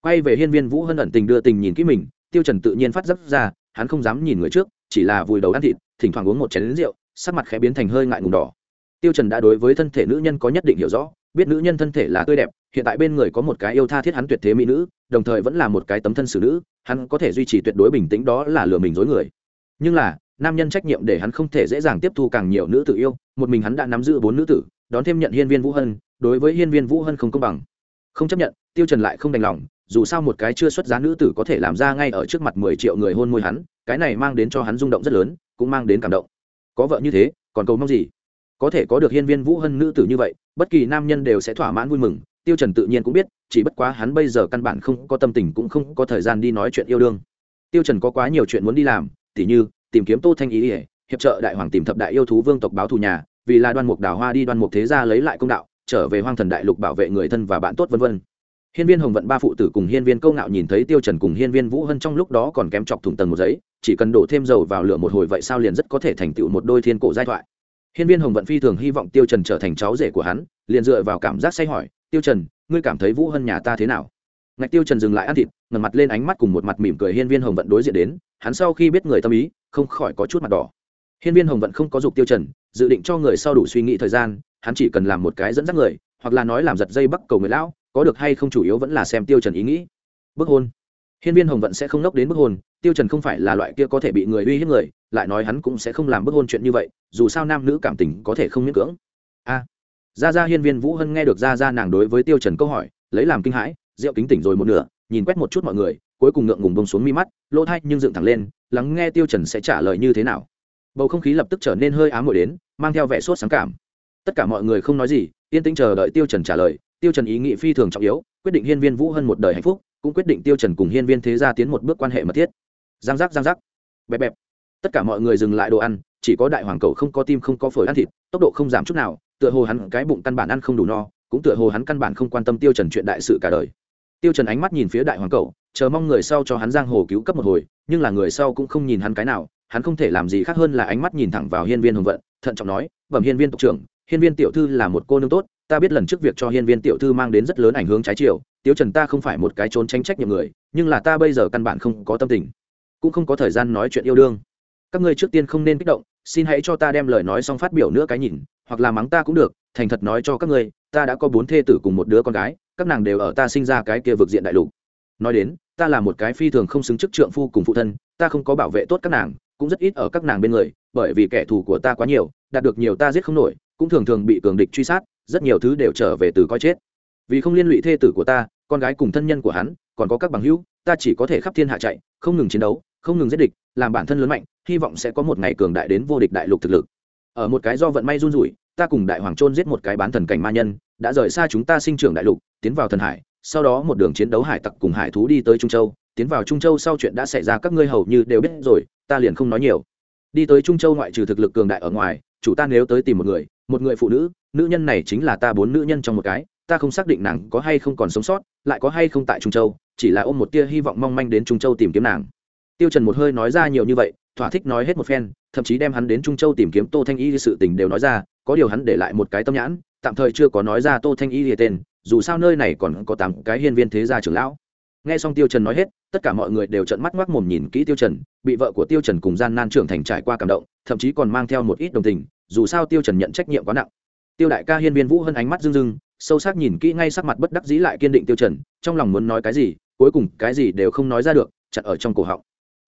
Speaker 1: Quay về hiên viên vũ hân ẩn tình đưa tình nhìn kỹ mình tiêu trần tự nhiên phát dấp ra hắn không dám nhìn người trước chỉ là vùi đầu ăn thịt thỉnh thoảng uống một chén rượu sắc mặt khẽ biến thành hơi ngại ngùng đỏ. Tiêu trần đã đối với thân thể nữ nhân có nhất định hiểu rõ biết nữ nhân thân thể là tươi đẹp hiện tại bên người có một cái yêu tha thiết hắn tuyệt thế mỹ nữ đồng thời vẫn là một cái tấm thân xử nữ hắn có thể duy trì tuyệt đối bình tĩnh đó là lừa mình dối người. Nhưng là nam nhân trách nhiệm để hắn không thể dễ dàng tiếp thu càng nhiều nữ tử yêu một mình hắn đã nắm giữ bốn nữ tử đón thêm nhận hiên viên vũ hân đối với hiên viên vũ hân không công bằng. Không chấp nhận, tiêu trần lại không đành lòng, dù sao một cái chưa xuất giá nữ tử có thể làm ra ngay ở trước mặt mười triệu người hôn môi hắn, cái này mang đến cho hắn rung động rất lớn, cũng mang đến cảm động. Có vợ như thế, còn cầu mong gì? Có thể có được hiên viên vũ hân nữ tử như vậy, bất kỳ nam nhân đều sẽ thỏa mãn vui mừng, tiêu trần tự nhiên cũng biết, chỉ bất quá hắn bây giờ căn bản không có tâm tình cũng không có thời gian đi nói chuyện yêu đương. Tiêu trần có quá nhiều chuyện muốn đi làm, tỉ như, tìm kiếm tô thanh ý ỉa hiệp trợ đại hoàng tìm thập đại yêu thú vương tộc báo thù nhà, vì là đoan mục đào hoa đi đoan mục thế gia lấy lại công đạo trở về hoang thần đại lục bảo vệ người thân và bạn tốt vân vân. Hiên viên hồng vận ba phụ tử cùng hiên viên câu ngạo nhìn thấy tiêu trần cùng hiên viên vũ hân trong lúc đó còn kém chọc thủng tầng một giấy, chỉ cần đổ thêm dầu vào lửa một hồi vậy sao liền rất có thể thành tựu một đôi thiên cổ giai thoại. Hiên viên hồng vận phi thường hy vọng tiêu trần trở thành cháu rể của hắn, liền dựa vào cảm giác say hỏi, tiêu trần, ngươi cảm thấy vũ hân nhà ta thế nào? Ngạch tiêu trần dừng lại ăn thịt, ngẩng mặt lên ánh mắt cùng một mặt mỉm cười hiên viên hồng vận đối diện đến, hắn sau khi biết người tâm ý, không khỏi có chút mặt đỏ. Hiên viên hồng vận không có dục tiêu trần, dự định cho người sau đủ suy nghĩ thời gian hắn chỉ cần làm một cái dẫn dắt người, hoặc là nói làm giật dây bắc cầu người lão, có được hay không chủ yếu vẫn là xem tiêu trần ý nghĩ. Bức hôn. Hiên viên hồng vận sẽ không nốc đến bức hôn, tiêu trần không phải là loại kia có thể bị người uy hiếp người, lại nói hắn cũng sẽ không làm bức hôn chuyện như vậy, dù sao nam nữ cảm tình có thể không miễn cưỡng. A. Gia gia hiên viên vũ hân nghe được gia gia nàng đối với tiêu trần câu hỏi, lấy làm kinh hãi, rượu kính tỉnh rồi một nửa, nhìn quét một chút mọi người, cuối cùng ngượng ngùng bông xuống mi mắt, lỗ thay nhưng dựng thẳng lên, lắng nghe tiêu trần sẽ trả lời như thế nào. Bầu không khí lập tức trở nên hơi ám muội đến, mang theo vẻ sốt sáng cảm tất cả mọi người không nói gì, yên tĩnh chờ đợi tiêu trần trả lời. Tiêu trần ý nghĩ phi thường trọng yếu, quyết định hiên viên vũ hơn một đời hạnh phúc, cũng quyết định tiêu trần cùng hiên viên thế gia tiến một bước quan hệ mật thiết. Giang giác giang giác. Bẹp bẹp. Tất cả mọi người dừng lại đồ ăn, chỉ có đại hoàng cầu không có tim không có phổi ăn thịt, tốc độ không giảm chút nào, tựa hồ hắn cái bụng căn bản ăn không đủ no, cũng tựa hồ hắn căn bản không quan tâm tiêu trần chuyện đại sự cả đời. Tiêu trần ánh mắt nhìn phía đại hoàng cầu, chờ mong người sau cho hắn giang hồ cứu cấp một hồi, nhưng là người sau cũng không nhìn hắn cái nào, hắn không thể làm gì khác hơn là ánh mắt nhìn thẳng vào hiên viên hồng vận, thận trọng nói, bẩm hiên viên tộc trưởng hiên viên tiểu thư là một cô nương tốt, ta biết lần trước việc cho hiên viên tiểu thư mang đến rất lớn ảnh hưởng trái chiều, tiếu trần ta không phải một cái trốn tránh trách nhiệm người, nhưng là ta bây giờ căn bản không có tâm tình, cũng không có thời gian nói chuyện yêu đương. Các ngươi trước tiên không nên kích động, xin hãy cho ta đem lời nói xong phát biểu nữa cái nhìn, hoặc là mắng ta cũng được, thành thật nói cho các ngươi, ta đã có bốn thê tử cùng một đứa con gái, các nàng đều ở ta sinh ra cái kia vực diện đại lục. Nói đến, ta là một cái phi thường không xứng chức trượng phu cùng phụ thân, ta không có bảo vệ tốt các nàng, cũng rất ít ở các nàng bên người, bởi vì kẻ thù của ta quá nhiều, đạt được nhiều ta giết không nổi cũng thường thường bị cường địch truy sát, rất nhiều thứ đều trở về từ coi chết. Vì không liên lụy thê tử của ta, con gái cùng thân nhân của hắn, còn có các bằng hữu, ta chỉ có thể khắp thiên hạ chạy, không ngừng chiến đấu, không ngừng giết địch, làm bản thân lớn mạnh, hy vọng sẽ có một ngày cường đại đến vô địch đại lục thực lực. Ở một cái do vận may run rủi, ta cùng đại hoàng trôn giết một cái bán thần cảnh ma nhân, đã rời xa chúng ta sinh trưởng đại lục, tiến vào thần hải, sau đó một đường chiến đấu hải tặc cùng hải thú đi tới trung châu, tiến vào trung châu sau chuyện đã xảy ra các ngươi hầu như đều biết rồi, ta liền không nói nhiều. Đi tới trung châu ngoại trừ thực lực cường đại ở ngoài, chủ ta nếu tới tìm một người một người phụ nữ nữ nhân này chính là ta bốn nữ nhân trong một cái, ta không xác định nàng có hay không còn sống sót, lại có hay không tại trung châu, chỉ là ôm một tia hy vọng mong manh đến trung châu tìm kiếm nàng. Tiêu trần một hơi nói ra nhiều như vậy, thỏa thích nói hết một phen, thậm chí đem hắn đến trung châu tìm kiếm tô thanh y sự tình đều nói ra, có điều hắn để lại một cái tâm nhãn, tạm thời chưa có nói ra tô thanh y tên, dù sao nơi này còn có tám cái hiên viên thế gia trưởng lão. Nghe xong tiêu trần nói hết, tất cả mọi người đều trợn mắt ngoác mồm nhìn kỹ tiêu trần, bị vợ của tiêu trần cùng gian nan trưởng thành trải qua cảm động, thậm chí còn mang theo một ít đồng tình dù sao tiêu trần nhận trách nhiệm quá nặng. Tiêu đại ca hiên viên vũ hân ánh mắt rưng rưng, sâu sắc nhìn kỹ ngay sắc mặt bất đắc dĩ lại kiên định tiêu trần, trong lòng muốn nói cái gì, cuối cùng cái gì đều không nói ra được, chặt ở trong cổ họng.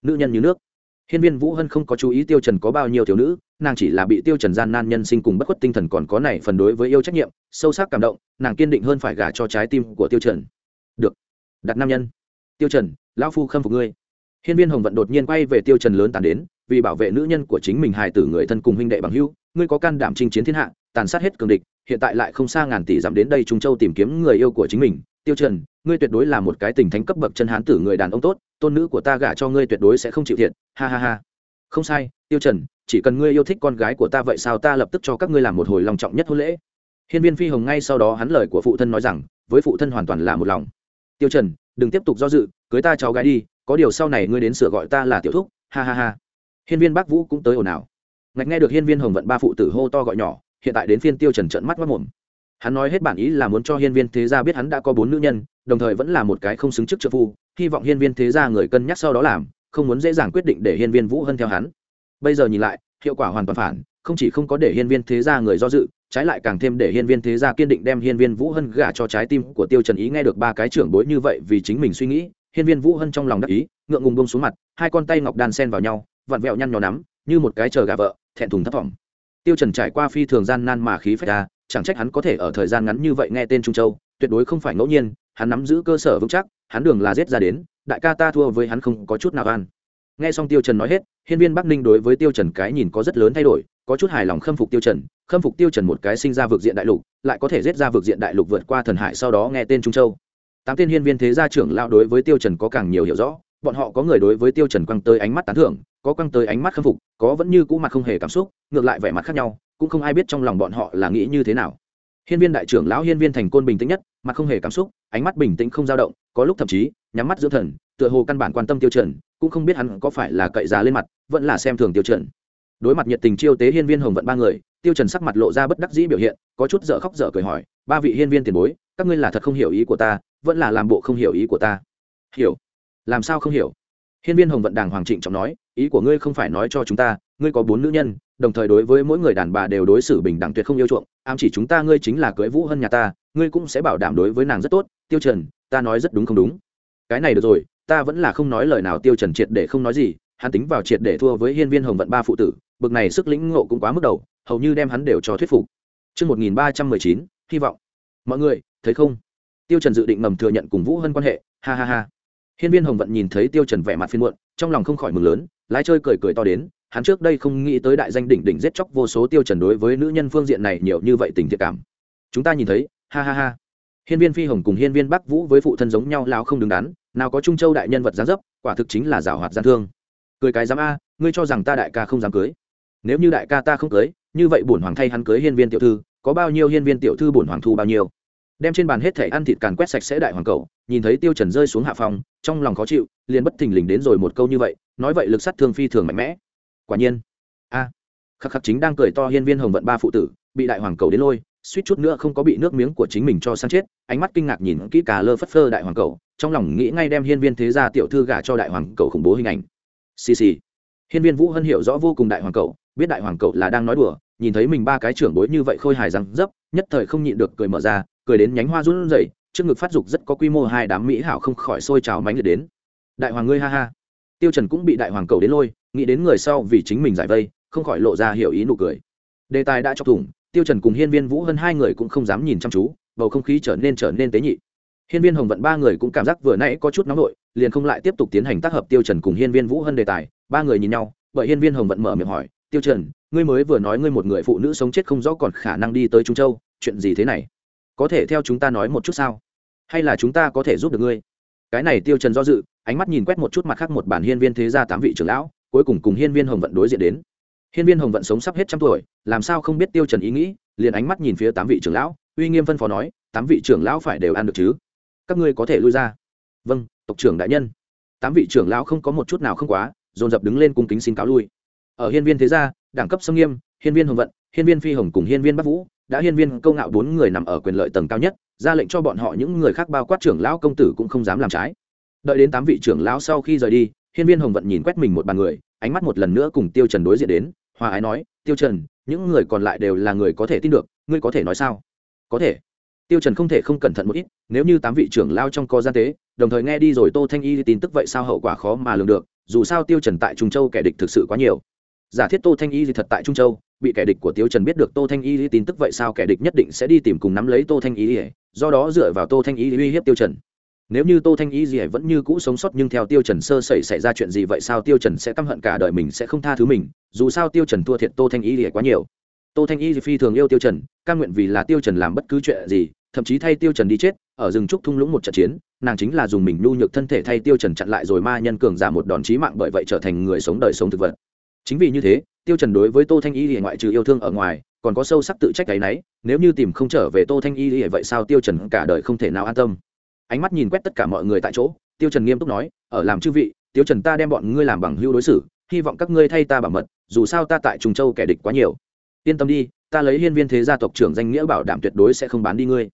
Speaker 1: Nữ nhân như nước. Hiên viên vũ hân không có chú ý tiêu trần có bao nhiêu thiếu nữ, nàng chỉ là bị tiêu trần gian nan nhân sinh cùng bất khuất tinh thần còn có này phần đối với yêu trách nhiệm, sâu sắc cảm động, nàng kiên định hơn phải gả cho trái tim của tiêu trần. Được. Đặt nam nhân. Tiêu trần, lão phu khâm phục ngươi. Hiên viên hồng vận đột nhiên quay về tiêu trần lớn tàn đến, vì bảo vệ nữ nhân của chính mình hài tử người thân cùng huynh đệ bằng hữu ngươi có can đảm chinh chiến thiên hạ, tàn sát hết cường địch, hiện tại lại không xa ngàn tỷ dặm đến đây trung châu tìm kiếm người yêu của chính mình. Tiêu trần, ngươi tuyệt đối là một cái tình thánh cấp bậc chân hán tử người đàn ông tốt, tôn nữ của ta gả cho ngươi tuyệt đối sẽ không chịu thiệt. Ha ha ha. Không sai, tiêu trần, chỉ cần ngươi yêu thích con gái của ta vậy sao ta lập tức cho các ngươi làm một hồi lòng trọng nhất hôn lễ. Hiên viên phi hồng ngay sau đó hắn lời của phụ thân nói rằng, với phụ thân hoàn toàn là một lòng. Tiêu trần, đừng tiếp tục do dự, cưới ta cháu gái đi, có điều sau này ngươi đến sửa gọi ta là tiểu thúc. Ha ha ha. Hiên viên bắc vũ cũng tới ồn ào ngạch nghe được hiên viên hồng vận ba phụ tử hô to gọi nhỏ, hiện tại đến phiên tiêu trần trợn mắt quát mồm. Hắn nói hết bản ý là muốn cho hiên viên thế gia biết hắn đã có bốn nữ nhân, đồng thời vẫn là một cái không xứng chức trợ phu, hy vọng hiên viên thế gia người cân nhắc sau đó làm, không muốn dễ dàng quyết định để hiên viên vũ hân theo hắn. Bây giờ nhìn lại, hiệu quả hoàn toàn phản, không chỉ không có để hiên viên thế gia người do dự, trái lại càng thêm để hiên viên thế gia kiên định đem hiên viên vũ hân gả cho trái tim của tiêu trần ý nghe được ba cái trưởng bối như vậy vì chính mình suy nghĩ, hiên viên vũ hân trong lòng đắc ý, ngượng ngùng bông xuống mặt, hai con tay ngọc đan sen vào nhau, vặn vẹo nhăn nhó nắm như một cái chờ gà vợ, thẹn thùng thất vọng tiêu trần trải qua phi thường gian nan mà khí phách ra chẳng trách hắn có thể ở thời gian ngắn như vậy nghe tên trung châu, tuyệt đối không phải ngẫu nhiên, hắn nắm giữ cơ sở vững chắc, hắn đường là giết ra đến, đại ca ta thua với hắn không có chút nào an nghe xong tiêu trần nói hết, hiên viên bắc ninh đối với tiêu trần cái nhìn có rất lớn thay đổi, có chút hài lòng khâm phục tiêu trần, khâm phục tiêu trần một cái sinh ra vượt diện đại lục, lại có thể giết ra vượt diện đại lục vượt qua thần hải sau đó nghe tên trung châu. Tám tên hiên viên thế gia trưởng lão đối với tiêu trần có càng nhiều hiểu rõ, bọn họ có người đối với tiêu trần quăng tới ánh mắt tán thưởng có quăng tới ánh mắt khâm phục, có vẫn như cũ mặt không hề cảm xúc, ngược lại vẻ mặt khác nhau, cũng không ai biết trong lòng bọn họ là nghĩ như thế nào. Hiên viên đại trưởng lão hiên viên thành côn bình tĩnh nhất, mặt không hề cảm xúc, ánh mắt bình tĩnh không dao động, có lúc thậm chí, nhắm mắt dưỡng thần, tựa hồ căn bản quan tâm tiêu trần cũng không biết hắn có phải là cậy già lên mặt, vẫn là xem thường tiêu trần đối mặt nhiệt tình chiêu tế hiên viên hồng vận ba người, tiêu trần sắc mặt lộ ra bất đắc dĩ biểu hiện, có chút dở khóc dở cười hỏi, ba vị hiên viên tiền bối, các ngươi là thật không hiểu ý của ta, vẫn là làm bộ không hiểu ý của ta? Hiểu. Làm sao không hiểu? Hiên viên hồng vận đàng hoàng trịnh trọng nói ý của ngươi không phải nói cho chúng ta, ngươi có bốn nữ nhân, đồng thời đối với mỗi người đàn bà đều đối xử bình đẳng tuyệt không yêu chuộng, ám chỉ chúng ta ngươi chính là cưới vũ hơn nhà ta, ngươi cũng sẽ bảo đảm đối với nàng rất tốt, tiêu trần, ta nói rất đúng không đúng? Cái này được rồi, ta vẫn là không nói lời nào tiêu trần triệt để không nói gì, hắn tính vào triệt để thua với hiên viên hồng vận ba phụ tử, bực này sức lĩnh ngộ cũng quá mức đầu, hầu như đem hắn đều cho thuyết phục. Chương một nghìn ba trăm mười chín, hy vọng. Mọi người, thấy không? Tiêu trần dự định ngầm thừa nhận cùng vũ hân quan hệ, ha ha ha. Hiên viên hồng vận nhìn thấy tiêu trần vẻ mặt phiền muộn, trong lòng không khỏi mừng lớn lái chơi cười cười to đến, hắn trước đây không nghĩ tới đại danh đỉnh đỉnh giết chóc vô số tiêu trần đối với nữ nhân phương diện này nhiều như vậy tình thiện cảm. Chúng ta nhìn thấy, ha ha ha. Hiên viên phi hồng cùng hiên viên bắc vũ với phụ thân giống nhau lão không đứng đắn, nào có trung châu đại nhân vật gián dấp, quả thực chính là giảo hoạt gian thương. Cười cái dám a, ngươi cho rằng ta đại ca không dám cưới? Nếu như đại ca ta không cưới, như vậy bổn hoàng thay hắn cưới hiên viên tiểu thư, có bao nhiêu hiên viên tiểu thư bổn hoàng thu bao nhiêu? Đem trên bàn hết thể ăn thịt càn quét sạch sẽ đại hoàng cầu, nhìn thấy tiêu trần rơi xuống hạ phòng, trong lòng khó chịu, liền bất thình lình đến rồi một câu như vậy nói vậy lực sát thương phi thường mạnh mẽ. Quả nhiên. A. Khắc khắc chính đang cười to hiên viên hồng vận ba phụ tử, bị đại hoàng cầu đến lôi, suýt chút nữa không có bị nước miếng của chính mình cho săn chết, ánh mắt kinh ngạc nhìn kỹ cả lơ phất phơ đại hoàng cầu, trong lòng nghĩ ngay đem hiên viên thế gia tiểu thư gả cho đại hoàng cầu khủng bố hình ảnh. Xì xì. Hiên viên vũ hân hiểu rõ vô cùng đại hoàng cầu, biết đại hoàng cầu là đang nói đùa, nhìn thấy mình ba cái trưởng bối như vậy khôi hài răng dấp, nhất thời không nhịn được cười mở ra, cười đến nhánh hoa run rẩy, trước ngực phát dục rất có quy mô hai đám mỹ hảo không khỏi sôi trào mánh liệt đến. Đại hoàng ngươi ha ha tiêu trần cũng bị đại hoàng cầu đến lôi, nghĩ đến người sau vì chính mình giải vây, không khỏi lộ ra hiểu ý nụ cười. Đề tài đã chọc thủng, tiêu trần cùng hiên viên vũ hơn hai người cũng không dám nhìn chăm chú, bầu không khí trở nên trở nên tế nhị. Hiên viên hồng vận ba người cũng cảm giác vừa nãy có chút nóng nổi liền không lại tiếp tục tiến hành tác hợp tiêu trần cùng hiên viên vũ hơn đề tài, ba người nhìn nhau, bởi hiên viên hồng vận mở miệng hỏi, tiêu trần, ngươi mới vừa nói ngươi một người phụ nữ sống chết không rõ còn khả năng đi tới trung châu, chuyện gì thế này? Có thể theo chúng ta nói một chút sao? Hay là chúng ta có thể giúp được ngươi? Cái này tiêu trần do dự ánh mắt nhìn quét một chút mặt khác một bản hiên viên thế gia tám vị trưởng lão, cuối cùng cùng hiên viên hồng vận đối diện đến. Hiên viên hồng vận sống sắp hết trăm tuổi, làm sao không biết tiêu trần ý nghĩ, liền ánh mắt nhìn phía tám vị trưởng lão, uy nghiêm phân phó nói, tám vị trưởng lão phải đều ăn được chứ? Các ngươi có thể lui ra. Vâng tộc trưởng đại nhân. Tám vị trưởng lão không có một chút nào không quá, dồn dập đứng lên cung kính xin cáo lui. Ở hiên viên thế gia, đẳng cấp sông nghiêm, hiên viên hồng vận, hiên viên phi hồng cùng hiên viên bắc vũ, đã hiên viên câu ngạo bốn người nằm ở quyền lợi tầng cao nhất, ra lệnh cho bọn họ những người khác bao quát trưởng lão công tử cũng không dám làm trái đợi đến tám vị trưởng lão sau khi rời đi, hiên viên hồng vận nhìn quét mình một bàn người, ánh mắt một lần nữa cùng tiêu trần đối diện đến, hòa ái nói, tiêu trần, những người còn lại đều là người có thể tin được, ngươi có thể nói sao? Có thể. Tiêu trần không thể không cẩn thận một ít, nếu như tám vị trưởng lão trong co gian tế, đồng thời nghe đi rồi tô thanh y tin tức vậy sao hậu quả khó mà lường được, dù sao tiêu trần tại trung châu kẻ địch thực sự quá nhiều. Giả thiết tô thanh y thật tại trung châu, bị kẻ địch của tiêu trần biết được tô thanh y tin tức vậy sao kẻ địch nhất định sẽ đi tìm cùng nắm lấy tô thanh y do đó dựa vào tô thanh y uy hiếp tiêu trần nếu như tô thanh y gì vẫn như cũ sống sót nhưng theo tiêu trần sơ sẩy xảy ra chuyện gì vậy sao tiêu trần sẽ căm hận cả đời mình sẽ không tha thứ mình? Dù sao tiêu trần thua thiệt tô thanh y gì quá nhiều. Tô thanh y phi thường yêu tiêu trần, cam nguyện vì là tiêu trần làm bất cứ chuyện gì, thậm chí thay tiêu trần đi chết, ở rừng trúc thung lũng một trận chiến, nàng chính là dùng mình nhu nhược thân thể thay tiêu trần chặn lại rồi ma nhân cường giả một đòn chí mạng bởi vậy trở thành người sống đời sống thực vật. Chính vì như thế, tiêu trần đối với tô thanh y thì ngoại trừ yêu thương ở ngoài, còn có sâu sắc tự trách ấy nấy, nếu như tìm không trở về tô thanh y thì vậy sao tiêu trần cả đời không thể nào an tâm? Ánh mắt nhìn quét tất cả mọi người tại chỗ, tiêu trần nghiêm túc nói, ở làm chư vị, tiêu trần ta đem bọn ngươi làm bằng hữu đối xử, hy vọng các ngươi thay ta bảo mật, dù sao ta tại trùng châu kẻ địch quá nhiều. Yên tâm đi, ta lấy hiên viên thế gia tộc trưởng danh nghĩa bảo đảm tuyệt đối sẽ không bán đi ngươi.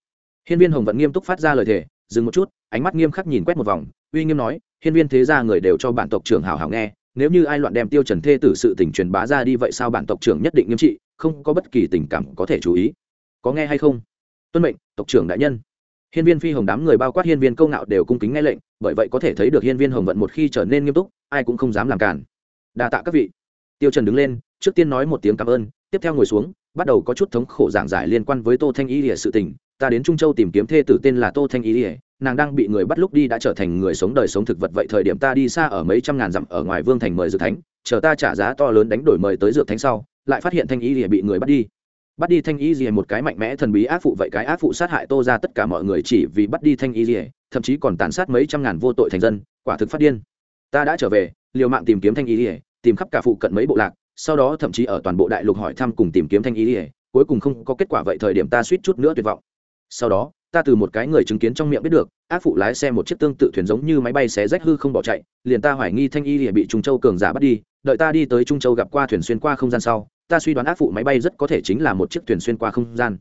Speaker 1: Hiên viên hồng Vận nghiêm túc phát ra lời thề, dừng một chút, ánh mắt nghiêm khắc nhìn quét một vòng, uy nghiêm nói, hiên viên thế gia người đều cho bản tộc trưởng hảo hảo nghe, nếu như ai loạn đem tiêu trần thê tử sự tình truyền bá ra đi vậy sao bản tộc trưởng nhất định nghiêm trị, không có bất kỳ tình cảm có thể chú ý. Có nghe hay không? Tuân mệnh, tộc trưởng đại nhân hiên viên phi hồng đám người bao quát hiên viên câu ngạo đều cung kính nghe lệnh, bởi vậy có thể thấy được hiên viên hồng vận một khi trở nên nghiêm túc, ai cũng không dám làm cản. Đa tạ các vị. Tiêu trần đứng lên, trước tiên nói một tiếng cảm ơn, tiếp theo ngồi xuống, bắt đầu có chút thống khổ giảng giải liên quan với tô thanh y lìa sự tình. Ta đến trung châu tìm kiếm thê tử tên là tô thanh y lìa, nàng đang bị người bắt lúc đi đã trở thành người sống đời sống thực vật vậy thời điểm ta đi xa ở mấy trăm ngàn dặm ở ngoài vương thành mời dược thánh, chờ ta trả giá to lớn đánh đổi mời tới dược thánh sau, lại phát hiện thanh y lìa bị người bắt đi bắt đi thanh y rìa một cái mạnh mẽ thần bí ác phụ, vậy cái ác phụ sát hại tô ra tất cả mọi người chỉ vì bắt đi thanh y rìa thậm chí còn tàn sát mấy trăm ngàn vô tội thành dân, quả thực phát điên. Ta đã trở về, liều mạng tìm kiếm thanh y rìa tìm khắp cả phụ cận mấy bộ lạc, sau đó thậm chí ở toàn bộ đại lục hỏi thăm cùng tìm kiếm thanh y rìa cuối cùng không có kết quả vậy thời điểm ta suýt chút nữa tuyệt vọng. Sau đó, ta từ một cái người chứng kiến trong miệng biết được, ác phụ lái xe một chiếc tương tự thuyền giống như máy bay xé rách hư không bỏ chạy, liền ta hoài nghi thanh y rìa bị trung châu cường giả bắt đi, đợi ta đi tới trung châu gặp qua thuyền xuyên qua không gian sau ta suy đoán ác phụ máy bay rất có thể chính là một chiếc thuyền xuyên qua không gian.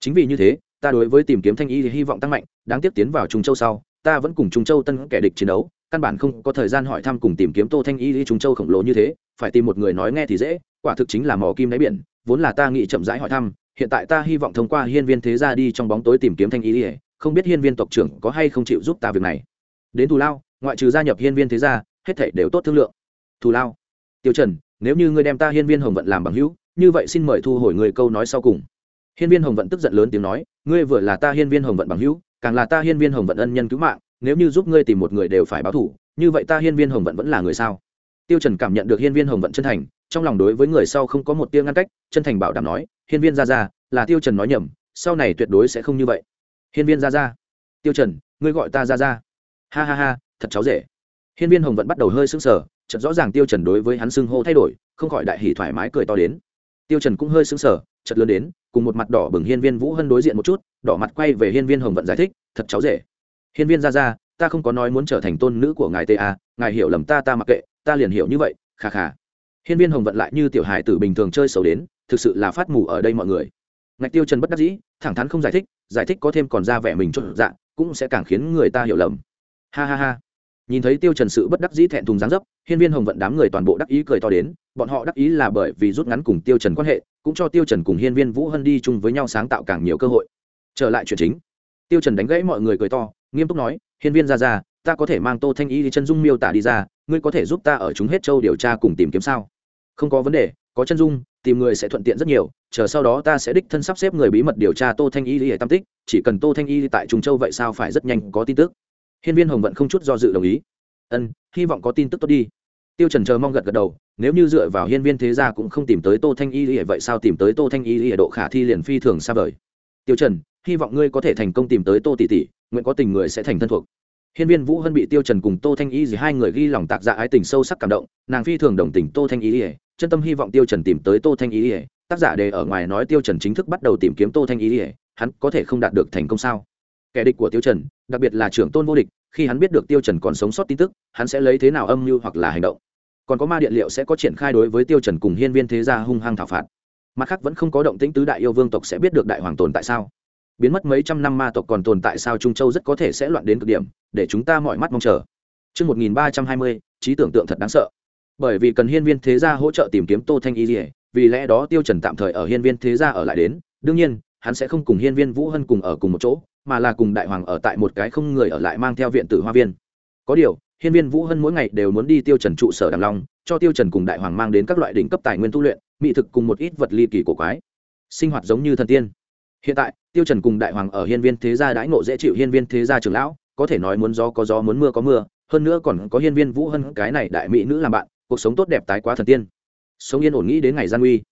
Speaker 1: Chính vì như thế, ta đối với tìm kiếm thanh y thì hy vọng tăng mạnh, đáng tiếc tiến vào trung châu sau, ta vẫn cùng trung châu tân kẻ địch chiến đấu, căn bản không có thời gian hỏi thăm cùng tìm kiếm tô thanh y thì trung châu khổng lồ như thế, phải tìm một người nói nghe thì dễ, quả thực chính là mỏ kim đáy biển, vốn là ta nghĩ chậm rãi hỏi thăm, hiện tại ta hy vọng thông qua hiên viên thế gia đi trong bóng tối tìm kiếm thanh y thì không biết hiên viên tộc trưởng có hay không chịu giúp ta việc này. Đến thù lao, ngoại trừ gia nhập hiên viên thế gia, hết thảy đều tốt thương lượng. Thù lao, tiêu trần nếu như ngươi đem ta hiên viên hồng vận làm bằng hữu, như vậy xin mời thu hồi người câu nói sau cùng. Hiên viên hồng vận tức giận lớn tiếng nói, ngươi vừa là ta hiên viên hồng vận bằng hữu, càng là ta hiên viên hồng vận ân nhân cứu mạng, nếu như giúp ngươi tìm một người đều phải báo thủ, như vậy ta hiên viên hồng vận vẫn là người sao? Tiêu trần cảm nhận được hiên viên hồng vận chân thành, trong lòng đối với người sau không có một tia ngăn cách, chân thành bảo đảm nói, hiên viên gia gia, là tiêu trần nói nhầm, sau này tuyệt đối sẽ không như vậy. Hiên viên gia gia, tiêu trần, ngươi gọi ta gia gia. Ha ha ha, thật cháu rể. Hiên viên hồng vận bắt đầu hơi sững sờ chợt rõ ràng tiêu trần đối với hắn xưng hô thay đổi, không khỏi đại hỉ thoải mái cười to đến. Tiêu trần cũng hơi sững sờ, chợt lớn đến, cùng một mặt đỏ bừng hiên viên vũ hân đối diện một chút, đỏ mặt quay về hiên viên hồng vận giải thích, thật cháu rể. Hiên viên gia gia ta không có nói muốn trở thành tôn nữ của ngài ta ngài hiểu lầm ta ta mặc kệ, ta liền hiểu như vậy, kha kha. Hiên viên hồng vận lại như tiểu hài tử bình thường chơi xấu đến, thực sự là phát mù ở đây mọi người. Ngạch tiêu trần bất đắc dĩ, thẳng thắn không giải thích giải thích có thêm còn ra vẻ mình trộn dạng cũng sẽ càng khiến người ta hiểu lầm. Ha ha ha nhìn thấy tiêu trần sự bất đắc dĩ thẹn thùng dáng dấp, hiên viên hồng vận đám người toàn bộ đắc ý cười to đến, bọn họ đắc ý là bởi vì rút ngắn cùng tiêu trần quan hệ, cũng cho tiêu trần cùng hiên viên vũ hân đi chung với nhau sáng tạo càng nhiều cơ hội. Trở lại chuyện chính, tiêu trần đánh gãy mọi người cười to, nghiêm túc nói, hiên viên ra ra, ta có thể mang tô thanh y đi chân dung miêu tả đi ra, ngươi có thể giúp ta ở chúng hết châu điều tra cùng tìm kiếm sao? Không có vấn đề, có chân dung, tìm người sẽ thuận tiện rất nhiều, chờ sau đó ta sẽ đích thân sắp xếp người bí mật điều tra tô thanh y lý tam tích, chỉ cần tô thanh y tại trung châu vậy sao phải rất nhanh có tin tức hiên viên hồng vận không chút do dự đồng ý ân hy vọng có tin tức tốt đi tiêu trần chờ mong gật gật đầu nếu như dựa vào hiên viên thế gia cũng không tìm tới tô thanh y lý vậy sao tìm tới tô thanh y lý độ khả thi liền phi thường xa vời tiêu trần hy vọng ngươi có thể thành công tìm tới tô tỷ tỷ nguyện có tình người sẽ thành thân thuộc Hiên Viên Vũ Hân bị Tiêu Trần cùng Tô Thanh Y gì hai người ghi lòng tạc dạ ái tình sâu sắc cảm động, nàng phi thường đồng tình Tô Thanh Y, chân tâm hy vọng Tiêu Trần tìm tới Tô Thanh Y. Tác giả đề ở ngoài nói Tiêu Trần chính thức bắt đầu tìm kiếm Tô Thanh Y, hắn có thể không đạt được thành công sao? Kẻ địch của Tiêu Trần, đặc biệt là trưởng tôn vô địch, khi hắn biết được Tiêu Trần còn sống sót tin tức, hắn sẽ lấy thế nào âm mưu hoặc là hành động? Còn có ma điện liệu sẽ có triển khai đối với Tiêu Trần cùng Hiên Viên thế gia hung hăng thảo phạt. Mặt khác vẫn không có động tĩnh tứ đại yêu vương tộc sẽ biết được đại hoàng tồn tại sao? biến mất mấy trăm năm ma tộc còn tồn tại sao trung châu rất có thể sẽ loạn đến cực điểm để chúng ta mọi mắt mong chờ Trước 1320, trí tưởng tượng thật đáng sợ. Bởi vì cần hiên viên thế gia hỗ trợ tìm kiếm Tô Thanh Y Liễu, vì lẽ đó Tiêu Trần tạm thời ở hiên viên thế gia ở lại đến, đương nhiên, hắn sẽ không cùng hiên viên Vũ Hân cùng ở cùng một chỗ, mà là cùng đại hoàng ở tại một cái không người ở lại mang theo viện tử hoa viên. Có điều, hiên viên vũ hân mỗi ngày đều muốn đi tiêu trần trụ sở đàm long, cho tiêu trần cùng đại hoàng mang đến các loại đỉnh cấp tài nguyên tu luyện, mỹ thực cùng một ít vật ly kỳ cổ quái. Sinh hoạt giống như thần tiên. Hiện tại, tiêu trần cùng đại hoàng ở hiên viên thế gia đãi ngộ dễ chịu hiên viên thế gia trưởng lão, có thể nói muốn gió có gió muốn mưa có mưa, hơn nữa còn có hiên viên vũ hân cái này đại mỹ nữ làm bạn, cuộc sống tốt đẹp tái quá thần tiên. Sống yên ổn nghĩ đến ngày gian uy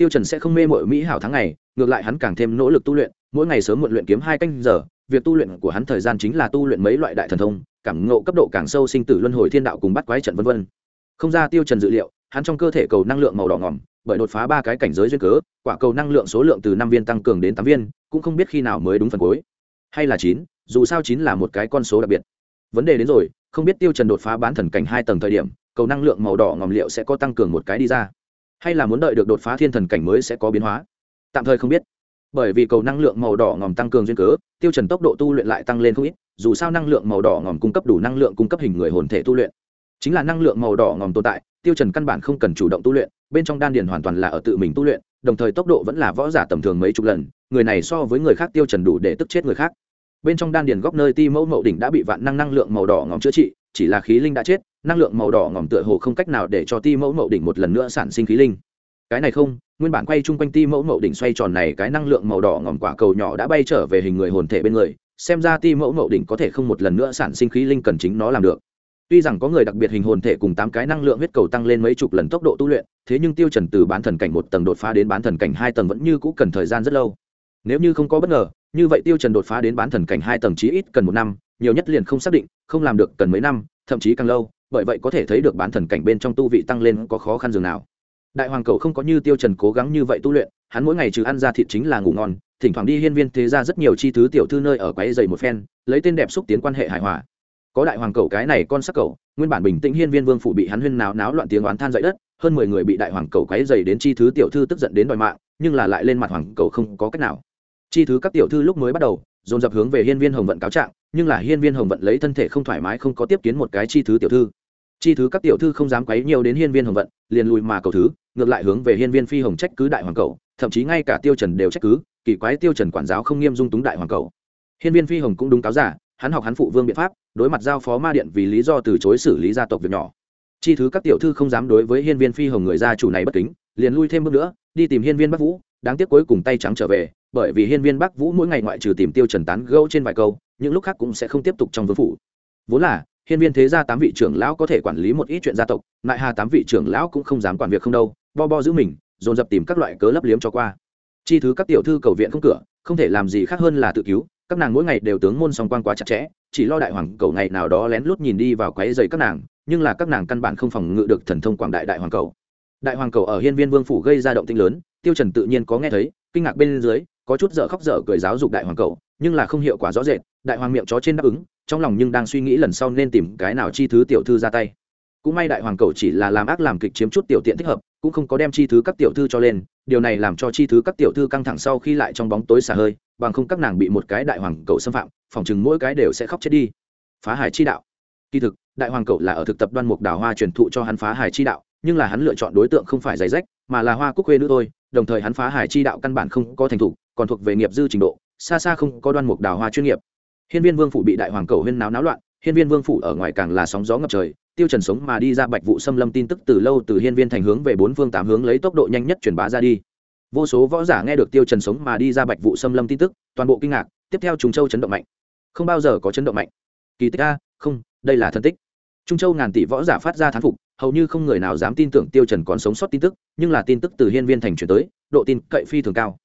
Speaker 1: tiêu trần sẽ không mê mội mỹ hảo tháng ngày, ngược lại hắn càng thêm nỗ lực tu luyện, mỗi ngày sớm muộn luyện kiếm hai canh giờ, việc tu luyện của hắn thời gian chính là tu luyện mấy loại đại thần thông, cảm ngộ cấp độ càng sâu sinh tử luân hồi thiên đạo cùng bắt quái trận vân vân. Không ra tiêu trần dự liệu, hắn trong cơ thể cầu năng lượng màu đỏ ngỏm, bởi đột phá ba cái cảnh giới duyên cớ, quả cầu năng lượng số lượng từ năm viên tăng cường đến tám viên, cũng không biết khi nào mới đúng phần cuối. Hay là chín, dù sao chín là một cái con số đặc biệt. Vấn đề đến rồi, không biết tiêu trần đột phá bán thần cảnh hai tầng thời điểm, cầu năng lượng màu đỏ ngòm liệu sẽ có tăng cường một cái đi ra hay là muốn đợi được đột phá thiên thần cảnh mới sẽ có biến hóa? Tạm thời không biết. Bởi vì cầu năng lượng màu đỏ ngòm tăng cường duyên cớ, tiêu trần tốc độ tu luyện lại tăng lên không ít, dù sao năng lượng màu đỏ ngòm cung cấp đủ năng lượng cung cấp hình người hồn thể tu luyện. Chính là năng lượng màu đỏ ngòm tồn tại, tiêu trần căn bản không cần chủ động tu luyện, bên trong đan điền hoàn toàn là ở tự mình tu luyện, đồng thời tốc độ vẫn là võ giả tầm thường mấy chục lần, người này so với người khác tiêu trần đủ để tức chết người khác. Bên trong đan điền góc nơi ti mẫu mậu đỉnh đã bị vạn năng năng lượng màu đỏ ngòm chữa trị, chỉ là khí linh đã chết năng lượng màu đỏ ngòm tựa hồ không cách nào để cho ti mẫu mậu đỉnh một lần nữa sản sinh khí linh. Cái này không, nguyên bản quay chung quanh ti mẫu mậu đỉnh xoay tròn này, cái năng lượng màu đỏ ngòm quả cầu nhỏ đã bay trở về hình người hồn thể bên người, xem ra ti mẫu mậu đỉnh có thể không một lần nữa sản sinh khí linh cần chính nó làm được. Tuy rằng có người đặc biệt hình hồn thể cùng tám cái năng lượng huyết cầu tăng lên mấy chục lần tốc độ tu luyện, thế nhưng tiêu trần từ bán thần cảnh một tầng đột phá đến bán thần cảnh hai tầng vẫn như cũ cần thời gian rất lâu. Nếu như không có bất ngờ, như vậy tiêu trần đột phá đến bán thần cảnh hai tầng chí ít cần một năm, nhiều nhất liền không xác định, không làm được cần mấy năm, thậm chí càng lâu bởi vậy có thể thấy được bán thần cảnh bên trong tu vị tăng lên có khó khăn dường nào. Đại hoàng cầu không có như tiêu trần cố gắng như vậy tu luyện, hắn mỗi ngày trừ ăn ra thịt chính là ngủ ngon, thỉnh thoảng đi hiên viên thế ra rất nhiều chi thứ tiểu thư nơi ở quấy dày một phen, lấy tên đẹp xúc tiến quan hệ hài hòa. Có đại hoàng cầu cái này con sắc cầu, nguyên bản bình tĩnh hiên viên vương phủ bị hắn huyên náo náo loạn tiếng oán than dậy đất, hơn mười người bị đại hoàng cầu quấy dày đến chi thứ tiểu thư tức giận đến đòi mạng, nhưng là lại lên mặt hoàng cầu không có cách nào. Chi thứ các tiểu thư lúc mới bắt đầu dồn dập hướng về hiên viên hồng vận cáo trạng, nhưng là hiên viên hồng vận lấy thân thể không thoải mái không có tiếp kiến một cái chi thứ tiểu thư. Chi thứ các tiểu thư không dám quấy nhiều đến hiên viên hồng vận, liền lùi mà cầu thứ, ngược lại hướng về hiên viên phi hồng trách cứ đại hoàng cầu, thậm chí ngay cả tiêu trần đều trách cứ, kỳ quái tiêu trần quản giáo không nghiêm dung túng đại hoàng cầu. Hiên viên phi hồng cũng đúng cáo giả, hắn học hắn phụ vương biện pháp, đối mặt giao phó ma điện vì lý do từ chối xử lý gia tộc việc nhỏ. Chi thứ các tiểu thư không dám đối với hiên viên phi hồng người gia chủ này bất kính, liền lui thêm bước nữa, đi tìm hiên viên bắc vũ, đáng tiếc cuối cùng tay trắng trở về bởi vì hiên viên bắc vũ mỗi ngày ngoại trừ tìm tiêu trần tán gẫu trên vài câu, những lúc khác cũng sẽ không tiếp tục trong vương phủ. Vốn là, hiên viên thế gia tám vị trưởng lão có thể quản lý một ít chuyện gia tộc, lại hà tám vị trưởng lão cũng không dám quản việc không đâu, bo bo giữ mình, dồn dập tìm các loại cớ lấp liếm cho qua. Chi thứ các tiểu thư cầu viện không cửa, không thể làm gì khác hơn là tự cứu, các nàng mỗi ngày đều tướng môn song quan quá chặt chẽ, chỉ lo đại hoàng cầu ngày nào đó lén lút nhìn đi vào quấy giày các nàng, nhưng là các nàng căn bản không phòng ngự được thần thông quảng đại đại hoàng cầu. Đại hoàng cầu ở hiên viên vương phủ gây ra động tinh lớn, tiêu trần tự nhiên có nghe thấy, kinh ngạc bên dưới có chút dở khóc dở cười giáo dục đại hoàng cậu, nhưng là không hiệu quả rõ rệt, đại hoàng miệng chó trên đáp ứng, trong lòng nhưng đang suy nghĩ lần sau nên tìm cái nào chi thứ tiểu thư ra tay. Cũng may đại hoàng cậu chỉ là làm ác làm kịch chiếm chút tiểu tiện thích hợp, cũng không có đem chi thứ các tiểu thư cho lên, điều này làm cho chi thứ các tiểu thư căng thẳng sau khi lại trong bóng tối xả hơi, bằng không các nàng bị một cái đại hoàng cậu xâm phạm, phòng chừng mỗi cái đều sẽ khóc chết đi. Phá hải chi đạo. Kỳ thực, đại hoàng cậu là ở thực tập đoan mục đào hoa truyền thụ cho hắn phá hải chi đạo, nhưng là hắn lựa chọn đối tượng không phải giày rách, mà là hoa cúc quê nữ thôi, đồng thời hắn phá hải chi đạo căn bản không có thành thục còn thuộc về nghiệp dư trình độ, xa xa không có đoan mục đào hoa chuyên nghiệp. Hiên viên vương phủ bị đại hoàng cầu huyên náo náo loạn, hiên viên vương phủ ở ngoài càng là sóng gió ngập trời, tiêu trần sống mà đi ra bạch vụ xâm lâm tin tức từ lâu từ hiên viên thành hướng về bốn phương tám hướng lấy tốc độ nhanh nhất truyền bá ra đi. Vô số võ giả nghe được tiêu trần sống mà đi ra bạch vụ xâm lâm tin tức, toàn bộ kinh ngạc, tiếp theo trùng châu chấn động mạnh. Không bao giờ có chấn động mạnh. Kỳ tích a, không, đây là thân tích. Trung châu ngàn tỷ võ giả phát ra thán phục, hầu như không người nào dám tin tưởng tiêu trần còn sống sót tin tức, nhưng là tin tức từ hiên viên thành truyền tới, độ tin cậy phi thường cao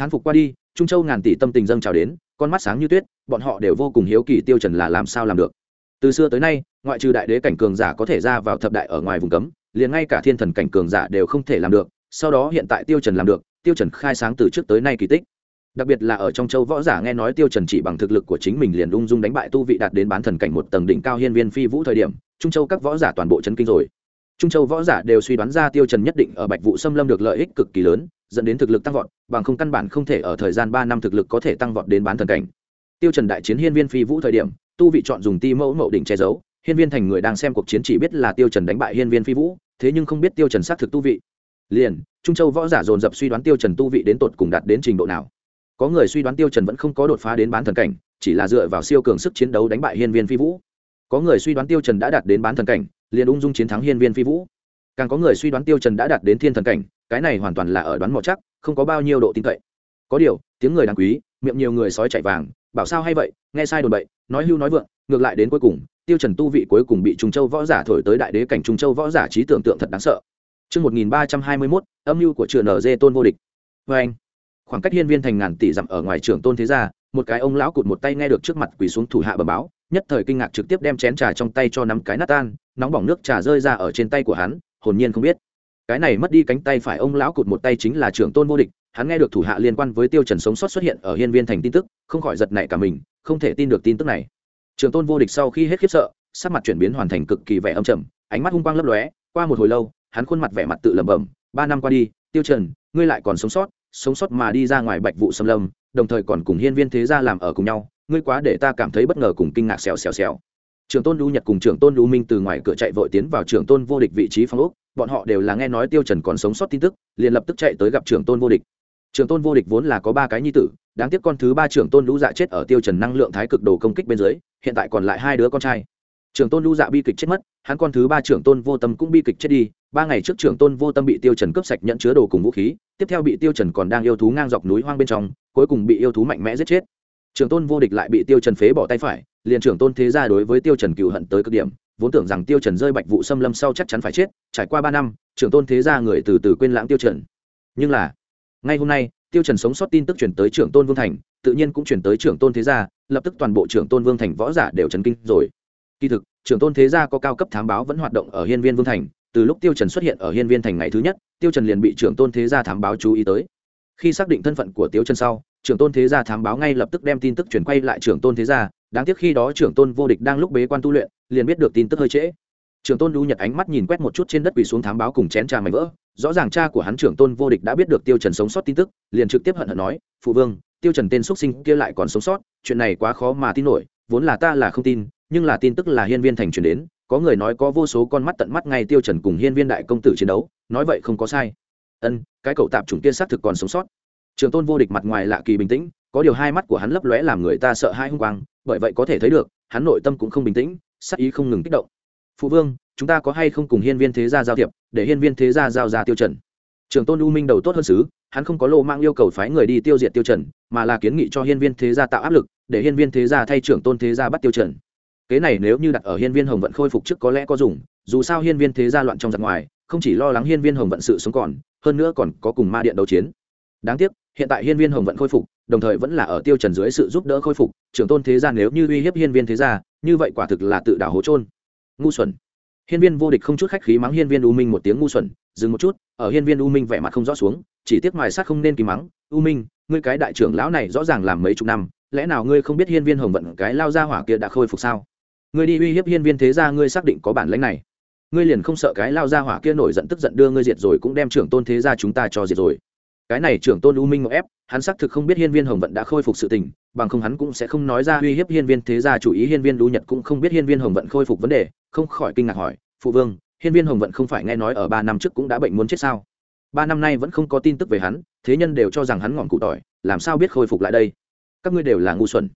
Speaker 1: thán phục qua đi, trung châu ngàn tỷ tâm tình dâng trào đến, con mắt sáng như tuyết, bọn họ đều vô cùng hiếu kỳ tiêu trần là làm sao làm được. Từ xưa tới nay, ngoại trừ đại đế cảnh cường giả có thể ra vào thập đại ở ngoài vùng cấm, liền ngay cả thiên thần cảnh cường giả đều không thể làm được, sau đó hiện tại tiêu trần làm được, tiêu trần khai sáng từ trước tới nay kỳ tích. Đặc biệt là ở trong châu võ giả nghe nói tiêu trần chỉ bằng thực lực của chính mình liền ung dung đánh bại tu vị đạt đến bán thần cảnh một tầng đỉnh cao hiên viên phi vũ thời điểm, trung châu các võ giả toàn bộ chấn kinh rồi trung châu võ giả đều suy đoán ra tiêu trần nhất định ở bạch vụ xâm lâm được lợi ích cực kỳ lớn, dẫn đến thực lực tăng vọt, bằng không căn bản không thể ở thời gian ba năm thực lực có thể tăng vọt đến bán thần cảnh. Tiêu trần đại chiến hiên viên phi vũ thời điểm, tu vị chọn dùng ti mẫu mậu đỉnh che giấu, hiên viên thành người đang xem cuộc chiến chỉ biết là tiêu trần đánh bại hiên viên phi vũ, thế nhưng không biết tiêu trần xác thực tu vị. Liền, trung châu võ giả dồn dập suy đoán tiêu trần tu vị đến tột cùng đạt đến trình độ nào. Có người suy đoán tiêu trần vẫn không có đột phá đến bán thần cảnh, chỉ là dựa vào siêu cường sức chiến đấu đánh bại hiên viên phi vũ. Có người suy đoán tiêu trần đã đạt đến bán thần cảnh liền ung dung chiến thắng hiên viên phi vũ. Càng có người suy đoán tiêu trần đã đạt đến thiên thần cảnh cái này hoàn toàn là ở đoán mò chắc không có bao nhiêu độ tin cậy. Có điều tiếng người đáng quý miệng nhiều người sói chạy vàng bảo sao hay vậy nghe sai đồn bậy nói hưu nói vượng ngược lại đến cuối cùng tiêu trần tu vị cuối cùng bị trung châu võ giả thổi tới đại đế cảnh trung châu võ giả trí tưởng tượng thật đáng sợ. Trước 1321, âm mưu của trường NG tôn vô địch. Và anh, khoảng cách hiên viên thành ngàn tỷ dặm ở ngoài trường tôn thế gia, một cái ông lão cụt một tay nghe được trước mặt quỳ xuống thủ hạ bẩm báo, nhất thời kinh ngạc trực tiếp đem chén trà trong tay cho nắm cái nát tan, nóng bỏng nước trà rơi ra ở trên tay của hắn, hồn nhiên không biết. Cái này mất đi cánh tay phải ông lão cụt một tay chính là trưởng tôn vô địch, hắn nghe được thủ hạ liên quan với tiêu trần sống sót xuất hiện ở hiên viên thành tin tức, không khỏi giật nảy cả mình, không thể tin được tin tức này. Trưởng tôn vô địch sau khi hết khiếp sợ, sắc mặt chuyển biến hoàn thành cực kỳ vẻ âm trầm, ánh mắt hung quang lấp lóe, qua một hồi lâu, hắn khuôn mặt vẻ mặt tự lẩm bẩm ba năm qua đi tiêu trần ngươi lại còn sống sót sống sót mà đi ra ngoài bạch vụ xâm lâm đồng thời còn cùng hiên viên thế gia làm ở cùng nhau ngươi quá để ta cảm thấy bất ngờ cùng kinh ngạc xèo xèo xèo. Trưởng tôn lưu nhật cùng trưởng tôn lưu minh từ ngoài cửa chạy vội tiến vào trưởng tôn vô địch vị trí phong ốc, bọn họ đều là nghe nói tiêu trần còn sống sót tin tức, liền lập tức chạy tới gặp trưởng tôn vô địch. Trưởng tôn vô địch vốn là có ba cái nhi tử, đáng tiếc con thứ ba trưởng tôn lũ dạ chết ở tiêu trần năng lượng thái cực đồ công kích bên dưới, hiện tại còn lại hai đứa con trai. Trưởng tôn lũ dạ bi kịch chết mất, hắn con thứ ba trưởng tôn vô tâm cũng bi kịch chết đi, ba ngày trước trưởng tôn vô tâm bị tiêu trần cướp sạch nhận chứa đồ cùng vũ khí, tiếp theo bị tiêu trần còn đang yêu thú ngang dọc núi hoang bên trong, cuối cùng bị yêu thú mạnh mẽ giết chết trưởng tôn vô địch lại bị tiêu trần phế bỏ tay phải, liền trưởng tôn thế gia đối với tiêu trần cựu hận tới cực điểm, vốn tưởng rằng tiêu trần rơi bạch vụ xâm lâm sau chắc chắn phải chết, trải qua ba năm, trưởng tôn thế gia người từ từ quên lãng tiêu trần. Nhưng là, ngay hôm nay, tiêu trần sống sót tin tức truyền tới trưởng tôn vương thành, tự nhiên cũng truyền tới trưởng tôn thế gia, lập tức toàn bộ trưởng tôn vương thành võ giả đều chấn kinh rồi. Kỳ thực, trưởng tôn thế gia có cao cấp thám báo vẫn hoạt động ở hiên viên vương thành, từ lúc tiêu trần xuất hiện ở hiên viên thành ngày thứ nhất, tiêu trần liền bị trưởng tôn thế gia thám báo chú ý tới. Khi xác định thân phận của tiêu trần sau trưởng tôn thế gia thám báo ngay lập tức đem tin tức chuyển quay lại trưởng tôn thế gia, đáng tiếc khi đó trưởng tôn vô địch đang lúc bế quan tu luyện, liền biết được tin tức hơi trễ. Trưởng tôn đu nhật ánh mắt nhìn quét một chút trên đất quỳ xuống thám báo cùng chén trà mảnh vỡ, rõ ràng cha của hắn trưởng tôn vô địch đã biết được tiêu trần sống sót tin tức, liền trực tiếp hận hận nói, phụ vương, tiêu trần tên xuất sinh kia lại còn sống sót, chuyện này quá khó mà tin nổi, vốn là ta là không tin, nhưng là tin tức là hiên viên thành truyền đến, có người nói có vô số con mắt tận mắt ngay tiêu trần cùng hiên viên đại công tử chiến đấu, nói vậy không có sai. Ân, cái cậu tạm chủng kia xác thực còn sống sót trường tôn vô địch mặt ngoài lạ kỳ bình tĩnh, có điều hai mắt của hắn lấp lóe làm người ta sợ hai hung quang, bởi vậy có thể thấy được, hắn nội tâm cũng không bình tĩnh, sắc ý không ngừng kích động. Phụ vương, chúng ta có hay không cùng hiên viên thế gia giao thiệp, để hiên viên thế gia giao ra tiêu trần? Trường tôn u minh đầu tốt hơn xứ, hắn không có lô mang yêu cầu phái người đi tiêu diệt tiêu trần, mà là kiến nghị cho hiên viên thế gia tạo áp lực, để hiên viên thế gia thay trưởng tôn thế gia bắt tiêu trần. Kế này nếu như đặt ở hiên viên hồng vận khôi phục trước có lẽ có dùng, dù sao hiên viên thế gia loạn trong giặc ngoài, không chỉ lo lắng hiên viên hồng vận sự sống còn, hơn nữa còn có cùng ma điện đấu chiến. Đáng tiếc hiện tại hiên viên hồng vận khôi phục, đồng thời vẫn là ở tiêu trần dưới sự giúp đỡ khôi phục, trưởng tôn thế gia nếu như uy hiếp hiên viên thế gia, như vậy quả thực là tự đào hố trôn ngu xuẩn. Hiên viên vô địch không chút khách khí mắng hiên viên u minh một tiếng ngu xuẩn, dừng một chút, ở hiên viên u minh vẻ mặt không rõ xuống, chỉ tiếc mài sát không nên kìm mắng, u minh, ngươi cái đại trưởng lão này rõ ràng làm mấy chục năm, lẽ nào ngươi không biết hiên viên hồng vận cái lao ra hỏa kia đã khôi phục sao? Ngươi đi uy hiếp hiên viên thế gia, ngươi xác định có bản lãnh này. Ngươi liền không sợ cái lao ra hỏa kia nổi giận tức giận đưa ngươi diệt rồi cũng đem trưởng tôn thế gia chúng ta cho diệt rồi cái này trưởng tôn u minh ngọc ép, hắn xác thực không biết hiên viên hồng vận đã khôi phục sự tình, bằng không hắn cũng sẽ không nói ra uy hiếp hiên viên thế gia chủ ý, hiên viên lưu nhật cũng không biết hiên viên hồng vận khôi phục vấn đề, không khỏi kinh ngạc hỏi, phụ vương, hiên viên hồng vận không phải nghe nói ở ba năm trước cũng đã bệnh muốn chết sao? Ba năm nay vẫn không có tin tức về hắn, thế nhân đều cho rằng hắn ngọn cụ tỏi, làm sao biết khôi phục lại đây? Các ngươi đều là ngu xuẩn.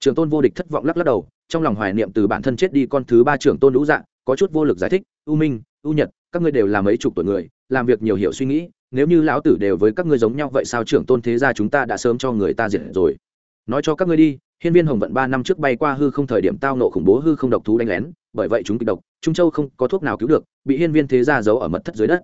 Speaker 1: Trường tôn vô địch thất vọng lắc lắc đầu, trong lòng hoài niệm từ bản thân chết đi con thứ ba trưởng tôn lũ dạng có chút vô lực giải thích, u minh, u nhật, các ngươi đều là mấy chục tuổi người, làm việc nhiều hiểu suy nghĩ nếu như lão tử đều với các ngươi giống nhau, vậy sao trưởng tôn thế gia chúng ta đã sớm cho người ta diệt rồi? Nói cho các ngươi đi, hiên viên hồng vận ba năm trước bay qua hư không thời điểm tao nộ khủng bố hư không độc thú đánh lén, bởi vậy chúng kịch độc, trung châu không có thuốc nào cứu được, bị hiên viên thế gia giấu ở mật thất dưới đất.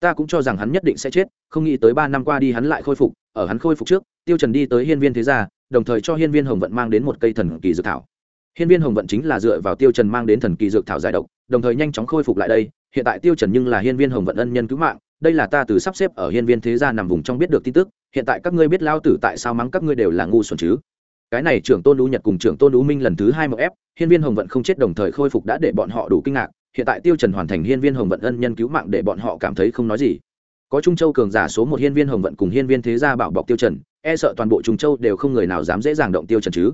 Speaker 1: Ta cũng cho rằng hắn nhất định sẽ chết, không nghĩ tới ba năm qua đi hắn lại khôi phục, ở hắn khôi phục trước, tiêu trần đi tới hiên viên thế gia, đồng thời cho hiên viên hồng vận mang đến một cây thần kỳ dược thảo. Hiên viên hồng vận chính là dựa vào tiêu trần mang đến thần kỳ dược thảo giải độc, đồng thời nhanh chóng khôi phục lại đây, hiện tại tiêu trần nhưng là hiên viên hồng vận ân nhân cứu mạng đây là ta từ sắp xếp ở hiên viên thế gia nằm vùng trong biết được tin tức, hiện tại các ngươi biết lao tử tại sao mắng các ngươi đều là ngu xuẩn chứ? Cái này trưởng tôn lũ nhật cùng trưởng tôn lũ minh lần thứ hai một ép, hiên viên hồng vận không chết đồng thời khôi phục đã để bọn họ đủ kinh ngạc, hiện tại tiêu trần hoàn thành hiên viên hồng vận ân nhân cứu mạng để bọn họ cảm thấy không nói gì. Có trung châu cường giả số một hiên viên hồng vận cùng hiên viên thế gia bảo bọc tiêu trần e sợ toàn bộ trung châu đều không người nào dám dễ dàng động tiêu trần chứ.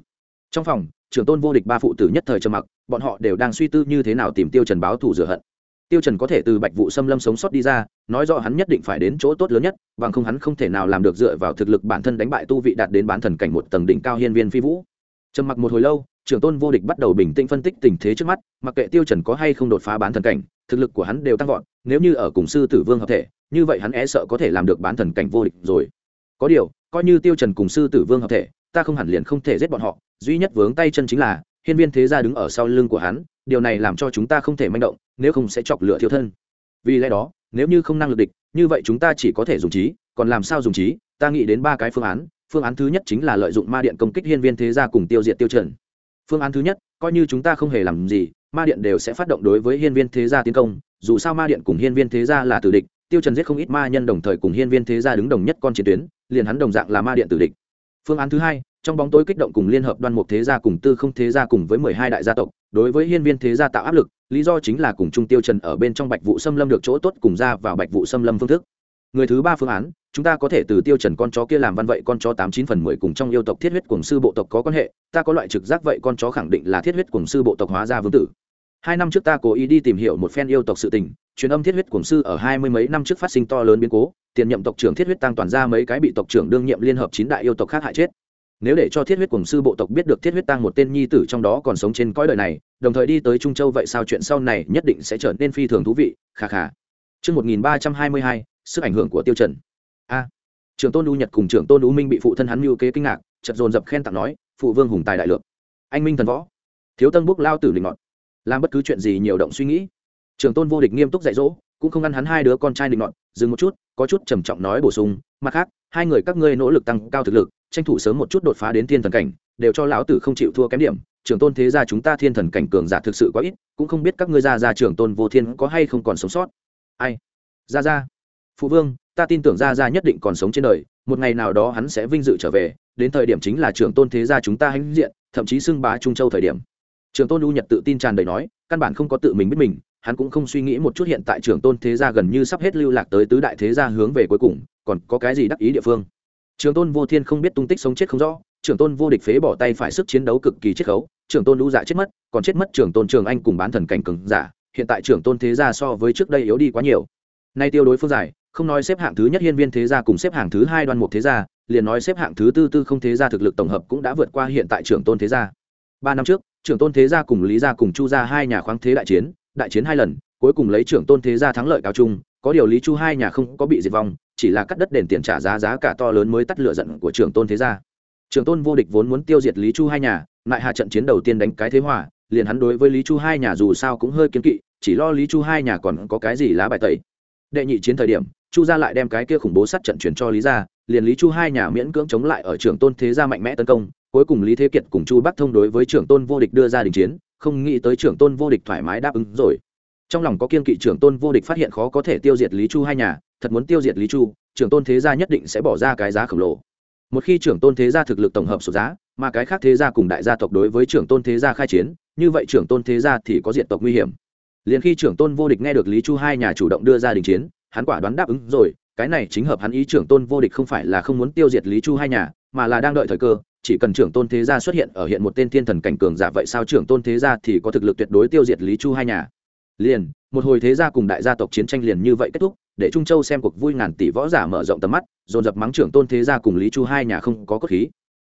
Speaker 1: Trong phòng, trưởng tôn vô địch ba phụ tử nhất thời trầm mặc, bọn họ đều đang suy tư như thế nào tìm tiêu trần báo thù rửa hận tiêu trần có thể từ bạch vụ xâm lâm sống sót đi ra, nói rõ hắn nhất định phải đến chỗ tốt lớn nhất, bằng không hắn không thể nào làm được dựa vào thực lực bản thân đánh bại tu vị đạt đến bán thần cảnh một tầng đỉnh cao hiên viên phi vũ. Trầm mặc một hồi lâu, trưởng tôn vô địch bắt đầu bình tĩnh phân tích tình thế trước mắt, mặc kệ tiêu trần có hay không đột phá bán thần cảnh, thực lực của hắn đều tăng vọt, nếu như ở cùng sư tử vương hợp thể, như vậy hắn e sợ có thể làm được bán thần cảnh vô địch rồi. Có điều, coi như tiêu trần cùng sư tử vương hợp thể, ta không hẳn liền không thể giết bọn họ, duy nhất vướng tay chân chính là, hiên viên thế gia đứng ở sau lưng của hắn điều này làm cho chúng ta không thể manh động, nếu không sẽ chọc lửa thiêu thân. Vì lẽ đó, nếu như không năng lực địch, như vậy chúng ta chỉ có thể dùng trí, còn làm sao dùng trí? Ta nghĩ đến ba cái phương án. Phương án thứ nhất chính là lợi dụng ma điện công kích hiên viên thế gia cùng tiêu diệt tiêu trần phương án thứ nhất, coi như chúng ta không hề làm gì, ma điện đều sẽ phát động đối với hiên viên thế gia tiến công. Dù sao ma điện cùng hiên viên thế gia là tử địch, tiêu trần giết không ít ma nhân đồng thời cùng hiên viên thế gia đứng đồng nhất con chiến tuyến, liền hắn đồng dạng là ma điện tử địch. Phương án thứ hai trong bóng tối kích động cùng liên hợp đoan mục thế gia cùng tư không thế gia cùng với mười hai đại gia tộc, đối với hiên viên thế gia tạo áp lực, lý do chính là cùng trung tiêu trần ở bên trong bạch vụ xâm lâm được chỗ tốt cùng ra vào bạch vụ xâm lâm phương thức. Người thứ ba phương án, chúng ta có thể từ tiêu trần con chó kia làm văn vậy con chó tám chín phần mười cùng trong yêu tộc thiết huyết cùng sư bộ tộc có quan hệ, ta có loại trực giác vậy con chó khẳng định là thiết huyết cùng sư bộ tộc hóa ra vương tử. Hai năm trước ta cố ý đi tìm hiểu một phen yêu tộc sự tình, truyền âm thiết huyết cùng sư ở hai mươi mấy năm trước phát sinh to lớn biến cố, tiền nhậm tộc trưởng thiết huyết tăng toàn ra mấy cái bị tộc trưởng đương nhiệm liên hợp chín đại yêu tộc khác hại chết nếu để cho thiết huyết cùng sư bộ tộc biết được thiết huyết tăng một tên nhi tử trong đó còn sống trên cõi đời này đồng thời đi tới trung châu vậy sao chuyện sau này nhất định sẽ trở nên phi thường thú vị khà khà Trước 1322, sức ảnh hưởng của tiêu trần. A. trưởng tôn U Nhật cùng trưởng tôn U Minh bị phụ thân hắn mưu kế kinh ngạc, chợt dồn dập khen tặng nói, phụ vương hùng tài đại lượng. Anh minh thần võ. Thiếu tân bước lao tử linh ngọt. Làm bất cứ chuyện gì nhiều động suy nghĩ. Trưởng tôn vô địch nghiêm túc dạy dỗ, cũng không ngăn hắn hai đứa con trai định ngọt, dừng một chút, có chút trầm trọng nói bổ sung, mặt khác, hai người các ngươi nỗ lực tăng cao thực lực, tranh thủ sớm một chút đột phá đến thiên thần cảnh, đều cho lão tử không chịu thua kém điểm. Trưởng tôn thế gia chúng ta thiên thần cảnh cường giả thực sự quá ít, cũng không biết các ngươi gia gia trưởng tôn vô thiên có hay không còn sống sót. Ai? Gia gia. Phụ vương, ta tin tưởng gia gia nhất định còn sống trên đời, một ngày nào đó hắn sẽ vinh dự trở về, đến thời điểm chính là trưởng tôn thế gia chúng ta hãnh diện, thậm chí xưng bá trung châu thời điểm. Trưởng tôn u nhật tự tin tràn đầy nói, căn bản không có tự mình biết mình, hắn cũng không suy nghĩ một chút hiện tại trưởng tôn thế gia gần như sắp hết lưu lạc tới tứ đại thế gia hướng về cuối cùng, còn có cái gì đắc ý địa phương? Trường tôn vô thiên không biết tung tích sống chết không rõ trưởng tôn vô địch phế bỏ tay phải sức chiến đấu cực kỳ chiết khấu trưởng tôn lũ dạ chết mất, còn chết mất trưởng tôn trường anh cùng bán thần cảnh cường giả, hiện tại trưởng tôn thế gia so với trước đây yếu đi quá nhiều. Nay tiêu đối phương giải, không nói xếp hạng thứ nhất hiên viên thế gia cùng xếp hạng thứ hai đoan mục thế gia, liền nói xếp hạng thứ tư tư không thế gia thực lực tổng hợp cũng đã vượt qua hiện tại trưởng tôn thế gia. Ba năm trước trưởng tôn thế gia cùng lý gia cùng chu gia hai nhà khoáng thế đại chiến đại chiến hai lần, cuối cùng lấy trưởng tôn thế gia thắng lợi cao trung có điều lý chu hai nhà không có bị diệt vong, chỉ là cắt đất đền tiền trả giá giá cả to lớn mới tắt lửa giận của Trường tôn thế gia. Trường tôn vô địch vốn muốn tiêu diệt lý chu hai nhà lại hạ trận chiến đầu tiên đánh cái thế hòa, liền hắn đối với lý chu hai nhà dù sao cũng hơi kiến kỵ, chỉ lo lý chu hai nhà còn có cái gì lá bài tẩy. Đệ nhị chiến thời điểm, chu gia lại đem cái kia khủng bố sát trận chuyển cho lý gia, liền lý chu hai nhà miễn cưỡng chống lại ở Trường tôn thế gia mạnh mẽ tấn công, cuối cùng lý thế kiệt cùng chu bắc thông đối với trưởng tôn vô địch đưa ra đình chiến, không nghĩ tới trưởng tôn vô địch thoải mái đáp ứng rồi trong lòng có kiên kỵ trưởng tôn vô địch phát hiện khó có thể tiêu diệt lý chu hai nhà, thật muốn tiêu diệt lý chu, trưởng tôn thế gia nhất định sẽ bỏ ra cái giá khổng lồ. Một khi trưởng tôn thế gia thực lực tổng hợp sụt giá, mà cái khác thế gia cùng đại gia tộc đối với trưởng tôn thế gia khai chiến, như vậy trưởng tôn thế gia thì có diện tộc nguy hiểm. Liền khi trưởng tôn vô địch nghe được lý chu hai nhà chủ động đưa ra đình chiến, hắn quả đoán đáp ứng rồi, cái này chính hợp hắn ý trưởng tôn vô địch không phải là không muốn tiêu diệt lý chu hai nhà, mà là đang đợi thời cơ, chỉ cần trưởng tôn thế gia xuất hiện ở hiện một tên thiên thần cảnh cường giả vậy sao trưởng tôn thế gia thì có thực lực tuyệt đối tiêu diệt lý chu hai nhà? Liền, một hồi thế gia cùng đại gia tộc chiến tranh liền như vậy kết thúc, để trung châu xem cuộc vui ngàn tỷ võ giả mở rộng tầm mắt, dồn dập mắng trưởng tôn thế gia cùng lý chu hai nhà không có cốt khí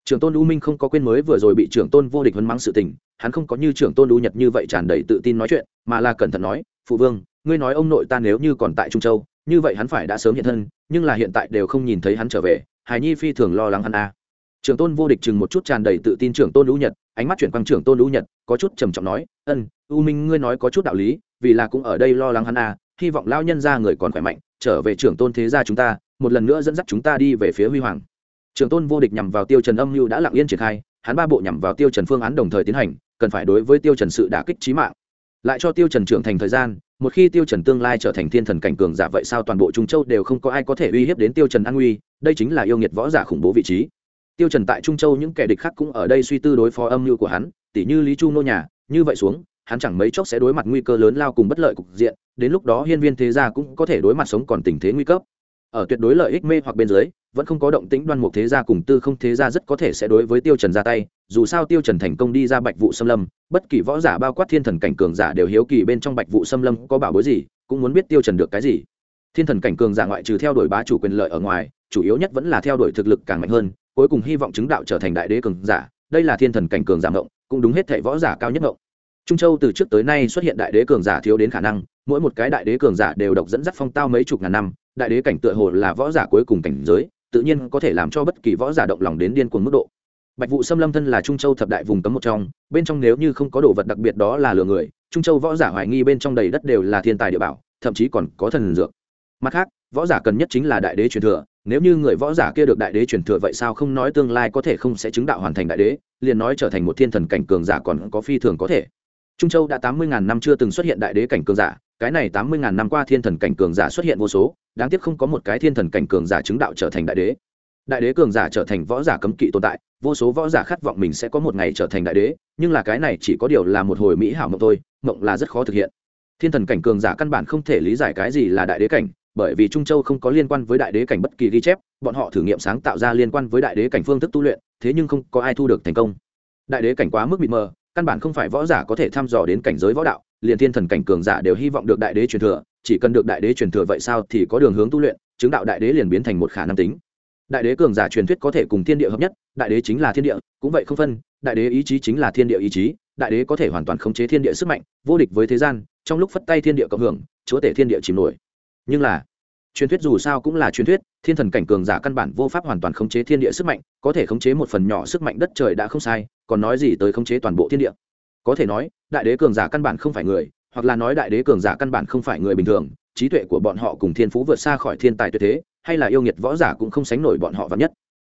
Speaker 1: trưởng tôn u minh không có quên mới vừa rồi bị trưởng tôn vô địch huấn mắng sự tình, hắn không có như trưởng tôn u nhật như vậy tràn đầy tự tin nói chuyện, mà là cẩn thận nói, phụ vương, ngươi nói ông nội ta nếu như còn tại trung châu, như vậy hắn phải đã sớm hiện thân, nhưng là hiện tại đều không nhìn thấy hắn trở về hải nhi phi thường lo lắng hắn a à. trưởng tôn vô địch chừng một chút tràn đầy tự tin trưởng tôn u nhật ánh mắt chuyển quang trưởng tôn u nhật có chút trầm trọng nói ân u minh ngươi nói có chút đạo lý vì là cũng ở đây lo lắng hắn à, hy vọng lao nhân ra người còn khỏe mạnh trở về trưởng tôn thế gia chúng ta một lần nữa dẫn dắt chúng ta đi về phía huy hoàng. Trưởng tôn vô địch nhằm vào tiêu trần âm lưu đã lặng yên triển khai hắn ba bộ nhằm vào tiêu trần phương án đồng thời tiến hành cần phải đối với tiêu trần sự đả kích chí mạng. Lại cho tiêu trần trưởng thành thời gian một khi tiêu trần tương lai trở thành thiên thần cảnh cường giả vậy sao toàn bộ trung châu đều không có ai có thể uy hiếp đến tiêu trần an nguy đây chính là yêu nghiệt võ giả khủng bố vị trí tiêu trần tại trung châu những kẻ địch khác cũng ở đây suy tư đối phó âm mưu của hắn tỷ như lý chu nô nhà, như vậy xuống, hắn chẳng mấy chốc sẽ đối mặt nguy cơ lớn lao cùng bất lợi cục diện, đến lúc đó hiên viên thế gia cũng có thể đối mặt sống còn tình thế nguy cấp. Ở tuyệt đối lợi ích mê hoặc bên dưới, vẫn không có động tĩnh đoan mục thế gia cùng tư không thế gia rất có thể sẽ đối với tiêu trần ra tay, dù sao tiêu trần thành công đi ra bạch vụ xâm lâm, bất kỳ võ giả bao quát thiên thần cảnh cường giả đều hiếu kỳ bên trong bạch vụ xâm lâm có bảo bối gì, cũng muốn biết tiêu trần được cái gì. Thiên thần cảnh cường giả ngoại trừ theo đuổi bá chủ quyền lợi ở ngoài, chủ yếu nhất vẫn là theo đuổi thực lực càng mạnh hơn cuối cùng hy vọng chứng đạo trở thành đại đế cường giả, đây là thiên thần cảnh cường giả ngộng, cũng đúng hết thảy võ giả cao nhất ngộng. Trung châu từ trước tới nay xuất hiện đại đế cường giả thiếu đến khả năng, mỗi một cái đại đế cường giả đều độc dẫn dắt phong tao mấy chục ngàn năm, đại đế cảnh tựa hồ là võ giả cuối cùng cảnh giới, tự nhiên có thể làm cho bất kỳ võ giả động lòng đến điên cuồng mức độ. Bạch vụ xâm lâm thân là trung châu thập đại vùng cấm một trong, bên trong nếu như không có đồ vật đặc biệt đó là lừa người, trung châu võ giả hoài nghi bên trong đầy đất đều là thiên tài địa bảo, thậm chí còn có thần dược. Mặt khác, võ giả cần nhất chính là đại đế truyền thừa nếu như người võ giả kia được đại đế truyền thừa vậy sao không nói tương lai có thể không sẽ chứng đạo hoàn thành đại đế, liền nói trở thành một thiên thần cảnh cường giả còn có phi thường có thể. Trung châu đã tám mươi ngàn năm chưa từng xuất hiện đại đế cảnh cường giả, cái này tám mươi ngàn năm qua thiên thần cảnh cường giả xuất hiện vô số, đáng tiếc không có một cái thiên thần cảnh cường giả chứng đạo trở thành đại đế. Đại đế cường giả trở thành võ giả cấm kỵ tồn tại, vô số võ giả khát vọng mình sẽ có một ngày trở thành đại đế, nhưng là cái này chỉ có điều là một hồi mỹ hảo mộng thôi, mộng là rất khó thực hiện. Thiên thần cảnh cường giả căn bản không thể lý giải cái gì là đại đế cảnh bởi vì trung châu không có liên quan với đại đế cảnh bất kỳ ghi chép, bọn họ thử nghiệm sáng tạo ra liên quan với đại đế cảnh phương thức tu luyện, thế nhưng không có ai thu được thành công. Đại đế cảnh quá mức bị mờ, căn bản không phải võ giả có thể thăm dò đến cảnh giới võ đạo, liền thiên thần cảnh cường giả đều hy vọng được đại đế truyền thừa, chỉ cần được đại đế truyền thừa vậy sao thì có đường hướng tu luyện, chứng đạo đại đế liền biến thành một khả năng tính. Đại đế cường giả truyền thuyết có thể cùng thiên địa hợp nhất, đại đế chính là thiên địa, cũng vậy không phân, đại đế ý chí chính là thiên địa ý chí, đại đế có thể hoàn toàn khống chế thiên địa sức mạnh, vô địch với thế gian, trong lúc phất tay thiên địa cộng hưởng, chúa tể thiên địa chìm nổi nhưng là, truyền thuyết dù sao cũng là truyền thuyết, thiên thần cảnh cường giả căn bản vô pháp hoàn toàn khống chế thiên địa sức mạnh, có thể khống chế một phần nhỏ sức mạnh đất trời đã không sai, còn nói gì tới khống chế toàn bộ thiên địa. Có thể nói, đại đế cường giả căn bản không phải người, hoặc là nói đại đế cường giả căn bản không phải người bình thường, trí tuệ của bọn họ cùng thiên phú vượt xa khỏi thiên tài tuyệt thế, hay là yêu nghiệt võ giả cũng không sánh nổi bọn họ vắn nhất.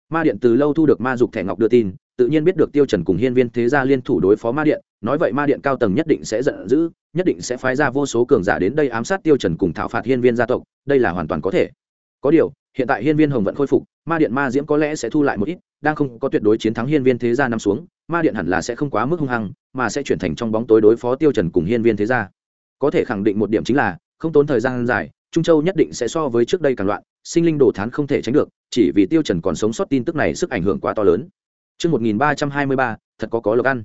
Speaker 1: Ma điện từ lâu thu được ma dục thẻ ngọc đưa tin, tự nhiên biết được tiêu trần cùng hiên viên thế gia liên thủ đối phó ma điện nói vậy ma điện cao tầng nhất định sẽ giận dữ nhất định sẽ phái ra vô số cường giả đến đây ám sát tiêu trần cùng thảo phạt hiên viên gia tộc đây là hoàn toàn có thể. Có điều hiện tại hiên viên hồng vẫn khôi phục ma điện ma diễm có lẽ sẽ thu lại một ít đang không có tuyệt đối chiến thắng hiên viên thế gia nằm xuống ma điện hẳn là sẽ không quá mức hung hăng mà sẽ chuyển thành trong bóng tối đối phó tiêu trần cùng hiên viên thế gia. Có thể khẳng định một điểm chính là không tốn thời gian dài trung châu nhất định sẽ so với trước đây càng loạn sinh linh đổ thán không thể tránh được chỉ vì tiêu trần còn sống sót tin tức này sức ảnh hưởng quá to lớn. Trước 1323, thật có có lộc ăn.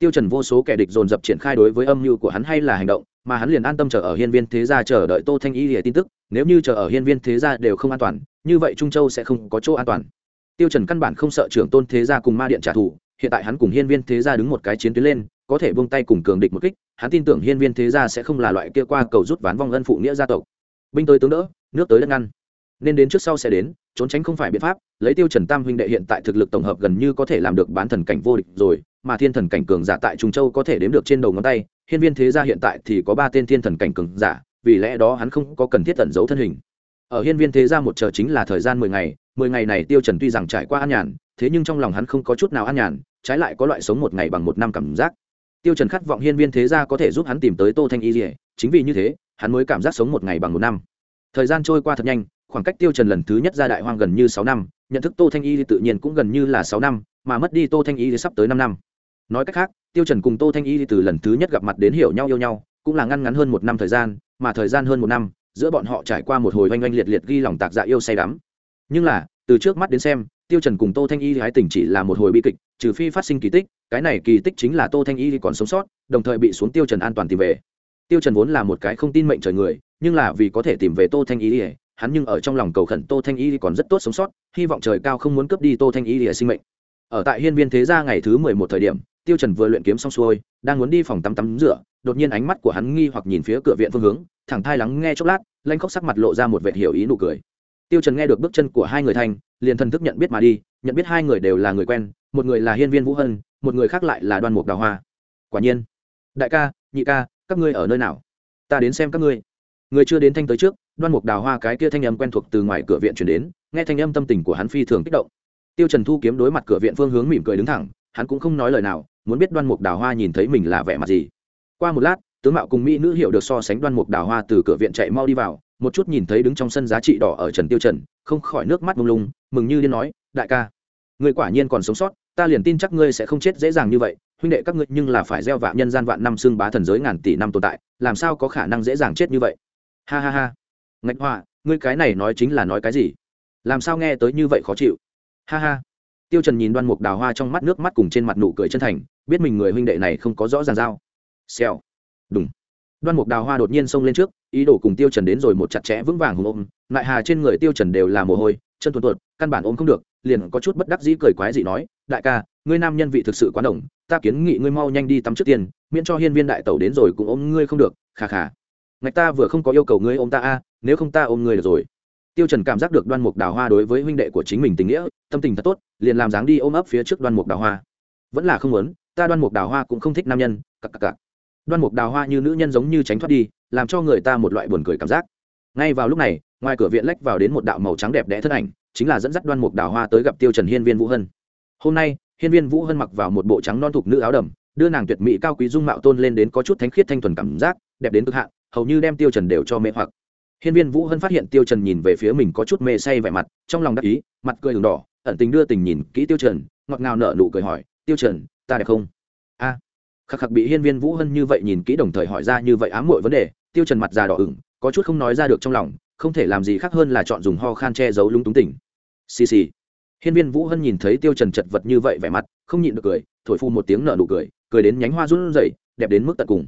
Speaker 1: Tiêu Trần vô số kẻ địch dồn dập triển khai đối với âm mưu của hắn hay là hành động, mà hắn liền an tâm chờ ở hiên viên thế gia chờ đợi Tô Thanh Y lìa tin tức, nếu như chờ ở hiên viên thế gia đều không an toàn, như vậy Trung Châu sẽ không có chỗ an toàn. Tiêu Trần căn bản không sợ trưởng tôn thế gia cùng ma điện trả thù, hiện tại hắn cùng hiên viên thế gia đứng một cái chiến tuyến lên, có thể buông tay cùng cường địch một kích, hắn tin tưởng hiên viên thế gia sẽ không là loại kia qua cầu rút ván vong ân phụ nghĩa gia tộc. Binh tới tướng đỡ, nước tới đất ngăn nên đến trước sau sẽ đến trốn tránh không phải biện pháp lấy tiêu trần tam huynh đệ hiện tại thực lực tổng hợp gần như có thể làm được bán thần cảnh vô địch rồi mà thiên thần cảnh cường giả tại trung châu có thể đếm được trên đầu ngón tay, hiên viên thế gia hiện tại thì có ba tên thiên thần cảnh cường giả, vì lẽ đó hắn không có cần thiết tận giấu thân hình. Ở hiên viên thế gia một chờ chính là thời gian mười ngày mười ngày này tiêu trần tuy rằng trải qua an nhàn, thế nhưng trong lòng hắn không có chút nào an nhàn, trái lại có loại sống một ngày bằng một năm cảm giác. Tiêu trần khát vọng hiên viên thế gia có thể giúp hắn tìm tới tô thanh y lìa, chính vì như thế, hắn mới cảm giác sống một ngày bằng một năm. Thời gian trôi qua thật nhanh, khoảng cách tiêu trần lần thứ nhất ra đại hoang gần như sáu năm, nhận thức tô thanh y tự nhiên cũng gần như là sáu năm, mà mất đi tô thanh y thì sắp tới năm năm nói cách khác, tiêu trần cùng tô thanh y từ lần thứ nhất gặp mặt đến hiểu nhau yêu nhau, cũng là ngăn ngắn hơn một năm thời gian, mà thời gian hơn một năm, giữa bọn họ trải qua một hồi oanh oanh liệt liệt ghi lòng tạc dạ yêu say đắm. Nhưng là, từ trước mắt đến xem, tiêu trần cùng tô thanh y hái tình chỉ là một hồi bi kịch, trừ phi phát sinh kỳ tích, cái này kỳ tích chính là tô thanh y còn sống sót, đồng thời bị xuống tiêu trần an toàn tìm về. Tiêu trần vốn là một cái không tin mệnh trời người, nhưng là vì có thể tìm về tô thanh y hắn nhưng ở trong lòng cầu khẩn tô thanh y còn rất tốt sống sót, hy vọng trời cao không muốn cướp đi tô thanh y sinh mệnh. Ở tại hiên viên thế gia ngày thứ mười một thời điểm tiêu trần vừa luyện kiếm xong xuôi, đang muốn đi phòng tắm tắm rửa, đột nhiên ánh mắt của hắn nghi hoặc nhìn phía cửa viện phương hướng, thẳng thai lắng nghe chốc lát, lanh khóc sắc mặt lộ ra một vệt hiểu ý nụ cười. Tiêu trần nghe được bước chân của hai người thanh liền thần thức nhận biết mà đi, nhận biết hai người đều là người quen, một người là hiên viên vũ hân, một người khác lại là đoan mục đào hoa. Quả nhiên, đại ca, nhị ca, các ngươi ở nơi nào? Ta đến xem các ngươi. Người chưa đến thanh tới trước, đoan mục đào hoa cái kia thanh âm quen thuộc từ ngoài cửa viện chuyển đến, nghe thanh âm tâm tình của hắn phi thường kích động. Tiêu trần thu kiếm đối mặt cửa viện phương hướng mỉm cười đứng thẳng, hắn cũng không nói lời nào muốn biết đoan mục đào hoa nhìn thấy mình là vẻ mặt gì. Qua một lát, tướng mạo cùng mỹ nữ hiểu được so sánh đoan mục đào hoa từ cửa viện chạy mau đi vào, một chút nhìn thấy đứng trong sân giá trị đỏ ở trần tiêu trần, không khỏi nước mắt mông lung, mừng như điên nói, đại ca người quả nhiên còn sống sót, ta liền tin chắc ngươi sẽ không chết dễ dàng như vậy, huynh đệ các ngươi nhưng là phải gieo vạ nhân gian vạn năm xương bá thần giới ngàn tỷ năm tồn tại, làm sao có khả năng dễ dàng chết như vậy? Ha ha ha. Ngạch hoa, ngươi cái này nói chính là nói cái gì? Làm sao nghe tới như vậy khó chịu? Ha ha tiêu trần nhìn đoan mục đào hoa trong mắt nước mắt cùng trên mặt nụ cười chân thành, biết mình người huynh đệ này không có rõ ràng giao xèo. Đúng đoan mục đào hoa đột nhiên xông lên trước, ý đồ cùng tiêu trần đến rồi một chặt chẽ vững vàng hùng ôm lại hà trên người tiêu trần đều là mồ hôi, chân tuột tuột, căn bản ôm không được, liền có chút bất đắc dĩ cười quái dị nói, đại ca, ngươi nam nhân vị thực sự quá đồng ta kiến nghị ngươi mau nhanh đi tắm trước tiên miễn cho hiên viên đại tẩu đến rồi cũng ôm ngươi không được khà khà ngạch ta vừa không có yêu cầu ngươi ôm ta a, nếu không ta ôm ngươi được rồi tiêu trần cảm giác được đoan mục đào hoa đối với huynh đệ của chính mình tình nghĩa, tâm tình thật tốt, liền làm dáng đi ôm ấp phía trước đoan mục đào hoa. Vẫn là không muốn, ta đoan mục đào hoa cũng không thích nam nhân, cặc cặc cặc. Đoan mục đào hoa như nữ nhân giống như tránh thoát đi, làm cho người ta một loại buồn cười cảm giác. Ngay vào lúc này, ngoài cửa viện lách vào đến một đạo màu trắng đẹp đẽ thân ảnh, chính là dẫn dắt đoan mục đào hoa tới gặp tiêu trần hiên viên vũ hân. Hôm nay, hiên viên vũ hân mặc vào một bộ trắng non thục nữ áo đầm, đưa nàng tuyệt mỹ cao quý dung mạo tôn lên đến có chút thánh khiết thanh thuần cảm giác, đẹp đến cực hạn, hầu như đem tiêu trần đều cho mê hoặc hiên viên vũ hân phát hiện tiêu trần nhìn về phía mình có chút mê say vẻ mặt, trong lòng đắc ý, mặt cười ửng đỏ, ẩn tình đưa tình nhìn kỹ tiêu trần, ngọt ngào nở nụ cười hỏi, tiêu trần, ta đẹp không? A. Khắc khắc bị hiên viên vũ hân như vậy nhìn kỹ đồng thời hỏi ra như vậy ám muội vấn đề, tiêu trần mặt già đỏ ửng, có chút không nói ra được trong lòng, không thể làm gì khác hơn là chọn dùng ho khan che giấu lung túng tỉnh xì xì. Hiên viên vũ hân nhìn thấy tiêu trần chật vật như vậy vẻ mặt, không nhịn được cười, thổi phu một tiếng nở nụ cười cười đến nhánh hoa run rẩy, đẹp đến mức tận cùng.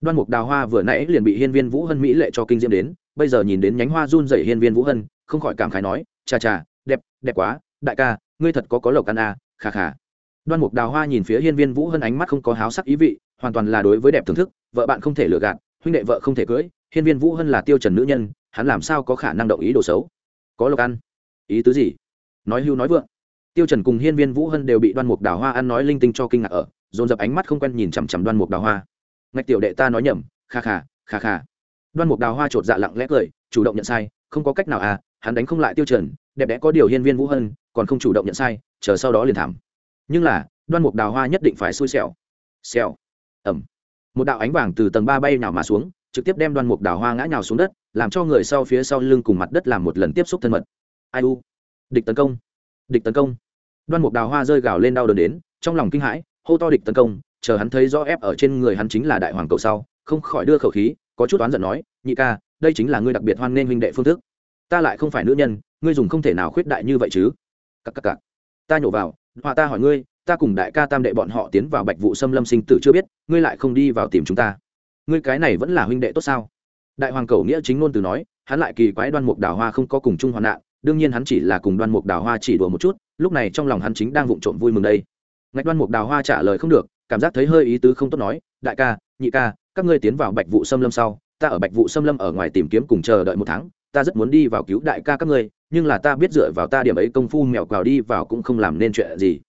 Speaker 1: Đoan mục đào hoa vừa nãy liền bị hiên viên vũ hân mỹ lệ cho kinh diễm đến bây giờ nhìn đến nhánh hoa run rẩy hiên viên vũ hân không khỏi cảm khái nói chà chà đẹp đẹp quá đại ca ngươi thật có có lộc ăn à, khà khà đoan mục đào hoa nhìn phía hiên viên vũ hân ánh mắt không có háo sắc ý vị hoàn toàn là đối với đẹp thưởng thức vợ bạn không thể lừa gạt huynh đệ vợ không thể cưới hiên viên vũ hân là tiêu trần nữ nhân hắn làm sao có khả năng động ý đồ xấu? Có lộc ăn? Ý tứ gì? Nói hưu nói vượng. Tiêu trần cùng hiên viên vũ hân đều bị đoan mục đào hoa ăn nói linh tinh cho kinh ngạc ở dồn dập ánh mắt không quen nhìn chằm chằm đoan mục đào hoa. Ngạch tiểu đệ ta nói nhầm kha kha kha kha đoan mục đào hoa chột dạ lặng lẽ cười, chủ động nhận sai, không có cách nào à hắn đánh không lại tiêu trần đẹp đẽ có điều hiên viên vũ hân, còn không chủ động nhận sai, chờ sau đó liền thảm. Nhưng là, đoan mục đào hoa nhất định phải xui xẻo. Xẻo. Ẩm một đạo ánh vàng từ tầng ba bay nhào mà xuống, trực tiếp đem đoan mục đào hoa ngã nhào xuống đất, làm cho người sau phía sau lưng cùng mặt đất làm một lần tiếp xúc thân mật. Ai u? Địch tấn công. Địch tấn công. Đoan mục đào hoa rơi gào lên đau đớn đến, trong lòng kinh hãi, hô to địch tấn công, chờ hắn thấy rõ ép ở trên người hắn chính là đại hoàng cầu sau, không khỏi đưa khẩu khí có chút oán giận nói, nhị ca, đây chính là ngươi đặc biệt hoan nghênh huynh đệ phương thức. Ta lại không phải nữ nhân, ngươi dùng không thể nào khuyết đại như vậy chứ. Cặp cặp cặp ta nhổ vào, họa ta hỏi ngươi, ta cùng đại ca tam đệ bọn họ tiến vào bạch vụ xâm lâm sinh tử chưa biết, ngươi lại không đi vào tìm chúng ta. Ngươi cái này vẫn là huynh đệ tốt sao? Đại hoàng cầu nghĩa chính ngôn từ nói, hắn lại kỳ quái đoan mục đào hoa không có cùng chung hoạn nạn, đương nhiên hắn chỉ là cùng đoan mục đào hoa chỉ đùa một chút, lúc này trong lòng hắn chính đang vụng trộm vui mừng đây. Ngạch đoan mục đào hoa trả lời không được, cảm giác thấy hơi ý tứ không tốt nói, đại ca, nhị ca các ngươi tiến vào bạch vụ xâm lâm sau, ta ở bạch vụ xâm lâm ở ngoài tìm kiếm cùng chờ đợi một tháng, ta rất muốn đi vào cứu đại ca các ngươi, nhưng là ta biết dựa vào ta điểm ấy công phu mèo cào đi vào cũng không làm nên chuyện gì.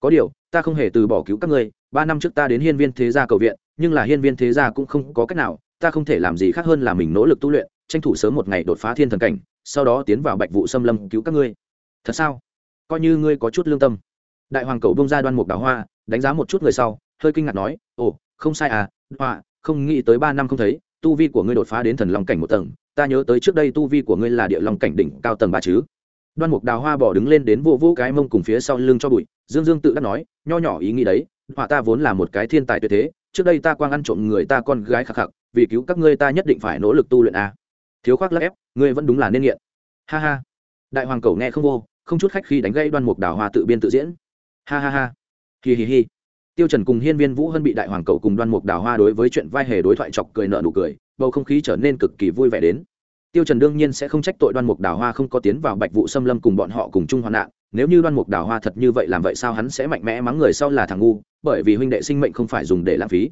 Speaker 1: Có điều, ta không hề từ bỏ cứu các ngươi, ba năm trước ta đến hiên viên thế gia cầu viện, nhưng là hiên viên thế gia cũng không có cách nào, ta không thể làm gì khác hơn là mình nỗ lực tu luyện, tranh thủ sớm một ngày đột phá thiên thần cảnh, sau đó tiến vào bạch vụ xâm lâm cứu các ngươi. Thật sao? Coi như ngươi có chút lương tâm. Đại hoàng cầu bông ra đoan mục đào hoa, đánh giá một chút người sau, hơi kinh ngạc nói, ồ, không sai à hoa không nghĩ tới ba năm không thấy, tu vi của ngươi đột phá đến thần long cảnh một tầng, ta nhớ tới trước đây tu vi của ngươi là địa long cảnh đỉnh cao tầng ba chứ? Đoan mục đào hoa bỏ đứng lên đến vô vô cái mông cùng phía sau lưng cho bụi, dương dương tự đắc nói, nho nhỏ ý nghĩ đấy, họa ta vốn là một cái thiên tài tuyệt thế, trước đây ta quang ăn trộm người ta con gái khắc khắc vì cứu các ngươi ta nhất định phải nỗ lực tu luyện a. À. thiếu khoác lắc ép, ngươi vẫn đúng là nên nghiện. Ha ha. Đại hoàng cầu nghe không vô, không chút khách khi đánh gây đoan mục đào hoa tự biên tự diễn. Ha ha ha. Hi hi hi tiêu trần cùng hiên viên vũ hân bị đại hoàng cầu cùng đoan mục đào hoa đối với chuyện vai hề đối thoại chọc cười nợ nụ cười, bầu không khí trở nên cực kỳ vui vẻ đến. Tiêu trần đương nhiên sẽ không trách tội đoan mục đào hoa không có tiến vào bạch vụ xâm lâm cùng bọn họ cùng chung hoạn nạn, nếu như đoan mục đào hoa thật như vậy làm vậy sao hắn sẽ mạnh mẽ mắng người sau là thằng ngu, bởi vì huynh đệ sinh mệnh không phải dùng để lãng phí.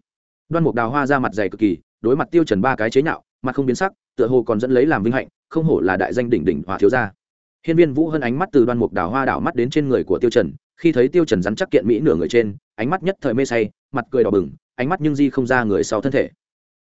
Speaker 1: Đoan mục đào hoa ra mặt dày cực kỳ, đối mặt tiêu trần ba cái chế nhạo, mặt không biến sắc, tựa hồ còn dẫn lấy làm vinh hạnh, không hổ là đại danh đỉnh đỉnh hòa thiếu gia. Hiên viên vũ hân ánh mắt từ đoan mục đào hoa đảo mắt đến trên người của tiêu trần khi thấy tiêu trần rắn chắc kiện mỹ nửa người trên, ánh mắt nhất thời mê say, mặt cười đỏ bừng, ánh mắt nhưng di không ra người sau thân thể.